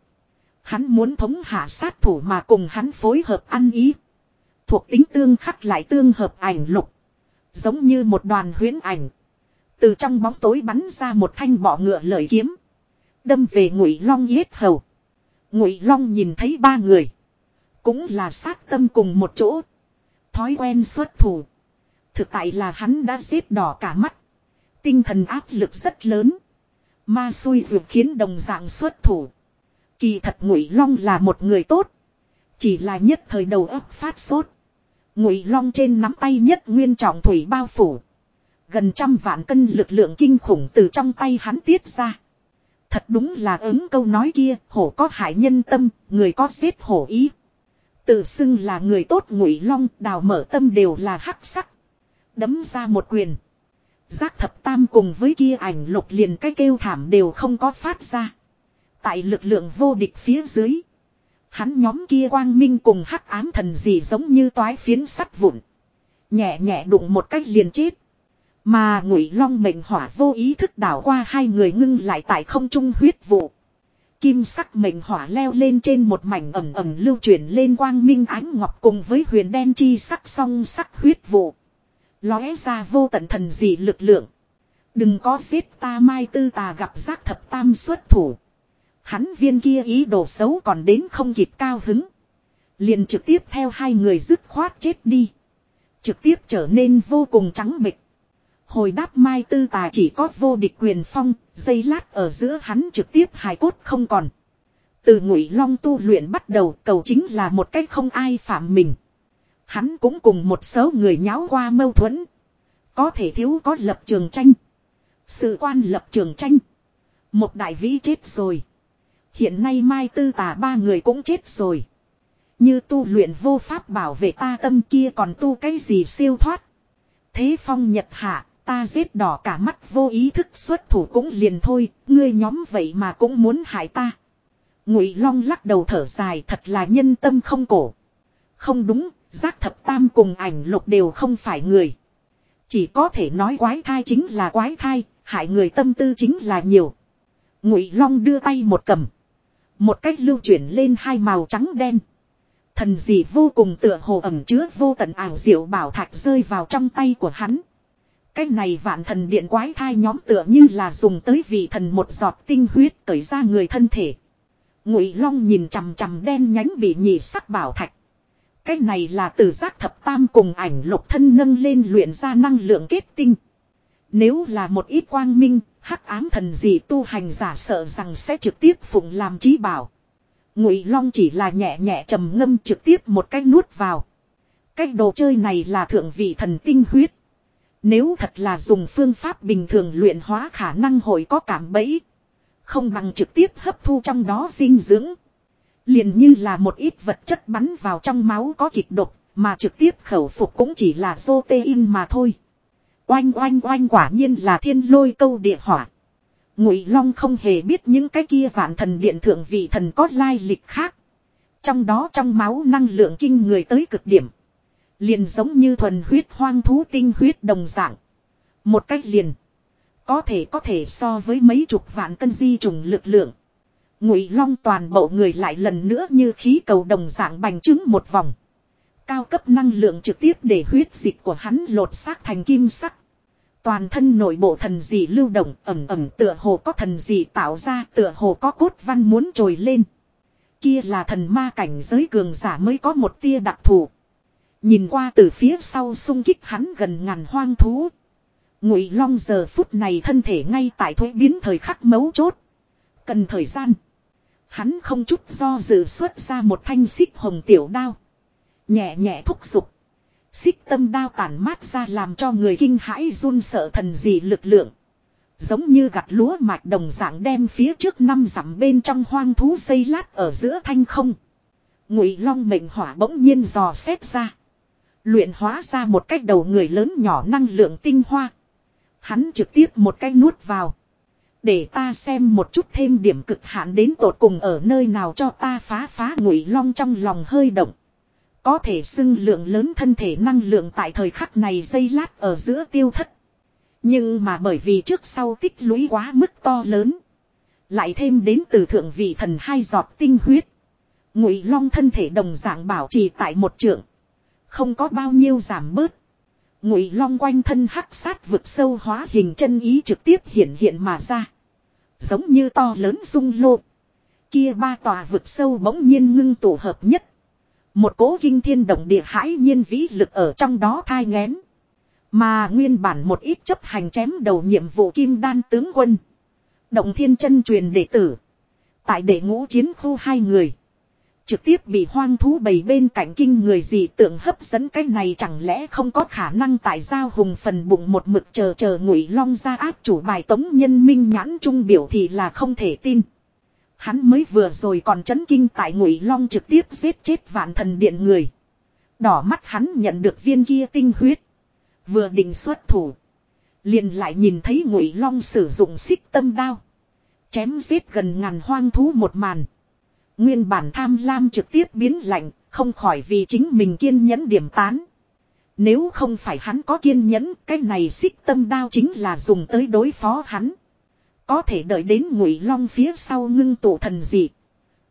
Hắn muốn thống hạ sát thủ mà cùng hắn phối hợp ăn ý. Thuộc tính tương khắc lại tương hợp ảnh lục. Giống như một đoàn huyến ảnh. Từ trong bóng tối bắn ra một thanh bọ ngựa lợi kiếm. Đâm về ngụy long yết hầu. Ngụy long nhìn thấy ba người. Cũng là sát tâm cùng một chỗ. Thói quen xuất thủ. Thực tại là hắn đã giết đỏ cả mắt. Tinh thần áp lực rất lớn. Ma xui dù khiến đồng dạng xuất thủ. Kỳ thật Ngụy Long là một người tốt. Chỉ là nhất thời đầu óc phát sốt. Ngụy Long trên nắm tay nhất nguyên trọng thủy bao phủ. Gần trăm vạn cân lực lượng kinh khủng từ trong tay hắn tiết ra. Thật đúng là ứng câu nói kia, hổ có hại nhân tâm, người có giết hổ ý. Tự xưng là người tốt ngụy long, đào mở tâm đều là hắc sắc. Đấm ra một quyền. Giác thập tam cùng với kia ảnh lục liền cái kêu thảm đều không có phát ra. Tại lực lượng vô địch phía dưới. Hắn nhóm kia quang minh cùng hắc ám thần gì giống như toái phiến sắt vụn. Nhẹ nhẹ đụng một cách liền chết. Mà ngụy long mệnh hỏa vô ý thức đảo qua hai người ngưng lại tại không trung huyết vụ. Kim sắc mệnh hỏa leo lên trên một mảnh ẩm ẩm lưu chuyển lên quang minh ánh ngọc cùng với huyền đen chi sắc song sắc huyết vụ. Lóe ra vô tận thần dị lực lượng. Đừng có giết ta, mai tư tà gặp giác thập tam xuất thủ. Hắn viên kia ý đồ xấu còn đến không kịp cao hứng. Liền trực tiếp theo hai người dứt khoát chết đi. Trực tiếp trở nên vô cùng trắng bịch. Hồi đáp Mai Tư Tà chỉ có vô địch quyền phong, dây lát ở giữa hắn trực tiếp hài cốt không còn. Từ ngụy long tu luyện bắt đầu cầu chính là một cách không ai phạm mình. Hắn cũng cùng một số người nháo qua mâu thuẫn. Có thể thiếu có lập trường tranh. Sự quan lập trường tranh. Một đại vĩ chết rồi. Hiện nay Mai Tư Tà ba người cũng chết rồi. Như tu luyện vô pháp bảo vệ ta tâm kia còn tu cái gì siêu thoát. Thế phong nhật hạ, Ta giết đỏ cả mắt vô ý thức xuất thủ cũng liền thôi, ngươi nhóm vậy mà cũng muốn hại ta. Ngụy Long lắc đầu thở dài thật là nhân tâm không cổ. Không đúng, giác thập tam cùng ảnh lục đều không phải người. Chỉ có thể nói quái thai chính là quái thai, hại người tâm tư chính là nhiều. Ngụy Long đưa tay một cầm. Một cách lưu chuyển lên hai màu trắng đen. Thần dị vô cùng tựa hồ ẩm chứa vô tận ảo diệu bảo thạch rơi vào trong tay của hắn. Cái này vạn thần điện quái thai nhóm tựa như là dùng tới vị thần một giọt tinh huyết cởi ra người thân thể. Ngụy Long nhìn chằm chằm đen nhánh bị nhị sắc bảo thạch. Cái này là từ giác thập tam cùng ảnh lục thân nâng lên luyện ra năng lượng kết tinh. Nếu là một ít quang minh, hắc ám thần gì tu hành giả sợ rằng sẽ trực tiếp phụng làm trí bảo. Ngụy Long chỉ là nhẹ nhẹ trầm ngâm trực tiếp một cái nuốt vào. Cái đồ chơi này là thượng vị thần tinh huyết. Nếu thật là dùng phương pháp bình thường luyện hóa khả năng hội có cảm bẫy. Không bằng trực tiếp hấp thu trong đó dinh dưỡng. Liền như là một ít vật chất bắn vào trong máu có kịch độc, mà trực tiếp khẩu phục cũng chỉ là protein mà thôi. Oanh oanh oanh quả nhiên là thiên lôi câu địa hỏa. Ngụy Long không hề biết những cái kia vạn thần điện thượng vị thần có lai lịch khác. Trong đó trong máu năng lượng kinh người tới cực điểm. Liền giống như thuần huyết hoang thú tinh huyết đồng dạng. Một cách liền. Có thể có thể so với mấy chục vạn cân di trùng lực lượng. Ngụy Long toàn bộ người lại lần nữa như khí cầu đồng dạng bành trướng một vòng. Cao cấp năng lượng trực tiếp để huyết dịch của hắn lột xác thành kim sắc. Toàn thân nội bộ thần dị lưu động, ẩm ẩm tựa hồ có thần dị tạo ra, tựa hồ có cốt văn muốn trồi lên. Kia là thần ma cảnh giới cường giả mới có một tia đặc thù. Nhìn qua từ phía sau xung kích hắn gần ngàn hoang thú. Ngụy Long giờ phút này thân thể ngay tại thuế biến thời khắc mấu chốt. Cần thời gian. Hắn không chút do dự xuất ra một thanh xích hồng tiểu đao. Nhẹ nhẹ thúc giục. Xích tâm đao tản mát ra làm cho người kinh hãi run sợ thần dị lực lượng. Giống như gặt lúa mạch đồng dạng đem phía trước năm dặm bên trong hoang thú xây lát ở giữa thanh không. Ngụy long mệnh hỏa bỗng nhiên dò xét ra. Luyện hóa ra một cách đầu người lớn nhỏ năng lượng tinh hoa. Hắn trực tiếp một cái nuốt vào. Để ta xem một chút thêm điểm cực hạn đến tột cùng ở nơi nào cho ta phá phá ngụy long trong lòng hơi động. Có thể xưng lượng lớn thân thể năng lượng tại thời khắc này dây lát ở giữa tiêu thất. Nhưng mà bởi vì trước sau tích lũy quá mức to lớn. Lại thêm đến từ thượng vị thần hai giọt tinh huyết. Ngụy long thân thể đồng dạng bảo trì tại một trượng. Không có bao nhiêu giảm bớt. Ngụy long quanh thân hắc sát vực sâu hóa hình chân ý trực tiếp hiện hiện mà ra. Giống như to lớn dung lộ. Kia ba tòa vực sâu bỗng nhiên ngưng tụ hợp nhất. Một cố kinh thiên động địa hãi nhiên vĩ lực ở trong đó thai ngén. Mà nguyên bản một ít chấp hành chém đầu nhiệm vụ kim đan tướng quân. Động thiên chân truyền đệ tử. Tại đệ ngũ chiến khu hai người. Trực tiếp bị hoang thú bầy bên cạnh kinh người gì tưởng hấp dẫn cái này chẳng lẽ không có khả năng tại sao hùng phần bụng một mực chờ chờ ngụy long ra áp chủ bài tống nhân minh nhãn trung biểu thì là không thể tin. Hắn mới vừa rồi còn chấn kinh tại ngụy long trực tiếp giết chết vạn thần điện người. Đỏ mắt hắn nhận được viên kia tinh huyết. Vừa định xuất thủ. Liền lại nhìn thấy ngụy long sử dụng xích tâm đao. Chém giết gần ngàn hoang thú một màn. Nguyên bản tham lam trực tiếp biến lạnh, không khỏi vì chính mình kiên nhẫn điểm tán. Nếu không phải hắn có kiên nhẫn, cái này xích tâm đao chính là dùng tới đối phó hắn. Có thể đợi đến ngụy long phía sau ngưng tụ thần dị.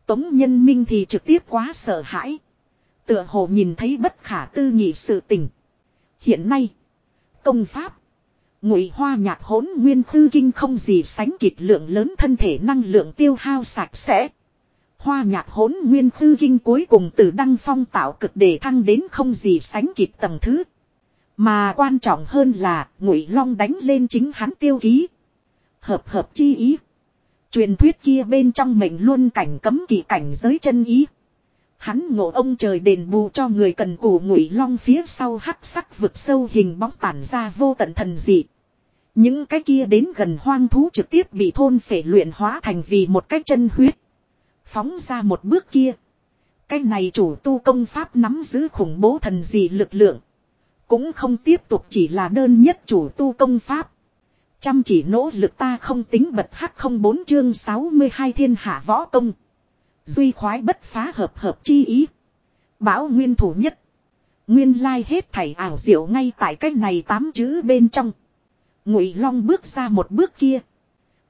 Tống nhân minh thì trực tiếp quá sợ hãi. Tựa hồ nhìn thấy bất khả tư nghị sự tình. Hiện nay, công pháp, ngụy hoa nhạc hỗn nguyên khư kinh không gì sánh kịp lượng lớn thân thể năng lượng tiêu hao sạch sẽ. Hoa nhạc hỗn nguyên khư kinh cuối cùng từ đăng phong tạo cực để thăng đến không gì sánh kịp tầng thứ. Mà quan trọng hơn là ngụy long đánh lên chính hắn tiêu ký. Hợp hợp chi ý. Truyền thuyết kia bên trong mệnh luôn cảnh cấm kỳ cảnh giới chân ý. Hắn ngộ ông trời đền bù cho người cần củ ngụy long phía sau hắc sắc vực sâu hình bóng tản ra vô tận thần dị. Những cái kia đến gần hoang thú trực tiếp bị thôn phệ luyện hóa thành vì một cái chân huyết. Phóng ra một bước kia. Cái này chủ tu công pháp nắm giữ khủng bố thần dị lực lượng. Cũng không tiếp tục chỉ là đơn nhất chủ tu công pháp. Chăm chỉ nỗ lực ta không tính bật hắc không bốn chương 62 thiên hạ võ công. Duy khoái bất phá hợp hợp chi ý. Bảo nguyên thủ nhất. Nguyên lai hết thảy ảo diệu ngay tại cái này tám chữ bên trong. Ngụy Long bước ra một bước kia.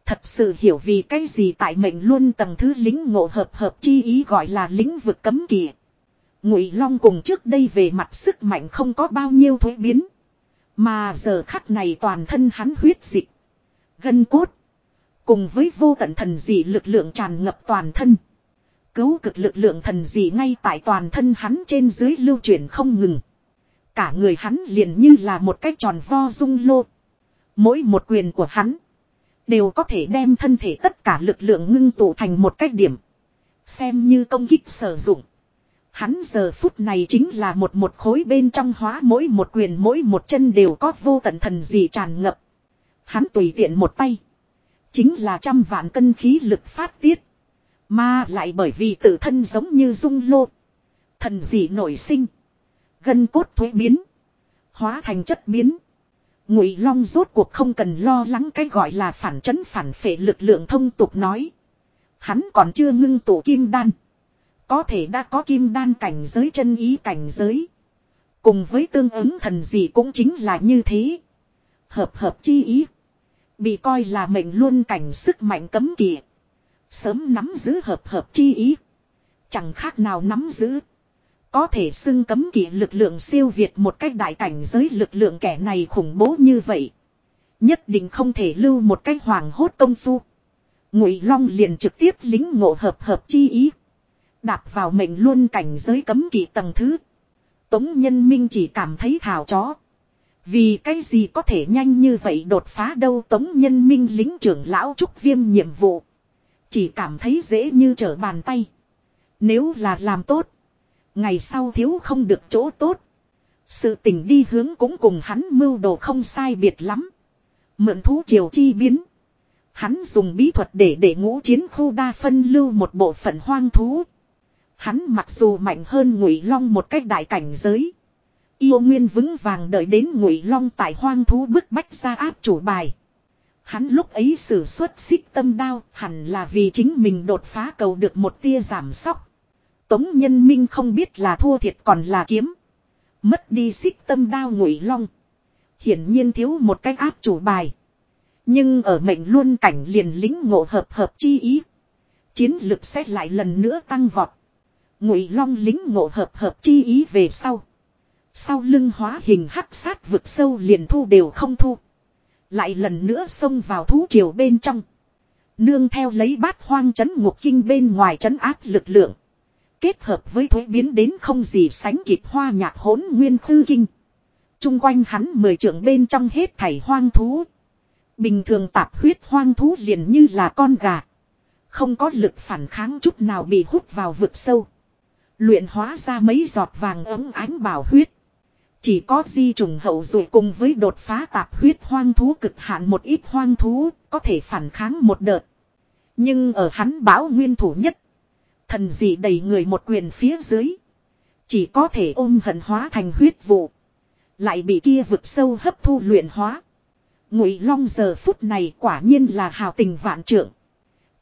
Thật sự hiểu vì cái gì tại mệnh luôn tầng thứ lính ngộ hợp hợp chi ý gọi là lĩnh vực cấm kỵ. Ngụy Long cùng trước đây về mặt sức mạnh không có bao nhiêu thuế biến. Mà giờ khắc này toàn thân hắn huyết dịch. Gân cốt. Cùng với vô tận thần dị lực lượng tràn ngập toàn thân. Cứu cực lực lượng thần dị ngay tại toàn thân hắn trên dưới lưu chuyển không ngừng. Cả người hắn liền như là một cái tròn vo dung lô. Mỗi một quyền của hắn. Đều có thể đem thân thể tất cả lực lượng ngưng tụ thành một cách điểm. Xem như công kích sử dụng. Hắn giờ phút này chính là một một khối bên trong hóa mỗi một quyền mỗi một chân đều có vô tận thần gì tràn ngập. Hắn tùy tiện một tay. Chính là trăm vạn cân khí lực phát tiết. Mà lại bởi vì tự thân giống như dung lô. Thần dị nổi sinh. Gân cốt thuế biến. Hóa thành chất biến. Ngụy Long rốt cuộc không cần lo lắng cái gọi là phản chấn phản phệ lực lượng thông tục nói. Hắn còn chưa ngưng tụ kim đan. Có thể đã có kim đan cảnh giới, chân ý cảnh giới. Cùng với tương ứng thần gì cũng chính là như thế. Hợp hợp chi ý. Bị coi là mệnh luôn cảnh sức mạnh cấm kỵ. Sớm nắm giữ hợp hợp chi ý. Chẳng khác nào nắm giữ. Có thể xưng cấm kỵ lực lượng siêu việt một cách đại cảnh giới lực lượng kẻ này khủng bố như vậy. Nhất định không thể lưu một cách hoàng hốt công phu. Ngụy Long liền trực tiếp lính ngộ hợp hợp chi ý. Đạp vào mệnh luôn cảnh giới cấm kỵ tầng thứ. Tống nhân minh chỉ cảm thấy thảo chó. Vì cái gì có thể nhanh như vậy đột phá đâu tống nhân minh lính trưởng lão trúc viêm nhiệm vụ. Chỉ cảm thấy dễ như trở bàn tay. Nếu là làm tốt. Ngày sau thiếu không được chỗ tốt. Sự tình đi hướng cũng cùng hắn mưu đồ không sai biệt lắm. Mượn thú triều chi biến. Hắn dùng bí thuật để để ngũ chiến khu đa phân lưu một bộ phận hoang thú. Hắn mặc dù mạnh hơn ngụy long một cách đại cảnh giới. Yêu nguyên vững vàng đợi đến ngụy long tại hoang thú bức bách ra áp chủ bài. Hắn lúc ấy sử xuất xích tâm đao, hẳn là vì chính mình đột phá cầu được một tia giảm sóc. Tống nhân minh không biết là thua thiệt còn là kiếm. Mất đi xích tâm đao ngụy long. Hiển nhiên thiếu một cách áp chủ bài. Nhưng ở mệnh luôn cảnh liền lính ngộ hợp hợp chi ý. Chiến lực sẽ lại lần nữa tăng vọt. Ngụy long lính ngộ hợp hợp chi ý về sau. Sau lưng hóa hình hắc sát vực sâu liền thu đều không thu. Lại lần nữa xông vào thú triều bên trong. Nương theo lấy bát hoang chấn ngục kinh bên ngoài chấn áp lực lượng. Kết hợp với thuế biến đến không gì sánh kịp hoa nhạc hỗn nguyên khư kinh. Trung quanh hắn mười trưởng bên trong hết thảy hoang thú. Bình thường tạp huyết hoang thú liền như là con gà. Không có lực phản kháng chút nào bị hút vào vực sâu. Luyện hóa ra mấy giọt vàng ấm ánh bảo huyết. Chỉ có di trùng hậu rồi cùng với đột phá tạp huyết hoang thú cực hạn một ít hoang thú có thể phản kháng một đợt. Nhưng ở hắn báo nguyên thủ nhất. Thần dị đầy người một quyền phía dưới. Chỉ có thể ôm hận hóa thành huyết vụ. Lại bị kia vực sâu hấp thu luyện hóa. Ngụy Long giờ phút này quả nhiên là hào tình vạn trượng.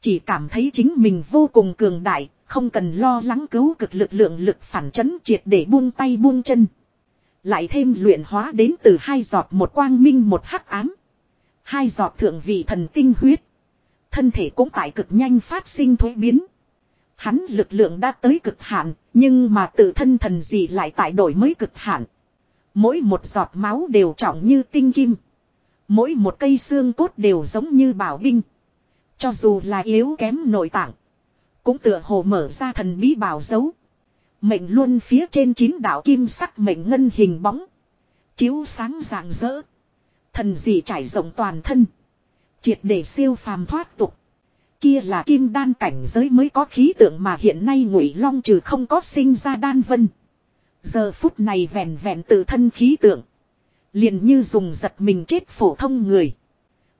Chỉ cảm thấy chính mình vô cùng cường đại, không cần lo lắng cứu cực lực lượng lực phản chấn triệt để buông tay buông chân. Lại thêm luyện hóa đến từ hai giọt một quang minh một hắc ám. Hai giọt thượng vị thần tinh huyết. Thân thể cũng tại cực nhanh phát sinh thuế biến. Hắn lực lượng đã tới cực hạn, nhưng mà tự thân thần gì lại tại đổi mới cực hạn. Mỗi một giọt máu đều trọng như tinh kim. Mỗi một cây xương cốt đều giống như bảo binh. Cho dù là yếu kém nội tạng. Cũng tựa hồ mở ra thần bí bảo dấu. Mệnh luôn phía trên chín đạo kim sắc mệnh ngân hình bóng. Chiếu sáng rạng rỡ. Thần dị trải rộng toàn thân. Triệt để siêu phàm thoát tục. Kia là kim đan cảnh giới mới có khí tượng mà hiện nay ngụy long trừ không có sinh ra đan vân. Giờ phút này vẹn vẹn tự thân khí tượng. Liền như dùng giật mình chết phổ thông người.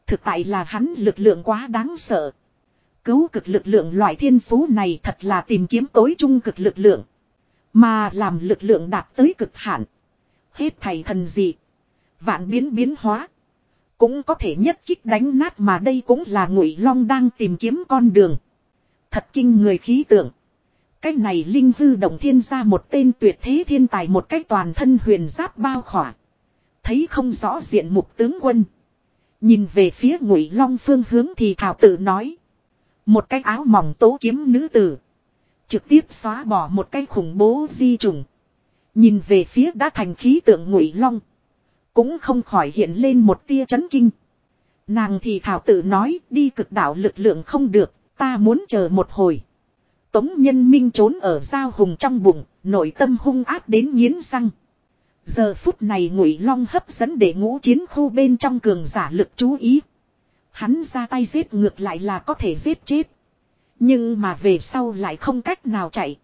Thực tại là hắn lực lượng quá đáng sợ. Cứu cực lực lượng loại thiên phú này thật là tìm kiếm tối trung cực lực lượng. Mà làm lực lượng đạt tới cực hạn. Hết thầy thần gì. Vạn biến biến hóa. Cũng có thể nhất kích đánh nát mà đây cũng là ngụy long đang tìm kiếm con đường. Thật kinh người khí tượng. Cái này linh hư động thiên ra một tên tuyệt thế thiên tài một cách toàn thân huyền giáp bao khỏa. Thấy không rõ diện mục tướng quân. Nhìn về phía ngụy long phương hướng thì thảo tự nói. Một cái áo mỏng tố kiếm nữ tử. Trực tiếp xóa bỏ một cái khủng bố di trùng. Nhìn về phía đã thành khí tượng ngụy long. Cũng không khỏi hiện lên một tia chấn kinh. Nàng thì thảo tự nói đi cực đạo lực lượng không được, ta muốn chờ một hồi. Tống nhân minh trốn ở giao hùng trong bụng, nội tâm hung ác đến nghiến răng. Giờ phút này ngụy long hấp dẫn để ngũ chiến khu bên trong cường giả lực chú ý. Hắn ra tay giết ngược lại là có thể giết chết. Nhưng mà về sau lại không cách nào chạy.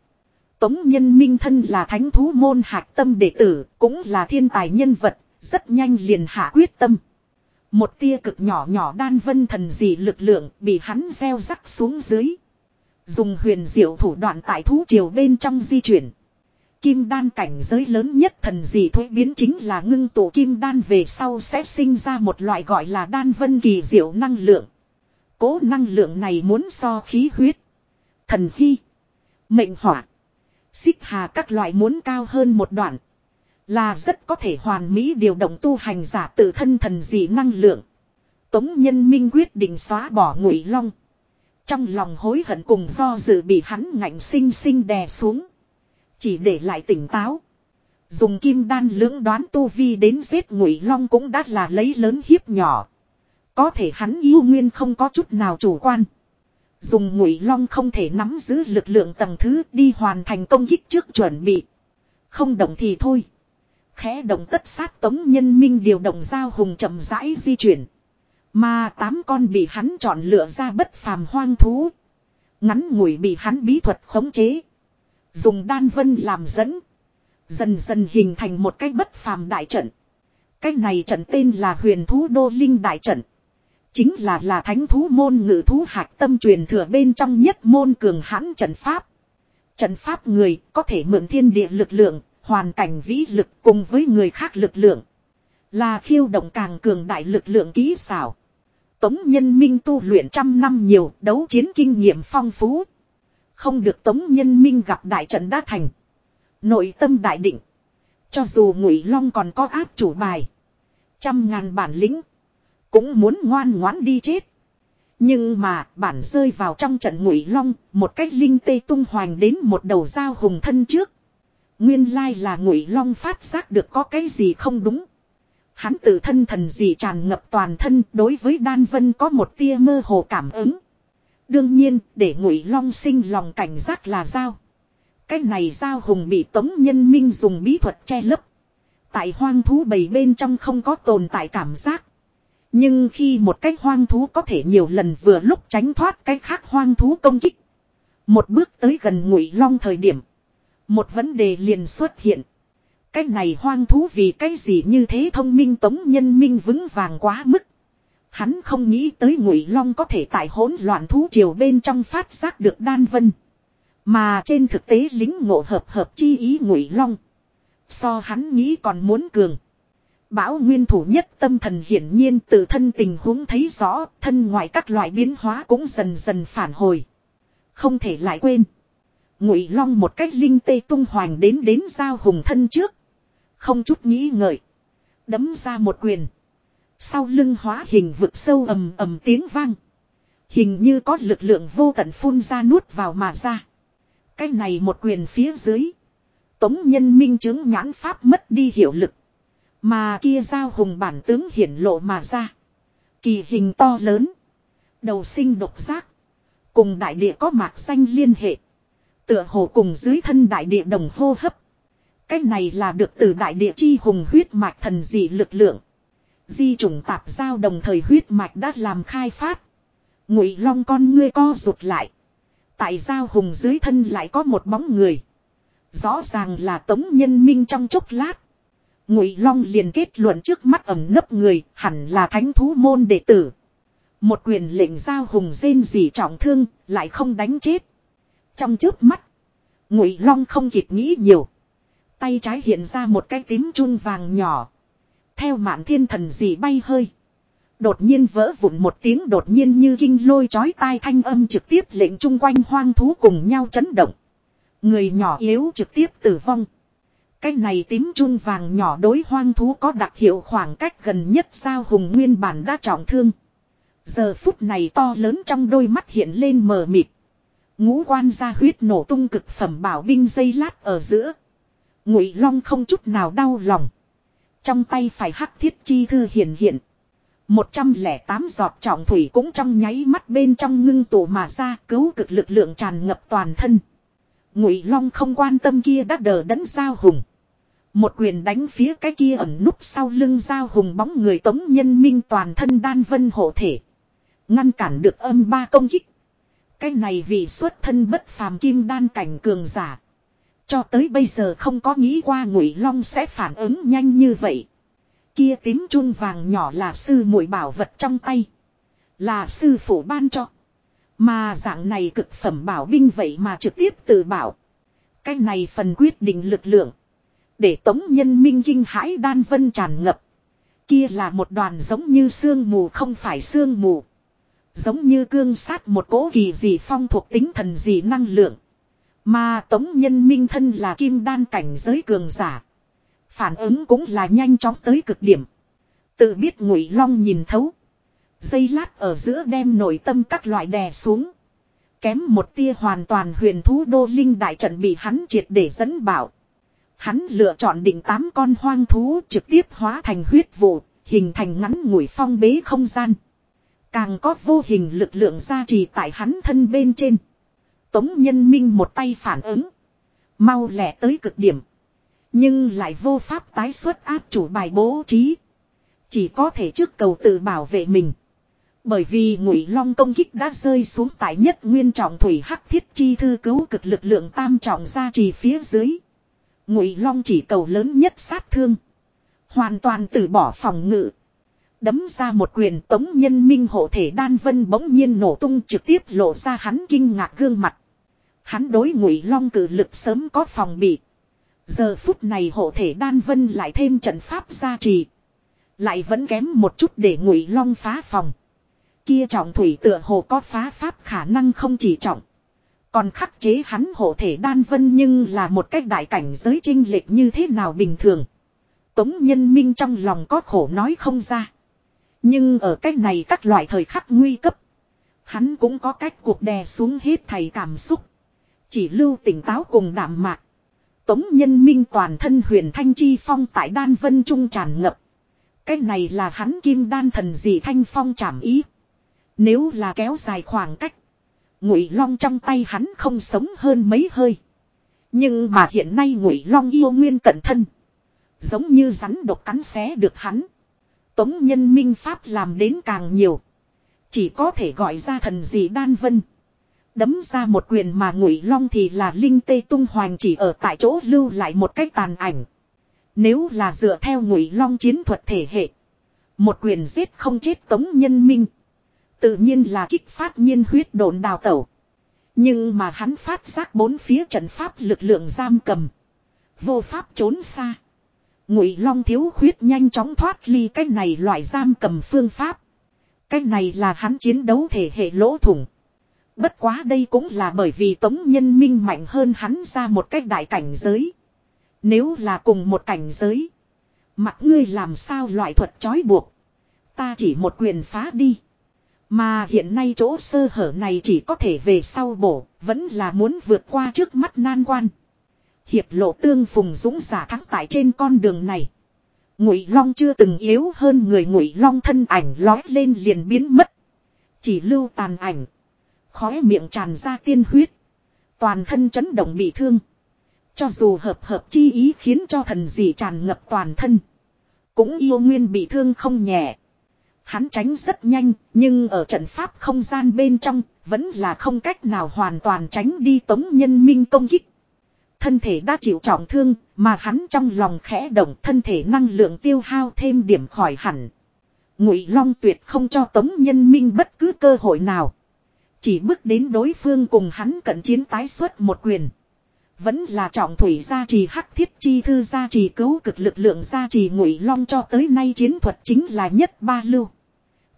Tống nhân minh thân là thánh thú môn hạc tâm đệ tử, cũng là thiên tài nhân vật, rất nhanh liền hạ quyết tâm. Một tia cực nhỏ nhỏ đan vân thần dị lực lượng bị hắn gieo rắc xuống dưới. Dùng huyền diệu thủ đoạn tại thú triều bên trong di chuyển. Kim đan cảnh giới lớn nhất thần dị thuế biến chính là ngưng tụ kim đan về sau sẽ sinh ra một loại gọi là đan vân kỳ diệu năng lượng. Cố năng lượng này muốn so khí huyết, thần khí mệnh hỏa, xích hà các loại muốn cao hơn một đoạn. Là rất có thể hoàn mỹ điều động tu hành giả tự thân thần dị năng lượng. Tống nhân minh quyết định xóa bỏ ngụy long. Trong lòng hối hận cùng do dự bị hắn ngạnh sinh sinh đè xuống. Chỉ để lại tỉnh táo. Dùng kim đan lưỡng đoán tu vi đến giết ngụy long cũng đã là lấy lớn hiếp nhỏ. Có thể hắn yêu nguyên không có chút nào chủ quan. Dùng ngụy long không thể nắm giữ lực lượng tầng thứ đi hoàn thành công kích trước chuẩn bị. Không động thì thôi. Khẽ động tất sát tống nhân minh điều động giao hùng chậm rãi di chuyển. Mà tám con bị hắn chọn lựa ra bất phàm hoang thú. Ngắn ngủi bị hắn bí thuật khống chế. Dùng đan vân làm dẫn. Dần dần hình thành một cái bất phàm đại trận. Cái này trận tên là huyền thú đô linh đại trận. Chính là là thánh thú môn ngự thú hạc tâm truyền thừa bên trong nhất môn cường hãn trận pháp. Trận pháp người có thể mượn thiên địa lực lượng, hoàn cảnh vĩ lực cùng với người khác lực lượng. Là khiêu động càng cường đại lực lượng kỹ xảo. Tống nhân minh tu luyện trăm năm nhiều, đấu chiến kinh nghiệm phong phú. Không được tống nhân minh gặp đại trận đã thành. Nội tâm đại định. Cho dù ngụy long còn có áp chủ bài. Trăm ngàn bản lĩnh. Cũng muốn ngoan ngoãn đi chết. Nhưng mà bản rơi vào trong trận ngụy long, một cách linh tê tung hoành đến một đầu dao hùng thân trước. Nguyên lai là ngụy long phát giác được có cái gì không đúng. Hắn tự thân thần gì tràn ngập toàn thân đối với đan vân có một tia mơ hồ cảm ứng. Đương nhiên, để ngụy long sinh lòng cảnh giác là dao. Cái này dao hùng bị tống nhân minh dùng bí thuật che lấp. Tại hoang thú bầy bên trong không có tồn tại cảm giác. Nhưng khi một cái hoang thú có thể nhiều lần vừa lúc tránh thoát cái khác hoang thú công kích. Một bước tới gần ngụy long thời điểm. Một vấn đề liền xuất hiện. Cái này hoang thú vì cái gì như thế thông minh tống nhân minh vững vàng quá mức. Hắn không nghĩ tới ngụy long có thể tại hỗn loạn thú triều bên trong phát giác được đan vân. Mà trên thực tế lính ngộ hợp hợp chi ý ngụy long. So hắn nghĩ còn muốn cường. Bảo nguyên thủ nhất tâm thần hiển nhiên tự thân tình huống thấy rõ, thân ngoài các loại biến hóa cũng dần dần phản hồi. Không thể lại quên. Ngụy long một cách linh tê tung hoành đến đến giao hùng thân trước. Không chút nghĩ ngợi. Đấm ra một quyền. Sau lưng hóa hình vực sâu ầm ầm tiếng vang. Hình như có lực lượng vô tận phun ra nuốt vào mà ra. Cái này một quyền phía dưới. Tống nhân minh chứng nhãn pháp mất đi hiệu lực. Mà kia giao hùng bản tướng hiển lộ mà ra. Kỳ hình to lớn. Đầu sinh độc giác. Cùng đại địa có mạc xanh liên hệ. Tựa hồ cùng dưới thân đại địa đồng hô hấp. Cái này là được từ đại địa chi hùng huyết mạch thần dị lực lượng. Di trùng tạp giao đồng thời huyết mạch đã làm khai phát. Ngụy long con ngươi co rụt lại. Tại giao hùng dưới thân lại có một bóng người. Rõ ràng là tống nhân minh trong chốc lát. Ngụy long liền kết luận trước mắt ẩm nấp người hẳn là thánh thú môn đệ tử. Một quyền lệnh giao hùng rên gì trọng thương, lại không đánh chết. Trong trước mắt. Ngụy long không kịp nghĩ nhiều. Tay trái hiện ra một cái tím chun vàng nhỏ. Theo mạn thiên thần gì bay hơi. Đột nhiên vỡ vụn một tiếng đột nhiên như kinh lôi chói tai thanh âm trực tiếp lệnh chung quanh hoang thú cùng nhau chấn động. Người nhỏ yếu trực tiếp tử vong. Cái này tím chun vàng nhỏ đối hoang thú có đặc hiệu khoảng cách gần nhất sao hùng nguyên bản đã trọng thương. Giờ phút này to lớn trong đôi mắt hiện lên mờ mịt. Ngũ quan ra huyết nổ tung cực phẩm bảo binh dây lát ở giữa. Ngụy Long không chút nào đau lòng. Trong tay phải hắc thiết chi thư hiện hiện. 108 giọt trọng thủy cũng trong nháy mắt bên trong ngưng tụ mà ra, cứu cực lực lượng tràn ngập toàn thân. Ngụy Long không quan tâm kia đã đờ đẫn giao hùng. Một quyền đánh phía cái kia ẩn núp sau lưng giao hùng bóng người tống nhân minh toàn thân đan vân hộ thể. Ngăn cản được âm ba công kích. Cái này vì xuất thân bất phàm kim đan cảnh cường giả. Cho tới bây giờ không có nghĩ qua ngụy long sẽ phản ứng nhanh như vậy. Kia tím chun vàng nhỏ là sư muội bảo vật trong tay. Là sư phụ ban cho. Mà dạng này cực phẩm bảo binh vậy mà trực tiếp tự bảo. Cái này phần quyết định lực lượng. Để tống nhân minh kinh hãi đan vân tràn ngập. Kia là một đoàn giống như sương mù không phải sương mù. Giống như cương sát một cố kỳ gì phong thuộc tính thần gì năng lượng. Mà tống nhân minh thân là kim đan cảnh giới cường giả. Phản ứng cũng là nhanh chóng tới cực điểm. Tự biết ngụy long nhìn thấu. Dây lát ở giữa đem nội tâm các loại đè xuống. Kém một tia hoàn toàn huyền thú đô linh đại trận bị hắn triệt để dẫn bảo. Hắn lựa chọn định tám con hoang thú trực tiếp hóa thành huyết vụ, hình thành ngắn ngủi phong bế không gian. Càng có vô hình lực lượng gia trì tại hắn thân bên trên. Tống nhân minh một tay phản ứng. Mau lẻ tới cực điểm. Nhưng lại vô pháp tái xuất áp chủ bài bố trí. Chỉ có thể trước cầu tự bảo vệ mình. Bởi vì ngụy long công kích đã rơi xuống tại nhất nguyên trọng thủy hắc thiết chi thư cứu cực lực lượng tam trọng ra trì phía dưới. Ngụy long chỉ cầu lớn nhất sát thương. Hoàn toàn từ bỏ phòng ngự. Đấm ra một quyền tống nhân minh hộ thể đan vân bỗng nhiên nổ tung trực tiếp lộ ra hắn kinh ngạc gương mặt. Hắn đối ngụy long cử lực sớm có phòng bị. Giờ phút này hộ thể đan vân lại thêm trận pháp gia trì. Lại vẫn kém một chút để ngụy long phá phòng. Kia trọng thủy tựa hồ có phá pháp khả năng không chỉ trọng. Còn khắc chế hắn hộ thể đan vân nhưng là một cách đại cảnh giới trinh lệch như thế nào bình thường. Tống nhân minh trong lòng có khổ nói không ra. Nhưng ở cách này các loại thời khắc nguy cấp. Hắn cũng có cách cuộc đè xuống hết thầy cảm xúc. Chỉ lưu tỉnh táo cùng đảm mạc. Tống nhân minh toàn thân huyền thanh chi phong tại đan vân trung tràn ngập. Cái này là hắn kim đan thần dị thanh phong chảm ý. Nếu là kéo dài khoảng cách. Ngụy long trong tay hắn không sống hơn mấy hơi. Nhưng mà hiện nay ngụy long yêu nguyên cận thân. Giống như rắn độc cắn xé được hắn. Tống nhân minh pháp làm đến càng nhiều. Chỉ có thể gọi ra thần dị đan vân. Đấm ra một quyền mà ngụy long thì là linh tê tung hoành chỉ ở tại chỗ lưu lại một cái tàn ảnh. Nếu là dựa theo ngụy long chiến thuật thể hệ. Một quyền giết không chết tống nhân minh. Tự nhiên là kích phát nhiên huyết đồn đào tẩu. Nhưng mà hắn phát giác bốn phía trận pháp lực lượng giam cầm. Vô pháp trốn xa. Ngụy Long thiếu khuyết nhanh chóng thoát ly cái này loại giam cầm phương pháp. Cái này là hắn chiến đấu thể hệ lỗ thủng. Bất quá đây cũng là bởi vì Tống Nhân Minh mạnh hơn hắn ra một cách đại cảnh giới. Nếu là cùng một cảnh giới. Mặt ngươi làm sao loại thuật trói buộc. Ta chỉ một quyền phá đi. Mà hiện nay chỗ sơ hở này chỉ có thể về sau bổ. Vẫn là muốn vượt qua trước mắt nan quan. Hiệp lộ tương phùng dũng giả thắng tại trên con đường này. Ngụy Long chưa từng yếu hơn người Ngụy Long thân ảnh lói lên liền biến mất. Chỉ lưu tàn ảnh. Khóe miệng tràn ra tiên huyết. Toàn thân chấn động bị thương. Cho dù hợp hợp chi ý khiến cho thần dị tràn ngập toàn thân. Cũng yêu nguyên bị thương không nhẹ. Hắn tránh rất nhanh, nhưng ở trận pháp không gian bên trong, vẫn là không cách nào hoàn toàn tránh đi tống nhân minh công kích. Thân thể đã chịu trọng thương, mà hắn trong lòng khẽ động thân thể năng lượng tiêu hao thêm điểm khỏi hẳn. Ngụy Long tuyệt không cho Tống Nhân Minh bất cứ cơ hội nào. Chỉ bước đến đối phương cùng hắn cận chiến tái xuất một quyền. Vẫn là trọng thủy gia trì hắc thiết chi thư gia trì cứu cực lực lượng gia trì ngụy long cho tới nay chiến thuật chính là nhất ba lưu.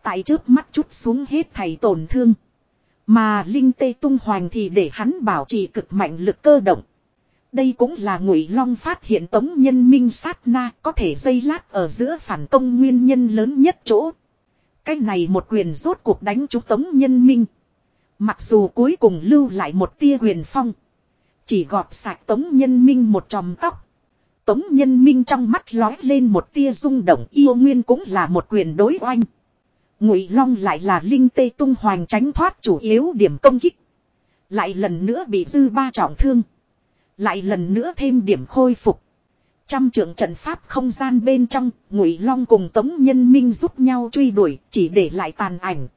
Tại trước mắt chút xuống hết thầy tổn thương. Mà linh tê tung hoành thì để hắn bảo trì cực mạnh lực cơ động. Đây cũng là Ngụy Long phát hiện Tống Nhân Minh sát na có thể dây lát ở giữa phản công nguyên nhân lớn nhất chỗ. Cái này một quyền rốt cuộc đánh trúng Tống Nhân Minh. Mặc dù cuối cùng lưu lại một tia quyền phong. Chỉ gọt sạch Tống Nhân Minh một tròm tóc. Tống Nhân Minh trong mắt lói lên một tia rung động yêu nguyên cũng là một quyền đối oanh. Ngụy Long lại là linh tê tung hoành tránh thoát chủ yếu điểm công kích. Lại lần nữa bị dư ba trọng thương. Lại lần nữa thêm điểm khôi phục. Trăm trưởng trận pháp không gian bên trong, Ngụy Long cùng Tống Nhân Minh giúp nhau truy đuổi, chỉ để lại tàn ảnh.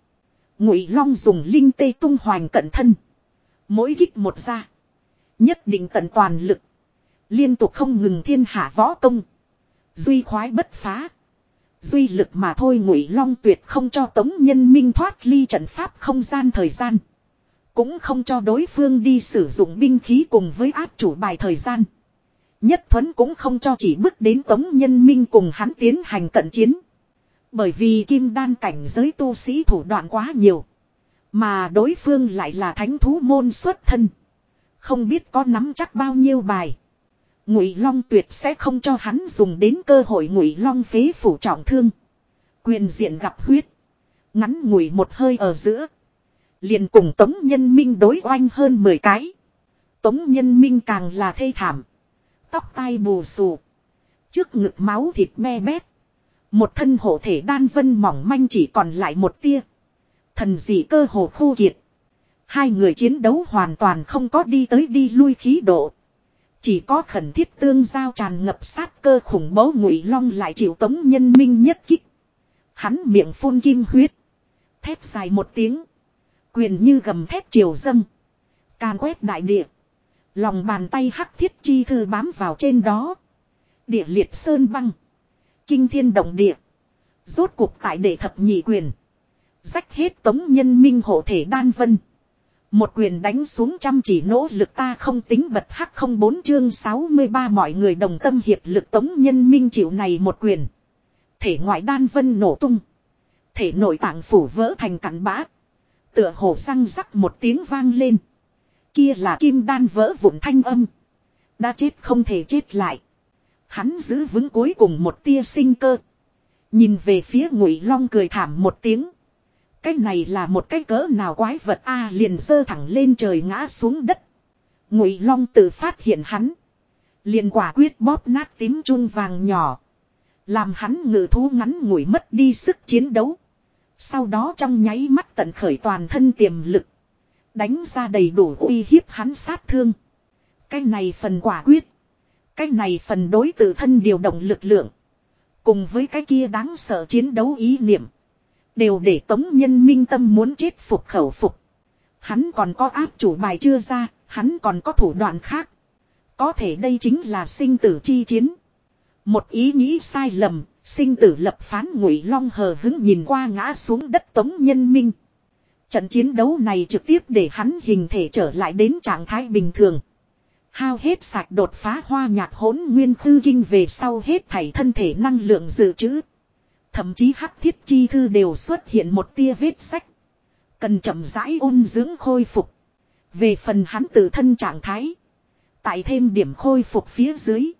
Ngụy Long dùng linh tê tung hoành cận thân, mỗi kích một ra, nhất định tận toàn lực, liên tục không ngừng thiên hạ võ công, duy khoái bất phá. Duy lực mà thôi Ngụy Long tuyệt không cho Tống Nhân Minh thoát ly trận pháp không gian thời gian. Cũng không cho đối phương đi sử dụng binh khí cùng với áp chủ bài thời gian. Nhất Thuấn cũng không cho chỉ bước đến Tống Nhân Minh cùng hắn tiến hành cận chiến. Bởi vì kim đan cảnh giới tu sĩ thủ đoạn quá nhiều. Mà đối phương lại là thánh thú môn xuất thân. Không biết có nắm chắc bao nhiêu bài. Ngụy Long tuyệt sẽ không cho hắn dùng đến cơ hội Ngụy Long phế phủ trọng thương. Quyền diện gặp huyết. Ngắn ngủi một hơi ở giữa. Liền cùng Tống Nhân Minh đối oanh hơn 10 cái. Tống Nhân Minh càng là thê thảm. Tóc tai bù xù. Trước ngực máu thịt me bét. Một thân hộ thể đan vân mỏng manh chỉ còn lại một tia. Thần dị cơ hồ khu kiệt. Hai người chiến đấu hoàn toàn không có đi tới đi lui khí độ. Chỉ có khẩn thiết tương giao tràn ngập sát cơ khủng bố ngụy long lại chịu tống nhân minh nhất kích. Hắn miệng phun kim huyết. Thép dài một tiếng. Quyền như gầm thép triều dâng. Càn quét đại địa. Lòng bàn tay hắc thiết chi thư bám vào trên đó. Địa liệt sơn băng. Kinh thiên động địa. Rốt cuộc tại đệ thập nhị quyền. Rách hết tống nhân minh hộ thể đan vân. Một quyền đánh xuống chăm chỉ nỗ lực ta không tính bật hắc không bốn chương 63 mọi người đồng tâm hiệp lực tống nhân minh chịu này một quyền. Thể ngoại đan vân nổ tung. Thể nội tạng phủ vỡ thành cắn bã. Tựa hồ răng rắc một tiếng vang lên. Kia là kim đan vỡ vụn thanh âm. Đã chết không thể chết lại. Hắn giữ vững cuối cùng một tia sinh cơ. Nhìn về phía ngụy long cười thảm một tiếng. Cái này là một cái cỡ nào quái vật a à, liền giơ thẳng lên trời ngã xuống đất. Ngụy long tự phát hiện hắn. Liền quả quyết bóp nát tím chun vàng nhỏ. Làm hắn ngự thú ngắn ngủi mất đi sức chiến đấu. Sau đó trong nháy mắt tận khởi toàn thân tiềm lực. Đánh ra đầy đủ uy hiếp hắn sát thương. Cái này phần quả quyết. Cái này phần đối tự thân điều động lực lượng. Cùng với cái kia đáng sợ chiến đấu ý niệm. Đều để tống nhân minh tâm muốn chết phục khẩu phục. Hắn còn có áp chủ bài chưa ra, hắn còn có thủ đoạn khác. Có thể đây chính là sinh tử chi chiến. Một ý nghĩ sai lầm, sinh tử lập phán ngụy long hờ hứng nhìn qua ngã xuống đất tống nhân minh. Trận chiến đấu này trực tiếp để hắn hình thể trở lại đến trạng thái bình thường. Hao hết sạch đột phá hoa nhạc hỗn nguyên khư kinh về sau hết thảy thân thể năng lượng dự trữ. Thậm chí hắc thiết chi thư đều xuất hiện một tia vết sách. Cần chậm rãi ôn dưỡng khôi phục. Về phần hắn tự thân trạng thái. Tại thêm điểm khôi phục phía dưới.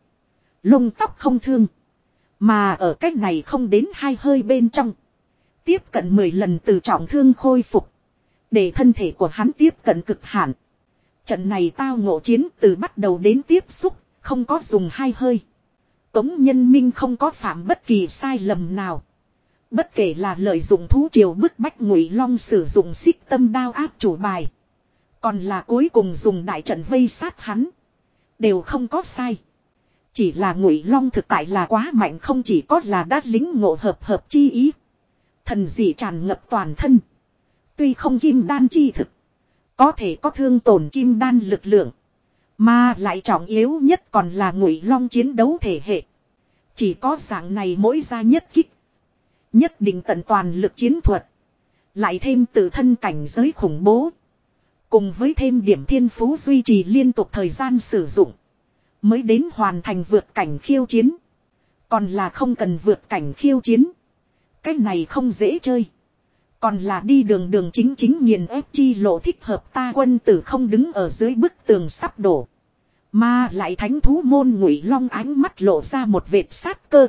Lông tóc không thương. Mà ở cách này không đến hai hơi bên trong. Tiếp cận 10 lần từ trọng thương khôi phục. Để thân thể của hắn tiếp cận cực hạn. Trận này tao ngộ chiến từ bắt đầu đến tiếp xúc, không có dùng hai hơi. Tống Nhân Minh không có phạm bất kỳ sai lầm nào. Bất kể là lợi dụng thú triều bức bách ngụy long sử dụng xích tâm đao áp chủ bài. Còn là cuối cùng dùng đại trận vây sát hắn. Đều không có sai. Chỉ là ngụy long thực tại là quá mạnh không chỉ có là đát lính ngộ hợp hợp chi ý. Thần dị tràn ngập toàn thân. Tuy không kim đan chi thực. Có thể có thương tổn kim đan lực lượng. Mà lại trọng yếu nhất còn là ngụy long chiến đấu thể hệ. Chỉ có dạng này mỗi ra nhất kích. Nhất định tận toàn lực chiến thuật. Lại thêm tự thân cảnh giới khủng bố. Cùng với thêm điểm thiên phú duy trì liên tục thời gian sử dụng. Mới đến hoàn thành vượt cảnh khiêu chiến. Còn là không cần vượt cảnh khiêu chiến. Cái này không dễ chơi. Còn là đi đường đường chính chính nghiền ép chi lộ thích hợp ta quân tử không đứng ở dưới bức tường sắp đổ. Mà lại thánh thú môn ngụy long ánh mắt lộ ra một vệt sát cơ.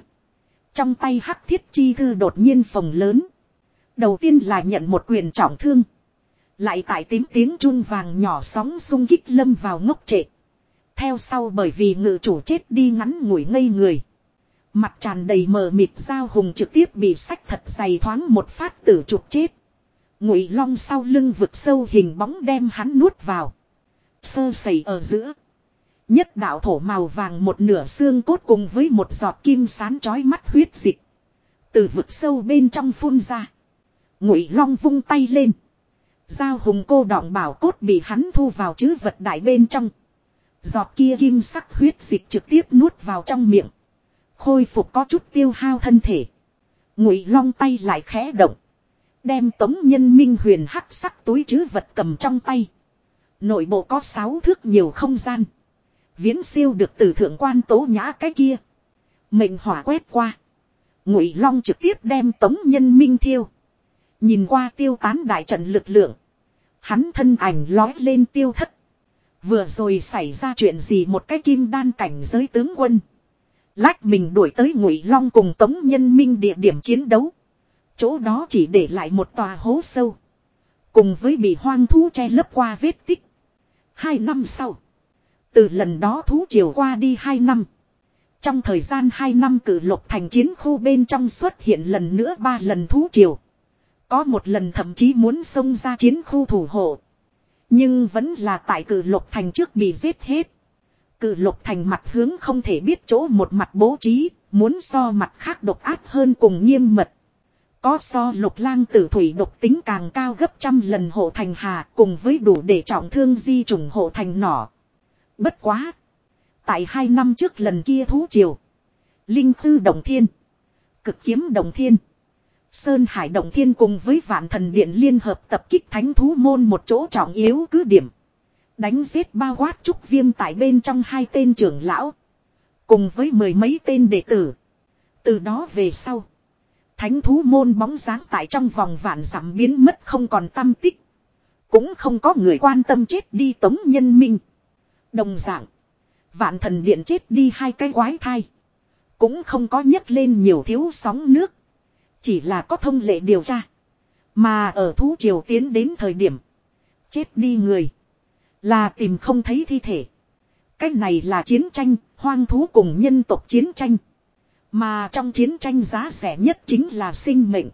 Trong tay hắc thiết chi thư đột nhiên phồng lớn. Đầu tiên là nhận một quyền trọng thương. Lại tại tím tiếng chun vàng nhỏ sóng sung kích lâm vào ngốc trệ. Theo sau bởi vì ngự chủ chết đi ngắn ngủi ngây người. Mặt tràn đầy mờ mịt giao hùng trực tiếp bị sách thật dày thoáng một phát tử trục chết. Ngụy long sau lưng vực sâu hình bóng đem hắn nuốt vào. Sơ sẩy ở giữa. Nhất đạo thổ màu vàng một nửa xương cốt cùng với một giọt kim sán chói mắt huyết dịch. Từ vực sâu bên trong phun ra. Ngụy long vung tay lên. Giao hùng cô đọng bảo cốt bị hắn thu vào chứ vật đại bên trong. Giọt kia kim sắc huyết dịch trực tiếp nuốt vào trong miệng. Khôi phục có chút tiêu hao thân thể. Ngụy long tay lại khẽ động. Đem tống nhân minh huyền hắc sắc túi chứ vật cầm trong tay. Nội bộ có sáu thước nhiều không gian. Viễn siêu được từ thượng quan tố nhã cái kia. Mệnh hỏa quét qua. Ngụy long trực tiếp đem tống nhân minh thiêu. Nhìn qua tiêu tán đại trận lực lượng. Hắn thân ảnh lói lên tiêu thất. Vừa rồi xảy ra chuyện gì một cái kim đan cảnh giới tướng quân. Lách mình đuổi tới ngụy long cùng tống nhân minh địa điểm chiến đấu. Chỗ đó chỉ để lại một tòa hố sâu. Cùng với bị hoang thú che lấp qua vết tích. Hai năm sau. Từ lần đó thú chiều qua đi hai năm. Trong thời gian hai năm cử lục thành chiến khu bên trong xuất hiện lần nữa ba lần thú chiều. Có một lần thậm chí muốn xông ra chiến khu thủ hộ. Nhưng vẫn là tại cử lục thành trước bị giết hết cự lục thành mặt hướng không thể biết chỗ một mặt bố trí, muốn so mặt khác độc ác hơn cùng nghiêm mật. Có so lục lang tử thủy độc tính càng cao gấp trăm lần hộ thành hà cùng với đủ để trọng thương di trùng hộ thành nỏ. Bất quá. Tại hai năm trước lần kia thú triều. Linh Tư đồng thiên. Cực kiếm đồng thiên. Sơn Hải đồng Thiên cùng với Vạn Thần Điện liên hợp tập kích thánh thú môn một chỗ trọng yếu cứ điểm. Đánh giết bao quát trúc viêm tại bên trong hai tên trưởng lão. Cùng với mười mấy tên đệ tử. Từ đó về sau. Thánh thú môn bóng dáng tại trong vòng vạn dặm biến mất không còn tâm tích. Cũng không có người quan tâm chết đi tống nhân minh. Đồng dạng. Vạn thần điện chết đi hai cái quái thai. Cũng không có nhấc lên nhiều thiếu sóng nước. Chỉ là có thông lệ điều tra. Mà ở thú triều tiến đến thời điểm. Chết đi người. Là tìm không thấy thi thể. Cái này là chiến tranh, hoang thú cùng nhân tộc chiến tranh. Mà trong chiến tranh giá rẻ nhất chính là sinh mệnh.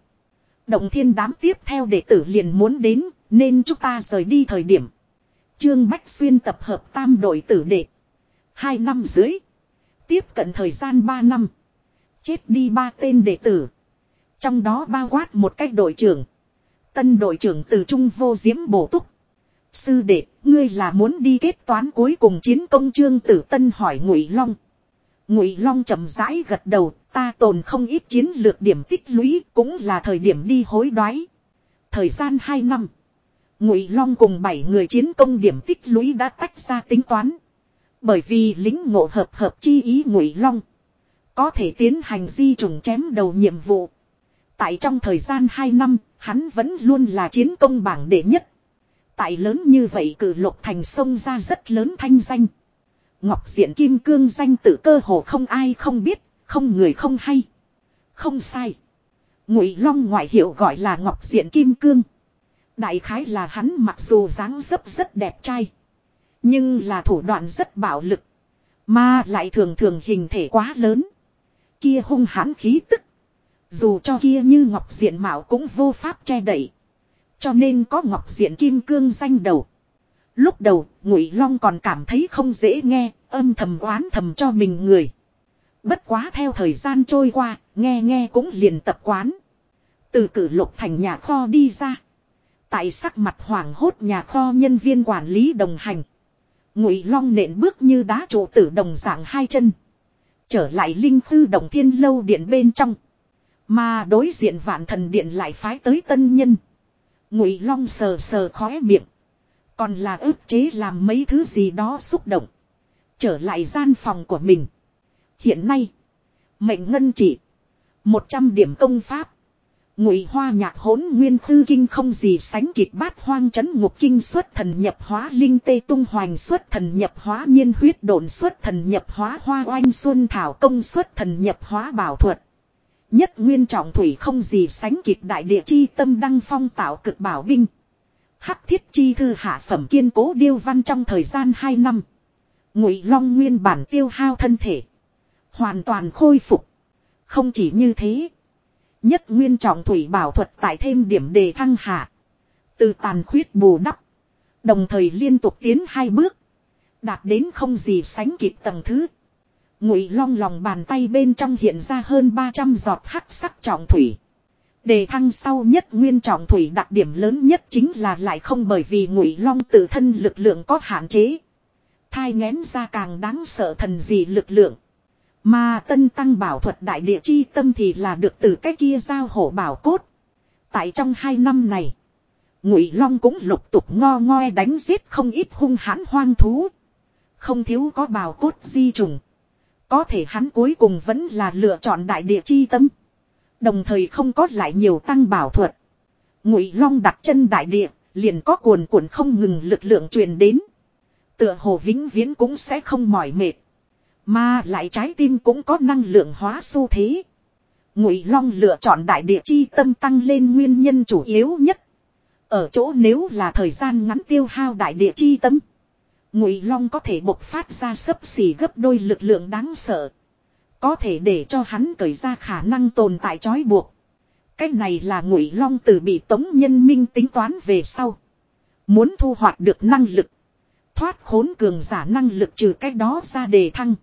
Động thiên đám tiếp theo đệ tử liền muốn đến, nên chúng ta rời đi thời điểm. Trương Bách Xuyên tập hợp tam đội tử đệ. Hai năm dưới. Tiếp cận thời gian ba năm. Chết đi ba tên đệ tử. Trong đó bao quát một cách đội trưởng. Tân đội trưởng từ Trung vô diễm bổ túc. Sư đệ, ngươi là muốn đi kết toán cuối cùng chiến công trương tử tân hỏi Ngụy Long. Ngụy Long chậm rãi gật đầu, ta tồn không ít chiến lược điểm tích lũy, cũng là thời điểm đi hối đoái. Thời gian 2 năm, Ngụy Long cùng 7 người chiến công điểm tích lũy đã tách ra tính toán. Bởi vì lính ngộ hợp hợp chi ý Ngụy Long có thể tiến hành di trùng chém đầu nhiệm vụ. Tại trong thời gian 2 năm, hắn vẫn luôn là chiến công bảng đệ nhất. Tại lớn như vậy cử lục thành sông ra rất lớn thanh danh. Ngọc diện kim cương danh tự cơ hồ không ai không biết, không người không hay. Không sai. Ngụy Long ngoại hiệu gọi là Ngọc diện kim cương. Đại khái là hắn mặc dù dáng dấp rất đẹp trai. Nhưng là thủ đoạn rất bạo lực. Mà lại thường thường hình thể quá lớn. Kia hung hãn khí tức. Dù cho kia như ngọc diện mạo cũng vô pháp che đậy. Cho nên có ngọc diện kim cương danh đầu. Lúc đầu, Ngụy Long còn cảm thấy không dễ nghe, âm thầm oán thầm cho mình người. Bất quá theo thời gian trôi qua, nghe nghe cũng liền tập quán. Từ cử lục thành nhà kho đi ra. Tại sắc mặt hoảng hốt nhà kho nhân viên quản lý đồng hành. Ngụy Long nện bước như đá trụ tử đồng dạng hai chân. Trở lại linh thư đồng thiên lâu điện bên trong. Mà đối diện vạn thần điện lại phái tới tân nhân. Ngụy Long sờ sờ khóe miệng. Còn là ức chế làm mấy thứ gì đó xúc động. Trở lại gian phòng của mình. Hiện nay. Mệnh ngân chỉ. 100 điểm công pháp. Ngụy Hoa nhạc hỗn nguyên tư kinh không gì sánh kịp bát hoang chấn ngục kinh xuất thần nhập hóa linh tê tung hoành xuất thần nhập hóa nhiên huyết đồn xuất thần nhập hóa hoa oanh xuân thảo công xuất thần nhập hóa bảo thuật. Nhất nguyên trọng thủy không gì sánh kịp đại địa chi tâm đăng phong tạo cực bảo binh. Hắc thiết chi thư hạ phẩm kiên cố điêu văn trong thời gian 2 năm. Ngụy Long nguyên bản tiêu hao thân thể. Hoàn toàn khôi phục. Không chỉ như thế. Nhất nguyên trọng thủy bảo thuật tại thêm điểm đề thăng hạ. Từ tàn khuyết bù đắp. Đồng thời liên tục tiến hai bước. Đạt đến không gì sánh kịp tầng thứ. Ngụy long lòng bàn tay bên trong hiện ra hơn 300 giọt hắc sắc trọng thủy. Đề thăng sau nhất nguyên trọng thủy đặc điểm lớn nhất chính là lại không bởi vì ngụy long tự thân lực lượng có hạn chế. Thai ngén ra càng đáng sợ thần gì lực lượng. Mà tân tăng bảo thuật đại địa chi tâm thì là được từ cái kia giao hổ bảo cốt. Tại trong hai năm này, Ngụy Long cũng lục tục ngo ngoe đánh giết không ít hung hãn hoang thú. Không thiếu có bảo cốt di trùng. Có thể hắn cuối cùng vẫn là lựa chọn đại địa chi tâm. Đồng thời không có lại nhiều tăng bảo thuật. Ngụy Long đặt chân đại địa, liền có cuồn cuộn không ngừng lực lượng truyền đến. Tựa hồ vĩnh viễn cũng sẽ không mỏi mệt. Mà lại trái tim cũng có năng lượng hóa xu thế. Ngụy Long lựa chọn đại địa chi tâm tăng lên nguyên nhân chủ yếu nhất. Ở chỗ nếu là thời gian ngắn tiêu hao đại địa chi tâm. Ngụy Long có thể bộc phát ra sấp xỉ gấp đôi lực lượng đáng sợ. Có thể để cho hắn cởi ra khả năng tồn tại trói buộc. Cái này là Ngụy Long từ bị Tống Nhân Minh tính toán về sau. Muốn thu hoạch được năng lực. Thoát khốn cường giả năng lực trừ cái đó ra đề thăng.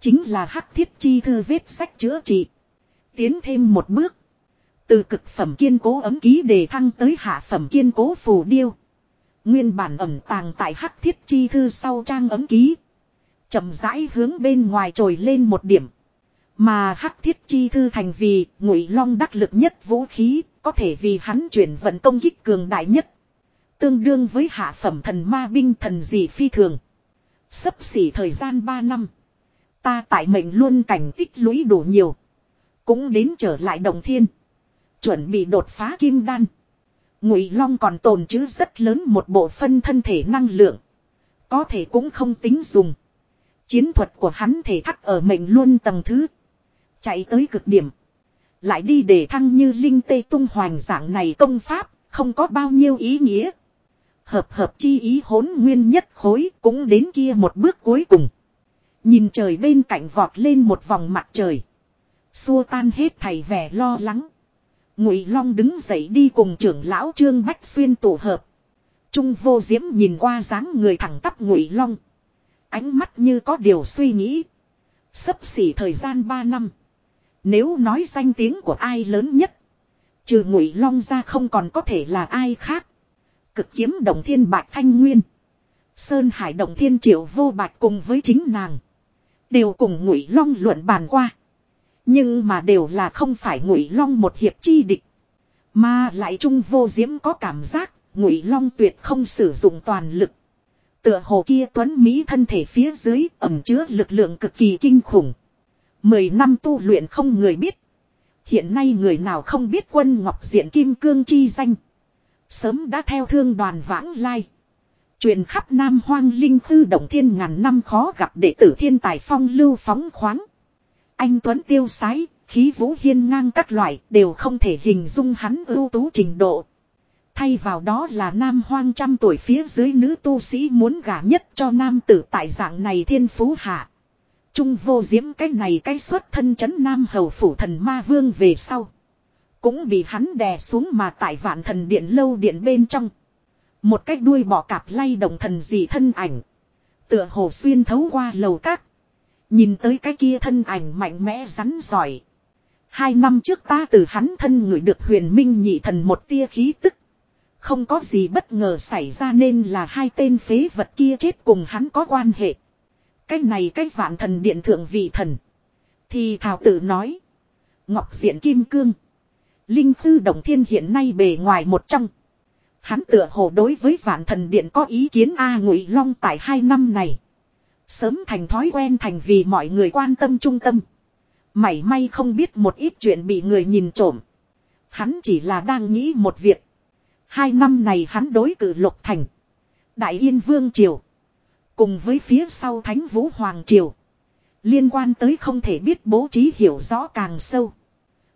Chính là hắc thiết chi thư vết sách chữa trị. Tiến thêm một bước. Từ cực phẩm kiên cố ấm ký đề thăng tới hạ phẩm kiên cố phù điêu. Nguyên bản ẩm tàng tại hắc thiết chi thư sau trang ấm ký. chậm rãi hướng bên ngoài trồi lên một điểm. Mà hắc thiết chi thư thành vì ngụy long đắc lực nhất vũ khí, có thể vì hắn chuyển vận công kích cường đại nhất. Tương đương với hạ phẩm thần ma binh thần dị phi thường. Sấp xỉ thời gian 3 năm. Ta tại mệnh luôn cảnh tích lũy đủ nhiều. Cũng đến trở lại đồng thiên. Chuẩn bị đột phá kim đan. Ngụy Long còn tồn chứ rất lớn một bộ phân thân thể năng lượng. Có thể cũng không tính dùng. Chiến thuật của hắn thể thắt ở mệnh luôn tầng thứ. Chạy tới cực điểm. Lại đi để thăng như linh tê tung hoành dạng này công pháp, không có bao nhiêu ý nghĩa. Hợp hợp chi ý hỗn nguyên nhất khối cũng đến kia một bước cuối cùng. Nhìn trời bên cạnh vọt lên một vòng mặt trời. Xua tan hết thầy vẻ lo lắng. Ngụy Long đứng dậy đi cùng trưởng lão Trương Bách Xuyên tổ hợp. Trung vô diễm nhìn qua dáng người thẳng tắp Ngụy Long. Ánh mắt như có điều suy nghĩ. Sấp xỉ thời gian 3 năm. Nếu nói danh tiếng của ai lớn nhất. Trừ Ngụy Long ra không còn có thể là ai khác. Cực kiếm đồng thiên bạch thanh nguyên. Sơn Hải đồng thiên triệu vô bạch cùng với chính nàng. Đều cùng Ngụy Long luận bàn qua. Nhưng mà đều là không phải Ngụy Long một hiệp chi địch. Mà lại trung vô diễm có cảm giác, Ngụy Long tuyệt không sử dụng toàn lực. Tựa hồ kia tuấn Mỹ thân thể phía dưới ẩm chứa lực lượng cực kỳ kinh khủng. Mười năm tu luyện không người biết. Hiện nay người nào không biết quân ngọc diện kim cương chi danh. Sớm đã theo thương đoàn vãng lai. Truyền khắp Nam Hoang Linh Tư Động Thiên ngàn năm khó gặp đệ tử thiên tài phong lưu phóng khoáng. Anh Tuấn tiêu sái, khí vũ hiên ngang các loại đều không thể hình dung hắn ưu tú trình độ. Thay vào đó là nam hoang trăm tuổi phía dưới nữ tu sĩ muốn gả nhất cho nam tử tại dạng này thiên phú hạ. Trung vô diễm cái này cái xuất thân chấn nam hầu phủ thần ma vương về sau. Cũng bị hắn đè xuống mà tại vạn thần điện lâu điện bên trong. Một cái đuôi bọ cạp lay động thần dị thân ảnh. Tựa hồ xuyên thấu qua lầu các. Nhìn tới cái kia thân ảnh mạnh mẽ rắn giỏi. Hai năm trước ta từ hắn thân người được huyền minh nhị thần một tia khí tức. Không có gì bất ngờ xảy ra nên là hai tên phế vật kia chết cùng hắn có quan hệ. Cái này cái vạn thần điện thượng vị thần. Thì thảo tử nói. Ngọc diện kim cương. Linh thư đồng thiên hiện nay bề ngoài một trong. Hắn tựa hồ đối với vạn thần điện có ý kiến A ngụy long tại hai năm này. Sớm thành thói quen thành vì mọi người quan tâm trung tâm. Mảy may không biết một ít chuyện bị người nhìn trộm. Hắn chỉ là đang nghĩ một việc. Hai năm này hắn đối cử lục thành. Đại Yên Vương Triều. Cùng với phía sau Thánh Vũ Hoàng Triều. Liên quan tới không thể biết bố trí hiểu rõ càng sâu.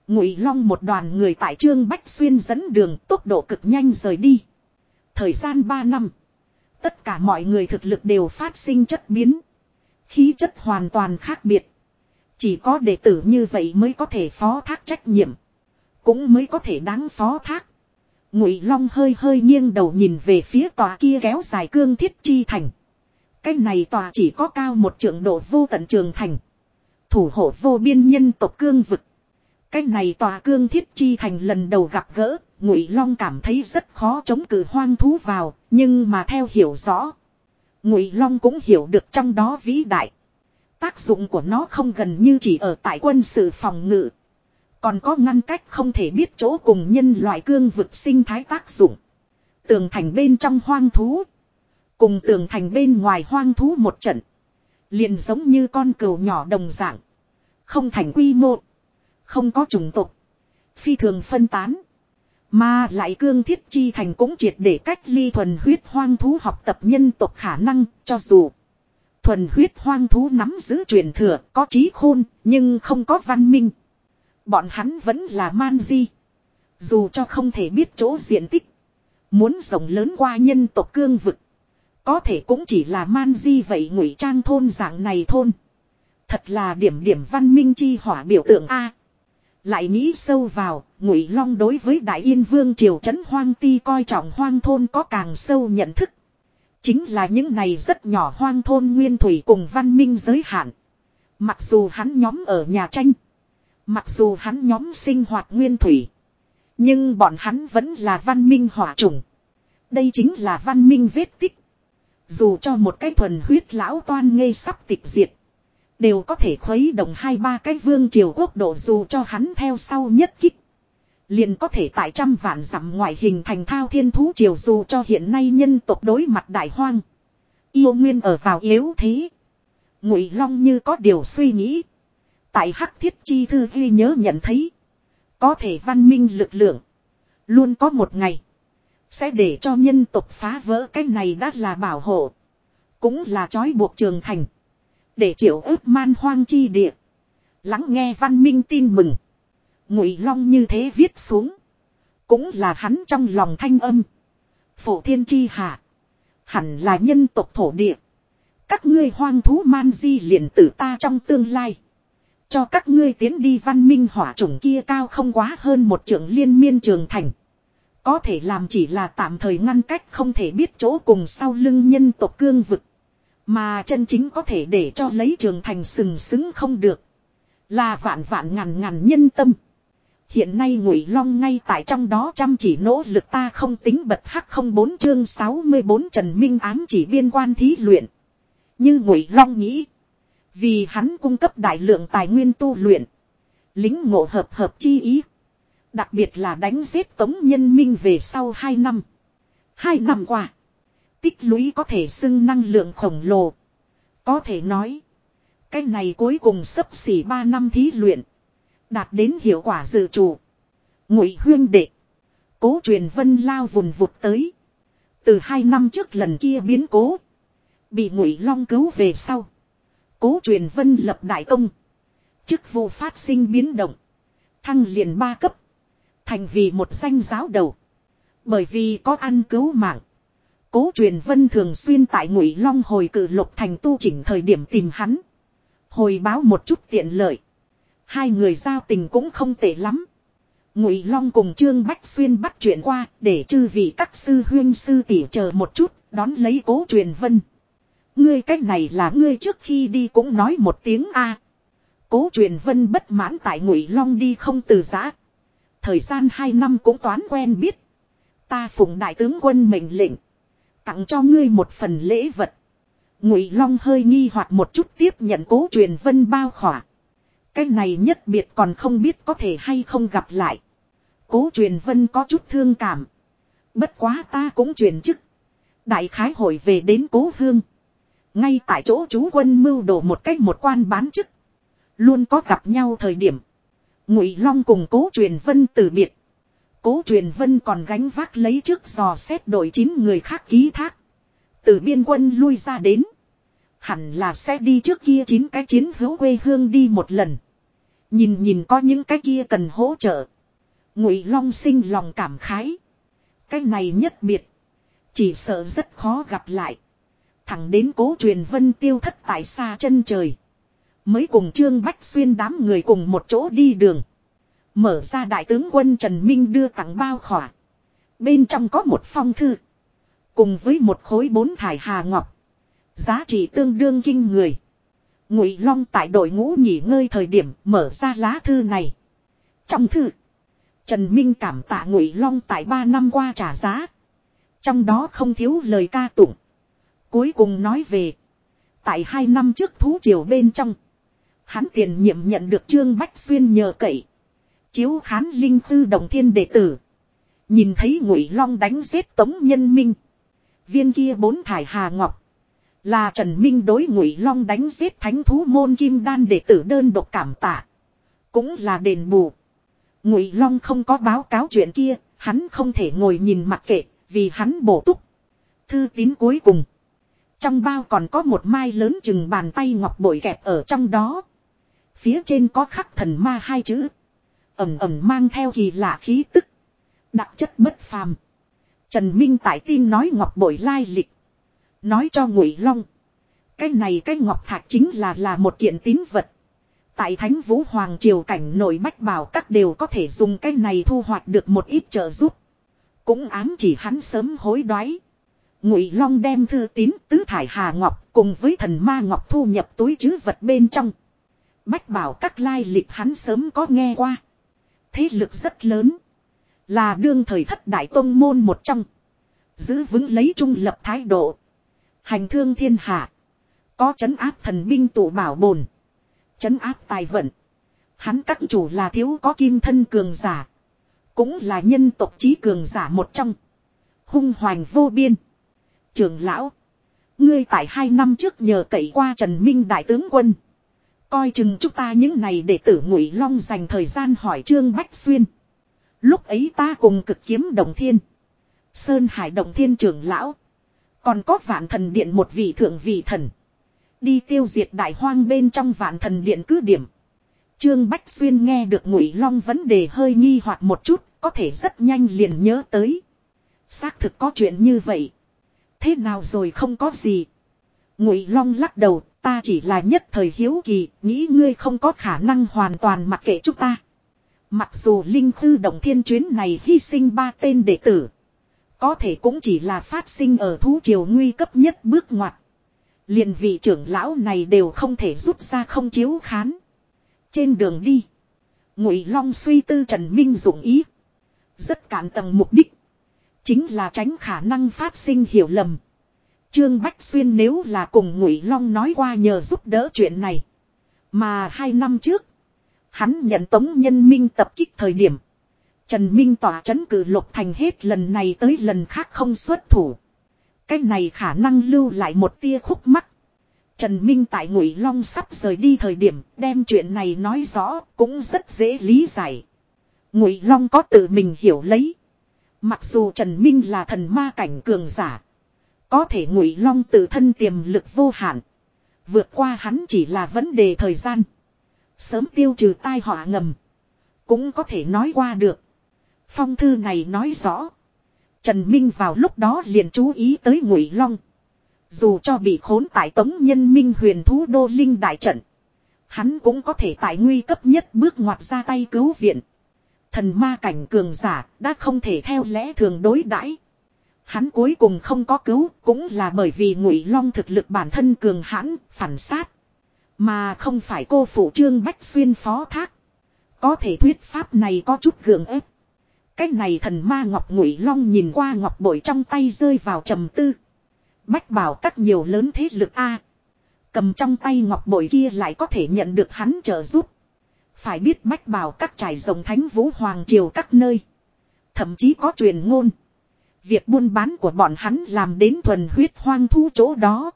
Ngụy Long một đoàn người tại Trương Bách Xuyên dẫn đường tốc độ cực nhanh rời đi. Thời gian 3 năm. Tất cả mọi người thực lực đều phát sinh chất biến. Khí chất hoàn toàn khác biệt. Chỉ có đệ tử như vậy mới có thể phó thác trách nhiệm. Cũng mới có thể đáng phó thác. Ngụy Long hơi hơi nghiêng đầu nhìn về phía tòa kia kéo dài cương thiết chi thành. Cái này tòa chỉ có cao một trượng độ vô tận trường thành. Thủ hộ vô biên nhân tộc cương vực. Cái này tòa cương thiết chi thành lần đầu gặp gỡ, Ngụy Long cảm thấy rất khó chống cự hoang thú vào, nhưng mà theo hiểu rõ, Ngụy Long cũng hiểu được trong đó vĩ đại. Tác dụng của nó không gần như chỉ ở tại quân sự phòng ngự, còn có ngăn cách không thể biết chỗ cùng nhân loại cương vực sinh thái tác dụng. Tường thành bên trong hoang thú, cùng tường thành bên ngoài hoang thú một trận, liền giống như con cừu nhỏ đồng dạng, không thành quy mô. Không có chủng tộc. Phi thường phân tán. Mà lại cương thiết chi thành cũng triệt để cách ly thuần huyết hoang thú học tập nhân tộc khả năng, cho dù. Thuần huyết hoang thú nắm giữ truyền thừa, có trí khôn, nhưng không có văn minh. Bọn hắn vẫn là man di. Dù cho không thể biết chỗ diện tích. Muốn rộng lớn qua nhân tộc cương vực. Có thể cũng chỉ là man di vậy ngụy trang thôn dạng này thôn. Thật là điểm điểm văn minh chi hỏa biểu tượng A. Lại nghĩ sâu vào, Ngụy Long đối với Đại Yên Vương triều trấn hoang ti coi trọng hoang thôn có càng sâu nhận thức. Chính là những này rất nhỏ hoang thôn nguyên thủy cùng văn minh giới hạn. Mặc dù hắn nhóm ở nhà tranh. Mặc dù hắn nhóm sinh hoạt nguyên thủy. Nhưng bọn hắn vẫn là văn minh hỏa trùng. Đây chính là văn minh vết tích. Dù cho một cái thuần huyết lão toan ngây sắp tịch diệt. Đều có thể khuấy động hai ba cái vương triều quốc độ dù cho hắn theo sau nhất kích. Liền có thể tại trăm vạn dặm ngoại hình thành thao thiên thú triều dù cho hiện nay nhân tộc đối mặt đại hoang. Yêu nguyên ở vào yếu thế. Ngụy Long như có điều suy nghĩ. Tại Hắc Thiết Chi Thư ghi nhớ nhận thấy. Có thể văn minh lực lượng. Luôn có một ngày. Sẽ để cho nhân tộc phá vỡ cái này đã là bảo hộ. Cũng là trói buộc trường thành. Để triệu ước man hoang chi địa. Lắng nghe văn minh tin mừng. Ngụy Long như thế viết xuống. Cũng là hắn trong lòng thanh âm. Phổ thiên chi hạ. Hẳn là nhân tộc thổ địa. Các ngươi hoang thú man di liền tử ta trong tương lai. Cho các ngươi tiến đi văn minh hỏa chủng kia cao không quá hơn một trưởng liên miên trường thành. Có thể làm chỉ là tạm thời ngăn cách không thể biết chỗ cùng sau lưng nhân tộc cương vực. Mà chân chính có thể để cho lấy trường thành sừng sững không được. Là vạn vạn ngàn ngàn nhân tâm. Hiện nay ngụy long ngay tại trong đó chăm chỉ nỗ lực ta không tính bật hắc không bốn chương 64 Trần Minh ám chỉ biên quan thí luyện. Như ngụy long nghĩ. Vì hắn cung cấp đại lượng tài nguyên tu luyện. Lính ngộ hợp hợp chi ý. Đặc biệt là đánh giết tống nhân minh về sau 2 năm. 2 năm qua tích lũy có thể xưng năng lượng khổng lồ. Có thể nói. Cái này cuối cùng sấp xỉ 3 năm thí luyện. Đạt đến hiệu quả dự trù. Ngụy huyên đệ. Cố truyền vân lao vùn vụt tới. Từ hai năm trước lần kia biến cố. Bị ngụy long cứu về sau. Cố truyền vân lập đại công. Chức vụ phát sinh biến động. Thăng liền ba cấp. Thành vì một danh giáo đầu. Bởi vì có ăn cứu mạng. Cố truyền vân thường xuyên tại ngụy long hồi cử lục thành tu chỉnh thời điểm tìm hắn. Hồi báo một chút tiện lợi. Hai người giao tình cũng không tệ lắm. Ngụy Long cùng Trương Bách Xuyên bắt chuyện qua để chư vị các sư huyên sư tỷ chờ một chút, đón lấy cố truyền vân. Ngươi cách này là ngươi trước khi đi cũng nói một tiếng A. Cố truyền vân bất mãn tại Ngụy Long đi không từ giã. Thời gian hai năm cũng toán quen biết. Ta phụng đại tướng quân mệnh lệnh. Tặng cho ngươi một phần lễ vật. Ngụy Long hơi nghi hoặc một chút tiếp nhận cố truyền vân bao khỏa. Cái này nhất biệt còn không biết có thể hay không gặp lại. Cố truyền vân có chút thương cảm. Bất quá ta cũng truyền chức. Đại khái hội về đến cố hương. Ngay tại chỗ chú quân mưu đồ một cách một quan bán chức. Luôn có gặp nhau thời điểm. Ngụy Long cùng cố truyền vân từ biệt. Cố truyền vân còn gánh vác lấy trước dò xét đội chín người khác ký thác. Từ biên quân lui ra đến. Hẳn là sẽ đi trước kia chín cái chiến hữu quê hương đi một lần. Nhìn nhìn có những cái kia cần hỗ trợ. Ngụy Long sinh lòng cảm khái. Cái này nhất biệt. Chỉ sợ rất khó gặp lại. Thẳng đến cố truyền vân tiêu thất tại xa chân trời. Mới cùng Trương Bách Xuyên đám người cùng một chỗ đi đường. Mở ra đại tướng quân Trần Minh đưa tặng bao khỏa. Bên trong có một phong thư. Cùng với một khối bốn thải hà ngọc. Giá trị tương đương kinh người. Ngụy Long tại đội ngũ nghỉ ngơi thời điểm mở ra lá thư này. Trong thư, Trần Minh cảm tạ Ngụy Long tại ba năm qua trả giá. Trong đó không thiếu lời ca tụng. Cuối cùng nói về. Tại hai năm trước thú triều bên trong. Hắn tiền nhiệm nhận được Trương Bách Xuyên nhờ cậy. Chiếu khán linh tư đồng thiên đệ tử. Nhìn thấy Ngụy Long đánh giết Tống Nhân Minh. Viên kia bốn thải hà ngọc. Là Trần Minh đối Ngụy Long đánh giết thánh thú môn kim đan đệ tử đơn độc cảm tạ. Cũng là đền bù. Ngụy Long không có báo cáo chuyện kia, hắn không thể ngồi nhìn mặc kệ, vì hắn bổ túc. Thư tín cuối cùng. Trong bao còn có một mai lớn chừng bàn tay ngọc bội kẹp ở trong đó. Phía trên có khắc thần ma hai chữ. Ẩm ẩm mang theo kỳ lạ khí tức. Đặc chất bất phàm. Trần Minh tại tin nói ngọc bội lai lịch. Nói cho Ngụy Long. Cái này cái ngọc thạch chính là là một kiện tín vật. Tại Thánh Vũ Hoàng Triều cảnh nội bách bảo các đều có thể dùng cái này thu hoạch được một ít trợ giúp. Cũng ám chỉ hắn sớm hối đoái. Ngụy Long đem thư tín tứ thải hà ngọc cùng với thần ma ngọc thu nhập túi chứ vật bên trong. Bách bảo các lai lịch hắn sớm có nghe qua. Thế lực rất lớn. Là đương thời thất đại tông môn một trong. Giữ vững lấy trung lập thái độ. Hành thương thiên hạ. Có chấn áp thần binh tụ bảo bồn. Chấn áp tài vận. Hắn các chủ là thiếu có kim thân cường giả. Cũng là nhân tộc trí cường giả một trong. Hung hoành vô biên. Trường lão. Ngươi tại hai năm trước nhờ cậy qua Trần Minh đại tướng quân. Coi chừng chúng ta những này để tử ngụy long dành thời gian hỏi Trương Bách Xuyên. Lúc ấy ta cùng cực kiếm đồng thiên. Sơn Hải đồng thiên trưởng lão. Còn có vạn thần điện một vị thượng vị thần. Đi tiêu diệt đại hoang bên trong vạn thần điện cứ điểm. Trương Bách Xuyên nghe được Ngụy Long vấn đề hơi nghi hoặc một chút, có thể rất nhanh liền nhớ tới. Xác thực có chuyện như vậy. Thế nào rồi không có gì. Ngụy Long lắc đầu, ta chỉ là nhất thời hiếu kỳ, nghĩ ngươi không có khả năng hoàn toàn mặc kệ chúng ta. Mặc dù Linh Thư Động Thiên chuyến này hy sinh ba tên đệ tử. Có thể cũng chỉ là phát sinh ở thú triều nguy cấp nhất bước ngoặt. liền vị trưởng lão này đều không thể rút ra không chiếu khán. Trên đường đi. Ngụy Long suy tư Trần Minh dụng ý. Rất cản tầng mục đích. Chính là tránh khả năng phát sinh hiểu lầm. Trương Bách Xuyên nếu là cùng Ngụy Long nói qua nhờ giúp đỡ chuyện này. Mà hai năm trước. Hắn nhận tống nhân minh tập kích thời điểm. Trần Minh tỏa chấn cử lục thành hết lần này tới lần khác không xuất thủ. Cái này khả năng lưu lại một tia khúc mắc. Trần Minh tại Ngụy Long sắp rời đi thời điểm, đem chuyện này nói rõ, cũng rất dễ lý giải. Ngụy Long có tự mình hiểu lấy. Mặc dù Trần Minh là thần ma cảnh cường giả. Có thể Ngụy Long tự thân tiềm lực vô hạn. Vượt qua hắn chỉ là vấn đề thời gian. Sớm tiêu trừ tai họa ngầm. Cũng có thể nói qua được. Phong thư này nói rõ. Trần Minh vào lúc đó liền chú ý tới Ngụy Long. Dù cho bị khốn tại tống nhân minh huyền thú đô linh đại trận. Hắn cũng có thể tại nguy cấp nhất bước ngoặt ra tay cứu viện. Thần ma cảnh cường giả đã không thể theo lẽ thường đối đãi. Hắn cuối cùng không có cứu cũng là bởi vì ngụy long thực lực bản thân cường hãn, phản sát. Mà không phải cô phụ trương bách xuyên phó thác. Có thể thuyết pháp này có chút gượng ép. Cái này thần ma ngọc ngụy long nhìn qua ngọc bội trong tay rơi vào trầm tư. Bách bảo các nhiều lớn thế lực A. Cầm trong tay ngọc bội kia lại có thể nhận được hắn trợ giúp. Phải biết bách bảo các trải rồng thánh vũ hoàng triều các nơi. Thậm chí có truyền ngôn. Việc buôn bán của bọn hắn làm đến thuần huyết hoang thu chỗ đó.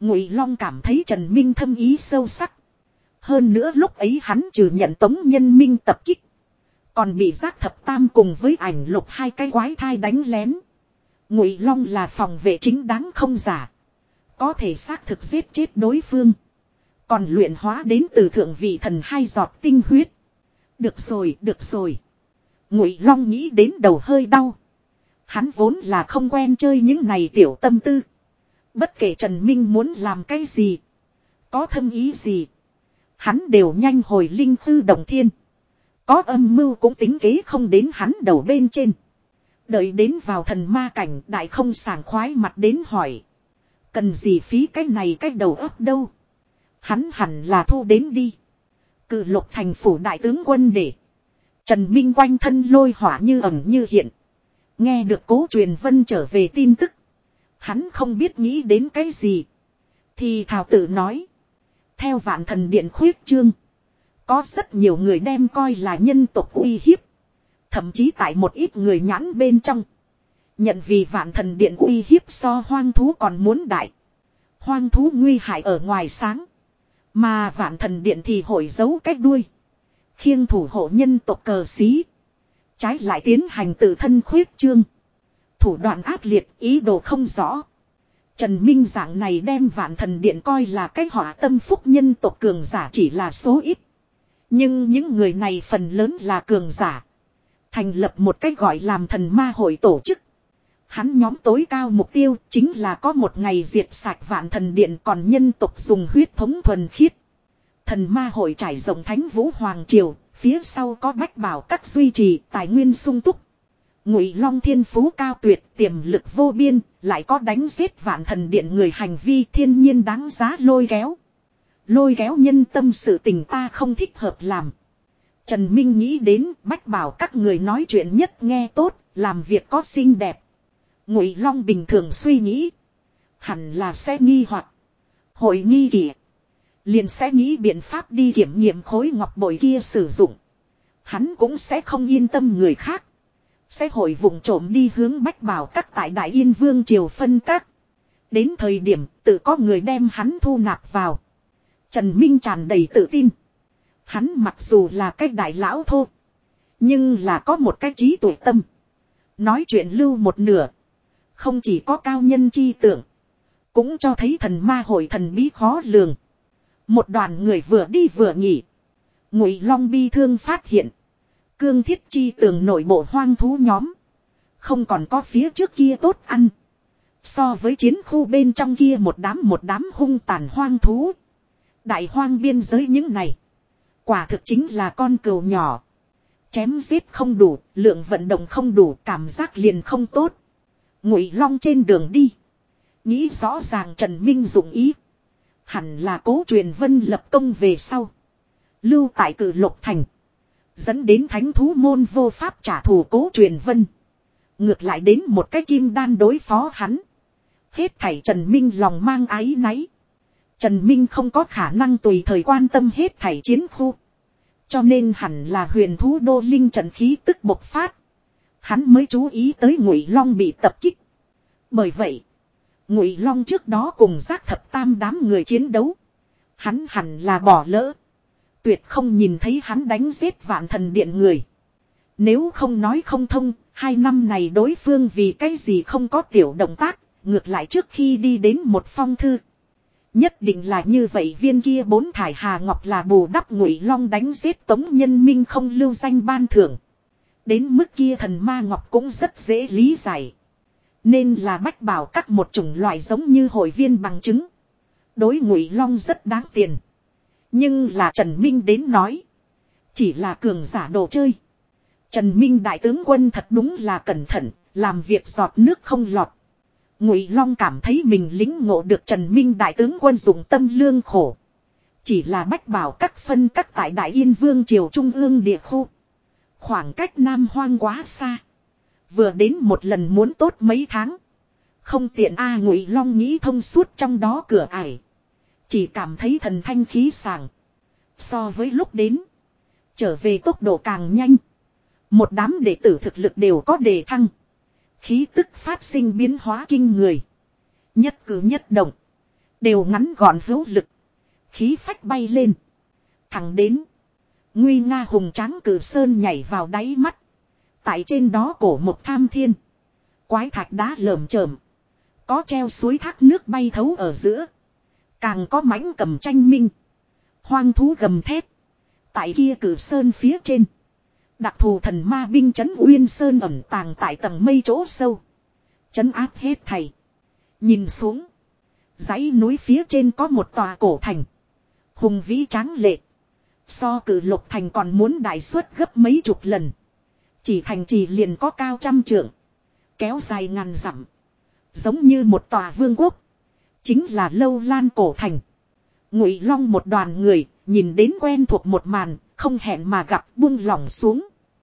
Ngụy Long cảm thấy Trần Minh thâm ý sâu sắc. Hơn nữa lúc ấy hắn trừ nhận tống nhân minh tập kích. Còn bị giác thập tam cùng với ảnh lục hai cái quái thai đánh lén. Ngụy Long là phòng vệ chính đáng không giả. Có thể xác thực giết chết đối phương. Còn luyện hóa đến từ thượng vị thần hai giọt tinh huyết. Được rồi, được rồi. Ngụy Long nghĩ đến đầu hơi đau. Hắn vốn là không quen chơi những này tiểu tâm tư. Bất kể Trần Minh muốn làm cái gì. Có thâm ý gì. Hắn đều nhanh hồi linh thư đồng thiên. Có âm mưu cũng tính kế không đến hắn đầu bên trên. Đợi đến vào thần ma cảnh đại không sảng khoái mặt đến hỏi. Cần gì phí cái này cái đầu ấp đâu. Hắn hẳn là thu đến đi. Cự lục thành phủ đại tướng quân để. Trần Minh quanh thân lôi hỏa như ẩn như hiện. Nghe được cố truyền vân trở về tin tức. Hắn không biết nghĩ đến cái gì. Thì thảo tử nói. Theo vạn thần điện khuyết trương. Có rất nhiều người đem coi là nhân tộc uy hiếp. Thậm chí tại một ít người nhãn bên trong. Nhận vì vạn thần điện uy hiếp so hoang thú còn muốn đại. Hoang thú nguy hại ở ngoài sáng. Mà vạn thần điện thì hội giấu cách đuôi. khiêng thủ hộ nhân tộc cờ xí. Trái lại tiến hành tự thân khuyết trương. Thủ đoạn ác liệt ý đồ không rõ. Trần Minh dạng này đem vạn thần điện coi là cái họa tâm phúc nhân tộc cường giả chỉ là số ít. Nhưng những người này phần lớn là cường giả. Thành lập một cách gọi làm thần ma hội tổ chức. Hắn nhóm tối cao mục tiêu chính là có một ngày diệt sạch vạn thần điện còn nhân tộc dùng huyết thống thuần khiết. Thần ma hội trải rộng thánh vũ hoàng triều, phía sau có bách bảo các duy trì tài nguyên sung túc. Ngụy Long thiên phú cao tuyệt, tiềm lực vô biên, lại có đánh giết vạn thần điện người hành vi thiên nhiên đáng giá lôi kéo. Lôi kéo nhân tâm sự tình ta không thích hợp làm. Trần Minh nghĩ đến bách bảo các người nói chuyện nhất nghe tốt, làm việc có xinh đẹp. Ngụy Long bình thường suy nghĩ. Hẳn là sẽ nghi hoặc Hội nghi kỷ. Liền sẽ nghĩ biện pháp đi kiểm nghiệm khối ngọc bội kia sử dụng. Hắn cũng sẽ không yên tâm người khác. Sẽ hội vùng trộm đi hướng bách bảo các tại Đại Yên Vương Triều phân các. Đến thời điểm tự có người đem hắn thu nạp vào. Trần Minh tràn đầy tự tin. Hắn mặc dù là cái đại lão thô. Nhưng là có một cái trí tuổi tâm. Nói chuyện lưu một nửa. Không chỉ có cao nhân chi tưởng. Cũng cho thấy thần ma hội thần bí khó lường. Một đoàn người vừa đi vừa nghỉ. Ngụy Long bi thương phát hiện. Cương thiết chi tường nội bộ hoang thú nhóm. Không còn có phía trước kia tốt ăn. So với chiến khu bên trong kia một đám một đám hung tàn hoang thú. Đại hoang biên giới những này. Quả thực chính là con cừu nhỏ. Chém giết không đủ, lượng vận động không đủ, cảm giác liền không tốt. Ngụy Long trên đường đi. Nghĩ rõ ràng Trần Minh dụng ý. Hẳn là cố truyền vân lập công về sau. Lưu tại cử lục thành. Dẫn đến thánh thú môn vô pháp trả thù cố truyền vân. Ngược lại đến một cái kim đan đối phó hắn. Hết thảy Trần Minh lòng mang ái náy. Trần Minh không có khả năng tùy thời quan tâm hết thảy chiến khu. Cho nên hẳn là huyền thú đô linh trận khí tức bộc phát. Hắn mới chú ý tới Ngụy Long bị tập kích. Bởi vậy, Ngụy Long trước đó cùng giác thập tam đám người chiến đấu. Hắn hẳn là bỏ lỡ. Tuyệt không nhìn thấy hắn đánh giết vạn thần điện người. Nếu không nói không thông, hai năm này đối phương vì cái gì không có tiểu động tác, ngược lại trước khi đi đến một phong thư. Nhất định là như vậy viên kia bốn thải hà ngọc là bù đắp ngụy long đánh giết tống nhân minh không lưu danh ban thưởng. Đến mức kia thần ma ngọc cũng rất dễ lý giải. Nên là bách bảo các một chủng loại giống như hội viên bằng chứng. Đối ngụy long rất đáng tiền. Nhưng là Trần Minh đến nói. Chỉ là cường giả đồ chơi. Trần Minh đại tướng quân thật đúng là cẩn thận, làm việc giọt nước không lọt. Ngụy Long cảm thấy mình lính ngộ được Trần Minh đại tướng quân dùng tâm lương khổ. Chỉ là bách bảo các phân các tại Đại Yên Vương Triều Trung ương địa khu. Khoảng cách Nam Hoang quá xa. Vừa đến một lần muốn tốt mấy tháng. Không tiện A Ngụy Long nghĩ thông suốt trong đó cửa ải. Chỉ cảm thấy thần thanh khí sàng So với lúc đến. Trở về tốc độ càng nhanh. Một đám đệ tử thực lực đều có đề thăng. Khí tức phát sinh biến hóa kinh người. Nhất cử nhất động. Đều ngắn gọn hữu lực. Khí phách bay lên. Thẳng đến. Nguy nga hùng tráng cử sơn nhảy vào đáy mắt. Tại trên đó cổ một tham thiên. Quái thạch đá lởm chởm. Có treo suối thác nước bay thấu ở giữa. Càng có mãnh cầm tranh minh. Hoang thú gầm thép. Tại kia cử sơn phía trên. Đặc thù thần ma binh chấn Uyên Sơn ẩn tàng tại tầng mây chỗ sâu. Chấn áp hết thầy. Nhìn xuống. dãy núi phía trên có một tòa cổ thành. Hùng vĩ tráng lệ. So cử lục thành còn muốn đại suất gấp mấy chục lần. Chỉ thành trì liền có cao trăm trượng. Kéo dài ngàn dặm. Giống như một tòa vương quốc. Chính là lâu lan cổ thành. Ngụy long một đoàn người, nhìn đến quen thuộc một màn, không hẹn mà gặp buông lỏng xuống.